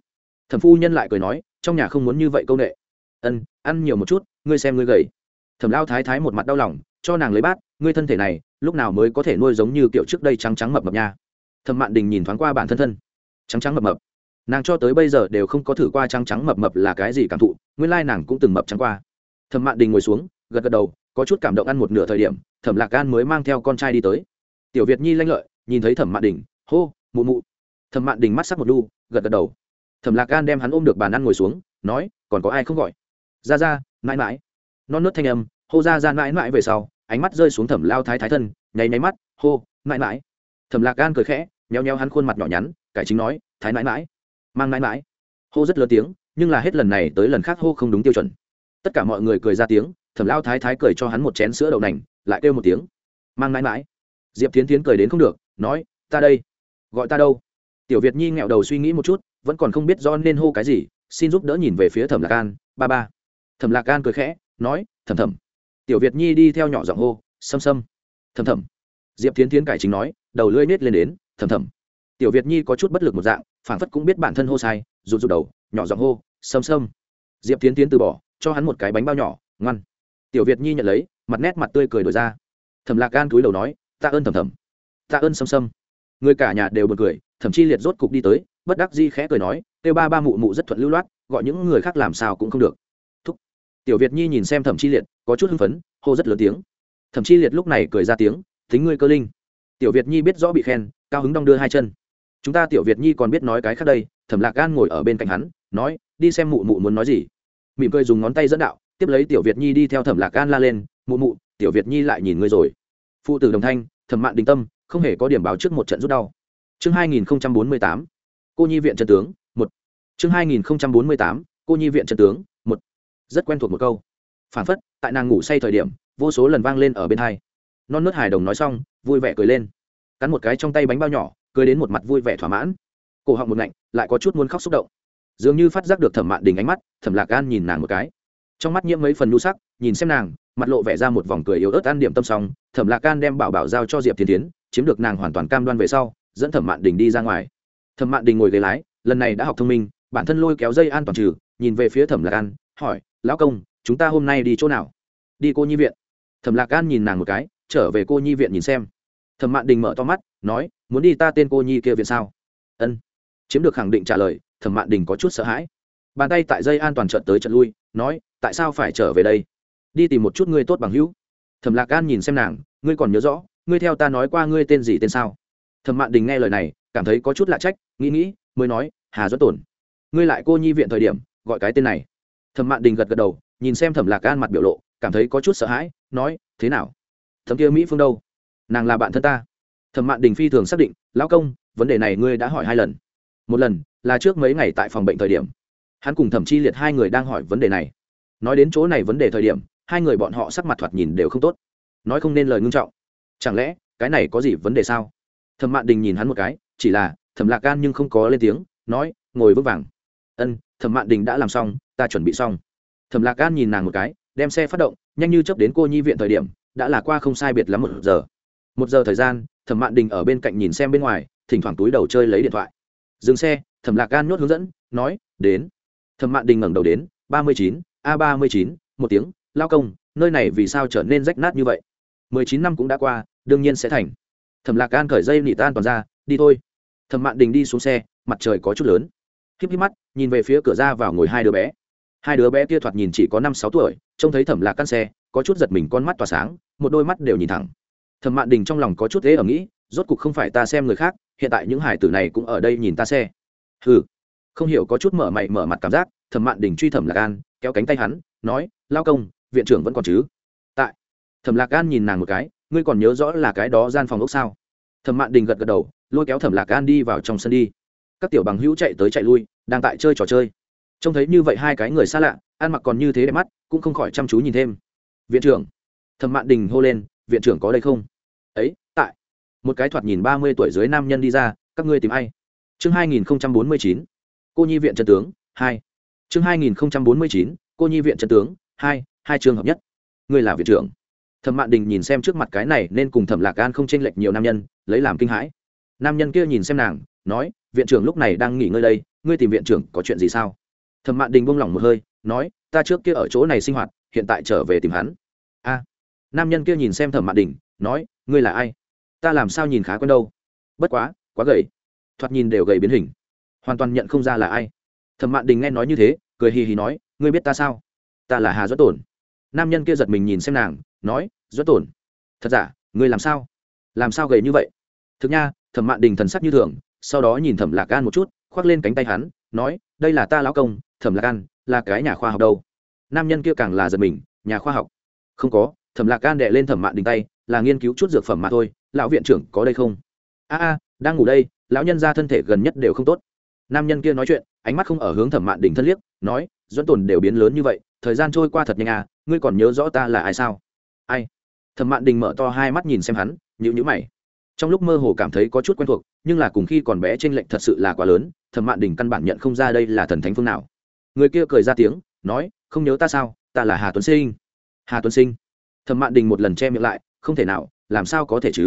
thẩm phu nhân lại cười nói, trong nhà không muốn như vậy câu nệ. ân, ăn nhiều một chút, ngươi xem ngươi gầy. thẩm lao thái thái một mặt đau lòng, cho nàng lấy bát, ngươi thân thể này, lúc nào mới có thể nuôi giống như kiểu trước đây trắng trắng mập mập nha. thẩm mạn đình nhìn thoáng qua bản thân thân. trắng trắng mập mập. nàng cho tới bây giờ đều không có thử qua trắng trắng mập mập là cái gì cảm thụ, nguyên lai nàng cũng từng mập trắng qua. thẩm mạn đình ngồi xuống, gật gật đầu có chút cảm động ăn một nửa thời điểm, thẩm lạc gan mới mang theo con trai đi tới. Tiểu việt nhi lanh lợi, nhìn thấy thẩm mạn đình, hô, mụ mụ. Thẩm mạn đình mắt sắc một đu gật gật đầu. Thẩm lạc gan đem hắn ôm được bàn ăn ngồi xuống, nói, còn có ai không gọi? Ra ra, mãi mãi. Non nớt thanh âm, hô, ra ra, mãi mãi về sau, ánh mắt rơi xuống thẩm lao thái thái thân, nháy nháy mắt, hô, mãi mãi. Thẩm lạc gan cười khẽ nheo nheo hắn khuôn mặt nhỏ nhắn, cải chính nói, thái mãi mãi. Mang mãi mãi. Hô rất lớn tiếng, nhưng là hết lần này tới lần khác hô không đúng tiêu chuẩn. Tất cả mọi người cười ra tiếng thẩm lao thái thái cười cho hắn một chén sữa đậu nành, lại kêu một tiếng. Mang mãi mãi. Diệp tiến tiến cười đến không được, nói, ta đây. Gọi ta đâu? Tiểu việt nhi nghẹo đầu suy nghĩ một chút, vẫn còn không biết do nên hô cái gì, xin giúp đỡ nhìn về phía thẩm lạc an, ba ba. Thẩm lạc an cười khẽ, nói thầm thầm tiểu việt nhi đi theo nhỏ giọng hô xâm xâm thầm thầm diệp tiến tiến cải chính nói, đầu lưỡi nết lên đến thầm thầm tiểu việt nhi có chút bất lực một dạng phản phất cũng biết bản thân hô sai, rụt rụt đầu, nhỏ giọng hô xâm xâm diệp tiến tiến từ bỏ, cho hắn một cái bánh bao nhỏ, ngoan tiểu việt nhi nhận lấy, mặt nét mặt tươi cười đổi ra. Thầm lạc gan túi đầu nói, tạ ơn thầm thầm tạ ơn xâm xâm người cả nhà đều bật cười, thậm Chi liệt rốt cục đi tới, bất đắc di khẽ cười nói kêu ba ba mụ mụ rất thuận lưu loát, gọi những người khác làm sao cũng không được. Thúc. Tiểu việt nhi nhìn xem thẩm chi liệt, có chút hưng phấn, hô rất lớn tiếng. Thẩm chi liệt lúc này cười ra tiếng, thính ngươi cơ linh. Tiểu việt nhi biết rõ bị khen, cao hứng đong đưa hai chân. Chúng ta tiểu việt nhi còn biết nói cái khác đây, thẩm lạc gan ngồi ở bên cạnh hắn, nói, đi xem mụ mụ muốn nói gì. Mỉm cười dùng ngón tay dẫn đạo tiếp lấy tiểu việt nhi đi theo thẩm lạc gan la lên, mụ mụ, tiểu việt nhi lại nhìn ngươi rồi. Phụ tử đồng thanh, thẩm mạn đình tâm, không hề có điểm báo trước một trận rút đau. Chương hai nghìn bốn mươi tám, cô nhi viện trần tướng, một. Chương hai nghìn bốn mươi tám, cô nhi viện trần tướng, một. Rất quen thuộc một câu. Phản phất, tại nàng ngủ say thời điểm, vô số lần vang lên ở bên hai. Non nớt hài đồng nói xong, vui vẻ cười lên. Cắn một cái trong tay bánh bao nhỏ, cười đến một mặt vui vẻ thỏa mãn. Cổ họng một ngạnh lại có chút muốn khóc xúc động. Dường như phát giác được thẩm mạn đình ánh mắt, thẩm lạc gan nhìn nàng một cái trong mắt nhiễm mấy phần nhu sắc, nhìn xem nàng, mặt lộ vẻ ra một vòng cười yếu ớt ăn điểm tâm xong, thẩm lạc can đem bảo bảo giao cho diệp thiên tiến chiếm được nàng hoàn toàn cam đoan về sau, dẫn thẩm mạn đình đi ra ngoài. Thẩm mạn đình ngồi ghế lái, lần này đã học thông minh, bản thân lôi kéo dây an toàn trừ, nhìn về phía thẩm lạc an hỏi, lão công, chúng ta hôm nay đi chỗ nào? Đi cô nhi viện. Thẩm lạc an nhìn nàng một cái, trở về cô nhi viện nhìn xem. Thẩm mạn đình mở to mắt, nói, muốn đi ta tên cô nhi kia viện sao? Ân. Chiếm được khẳng định trả lời, thẩm mạn đình có chút sợ hãi bàn tay tại dây an toàn trận tới trận lui, nói, tại sao phải trở về đây? Đi tìm một chút ngươi tốt bằng hữu. Thẩm lạc an nhìn xem nàng, ngươi còn nhớ rõ, ngươi theo ta nói qua ngươi tên gì tên sao? Thẩm mạn đình nghe lời này, cảm thấy có chút lạ trách, nghĩ nghĩ, mới nói, hà doãn tổn ngươi lại cô nhi viện thời điểm, gọi cái tên này. Thẩm mạn đình gật gật đầu, nhìn xem thẩm lạc an mặt biểu lộ, cảm thấy có chút sợ hãi, nói, thế nào? Thẩm kia mỹ phương đâu? Nàng là bạn thân ta. Thẩm mạn đình phi thường xác định, lão công, vấn đề này ngươi đã hỏi hai lần. Một lần là trước mấy ngày tại phòng bệnh thời điểm hắn cùng thẩm chi liệt hai người đang hỏi vấn đề này. Nói đến chỗ này vấn đề thời điểm, hai người bọn họ sắc mặt thoạt nhìn đều không tốt. Nói không nên lời ngưng trọng. Chẳng lẽ, cái này có gì vấn đề sao? Thẩm mạn đình nhìn hắn một cái, chỉ là, thẩm lạc gan nhưng không có lên tiếng, nói, ngồi vững vàng. Ân, thẩm mạn đình đã làm xong, ta chuẩn bị xong. Thẩm lạc gan nhìn nàng một cái, đem xe phát động, nhanh như chấp đến cô nhi viện thời điểm, đã là qua không sai biệt lắm một giờ. Một giờ thời gian, thẩm mạn đình ở bên cạnh nhìn xem bên ngoài, thỉnh thoảng túi đầu chơi lấy điện thoại. Dừng xe, thẩm lạc gan nhốt hướng dẫn, nói, đến thẩm mạn đình ngẩng đầu đến, ba mươi chín, a ba mươi chín, một tiếng, lao công, nơi này vì sao trở nên rách nát như vậy? mười chín năm cũng đã qua, đương nhiên sẽ thành. Thẩm lạc gan khởi dây nỉ tan toàn ra, đi thôi. Thẩm mạn đình đi xuống xe, mặt trời có chút lớn. Híp híp mắt, nhìn về phía cửa ra vào ngồi hai đứa bé. Hai đứa bé kia thoạt nhìn chỉ có năm sáu tuổi, trông thấy thẩm lạc căn xe, có chút giật mình con mắt tỏa sáng, một đôi mắt đều nhìn thẳng. Thẩm mạn đình trong lòng có chút thế ở nghĩ, rốt cục không phải ta xem người khác, hiện tại những hải tử này cũng ở đây nhìn ta xe. Hừ không hiểu có chút mở mày mở mặt cảm giác, thẩm mạn đình truy thẩm lạc an, kéo cánh tay hắn, nói, lao công, viện trưởng vẫn còn chứ? Tại. Thẩm lạc an nhìn nàng một cái, ngươi còn nhớ rõ là cái đó gian phòng ốc sao? Thẩm mạn đình gật gật đầu, lôi kéo thẩm lạc an đi vào trong sân đi. Các tiểu bằng hữu chạy tới chạy lui, đang tại chơi trò chơi. Trông thấy như vậy hai cái người xa lạ, ăn mặc còn như thế đẹp mắt, cũng không khỏi chăm chú nhìn thêm. Viện trưởng. Thẩm mạn đình hô lên, viện trưởng có đây không? Ấy, tại. Một cái thoạt nhìn ba mươi tuổi dưới nam nhân đi ra, các ngươi tìm ai? Chương hai nghìn bốn mươi chín cô nhi viện trận tướng, hai. Chương hai nghìn bốn mươi chín, cô nhi viện trận tướng, hai hai trường hợp nhất. Ngươi là viện trưởng. Thẩm mạn đình nhìn xem trước mặt cái này nên cùng thẩm lạc an không chênh lệch nhiều nam nhân, lấy làm kinh hãi. Nam nhân kia nhìn xem nàng, nói, viện trưởng lúc này đang nghỉ ngơi đây, ngươi tìm viện trưởng có chuyện gì sao? Thẩm mạn đình buông lỏng một hơi, nói, ta trước kia ở chỗ này sinh hoạt, hiện tại trở về tìm hắn. A. Nam nhân kia nhìn xem thẩm mạn đình, nói, ngươi là ai? Ta làm sao nhìn khá quen đâu? Bất quá quá gầy. Thoạt nhìn đều gầy biến hình hoàn toàn nhận không ra là ai. Thẩm mạn đình nghe nói như thế, cười hì hì nói, ngươi biết ta sao? Ta là hà doãn tổn nam nhân kia giật mình nhìn xem nàng, nói doãn tổn thật giả? Ngươi làm sao? Làm sao gầy như vậy? Thực nha, thẩm mạn đình thần sắc như thường, sau đó nhìn thẩm lạc an một chút, khoác lên cánh tay hắn, nói, đây là ta lão công, thẩm lạc an, là cái nhà khoa học đâu? Nam nhân kia càng là giật mình, nhà khoa học? Không có. Thẩm lạc an đệ lên thẩm mạn đình tay, là nghiên cứu chút dược phẩm mà thôi, lão viện trưởng có đây không? A a, đang ngủ đây, lão nhân ra thân thể gần nhất đều không tốt nam nhân kia nói chuyện, ánh mắt không ở hướng thẩm mạn đình thân liếc, nói dẫn tồn đều biến lớn như vậy, thời gian trôi qua thật nhanh à ngươi còn nhớ rõ ta là ai sao? Ai? Thẩm mạn đình mở to hai mắt nhìn xem hắn nhữ nhữ mày. Trong lúc mơ hồ cảm thấy có chút quen thuộc, nhưng là cùng khi còn bé t r ê n lệch thật sự là quá lớn, thẩm mạn đình căn bản nhận không ra đây là thần thánh phương nào. Người kia cười ra tiếng, nói, không nhớ ta sao, ta là hà tuấn sinh. Hà tuấn sinh? Thẩm mạn đình một lần che miệng lại, không thể nào, làm sao có thể chứ?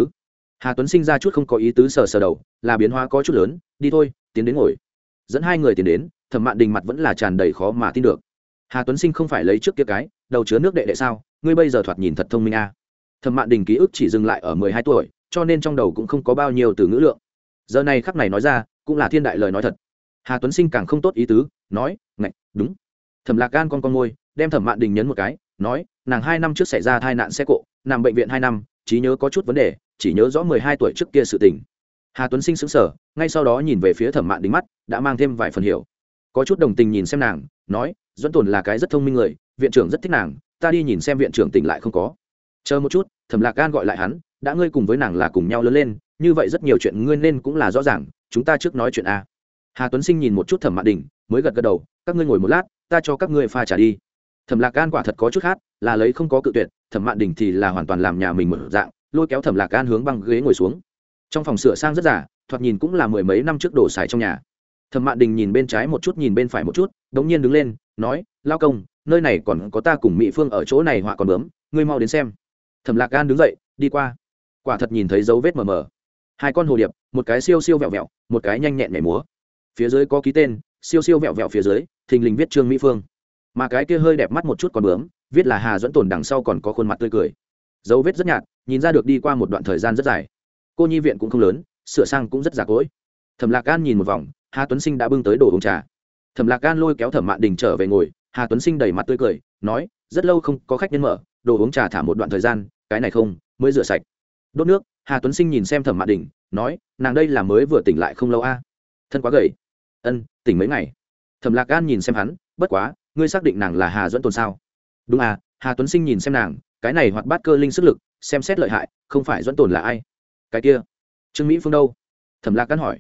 Hà tuấn sinh ra chút không có ý tứ sờ sờ đầu, là biến hóa có chút lớn, đi thôi, tiến đến ngồi dẫn hai người tiến đến, thẩm mạn đình mặt vẫn là tràn đầy khó mà tin được. Hà tuấn sinh không phải lấy trước kia cái, đầu chứa nước đệ đệ sao, ngươi bây giờ thoạt nhìn thật thông minh a. À. thẩm mạn đình ký ức chỉ dừng lại ở mười hai tuổi, cho nên trong đầu cũng không có bao nhiêu từ ngữ lượng. Giờ này khắc này nói ra, cũng là thiên đại lời nói thật. Hà tuấn sinh càng không tốt ý tứ, nói, ngạch, đúng. Thẩm lạc gan con con môi, đem thẩm mạn đình nhấn một cái, nói, nàng hai năm trước xảy ra tai nạn xe cộ, nằm bệnh viện hai năm, trí nhớ có chút vấn đề, chỉ nhớ rõ mười hai tuổi trước kia sự tình hà tuấn sinh sững sờ ngay sau đó nhìn về phía thẩm mạn đính mắt đã mang thêm vài phần hiểu có chút đồng tình nhìn xem nàng nói dẫn tồn là cái rất thông minh người viện trưởng rất thích nàng ta đi nhìn xem viện trưởng tỉnh lại không có chờ một chút thẩm lạc gan gọi lại hắn đã ngươi cùng với nàng là cùng nhau lớn lên như vậy rất nhiều chuyện ngươi nên cũng là rõ ràng chúng ta trước nói chuyện a hà tuấn sinh nhìn một chút thẩm mạn đình mới gật gật đầu các ngươi ngồi một lát ta cho các ngươi pha trả đi thẩm lạc gan quả thật có chút hát là lấy không có cự tuyệt thẩm mạn đình thì là hoàn toàn làm nhà mình một dạng lôi kéo thẩm lạc gan hướng băng ghế ngồi xuống trong phòng sửa sang rất giả, thoạt nhìn cũng là mười mấy năm trước đổ xài trong nhà. Thẩm mạn đình nhìn bên trái một chút, nhìn bên phải một chút đ ỗ n g nhiên đứng lên, nói, lao công, nơi này còn có ta cùng mỹ phương ở chỗ này họa còn bướm, ngươi mau đến xem. Thẩm lạc gan đứng dậy, đi qua. Quả thật nhìn thấy dấu vết mờ mờ. Hai con hồ điệp, một cái siêu siêu vẹo vẹo, một cái nhanh nhẹn nhảy múa. Phía dưới có ký tên, siêu siêu vẹo vẹo phía dưới, thình lình viết trương mỹ phương. Mà cái kia hơi đẹp mắt một chút còn bướm, viết là hà dẫn tồn đằng sau còn có khuôn mặt tươi cười. Dấu vết rất nhạt, nhìn ra được đi qua một đoạn thời gian rất dài cô nhi viện cũng không lớn, sửa sang cũng rất giả cỗi. Thẩm lạc gan nhìn một vòng, hà tuấn sinh đã bưng tới đồ uống trà. Thẩm lạc gan lôi kéo thẩm mạn đình trở về ngồi, hà tuấn sinh đầy mặt tươi cười, nói, rất lâu không có khách nhân mở, đồ uống trà thả một đoạn thời gian, cái này không, mới rửa sạch. Đốt nước, hà tuấn sinh nhìn xem thẩm mạn đình, nói, nàng đây là mới vừa tỉnh lại không lâu a. Thân quá gầy. Ân, tỉnh mấy ngày? Thẩm lạc gan nhìn xem hắn, bất quá, ngươi xác định nàng là hà dẫn tồn sao? Đúng à hà tuấn sinh nhìn xem nàng, cái này hoạt bát cơ linh sức lực, xem xét lợi hại, không phải dẫn tồn là ai cái kia trương mỹ phương đâu thẩm lạc căn hỏi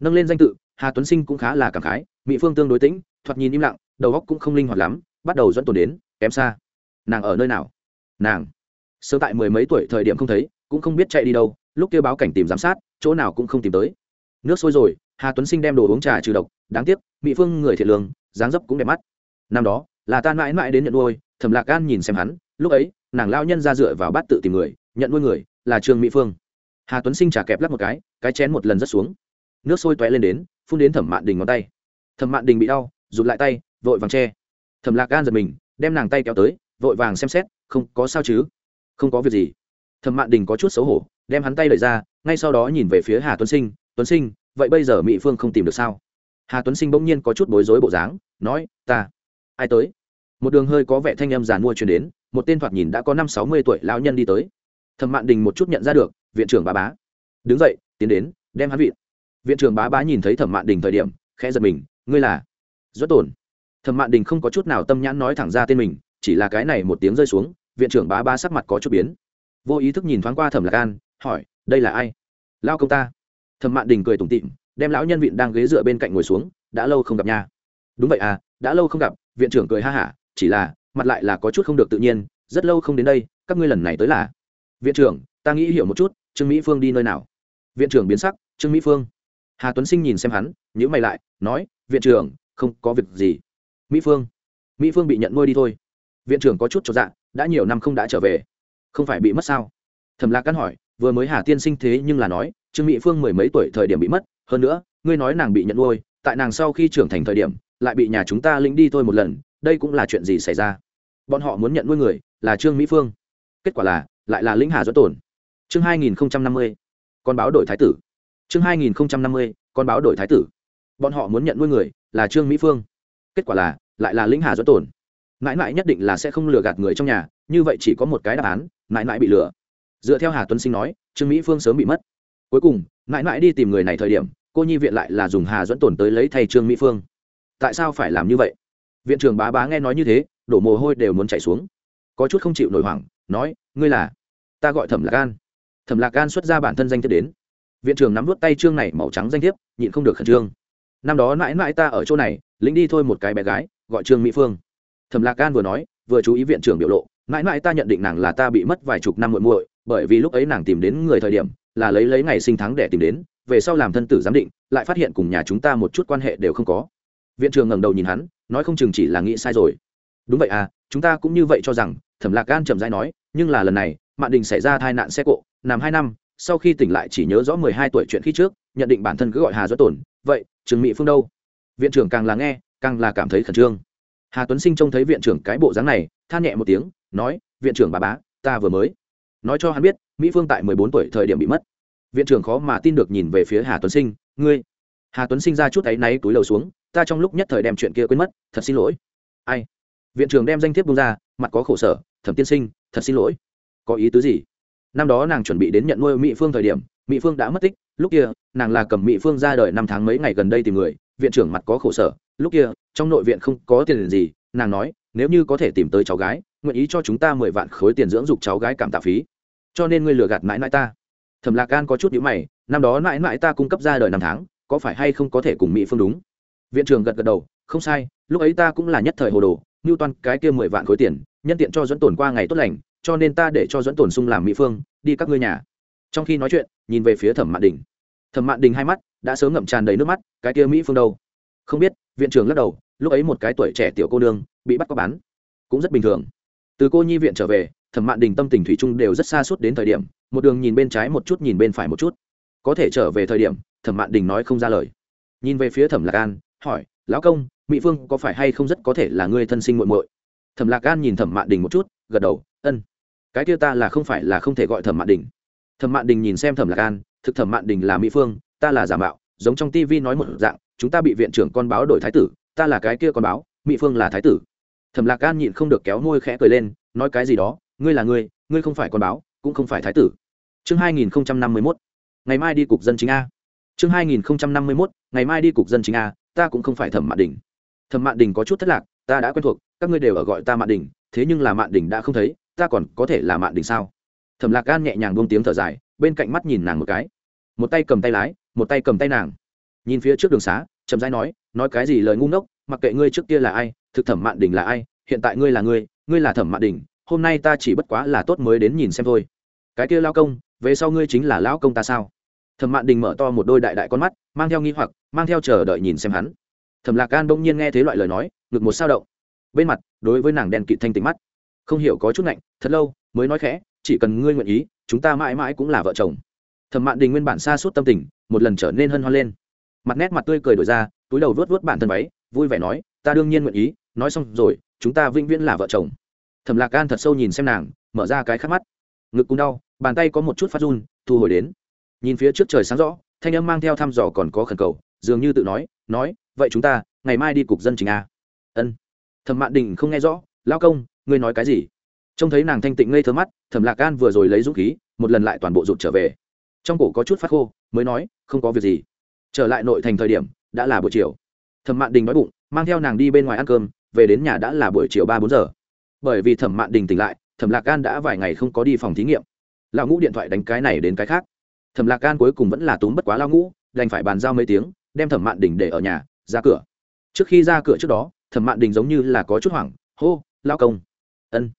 nâng lên danh tự hà tuấn sinh cũng khá là cảm khái mỹ phương tương đối tĩnh thoạt nhìn im lặng đầu óc cũng không linh hoạt lắm bắt đầu dẫn tồn đến kém xa nàng ở nơi nào nàng sớm tại mười mấy tuổi thời điểm không thấy cũng không biết chạy đi đâu lúc kêu báo cảnh tìm giám sát chỗ nào cũng không tìm tới nước sôi rồi hà tuấn sinh đem đồ uống trà trừ độc đáng tiếc mỹ phương người thiệt lương dáng dấp cũng đẹp mắt năm đó là ta mãi mãi đến nhận nuôi thẩm lạc gan nhìn xem hắn lúc ấy nàng lao nhân ra dựa vào bát tự tìm người nhận nuôi người là trương mỹ phương hà tuấn sinh trả kẹp lắp một cái cái chén một lần rất xuống nước sôi toé lên đến phun đến thẩm mạn đình ngón tay thẩm mạn đình bị đau rụt lại tay vội vàng che thẩm lạc gan giật mình đem nàng tay kéo tới vội vàng xem xét không có sao chứ không có việc gì thẩm mạn đình có chút xấu hổ đem hắn tay đẩy ra ngay sau đó nhìn về phía hà tuấn sinh tuấn sinh vậy bây giờ mỹ phương không tìm được sao hà tuấn sinh bỗng nhiên có chút bối rối bộ dáng nói ta ai tới một đường hơi có vẻ thanh âm giàn mua chuyển đến một tên thoạt nhìn đã có năm sáu mươi tuổi lão nhân đi tới thẩm mạn đình một chút nhận ra được viện trưởng bá bá. Đứng dậy, tiến đến, đem hắn viện viện trưởng bá bá nhìn thấy thẩm mạn đình thời điểm, khẽ giật mình, ngươi là? Rất tổn thẩm mạn đình không có chút nào tâm nhãn nói thẳng ra tên mình, chỉ là cái này một tiếng rơi xuống, viện trưởng bá bá sắc mặt có chút biến. Vô ý thức nhìn thoáng qua thẩm lạc an, hỏi, đây là ai? Lao công ta. Thẩm mạn đình cười tủm tịm đem lão nhân viện đang ghế dựa bên cạnh ngồi xuống, đã lâu không gặp nha. Đúng vậy à đã lâu không gặp. Viện trưởng cười ha hả, chỉ là, mặt lại là có chút không được tự nhiên, rất lâu không đến đây, các ngươi lần này tới là? Viện trưởng, ta nghĩ hiểu một chút trương mỹ phương đi nơi nào? Viện trưởng biến sắc, trương mỹ phương. Hà tuấn sinh nhìn xem hắn nhữ mày lại, nói, viện trưởng, không có việc gì. Mỹ phương. Mỹ phương bị nhận nuôi đi thôi. Viện trưởng có chút cho dạ đã nhiều năm không đã trở về. Không phải bị mất sao? Thẩm lạc căn hỏi, vừa mới hà tiên sinh thế nhưng là nói, trương mỹ phương mười mấy tuổi thời điểm bị mất, hơn nữa, ngươi nói nàng bị nhận nuôi, tại nàng sau khi trưởng thành thời điểm, lại bị nhà chúng ta lĩnh đi thôi một lần, đây cũng là chuyện gì xảy ra? Bọn họ muốn nhận nuôi người, là trương mỹ phương. Kết quả là, lại là lĩnh hà dẫn tổn chương hai nghìn năm mươi, con báo đổi thái tử. Chương hai nghìn năm mươi, con báo đổi thái tử. Bọn họ muốn nhận nuôi người là trương mỹ phương. Kết quả là, lại là lĩnh hà dẫn tổn mãi mãi nhất định là sẽ không lừa gạt người trong nhà, như vậy chỉ có một cái đáp án, mãi mãi bị lừa. Dựa theo hà tuấn sinh nói, trương mỹ phương sớm bị mất. Cuối cùng, mãi mãi đi tìm người này thời điểm, cô nhi viện lại là dùng hà dẫn tổn tới lấy thay trương mỹ phương. Tại sao phải làm như vậy? Viện trưởng bá bá nghe nói như thế, đổ mồ hôi đều muốn chảy xuống. Có chút không chịu nổi hoảng, nói, ngươi là, ta gọi thẩm là gan thẩm lạc gan xuất ra bản thân danh thiếp đến viện trưởng nắm vút tay trương này màu trắng danh thiếp nhịn không được khẩn trương năm đó mãi mãi ta ở chỗ này lính đi thôi một cái bé gái gọi trương mỹ phương thẩm lạc gan vừa nói vừa chú ý viện trưởng biểu lộ mãi mãi ta nhận định nàng là ta bị mất vài chục năm muội muội bởi vì lúc ấy nàng tìm đến người thời điểm là lấy lấy ngày sinh tháng để tìm đến về sau làm thân tử giám định lại phát hiện cùng nhà chúng ta một chút quan hệ đều không có viện trưởng ngẩng đầu nhìn hắn nói không chừng chỉ là nghĩ sai rồi đúng vậy à chúng ta cũng như vậy cho rằng thẩm lạc gan chậm rãi nói nhưng là lần này mạn đình xảy ra tai nạn xe cộ nằm hai năm, sau khi tỉnh lại chỉ nhớ rõ mười hai tuổi chuyện khi trước, nhận định bản thân cứ gọi hà Doãn tổn vậy, trường mỹ phương đâu? Viện trưởng càng là nghe, càng là cảm thấy khẩn trương. Hà tuấn sinh trông thấy viện trưởng cái bộ dáng này, than nhẹ một tiếng, nói, viện trưởng bà bá, ta vừa mới. Nói cho hắn biết, mỹ phương tại mười bốn tuổi thời điểm bị mất. Viện trưởng khó mà tin được nhìn về phía hà tuấn sinh, ngươi. Hà tuấn sinh ra chút áy náy túi lầu xuống, ta trong lúc nhất thời đem chuyện kia quên mất, thật xin lỗi. Ai? Viện trưởng đem danh thiếp bung ra, mặt có khổ sở, thẩm tiên sinh, thật xin lỗi. Có ý tứ gì? Năm đó nàng chuẩn bị đến nhận nuôi mỹ phương thời điểm, mỹ phương đã mất tích, lúc kia, nàng là cầm mỹ phương ra đời năm tháng mấy ngày gần đây tìm người, viện trưởng mặt có khổ sở, lúc kia, trong nội viện không có tiền gì, nàng nói, nếu như có thể tìm tới cháu gái, nguyện ý cho chúng ta mười vạn khối tiền dưỡng dục cháu gái cảm tạ phí. Cho nên ngươi lừa gạt mãi mãi ta. Thẩm lạc gan có chút nhữ mày, năm đó mãi mãi ta cung cấp ra đời năm tháng, có phải hay không có thể cùng mỹ phương đúng? Viện trưởng gật gật đầu, không sai, lúc ấy ta cũng là nhất thời hồ đồ ngưu toan cái kia mười vạn khối tiền, nhân tiện cho dẫn tổn qua ngày tốt lành cho nên ta để cho dẫn tổn sung làm mỹ phương, đi các ngươi nhà. Trong khi nói chuyện, nhìn về phía thẩm mạn đình. Thẩm mạn đình hai mắt đã sớm ngậm tràn đầy nước mắt, cái kia mỹ phương đâu? Không biết, viện trưởng lắc đầu, lúc ấy một cái tuổi trẻ tiểu cô nương bị bắt có bán. Cũng rất bình thường. Từ cô nhi viện trở về, thẩm mạn đình tâm tình thủy chung đều rất xa suốt đến thời điểm, một đường nhìn bên trái một chút, nhìn bên phải một chút. Có thể trở về thời điểm, thẩm mạn đình nói không ra lời. Nhìn về phía thẩm lạc an, hỏi, lão công, mỹ phương có phải hay không rất có thể là người thân sinh muội muội? Thẩm lạc an nhìn thẩm mạn đình một chút, gật đầu, ân cái kia ta là không phải là không thể gọi thẩm mạn đình. Thẩm mạn đình nhìn xem thẩm lạc an, thực thẩm mạn đình là mỹ phương, ta là giả mạo, giống trong tivi nói một dạng, chúng ta bị viện trưởng con báo đổi thái tử, ta là cái kia con báo, mỹ phương là thái tử. Thẩm lạc an nhịn không được kéo môi khẽ cười lên, nói cái gì đó, ngươi là ngươi ngươi không phải con báo, cũng không phải thái tử. Chương hai nghìn năm mươi mốt. Ngày mai đi cục dân chính a. Chương hai nghìn năm mươi mốt. Ngày mai đi cục dân chính a, ta cũng không phải thẩm mạn đình. Thẩm mạn đình có chút thất lạc, ta đã quen thuộc, các ngươi đều ở gọi ta mạn đình, thế nhưng là mạn đình đã không thấy ta còn có thể là mạn đình sao? Thẩm lạc gan nhẹ nhàng buông tiếng thở dài, bên cạnh mắt nhìn nàng một cái. Một tay cầm tay lái, một tay cầm tay nàng. Nhìn phía trước đường xá, chậm rãi nói nói cái gì lời ngu ngốc, mặc kệ ngươi trước kia là ai, thực thẩm mạn đình là ai, hiện tại ngươi là ngươi ngươi là thẩm mạn đình, hôm nay ta chỉ bất quá là tốt mới đến nhìn xem thôi. Cái kia lao công, về sau ngươi chính là lão công ta sao? Thẩm mạn đình mở to một đôi đại đại con mắt, mang theo nghi hoặc, mang theo chờ đợi nhìn xem hắn. Thẩm lạc gan bỗng nhiên nghe thấy loại lời nói, ngực một sao động. Bên mặt, đối với nàng đen kịt thanh tính mắt không hiểu có chút ngạnh, thật lâu, mới nói khẽ, chỉ cần ngươi nguyện ý, chúng ta mãi mãi cũng là vợ chồng. Thẩm mạn đình nguyên bản xa suốt tâm tình, một lần trở nên hân hoan lên. Mặt nét mặt tươi cười đổi ra, túi đầu vớt vớt bản thân váy, vui vẻ nói, ta đương nhiên nguyện ý, nói xong rồi, chúng ta vĩnh viễn là vợ chồng. Thẩm lạc gan thật sâu nhìn xem nàng, mở ra cái khắc mắt. Ngực cũng đau, bàn tay có một chút phát run, thu hồi đến. Nhìn phía trước trời sáng rõ, thanh âm mang theo thăm dò còn có khẩn cầu, dường như tự nói nói, vậy chúng ta, ngày mai đi cục dân chính a. Ân. Thẩm mạn đình không nghe rõ, lao công ngươi nói cái gì? Trông thấy nàng thanh tịnh ngây thơ mắt, thẩm lạc gan vừa rồi lấy dũng khí, một lần lại toàn bộ rụt trở về. Trong cổ có chút phát khô, mới nói, không có việc gì. Trở lại nội thành thời điểm, đã là buổi chiều. Thẩm mạn đình nói bụng, mang theo nàng đi bên ngoài ăn cơm, về đến nhà đã là buổi chiều ba bốn giờ. Bởi vì thẩm mạn đình tỉnh lại, thẩm lạc gan đã vài ngày không có đi phòng thí nghiệm. Lão ngũ điện thoại đánh cái này đến cái khác. Thẩm lạc gan cuối cùng vẫn là túm bất quá lao ngũ, đành phải bàn giao mấy tiếng, đem thẩm mạn đình để ở nhà, ra cửa. Trước khi ra cửa trước đó, thẩm mạn đình giống như là có chút hoảng, hô lao công ân.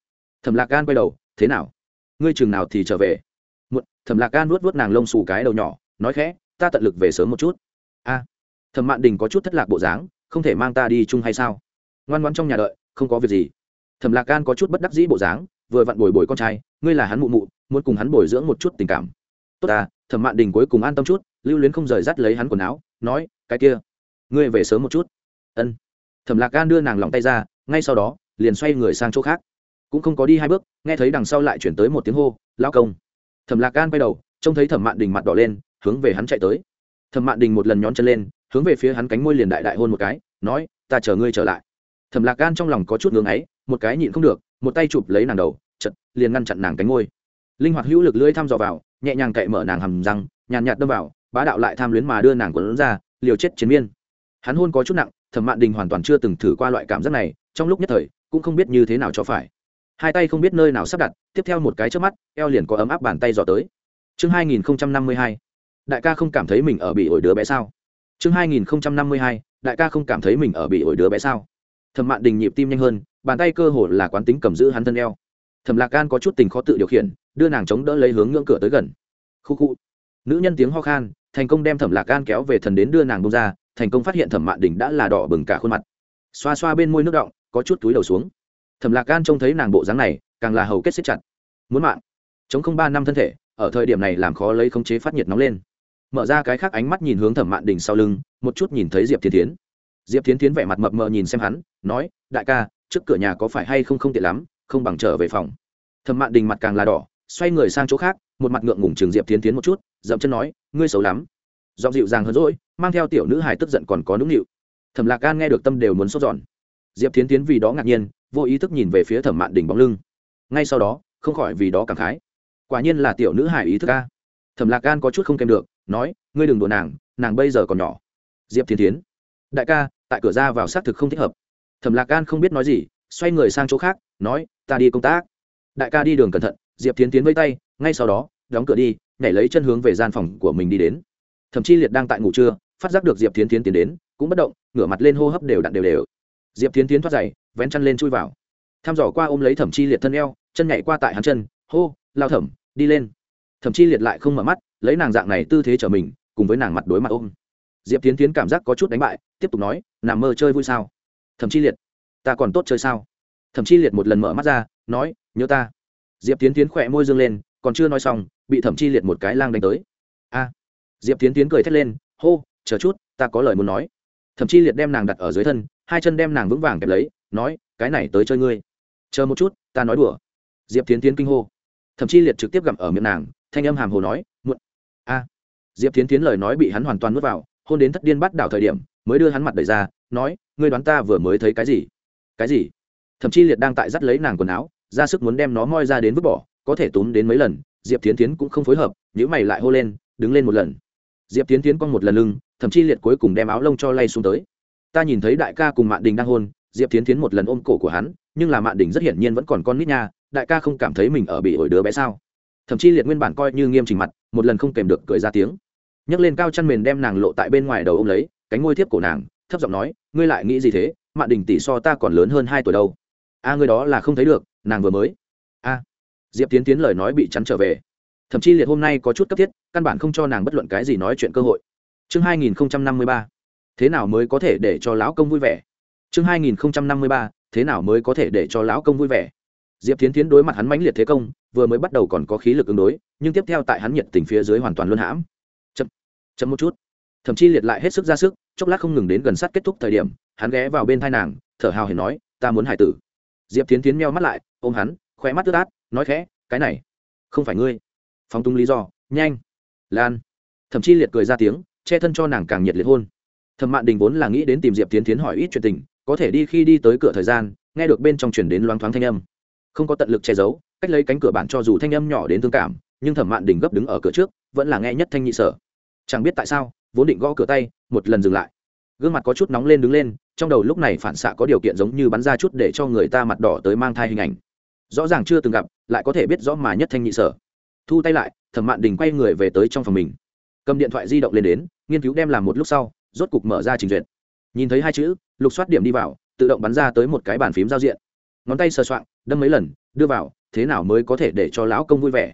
Thẩm lạc gan quay đầu, thế nào? Ngươi chừng nào thì trở về? Một thẩm lạc gan nuốt vuốt nàng lông xù cái đầu nhỏ, nói khẽ, ta tận lực về sớm một chút. A. Thẩm mạn đình có chút thất lạc bộ dáng, không thể mang ta đi chung hay sao? Ngoan ngoan trong nhà đợi, không có việc gì. Thẩm lạc gan có chút bất đắc dĩ bộ dáng, vừa vặn bồi bồi con trai, ngươi là hắn mụ mụ, muốn cùng hắn bồi dưỡng một chút tình cảm. Tốt à thẩm mạn đình cuối cùng an tâm chút, lưu luyến không rời dắt lấy hắn quần áo, nói, cái kia, ngươi về sớm một chút. Ân. Thẩm lạc gan đưa nàng lòng tay ra, ngay sau đó, liền xoay người sang chỗ khác cũng không có đi hai bước, nghe thấy đằng sau lại chuyển tới một tiếng hô lao công. Thẩm lạc gan quay đầu, trông thấy thẩm mạn đình mặt đỏ lên, hướng về hắn chạy tới. Thẩm mạn đình một lần nhón chân lên, hướng về phía hắn cánh môi liền đại đại hôn một cái, nói, ta chờ ngươi trở lại. Thẩm lạc gan trong lòng có chút ngưng ấy, một cái nhịn không được, một tay chụp lấy nàng đầu, chật, liền ngăn chặn nàng cánh môi. Linh hoạt hữu lực lưỡi thăm dò vào, nhẹ nhàng cậy mở nàng hầm răng, nhàn nhạt đâm vào, bá đạo lại tham luyến mà đưa nàng quần ra, liều chết chiến miên. Hắn hôn có chút nặng, thẩm mạn đình hoàn toàn chưa từng thử qua loại cảm giác này, trong lúc nhất thời, cũng không biết như thế nào cho phải hai tay không biết nơi nào sắp đặt, tiếp theo một cái trước mắt, eo liền có ấm áp bàn tay dò tới. Chương hai nghìn năm mươi hai, đại ca không cảm thấy mình ở bị ổi đứa bé sao? Chương hai nghìn năm mươi hai, đại ca không cảm thấy mình ở bị ổi đứa bé sao? Thẩm mạn đình nhịp tim nhanh hơn, bàn tay cơ hồ là quán tính cầm giữ hắn thân eo. Thẩm lạc gan có chút tình khó tự điều khiển, đưa nàng chống đỡ lấy hướng ngưỡng cửa tới gần. Khu khu. Nữ nhân tiếng ho khan, thành công đem thẩm lạc gan kéo về thần đến đưa nàng bông ra, thành công phát hiện thẩm mạn đình đã là đỏ bừng cả khuôn mặt. Xoa xoa bên môi nước động có chút túi đầu xuống thẩm lạc gan trông thấy nàng bộ dáng này, càng là hầu kết xếp chặt. Muốn mạng. Chống không ba năm thân thể, ở thời điểm này làm khó lấy khống chế phát nhiệt nóng lên. Mở ra cái khác ánh mắt nhìn hướng thẩm mạn đình sau lưng, một chút nhìn thấy diệp thiên tiến diệp tiến tiến vẻ mặt mập mờ nhìn xem hắn, nói, đại ca, trước cửa nhà có phải hay không không tiện lắm, không bằng trở về phòng. Thẩm mạn đình mặt càng là đỏ, xoay người sang chỗ khác, một mặt ngượng ngùng trường diệp tiến tiến một chút, dậm chân nói, ngươi xấu lắm. Giọng dịu dàng hơn rỗi mang theo tiểu nữ hài tức giận còn có nũng nịu. Thẩm lạc gan nghe được tâm đều muốn sốt giòn diệp tiến tiến vì đó ngạc nhiên, vô ý thức nhìn về phía thẩm mạn đình bóng lưng. Ngay sau đó, không khỏi vì đó cảm khái. Quả nhiên là tiểu nữ hài ý thức ca thẩm lạc gan có chút không kèm được, nói, ngươi đừng đùa nàng nàng bây giờ còn nhỏ. Diệp tiến tiến, đại ca, tại cửa ra vào xác thực không thích hợp. Thẩm lạc gan không biết nói gì, xoay người sang chỗ khác, nói, ta đi công tác. Đại ca đi đường cẩn thận. Diệp tiến tiến vây tay, ngay sau đó, đóng cửa đi, nhảy lấy chân hướng về gian phòng của mình đi đến. Thậm chí liệt đang tại ngủ trưa, phát giác được diệp tiến tiến tiến đến, cũng bất động, ngửa mặt lên hô hấp đều đặn đều đều diệp tiến tiến thoát giày, vén chăn lên chui vào. Thăm dò qua ôm lấy thẩm chi liệt thân eo, chân nhảy qua tại hắn chân, hô, lao thẩm, đi lên. Thẩm chi liệt lại không mở mắt, lấy nàng dạng này tư thế trở mình, cùng với nàng mặt đối mặt ôm. Diệp tiến tiến cảm giác có chút đánh bại, tiếp tục nói, nằm mơ chơi vui sao? Thẩm chi liệt, ta còn tốt chơi sao? Thẩm chi liệt một lần mở mắt ra, nói, nhớ ta. Diệp tiến tiến khỏe môi dương lên, còn chưa nói xong, bị thẩm chi liệt một cái lang đánh tới. A. Diệp tiến tiến cười thét lên, hô, chờ chút, ta có lời muốn nói. Thẩm chi liệt đem nàng đặt ở dưới thân hai chân đem nàng vững vàng kẹp lấy, nói, cái này tới chơi ngươi. Chờ một chút, ta nói đùa. Diệp tiến tiến kinh hô. Thậm chi liệt trực tiếp gặm ở miệng nàng, thanh âm hàm hồ nói, muộn. A. Diệp tiến tiến lời nói bị hắn hoàn toàn nuốt vào, hôn đến thất điên bắt đảo thời điểm, mới đưa hắn mặt đẩy ra, nói, ngươi đoán ta vừa mới thấy cái gì? Cái gì? Thậm chí liệt đang tại dắt lấy nàng quần áo, ra sức muốn đem nó moi ra đến vứt bỏ, có thể túm đến mấy lần, diệp tiến tiến cũng không phối hợp nhữ mày lại hô lên, đứng lên một lần. Diệp tiến tiến con một lần lưng, thậm chí liệt cuối cùng đem áo lông cho lay xuống tới ta nhìn thấy đại ca cùng mạn đình đang hôn, diệp tiến tiến một lần ôm cổ của hắn, nhưng là mạn đình rất hiển nhiên vẫn còn con nít nha, đại ca không cảm thấy mình ở bị ổi đứa bé sao? Thậm chí liệt nguyên bản coi như nghiêm trình mặt, một lần không kèm được cười ra tiếng. Nhấc lên cao chăn mền đem nàng lộ tại bên ngoài đầu ô m lấy, cánh ngôi thiếp cổ nàng, thấp giọng nói, ngươi lại nghĩ gì thế? Mạn đình tỷ so ta còn lớn hơn hai tuổi đâu. A, ngươi đó là không thấy được, nàng vừa mới. A. Diệp tiến tiến lời nói bị chắn trở về. Thậm chí liệt hôm nay có chút cấp thiết, căn bản không cho nàng bất luận cái gì nói chuyện cơ hội. Chương hai nghìn năm mươi ba thế nào mới có thể để cho lão công vui vẻ? Chương hai nghìn năm mươi ba, thế nào mới có thể để cho lão công vui vẻ? Diệp tiến tiến đối mặt hắn mãnh liệt thế công, vừa mới bắt đầu còn có khí lực ứng đối, nhưng tiếp theo tại hắn nhiệt tình phía dưới hoàn toàn luân hãm. Chậm chậm một chút. Thậm chí liệt lại hết sức ra sức, chốc lát không ngừng đến gần sát kết thúc thời điểm, hắn ghé vào bên thai nàng, thở hào hển nói, ta muốn hải tử. Diệp tiến tiến meo mắt lại, ôm hắn khoe mắt ướt át, nói khẽ, cái này, không phải ngươi. Phóng tung lý do, nhanh, lan. Thậm chí liệt cười ra tiếng, che thân cho nàng càng nhiệt liệt hôn thẩm mạn đình vốn là nghĩ đến tìm diệp tiến tiến hỏi ít chuyện tình, có thể đi khi đi tới cửa thời gian, nghe được bên trong chuyển đến loáng thoáng thanh âm. Không có tận lực che giấu, cách lấy cánh cửa bạn cho dù thanh âm nhỏ đến thương cảm, nhưng thẩm mạn đình gấp đứng ở cửa trước, vẫn là nghe nhất thanh nhị sở. Chẳng biết tại sao, vốn định gõ cửa tay, một lần dừng lại. Gương mặt có chút nóng lên đứng lên, trong đầu lúc này phản xạ có điều kiện giống như bắn ra chút để cho người ta mặt đỏ tới mang thai hình ảnh. Rõ ràng chưa từng gặp, lại có thể biết rõ mà nhất thanh nhị sở. Thu tay lại, thẩm mạn đình quay người về tới trong phòng mình. Cầm điện thoại di động lên đến, nghiên cứu đem làm một lúc sau rốt cục mở ra trình duyệt. Nhìn thấy hai chữ, lục soát điểm đi vào, tự động bắn ra tới một cái bàn phím giao diện. Ngón tay sờ soạn đâm mấy lần, đưa vào, thế nào mới có thể để cho lão công vui vẻ?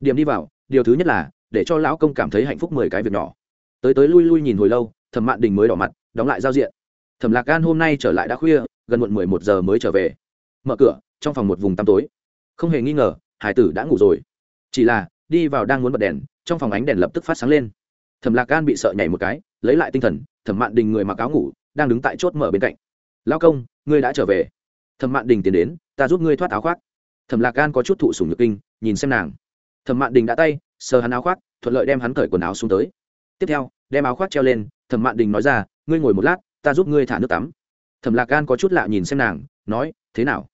Điểm đi vào, điều thứ nhất là, để cho lão công cảm thấy hạnh phúc mười cái việc nhỏ. Tới tới lui lui nhìn hồi lâu, thẩm mạn đình mới đỏ mặt, đóng lại giao diện. Thẩm lạc gan hôm nay trở lại đã khuya, gần muộn mười một giờ mới trở về. Mở cửa, trong phòng một vùng tăm tối. Không hề nghi ngờ, hải tử đã ngủ rồi. Chỉ là, đi vào đang muốn bật đèn, trong phòng ánh đèn lập tức phát sáng lên thẩm lạc gan bị sợ nhảy một cái, lấy lại tinh thần, thẩm mạn đình người mặc áo ngủ, đang đứng tại chốt mở bên cạnh. Lao công, ngươi đã trở về. Thẩm mạn đình tiến đến, ta giúp ngươi thoát áo khoác. Thẩm lạc gan có chút thụ sùng nhược kinh, nhìn xem nàng. Thẩm mạn đình đã tay, sờ hắn áo khoác, thuận lợi đem hắn cởi quần áo xuống tới. Tiếp theo, đem áo khoác treo lên, thẩm mạn đình nói ra, ngươi ngồi một lát, ta giúp ngươi thả nước tắm. Thẩm lạc gan có chút lạ nhìn xem nàng, nói, thế nào?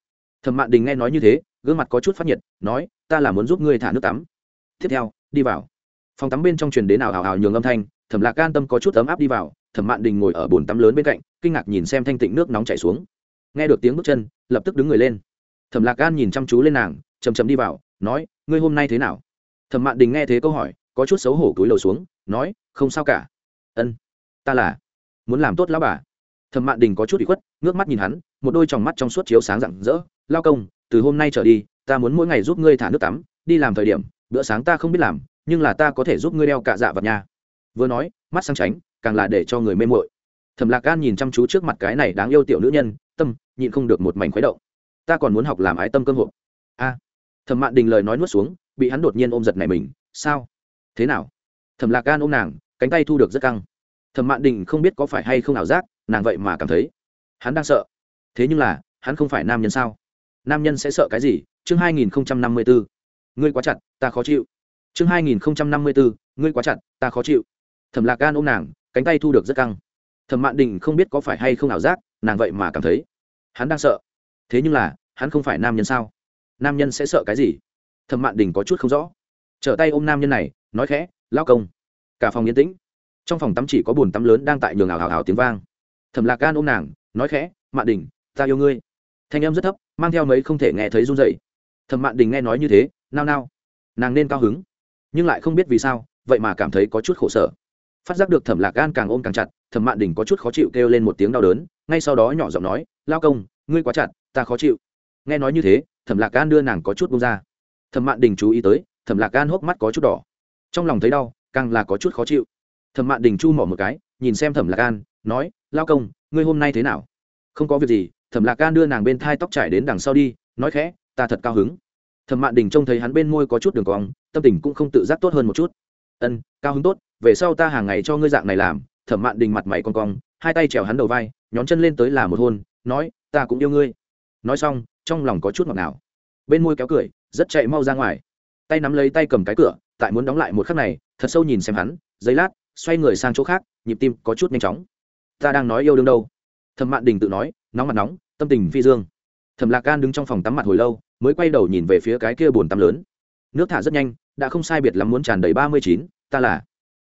Thẩm mạn đình nghe nói như thế, gương mặt có chút phát nhiệt, nói, ta là muốn giúp ngươi thả nước tắm. Tiếp theo, đi vào phòng tắm bên trong truyền đến ảo ảo ảo nhường âm thanh, thẩm lạc gan tâm có chút ấm áp đi vào, thẩm mạn đình ngồi ở bồn tắm lớn bên cạnh, kinh ngạc nhìn xem thanh tịnh nước nóng chảy xuống. Nghe được tiếng bước chân, lập tức đứng người lên. Thẩm lạc gan nhìn chăm chú lên nàng chầm chầm đi vào, nói, ngươi hôm nay thế nào? Thẩm mạn đình nghe thế câu hỏi, có chút xấu hổ cúi đầu xuống, nói, không sao cả. Ân, ta là muốn làm tốt lão bà. Thẩm mạn đình có chút bị khuất, ngước mắt nhìn hắn, một đôi tròng mắt trong suốt chiếu sáng rạng rỡ. Lao công, từ hôm nay trở đi, ta muốn mỗi ngày giúp ngươi thả nước tắm, đi làm thời điểm, bữa sáng ta không biết làm nhưng là ta có thể giúp ngươi đeo cạ dạ vật nhà. Vừa nói, mắt sang tránh, càng là để cho người mê mội thẩm lạc gan nhìn chăm chú trước mặt cái này đáng yêu tiểu nữ nhân, tâm, nhịn không được một mảnh khuấy động. Ta còn muốn học làm ái tâm cơm hộp. A. Thẩm mạn đình lời nói nuốt xuống, bị hắn đột nhiên ôm giật này mình. Sao? Thế nào? Thẩm lạc gan ôm nàng, cánh tay thu được rất căng. Thẩm mạn đình không biết có phải hay không ảo giác, nàng vậy mà cảm thấy. Hắn đang sợ. Thế nhưng là, hắn không phải nam nhân sao? Nam nhân sẽ sợ cái gì? Chương hai nghìn năm mươi bốn ngươi quá chặt, ta khó chịu chương hai nghìn năm mươi bốn ngươi quá chặt, ta khó chịu. Thẩm lạc gan ôm nàng, cánh tay thu được rất căng. Thẩm mạn đình không biết có phải hay không ảo giác, nàng vậy mà cảm thấy. Hắn đang sợ. Thế nhưng là, hắn không phải nam nhân sao? Nam nhân sẽ sợ cái gì? Thẩm mạn đình có chút không rõ. Trở tay ôm nam nhân này, nói khẽ lao công. Cả phòng yên tĩnh. Trong phòng tắm chỉ có bồn tắm lớn đang tại nhường ảo hào hào tiếng vang. Thẩm lạc gan ôm nàng, nói khẽ, mạn đình, ta yêu ngươi. Thanh âm rất thấp, mang theo mấy không thể nghe thấy run dậy thẩm mạn đình nghe nói như thế, nao nao. Nàng nên cao hứng nhưng lại không biết vì sao, vậy mà cảm thấy có chút khổ sở. Phát giác được thẩm lạc gan càng ôm càng chặt, thẩm mạn đình có chút khó chịu kêu lên một tiếng đau đớn, ngay sau đó nhỏ giọng nói, lao công, ngươi quá chặt, ta khó chịu. Nghe nói như thế, thẩm lạc gan đưa nàng có chút bông ra. Thẩm mạn đình chú ý tới, thẩm lạc gan hốc mắt có chút đỏ. Trong lòng thấy đau, càng là có chút khó chịu. Thẩm mạn đình chu mỏ một cái, nhìn xem thẩm lạc gan nói, lao công, ngươi hôm nay thế nào? Không có việc gì. Thẩm lạc gan đưa nàng bên thai tóc trải đến đằng sau đi, nói khẽ, ta thật cao hứng. Thẩm mạn đình trông thấy hắn bên môi có chút đường cong tâm tình cũng không tự giác tốt hơn một chút. Ân, cao hứng tốt, về sau ta hàng ngày cho ngươi dạng này làm. Thẩm mạn đình mặt mày con cong, hai tay trèo hắn đầu vai, nhón chân lên tới là một hôn, nói, ta cũng yêu ngươi. Nói xong, trong lòng có chút ngọt nào bên môi kéo cười, rất chạy mau ra ngoài. Tay nắm lấy tay cầm cái cửa, tại muốn đóng lại một khắc này, thật sâu nhìn xem hắn giấy lát, xoay người sang chỗ khác, nhịp tim có chút nhanh chóng. Ta đang nói yêu đương đâu? Thẩm mạn đình tự nói, nóng mặt nóng, tâm tình phi dương. Thẩm lạc gan đứng trong phòng tắm mặt hồi lâu, mới quay đầu nhìn về phía cái kia bồn tắm lớn. Nước thả rất nhanh đã không sai biệt lắm muốn tràn đầy ba mươi chín, ta là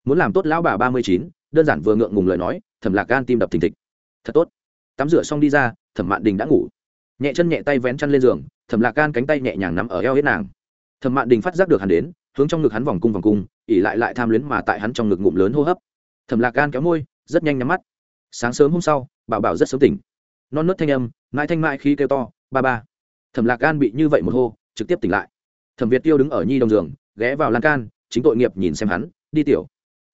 muốn làm tốt lão bà ba mươi chín, đơn giản vừa ngượng ngùng lời nói, thẩm lạc gan tim đập thình thịch. Thật tốt. Tắm rửa xong đi ra, thẩm mạn đình đã ngủ. Nhẹ chân nhẹ tay vén chăn lên giường, thẩm lạc gan cánh tay nhẹ nhàng nắm ở eo hết nàng. Thẩm mạn đình phát giác được hắn đến, hướng trong ngực hắn vòng cung vòng cung, ỉ lại lại tham luyến mà tại hắn trong ngực ngụm lớn hô hấp. Thẩm lạc gan kéo môi, rất nhanh nhắm mắt. Sáng sớm hôm sau, bảo bảo rất sớm tỉnh. Non nớt thanh âm, mãi thanh mãi khi kêu to, ba ba. Thẩm lạc gan bị như vậy một hô, trực tiếp tỉnh lại. Thẩm việt tiêu đứng ở nhi đồng giường ghé vào lan can chính tội nghiệp nhìn xem hắn đi tiểu.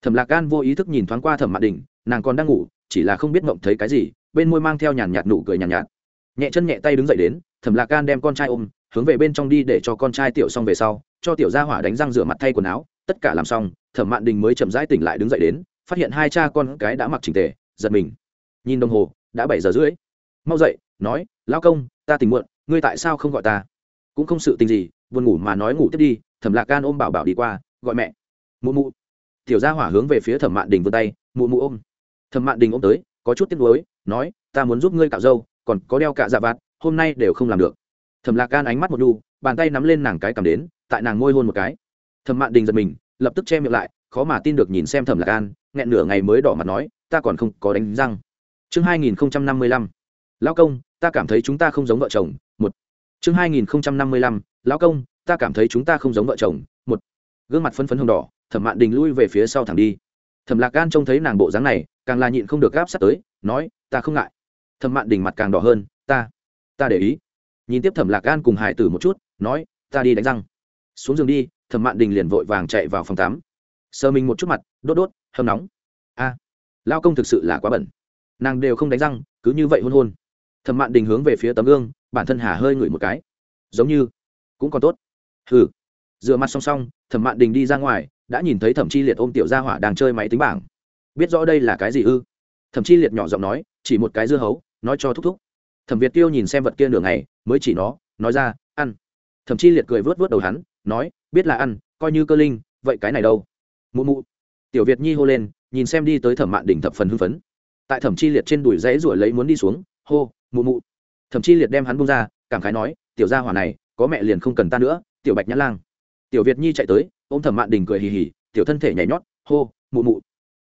Thẩm lạc gan vô ý thức nhìn thoáng qua thẩm mạn đình nàng còn đang ngủ chỉ là không biết mộng thấy cái gì bên môi mang theo nhàn nhạt nụ cười nhàn nhạt, nhạt nhẹ chân nhẹ tay đứng dậy đến thẩm lạc gan đem con trai ôm hướng về bên trong đi để cho con trai tiểu xong về sau cho tiểu gia hỏa đánh răng rửa mặt thay quần áo tất cả làm xong thẩm mạn đình mới chậm rãi tỉnh lại đứng dậy đến phát hiện hai cha con cái đã mặc chỉnh tề giật mình. Nhìn đồng hồ đã bảy giờ rưỡi. Mau dậy nói lao công ta tỉnh muộn ngươi tại sao không gọi ta? Cũng không sự tình gì buồn ngủ mà nói ngủ tiếp đi thẩm lạc gan ôm bảo bảo đi qua, gọi mẹ. Mụ mụ. Tiểu gia hỏa hướng về phía thẩm mạn đình vươn tay, mụ mụ ôm. Thẩm mạn đình ôm tới, có chút tiếc nuối, nói, ta muốn giúp ngươi cạo râu, còn có đeo cạ dạ vạt, hôm nay đều không làm được. Thẩm lạc gan ánh mắt một đu, bàn tay nắm lên nàng cái cầm đến, tại nàng ngôi hôn một cái. Thẩm mạn đình giật mình, lập tức che miệng lại, khó mà tin được nhìn xem thẩm lạc gan nghẹn nửa ngày mới đỏ mặt nói, ta còn không có đánh răng. Chương hai nghìn năm mươi lăm. Lão công, ta cảm thấy chúng ta không giống vợ chồng. Một. Chương hai nghìn năm mươi lăm. Lão công ta cảm thấy chúng ta không giống vợ chồng, một, gương mặt phấn phấn hồng đỏ, thẩm mạn đình lui về phía sau thẳng đi. Thẩm lạc gan trông thấy nàng bộ dáng này, càng là nhịn không được gáp sát tới, nói, ta không ngại. Thẩm mạn đình mặt càng đỏ hơn, ta ta để ý. Nhìn tiếp thẩm lạc gan cùng hải tử một chút, nói, ta đi đánh răng. Xuống giường đi, thẩm mạn đình liền vội vàng chạy vào phòng tắm. Sờ mình một chút mặt, đốt đốt, hâm nóng. A, lao công thực sự là quá bẩn. Nàng đều không đánh răng, cứ như vậy hôn hôn. Thẩm mạn đình hướng về phía tấm gương, bản thân hà hơi ngửi một cái. Giống như, cũng còn tốt hừ. Dựa mặt song song, thẩm mạn đình đi ra ngoài, đã nhìn thấy thẩm chi liệt ôm tiểu gia hỏa đang chơi máy tính bảng. Biết rõ đây là cái gì ư? Thẩm chi liệt nhỏ giọng nói, chỉ một cái dưa hấu, nói cho thúc thúc. Thẩm việt tiêu nhìn xem vật kia nửa ngày, mới chỉ nó, nói ra, ăn. Thẩm chi liệt cười vớt vớt đầu hắn, nói, biết là ăn, coi như cơ linh, vậy cái này đâu? Mụ mụ. Tiểu việt nhi hô lên, nhìn xem đi tới thẩm mạn đỉnh thập phần hưng phấn. Tại thẩm chi liệt trên đùi dãy ruổi lấy muốn đi xuống, hô, mụ mụ. Thẩm chi liệt đem hắn bung ra, cảm khái nói, tiểu gia hỏa này, có mẹ liền không cần ta nữa tiểu bạch nhã lang. Tiểu việt nhi chạy tới, ôm thẩm mạn đình cười hì hì, tiểu thân thể nhảy nhót, hô, mụ mụ.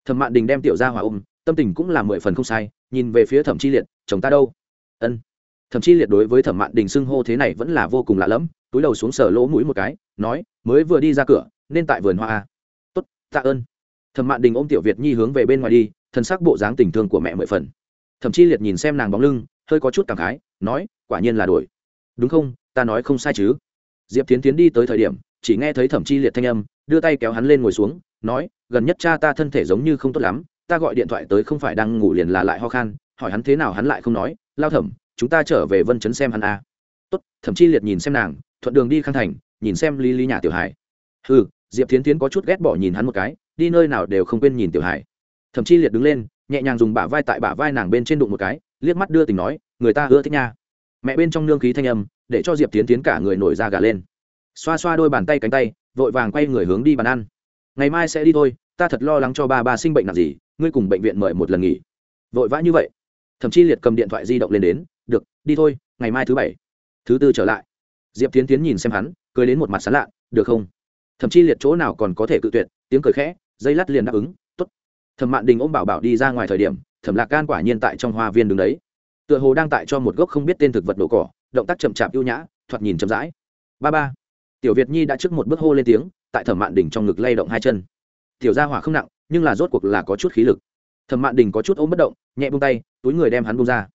Thẩm mạn đình đem tiểu gia hòa ôm, tâm tình cũng là mười phần không sai, nhìn về phía thẩm chi liệt, chồng ta đâu? Ân. Thẩm chi liệt đối với thẩm mạn đình xưng hô thế này vẫn là vô cùng lạ lẫm, túi đầu xuống sờ lỗ mũi một cái, nói, mới vừa đi ra cửa, nên tại vườn hoa à? tốt, tạ ơn. Thẩm mạn đình ôm tiểu việt nhi hướng về bên ngoài đi, thân xác bộ dáng tình thương của mẹ mười phần. Thậm chí liệt nhìn xem nàng bóng lưng, hơi có chút cảm khái, nói, quả nhiên là đổi đúng không? Ta nói không sai chứ diệp tiến tiến đi tới thời điểm, chỉ nghe thấy thẩm chi liệt thanh âm, đưa tay kéo hắn lên ngồi xuống, nói, gần nhất cha ta thân thể giống như không tốt lắm, ta gọi điện thoại tới không phải đang ngủ liền là lại ho khan, hỏi hắn thế nào hắn lại không nói, lao thẩm, chúng ta trở về vân chấn xem hắn a. À. tốt. Thẩm chi liệt nhìn xem nàng, thuận đường đi khang thành, nhìn xem lý lý nhà tiểu hải. Ừ diệp tiến tiến có chút ghét bỏ nhìn hắn một cái, đi nơi nào đều không quên nhìn tiểu hải. Thậm chí liệt đứng lên, nhẹ nhàng dùng bả vai tại bả vai nàng bên trên đụng một cái, liếc mắt đưa tình nói, người ta ưa thích nha. Mẹ bên trong nương khí thanh âm để cho diệp tiến tiến cả người nổi ra gà lên. Xoa xoa đôi bàn tay cánh tay, vội vàng quay người hướng đi bàn ăn. Ngày mai sẽ đi thôi, ta thật lo lắng cho ba ba sinh bệnh nặng gì, ngươi cùng bệnh viện mời một lần nghỉ. Vội vã như vậy. Thậm chí liệt cầm điện thoại di động lên đến, được, đi thôi, ngày mai thứ bảy. Thứ tư trở lại. Diệp tiến tiến nhìn xem hắn, cười đến một mặt sán lạ, được không? Thậm chí liệt chỗ nào còn có thể cự tuyệt, tiếng cười khẽ, dây lát liền đáp ứng t ố t thẩm mạn đình ôm bảo bảo đi ra ngoài thời điểm, thẩm lạc gan quả nhiên tại trong hoa viên đứng đấy. Tựa hồ đang tại cho một gốc không biết tên thực vật đổ cỏ động tác chậm chạp ưu nhã, thoạt nhìn chậm rãi. Ba ba. Tiểu việt nhi đã trước một bước hô lên tiếng, tại thẩm mạn đình trong ngực lay động hai chân. Tiểu ra hỏa không nặng, nhưng là rốt cuộc là có chút khí lực. Thẩm mạn đình có chút ôm bất động, nhẹ buông tay, túi người đem hắn buông ra.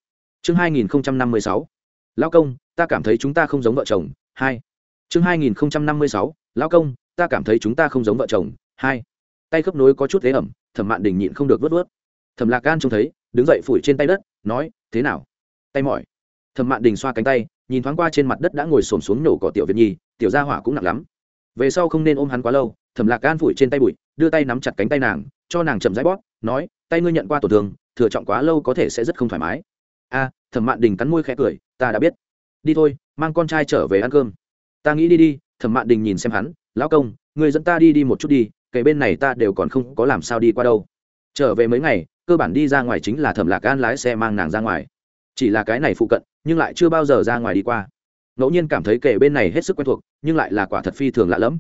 Chương hai nghìn năm mươi sáu. Lao công, ta cảm thấy chúng ta không giống vợ chồng, hai. Chương hai nghìn năm mươi sáu. Lao công, ta cảm thấy chúng ta không giống vợ chồng, hai. Tay khớp nối có chút thế ẩm, thẩm mạn đình nhịn không được vớt vớt thẩm lạc gan trông thấy, đứng dậy phủi trên tay đất, nói, thế nào? Tay mỏi thẩm mạn đình xoa cánh tay, nhìn thoáng qua trên mặt đất đã ngồi xổm xuống nổ cỏ tiểu việt nhi, tiểu gia hỏa cũng nặng lắm. Về sau không nên ôm hắn quá lâu, thẩm lạc gan phủi trên tay bụi, đưa tay nắm chặt cánh tay nàng, cho nàng chậm rãi bóp, nói, tay ngươi nhận qua tổn thương, thừa trọng quá lâu có thể sẽ rất không thoải mái. A, thẩm mạn đình cắn môi khẽ cười, ta đã biết. Đi thôi, mang con trai trở về ăn cơm. Ta nghĩ đi đi. Thẩm mạn đình nhìn xem hắn, lão công người dẫn ta đi đi một chút đi kể bên này ta đều còn không có làm sao đi qua đâu. Trở về mấy ngày, cơ bản đi ra ngoài chính là thẩm lạc gan lái xe mang nàng ra ngoài chỉ là cái này phụ cận, nhưng lại chưa bao giờ ra ngoài đi qua. Ngẫu nhiên cảm thấy kể bên này hết sức quen thuộc, nhưng lại là quả thật phi thường lạ lẫm.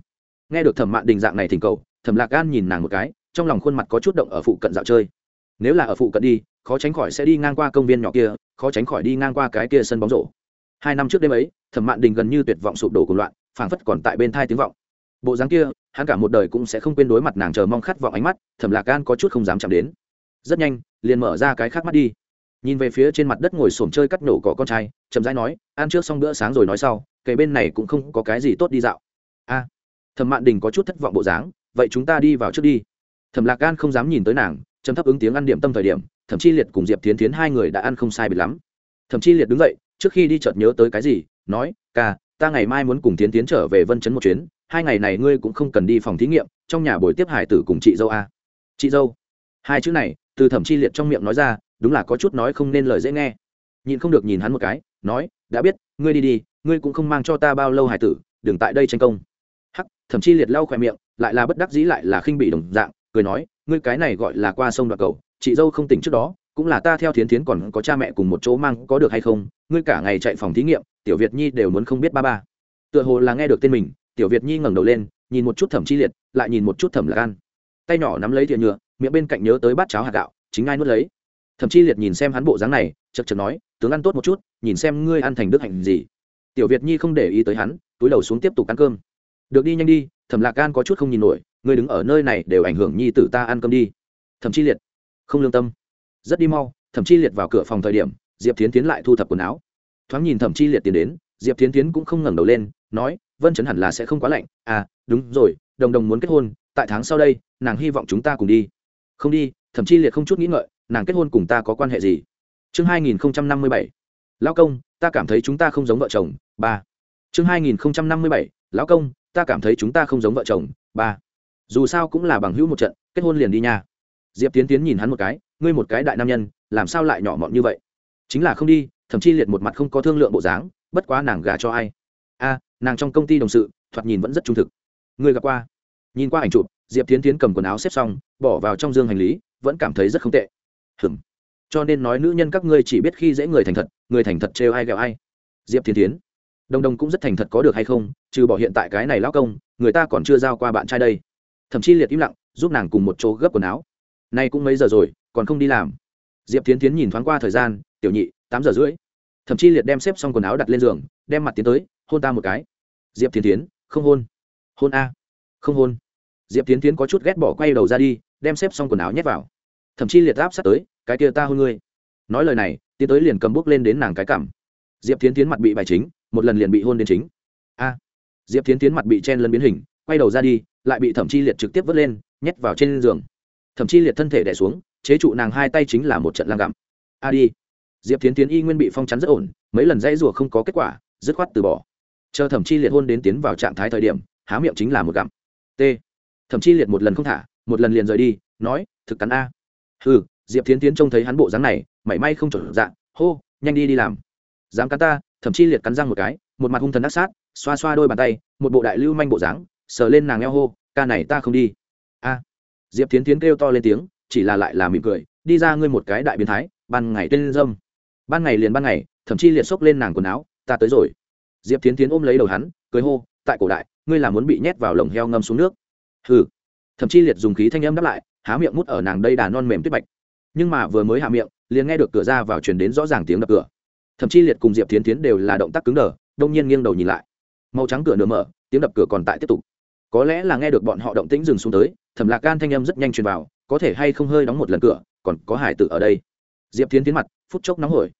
Nghe được thẩm mạn đình dạng này thỉnh cầu, thẩm lạc gan nhìn nàng một cái, trong lòng khuôn mặt có chút động ở phụ cận dạo chơi. Nếu là ở phụ cận đi, khó tránh khỏi sẽ đi ngang qua công viên nhỏ kia, khó tránh khỏi đi ngang qua cái kia sân bóng rổ. Hai năm trước đêm ấy, thẩm mạn đình gần như tuyệt vọng sụp đổ cùng loạn, phảng phất còn tại bên thai tiếng vọng. Bộ dáng kia, hắn cả một đời cũng sẽ không quên đối mặt nàng chờ mong khát vọng ánh mắt, thẩm lạc gan có chút không dám chạm đến. Rất nhanh, liền mở ra cái khác mắt đi nhìn về phía trên mặt đất ngồi xổm chơi cắt nổ cỏ con trai, chậm rãi nói, ăn trước xong bữa sáng rồi nói sau, kể bên này cũng không có cái gì tốt đi dạo. A, thẩm mạn đình có chút thất vọng bộ dáng, vậy chúng ta đi vào trước đi. Thẩm lạc gan không dám nhìn tới nàng, chấm thấp ứng tiếng ăn điểm tâm thời điểm thậm chí liệt cùng diệp tiến tiến hai người đã ăn không sai biệt lắm. Thậm chí liệt đứng dậy, trước khi đi chợt nhớ tới cái gì, nói, ca, ta ngày mai muốn cùng tiến tiến trở về vân chấn một chuyến, hai ngày này ngươi cũng không cần đi phòng thí nghiệm, trong nhà buổi tiếp hải tử cùng chị dâu a. Chị dâu? Hai chữ này, từ thẩm chi liệt trong miệng nói ra đúng là có chút nói không nên lời dễ nghe. Nhìn không được nhìn hắn một cái, nói, đã biết, ngươi đi đi, ngươi cũng không mang cho ta bao lâu hải tử, đừng tại đây tranh công. Hắc thậm chi liệt lau khỏe miệng, lại là bất đắc dĩ lại là khinh bị đồng dạng, cười nói, ngươi cái này gọi là qua sông đoạn cầu, chị dâu không tỉnh trước đó, cũng là ta theo thiến thiến còn có cha mẹ cùng một chỗ mang, có được hay không? Ngươi cả ngày chạy phòng thí nghiệm, tiểu việt nhi đều muốn không biết ba ba. Tựa hồ là nghe được tên mình, tiểu việt nhi ngẩng đầu lên, nhìn một chút thẩm chi liệt, lại nhìn một chút thẩm lạc an. Tay nhỏ nắm lấy thìa nhựa, miệng bên cạnh nhớ tới bát cháo hạt gạo, chính ai nuốt lấy? Thẩm chi liệt nhìn xem hắn bộ dáng này chật chật nói, tướng ăn tốt một chút, nhìn xem ngươi ăn thành đức hạnh gì. Tiểu việt nhi không để ý tới hắn, túi đầu xuống tiếp tục ăn cơm. Được đi nhanh đi, thẩm lạc gan có chút không nhìn nổi, ngươi đứng ở nơi này đều ảnh hưởng nhi tử ta ăn cơm đi. Thẩm chi liệt, không lương tâm. Rất đi mau. Thẩm chi liệt vào cửa phòng thời điểm, diệp tiến tiến lại thu thập quần áo. Thoáng nhìn thẩm chi liệt tiến đến, diệp tiến tiến cũng không ngẩng đầu lên, nói, vân chấn hẳn là sẽ không quá lạnh. À đúng rồi, đồng đồng muốn kết hôn, tại tháng sau đây, nàng hy vọng chúng ta cùng đi. Không đi. Thậm chí liệt không chút nghĩ ngợi nàng kết hôn cùng ta có quan hệ gì? Chương hai nghìn năm mươi bảy. Lão công, ta cảm thấy chúng ta không giống vợ chồng, ba. Chương hai nghìn năm mươi bảy. Lão công, ta cảm thấy chúng ta không giống vợ chồng, ba. Dù sao cũng là bằng hữu một trận, kết hôn liền đi nha. Diệp tiến tiến nhìn hắn một cái, ngươi một cái đại nam nhân, làm sao lại nhỏ mọn như vậy? Chính là không đi, thậm chí liệt một mặt không có thương lượng bộ dáng, bất quá nàng gả cho ai? A, nàng trong công ty đồng sự, thoạt nhìn vẫn rất trung thực. Ngươi gặp qua? Nhìn qua ảnh chụp, diệp tiến tiến cầm quần áo xếp xong, bỏ vào trong dương hành lý, vẫn cảm thấy rất không tệ hừm. Cho nên nói nữ nhân các ngươi chỉ biết khi dễ người thành thật, người thành thật trêu ai ghẹo ai. Diệp Thiên tiến đồng đồng cũng rất thành thật có được hay không, trừ bỏ hiện tại cái này lão công, người ta còn chưa giao qua bạn trai đây. Thậm chí liệt im lặng, giúp nàng cùng một chỗ gấp quần áo. Nay cũng mấy giờ rồi, còn không đi làm. Diệp tiến tiến nhìn thoáng qua thời gian, tiểu nhị, tám giờ rưỡi. Thậm chí liệt đem xếp xong quần áo đặt lên giường, đem mặt tiến tới, hôn ta một cái. Diệp tiến tiến không hôn. Hôn a? Không hôn. Diệp tiến tiến có chút ghét bỏ quay đầu ra đi, đem xếp xong quần áo nhét vào thậm chí liệt áp sát tới, cái kia ta hôn ngươi. Nói lời này, tiến tới liền cầm bước lên đến nàng cái cảm diệp tiến tiến mặt bị bài chính, một lần liền bị hôn đến chính. A! Diệp tiến tiến mặt bị chen lấn biến hình, quay đầu ra đi, lại bị thẩm chi liệt trực tiếp vớt lên, nhét vào trên giường. Thẩm chi liệt thân thể đẻ xuống, chế trụ nàng hai tay chính là một trận lang gặm. A đi! Diệp tiến tiến y nguyên bị phong chắn rất ổn, mấy lần dãy rùa không có kết quả, dứt khoát từ bỏ. Chờ thẩm chi liệt hôn đến tiến vào trạng thái thời điểm, há miệng chính là một gặm. T! Thẩm chi liệt một lần không thả, một lần liền rời đi, nói, thực cắn a ừ diệp tiến tiến trông thấy hắn bộ dáng này, mảy may không chuẩn dạng hô, nhanh đi đi làm. Dám cắn ta, thậm chí liệt cắn răng một cái, một mặt hung thần ác sát, xoa xoa đôi bàn tay, một bộ đại lưu manh bộ dáng, sờ lên nàng eo hô, ca này ta không đi. A. Diệp tiến tiến kêu to lên tiếng, chỉ là lại là mỉm cười, đi ra ngươi một cái đại biến thái, ban ngày tên dâm. Ban ngày liền ban ngày, thậm chí liệt xốc lên nàng quần áo, ta tới rồi. Diệp tiến tiến ôm lấy đầu hắn, cười hô, tại cổ đại, ngươi là muốn bị nhét vào lồng heo ngâm xuống nước. Hừ. Thậm chí liệt dùng khí thanh âm đáp lại há miệng mút ở nàng đây đà non mềm tuyết bạch. Nhưng mà vừa mới hạ miệng, liền nghe được cửa ra vào truyền đến rõ ràng tiếng đập cửa. Thậm chí liệt cùng diệp tiến tiến đều là động tác cứng đờ, đông nhiên nghiêng đầu nhìn lại. Màu trắng cửa nửa mở, tiếng đập cửa còn tại tiếp tục. Có lẽ là nghe được bọn họ động tĩnh dừng xuống tới, thẩm lạc gan thanh âm rất nhanh truyền vào, có thể hay không hơi đóng một lần cửa, còn có hải tử ở đây. Diệp tiến tiến mặt, phút chốc nóng hổi.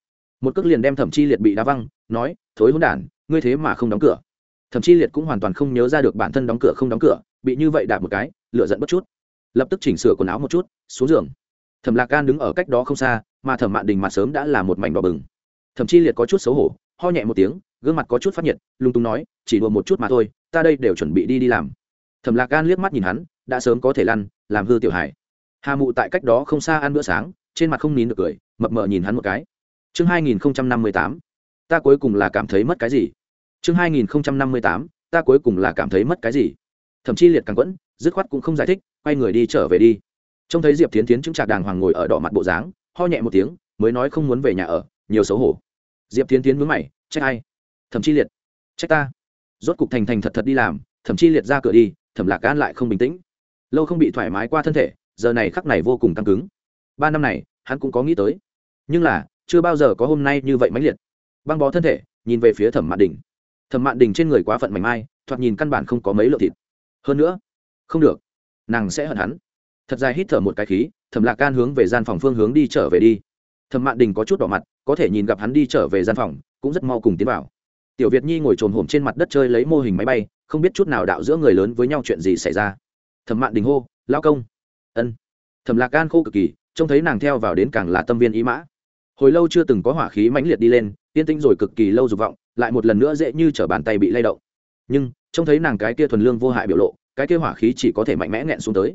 Một cước liền đem thẩm chi liệt bị đá văng, nói, thối hôn đản, ngươi thế mà không đóng cửa. Thậm chi liệt cũng hoàn toàn không nhớ ra được bản thân đóng cửa không đóng cửa, bị như vậy đạp một cái lựa giận bất chút lập tức chỉnh sửa quần áo một chút, xuống giường. Thẩm lạc gan đứng ở cách đó không xa, mà thẩm mạn đình mặt sớm đã là một mảnh đỏ bừng. Thậm Chi liệt có chút xấu hổ, ho nhẹ một tiếng, gương mặt có chút phát nhiệt lung tung nói, chỉ đùa một chút mà thôi, ta đây đều chuẩn bị đi đi làm. Thẩm lạc gan liếc mắt nhìn hắn, đã sớm có thể lăn, làm hư tiểu hải hà mụ tại cách đó không xa ăn bữa sáng, trên mặt không nín được cười, mập mờ nhìn hắn một cái. Chương hai nghìn năm mươi tám, ta cuối cùng là cảm thấy mất cái gì? Chương hai nghìn năm mươi tám, ta cuối cùng là cảm thấy mất cái gì? Thậm chí liệt càng quẫn, dứt khoát cũng không giải thích quay người đi trở về đi. Trông thấy diệp tiến tiến chứng trạc đàng hoàng ngồi ở đỏ mặt bộ dáng, ho nhẹ một tiếng, mới nói không muốn về nhà ở, nhiều xấu hổ. Diệp tiến tiến mướn mày, trách ai? Thậm chi liệt. Trách ta. Rốt cục thành thành thật thật đi làm thậm chi liệt ra cửa đi, thẩm lạc gan lại không bình tĩnh. Lâu không bị thoải mái qua thân thể, giờ này khắc này vô cùng căng cứng. Ba năm này, hắn cũng có nghĩ tới. Nhưng là, chưa bao giờ có hôm nay như vậy mãnh liệt. Băng bó thân thể, nhìn về phía thẩm mạn đình. Thẩm mạn đình trên người quá phận mảnh mai, thoạt nhìn căn bản không có mấy lượng thịt. Hơn nữa, không được nàng sẽ hận hắn. Thật dài hít thở một cái khí, thẩm lạc can hướng về gian phòng phương hướng đi trở về đi. Thẩm mạn đình có chút đỏ mặt, có thể nhìn gặp hắn đi trở về gian phòng, cũng rất mau cùng tiến vào. Tiểu việt nhi ngồi trồn hổm trên mặt đất chơi lấy mô hình máy bay, không biết chút nào đạo giữa người lớn với nhau chuyện gì xảy ra. Thẩm mạn đình hô lao công. Ân. Thẩm lạc can khô cực kỳ, trông thấy nàng theo vào đến càng là tâm viên ý mã. Hồi lâu chưa từng có hỏa khí mãnh liệt đi lên, yên tĩnh rồi cực kỳ lâu dục vọng, lại một lần nữa dễ như t r ở bàn tay bị lay động. Nhưng, trông thấy nàng cái kia thuần lương vô hại biểu lộ cái kia hỏa khí chỉ có thể mạnh mẽ nghẹn xuống tới.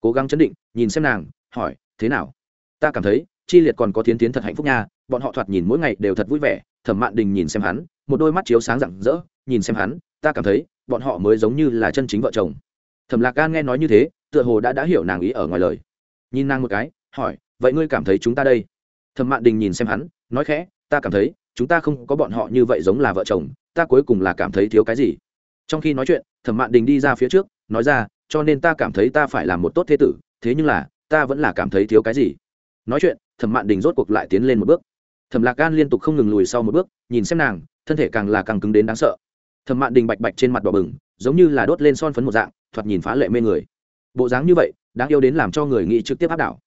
Cố gắng chấn định, nhìn xem nàng, hỏi, thế nào? Ta cảm thấy, chi liệt còn có tiến tiến thật hạnh phúc nha, bọn họ thoạt nhìn mỗi ngày đều thật vui vẻ. Thẩm mạn đình nhìn xem hắn, một đôi mắt chiếu sáng rạng rỡ, nhìn xem hắn, ta cảm thấy, bọn họ mới giống như là chân chính vợ chồng. Thẩm lạc gan nghe nói như thế, tựa hồ đã đã hiểu nàng ý ở ngoài lời. Nhìn nàng một cái, hỏi, vậy ngươi cảm thấy chúng ta đây? Thẩm mạn đình nhìn xem hắn, nói khẽ, ta cảm thấy, chúng ta không có bọn họ như vậy giống là vợ chồng, ta cuối cùng là cảm thấy thiếu cái gì? Trong khi nói chuyện, thẩm mạn đình đi ra phía trước nói ra, cho nên ta cảm thấy ta phải làm một tốt thế tử, thế nhưng là, ta vẫn là cảm thấy thiếu cái gì. Nói chuyện, thẩm mạn đình rốt cuộc lại tiến lên một bước. Thẩm lạc gan liên tục không ngừng lùi sau một bước, nhìn xem nàng, thân thể càng là càng cứng đến đáng sợ. Thẩm mạn đình bạch bạch trên mặt đỏ bừng, giống như là đốt lên son phấn một dạng, thoạt nhìn phá lệ mê người. Bộ dáng như vậy, đáng yêu đến làm cho người nghĩ trực tiếp áp đảo.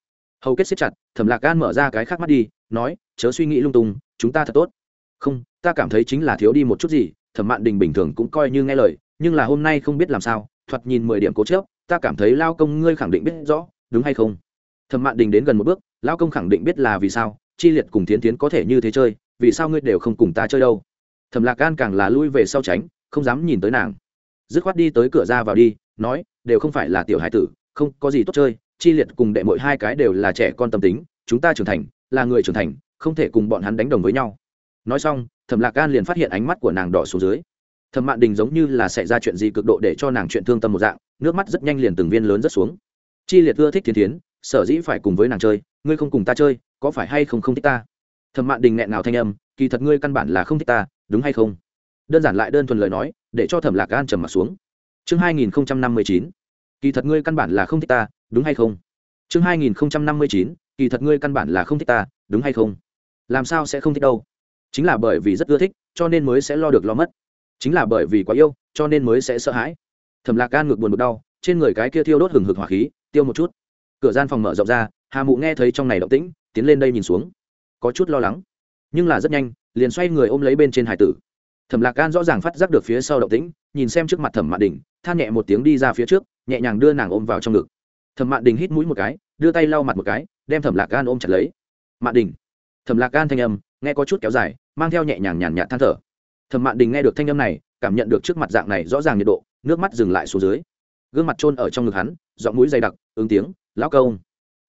Hầu kết xếp chặt, thẩm lạc gan mở ra cái khác mắt đi, nói, chớ suy nghĩ lung tung, chúng ta thật tốt. Không, ta cảm thấy chính là thiếu đi một chút gì, thẩm mạn đình bình thường cũng coi như nghe lời, nhưng là hôm nay không biết làm sao thoạt nhìn mười điểm cố chớp ta cảm thấy lao công ngươi khẳng định biết rõ, đúng hay không? Thẩm mạn đình đến gần một bước, lao công khẳng định biết là vì sao, chi liệt cùng Thiến tiến có thể như thế chơi, vì sao ngươi đều không cùng ta chơi đâu? Thẩm lạc gan càng là lui về sau tránh, không dám nhìn tới nàng. Dứt khoát đi tới cửa ra vào đi, nói, đều không phải là tiểu hải tử, không có gì tốt chơi, chi liệt cùng đệ mỗi hai cái đều là trẻ con tâm tính, chúng ta trưởng thành, là người trưởng thành, không thể cùng bọn hắn đánh đồng với nhau. Nói xong, thẩm lạc gan liền phát hiện ánh mắt của nàng đỏ xuống dưới thẩm mạn đình giống như là xảy ra chuyện gì cực độ để cho nàng chuyện thương tâm một dạng, nước mắt rất nhanh liền từng viên lớn rất xuống. Chi liệt ưa thích thiên tiến sở dĩ phải cùng với nàng chơi, ngươi không cùng ta chơi, có phải hay không không thích ta? Thẩm mạn đình nghẹn nào thanh âm, kỳ thật ngươi căn bản là không thích ta, đúng hay không? Đơn giản lại đơn thuần lời nói, để cho thẩm lạc gan trầm m ặ t xuống. Chương hai nghìn năm mươi chín, kỳ thật ngươi căn bản là không thích ta, đúng hay không? Chương hai nghìn năm mươi chín, kỳ thật ngươi căn bản là không thích ta, đúng hay không? Làm sao sẽ không thích đâu? Chính là bởi vì rất ưa thích, cho nên mới sẽ lo được lo mất chính là bởi vì quá yêu, cho nên mới sẽ sợ hãi. Thầm lạc gan ngược buồn một đau, trên người cái kia thiêu đốt hừng hực hỏa khí, tiêu một chút. Cửa gian phòng mở rộng ra, hà mụ nghe thấy trong này động tĩnh, tiến lên đây nhìn xuống. Có chút lo lắng, nhưng là rất nhanh, liền xoay người ôm lấy bên trên hải tử. Thẩm lạc gan rõ ràng phát giác được phía sau động tĩnh, nhìn xem trước mặt thẩm mạn đình, than nhẹ một tiếng đi ra phía trước, nhẹ nhàng đưa nàng ôm vào trong ngực. Thẩm mạn đình hít mũi một cái, đưa tay lau mặt một cái, đem thẩm lạc gan ôm chặt lấy. Mạn đình. Thẩm lạc gan thanh âm, nghe có chút kéo dài, mang theo nhẹ nhàng nhàn nhạt than thở thẩm mạn đình nghe được thanh âm này, cảm nhận được trước mặt dạng này rõ ràng nhiệt độ, nước mắt dừng lại xuống dưới. Gương mặt trôn ở trong ngực hắn, giọng mũi dày đặc, ứng tiếng, lão công.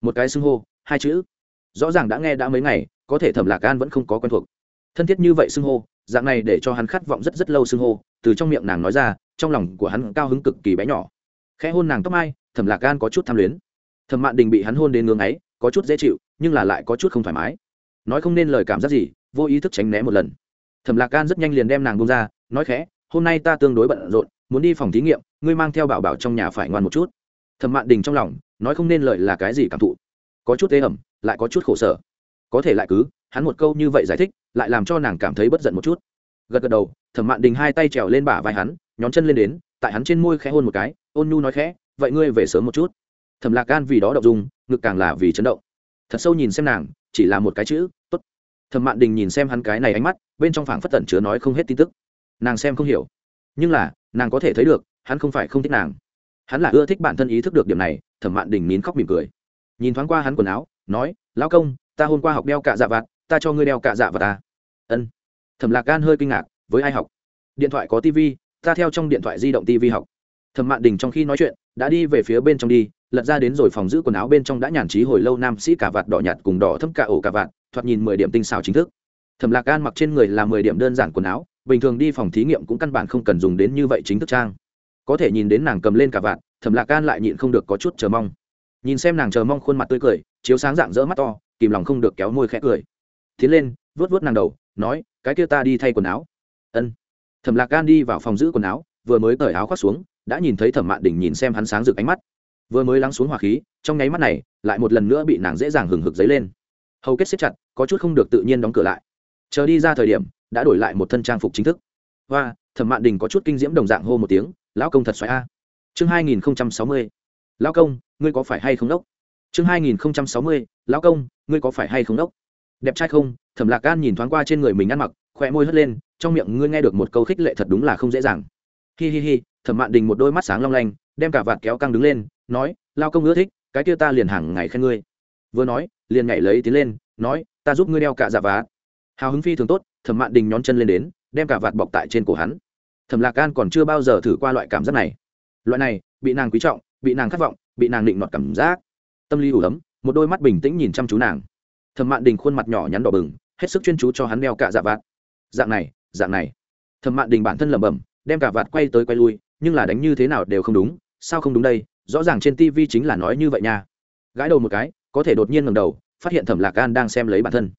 Một cái xưng hô, hai chữ. Rõ ràng đã nghe đã mấy ngày, có thể thẩm lạc gan vẫn không có quen thuộc. Thân thiết như vậy xưng hô, dạng này để cho hắn khát vọng rất rất lâu xưng hô, từ trong miệng nàng nói ra, trong lòng của hắn cao hứng cực kỳ bé nhỏ. Khẽ hôn nàng tóc mai, thẩm lạc gan có chút tham luyến. Thẩm mạn đình bị hắn hôn đến ngưng ấy có chút dễ chịu, nhưng là lại có chút không thoải mái. Nói không nên lời cảm giác gì, vô ý thức tránh né một lần thẩm lạc gan rất nhanh liền đem nàng bông ra, nói khẽ, hôm nay ta tương đối bận rộn, muốn đi phòng thí nghiệm, ngươi mang theo bảo bảo trong nhà phải ngoan một chút. Thẩm mạn đình trong lòng, nói không nên lời là cái gì cảm thụ. Có chút tê ẩm, lại có chút khổ sở. Có thể lại cứ, hắn một câu như vậy giải thích, lại làm cho nàng cảm thấy bất giận một chút. Gật gật đầu, thẩm mạn đình hai tay trèo lên bả vai hắn, nhón chân lên đến, tại hắn trên môi khẽ hôn một cái, ôn nhu nói khẽ, vậy ngươi về sớm một chút. Thẩm lạc gan vì đó đậu dung, ngực càng là vì chấn động. Thật sâu nhìn xem nàng, chỉ là một cái chữ thẩm mạn đình nhìn xem hắn cái này ánh mắt, bên trong phảng phất tẩn chứa nói không hết tin tức. Nàng xem không hiểu. Nhưng là, nàng có thể thấy được, hắn không phải không thích nàng. Hắn là ưa thích bản thân ý thức được điểm này, thẩm mạn đình nín khóc mỉm cười. Nhìn thoáng qua hắn quần áo, nói, lão công, ta hôm qua học đeo cạ dạ vạt, ta cho ngươi đeo cạ dạ vạt ta ân. Thẩm lạc gan hơi kinh ngạc, với ai học? Điện thoại có tv ta theo trong điện thoại di động tv học. Thẩm mạn đình trong khi nói chuyện, đã đi về phía bên trong đi lật ra đến rồi phòng giữ quần áo bên trong đã nhàn trí hồi lâu nam sĩ cả vạt đỏ nhạt cùng đỏ thâm cả ổ cả vạt, thoạt nhìn mười điểm tinh xảo chính thức. Thẩm lạc gan mặc trên người là mười điểm đơn giản quần áo, bình thường đi phòng thí nghiệm cũng căn bản không cần dùng đến như vậy chính thức trang. Có thể nhìn đến nàng cầm lên cả vạt, thẩm lạc gan lại nhịn không được có chút chờ mong. Nhìn xem nàng chờ mong khuôn mặt tươi cười, chiếu sáng dạng dỡ mắt to, kìm lòng không được kéo môi khẽ cười. Tiến lên vớt vớt nàng đầu, nói, cái kia ta đi thay quần áo. Ân. Thẩm lạc gan đi vào phòng giữ quần áo, vừa mới cởi áo khoác xuống, đã nhìn thấy thẩm mạn đình nhìn xem hắn sáng rực ánh mắt vừa mới lắng xuống hỏa khí, trong nháy mắt này, lại một lần nữa bị nàng dễ dàng hừng hực dấy lên. Hầu kết xếp chặt, có chút không được tự nhiên đóng cửa lại. Chờ đi ra thời điểm, đã đổi lại một thân trang phục chính thức. Và thẩm mạn đình có chút kinh diễm đồng dạng hô một tiếng, lão công thật xoáy a. Chương hai nghìn sáu mươi, lão công, ngươi có phải hay không đốc? Chương hai nghìn sáu mươi, lão công, ngươi có phải hay không đốc? Đẹp trai không, thẩm lạc gan nhìn thoáng qua trên người mình ăn mặc khỏe môi hất lên, trong miệng ngươi nghe được một câu khích lệ thật đúng là không dễ dàng. Hi hi hi thẩm mạn đình một đôi mắt sáng long lanh, đem cả vạt kéo căng đứng lên, nói, lao công ưa thích, cái kia ta liền hàng ngày khen ngươi. Vừa nói, liền nhảy lấy tiến lên, nói, ta giúp ngươi đeo cả dạ vá. Hào hứng phi thường tốt, thẩm mạn đình nhón chân lên đến, đem cả vạt bọc tại trên cổ hắn. Thẩm lạc an còn chưa bao giờ thử qua loại cảm giác này. Loại này, bị nàng quý trọng, bị nàng khát vọng, bị nàng định nọt cảm giác. Tâm lý ủ ấm, một đôi mắt bình tĩnh nhìn chăm chú nàng. Thẩm mạn đình khuôn mặt nhỏ nhắn đỏ bừng, hết sức chuyên chú cho hắn đeo cả dạ vạt. Dạng này dạng này. Thẩm mạn đình bản thân lẩm bẩm, đem cả vạt quay tới quay lui nhưng là đánh như thế nào đều không đúng, sao không đúng đây, rõ ràng trên tv chính là nói như vậy nha. Gãi đầu một cái, có thể đột nhiên ngầm đầu, phát hiện thẩm lạc gan đang xem lấy bản thân.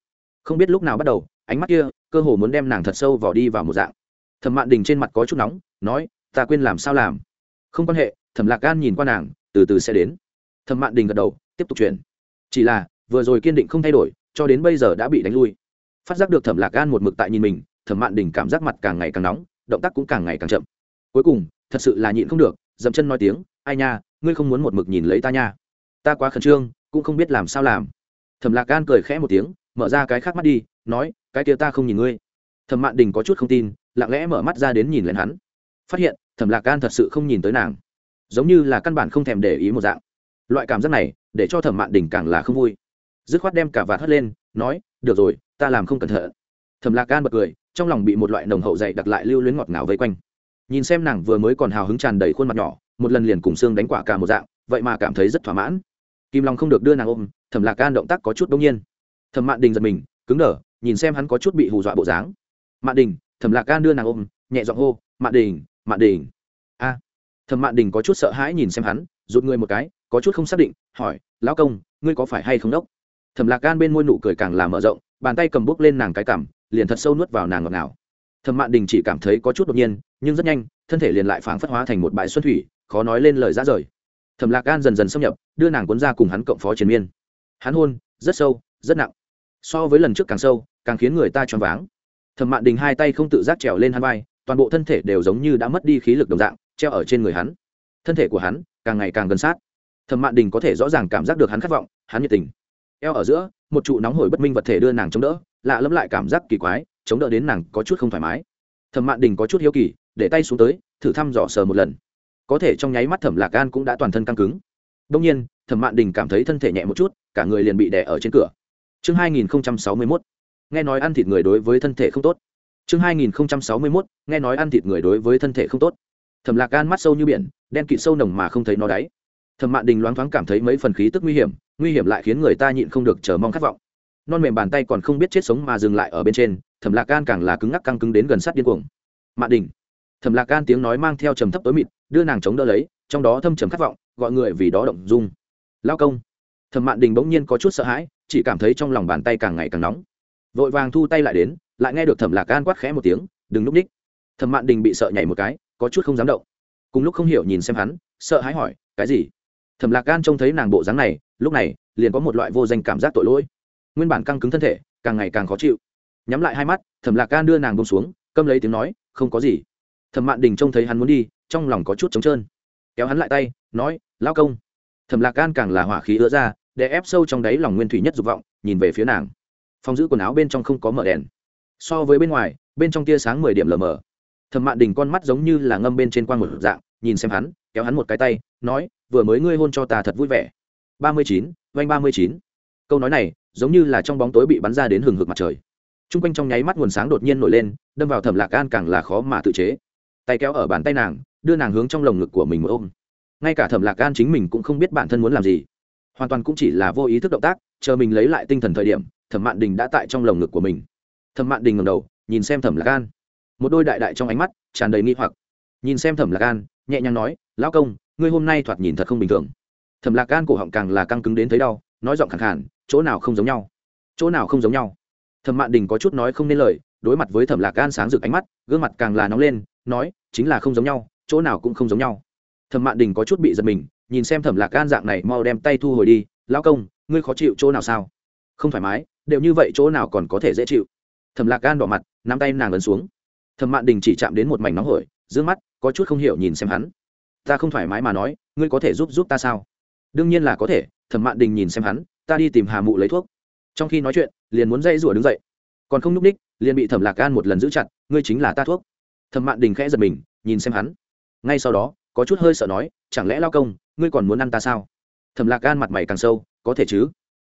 Không biết lúc nào bắt đầu, ánh mắt kia, cơ hồ muốn đem nàng thật sâu vào đi vào một dạng. Thẩm mạn đình trên mặt có chút nóng, nói, ta quên làm sao làm. Không quan hệ, thẩm lạc gan nhìn qua nàng, từ từ sẽ đến. Thẩm mạn đình gật đầu, tiếp tục chuyển. Chỉ là, vừa rồi kiên định không thay đổi, cho đến bây giờ đã bị đánh lui. Phát giác được thẩm lạc gan một mực tại nhìn mình, thẩm mạn đình cảm giác mặt càng ngày càng nóng, động tác cũng càng ngày càng chậm. Cuối cùng thật sự là nhịn không được, dậm chân nói tiếng, ai nha, ngươi không muốn một mực nhìn lấy ta nha. Ta quá khẩn trương, cũng không biết làm sao làm. Thẩm lạc gan cười khẽ một tiếng, mở ra cái khác mắt đi, nói, cái kia ta không nhìn ngươi. Thẩm mạn đình có chút không tin, lặng lẽ mở mắt ra đến nhìn lên hắn. Phát hiện, thẩm lạc gan thật sự không nhìn tới nàng. Giống như là căn bản không thèm để ý một dạng. Loại cảm giác này, để cho thẩm mạn đình càng là không vui. Dứt khoát đem cả vạt hất lên, nói, được rồi, ta làm không cẩn thận. Thẩm lạc gan bật cười, trong lòng bị một loại nồng hậu dày đặt lại lưu luyến ngọt ngào vây quanh nhìn xem nàng vừa mới còn hào hứng tràn đầy khuôn mặt nhỏ, một lần liền cùng xương đánh quả cả một dạng, vậy mà cảm thấy rất thỏa mãn. Kim long không được đưa nàng ôm, thẩm lạc gan động tác có chút đông nhiên. Thẩm mạn đình giật mình, cứng đờ, nhìn xem hắn có chút bị hù dọa bộ dáng. Mạn đình, thẩm lạc gan đưa nàng ôm, nhẹ giọng hô, mạn đình mạn đình. A. Thẩm mạn đình có chút sợ hãi nhìn xem hắn, rụt người một cái, có chút không xác định, hỏi, lão công, ngươi có phải hay không đốc? Thẩm lạc gan bên môi nụ cười càng làm mở rộng, bàn tay cầm bút lên nàng cái cằm, liền thật sâu nuốt vào nàng ngọt ngào thẩm mạn đình chỉ cảm thấy có chút đột nhiên, nhưng rất nhanh, thân thể liền lại phảng phất hóa thành một bãi xuân thủy, khó nói lên lời ra rời. Thẩm lạc gan dần dần xâm nhập, đưa nàng cuốn ra cùng hắn cộng phó chiến miên. Hắn hôn, rất sâu, rất nặng. So với lần trước càng sâu, càng khiến người ta choáng váng. Thẩm mạn đình hai tay không tự giác trèo lên hắn vai, toàn bộ thân thể đều giống như đã mất đi khí lực đồng dạng, treo ở trên người hắn. Thân thể của hắn càng ngày càng gần sát. Thẩm mạn đình có thể rõ ràng cảm giác được hắn khát vọng, hắn nhiệt tình. Eo ở giữa, một trụ nóng hổi bất minh vật thể đưa nàng chống đỡ, lạ lẫm lại cảm giác kỳ quái chống đỡ đến nàng có chút không thoải mái. Thẩm mạn đình có chút hiếu kỳ, để tay xuống tới, thử thăm dò sờ một lần. Có thể trong nháy mắt thẩm lạc gan cũng đã toàn thân căng cứng. Đông nhiên, thẩm mạn đình cảm thấy thân thể nhẹ một chút, cả người liền bị đè ở trên cửa. Chương hai nghìn sáu mươi mốt. Nghe nói ăn thịt người đối với thân thể không tốt. Chương hai nghìn sáu mươi mốt. Nghe nói ăn thịt người đối với thân thể không tốt. Thẩm lạc gan mắt sâu như biển, đen kịt sâu nồng mà không thấy nó đáy. Thẩm mạn đình loáng thoáng cảm thấy mấy phần khí tức nguy hiểm nguy hiểm lại khiến người ta nhịn không được chờ mong khát vọng. Non mềm bàn tay còn không biết chết sống mà dừng lại ở bên trên thẩm lạc gan càng là cứng ngắc căng cứng đến gần sát điên cuồng mạn đình thẩm lạc gan tiếng nói mang theo trầm thấp tối mịt đưa nàng chống đỡ lấy trong đó thâm trầm khát vọng gọi người vì đó động dung lao công thẩm mạn đình bỗng nhiên có chút sợ hãi chỉ cảm thấy trong lòng bàn tay càng ngày càng nóng vội vàng thu tay lại đến lại nghe được thẩm lạc gan quát khẽ một tiếng đừng núp ních thẩm mạn đình bị sợ nhảy một cái có chút không dám động cùng lúc không hiểu nhìn xem hắn sợ hãi hỏi cái gì thẩm lạc gan trông thấy nàng bộ dáng này lúc này liền có một loại vô danh cảm giác tội lỗi nguyên bản căng cứng thân thể càng ngày càng khó chịu nhắm lại hai mắt, thẩm lạc gan đưa nàng bông xuống, câm lấy tiếng nói, không có gì. Thẩm mạn đình trông thấy hắn muốn đi, trong lòng có chút trống trơn. Kéo hắn lại tay, nói lao công. Thẩm lạc gan càng là hỏa khí ứa ra, để ép sâu trong đáy lòng nguyên thủy nhất dục vọng, nhìn về phía nàng. Phòng giữ quần áo bên trong không có mở đèn. So với bên ngoài, bên trong tia sáng mười điểm lờ mờ. Thẩm mạn đình con mắt giống như là ngâm bên trên quang một dạng, nhìn xem hắn, kéo hắn một cái tay, nói, vừa mới ngươi hôn cho ta thật vui vẻ. Ba mươi chín vanh ba mươi chín. Câu nói này, giống như là trong bóng tối bị bắn ra đến hừng hực mặt trời t r u n g quanh trong nháy mắt nguồn sáng đột nhiên nổi lên, đâm vào thẩm lạc gan càng là khó mà tự chế. Tay kéo ở bàn tay nàng, đưa nàng hướng trong lồng ngực của mình một ôm. Ngay cả thẩm lạc gan chính mình cũng không biết bản thân muốn làm gì. Hoàn toàn cũng chỉ là vô ý thức động tác, chờ mình lấy lại tinh thần thời điểm, thẩm mạn đình đã tại trong lồng ngực của mình. Thẩm mạn đình ngầm đầu, nhìn xem thẩm lạc gan một đôi đại đại trong ánh mắt, tràn đầy nghi hoặc. Nhìn xem thẩm lạc gan nhẹ nhàng nói, lão công, ngươi hôm nay thoạt nhìn thật không bình thường. Thẩm lạc gan cổ họng càng là căng cứng đến thấy đau, nói giọng khẳng khản chỗ nào không giống nhau? Chỗ nào không giống nhau? Thẩm mạn đình có chút nói không nên lời, đối mặt với thẩm lạc gan sáng rực ánh mắt, gương mặt càng là nóng lên, nói, chính là không giống nhau, chỗ nào cũng không giống nhau. Thẩm mạn đình có chút bị giật mình, nhìn xem thẩm lạc gan dạng này mau đem tay thu hồi đi lao công, ngươi khó chịu chỗ nào sao? Không thoải mái, đều như vậy chỗ nào còn có thể dễ chịu. Thẩm lạc gan đỏ mặt, nắm tay nàng ấn xuống. Thẩm mạn đình chỉ chạm đến một mảnh nóng hổi d mắt, có chút không hiểu nhìn xem hắn. Ta không thoải mái mà nói, ngươi có thể giúp giúp ta sao? Đương nhiên là có thể. Thẩm mạn đình nhìn xem hắn, ta đi tìm hà mụ lấy thuốc trong khi nói chuyện, liền muốn dây rủa đứng dậy. Còn không n ú c ních, liền bị thẩm lạc gan một lần giữ chặt, ngươi chính là ta thuốc. Thẩm mạn đình khẽ giật mình, nhìn xem hắn. Ngay sau đó, có chút hơi sợ nói, chẳng lẽ lao công, ngươi còn muốn ăn ta sao? Thẩm lạc gan mặt mày càng sâu, có thể chứ.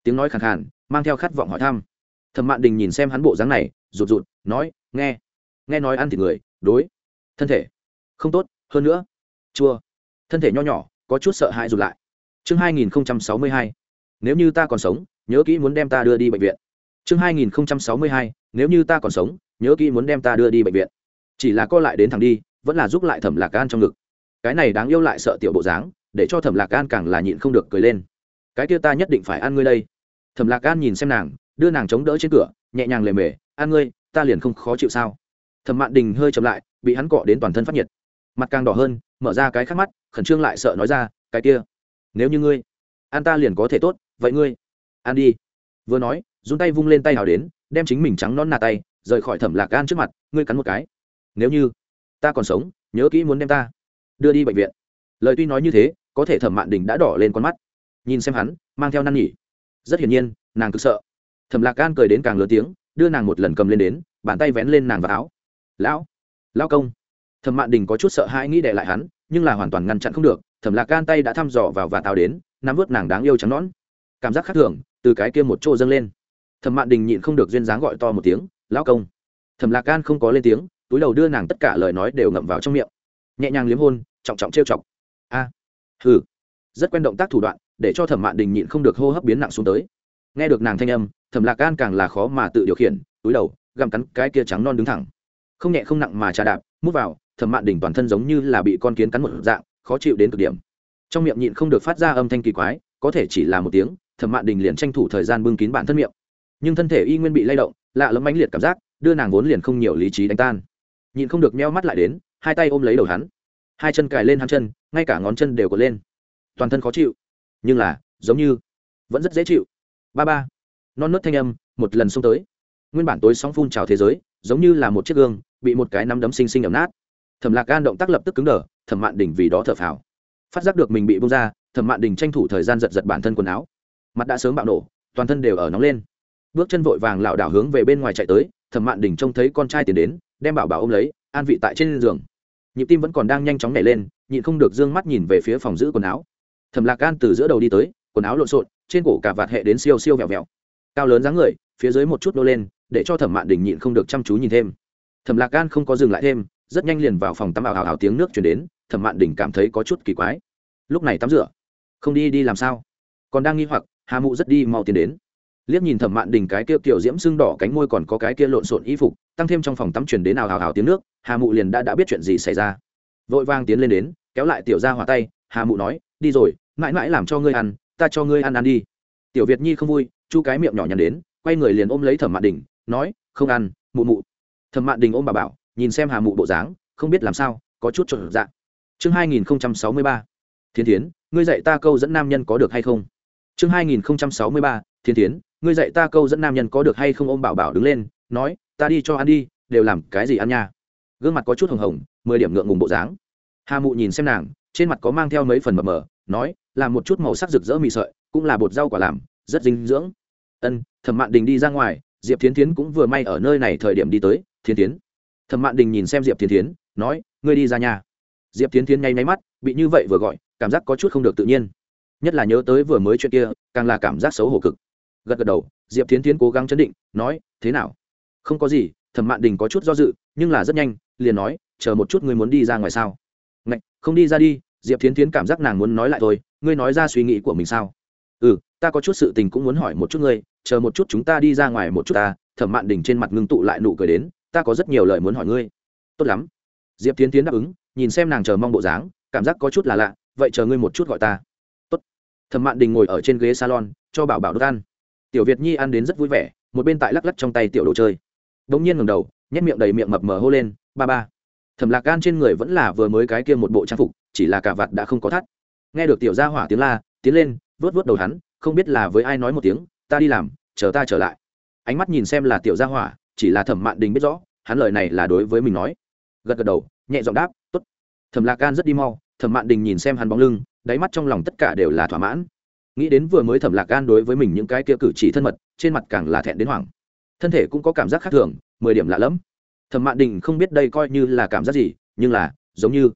Tiếng nói khẳng khàn, mang theo khát vọng hỏi thăm. Thẩm mạn đình nhìn xem hắn bộ dáng này, rụt rụt, nói, nghe nghe nói ăn thịt người, đối, thân thể, không tốt, hơn nữa, chua, thân thể nho nhỏ, có chút sợ hãi rụt lại. Chương hai nghìn sáu mươi hai. Nếu như ta còn sống nhớ kỹ muốn đem ta đưa đi bệnh viện. Chương hai nghìn sáu mươi hai, nếu như ta còn sống, nhớ kỹ muốn đem ta đưa đi bệnh viện. Chỉ là co lại đến thằng đi, vẫn là giúp lại thẩm lạc gan trong ngực. Cái này đáng yêu lại sợ tiểu bộ dáng, để cho thẩm lạc gan càng là nhịn không được cười lên. Cái kia ta nhất định phải ăn ngươi đây. Thẩm lạc gan nhìn xem nàng, đưa nàng chống đỡ trên cửa, nhẹ nhàng lề mề ăn ngươi, ta liền không khó chịu sao? Thẩm mạn đình hơi chậm lại, bị hắn cọ đến toàn thân phát nhiệt. Mặt càng đỏ hơn, mở ra cái khắc mắt, khẩn trương lại sợ nói ra, cái kia, nếu như ngươi ăn ta liền có thể tốt, vậy ngươi ăn đi. Vừa nói, run tay vung lên tay hào đến, đem chính mình trắng non nà tay, rời khỏi thẩm lạc gan trước mặt, ngươi cắn một cái. Nếu như ta còn sống, nhớ kỹ muốn đem ta đưa đi bệnh viện. Lời tuy nói như thế, có thể thẩm mạn đình đã đỏ lên con mắt. Nhìn xem hắn, mang theo năn nhỉ rất hiển nhiên, nàng cực sợ. Thẩm lạc gan cười đến càng lớn tiếng, đưa nàng một lần cầm lên đến, bàn tay vén lên nàng vào áo. Lão lão công. Thẩm mạn đình có chút sợ hãi nghĩ đệ lại hắn, nhưng là hoàn toàn ngăn chặn không được. Thẩm lạc gan tay đã thăm dò vào và tào đến, nắm vớt nàng đáng yêu trắng nón cảm giác khác thường từ cái kia một chỗ dâng lên. Thẩm mạn đình nhịn không được duyên dáng gọi to một tiếng lão công. Thẩm lạc gan không có lên tiếng túi đầu đưa nàng tất cả lời nói đều ngậm vào trong miệng. Nhẹ nhàng liếm hôn trọng trọng trêu chọc. A à, hừ. Rất quen động tác thủ đoạn để cho thẩm mạn đình nhịn không được hô hấp biến nặng xuống tới. Nghe được nàng thanh âm thẩm lạc gan càng là khó mà tự điều khiển túi đầu gặm cắn cái kia trắng non đứng thẳng. Không nhẹ không nặng mà trà đạp mút vào thẩm mạn đình toàn thân giống như là bị con kiến cắn một dạng khó chịu đến cực điểm. Trong miệng nhịn không được phát ra âm thanh kỳ quái có thể chỉ là một tiếng thẩm mạn đình liền tranh thủ thời gian bưng kín bản thân miệng. Nhưng thân thể y nguyên bị lay động, lạ lẫm mãnh liệt cảm giác, đưa nàng vốn liền không nhiều lý trí đánh tan. Nhịn không được meo mắt lại đến, hai tay ôm lấy đầu hắn. Hai chân cài lên hắn chân, ngay cả ngón chân đều có lên. Toàn thân khó chịu. Nhưng là, giống như, vẫn rất dễ chịu. Ba ba. Non nớt thanh âm, một lần xông tới. Nguyên bản tối sóng phun trào thế giới, giống như là một chiếc gương, bị một cái nắm đấm xinh xinh ẩm nát. Thẩm lạc gan động tác lập tức cứng đờ, thẩm mạn đình vì đó thở phào. Phát giác được mình bị bông ra, thẩm mạn đình tranh thủ thời gian giật giật bản thân quần áo mặt đã sớm bạo nổ, toàn thân đều ở nóng lên. Bước chân vội vàng lảo đảo hướng về bên ngoài chạy tới, thẩm mạn đình trông thấy con trai tiến đến, đem bảo bảo ôm lấy, an vị tại trên giường. Nhịp tim vẫn còn đang nhanh chóng nảy lên, nhịn không được d ư ơ n g mắt nhìn về phía phòng giữ quần áo. Thẩm lạc gan từ giữa đầu đi tới, quần áo lộn xộn, trên cổ cả vạt hệ đến siêu siêu vẹo vẹo. Cao lớn dáng người, phía dưới một chút nô lên, để cho thẩm mạn đình nhịn không được chăm chú nhìn thêm. Thẩm lạc gan không có dừng lại thêm, rất nhanh liền vào phòng tắm ảo ảo tiếng nước chuyển đến, thẩm mạn đình cảm thấy có chút kỳ quái. Lúc này tắm rửa. Không đi đi làm sao? Còn đang nghi hoặc hà mụ rất đi mau tiến đến. Liếc nhìn thẩm mạn đình cái kia kiểu diễm sưng đỏ cánh môi còn có cái kia lộn xộn y phục, tăng thêm trong phòng tắm chuyển đến ảo hào hào tiếng nước, hà mụ liền đã đã biết chuyện gì xảy ra. Vội vang tiến lên đến, kéo lại tiểu ra hòa tay, hà mụ nói, đi rồi, mãi mãi làm cho ngươi ăn, ta cho ngươi ăn ăn đi. Tiểu việt nhi không vui, chu cái miệng nhỏ nhằn đến, quay người liền ôm lấy thẩm mạn đình, nói, không ăn, mụ mụ. Thẩm mạn đình ôm bà bảo, nhìn xem hà mụ bộ dáng, không biết làm sao, có chút trộn dạng chương hai nghìn sáu mươi ba. Thiên thiến, ngươi dạy ta câu dẫn nam nhân có được hay không? Chương hai nghìn sáu mươi ba thiên thiến ngươi dạy ta câu dẫn nam nhân có được hay không ôm bảo bảo đứng lên nói ta đi cho ăn đi đều làm cái gì ăn nha? Gương mặt có chút hồng hồng mười điểm ngượng ngùng bộ dáng. Hà mụ nhìn xem nàng trên mặt có mang theo mấy phần mờ mờ nói làm một chút màu sắc rực rỡ mì sợi cũng là bột rau quả làm rất dinh dưỡng. Ân thẩm mạn đình đi ra ngoài diệp thiến thiến cũng vừa may ở nơi này thời điểm đi tới thiên Thiến, thẩm mạn đình nhìn xem diệp thiến Thiến, nói ngươi đi ra nhà diệp Thiến Thiến nháy máy mắt bị như vậy vừa gọi cảm giác có chút không được tự nhiên nhất là nhớ tới vừa mới chuyện kia càng là cảm giác xấu hổ cực. Gật gật đầu diệp tiến tiến cố gắng chấn định nói thế nào? Không có gì thẩm mạn đình có chút do dự nhưng là rất nhanh liền nói chờ một chút ngươi muốn đi ra ngoài sao? Ngạch, không đi ra đi diệp tiến tiến cảm giác nàng muốn nói lại thôi ngươi nói ra suy nghĩ của mình sao? Ừ ta có chút sự tình cũng muốn hỏi một chút ngươi chờ một chút chúng ta đi ra ngoài một chút ta. Thẩm mạn đình trên mặt ngưng tụ lại nụ cười đến ta có rất nhiều lời muốn hỏi ngươi. Tốt lắm. Diệp tiến tiến đáp ứng nhìn xem nàng chờ mong bộ dáng cảm giác có chút là lạ vậy chờ ngươi một chút gọi ta thẩm mạn đình ngồi ở trên ghế salon, cho bảo bảo đốt ăn. Tiểu việt nhi ăn đến rất vui vẻ, một bên tại lắc lắc trong tay tiểu đồ chơi. Đ ỗ n g nhiên ngầm đầu, nhét miệng đầy miệng mập mờ hô lên, ba ba. Thẩm lạc gan trên người vẫn là vừa mới cái kia một bộ trang phục, chỉ là cả vặt đã không có thắt. Nghe được tiểu gia hỏa tiếng la, tiến lên vớt vớt đầu hắn, không biết là với ai nói một tiếng, ta đi làm, chờ ta trở lại. Ánh mắt nhìn xem là tiểu gia hỏa, chỉ là thẩm mạn đình biết rõ, hắn lời này là đối với mình nói. Gật gật đầu, nhẹ giọng đáp t ố t thẩm lạc gan rất đi mau, thẩm mạn đình nhìn xem hắn bóng lưng đáy mắt trong lòng tất cả đều là thỏa mãn. Nghĩ đến vừa mới thẩm lạc gan đối với mình những cái kia cử chỉ thân mật, trên mặt càng là thẹn đến hoảng. Thân thể cũng có cảm giác khác thường, mười điểm lạ lẫm. Thẩm mạn đình không biết đây coi như là cảm giác gì, nhưng là, giống như,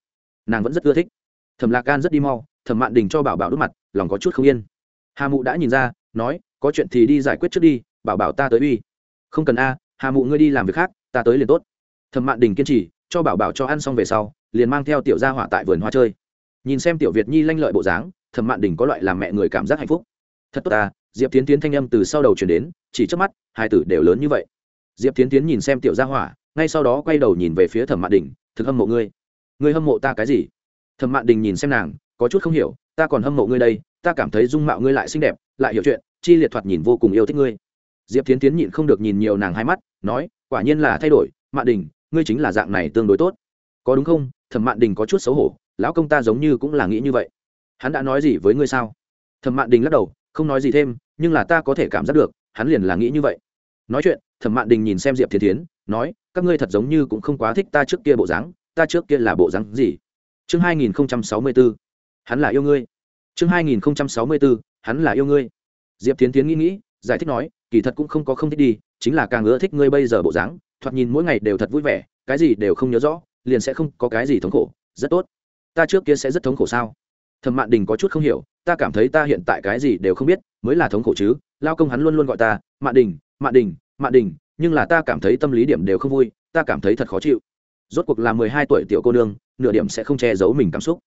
nàng vẫn rất ưa thích. Thẩm lạc gan rất đi mau, thẩm mạn đình cho bảo bảo đốt mặt, lòng có chút không yên. Hà mụ đã nhìn ra, nói, có chuyện thì đi giải quyết trước đi, bảo bảo ta tới uy. Không cần a, hà mụ ngươi đi làm việc khác, ta tới liền tốt. Thẩm mạn đình kiên trì, cho bảo bảo cho ăn xong về sau, liền mang theo tiểu gia hỏa tại vườn hoa chơi nhìn xem tiểu việt nhi lanh lợi bộ dáng, thẩm mạn đình có loại làm mẹ người cảm giác hạnh phúc. Thật tốt ta, diệp tiến tiến thanh âm từ sau đầu chuyển đến, chỉ trước mắt, hai tử đều lớn như vậy. Diệp tiến tiến nhìn xem tiểu gia hỏa, ngay sau đó quay đầu nhìn về phía thẩm mạn đình, thực hâm mộ ngươi. Ngươi hâm mộ ta cái gì? Thẩm mạn đình nhìn xem nàng, có chút không hiểu, ta còn hâm mộ ngươi đây, ta cảm thấy dung mạo ngươi lại xinh đẹp, lại hiểu chuyện, chi liệt thoạt nhìn vô cùng yêu thích ngươi. Diệp tiến tiến nhịn không được nhìn nhiều nàng hai mắt, nói, quả nhiên là thay đổi, mạn đình, ngươi chính là dạng này tương đối tốt. Có đúng không? Thẩm mạn đình có chút xấu hổ lão công ta giống như cũng là nghĩ như vậy. Hắn đã nói gì với ngươi sao? Thẩm mạn đình lắc đầu, không nói gì thêm, nhưng là ta có thể cảm giác được, hắn liền là nghĩ như vậy. Nói chuyện, thẩm mạn đình nhìn xem diệp thiên tiến nói, các ngươi thật giống như cũng không quá thích ta trước kia bộ dáng, ta trước kia là bộ dáng gì? Chương hai nghìn sáu mươi bốn hắn là yêu ngươi. Chương hai nghìn sáu mươi bốn hắn là yêu ngươi. Diệp tiến tiến nghĩ nghĩ, giải thích nói, kỳ thật cũng không có không thích đi, chính là càng ưa thích ngươi bây giờ bộ dáng, thoạt nhìn mỗi ngày đều thật vui vẻ, cái gì đều không nhớ rõ, liền sẽ không có cái gì thống khổ, rất tốt ta trước kia sẽ rất thống khổ sao? Thẩm mạn đình có chút không hiểu, ta cảm thấy ta hiện tại cái gì đều không biết, mới là thống khổ chứ, lao công hắn luôn luôn gọi ta, mạn đình mạn đình mạn đình, nhưng là ta cảm thấy tâm lý điểm đều không vui, ta cảm thấy thật khó chịu. Rốt cuộc là mười hai tuổi tiểu cô nương, nửa điểm sẽ không che giấu mình cảm xúc.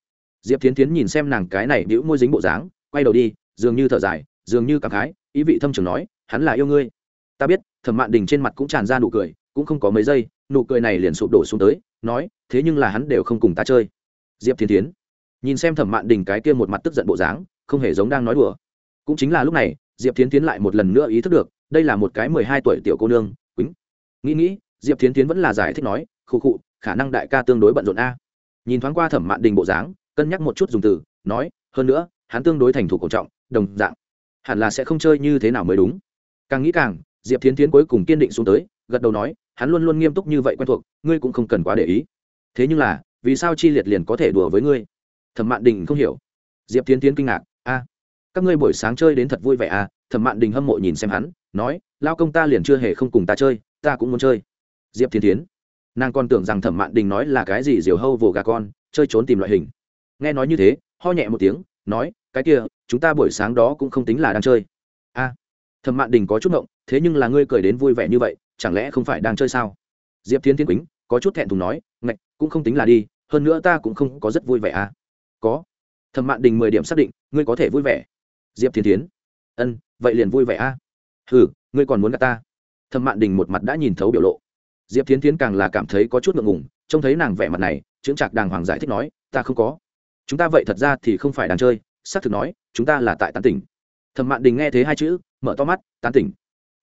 Diệp tiến tiến nhìn xem nàng cái này đĩu môi dính bộ dáng, quay đầu đi, dường như thở dài, dường như cảm khái, ý vị thâm trường nói, hắn là yêu ngươi. Ta biết, thẩm mạn đình trên mặt cũng tràn ra nụ cười, cũng không có mấy giây, nụ cười này liền sụp đổ xuống tới, nói, thế nhưng là hắn đều không cùng ta chơi diệp thiên tiến nhìn xem thẩm mạn đình cái kia một mặt tức giận bộ dáng, không hề giống đang nói đùa. Cũng chính là lúc này, diệp tiến tiến lại một lần nữa ý thức được, đây là một cái mười hai tuổi tiểu cô nương quýnh nghĩ nghĩ, diệp tiến tiến vẫn là giải thích nói, khụ khụ, khả năng đại ca tương đối bận rộn a. Nhìn thoáng qua thẩm mạn đình bộ dáng, cân nhắc một chút dùng từ, nói, hơn nữa, hắn tương đối thành thủ cổ trọng, đồng dạng, hẳn là sẽ không chơi như thế nào mới đúng. Càng nghĩ càng, diệp Thiên tiến cuối cùng kiên định xuống tới, gật đầu nói, hắn luôn luôn nghiêm túc như vậy quen thuộc, ngươi cũng không cần quá để ý. Thế nhưng là vì sao chi liệt liền có thể đùa với ngươi? Thẩm mạn đình không hiểu. Diệp tiến tiến kinh ngạc. A, các ngươi buổi sáng chơi đến thật vui vẻ à? Thẩm mạn đình hâm mộ nhìn xem hắn, nói lao công ta liền chưa hề không cùng ta chơi, ta cũng muốn chơi. Diệp tiến tiến, nàng còn tưởng rằng thẩm mạn đình nói là cái gì diều hâu vồ gà con, chơi trốn tìm loại hình. Nghe nói như thế, ho nhẹ một tiếng, nói, cái kia, chúng ta buổi sáng đó cũng không tính là đang chơi. A, thẩm mạn đình có chút ngộng, thế nhưng là ngươi cười đến vui vẻ như vậy, chẳng lẽ không phải đang chơi sao? Diệp tiến tiến quýnh có chút thẹn thùng nói ngạch, cũng không tính là đi, hơn nữa ta cũng không có rất vui vẻ à. Có. Thẩm mạn đình mười điểm xác định, ngươi có thể vui vẻ. Diệp thiên tiến ân, vậy liền vui vẻ a à? ừ ngươi còn muốn gặp ta. Thẩm mạn đình một mặt đã nhìn thấu biểu lộ. Diệp tiến tiến càng là cảm thấy có chút ngượng ngùng, trông thấy nàng vẻ mặt này, chững chạc đàng hoàng giải thích nói, ta không có. Chúng ta vậy thật ra thì không phải đang chơi, xác thực nói, chúng ta là tại tán tỉnh. Thẩm mạn đình nghe thấy hai chữ, mở to mắt, tán tỉnh.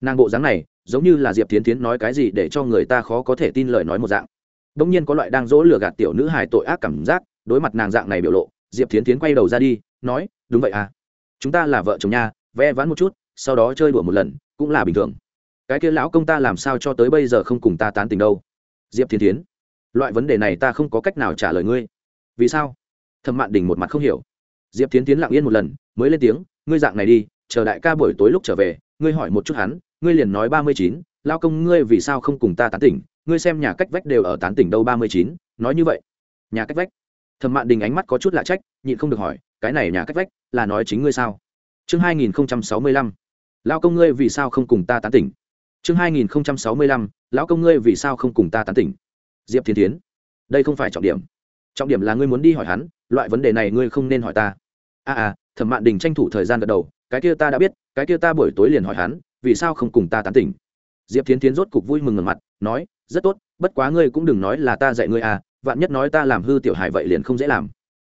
Nàng bộ dáng này, giống như là diệp tiến tiến nói cái gì để cho người ta khó có thể tin lời nói một dạng đông nhiên có loại đang dỗ lừa gạt tiểu nữ hài tội ác cảm giác, đối mặt nàng dạng này biểu lộ, diệp tiến tiến quay đầu ra đi, nói, đúng vậy à. Chúng ta là vợ chồng nha, vẽ vãn một chút, sau đó chơi đùa một lần, cũng là bình thường. Cái kia lão công ta làm sao cho tới bây giờ không cùng ta tán tình đâu. Diệp tiến tiến loại vấn đề này ta không có cách nào trả lời ngươi. Vì sao? Thẩm mạn đình một mặt không hiểu. Diệp tiến tiến lặng yên một lần, mới lên tiếng, ngươi dạng này đi, chờ đại ca buổi tối lúc trở về, ngươi hỏi một chút hắn, ngươi liền nói ba mươi chín lao công ngươi vì sao không cùng ta tán tỉnh ngươi xem nhà cách vách đều ở tán tỉnh đâu ba mươi chín nói như vậy. Nhà cách vách? Thẩm mạn đình ánh mắt có chút lạ trách nhịn không được hỏi cái này nhà cách vách là nói chính ngươi sao? Chương hai nghìn sáu mươi lăm lão công ngươi vì sao không cùng ta tán tỉnh? Chương hai nghìn sáu mươi lăm lão công ngươi vì sao không cùng ta tán tỉnh? Diệp thiên tiến đây không phải trọng điểm. Trọng điểm là ngươi muốn đi hỏi hắn loại vấn đề này ngươi không nên hỏi ta. A à, à thẩm mạn đình tranh thủ thời gian gật đầu cái kia ta đã biết cái kia ta buổi tối liền hỏi hắn vì sao không cùng ta tán tỉnh? Diệp thiên tiến rốt cục vui mừng ngần mặt nói rất tốt, bất quá ngươi cũng đừng nói là ta dạy ngươi à vạn nhất nói ta làm hư tiểu hải vậy liền không dễ làm.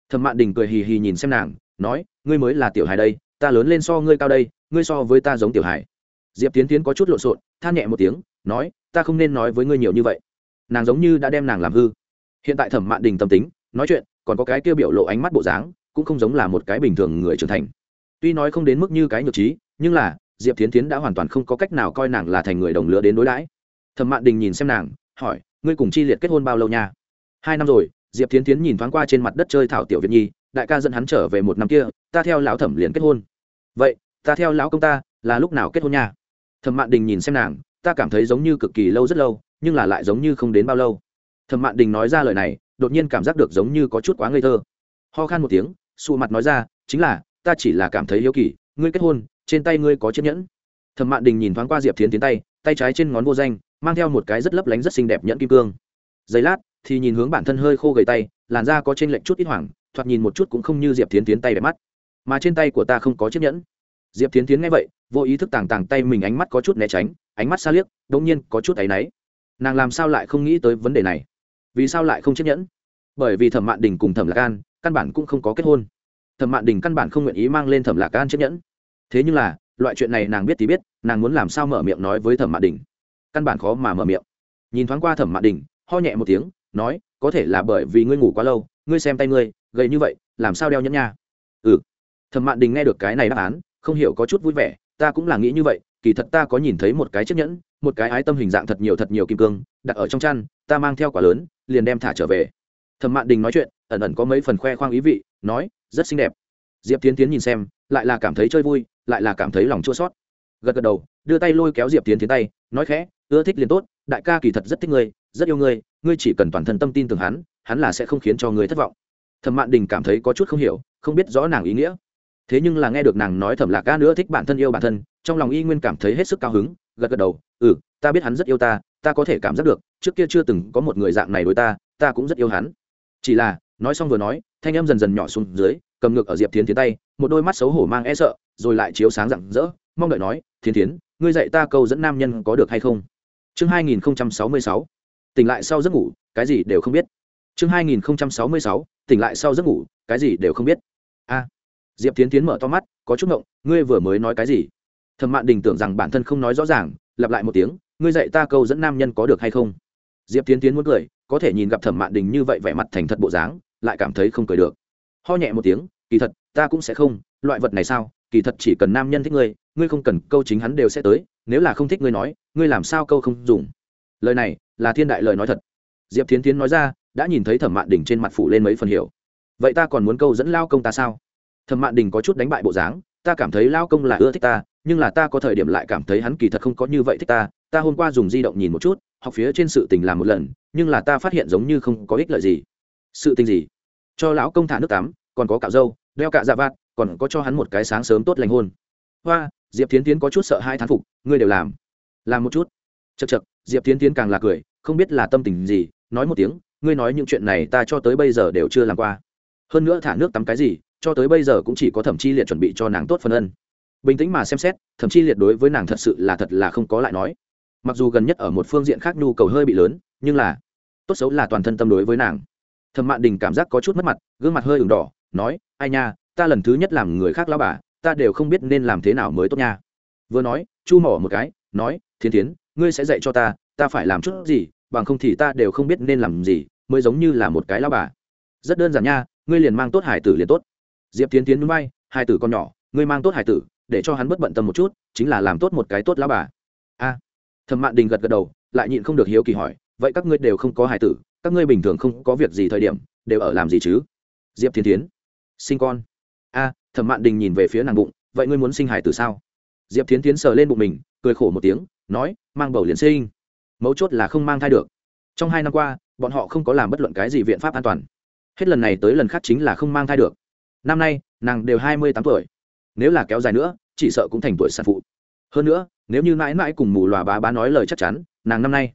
Thẩm mạn đình cười hì hì nhìn xem nàng, nói, ngươi mới là tiểu hài đây, ta lớn lên so ngươi cao đây, ngươi so với ta giống tiểu hài. Diệp tiến tiến có chút lộn xộn, than nhẹ một tiếng, nói, ta không nên nói với ngươi nhiều như vậy. Nàng giống như đã đem nàng làm hư. Hiện tại thẩm mạn đình tâm tính, nói chuyện, còn có cái kia biểu lộ ánh mắt bộ dáng, cũng không giống là một cái bình thường người trưởng thành. Tuy nói không đến mức như cái nhược trí, nhưng là, diệp tiến tiến đã hoàn toàn không có cách nào coi nàng là thành người đồng lứa đến đối đãi thẩm mạn đình nhìn xem nàng, hỏi, ngươi cùng chi liệt kết hôn bao lâu nha? Hai năm rồi. Diệp tiến tiến nhìn thoáng qua trên mặt đất chơi thảo tiểu việt nhi, đại ca dẫn hắn trở về một năm kia, ta theo lão thẩm liền kết hôn. Vậy, ta theo lão công ta, là lúc nào kết hôn nha? Thẩm mạn đình nhìn xem nàng, ta cảm thấy giống như cực kỳ lâu rất lâu, nhưng là lại giống như không đến bao lâu. Thẩm mạn đình nói ra lời này, đột nhiên cảm giác được giống như có chút quá ngây thơ. Ho khan một tiếng, sụ mặt nói ra, chính là, ta chỉ là cảm thấy hiếu kỳ, ngươi kết hôn, trên tay ngươi có chiếc nhẫn. Thẩm mạn đình nhìn thoáng qua diệp tiến tiến tay tay trái trên ngón vô danh, mang theo một cái rất lấp lánh rất xinh đẹp nhẫn kim cương. Giây lát, thì nhìn hướng bản thân hơi khô gầy tay, làn da có trên lệnh chút ít hoảng, thoạt nhìn một chút cũng không như diệp tiến tiến tay đẹp mắt. Mà trên tay của ta không có chiếc nhẫn. Diệp tiến tiến nghe vậy, vô ý thức tàng tàng tay mình ánh mắt có chút né tránh, ánh mắt xa liếc đ ỗ n g nhiên có chút áy náy. Nàng làm sao lại không nghĩ tới vấn đề này? Vì sao lại không chiếc nhẫn? Bởi vì thẩm mạn đình cùng thẩm lạc an, căn bản cũng không có kết hôn. Thẩm mạn đình căn bản không nguyện ý mang lên thẩm lạc an chiếc nhẫn. Thế nhưng là loại chuyện này nàng biết thì biết, nàng muốn làm sao mở miệng nói với thẩm mạn đình. Căn bản khó mà mở miệng. Nhìn thoáng qua thẩm mạn đình, ho nhẹ một tiếng, nói, có thể là bởi vì ngươi ngủ quá lâu, ngươi xem tay ngươi, gầy như vậy, làm sao đeo nhẫn nha? Ừ. Thẩm mạn đình nghe được cái này đáp án, không hiểu có chút vui vẻ, ta cũng là nghĩ như vậy, kỳ thật ta có nhìn thấy một cái chiếc nhẫn, một cái ái tâm hình dạng thật nhiều thật nhiều kim cương, đặt ở trong chăn, ta mang theo quả lớn, liền đem thả trở về. Thẩm mạn đình nói chuyện, ẩn ẩn có mấy phần khoe khoang ý vị, nói, rất xinh đẹp. Diệp tiến tiến nhìn xem, lại là cảm thấy chơi vui lại là cảm thấy lòng chua sót. Gật gật đầu, đưa tay lôi kéo diệp tiến tiến tay, nói khẽ, ưa thích liền tốt, đại ca kỳ thật rất thích ngươi, rất yêu ngươi ngươi chỉ cần toàn thân tâm tin tưởng hắn hắn là sẽ không khiến cho ngươi thất vọng. Thẩm mạn đình cảm thấy có chút không hiểu, không biết rõ nàng ý nghĩa. Thế nhưng là nghe được nàng nói thẩm lạc ca nữa thích bản thân yêu bản thân, trong lòng y nguyên cảm thấy hết sức cao hứng, gật gật đầu ừ ta biết hắn rất yêu ta ta có thể cảm giác được, trước kia chưa từng có một người dạng này đối ta ta cũng rất yêu hắn. Chỉ là, nói xong vừa nói, thanh em dần dần nhỏ xuống dưới, cầm ngược ở diệp Tiến tiến tay một đôi mắt xấu hổ mang e sợ, rồi lại chiếu sáng rạng rỡ, mong đợi nói thiên tiến ngươi dạy ta câu dẫn nam nhân có được hay không? Chương hai nghìn sáu mươi sáu. Tỉnh lại sau giấc ngủ, cái gì đều không biết. Chương hai nghìn sáu mươi sáu, tỉnh lại sau giấc ngủ, cái gì đều không biết. A. Diệp tiến tiến mở to mắt, có chút ngộng, ngươi vừa mới nói cái gì? Thẩm mạn đình tưởng rằng bản thân không nói rõ ràng, lặp lại một tiếng, ngươi dạy ta câu dẫn nam nhân có được hay không? Diệp tiến tiến muốn cười, có thể nhìn gặp thẩm mạn đình như vậy vẻ mặt thành thật bộ dáng, lại cảm thấy không cười được. Ho nhẹ một tiếng kỳ thật, ta cũng sẽ không, loại vật này sao? Kỳ thật chỉ cần nam nhân thích ngươi ngươi không cần câu chính hắn đều sẽ tới, nếu là không thích ngươi nói, ngươi làm sao câu không dùng? Lời này là thiên đại lời nói thật. Diệp Thiến tiến nói ra, đã nhìn thấy thẩm mạn đình trên mặt phủ lên mấy phần hiểu. Vậy ta còn muốn câu dẫn lao công ta sao? Thẩm mạn đình có chút đánh bại bộ dáng, ta cảm thấy lao công là ưa thích ta, nhưng là ta có thời điểm lại cảm thấy hắn kỳ thật không có như vậy thích ta. Ta hôm qua dùng di động nhìn một chút, học phía trên sự tình làm một lần, nhưng là ta phát hiện giống như không có ích lợi gì. Sự tình gì? Cho lão công thả nước tắm, còn có cạo dâu đeo cả dạ vạt, còn có cho hắn một cái sáng sớm tốt lành hôn. Hoa, diệp tiến tiến có chút sợ hai thán phục, ngươi đều làm. Làm một chút. Chật chật diệp tiến tiến càng là cười, không biết là tâm tình gì, nói một tiếng, ngươi nói những chuyện này ta cho tới bây giờ đều chưa làm qua. Hơn nữa thả nước tắm cái gì, cho tới bây giờ cũng chỉ có thẩm chi liệt chuẩn bị cho nàng tốt phần ân. Bình tĩnh mà xem xét, thẩm chi liệt đối với nàng thật sự là thật là không có lại nói. Mặc dù gần nhất ở một phương diện khác nhu cầu hơi bị lớn, nhưng là tốt xấu là toàn thân tâm đối với nàng. Thẩm mạn đình cảm giác có chút mất mặt, gương mặt hơi ửng đỏ nói ai nha ta lần thứ nhất làm người khác lao bà ta đều không biết nên làm thế nào mới tốt nha. Vừa nói chu mỏ một cái nói thiên tiến ngươi sẽ dạy cho ta ta phải làm chút gì bằng không thì ta đều không biết nên làm gì mới giống như là một cái lao bà. Rất đơn giản nha ngươi liền mang tốt hải tử liền tốt. Diệp tiến tiến núi bay hai tử con nhỏ ngươi mang tốt hải tử để cho hắn bất bận tâm một chút chính là làm tốt một cái tốt lao bà. A. À, thẩm mạn đình gật gật đầu lại nhịn không được hiếu kỳ hỏi vậy các ngươi đều không có hải tử các ngươi bình thường không có việc gì thời điểm đều ở làm gì chứ? Diệp thiên tiến sinh con. A, thẩm mạn đình nhìn về phía nàng bụng, vậy ngươi muốn sinh hải từ sao? Diệp thiến tiến sờ lên bụng mình, cười khổ một tiếng, nói, mang bầu liền sinh. Mấu chốt là không mang thai được. Trong hai năm qua, bọn họ không có làm bất luận cái gì viện pháp an toàn. Hết lần này tới lần khác chính là không mang thai được. Năm nay, nàng đều hai mươi tám tuổi. Nếu là kéo dài nữa, chỉ sợ cũng thành tuổi sản phụ. Hơn nữa, nếu như mãi mãi cùng mù lòa bá bá nói lời chắc chắn, nàng năm nay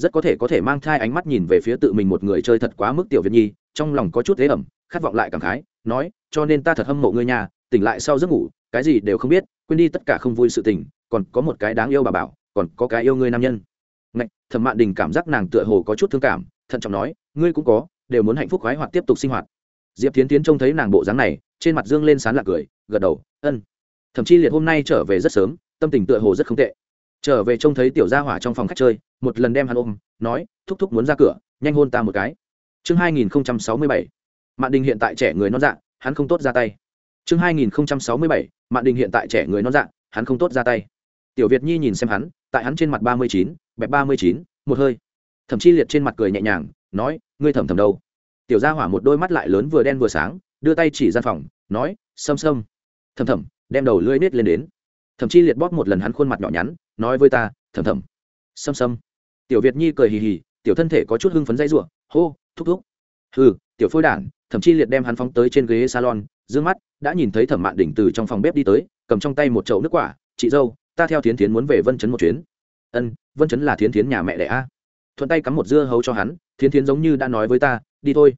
rất có thể có thể mang thai ánh mắt nhìn về phía tự mình một người chơi thật quá mức tiểu việt nhi, trong lòng có chút thế ẩm, khát vọng lại cảm khái nói, cho nên ta thật hâm mộ ngươi nhà tỉnh lại sau giấc ngủ, cái gì đều không biết, quên đi tất cả không vui sự tình, còn có một cái đáng yêu bà bảo, còn có cái yêu ngươi nam nhân. Ngạch, thẩm mạn đình cảm giác nàng tựa hồ có chút thương cảm, thận trọng nói, ngươi cũng có, đều muốn hạnh phúc khoái hoạt tiếp tục sinh hoạt. Diệp tiến tiến trông thấy nàng bộ dáng này, trên mặt dương lên sán lạc cười, gật đầu, ân. Thậm chí liệt hôm nay trở về rất sớm, tâm tình tựa hồ rất không tệ. Trở về trông thấy tiểu gia hỏa trong phòng khách chơi, một lần đem hắn ôm, nói, thúc thúc muốn ra cửa, nhanh hôn ta một cái. Chương hai nghìn sáu mươi bảy mạn đình hiện tại trẻ người non dạng hắn không tốt ra tay. Chương hai nghìn sáu mươi bảy, mạn đình hiện tại trẻ người non dạng hắn không tốt ra tay. Tiểu việt nhi nhìn xem hắn, tại hắn trên mặt ba mươi chín, bẹp ba mươi chín, một hơi. Thậm chí liệt trên mặt cười nhẹ nhàng, nói, ngươi thầm thầm đâu? Tiểu gia hỏa một đôi mắt lại lớn vừa đen vừa sáng, đưa tay chỉ gian phòng, nói xâm xâm thầm thầm đem đầu lưỡi nết lên đến. Thậm chí liệt bóp một lần hắn khuôn mặt nhỏ nhắn, nói với ta thầm thầm xâm xâm tiểu việt nhi cười hì hì, tiểu thân thể có chút hưng phấn dây rủa, hô, thúc thúc. Hừ, tiểu phôi đản thậm chí liệt đem hắn phóng tới trên ghế salon d mắt, đã nhìn thấy thẩm mạn đỉnh từ trong phòng bếp đi tới, cầm trong tay một chậu nước quả, chị dâu, ta theo thiến thiến muốn về vân chấn một chuyến. Ân, vân chấn là thiến thiến nhà mẹ đẻ a. Thuận tay cắm một dưa hấu cho hắn, thiến thiến giống như đã nói với ta, đi thôi.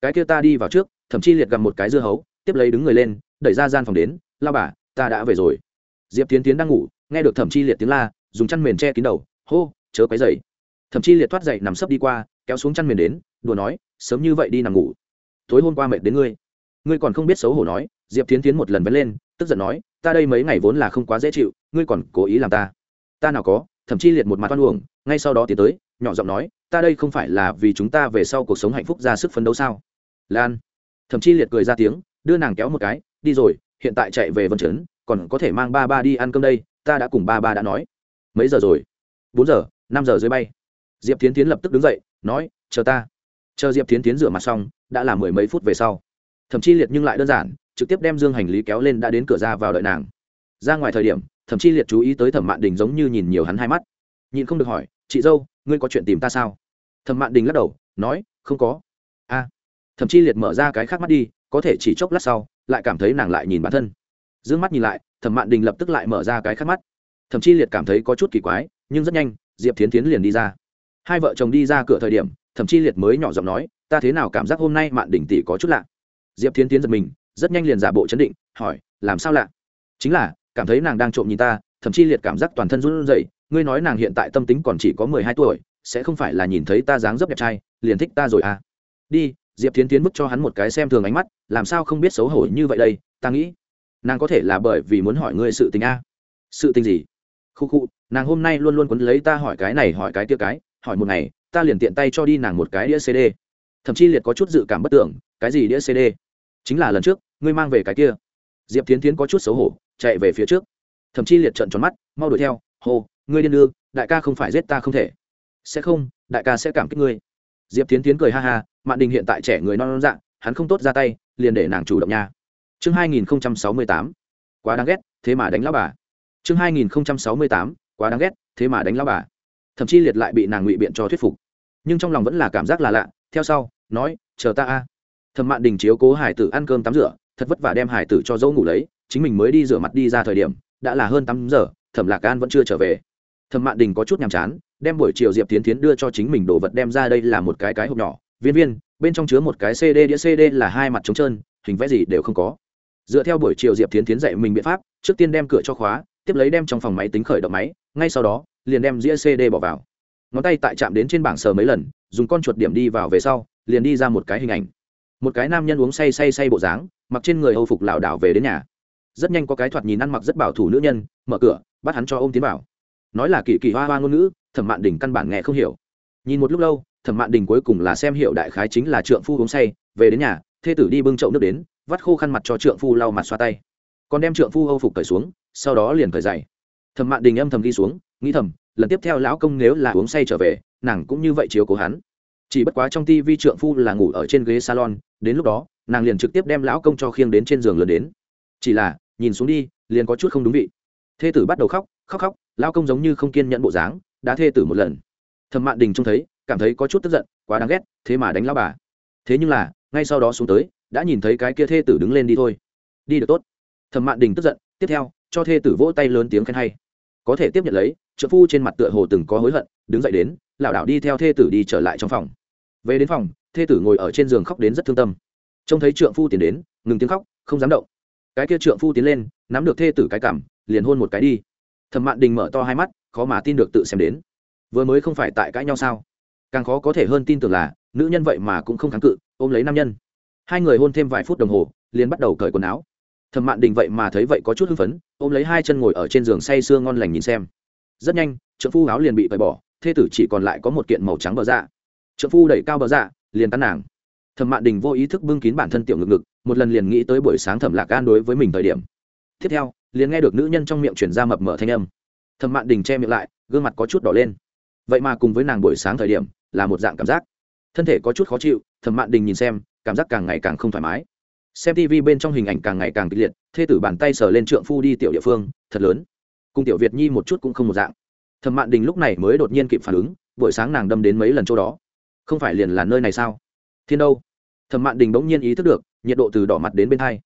Cái kia ta đi vào trước. Thậm chí liệt gặp một cái dưa hấu, tiếp lấy đứng người lên, đẩy ra gian phòng đến, lao bà, ta đã về rồi. Diệp tiến tiến đang ngủ, nghe được thẩm chi liệt tiếng la, dùng chăn mền che kín đầu, hô, chớ quấy dậy thậm chi liệt thoát dậy nằm sấp đi qua, kéo xuống chăn mền đến, đùa nói, sớm như vậy đi nằm ngủ tối hôm qua mệt đến ngươi. Ngươi còn không biết xấu hổ nói, diệp tiến tiến một lần vẫn lên, tức giận nói, ta đây mấy ngày vốn là không quá dễ chịu, ngươi còn cố ý làm ta. Ta nào có, thậm chí liệt một mặt oan uổng, ngay sau đó tiến tới, nhỏ giọng nói, ta đây không phải là vì chúng ta về sau cuộc sống hạnh phúc ra sức phấn đấu sao? Lan, thậm chí liệt cười ra tiếng, đưa nàng kéo một cái, đi rồi, hiện tại chạy về vân chấn, còn có thể mang ba ba đi ăn cơm đây, ta đã cùng ba ba đã nói. Mấy giờ rồi? Bốn giờ, năm giờ dưới bay. Diệp tiến tiến lập tức đứng dậy, nói, chờ ta chờ diệp tiến tiến rửa mặt xong, đã là mười mấy phút về sau. Thậm chí liệt nhưng lại đơn giản, trực tiếp đem dương hành lý kéo lên đã đến cửa ra vào đợi nàng. Ra ngoài thời điểm thậm chí liệt chú ý tới thẩm mạn đình giống như nhìn nhiều hắn hai mắt. Nhìn không được hỏi, chị dâu, ngươi có chuyện tìm ta sao? Thẩm mạn đình lắc đầu, nói, không có. A. Thậm chí liệt mở ra cái khác mắt đi, có thể chỉ chốc lát sau, lại cảm thấy nàng lại nhìn bản thân. D ư ơ n g mắt nhìn lại, thẩm mạn đình lập tức lại mở ra cái khác mắt. Thậm chí liệt cảm thấy có chút kỳ quái, nhưng rất nhanh, diệp thiến tiến liền đi ra. Hai vợ chồng đi ra cửa thời điểm thậm chí liệt mới nhỏ giọng nói, ta thế nào cảm giác hôm nay mạn đỉnh tỷ có chút lạ? Diệp thiến tiến giật mình, rất nhanh liền giả bộ chấn định, hỏi, làm sao lạ? Chính là, cảm thấy nàng đang trộm nhìn ta, thậm chí liệt cảm giác toàn thân run rẩy. Ngươi nói nàng hiện tại tâm tính còn chỉ có mười hai tuổi, sẽ không phải là nhìn thấy ta dáng dấp đẹp trai, liền thích ta rồi à? Đi. Diệp thiến tiến bức cho hắn một cái xem thường ánh mắt, làm sao không biết xấu hổ như vậy đây, ta nghĩ, nàng có thể là bởi vì muốn hỏi ngươi sự tình a. Sự tình gì? Khu khu nàng hôm nay luôn luôn quấn lấy ta hỏi cái này hỏi cái kia cái, hỏi một ngày ta liền tiện tay cho đi nàng một cái đĩa cd thậm chí liệt có chút dự cảm bất tưởng, cái gì đĩa cd chính là lần trước, ngươi mang về cái kia. Diệp tiến tiến có chút xấu hổ, chạy về phía trước. Thậm chí liệt trận tròn mắt, mau đuổi theo, hô, ngươi điên đưa đại ca không phải giết ta không thể. Sẽ không, đại ca sẽ cảm kích ngươi. Diệp tiến tiến cười ha ha, mạn đình hiện tại trẻ người non non dạng hắn không tốt ra tay, liền để nàng chủ động nha. Chương hai nghìn sáu mươi tám, quá đáng ghét, thế mà đánh lao bà. Chương hai nghìn sáu mươi tám, quá đáng ghét, thế mà đánh lao bà. Thậm chí liệt lại bị nàng ngụy biện cho thuyết phục nhưng trong lòng vẫn là cảm giác là lạ, theo sau, nói, chờ ta a. Thầm mạn đình chiếu cố hải tử ăn cơm tắm rửa, thật vất vả đem hải tử cho dâu ngủ lấy, chính mình mới đi rửa mặt đi ra thời điểm, đã là hơn tám giờ, thẩm lạc an vẫn chưa trở về. Thẩm mạn đình có chút nhàm chán, đem buổi chiều diệp tiến tiến đưa cho chính mình đồ vật đem ra đây là một cái cái hộp nhỏ, viên viên, bên trong chứa một cái cd đĩa cd là hai mặt trống trơn, hình vẽ gì đều không có. Dựa theo buổi chiều diệp tiến tiến dạy mình biện pháp, trước tiên đem cửa cho khóa, tiếp lấy đem trong phòng máy tính khởi động máy, ngay sau đó, liền đem đĩa cd bỏ vào ngón tay tại chạm đến trên bảng sờ mấy lần, dùng con chuột điểm đi vào về sau, liền đi ra một cái hình ảnh. Một cái nam nhân uống say say say bộ dáng, mặc trên người hầu phục lảo đảo về đến nhà. Rất nhanh có cái thoạt nhìn ăn mặc rất bảo thủ nữ nhân, mở cửa, bắt hắn cho ôm tiến vào. Nói là kỳ kỳ hoa hoa ngôn ngữ, thẩm mạn đình căn bản nghe không hiểu. Nhìn một lúc lâu, thẩm mạn đình cuối cùng là xem hiệu đại khái chính là trượng phu uống say, về đến nhà, thê tử đi bưng chậu nước đến, vắt khô khăn mặt cho trượng phu lau mặt xoa tay. Còn đem trượng phu âu phục cởi xuống, sau đó liền cởi dày thẩm mạn đình âm thầm đi xuống, nghĩ thầm lần tiếp theo lão công nếu là uống say trở về, nàng cũng như vậy chiếu cố hắn. Chỉ bất quá trong ti vi trượng phu là ngủ ở trên ghế salon, đến lúc đó, nàng liền trực tiếp đem lão công cho khiêng đến trên giường lớn đến. Chỉ là, nhìn xuống đi, liền có chút không đúng vị. Thê tử bắt đầu khóc khóc khóc, lão công giống như không kiên nhẫn bộ dáng, đã thê tử một lần. Thẩm mạn đình trông thấy, cảm thấy có chút tức giận, quá đáng ghét, thế mà đánh lão bà. Thế nhưng là, ngay sau đó xuống tới, đã nhìn thấy cái kia thê tử đứng lên đi thôi. Đi được tốt. Thẩm mạn đình tức giận, tiếp theo, cho thê tử vỗ tay lớn tiếng khen hay. Có thể tiếp nhận lấy trợ phu trên mặt tựa hồ từng có hối hận, đứng dậy đến, lảo đảo đi theo thê tử đi trở lại trong phòng. Về đến phòng, thê tử ngồi ở trên giường khóc đến rất thương tâm. Trông thấy trượng phu tiến đến, ngừng tiếng khóc, không dám động. Cái kia trượng phu tiến lên, nắm được thê tử cái cảm, liền hôn một cái đi. Thẩm mạn đình mở to hai mắt, khó mà tin được tự xem đến. Vừa mới không phải tại cãi nhau sao? Càng khó có thể hơn tin tưởng là, nữ nhân vậy mà cũng không kháng cự, ôm lấy nam nhân. Hai người hôn thêm vài phút đồng hồ, liền bắt đầu cởi quần áo. Thẩm mạn đình vậy mà thấy vậy có chút hưng phấn, ôm lấy hai chân ngồi ở trên giường say sưa ngon lành nhìn xem rất nhanh trợ phu áo liền bị cởi bỏ, thê tử chỉ còn lại có một kiện màu trắng bờ dạ. Trợ phu đẩy cao bờ dạ liền tán nàng. Thẩm mạn đình vô ý thức bưng kín bản thân tiểu ngực ngực, một lần liền nghĩ tới buổi sáng thẩm lạc gan đối với mình thời điểm. Tiếp theo, liền nghe được nữ nhân trong miệng chuyển ra mập mở thanh âm. Thẩm mạn đình che miệng lại, gương mặt có chút đỏ lên. Vậy mà cùng với nàng buổi sáng thời điểm, là một dạng cảm giác. Thân thể có chút khó chịu, thẩm mạn đình nhìn xem, cảm giác càng ngày càng không thoải mái. Xem tv bên trong hình ảnh càng ngày càng kịch liệt, thê tử bàn tay sờ lên trượng phu đi tiểu địa phương, thật lớn cùng tiểu việt nhi một chút cũng không một dạng. Thẩm mạn đình lúc này mới đột nhiên kịp phản ứng, buổi sáng nàng đâm đến mấy lần chỗ đó. Không phải liền là nơi này sao? Thiên đâu? Thẩm mạn đình bỗng nhiên ý thức được, nhiệt độ từ đỏ mặt đến bên hai.